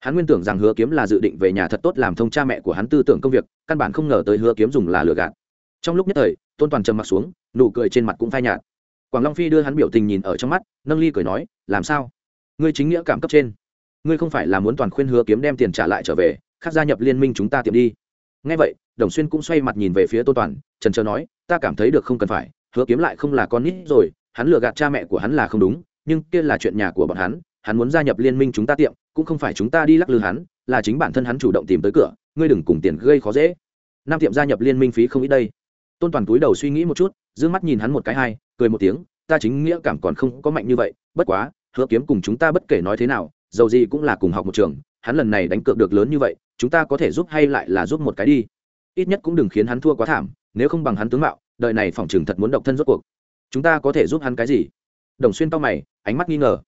Hắn nguyên tưởng rằng hứa kiếm là dự định về nhà thật tốt làm thông cha mẹ của hắn tư tưởng công việc, căn bản không ngờ tới hứa kiếm dùng là lừa gạt. Trong lúc nhất thời, tôn toàn trầm m ặ t xuống, nụ cười trên mặt cũng phai nhạt quảng long phi đưa hắn biểu tình nhìn ở trong mắt, nâng ly cười nói, làm sao? Ngươi chính nghĩa cảm cấp trên. Ngươi không phải là muốn toàn khuyên hứa kiếm đem tiền trả lại trở về, khác gia nhập liên minh chúng ta tiệm đi. Ngay vậy, đồng xuyên cũng xoay mặt nhìn về phía tôn toàn, trần trờ nói, ta cảm thấy được không cần phải, hứa kiếm lại không là con nít rồi, hắn lừa gạt cha mẹ của hắn là không đúng, nhưng kia là chuyện nhà của bọn hắn hắn muốn gia nhập liên minh chúng ta tiệm, cũng không phải chúng ta đi lắc lư hắn, là chính bản thân hắn chủ động tìm tới cửa, ngươi đừng cùng tiền gây khó dễ. Nam tiệm gia nhập liên minh phí không ít đây. Tôn toàn túi đầu suy nghĩ một chút d ư ơ n g mắt nhìn hắn một cái hai, cười một tiếng, ta chính nghĩa cảm còn không có mạnh như vậy, bất quá, hứa kiếm cùng chúng ta bất kể nói thế nào, dầu gì cũng là cùng học một trường, hắn lần này đánh cược được lớn như vậy, chúng ta có thể giúp hay lại là giúp một cái đi. Ít nhất cũng đừng khiến hắn thua quá thảm, nếu không bằng hắn tướng mạo, đời này phỏng chừng thật muốn độc thân rốt cuộc. Chúng ta có thể giúp hắn cái gì? Đồng xuyên to mày, ánh mắt nghi ngờ.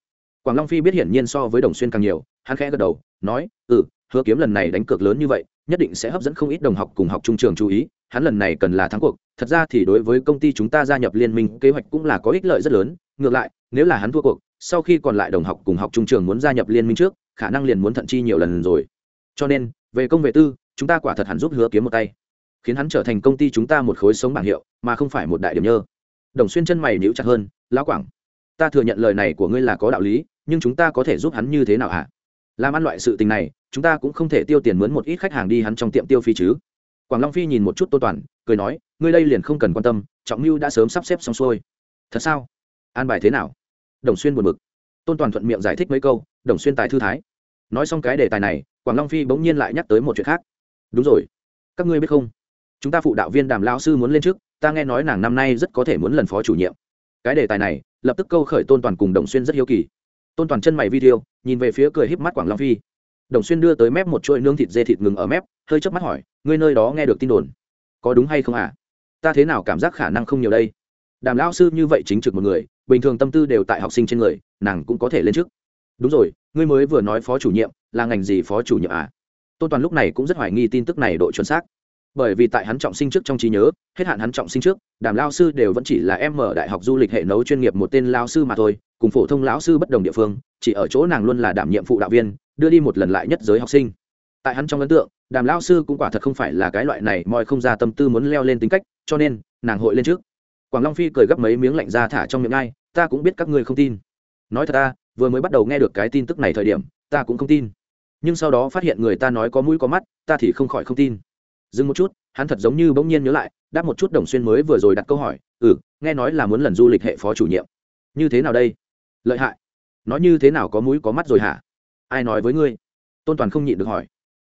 Quảng long phi biết hiển nhiên so với đồng xuyên càng nhiều, hắn khẽ gật đầu, nói ừ hứa kiếm lần này đánh cược lớn như vậy nhất định sẽ hấp dẫn không ít đồng học cùng học trung trường chú ý, hắn lần này cần là thắng cuộc, thật ra thì đối với công ty chúng ta gia nhập liên minh, kế hoạch cũng là có ích lợi rất lớn, ngược lại, nếu là hắn thua cuộc, sau khi còn lại đồng học cùng học trung trường muốn gia nhập liên minh trước, khả năng liền muốn thận chi nhiều lần rồi. Cho nên, về công về tư, chúng ta quả thật hẳn giúp hứa kiếm một tay, khiến hắn trở thành công ty chúng ta một khối sống bảng hiệu, mà không phải một đại điểm nhơ. Đồng xuyên chân mày níu chặt hơn, lão quảng, ta thừa nhận lời này của ngươi là có đạo lý, nhưng chúng ta có thể giúp hắn như thế nào hả? Làm ăn loại sự tình này chúng ta cũng không thể tiêu tiền mướn một ít khách hàng đi hắn trong tiệm tiêu phí chứ. Quảng long phi nhìn một chút tô toàn, cười nói, ngươi đây liền không cần quan tâm, trọng mưu đã sớm sắp xếp xong xuôi. Thật sao? An bài thế nào? Đồng xuyên buồn bực. Tôn toàn thuận miệng giải thích mấy câu, đồng xuyên tài thư thái. Nói xong cái đề tài này, quảng long phi bỗng nhiên lại nhắc tới một chuyện khác. Đúng rồi. Các ngươi biết không? Chúng ta phụ đạo viên đàm lao sư muốn lên trước, ta nghe nói nàng năm nay rất có thể muốn lần phó chủ nhiệm. Cái đề tài này, lập tức câu khởi tôn toàn cùng đồng xuyên rất hiếu kỳ. Tôn toàn chân mày video nhìn về phía cười híp mắt quảng long phi đồng xuyên đưa tới mép một chuỗi nướng thịt dê thịt ngừng ở mép, hơi chớp mắt hỏi, ngươi nơi đó nghe được tin đồn? Có đúng hay không à? Ta thế nào cảm giác khả năng không nhiều đây? Đàm lão sư như vậy chính trực một người, bình thường tâm tư đều tại học sinh trên người, nàng cũng có thể lên trước. Đúng rồi, ngươi mới vừa nói phó chủ nhiệm, là ngành gì phó chủ nhiệm à? Tôn toàn lúc này cũng rất hoài nghi tin tức này độ chuẩn xác. Bởi vì tại hắn trọng sinh trước trong trí nhớ, hết hạn hắn trọng sinh trước, đàm lao sư đều vẫn chỉ là em mở đại học du lịch hệ nấu chuyên nghiệp một tên lao sư mà thôi, cùng phổ thông lão sư bất đồng địa phương, chỉ ở chỗ nàng luôn là đảm nhiệm phụ đạo viên đưa đi một lần lại nhất giới học sinh. Tại hắn trong ấn tượng, đàm lao sư cũng quả thật không phải là cái loại này mọi không ra tâm tư muốn leo lên tính cách, cho nên, nàng hội lên trước. Quảng long phi cười gấp mấy miếng lạnh ra thả trong miệng ai, ta cũng biết các ngươi không tin. Nói thật ta, vừa mới bắt đầu nghe được cái tin tức này thời điểm, ta cũng không tin. Nhưng sau đó phát hiện người ta nói có mũi có mắt, ta thì không khỏi không tin. Dừng một chút, hắn thật giống như bỗng nhiên nhớ lại, đáp một chút đồng xuyên mới vừa rồi đặt câu hỏi ừ nghe nói là muốn lần du lịch hệ phó chủ nhiệm. Như thế nào đây? Lợi hại. Nói như thế nào có mũi có mắt rồi hả? Ai nói với ngươi? Tôn toàn không nhịn được hỏi.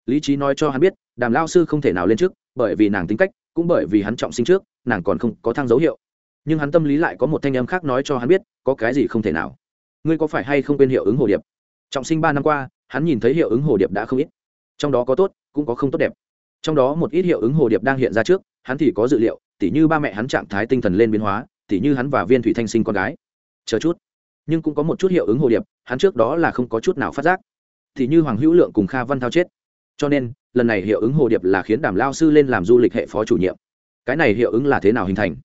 Lý trí nói cho hắn biết, đàm lao sư không thể nào lên trước, bởi vì nàng tính cách, cũng bởi vì hắn trọng sinh trước, nàng còn không có thang dấu hiệu. Nhưng hắn tâm lý lại có một thanh em khác nói cho hắn biết, có cái gì không thể nào. Ngươi có phải hay không quên hiệu ứng hồ điệp? Trọng sinh ba năm qua, hắn nhìn thấy hiệu ứng hồ điệp đã không ít. Trong đó có tốt, cũng có không tốt đẹp. Trong đó một ít hiệu ứng hồ điệp đang hiện ra trước, hắn thì có dự liệu, tỉ như ba mẹ hắn trạng thái tinh thần lên biến hóa, tỉ như hắn và viên thủy thanh sinh con gái. Chờ chút. Nhưng cũng có một chút hiệu ứng hồ điệp, hắn trước đó là không có chút nào phát giác thì như hoàng hữu lượng cùng kha văn thao chết. Cho nên, lần này hiệu ứng hồ điệp là khiến đàm lao sư lên làm du lịch hệ phó chủ nhiệm. Cái này hiệu ứng là thế nào hình thành?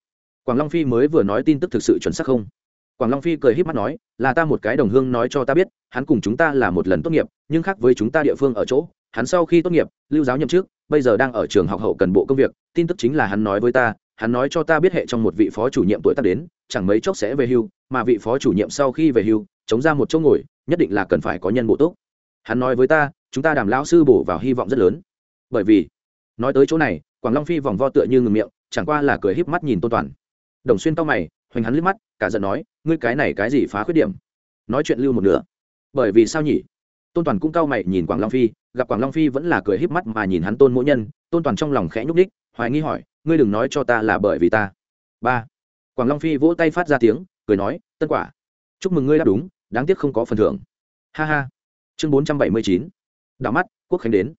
Quảng long phi mới vừa nói tin tức thực sự chuẩn xác không? Quảng long phi cười h í p mắt nói, là ta một cái đồng hương nói cho ta biết, hắn cùng chúng ta là một lần tốt nghiệp, nhưng khác với chúng ta địa phương ở chỗ, hắn sau khi tốt nghiệp, lưu giáo nhậm trước bây giờ đang ở trường học hậu cần bộ công việc, tin tức chính là hắn nói với ta, hắn nói cho ta biết hệ trong một vị phó chủ nhiệm tuổi tác đến, chẳng mấy chốc sẽ về hưu, mà vị phó chủ nhiệm sau khi về hưu, chống ra một chỗ ngồi, nhất định là cần phải có nhân bộ tốt hắn nói với ta, chúng ta đàm lão sư bổ vào hy vọng rất lớn. Bởi vì, nói tới chỗ này, quảng long phi vòng vo tựa như ngừng miệng, chẳng qua là cười híp mắt nhìn tôn toàn. Đồng xuyên to mày, hoành hắn liếc mắt, cả giận nói, ngươi cái này cái gì phá khuyết điểm? Nói chuyện lưu một nửa. Bởi vì sao nhỉ? Tôn toàn cũng cao mày nhìn quảng long phi, gặp quảng long phi vẫn là cười híp mắt mà nhìn hắn tôn mỗi nhân, tôn toàn trong lòng khẽ nhúc ních hoài nghi hỏi, ngươi đừng nói cho ta là bởi vì ta. Ba. Quảng long phi vỗ tay phát ra tiếng, cười nói tân quả. Chúc mừng ngươi đáp đúng, đáng tiếc không có phần thưởng. Ha ha chương bốn trăm bảy mươi chín. Đảo mắt, quốc khánh đến.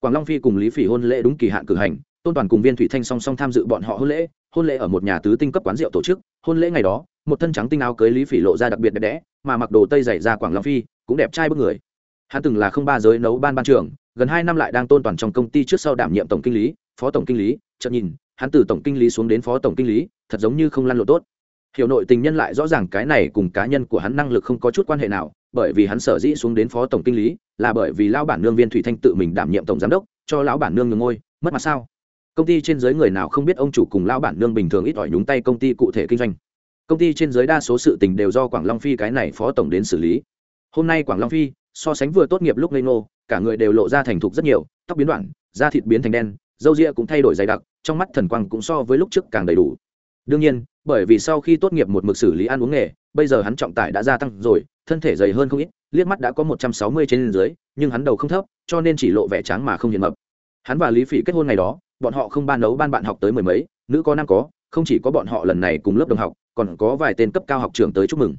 Quảng long phi cùng lý phỉ hôn lễ đúng kỳ hạn cử hành, tôn toàn cùng viên thủy thanh song song tham dự bọn họ hôn lễ hôn lễ ở một nhà tứ tinh cấp quán rượu tổ chức. Hôn lễ ngày đó, một thân trắng tinh áo cưới lý phỉ lộ ra đặc biệt đẹp đẽ, mà mặc đồ tây dày ra quảng long phi cũng đẹp trai bức người. Hắn từng là không ba giới nấu ban ban trưởng, gần hai năm lại đang tôn toàn trong công ty trước sau đảm nhiệm tổng kinh lý, phó tổng kinh lý. Chợt nhìn, hắn từ tổng kinh lý xuống đến phó tổng kinh lý, thật giống như không lăn lộ tốt hiểu nội tình nhân lại rõ ràng cái này cùng cá nhân của hắn năng lực không có chút quan hệ nào, bởi vì hắn sở dĩ xuống đến phó tổng kinh lý là bởi vì lão bản nương viên thủy thanh tự mình đảm nhiệm tổng giám đốc, cho lão bản nương nhường ngôi, mất mặt sao? Công ty trên giới người nào không biết ông chủ cùng lão bản nương bình thường ít ỏi nhúng tay công ty cụ thể kinh doanh. Công ty trên giới đa số sự tình đều do quảng long phi cái này phó tổng đến xử lý. Hôm nay quảng long phi, so sánh vừa tốt nghiệp lúc lê nô cả người đều lộ ra thành thục rất nhiều, tóc biến đoạn, da thịt biến thành đen dâu ria cũng thay đổi dày đặc, trong mắt thần quang cũng so với lúc trước càng đầy đủ. Đương nhiên bởi vì sau khi tốt nghiệp một mực xử lý ăn uống nghề, bây giờ hắn trọng tải đã gia tăng rồi, thân thể dày hơn không ít, liếc mắt đã có một trăm sáu mươi trên dưới, nhưng hắn đầu không thấp, cho nên chỉ lộ vẻ trắng mà không hiện mập. Hắn và lý phỉ kết hôn ngày đó, bọn họ không ban nấu ban bạn học tới mười mấy, nữ có nam có, không chỉ có bọn họ lần này cùng lớp đồng học, còn có vài tên cấp cao học trường tới chúc mừng.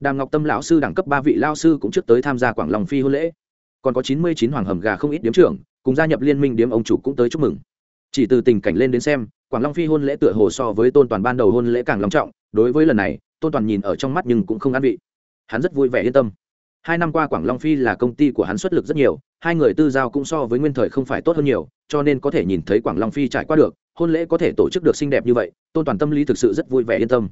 Đàm ngọc tâm lão sư đẳng cấp ba vị lao sư cũng trước tới tham gia quảng lòng phi hôn lễ. Còn có chín mươi chín hoàng hầm gà không ít điếm trưởng, cùng gia nhập liên minh điếm ông chủ cũng tới chúc mừng chỉ từ tình cảnh lên đến xem, quảng long phi hôn lễ tựa hồ so với tôn toàn ban đầu hôn lễ càng long trọng, đối với lần này, tôn toàn nhìn ở trong mắt nhưng cũng không an vị. Hắn rất vui vẻ yên tâm. Hai năm qua quảng long phi là công ty của hắn xuất lực rất nhiều, hai người tư giao cũng so với nguyên thời không phải tốt hơn nhiều, cho nên có thể nhìn thấy quảng long phi trải qua được, hôn lễ có thể tổ chức được xinh đẹp như vậy, tôn toàn tâm lý thực sự rất vui vẻ yên tâm.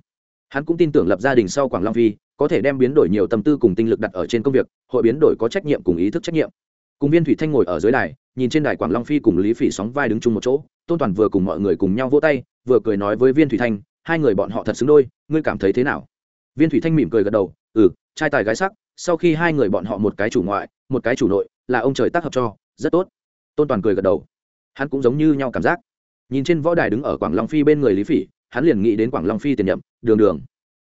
Hắn cũng tin tưởng lập gia đình sau quảng long phi, có thể đem biến đổi nhiều tâm tư cùng tinh lực đặt ở trên công việc, hội biến đổi có trách nhiệm cùng ý thức trách nhiệm. Cùng viên thủy thanh ngồi ở dưới đài nhìn trên đài quảng long phi cùng lý phỉ sóng vai đứng chung một chỗ, tôn toàn vừa cùng mọi người cùng nhau vỗ tay, vừa cười nói với viên thủy thanh, hai người bọn họ thật xứng đôi, ngươi cảm thấy thế nào? Viên thủy thanh mỉm cười gật đầu ừ trai tài gái sắc, sau khi hai người bọn họ một cái chủ ngoại, một cái chủ nội, là ông trời tác hợp cho, rất tốt. Tôn toàn cười gật đầu. Hắn cũng giống như nhau cảm giác. Nhìn trên võ đài đứng ở quảng long phi bên người lý phỉ, hắn liền nghĩ đến quảng long phi tiền nhậm đường đường.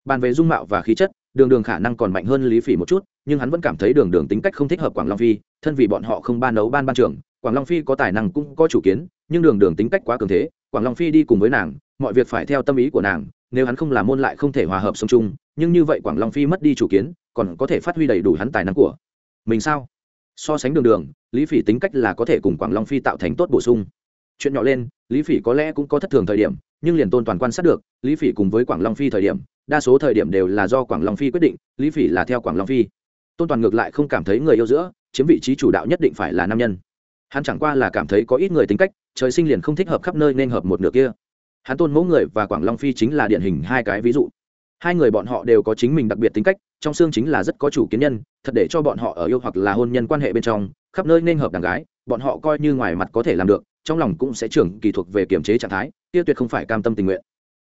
Bàn về dung mạo và khí chất, đường đường khả năng còn mạnh hơn lý phỉ một chút, nhưng hắn vẫn cảm thấy đường đường tính cách không thích hợp quảng long phi, thân vì bọn họ không ban nấu ban ban trưởng quảng long phi có tài năng cũng có chủ kiến, nhưng đường đường tính cách quá cường thế, quảng long phi đi cùng với nàng, mọi việc phải theo tâm ý của nàng, nếu hắn không làm môn lại không thể hòa hợp sống chung, nhưng như vậy quảng long phi mất đi chủ kiến, còn có thể phát huy đầy đủ hắn tài năng của mình sao? So sánh đường đường, lý phỉ tính cách là có thể cùng quảng long phi tạo thành tốt bổ sung. Chuyện nhỏ lên, lý phỉ có lẽ cũng có thất thường thời điểm, nhưng liền tôn toàn quan sát được, lý phỉ cùng với quảng long phi thời điểm, đa số thời điểm đều là do quảng long phi quyết định, lý phỉ là theo quảng long phi. Tôn toàn ngược lại không cảm thấy người yêu giữa, chiếm vị trí chủ đạo nhất định phải là nam nhân hắn chẳng qua là cảm thấy có ít người tính cách, trời sinh liền không thích hợp khắp nơi nên hợp một nửa kia. Hắn tôn mẫu người và quảng long phi chính là điển hình hai cái ví dụ. Hai người bọn họ đều có chính mình đặc biệt tính cách, trong xương chính là rất có chủ kiến nhân, thật để cho bọn họ ở yêu hoặc là hôn nhân quan hệ bên trong, khắp nơi nên hợp đàn gái, bọn họ coi như ngoài mặt có thể làm được, trong lòng cũng sẽ trưởng kỳ thuộc về kiểm chế trạng thái, kia tuyệt không phải cam tâm tình nguyện.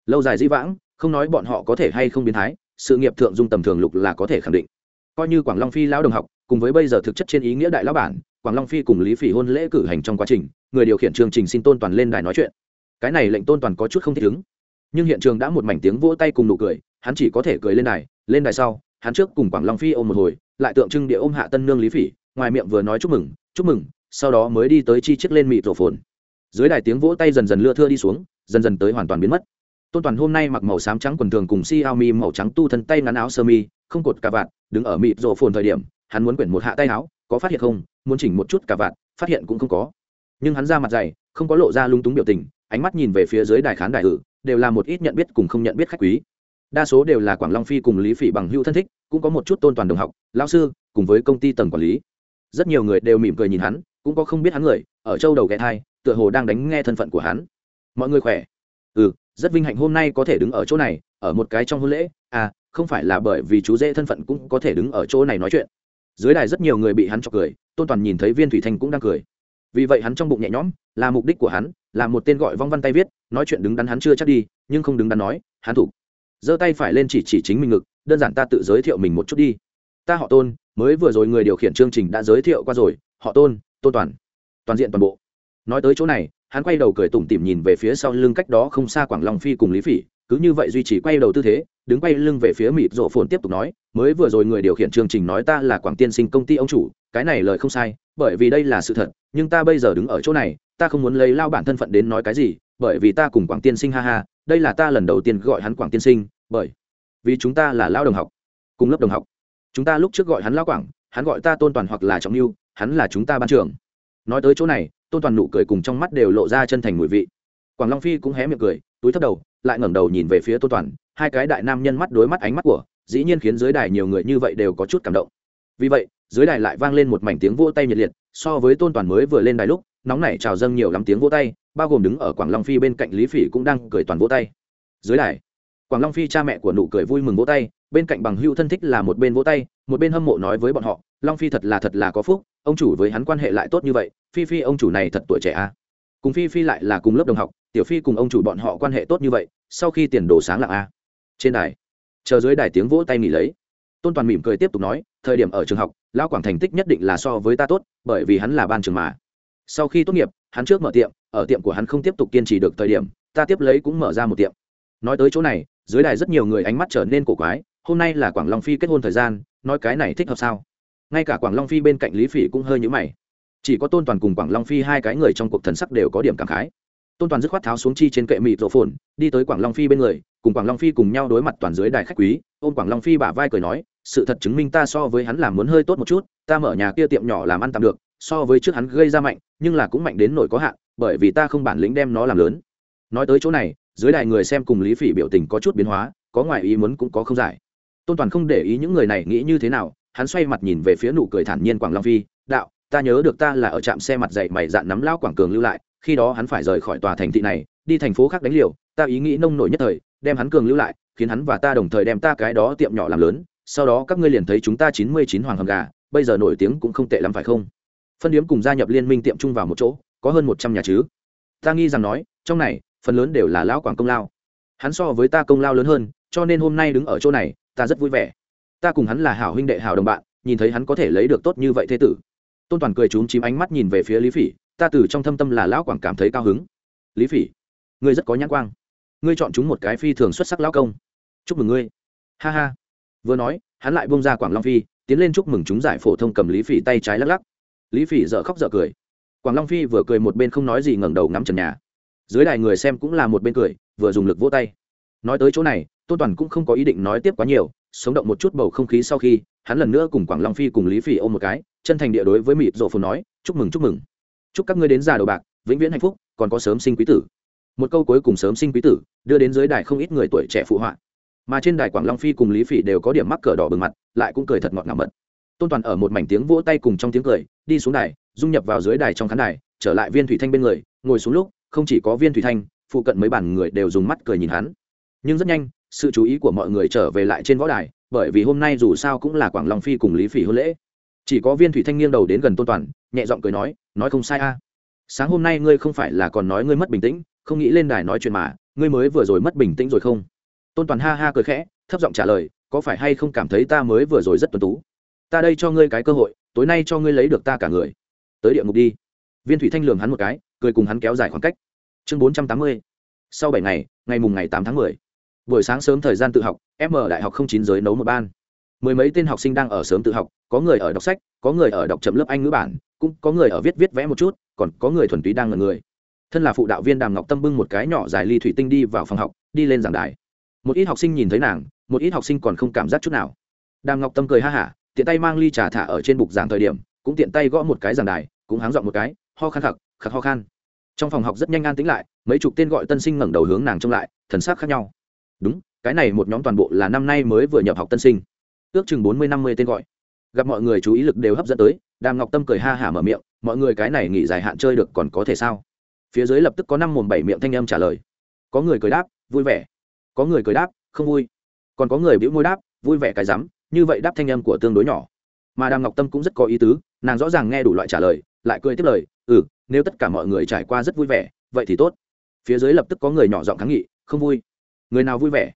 Lâu dài dĩ vãng, không nói bọn họ có thể hay không biến thái, sự nghiệp thượng dung tầm thường lục là có thể khẳng định. Coi như quảng long phi lão đồng học, cùng với bây giờ thực chất trên ý nghĩa đại lão bản quảng long phi cùng lý phỉ hôn lễ cử hành trong quá trình, người điều khiển chương trình xin tôn toàn lên đài nói chuyện. Cái này lệnh tôn toàn có chút không thích ứng. Nhưng hiện trường đã một mảnh tiếng vỗ tay cùng nụ cười, hắn chỉ có thể cười lên đài lên đài sau, hắn trước cùng quảng long phi ôm một hồi, lại tượng trưng địa ôm hạ tân nương lý phỉ, ngoài miệng vừa nói chúc mừng chúc mừng, sau đó mới đi tới chi chiếc lên mịt rổ phồn dưới đài tiếng vỗ tay dần dần lưa thưa đi xuống, dần dần tới hoàn toàn biến mất. Tôn toàn hôm nay mặc màu xám trắng quần thường cùng xiaomi màu trắng tu thân tay ngắn áo sơ mi, không cột cà vạt, đứng ở mịt rổ phồn thời điểm, hắn muốn quyển một hạ tay áo, có phát hiện không? Muốn chỉnh một chút cả vạn, phát hiện cũng không có. Nhưng hắn ra mặt dày, không có lộ ra lung túng biểu tình, ánh mắt nhìn về phía dưới đài khán đài ử đều là một ít nhận biết cùng không nhận biết khách quý. Đa số đều là quảng long phi cùng lý phỉ bằng hưu thân thích, cũng có một chút tôn toàn đồng học lao sư, cùng với công ty tầng quản lý. Rất nhiều người đều mỉm cười nhìn hắn, cũng có không biết hắn người, ở châu đầu ghé thai, tựa hồ đang đánh nghe thân phận của hắn. Mọi người khỏe? Ừ rất vinh hạnh hôm nay có thể đứng ở chỗ này, ở một cái trong hôn lễ. À không phải là bởi vì chú dễ thân phận cũng có thể đứng ở chỗ này nói chuyện dưới đài rất nhiều người bị hắn chọc cười, tôn toàn nhìn thấy viên thủy thanh cũng đang cười. Vì vậy hắn trong bụng nhẹ nhõm, là mục đích của hắn, là một tên gọi vong văn tay viết, nói chuyện đứng đắn hắn chưa chắc đi, nhưng không đứng đắn nói, hắn thủ. Giơ tay phải lên chỉ chỉ chính mình ngực, đơn giản ta tự giới thiệu mình một chút đi. Ta họ tôn, mới vừa rồi người điều khiển chương trình đã giới thiệu qua rồi, họ tôn tôn toàn. Toàn diện toàn bộ. Nói tới chỗ này, hắn quay đầu cười tủm tỉm nhìn về phía sau lưng cách đó không xa quảng long phi cùng lý phỉ cứ như vậy duy trì quay đầu tư thế, đứng quay lưng về phía mịt rộ phồn tiếp tục nói, mới vừa rồi người điều khiển chương trình nói ta là quảng tiên sinh công ty ông chủ, cái này lời không sai, bởi vì đây là sự thật, nhưng ta bây giờ đứng ở chỗ này, ta không muốn lấy lao bản thân phận đến nói cái gì, bởi vì ta cùng quảng tiên sinh ha ha, đây là ta lần đầu tiên gọi hắn quảng tiên sinh, bởi vì chúng ta là lao đồng học, cùng lớp đồng học. Chúng ta lúc trước gọi hắn lao quảng, hắn gọi ta tôn toàn hoặc là trọng lưu hắn là chúng ta ban trưởng. Nói tới chỗ này, tôn toàn nụ cười cùng trong mắt đều lộ ra chân thành mùi vị. Quảng long phi cũng hé miệng cười, túi thấp đầu lại ngẩng đầu nhìn về phía tôn toàn, hai cái đại nam nhân mắt đối mắt ánh mắt của, dĩ nhiên khiến dưới đài nhiều người như vậy đều có chút cảm động vì vậy, dưới đài lại vang lên một mảnh tiếng vỗ tay nhiệt liệt, so với tôn toàn mới vừa lên đài lúc, nóng nảy trào dâng nhiều lắm tiếng vỗ tay, bao gồm đứng ở quảng long phi bên cạnh lý phỉ cũng đang cười toàn vỗ tay dưới đài, quảng long phi cha mẹ của nụ cười vui mừng vỗ tay, bên cạnh bằng hữu thân thích là một bên vỗ tay, một bên hâm mộ nói với bọn họ, long phi thật là thật là có phúc, ông chủ với hắn quan hệ lại tốt như vậy, phi phi ông chủ này thật tuổi trẻ à. cùng phi phi lại là cùng lớp đồng học tiểu phi cùng ông chủ bọn họ quan hệ tốt như vậy, sau khi tiền đồ sáng lạng a. Trên đài, chờ dưới đài tiếng vỗ tay nghỉ lấy. Tôn toàn mỉm cười tiếp tục nói, thời điểm ở trường học, lão quảng thành tích nhất định là so với ta tốt, bởi vì hắn là ban trường mà. Sau khi tốt nghiệp, hắn trước mở tiệm, ở tiệm của hắn không tiếp tục kiên trì được thời điểm, ta tiếp lấy cũng mở ra một tiệm. Nói tới chỗ này, dưới đài rất nhiều người ánh mắt trở nên cổ quái, hôm nay là quảng long phi kết hôn thời gian, nói cái này thích hợp sao? Ngay cả quảng long phi bên cạnh lý phỉ cũng hơi nhữ mày. Chỉ có tôn toàn cùng quảng long phi hai cái người trong cuộc thần sắc đều có điểm cảm khái tôn toàn dứt khoát tháo xuống chi trên kệ mịt rộ phồn, đi tới quảng long phi bên người, cùng quảng long phi cùng nhau đối mặt toàn dưới đài khách quý. Ôm quảng long phi bả vai cười nói, sự thật chứng minh ta so với hắn làm muốn hơi tốt một chút, ta mở nhà kia tiệm nhỏ làm ăn tạm được, so với trước hắn gây ra mạnh, nhưng là cũng mạnh đến nổi có hạn, bởi vì ta không bản lĩnh đem nó làm lớn. Nói tới chỗ này, dưới đài người xem cùng lý phỉ biểu tình có chút biến hóa, có ngoài ý muốn cũng có không giải. Tôn toàn không để ý những người này nghĩ như thế nào, hắn xoay mặt nhìn về phía nụ cười thản nhiên quảng long phi, đạo, ta nhớ được ta là ở trạm xe mặt dậy mày dạn nắm lao quảng cường lưu lại khi đó hắn phải rời khỏi tòa thành thị này, đi thành phố khác đánh liều, ta ý nghĩ nông nổi nhất thời, đem hắn cường lưu lại, khiến hắn và ta đồng thời đem ta cái đó tiệm nhỏ làm lớn, sau đó các ngươi liền thấy chúng ta chín mươi chín hoàng hầm gà, bây giờ nổi tiếng cũng không tệ lắm phải không? Phân điếm cùng gia nhập liên minh tiệm chung vào một chỗ, có hơn một trăm nhà chứ? Ta nghi rằng nói, trong này, phần lớn đều là lão quảng công lao. Hắn so với ta công lao lớn hơn, cho nên hôm nay đứng ở chỗ này, ta rất vui vẻ. Ta cùng hắn là hảo huynh đệ, hảo đồng bạn, nhìn thấy hắn có thể lấy được tốt như vậy thế tử. Tôn toàn cười trúng chím ánh mắt nhìn về phía lý phỉ ta từ trong thâm tâm là lão quảng cảm thấy cao hứng. Lý phỉ, ngươi rất có nhãn quang. Ngươi chọn chúng một cái phi thường xuất sắc lão công. Chúc mừng ngươi. Ha ha. Vừa nói, hắn lại bông ra quảng long phi, tiến lên chúc mừng chúng giải phổ thông cầm lý phỉ tay trái lắc lắc. Lý phỉ dợ khóc dợ cười. Quảng long phi vừa cười một bên không nói gì ngẩng đầu ngắm trần nhà. Dưới đài người xem cũng là một bên cười, vừa dùng lực vỗ tay. Nói tới chỗ này, tôn toàn cũng không có ý định nói tiếp quá nhiều, sống động một chút bầu không khí sau khi, hắn lần nữa cùng quảng long phi cùng lý phỉ ôm một cái, chân thành địa đối với mịt rộ phồn nói, chúc mừng chúc mừng chúc các ngươi đến già đầu bạc, vĩnh viễn hạnh phúc, còn có sớm sinh quý tử. Một câu cuối cùng sớm sinh quý tử, đưa đến dưới đài không ít người tuổi trẻ phụ họa. Mà trên đài quảng long phi cùng lý phỉ đều có điểm mắc cờ đỏ bừng mặt, lại cũng cười thật ngọt ngào mật. Tôn toàn ở một mảnh tiếng vỗ tay cùng trong tiếng cười, đi xuống đài, dung nhập vào dưới đài trong khán đài, trở lại viên thủy thanh bên người, ngồi xuống lúc, không chỉ có viên thủy thanh, phụ cận mấy bản người đều dùng mắt cười nhìn hắn. Nhưng rất nhanh, sự chú ý của mọi người trở về lại trên võ đài, bởi vì hôm nay dù sao cũng là quảng long phi cùng lý phỉ hôn lễ chỉ có viên thủy thanh nghiêng đầu đến gần tôn toàn, nhẹ giọng cười nói nói không sai a. Sáng hôm nay ngươi không phải là còn nói ngươi mất bình tĩnh, không nghĩ lên đài nói chuyện mà, ngươi mới vừa rồi mất bình tĩnh rồi không? Tôn toàn ha ha cười khẽ, thấp giọng trả lời, có phải hay không cảm thấy ta mới vừa rồi rất tuân tú? Ta đây cho ngươi cái cơ hội, tối nay cho ngươi lấy được ta cả người. Tới địa ngục đi. Viên thủy thanh lường hắn một cái, cười cùng hắn kéo dài khoảng cách. Chương bốn trăm tám mươi, sau bảy ngày ngày mùng ngày tám tháng mười. Buổi sáng sớm thời gian tự học, m ở đại học không chín giới nấu một ban mười mấy tên học sinh đang ở sớm tự học, có người ở đọc sách, có người ở đọc chậm lớp anh ngữ bản, cũng có người ở viết viết vẽ một chút, còn có người thuần túy đang ngần người. Thân là phụ đạo viên đàm ngọc tâm bưng một cái nhỏ dài ly thủy tinh đi vào phòng học, đi lên giảng đài. Một ít học sinh nhìn thấy nàng, một ít học sinh còn không cảm giác chút nào. Đàm ngọc tâm cười ha hả, tiện tay mang ly trà thả ở trên bục giảng thời điểm, cũng tiện tay gõ một cái giảng đài, cũng háng dọn một cái, ho khan khặc khặc ho khan. Trong phòng học rất nhanh an tĩnh lại, mấy chục tên gọi tân sinh ngẩng đầu hướng nàng trông lại, thần sắc khác nhau. Đúng, cái này một nhóm toàn bộ là năm nay mới vừa nhập học tân sinh ước chừng bốn mươi, năm mươi tên gọi. Gặp mọi người chú ý lực đều hấp dẫn tới, đàm ngọc tâm cười ha hả mở miệng, mọi người cái này nghỉ dài hạn chơi được còn có thể sao? Phía dưới lập tức có năm mồm bảy miệng thanh âm trả lời. Có người cười đáp, vui vẻ. Có người cười đáp, không vui. Còn có người bĩu môi đáp, vui vẻ cái rắm, như vậy đáp thanh âm của tương đối nhỏ. Mà đàm ngọc tâm cũng rất có ý tứ, nàng rõ ràng nghe đủ loại trả lời, lại cười tiếp lời ừ nếu tất cả mọi người trải qua rất vui vẻ, vậy thì tốt. Phía dưới lập tức có người nhỏ giọng kháng nghị, không vui. Người nào vui vẻ?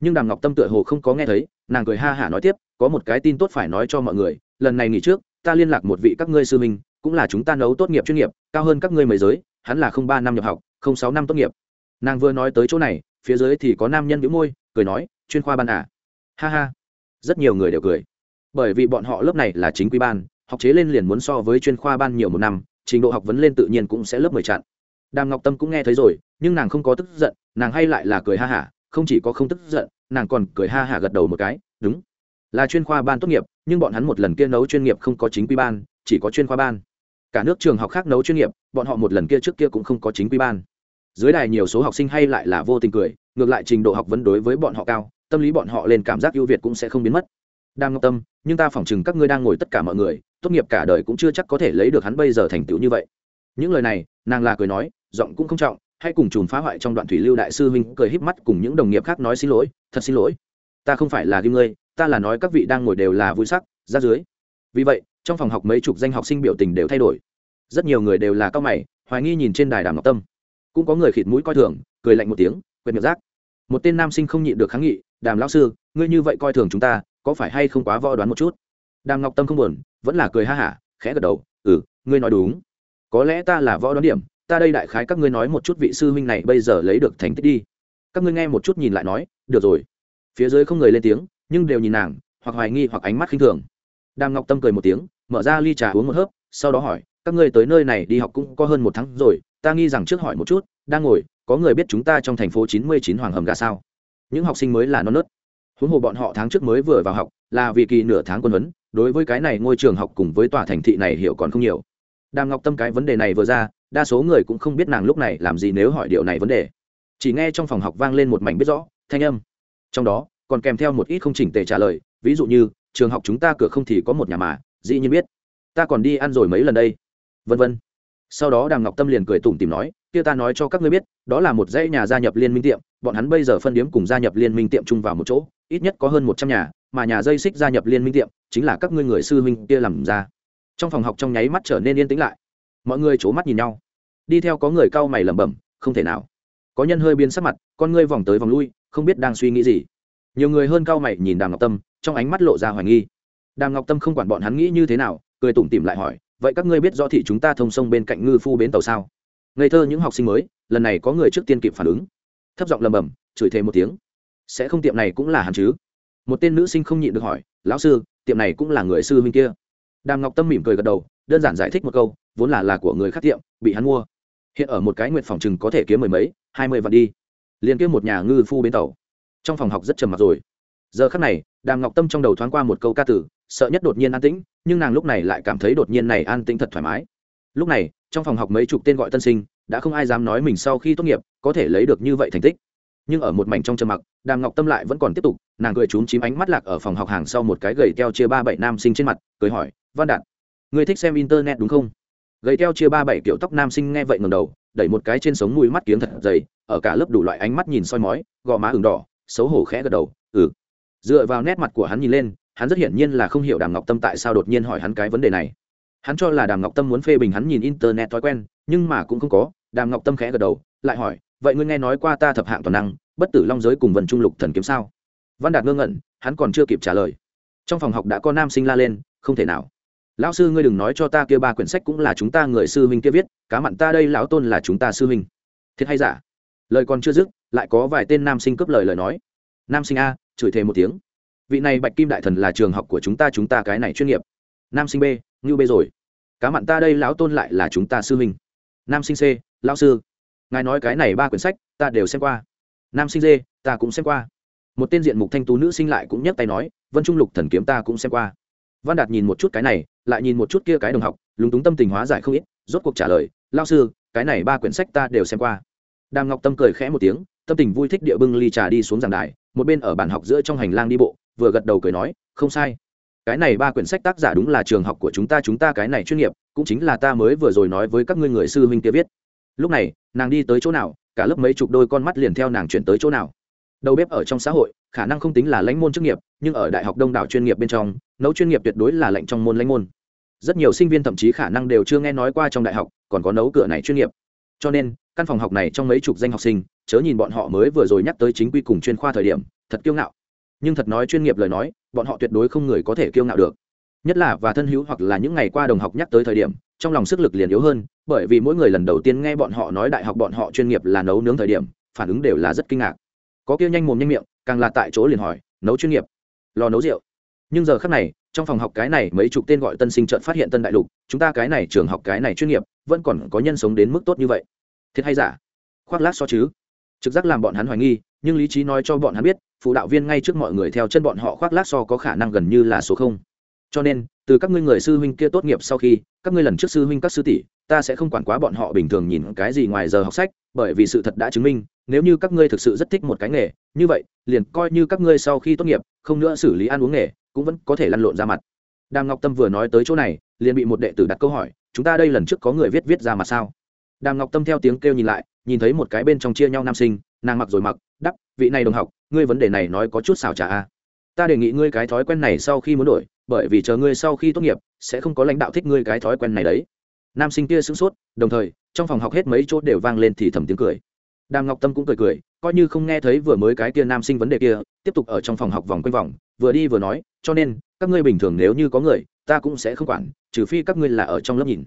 Nhưng đàm ngọc tâm tựa hồ không có nghe thấy, nàng cười ha hả nói tiếp, có một cái tin tốt phải nói cho mọi người, lần này nghỉ trước, ta liên lạc một vị các ngươi sư minh cũng là chúng ta nấu tốt nghiệp chuyên nghiệp, cao hơn các ngươi mấy giới, hắn là không ba năm nhập học, không sáu năm tốt nghiệp. Nàng vừa nói tới chỗ này, phía dưới thì có nam nhân bĩu môi, cười nói, chuyên khoa ban à? Ha ha. Rất nhiều người đều cười. Bởi vì bọn họ lớp này là chính quy ban, học chế lên liền muốn so với chuyên khoa ban nhiều một năm, trình độ học vấn lên tự nhiên cũng sẽ lớp mười chặn. Đàm ngọc tâm cũng nghe thấy rồi, nhưng nàng không có tức giận, nàng hay lại là cười ha hả không chỉ có không tức giận, nàng còn cười ha hả gật đầu một cái, đúng, là chuyên khoa ban tốt nghiệp, nhưng bọn hắn một lần kia nấu chuyên nghiệp không có chính quy ban, chỉ có chuyên khoa ban. Cả nước trường học khác nấu chuyên nghiệp, bọn họ một lần kia trước kia cũng không có chính quy ban. Dưới đài nhiều số học sinh hay lại là vô tình cười, ngược lại trình độ học vấn đối với bọn họ cao, tâm lý bọn họ lên cảm giác ưu việt cũng sẽ không biến mất. Đang ngọc tâm, nhưng ta phỏng chừng các ngươi đang ngồi tất cả mọi người, tốt nghiệp cả đời cũng chưa chắc có thể lấy được hắn bây giờ thành tựu như vậy. Những lời này, nàng là cười nói, giọng cũng không trọng hay cùng chùm phá hoại trong đoạn thủy lưu đại sư huynh cười híp mắt cùng những đồng nghiệp khác nói xin lỗi, thật xin lỗi. Ta không phải là kim ngươi, ta là nói các vị đang ngồi đều là vui sắc, ra dưới. Vì vậy, trong phòng học mấy chục danh học sinh biểu tình đều thay đổi. Rất nhiều người đều là cao mày, hoài nghi nhìn trên đài đàm ngọc tâm. Cũng có người khịt mũi coi thường, cười lạnh một tiếng, quệt miệng rác. Một tên nam sinh không nhịn được kháng nghị, đàm lão sư, ngươi như vậy coi thường chúng ta, có phải hay không quá võ đoán một chút? Đàm ngọc tâm không buồn, vẫn là cười ha hả, khẽ gật đầu ừ ngươi nói đúng. Có lẽ ta là võ đoán điểm ta đây đại khái các ngươi nói một chút vị sư huynh này bây giờ lấy được thành tích đi. Các ngươi nghe một chút nhìn lại nói, được rồi. Phía dưới không người lên tiếng, nhưng đều nhìn nàng, hoặc hoài nghi hoặc ánh mắt khinh thường. Đàm ngọc tâm cười một tiếng, mở ra ly trà uống một hớp, sau đó hỏi, các ngươi tới nơi này đi học cũng có hơn một tháng rồi, ta nghi rằng trước hỏi một chút, đang ngồi, có người biết chúng ta trong thành phố chín mươi chín hoàng hầm gà sao? Những học sinh mới là non nớt. Huống hồ bọn họ tháng trước mới vừa vào học, là vì kỳ nửa tháng quân huấn, đối với cái này ngôi trường học cùng với tòa thành thị này hiểu còn không nhiều. Đàm ngọc tâm cái vấn đề này vừa ra đa số người cũng không biết nàng lúc này làm gì nếu hỏi điều này vấn đề. Chỉ nghe trong phòng học vang lên một mảnh biết rõ, thanh âm. Trong đó, còn kèm theo một ít không chỉnh tề trả lời, ví dụ như, trường học chúng ta cửa không thì có một nhà mà, dĩ nhiên biết. Ta còn đi ăn rồi mấy lần đây. Vân vân. Sau đó đàm ngọc tâm liền cười tủm tìm nói, kia ta nói cho các ngươi biết, đó là một dãy nhà gia nhập liên minh tiệm, bọn hắn bây giờ phân điếm cùng gia nhập liên minh tiệm chung vào một chỗ, ít nhất có hơn một trăm nhà, mà nhà dây xích gia nhập liên minh tiệm, chính là các ngươi người sư huynh kia làm ra. Trong phòng học trong nháy mắt trở nên yên tĩnh lại mọi người c h ố mắt nhìn nhau. Đi theo có người cau mày lẩm bẩm, không thể nào. Có nhân hơi biến sắc mặt, con ngươi vòng tới vòng lui, không biết đang suy nghĩ gì. Nhiều người hơn cau mày nhìn đàm ngọc tâm, trong ánh mắt lộ ra hoài nghi. Đàm ngọc tâm không quản bọn hắn nghĩ như thế nào, cười tủm tỉm lại hỏi, vậy các ngươi biết rõ thị chúng ta thông sông bên cạnh ngư phu bến tàu sao? Ngây thơ những học sinh mới, lần này có người trước tiên kịp phản ứng. Thấp giọng lầm bầm chửi thêm một tiếng, sẽ không tiệm này cũng là hắn chứ? Một tên nữ sinh không nhịn được hỏi, lão sư, tiệm này cũng là người sư huynh kia? Đàm ngọc tâm mỉm cười gật đầu, đơn giản giải thích một câu vốn là là của người khác tiệm, bị hắn mua. Hiện ở một cái nguyện phòng chừng có thể kiếm mười mấy, hai mươi vạn đi. Liền kiếm một nhà ngư phu bến tàu. Trong phòng học rất trầm mặc rồi. Giờ khắc này, đàm ngọc tâm trong đầu thoáng qua một câu ca tử sợ nhất đột nhiên an tĩnh, nhưng nàng lúc này lại cảm thấy đột nhiên này an tĩnh thật thoải mái. Lúc này, trong phòng học mấy chục tên gọi tân sinh, đã không ai dám nói mình sau khi tốt nghiệp, có thể lấy được như vậy thành tích. Nhưng ở một mảnh trong trầm mặc, đàm ngọc tâm lại vẫn còn tiếp tục, nàng cười trúng chím ánh mắt lạc ở phòng học hàng sau một cái gầy teo chia ba bảy nam sinh trên mặt, cười hỏi, văn đạt người thích xem internet đúng không? Gầy theo chia ba bảy kiểu tóc nam sinh nghe vậy ngầm đầu, đẩy một cái trên sống mũi mắt kiếng thật dày, ở cả lớp đủ loại ánh mắt nhìn soi mói, gò má ửng đỏ, xấu hổ khẽ gật đầu ừ. Dựa vào nét mặt của hắn nhìn lên, hắn rất hiển nhiên là không hiểu đàm ngọc tâm tại sao đột nhiên hỏi hắn cái vấn đề này. Hắn cho là đàm ngọc tâm muốn phê bình hắn nhìn internet thói quen, nhưng mà cũng không có, đàm ngọc tâm khẽ gật đầu, lại hỏi, vậy ngươi nghe nói qua ta thập hạng toàn năng, bất tử long giới cùng vần trung lục thần kiếm sao? Văn đạt ngơ ngẩn, hắn còn chưa kịp trả lời. Trong phòng học đã có nam sinh la lên, không thể nào lão sư ngươi đừng nói cho ta kia ba quyển sách cũng là chúng ta người sư huynh kia viết, cá mặn ta đây lão tôn là chúng ta sư huynh. Thiệt hay giả? Lời còn chưa dứt, lại có vài tên nam sinh cướp lời lời nói. Nam sinh a, chửi thề một tiếng. Vị này bạch kim đại thần là trường học của chúng ta chúng ta cái này chuyên nghiệp. Nam sinh b ngưu b rồi. Cá mặn ta đây lão tôn lại là chúng ta sư huynh. Nam sinh c, lão sư. Ngài nói cái này ba quyển sách, ta đều xem qua. Nam sinh d, ta cũng xem qua. Một tên diện mục thanh tú nữ sinh lại cũng nhấc tay nói, vân trung lục thần kiếm ta cũng xem qua. Văn đạt nhìn một chút cái này lại nhìn một chút kia cái đồng học, lúng túng tâm tình hóa giải không ít, rốt cuộc trả lời, lao sư, cái này ba quyển sách ta đều xem qua. Đàm ngọc tâm cười khẽ một tiếng, tâm tình vui thích địa bưng ly trà đi xuống giảng đài, một bên ở bàn học giữa trong hành lang đi bộ, vừa gật đầu cười nói, không sai. Cái này ba quyển sách tác giả đúng là trường học của chúng ta chúng ta cái này chuyên nghiệp, cũng chính là ta mới vừa rồi nói với các ngươi người sư huynh kia viết. Lúc này, nàng đi tới chỗ nào, cả lớp mấy chục đôi con mắt liền theo nàng chuyển tới chỗ nào. Đầu bếp ở trong xã hội, khả năng không tính là lãnh môn chức nghiệp, nhưng ở đại học đông đảo chuyên nghiệp bên trong, nấu chuyên nghiệp tuyệt đối là lệnh trong môn lãnh môn rất nhiều sinh viên thậm chí khả năng đều chưa nghe nói qua trong đại học, còn có nấu cửa này chuyên nghiệp. Cho nên, căn phòng học này trong mấy chục danh học sinh, chớ nhìn bọn họ mới vừa rồi nhắc tới chính quy cùng chuyên khoa thời điểm, thật kiêu ngạo. Nhưng thật nói chuyên nghiệp lời nói, bọn họ tuyệt đối không người có thể kiêu ngạo được. Nhất là và thân hữu hoặc là những ngày qua đồng học nhắc tới thời điểm, trong lòng sức lực liền yếu hơn, bởi vì mỗi người lần đầu tiên nghe bọn họ nói đại học bọn họ chuyên nghiệp là nấu nướng thời điểm, phản ứng đều là rất kinh ngạc. Có kia nhanh mồm nhanh miệng, càng là tại chỗ liền hỏi, nấu chuyên nghiệp? Lò nấu rượu nhưng giờ khác này, trong phòng học cái này mấy chục tên gọi tân sinh trợn phát hiện tân đại lục, chúng ta cái này trường học cái này chuyên nghiệp, vẫn còn có nhân sống đến mức tốt như vậy. Thiệt hay giả? Khoác lác so chứ? Trực giác làm bọn hắn hoài nghi, nhưng lý trí nói cho bọn hắn biết, phụ đạo viên ngay trước mọi người theo chân bọn họ khoác lác so có khả năng gần như là số không. Cho nên, từ các ngươi người sư huynh kia tốt nghiệp sau khi, các ngươi lần trước sư huynh các sư tỷ, ta sẽ không quản quá bọn họ bình thường nhìn cái gì ngoài giờ học sách, bởi vì sự thật đã chứng minh, nếu như các ngươi thực sự rất thích một cái nghề, như vậy, liền coi như các ngươi sau khi tốt nghiệp, không nữa xử lý ăn uống nghề cũng vẫn có thể lăn lộn ra mặt. Đàm ngọc tâm vừa nói tới chỗ này, liền bị một đệ tử đặt câu hỏi, chúng ta đây lần trước có người viết viết ra mặt sao? Đàm ngọc tâm theo tiếng kêu nhìn lại, nhìn thấy một cái bên trong chia nhau nam sinh, nàng mặc rồi mặc, đắp, vị này đồng học, ngươi vấn đề này nói có chút xảo trả a à? ta đề nghị ngươi cái thói quen này sau khi muốn đổi, bởi vì chờ ngươi sau khi tốt nghiệp, sẽ không có lãnh đạo thích ngươi cái thói quen này đấy. Nam sinh kia sửng sốt, đồng thời, trong phòng học hết mấy chỗ đều vang lên thì thầm tiếng cười đàm ngọc tâm cũng cười cười coi như không nghe thấy vừa mới cái kia nam sinh vấn đề kia tiếp tục ở trong phòng học vòng quanh vòng vừa đi vừa nói cho nên các ngươi bình thường nếu như có người ta cũng sẽ không quản trừ phi các ngươi là ở trong lớp nhìn.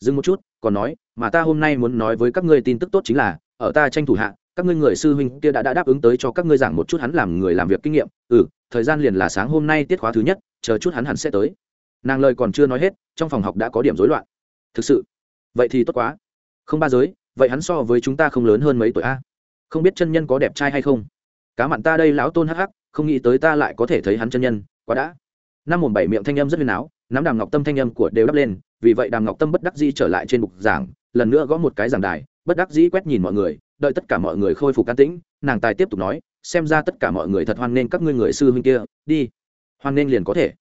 Dừng một chút còn nói mà ta hôm nay muốn nói với các ngươi tin tức tốt chính là ở ta tranh thủ hạ các ngươi người sư huynh kia đã, đã đáp ứng tới cho các ngươi giảng một chút hắn làm người làm việc kinh nghiệm. Ừ thời gian liền là sáng hôm nay tiết khóa thứ nhất chờ chút hắn hẳn sẽ tới. Nàng lời còn chưa nói hết trong phòng học đã có điểm rối loạn. Thực sự? Vậy thì tốt quá. Không ba giới vậy hắn so với chúng ta không lớn hơn mấy tuổi a? Không biết chân nhân có đẹp trai hay không? Cá mặn ta đây lão tôn hắc hắc, không nghĩ tới ta lại có thể thấy hắn chân nhân, quá đã. Năm mồm bảy miệng thanh âm rất huyền áo, nắm đàm ngọc tâm thanh âm của đều đắp lên, vì vậy đàm ngọc tâm bất đắc dĩ trở lại trên bục giảng, lần nữa gõ một cái giảng đài, bất đắc dĩ quét nhìn mọi người, đợi tất cả mọi người khôi phục can tĩnh, nàng tài tiếp tục nói, xem ra tất cả mọi người thật hoan nghênh các ngươi người sư huynh kia, đi. Hoan nghênh liền có thể.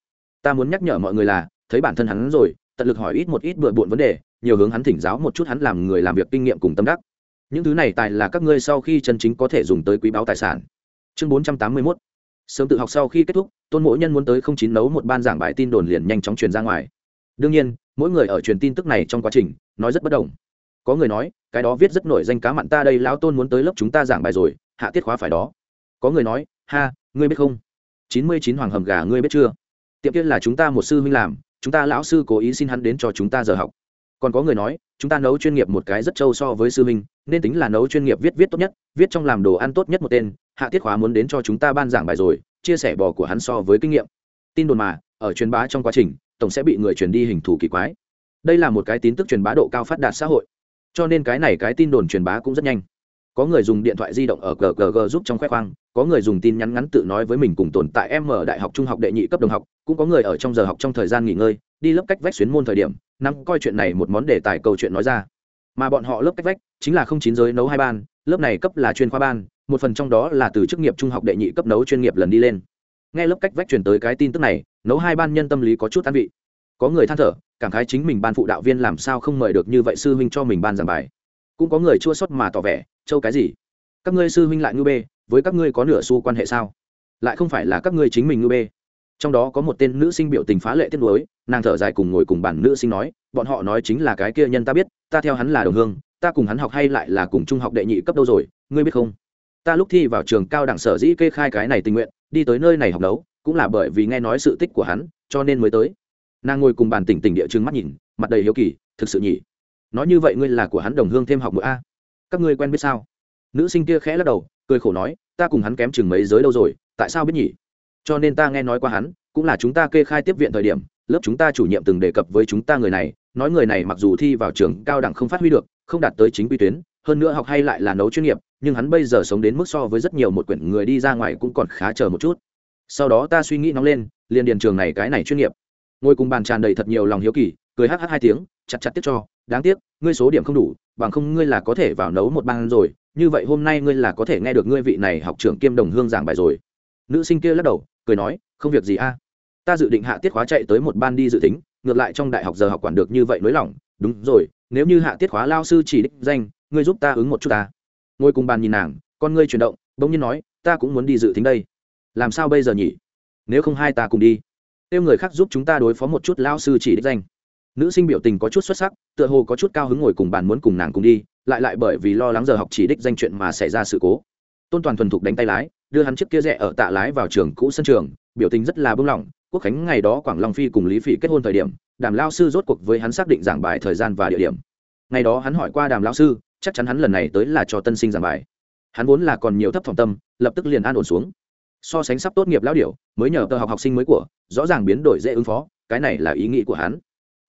Ta muốn nhắc nhở mọi người là, thấy bản thân hắn rồi, tận lực hỏi ít một ít bừa bộn vấn đề nhiều hướng hắn thỉnh giáo một chút hắn làm người làm việc kinh nghiệm cùng tâm đắc. Những thứ này tài là các ngươi sau khi chân chính có thể dùng tới quý báo tài sản. Chương bốn trăm tám mươi mốt. Sớm tự học sau khi kết thúc, tôn mỗi nhân muốn tới không chín nấu một ban giảng bài tin đồn liền nhanh chóng truyền ra ngoài. Đương nhiên, mỗi người ở truyền tin tức này trong quá trình, nói rất bất đồng. Có người nói, cái đó viết rất nổi danh cá mặn ta đây, lão tôn muốn tới lớp chúng ta giảng bài rồi, hạ tiết khóa phải đó. Có người nói, ha, ngươi biết không? Chín mươi chín hoàng hầm gà ngươi biết chưa? Tiệm kia là chúng ta một sư huynh làm, chúng ta lão sư cố ý xin hắn đến cho chúng ta giờ học còn có người nói, chúng ta nấu chuyên nghiệp một cái rất trâu so với sư minh nên tính là nấu chuyên nghiệp viết viết tốt nhất, viết trong làm đồ ăn tốt nhất một tên. Hạ tiết khóa muốn đến cho chúng ta ban giảng bài rồi, chia sẻ bò của hắn so với kinh nghiệm. Tin đồn mà, ở truyền bá trong quá trình, tổng sẽ bị người truyền đi hình thù kỳ quái. Đây là một cái tin tức truyền bá độ cao phát đạt xã hội. Cho nên cái này cái tin đồn truyền bá cũng rất nhanh có người dùng điện thoại di động ở gg giúp trong khoe khoang, có người dùng tin nhắn ngắn tự nói với mình cùng tồn tại em ở đại học trung học đệ nhị cấp đồng học, cũng có người ở trong giờ học trong thời gian nghỉ ngơi, đi lớp cách vách xuyến môn thời điểm, nắm coi chuyện này một món đề tài câu chuyện nói ra. Mà bọn họ lớp cách vách chính là không chín giới nấu hai ban, lớp này cấp là chuyên khoa ban, một phần trong đó là từ chức nghiệp trung học đệ nhị cấp nấu chuyên nghiệp lần đi lên. Nghe lớp cách vách truyền tới cái tin tức này, nấu hai ban nhân tâm lý có chút tan vị. Có người than thở, cảm khái chính mình ban phụ đạo viên làm sao không mời được như vậy sư huynh cho mình ban giảng bài. Cũng có người chua xót mà tỏ vẻ châu cái gì? Các ngươi sư huynh lại ngư bê, với các ngươi có nửa xu quan hệ sao? Lại không phải là các ngươi chính mình ngư bê. Trong đó có một tên nữ sinh biểu tình phá lệ tiếc nuối, nàng thở dài cùng ngồi cùng bản nữ sinh nói, bọn họ nói chính là cái kia nhân ta biết, ta theo hắn là đồng hương, ta cùng hắn học hay lại là cùng trung học đệ nhị cấp đâu rồi, ngươi biết không? Ta lúc thi vào trường cao đẳng sở dĩ kê khai cái này tình nguyện, đi tới nơi này học đấu cũng là bởi vì nghe nói sự tích của hắn, cho nên mới tới. Nàng ngồi cùng bàn tỉnh tỉnh địa chừng mắt nhìn, mặt đầy hiếu kỳ, thực sự nhỉ? Nói như vậy ngươi là của hắn đồng hương thêm học mỗi a các ngươi quen biết sao? Nữ sinh kia khẽ lắc đầu, cười khổ nói, ta cùng hắn kém chừng mấy giới đâu rồi, tại sao biết nhỉ? Cho nên ta nghe nói qua hắn, cũng là chúng ta kê khai tiếp viện thời điểm, lớp chúng ta chủ nhiệm từng đề cập với chúng ta người này, nói người này mặc dù thi vào trường cao đẳng không phát huy được, không đạt tới chính quy tuyến, hơn nữa học hay lại là nấu chuyên nghiệp, nhưng hắn bây giờ sống đến mức so với rất nhiều một quyển người đi ra ngoài cũng còn khá chờ một chút. Sau đó ta suy nghĩ nóng lên, liền điền trường này cái này chuyên nghiệp. Ngồi cùng bàn tràn đầy thật nhiều lòng hiếu kỳ cười hh hai tiếng, chặt chặt tiếp cho, đáng tiếc, ngươi số điểm không đủ, bằng không ngươi là có thể vào nấu một ban rồi, như vậy hôm nay ngươi là có thể nghe được ngươi vị này học trưởng kiêm đồng hương giảng bài rồi. Nữ sinh kia lắc đầu, cười nói, không việc gì a. Ta dự định hạ tiết khóa chạy tới một ban đi dự tính, ngược lại trong đại học giờ học quản được như vậy nới lỏng đúng rồi, nếu như hạ tiết khóa lao sư chỉ đích danh, ngươi giúp ta ứng một chút ta. Ngồi cùng bàn nhìn nàng, con ngươi chuyển động, bỗng nhiên nói, ta cũng muốn đi dự tính đây. Làm sao bây giờ nhỉ? Nếu không hai ta cùng đi. Kêu người khác giúp chúng ta đối phó một chút, lao sư chỉ đích danh nữ sinh biểu tình có chút xuất sắc, tựa hồ có chút cao hứng ngồi cùng bàn muốn cùng nàng cùng đi, lại lại bởi vì lo lắng giờ học chỉ đích danh chuyện mà xảy ra sự cố. Tôn toàn thuần thục đánh tay lái, đưa hắn chiếc kia rẽ ở tạ lái vào trường cũ sân trường, biểu tình rất là bưng lỏng quốc khánh ngày đó quảng long phi cùng lý phỉ kết hôn thời điểm, đàm lao sư rốt cuộc với hắn xác định giảng bài thời gian và địa điểm. Ngày đó hắn hỏi qua đàm lao sư, chắc chắn hắn lần này tới là cho tân sinh giảng bài. Hắn vốn là còn nhiều thấp phòng tâm, lập tức liền an ổn xuống. So sánh sắp tốt nghiệp lão điểu, mới nhờ tờ học học sinh mới của, rõ ràng biến đổi dễ ứng phó, cái này là ý nghĩ của hắn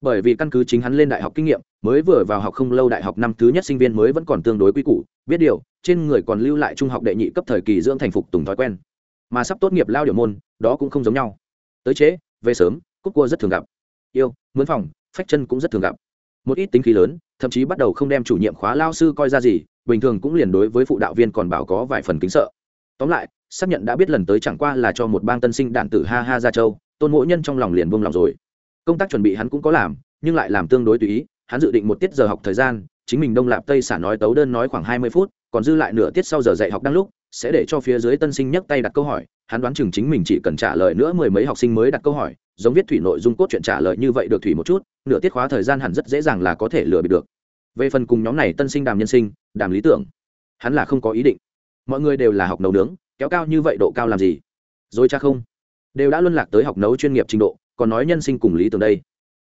bởi vì căn cứ chính hắn lên đại học kinh nghiệm, mới vừa vào học không lâu đại học năm thứ nhất sinh viên mới vẫn còn tương đối quy củ, biết điều, trên người còn lưu lại trung học đệ nhị cấp thời kỳ dưỡng thành phục tùng thói quen. Mà sắp tốt nghiệp lao điều môn, đó cũng không giống nhau. Tới chế, về sớm, cúc cua rất thường gặp. Yêu, mướn phòng, phách chân cũng rất thường gặp. Một ít tính khí lớn, thậm chí bắt đầu không đem chủ nhiệm khóa lao sư coi ra gì, bình thường cũng liền đối với phụ đạo viên còn bảo có vài phần kính sợ. Tóm lại, xác nhận đã biết lần tới chẳng qua là cho một bang tân sinh đạn tử ha ha ra châu, tôn mỗi nhân trong lòng liền buông lòng rồi công tác chuẩn bị hắn cũng có làm, nhưng lại làm tương đối tùy ý, hắn dự định một tiết giờ học thời gian, chính mình đông lạp tây xả nói tấu đơn nói khoảng hai mươi phút, còn dư lại nửa tiết sau giờ dạy học đang lúc, sẽ để cho phía dưới tân sinh nhấc tay đặt câu hỏi, hắn đoán chừng chính mình chỉ cần trả lời nữa mười mấy học sinh mới đặt câu hỏi, giống viết thủy nội dung cốt chuyện trả lời như vậy được thủy một chút, nửa tiết khóa thời gian hẳn rất dễ dàng là có thể lừa bị được. Về phần cùng nhóm này tân sinh đàm nhân sinh, đàm lý tưởng, hắn là không có ý định. Mọi người đều là học nấu nướng, kéo cao như vậy độ cao làm gì? Rồi cha không? Đều đã luân lạc tới học nấu chuyên nghiệp trình độ còn nói nhân sinh cùng lý tưởng đây.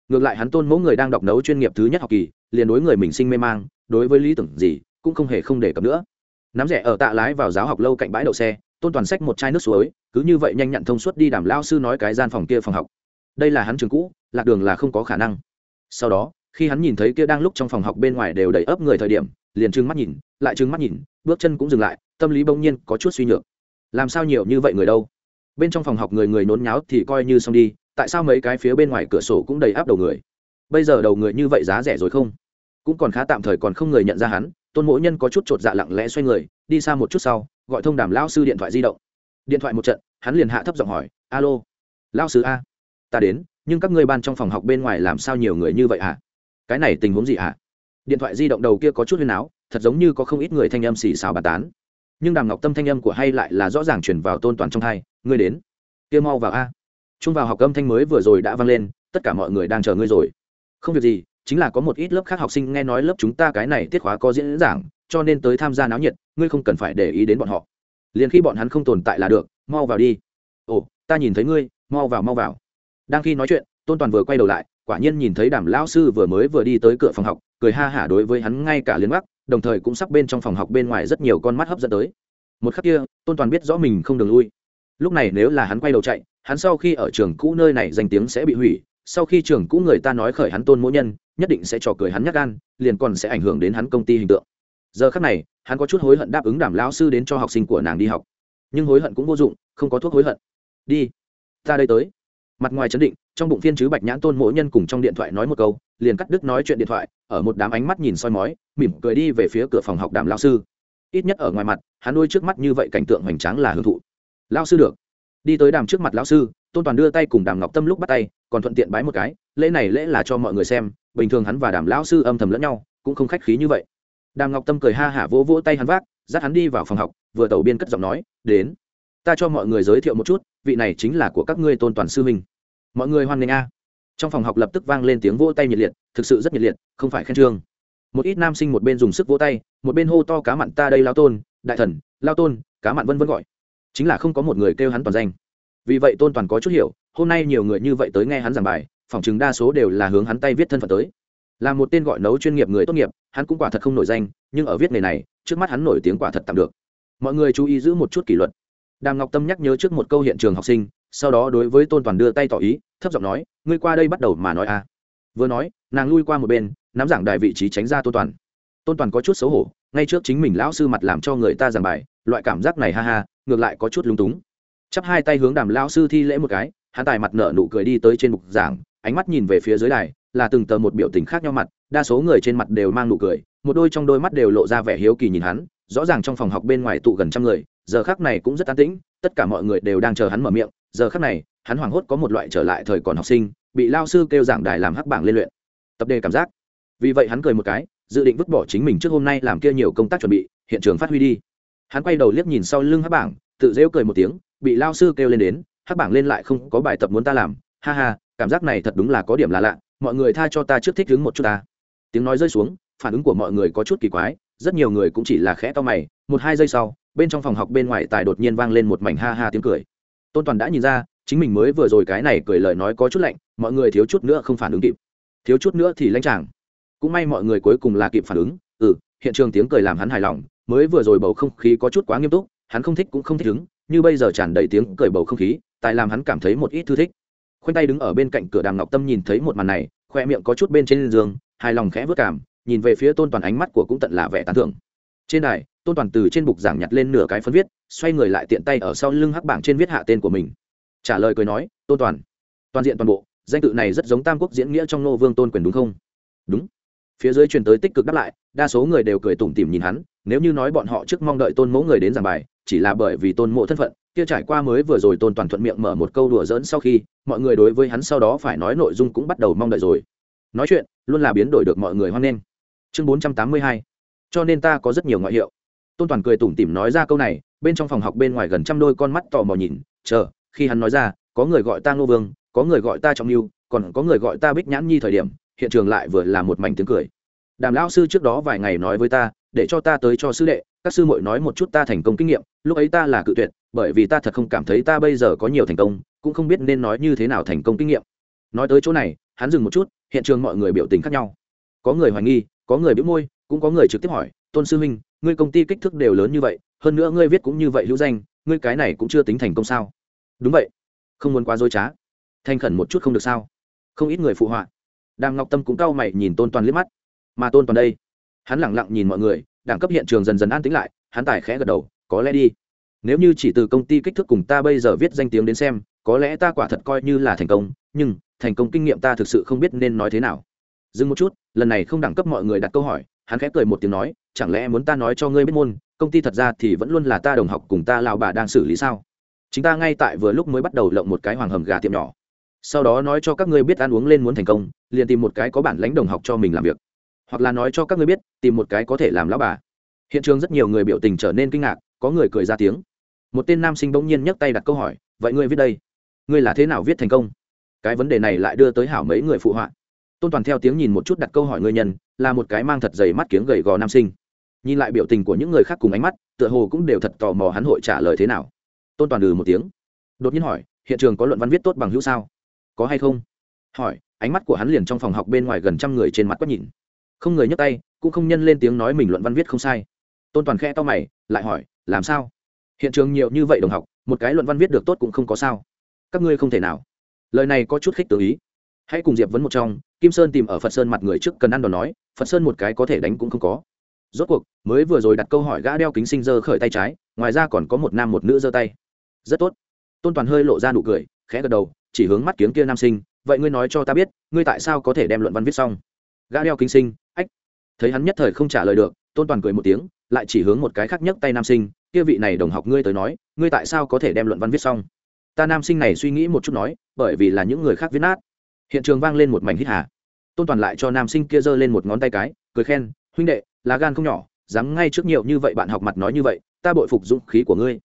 Ngược lại hắn tôn mẫu người đang đọc nấu chuyên nghiệp thứ nhất học kỳ, liền đối người mình sinh mê mang, đối với lý tưởng gì cũng không hề không đề cập nữa. Nắm rẻ ở tạ lái vào giáo học lâu cạnh bãi đậu xe, tôn toàn sách một chai nước suối, cứ như vậy nhanh nhặn thông suốt đi đảm lao sư nói cái gian phòng kia phòng học. Đây là hắn trường cũ, lạc đường là không có khả năng. Sau đó, khi hắn nhìn thấy kia đang lúc trong phòng học bên ngoài đều đầy ấp người thời điểm, liền trừng mắt nhìn, lại trừng mắt nhìn, bước chân cũng dừng lại, tâm lý bỗng nhiên có chút suy nhược. Làm sao nhiều như vậy người đâu? Bên trong phòng học người người nôn nháo thì coi như xong đi tại sao mấy cái phía bên ngoài cửa sổ cũng đầy áp đầu người? Bây giờ đầu người như vậy giá rẻ rồi không? Cũng còn khá tạm thời còn không người nhận ra hắn, tôn Mỗ nhân có chút chột dạ lặng lẽ xoay người, đi xa một chút sau, gọi thông đàm lao sư điện thoại di động. Điện thoại một trận, hắn liền hạ thấp giọng hỏi, alo lao sư a, ta đến, nhưng các ngươi ban trong phòng học bên ngoài làm sao nhiều người như vậy hả? Cái này tình huống gì hả? Điện thoại di động đầu kia có chút huyền áo, thật giống như có không ít người thanh âm xì xào bàn tán. Nhưng đàm ngọc tâm thanh âm của hay lại là rõ ràng chuyển vào tôn toàn trong thai ngươi đến, kia mau vào a. Chung vào học âm thanh mới vừa rồi đã vang lên, tất cả mọi người đang chờ ngươi rồi. Không việc gì, chính là có một ít lớp khác học sinh nghe nói lớp chúng ta cái này tiết khóa có diễn giảng, cho nên tới tham gia náo nhiệt, ngươi không cần phải để ý đến bọn họ. Liền khi bọn hắn không tồn tại là được, mau vào đi. Ồ, ta nhìn thấy ngươi, mau vào mau vào. Đang khi nói chuyện, tôn toàn vừa quay đầu lại, quả nhiên nhìn thấy đàm lão sư vừa mới vừa đi tới cửa phòng học, cười ha hả đối với hắn ngay cả liên mắc đồng thời cũng sắp bên trong phòng học bên ngoài rất nhiều con mắt hấp dẫn tới. Một khắc kia, tôn toàn biết rõ mình không đường lui. Lúc này nếu là hắn quay đầu chạy hắn sau khi ở trường cũ nơi này danh tiếng sẽ bị hủy, sau khi trường cũ người ta nói khởi hắn tôn mỗi nhân, nhất định sẽ trò cười hắn nhắc gan, liền còn sẽ ảnh hưởng đến hắn công ty hình tượng. Giờ khắc này, hắn có chút hối hận đáp ứng đảm lão sư đến cho học sinh của nàng đi học. Nhưng hối hận cũng vô dụng, không có thuốc hối hận. Đi, ta đây tới. Mặt ngoài chấn định, trong bụng phiên chứ bạch nhãn tôn mỗi nhân cùng trong điện thoại nói một câu, liền cắt đứt nói chuyện điện thoại, ở một đám ánh mắt nhìn soi mói, mỉm cười đi về phía cửa phòng học đàm lao sư. Ít nhất ở ngoài mặt, hắn nuôi trước mắt như vậy cảnh tượng hoành tráng là hưởng thụ. Lao sư được đi tới đàm trước mặt lão sư, tôn toàn đưa tay cùng đàm ngọc tâm lúc bắt tay, còn thuận tiện bái một cái, lễ này lễ là cho mọi người xem, bình thường hắn và đàm lão sư âm thầm lẫn nhau, cũng không khách khí như vậy. Đàm ngọc tâm cười ha hả vỗ vỗ tay hắn vác, dắt hắn đi vào phòng học, vừa tẩu biên cất giọng nói, đến, ta cho mọi người giới thiệu một chút, vị này chính là của các ngươi tôn toàn sư minh mọi người hoan nghênh a. Trong phòng học lập tức vang lên tiếng vỗ tay nhiệt liệt, thực sự rất nhiệt liệt, không phải khen trương. Một ít nam sinh một bên dùng sức vỗ tay, một bên hô to, cá mặn ta đây, lao tôn, đại thần, lao tôn, cá mặn vân vân gọi chính là không có một người kêu hắn toàn danh. Vì vậy tôn toàn có chút hiểu, hôm nay nhiều người như vậy tới nghe hắn giảng bài, phỏng chừng đa số đều là hướng hắn tay viết thân phận tới. Là một tên gọi nấu chuyên nghiệp người tốt nghiệp, hắn cũng quả thật không nổi danh, nhưng ở viết nghề này, trước mắt hắn nổi tiếng quả thật tạm được. Mọi người chú ý giữ một chút kỷ luật. Đàm ngọc tâm nhắc nhớ trước một câu hiện trường học sinh, sau đó đối với tôn toàn đưa tay tỏ ý, thấp giọng nói, ngươi qua đây bắt đầu mà nói a. Vừa nói, nàng lui qua một bên, nắm giảng đài vị trí tránh ra tôn toàn. Tôn toàn có chút xấu hổ, ngay trước chính mình lão sư mặt làm cho người ta giảng bài, loại cảm giác này ha ha ngược lại có chút lúng túng. Chắp hai tay hướng đàm lao sư thi lễ một cái, hắn tài mặt nở nụ cười đi tới trên bục giảng, ánh mắt nhìn về phía dưới đài, là từng tờ một biểu tình khác nhau mặt, đa số người trên mặt đều mang nụ cười, một đôi trong đôi mắt đều lộ ra vẻ hiếu kỳ nhìn hắn, rõ ràng trong phòng học bên ngoài tụ gần trăm người, giờ khác này cũng rất an tĩnh, tất cả mọi người đều đang chờ hắn mở miệng, giờ khác này, hắn hoảng hốt có một loại trở lại thời còn học sinh, bị lao sư kêu giảng đài làm hắc bảng lên luyện. Tập đề cảm giác. Vì vậy hắn cười một cái, dự định vứt bỏ chính mình trước hôm nay làm kia nhiều công tác chuẩn bị, hiện trường phát huy đi hắn quay đầu liếc nhìn sau lưng hắc bảng, tự rêu cười một tiếng, bị lao sư kêu lên đến, hắc bảng lên lại không có bài tập muốn ta làm. Ha ha, cảm giác này thật đúng là có điểm là lạ, mọi người tha cho ta trước thích đứng một chút ta. Tiếng nói rơi xuống, phản ứng của mọi người có chút kỳ quái, rất nhiều người cũng chỉ là khẽ to mày, một hai giây sau, bên trong phòng học bên ngoài tài đột nhiên vang lên một mảnh ha ha tiếng cười. Tôn toàn đã nhìn ra, chính mình mới vừa rồi cái này cười lời nói có chút lạnh, mọi người thiếu chút nữa không phản ứng kịp. Thiếu chút nữa thì lãnh chàng cũng may mọi người cuối cùng là kịp phản ứng ừ hiện trường tiếng cười làm hắn hài lòng mới vừa rồi bầu không khí có chút quá nghiêm túc, hắn không thích cũng không thích ứng như bây giờ tràn đầy tiếng cười bầu không khí, tại làm hắn cảm thấy một ít thư thích. Khoanh tay đứng ở bên cạnh cửa đàm ngọc tâm nhìn thấy một màn này, khoe miệng có chút bên trên giường, hài lòng khẽ vớt cảm, nhìn về phía tôn toàn ánh mắt của cũng tận là vẻ tán thưởng. Trên đài, tôn toàn từ trên bục giảng nhặt lên nửa cái phân viết, xoay người lại tiện tay ở sau lưng hắc bảng trên viết hạ tên của mình. Trả lời cười nói, tôn toàn toàn diện toàn bộ, danh tự này rất giống tam quốc diễn nghĩa trong nô vương tôn quyền đúng không? Đúng phía dưới truyền tới tích cực đáp lại, đa số người đều cười tủm tỉm nhìn hắn, nếu như nói bọn họ trước mong đợi tôn mẫu người đến giảng bài, chỉ là bởi vì tôn mộ thân phận, kia trải qua mới vừa rồi tôn toàn thuận miệng mở một câu đùa dỡn sau khi, mọi người đối với hắn sau đó phải nói nội dung cũng bắt đầu mong đợi rồi. Nói chuyện, luôn là biến đổi được mọi người hoan nghênh. Chương bốn trăm tám mươi hai. Cho nên ta có rất nhiều ngoại hiệu. Tôn toàn cười tủm tỉm nói ra câu này, bên trong phòng học bên ngoài gần trăm đôi con mắt tò mò nhìn, chờ, khi hắn nói ra, có người gọi ta ngô vương, có người gọi ta trọng mưu còn có người gọi ta bích nhãn nhi thời điểm hiện trường lại vừa là một mảnh tiếng cười. Đàm lão sư trước đó vài ngày nói với ta, để cho ta tới cho sư đệ, các sư muội nói một chút ta thành công kinh nghiệm, lúc ấy ta là cự tuyệt, bởi vì ta thật không cảm thấy ta bây giờ có nhiều thành công, cũng không biết nên nói như thế nào thành công kinh nghiệm. Nói tới chỗ này, hắn dừng một chút, hiện trường mọi người biểu tình khác nhau. Có người hoài nghi, có người bĩu môi, cũng có người trực tiếp hỏi, tôn sư huynh, ngươi công ty kích thước đều lớn như vậy, hơn nữa ngươi viết cũng như vậy hữu danh, ngươi cái này cũng chưa tính thành công sao? Đúng vậy, không muốn quá dối trá. Thanh khẩn một chút không được sao? Không ít người phụ họa đàm ngọc tâm cũng cau mày nhìn tôn toàn liếc mắt. Mà tôn toàn đây? Hắn lẳng lặng nhìn mọi người, đẳng cấp hiện trường dần dần an tĩnh lại, hắn tài khẽ gật đầu, có lẽ đi. Nếu như chỉ từ công ty kích thước cùng ta bây giờ viết danh tiếng đến xem, có lẽ ta quả thật coi như là thành công, nhưng thành công kinh nghiệm ta thực sự không biết nên nói thế nào. Dừng một chút, lần này không đẳng cấp mọi người đặt câu hỏi, hắn khẽ cười một tiếng nói, chẳng lẽ muốn ta nói cho ngươi biết môn, công ty thật ra thì vẫn luôn là ta đồng học cùng ta lao bà đang xử lý sao? Chính ta ngay tại vừa lúc mới bắt đầu lộng một cái hoàng hầm gà tiệm nhỏ sau đó nói cho các ngươi biết ăn uống lên muốn thành công, liền tìm một cái có bản lãnh đồng học cho mình làm việc. Hoặc là nói cho các ngươi biết, tìm một cái có thể làm lão bà. Hiện trường rất nhiều người biểu tình trở nên kinh ngạc, có người cười ra tiếng. Một tên nam sinh bỗng nhiên nhấc tay đặt câu hỏi, vậy ngươi viết đây? Ngươi là thế nào viết thành công? Cái vấn đề này lại đưa tới hảo mấy người phụ họa. Tôn toàn theo tiếng nhìn một chút đặt câu hỏi người nhân, là một cái mang thật dày mắt kiếng gầy gò nam sinh. Nhìn lại biểu tình của những người khác cùng ánh mắt, tựa hồ cũng đều thật tò mò hắn hội trả lời thế nào. Tôn toàn ừ một tiếng. Đột nhiên hỏi, hiện trường có luận văn viết tốt bằng hữu sao? Có hay không? Hỏi, ánh mắt của hắn liền trong phòng học bên ngoài gần trăm người trên mặt quét nhìn. Không người nhấc tay, cũng không nhân lên tiếng nói mình luận văn viết không sai. Tôn toàn khe to mày, lại hỏi, làm sao? Hiện trường nhiều như vậy đồng học, một cái luận văn viết được tốt cũng không có sao. Các ngươi không thể nào. Lời này có chút khích tự ý. Hãy cùng diệp vấn một trong, kim sơn tìm ở phật sơn mặt người trước cần ăn đòn nói, phật sơn một cái có thể đánh cũng không có. Rốt cuộc, mới vừa rồi đặt câu hỏi gã đeo kính sinh dơ khởi tay trái, ngoài ra còn có một nam một nữ giơ tay. Rất tốt. Tôn toàn hơi lộ ra nụ cười, khẽ gật đầu chỉ hướng mắt kiếng kia nam sinh, vậy ngươi nói cho ta biết, ngươi tại sao có thể đem luận văn viết xong? Gã đeo kinh sinh, ách. Thấy hắn nhất thời không trả lời được, tôn toàn cười một tiếng, lại chỉ hướng một cái khác nhấc tay nam sinh, kia vị này đồng học ngươi tới nói, ngươi tại sao có thể đem luận văn viết xong? Ta nam sinh này suy nghĩ một chút nói, bởi vì là những người khác viết nát. Hiện trường vang lên một mảnh hít hà. Tôn toàn lại cho nam sinh kia giơ lên một ngón tay cái, cười khen, huynh đệ, lá gan không nhỏ, dám ngay trước nhiều như vậy bạn học mặt nói như vậy, ta bội phục dũng khí của ngươi.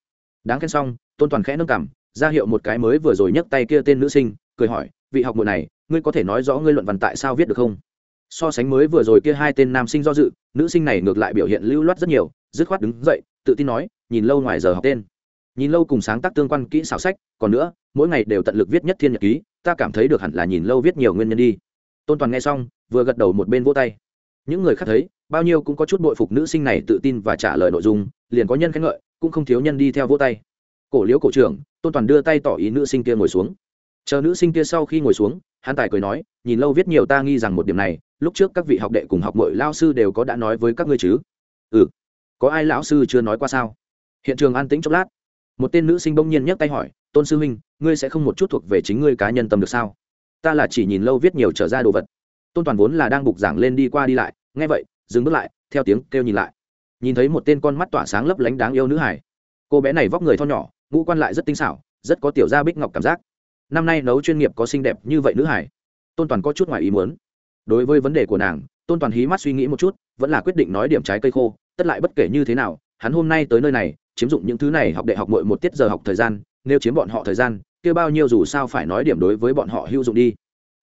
Đáng khen xong, tôn toàn khẽ nâng cảm ra hiệu một cái mới vừa rồi nhấc tay kia tên nữ sinh, cười hỏi, vị học mội này, ngươi có thể nói rõ ngươi luận văn tại sao viết được không? So sánh mới vừa rồi kia hai tên nam sinh do dự, nữ sinh này ngược lại biểu hiện lưu loát rất nhiều, dứt khoát đứng dậy, tự tin nói, nhìn lâu ngoài giờ học tên. Nhìn lâu cùng sáng tác tương quan kỹ xảo sách, còn nữa, mỗi ngày đều tận lực viết nhất thiên nhật ký, ta cảm thấy được hẳn là nhìn lâu viết nhiều nguyên nhân đi. Tôn toàn nghe xong, vừa gật đầu một bên vỗ tay. Những người khác thấy, bao nhiêu cũng có chút bội phục nữ sinh này tự tin và trả lời nội dung, liền có nhân khen ngợi, cũng không thiếu nhân đi theo vỗ tay cổ liễu cổ trưởng, tôn toàn đưa tay tỏ ý nữ sinh kia ngồi xuống. Chờ nữ sinh kia sau khi ngồi xuống, hắn tài cười nói, nhìn lâu viết nhiều ta nghi rằng một điểm này, lúc trước các vị học đệ cùng học mội lao sư đều có đã nói với các ngươi chứ? Ừ có ai lão sư chưa nói qua sao? Hiện trường an tĩnh chốc lát. Một tên nữ sinh bỗng nhiên nhấc tay hỏi, tôn sư huynh, ngươi sẽ không một chút thuộc về chính ngươi cá nhân tâm được sao? Ta là chỉ nhìn lâu viết nhiều trở ra đồ vật. Tôn toàn vốn là đang bục giảng lên đi qua đi lại, nghe vậy, dừng bước lại, theo tiếng kêu nhìn lại. Nhìn thấy một tên con mắt tỏa sáng lấp lánh đáng yêu nữ hải. Cô bé này vóc người thon nhỏ ngũ quan lại rất tinh xảo, rất có tiểu gia bích ngọc cảm giác. Năm nay nấu chuyên nghiệp có xinh đẹp như vậy nữ hải, tôn toàn có chút ngoài ý muốn. Đối với vấn đề của nàng, tôn toàn hí mắt suy nghĩ một chút, vẫn là quyết định nói điểm trái cây khô, tất lại bất kể như thế nào, hắn hôm nay tới nơi này, chiếm dụng những thứ này học đại học mỗi một tiết giờ học thời gian, nếu chiếm bọn họ thời gian, kia bao nhiêu dù sao phải nói điểm đối với bọn họ hữu dụng đi.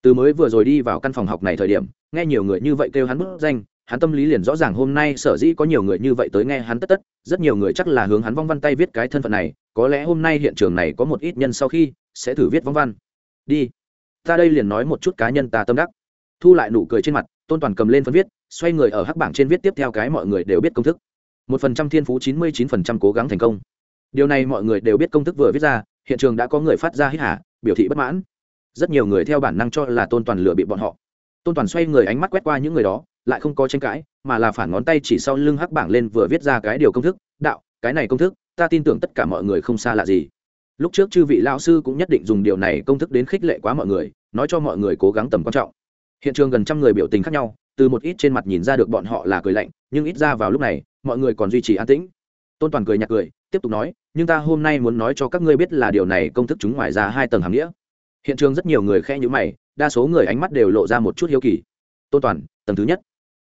Từ mới vừa rồi đi vào căn phòng học này thời điểm, nghe nhiều người như vậy kêu hắn bức danh hắn tâm lý liền rõ ràng hôm nay sở dĩ có nhiều người như vậy tới nghe hắn tất tất, rất nhiều người chắc là hướng hắn vong văn tay viết cái thân phận này, có lẽ hôm nay hiện trường này có một ít nhân sau khi sẽ thử viết vong văn. Đi, ta đây liền nói một chút cá nhân ta tâm đắc. Thu lại nụ cười trên mặt, tôn toàn cầm lên phân viết, xoay người ở hắc bảng trên viết tiếp theo cái mọi người đều biết công thức. Một phần trăm thiên phú, chín mươi chín phần trăm cố gắng thành công. Điều này mọi người đều biết công thức vừa viết ra, hiện trường đã có người phát ra hít hả biểu thị bất mãn. Rất nhiều người theo bản năng cho là tôn toàn lừa bị bọn họ tôn toàn xoay người ánh mắt quét qua những người đó lại không có tranh cãi mà là phản ngón tay chỉ sau lưng hắc bảng lên vừa viết ra cái điều công thức đạo cái này công thức ta tin tưởng tất cả mọi người không xa lạ gì lúc trước chư vị lao sư cũng nhất định dùng điều này công thức đến khích lệ quá mọi người nói cho mọi người cố gắng tầm quan trọng hiện trường gần trăm người biểu tình khác nhau từ một ít trên mặt nhìn ra được bọn họ là cười lạnh nhưng ít ra vào lúc này mọi người còn duy trì an tĩnh tôn toàn cười nhạt cười tiếp tục nói nhưng ta hôm nay muốn nói cho các ngươi biết là điều này công thức chúng ngoài ra hai tầng hàm nghĩa hiện trường rất nhiều người khe nhữ mày đa số người ánh mắt đều lộ ra một chút hiếu kỳ. Tôn toàn, tầng thứ nhất.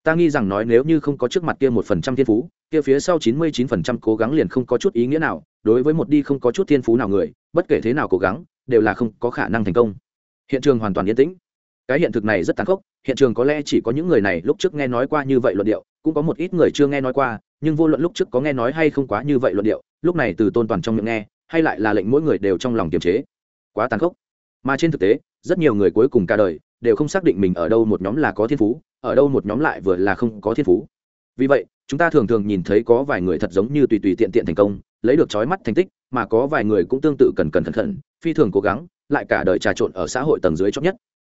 Ta nghi rằng nói nếu như không có trước mặt kia một phần trăm thiên phú, kia phía sau chín mươi chín phần trăm cố gắng liền không có chút ý nghĩa nào, đối với một đi không có chút thiên phú nào người, bất kể thế nào cố gắng, đều là không có khả năng thành công. Hiện trường hoàn toàn yên tĩnh. Cái hiện thực này rất tàn khốc, hiện trường có lẽ chỉ có những người này lúc trước nghe nói qua như vậy luận điệu, cũng có một ít người chưa nghe nói qua, nhưng vô luận lúc trước có nghe nói hay không quá như vậy luận điệu, lúc này từ tôn toàn trong miệng nghe, hay lại là lệnh mỗi người đều trong lòng kiềm chế. Quá tàn khốc. Mà trên thực tế rất nhiều người cuối cùng cả đời đều không xác định mình ở đâu một nhóm là có thiên phú ở đâu một nhóm lại vừa là không có thiên phú. Vì vậy chúng ta thường thường nhìn thấy có vài người thật giống như tùy tùy tiện tiện thành công lấy được trói mắt thành tích mà có vài người cũng tương tự cần cần thận thận, phi thường cố gắng lại cả đời trà trộn ở xã hội tầng dưới chót nhất.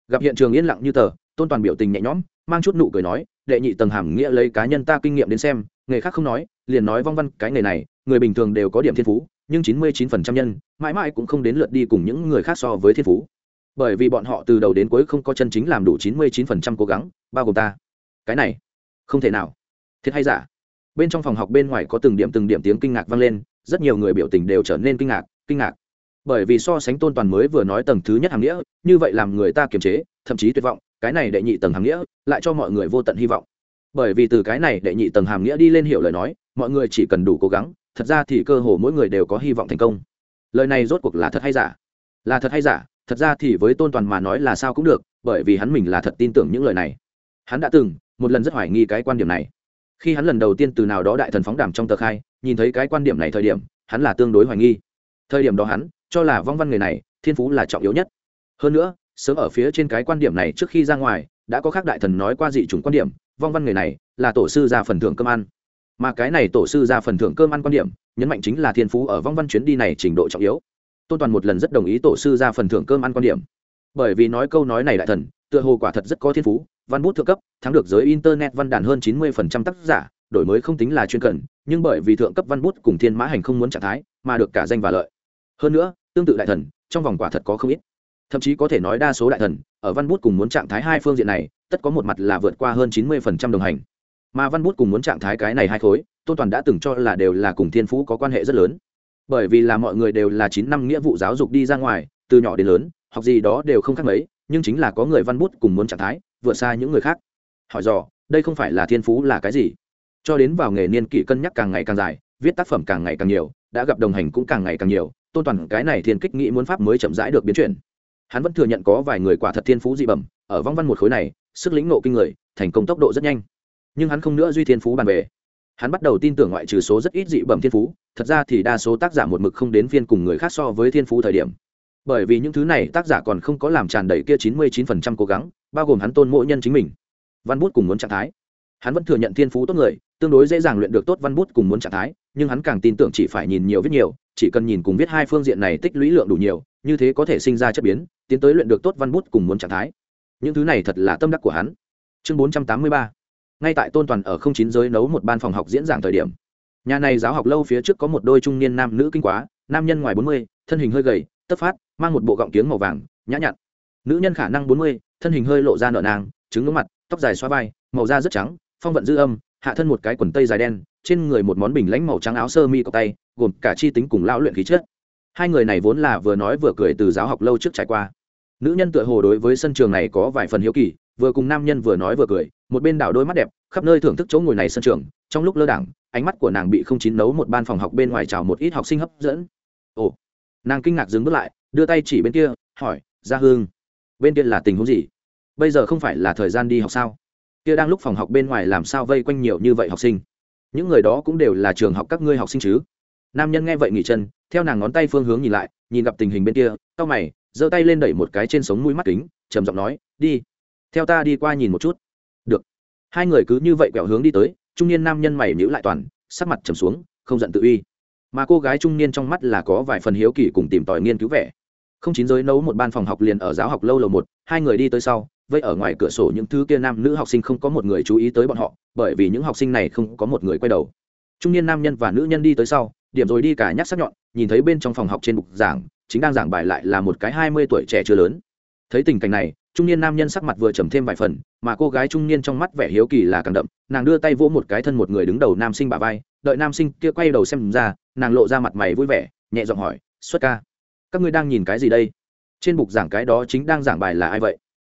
Gặp hiện trường yên lặng như tờ tôn toàn biểu tình nhẹ nhõm mang chút nụ cười nói đệ nhị tầng hàm nghĩa lấy cá nhân ta kinh nghiệm đến xem nghề khác không nói liền nói vong văn cái nghề này người bình thường đều có điểm thiên phú nhưng chín mươi chín phần trăm nhân mãi mãi cũng không đến lượt đi cùng những người khác so với thiên phú bởi vì bọn họ từ đầu đến cuối không có chân chính làm đủ chín mươi chín phần trăm cố gắng, bao gồm ta. Cái này, không thể nào. Thiệt hay giả? Bên trong phòng học bên ngoài có từng điểm từng điểm tiếng kinh ngạc vang lên, rất nhiều người biểu tình đều trở nên kinh ngạc kinh ngạc. Bởi vì so sánh tôn toàn mới vừa nói tầng thứ nhất hàng nghĩa, như vậy làm người ta kiềm chế, thậm chí tuyệt vọng, cái này đệ nhị tầng hàng nghĩa, lại cho mọi người vô tận hy vọng. Bởi vì từ cái này đệ nhị tầng hàm nghĩa đi lên hiểu lời nói, mọi người chỉ cần đủ cố gắng, thật ra thì cơ hồ mỗi người đều có hy vọng thành công. Lời này rốt cuộc là thật hay giả? Là thật hay giả? Thật ra thì với tôn toàn mà nói là sao cũng được, bởi vì hắn mình là thật tin tưởng những lời này. Hắn đã từng, một lần rất hoài nghi cái quan điểm này. Khi hắn lần đầu tiên từ nào đó đại thần phóng đàm trong tờ khai, nhìn thấy cái quan điểm này thời điểm, hắn là tương đối hoài nghi. Thời điểm đó hắn, cho là vong văn người này, thiên phú là trọng yếu nhất. Hơn nữa, sớm ở phía trên cái quan điểm này trước khi ra ngoài, đã có khác đại thần nói qua dị chủng quan điểm, vong văn người này là tổ sư ra phần thưởng cơm ăn. Mà cái này tổ sư ra phần thưởng cơm ăn quan điểm, nhấn mạnh chính là thiên phú ở vong văn chuyến đi này trình độ trọng yếu tôn toàn một lần rất đồng ý tổ sư ra phần thưởng cơm ăn quan điểm. Bởi vì nói câu nói này đại thần, tựa hồ quả thật rất có thiên phú, văn bút thượng cấp, thắng được giới internet văn đàn hơn chín mươi phần trăm tác giả, đổi mới không tính là chuyên cần, nhưng bởi vì thượng cấp văn bút cùng thiên mã hành không muốn trạng thái, mà được cả danh và lợi. Hơn nữa, tương tự đại thần, trong vòng quả thật có không ít. Thậm chí có thể nói đa số đại thần, ở văn bút cùng muốn trạng thái hai phương diện này, tất có một mặt là vượt qua hơn chín mươi phần trăm đồng hành. Mà văn bút cùng muốn trạng thái cái này hai khối, tôn toàn đã từng cho là đều là cùng thiên phú có quan hệ rất lớn bởi vì là mọi người đều là chín năm nghĩa vụ giáo dục đi ra ngoài, từ nhỏ đến lớn, học gì đó đều không khác mấy, nhưng chính là có người văn bút cùng muốn trạng thái, vượt xa những người khác. Hỏi dò, đây không phải là thiên phú là cái gì? Cho đến vào nghề niên kỷ cân nhắc càng ngày càng dài, viết tác phẩm càng ngày càng nhiều, đã gặp đồng hành cũng càng ngày càng nhiều, tôn toàn cái này thiên kích nghĩ muốn pháp mới chậm rãi được biến chuyển. Hắn vẫn thừa nhận có vài người quả thật thiên phú dị bẩm, ở vong văn một khối này, sức lĩnh nộ kinh người, thành công tốc độ rất nhanh. Nhưng hắn không nữa duy thiên phú bàn về hắn bắt đầu tin tưởng ngoại trừ số rất ít dị bẩm thiên phú, thật ra thì đa số tác giả một mực không đến phiên cùng người khác so với thiên phú thời điểm. Bởi vì những thứ này tác giả còn không có làm tràn đầy kia chín mươi chín phần trăm cố gắng, bao gồm hắn tôn mỗi nhân chính mình. Văn bút cùng muốn trạng thái. Hắn vẫn thừa nhận thiên phú tốt người, tương đối dễ dàng luyện được tốt văn bút cùng muốn trạng thái, nhưng hắn càng tin tưởng chỉ phải nhìn nhiều viết nhiều, chỉ cần nhìn cùng viết hai phương diện này tích lũy lượng đủ nhiều, như thế có thể sinh ra chất biến, tiến tới luyện được tốt văn bút cùng muốn trạng thái. Những thứ này thật là tâm đắc của hắn. Chương bốn trăm tám mươi ba ngay tại tôn toàn ở không chín giới nấu một ban phòng học diễn giảng thời điểm. Nhà này giáo học lâu phía trước có một đôi trung niên nam nữ kinh quá, nam nhân ngoài bốn mươi, thân hình hơi gầy, tấp phát, mang một bộ gọng kiếng màu vàng, nhã nhặn. Nữ nhân khả năng bốn mươi, thân hình hơi lộ ra nợ nàng, trứng ngưỡng mặt, tóc dài xoa vai, màu da rất trắng, phong vận dư âm, hạ thân một cái quần tây dài đen, trên người một món bình lãnh màu trắng áo sơ mi cọc tay, gồm cả chi tính cùng lão luyện khí chất. Hai người này vốn là vừa nói vừa cười từ giáo học lâu trước trải qua. Nữ nhân tựa hồ đối với sân trường này có vài phần hiếu kỳ vừa cùng nam nhân vừa nói vừa cười, một bên đảo đôi mắt đẹp, khắp nơi thưởng thức chỗ ngồi này sân trường, trong lúc lơ đảng, ánh mắt của nàng bị không chín nấu một ban phòng học bên ngoài chào một ít học sinh hấp dẫn. Ồ, nàng kinh ngạc dừng bước lại, đưa tay chỉ bên kia, hỏi, gia hương, bên kia là tình huống gì? Bây giờ không phải là thời gian đi học sao? Kia đang lúc phòng học bên ngoài làm sao vây quanh nhiều như vậy học sinh? Những người đó cũng đều là trường học các ngươi học sinh chứ? Nam nhân nghe vậy nghỉ chân, theo nàng ngón tay phương hướng nhìn lại, nhìn gặp tình hình bên kia tao mày, giơ tay lên đẩy một cái trên sống mũi mắt kính, trầm giọng nói, đi theo ta đi qua nhìn một chút. Được. Hai người cứ như vậy quẹo hướng đi tới, trung niên nam nhân mày nhữ lại toàn, sắc mặt trầm xuống, không giận tự uy. Mà cô gái trung niên trong mắt là có vài phần hiếu kỳ cùng tìm tòi nghiên cứu vẻ. Không chín giới nấu một ban phòng học liền ở giáo học lâu lầu một, hai người đi tới sau, vây ở ngoài cửa sổ những thứ kia nam nữ học sinh không có một người chú ý tới bọn họ, bởi vì những học sinh này không có một người quay đầu. Trung niên nam nhân và nữ nhân đi tới sau, điểm rồi đi cả nhắc sắc nhọn, nhìn thấy bên trong phòng học trên bục giảng, chính đang giảng bài lại là một cái hai mươi tuổi trẻ chưa lớn. Thấy tình cảnh này trung niên nam nhân sắc mặt vừa trầm thêm vài phần, mà cô gái trung niên trong mắt vẻ hiếu kỳ là càng đậm, nàng đưa tay vỗ một cái thân một người đứng đầu nam sinh bà vai, đợi nam sinh kia quay đầu xem ra, nàng lộ ra mặt mày vui vẻ, nhẹ giọng hỏi, xuất ca, các ngươi đang nhìn cái gì đây? Trên bục giảng cái đó chính đang giảng bài là ai vậy?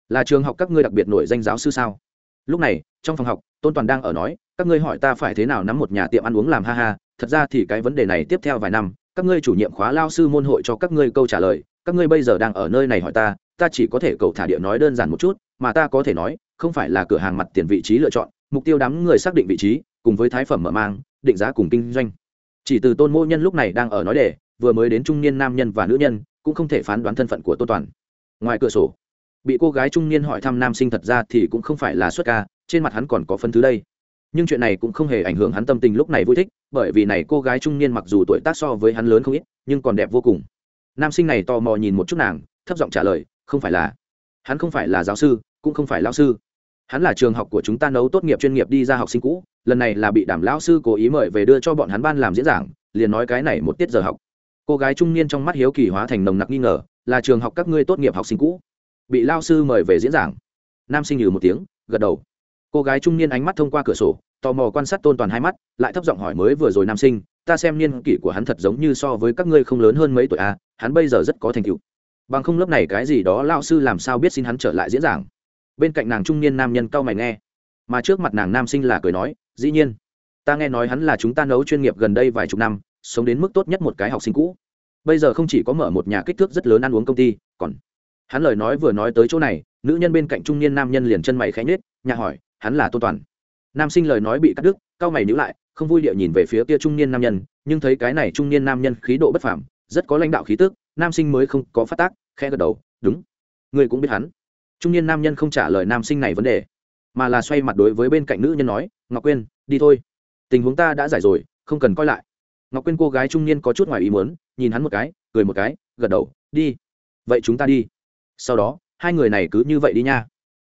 Là trường học các ngươi đặc biệt nổi danh giáo sư sao? Lúc này, trong phòng học, tôn toàn đang ở nói, các ngươi hỏi ta phải thế nào nắm một nhà tiệm ăn uống làm ha ha, thật ra thì cái vấn đề này tiếp theo vài năm, các ngươi chủ nhiệm khóa lao sư môn hội cho các ngươi câu trả lời, các ngươi bây giờ đang ở nơi này hỏi ta ta chỉ có thể cầu thả địa nói đơn giản một chút, mà ta có thể nói, không phải là cửa hàng mặt tiền vị trí lựa chọn, mục tiêu đám người xác định vị trí, cùng với thái phẩm mở mang, định giá cùng kinh doanh. Chỉ từ tôn mô nhân lúc này đang ở nói đề, vừa mới đến trung niên nam nhân và nữ nhân, cũng không thể phán đoán thân phận của tôn toàn. Ngoài cửa sổ, bị cô gái trung niên hỏi thăm nam sinh thật ra thì cũng không phải là xuất ca, trên mặt hắn còn có phân thứ đây. Nhưng chuyện này cũng không hề ảnh hưởng hắn tâm tình lúc này vui thích, bởi vì này cô gái trung niên mặc dù tuổi tác so với hắn lớn không ít, nhưng còn đẹp vô cùng. Nam sinh này tò mò nhìn một chút nàng, thấp giọng trả lời không phải là hắn không phải là giáo sư cũng không phải lao sư. Hắn là trường học của chúng ta nấu tốt nghiệp chuyên nghiệp đi ra học sinh cũ lần này là bị đảm lão sư cố ý mời về đưa cho bọn hắn ban làm diễn giảng liền nói cái này một tiết giờ học. Cô gái trung niên trong mắt hiếu kỳ hóa thành nồng nặc nghi ngờ là trường học các ngươi tốt nghiệp học sinh cũ. Bị lao sư mời về diễn giảng. Nam sinh nhừ một tiếng gật đầu. Cô gái trung niên ánh mắt thông qua cửa sổ tò mò quan sát tôn toàn hai mắt lại thấp giọng hỏi mới vừa rồi nam sinh ta xem niên kỷ của hắn thật giống như so với các ngươi không lớn hơn mấy tuổi a à, hắn bây giờ rất có thành tựu bằng không lớp này cái gì đó lao sư làm sao biết xin hắn trở lại diễn giảng. Bên cạnh nàng trung niên nam nhân cau mày nghe. Mà trước mặt nàng nam sinh là cười nói, dĩ nhiên, ta nghe nói hắn là chúng ta nấu chuyên nghiệp gần đây vài chục năm, sống đến mức tốt nhất một cái học sinh cũ. Bây giờ không chỉ có mở một nhà kích thước rất lớn ăn uống công ty, còn hắn lời nói vừa nói tới chỗ này, nữ nhân bên cạnh trung niên nam nhân liền chân mày khẽ nhết nhà hỏi, hắn là tôn toàn? Nam sinh lời nói bị cắt đứt cao mày nhữ lại, không vui địa nhìn về phía kia trung niên nam nhân, nhưng thấy cái này trung niên nam nhân khí độ bất phàm, rất có lãnh đạo khí tức nam sinh mới không có phát tác, khẽ gật đầu, đúng, Ngươi cũng biết hắn. Trung niên nam nhân không trả lời nam sinh này vấn đề, mà là xoay mặt đối với bên cạnh nữ nhân nói, ngọc quyên, đi thôi. Tình huống ta đã giải rồi, không cần coi lại. Ngọc quyên cô gái trung niên có chút ngoài ý muốn, nhìn hắn một cái, cười một cái, gật đầu, đi. Vậy chúng ta đi. Sau đó, hai người này cứ như vậy đi nha.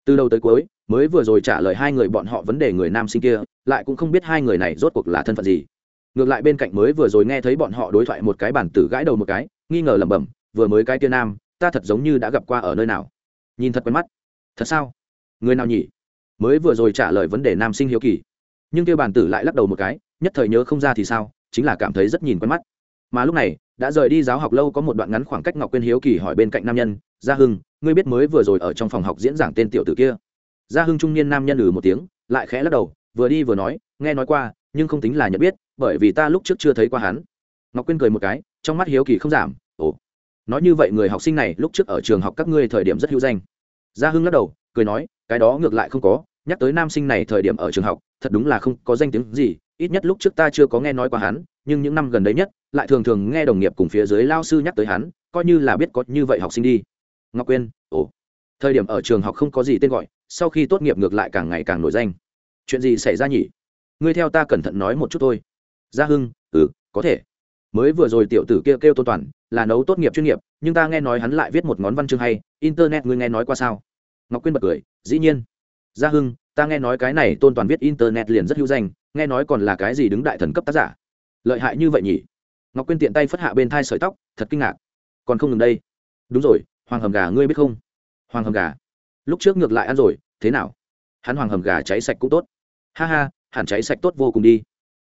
Từ đầu tới cuối, mới vừa rồi trả lời hai người bọn họ vấn đề người nam sinh kia, lại cũng không biết hai người này rốt cuộc là thân phận gì. Ngược lại bên cạnh mới vừa rồi nghe thấy bọn họ đối thoại một cái bản tử gãi đầu một cái nghi ngờ lẩm bẩm, vừa mới cái kia nam, ta thật giống như đã gặp qua ở nơi nào. Nhìn thật quen mắt. Thật sao? Người nào nhỉ? Mới vừa rồi trả lời vấn đề nam sinh hiếu kỳ. Nhưng kêu bản tử lại lắc đầu một cái, nhất thời nhớ không ra thì sao, chính là cảm thấy rất nhìn quen mắt. Mà lúc này, đã rời đi giáo học lâu có một đoạn ngắn khoảng cách ngọc quyên hiếu kỳ hỏi bên cạnh nam nhân, gia hưng, ngươi biết mới vừa rồi ở trong phòng học diễn giảng tên tiểu tử kia? Gia hưng trung niên nam nhân ừ một tiếng, lại khẽ lắc đầu, vừa đi vừa nói, nghe nói qua, nhưng không tính là nhận biết, bởi vì ta lúc trước chưa thấy qua hắn. Ngọc quyên cười một cái trong mắt hiếu kỳ không giảm. Ồ, nói như vậy người học sinh này lúc trước ở trường học các ngươi thời điểm rất hữu danh. Gia hưng lắc đầu, cười nói, cái đó ngược lại không có, nhắc tới nam sinh này thời điểm ở trường học, thật đúng là không có danh tiếng gì, ít nhất lúc trước ta chưa có nghe nói qua hắn, nhưng những năm gần đây nhất, lại thường thường nghe đồng nghiệp cùng phía dưới lao sư nhắc tới hắn, coi như là biết có như vậy học sinh đi. Ngọc quyên, ồ, thời điểm ở trường học không có gì tên gọi, sau khi tốt nghiệp ngược lại càng ngày càng nổi danh. Chuyện gì xảy ra nhỉ? Ngươi theo ta cẩn thận nói một chút thôi. Gia hưng ừ có thể mới vừa rồi tiểu tử kia kêu, kêu tôn toàn là nấu tốt nghiệp chuyên nghiệp nhưng ta nghe nói hắn lại viết một ngón văn chương hay internet ngươi nghe nói qua sao? Ngọc quyên bật cười dĩ nhiên. Gia hưng ta nghe nói cái này tôn toàn viết internet liền rất hữu danh nghe nói còn là cái gì đứng đại thần cấp tác giả. Lợi hại như vậy nhỉ? Ngọc quyên tiện tay phất hạ bên thai sợi tóc thật kinh ngạc. Còn không ngừng đây. Đúng rồi hoàng hầm gà ngươi biết không? Hoàng hầm gà. Lúc trước ngược lại ăn rồi thế nào? Hắn hoàng hầm gà cháy sạch cũng tốt. Ha ha hẳn cháy sạch tốt vô cùng đi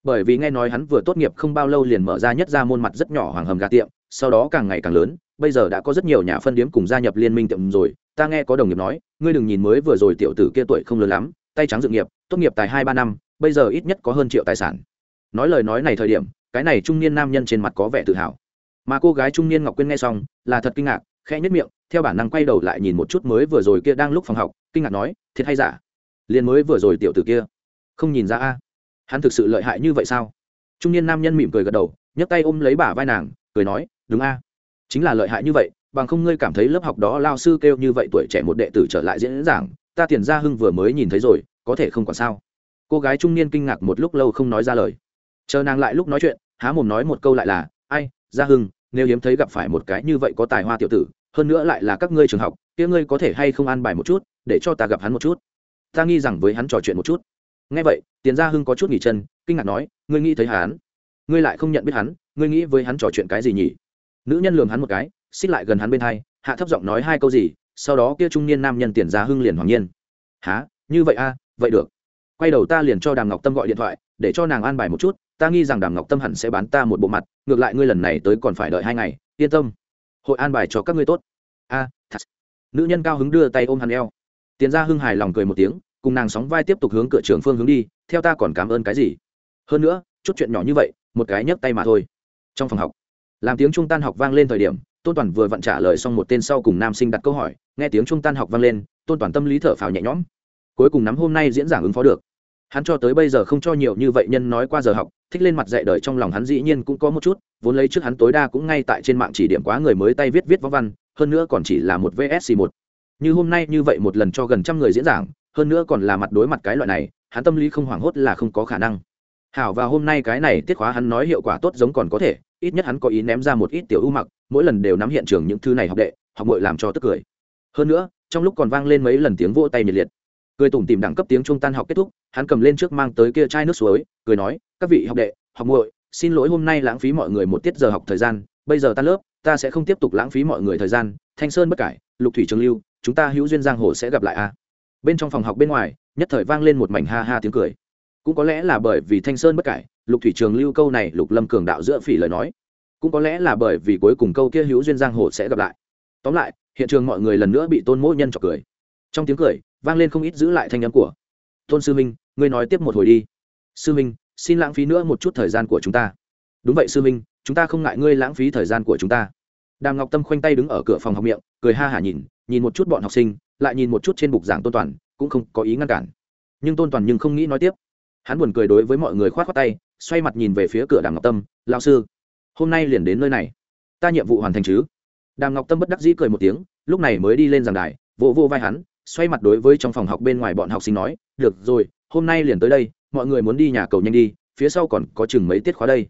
bởi vì nghe nói hắn vừa tốt nghiệp không bao lâu liền mở ra nhất ra môn mặt rất nhỏ hoàng hầm gà tiệm, sau đó càng ngày càng lớn, bây giờ đã có rất nhiều nhà phân điếm cùng gia nhập liên minh tiệm rồi. Ta nghe có đồng nghiệp nói, ngươi đừng nhìn mới vừa rồi tiểu tử kia tuổi không lớn lắm, tay trắng dự nghiệp, tốt nghiệp tài hai ba năm, bây giờ ít nhất có hơn triệu tài sản. Nói lời nói này thời điểm, cái này trung niên nam nhân trên mặt có vẻ tự hào. Mà cô gái trung niên ngọc quyên nghe xong, là thật kinh ngạc, khẽ nhất miệng, theo bản năng quay đầu lại nhìn một chút mới vừa rồi kia đang lúc phòng học, kinh ngạc nói, thiệt hay giả? Liền mới vừa rồi tiểu tử kia không nhìn ra a? Hắn thực sự lợi hại như vậy sao? Trung niên nam nhân mỉm cười gật đầu, nhấc tay ôm lấy bả vai nàng, cười nói, đúng a, chính là lợi hại như vậy, bằng không ngươi cảm thấy lớp học đó lao sư kêu như vậy tuổi trẻ một đệ tử trở lại diễn giảng, ta tiền ra hưng vừa mới nhìn thấy rồi, có thể không còn sao? Cô gái trung niên kinh ngạc một lúc lâu không nói ra lời. Chờ nàng lại lúc nói chuyện, há mồm nói một câu lại là, ai, gia hưng, nếu hiếm thấy gặp phải một cái như vậy có tài hoa tiểu tử, hơn nữa lại là các ngươi trường học, kia ngươi có thể hay không an bài một chút, để cho ta gặp hắn một chút? Ta nghi rằng với hắn trò chuyện một chút nghe vậy, tiền gia hưng có chút nghỉ chân, kinh ngạc nói, ngươi nghĩ thấy hắn? Ngươi lại không nhận biết hắn, ngươi nghĩ với hắn trò chuyện cái gì nhỉ? Nữ nhân lường hắn một cái, xích lại gần hắn bên hai, hạ thấp giọng nói hai câu gì, sau đó kia trung niên nam nhân tiền gia hưng liền hoàng nhiên. Há như vậy a vậy được. Quay đầu ta liền cho đàm ngọc tâm gọi điện thoại, để cho nàng an bài một chút, ta nghi rằng đàm ngọc tâm hẳn sẽ bán ta một bộ mặt, ngược lại ngươi lần này tới còn phải đợi hai ngày, yên tâm. Hội an bài cho các ngươi tốt. A, thật. Nữ nhân cao hứng đưa tay ôm hắn eo. Tiền gia hưng hài lòng cười một tiếng cùng nàng sóng vai tiếp tục hướng cửa trường phương hướng đi, theo ta còn cảm ơn cái gì? Hơn nữa, chút chuyện nhỏ như vậy, một cái nhấc tay mà thôi. Trong phòng học, làm tiếng trung tan học vang lên thời điểm, tôn toàn vừa vặn trả lời xong một tên sau cùng nam sinh đặt câu hỏi, nghe tiếng trung tan học vang lên, tôn toàn tâm lý thở phào nhẹ nhõm. Cuối cùng nắm hôm nay diễn giảng ứng phó được. Hắn cho tới bây giờ không cho nhiều như vậy nhân nói qua giờ học, thích lên mặt dạy đời trong lòng hắn dĩ nhiên cũng có một chút, vốn lấy trước hắn tối đa cũng ngay tại trên mạng chỉ điểm quá người mới tay viết viết võ văn, hơn nữa còn chỉ là một vsc một. Như hôm nay như vậy một lần cho gần trăm người diễn giảng hơn nữa còn là mặt đối mặt cái loại này, hắn tâm lý không hoảng hốt là không có khả năng. Hảo và hôm nay cái này tiết khóa hắn nói hiệu quả tốt giống còn có thể, ít nhất hắn có ý ném ra một ít tiểu ưu mặc, mỗi lần đều nắm hiện trường những thứ này học đệ, học bội làm cho tức cười. Hơn nữa, trong lúc còn vang lên mấy lần tiếng vỗ tay nhiệt liệt. Cười tủm tìm đẳng cấp tiếng trung tan học kết thúc, hắn cầm lên trước mang tới kia chai nước suối, cười nói, các vị học đệ, học muội, xin lỗi hôm nay lãng phí mọi người một tiết giờ học thời gian, bây giờ tan lớp, ta sẽ không tiếp tục lãng phí mọi người thời gian, thanh sơn bất cải, lục thủy trường lưu, chúng ta hữu duyên giang hồ sẽ gặp lại a bên trong phòng học bên ngoài, nhất thời vang lên một mảnh ha ha tiếng cười. Cũng có lẽ là bởi vì thanh sơn bất cải, lục thủy trường lưu câu này lục lâm cường đạo giữa phỉ lời nói. Cũng có lẽ là bởi vì cuối cùng câu kia hữu duyên giang hồ sẽ gặp lại. Tóm lại, hiện trường mọi người lần nữa bị tôn mỗi nhân trọc cười. Trong tiếng cười, vang lên không ít giữ lại thanh âm của tôn sư minh, ngươi nói tiếp một hồi đi. Sư minh, xin lãng phí nữa một chút thời gian của chúng ta. Đúng vậy sư minh, chúng ta không ngại ngươi lãng phí thời gian của chúng ta. Đàm ngọc tâm khoanh tay đứng ở cửa phòng học miệng, cười ha hả nhìn nhìn một chút bọn học sinh lại nhìn một chút trên bục giảng tôn toàn cũng không có ý ngăn cản. Nhưng tôn toàn nhưng không nghĩ nói tiếp. Hắn buồn cười đối với mọi người k h o á t khoác tay xoay mặt nhìn về phía cửa đàm ngọc tâm lao sư hôm nay liền đến nơi này. Ta nhiệm vụ hoàn thành chứ? Đàm ngọc tâm bất đắc dĩ cười một tiếng lúc này mới đi lên giảng đài vỗ vô, vô vai hắn xoay mặt đối với trong phòng học bên ngoài bọn học sinh nói được rồi hôm nay liền tới đây mọi người muốn đi nhà cầu nhanh đi phía sau còn có chừng mấy tiết khóa đây.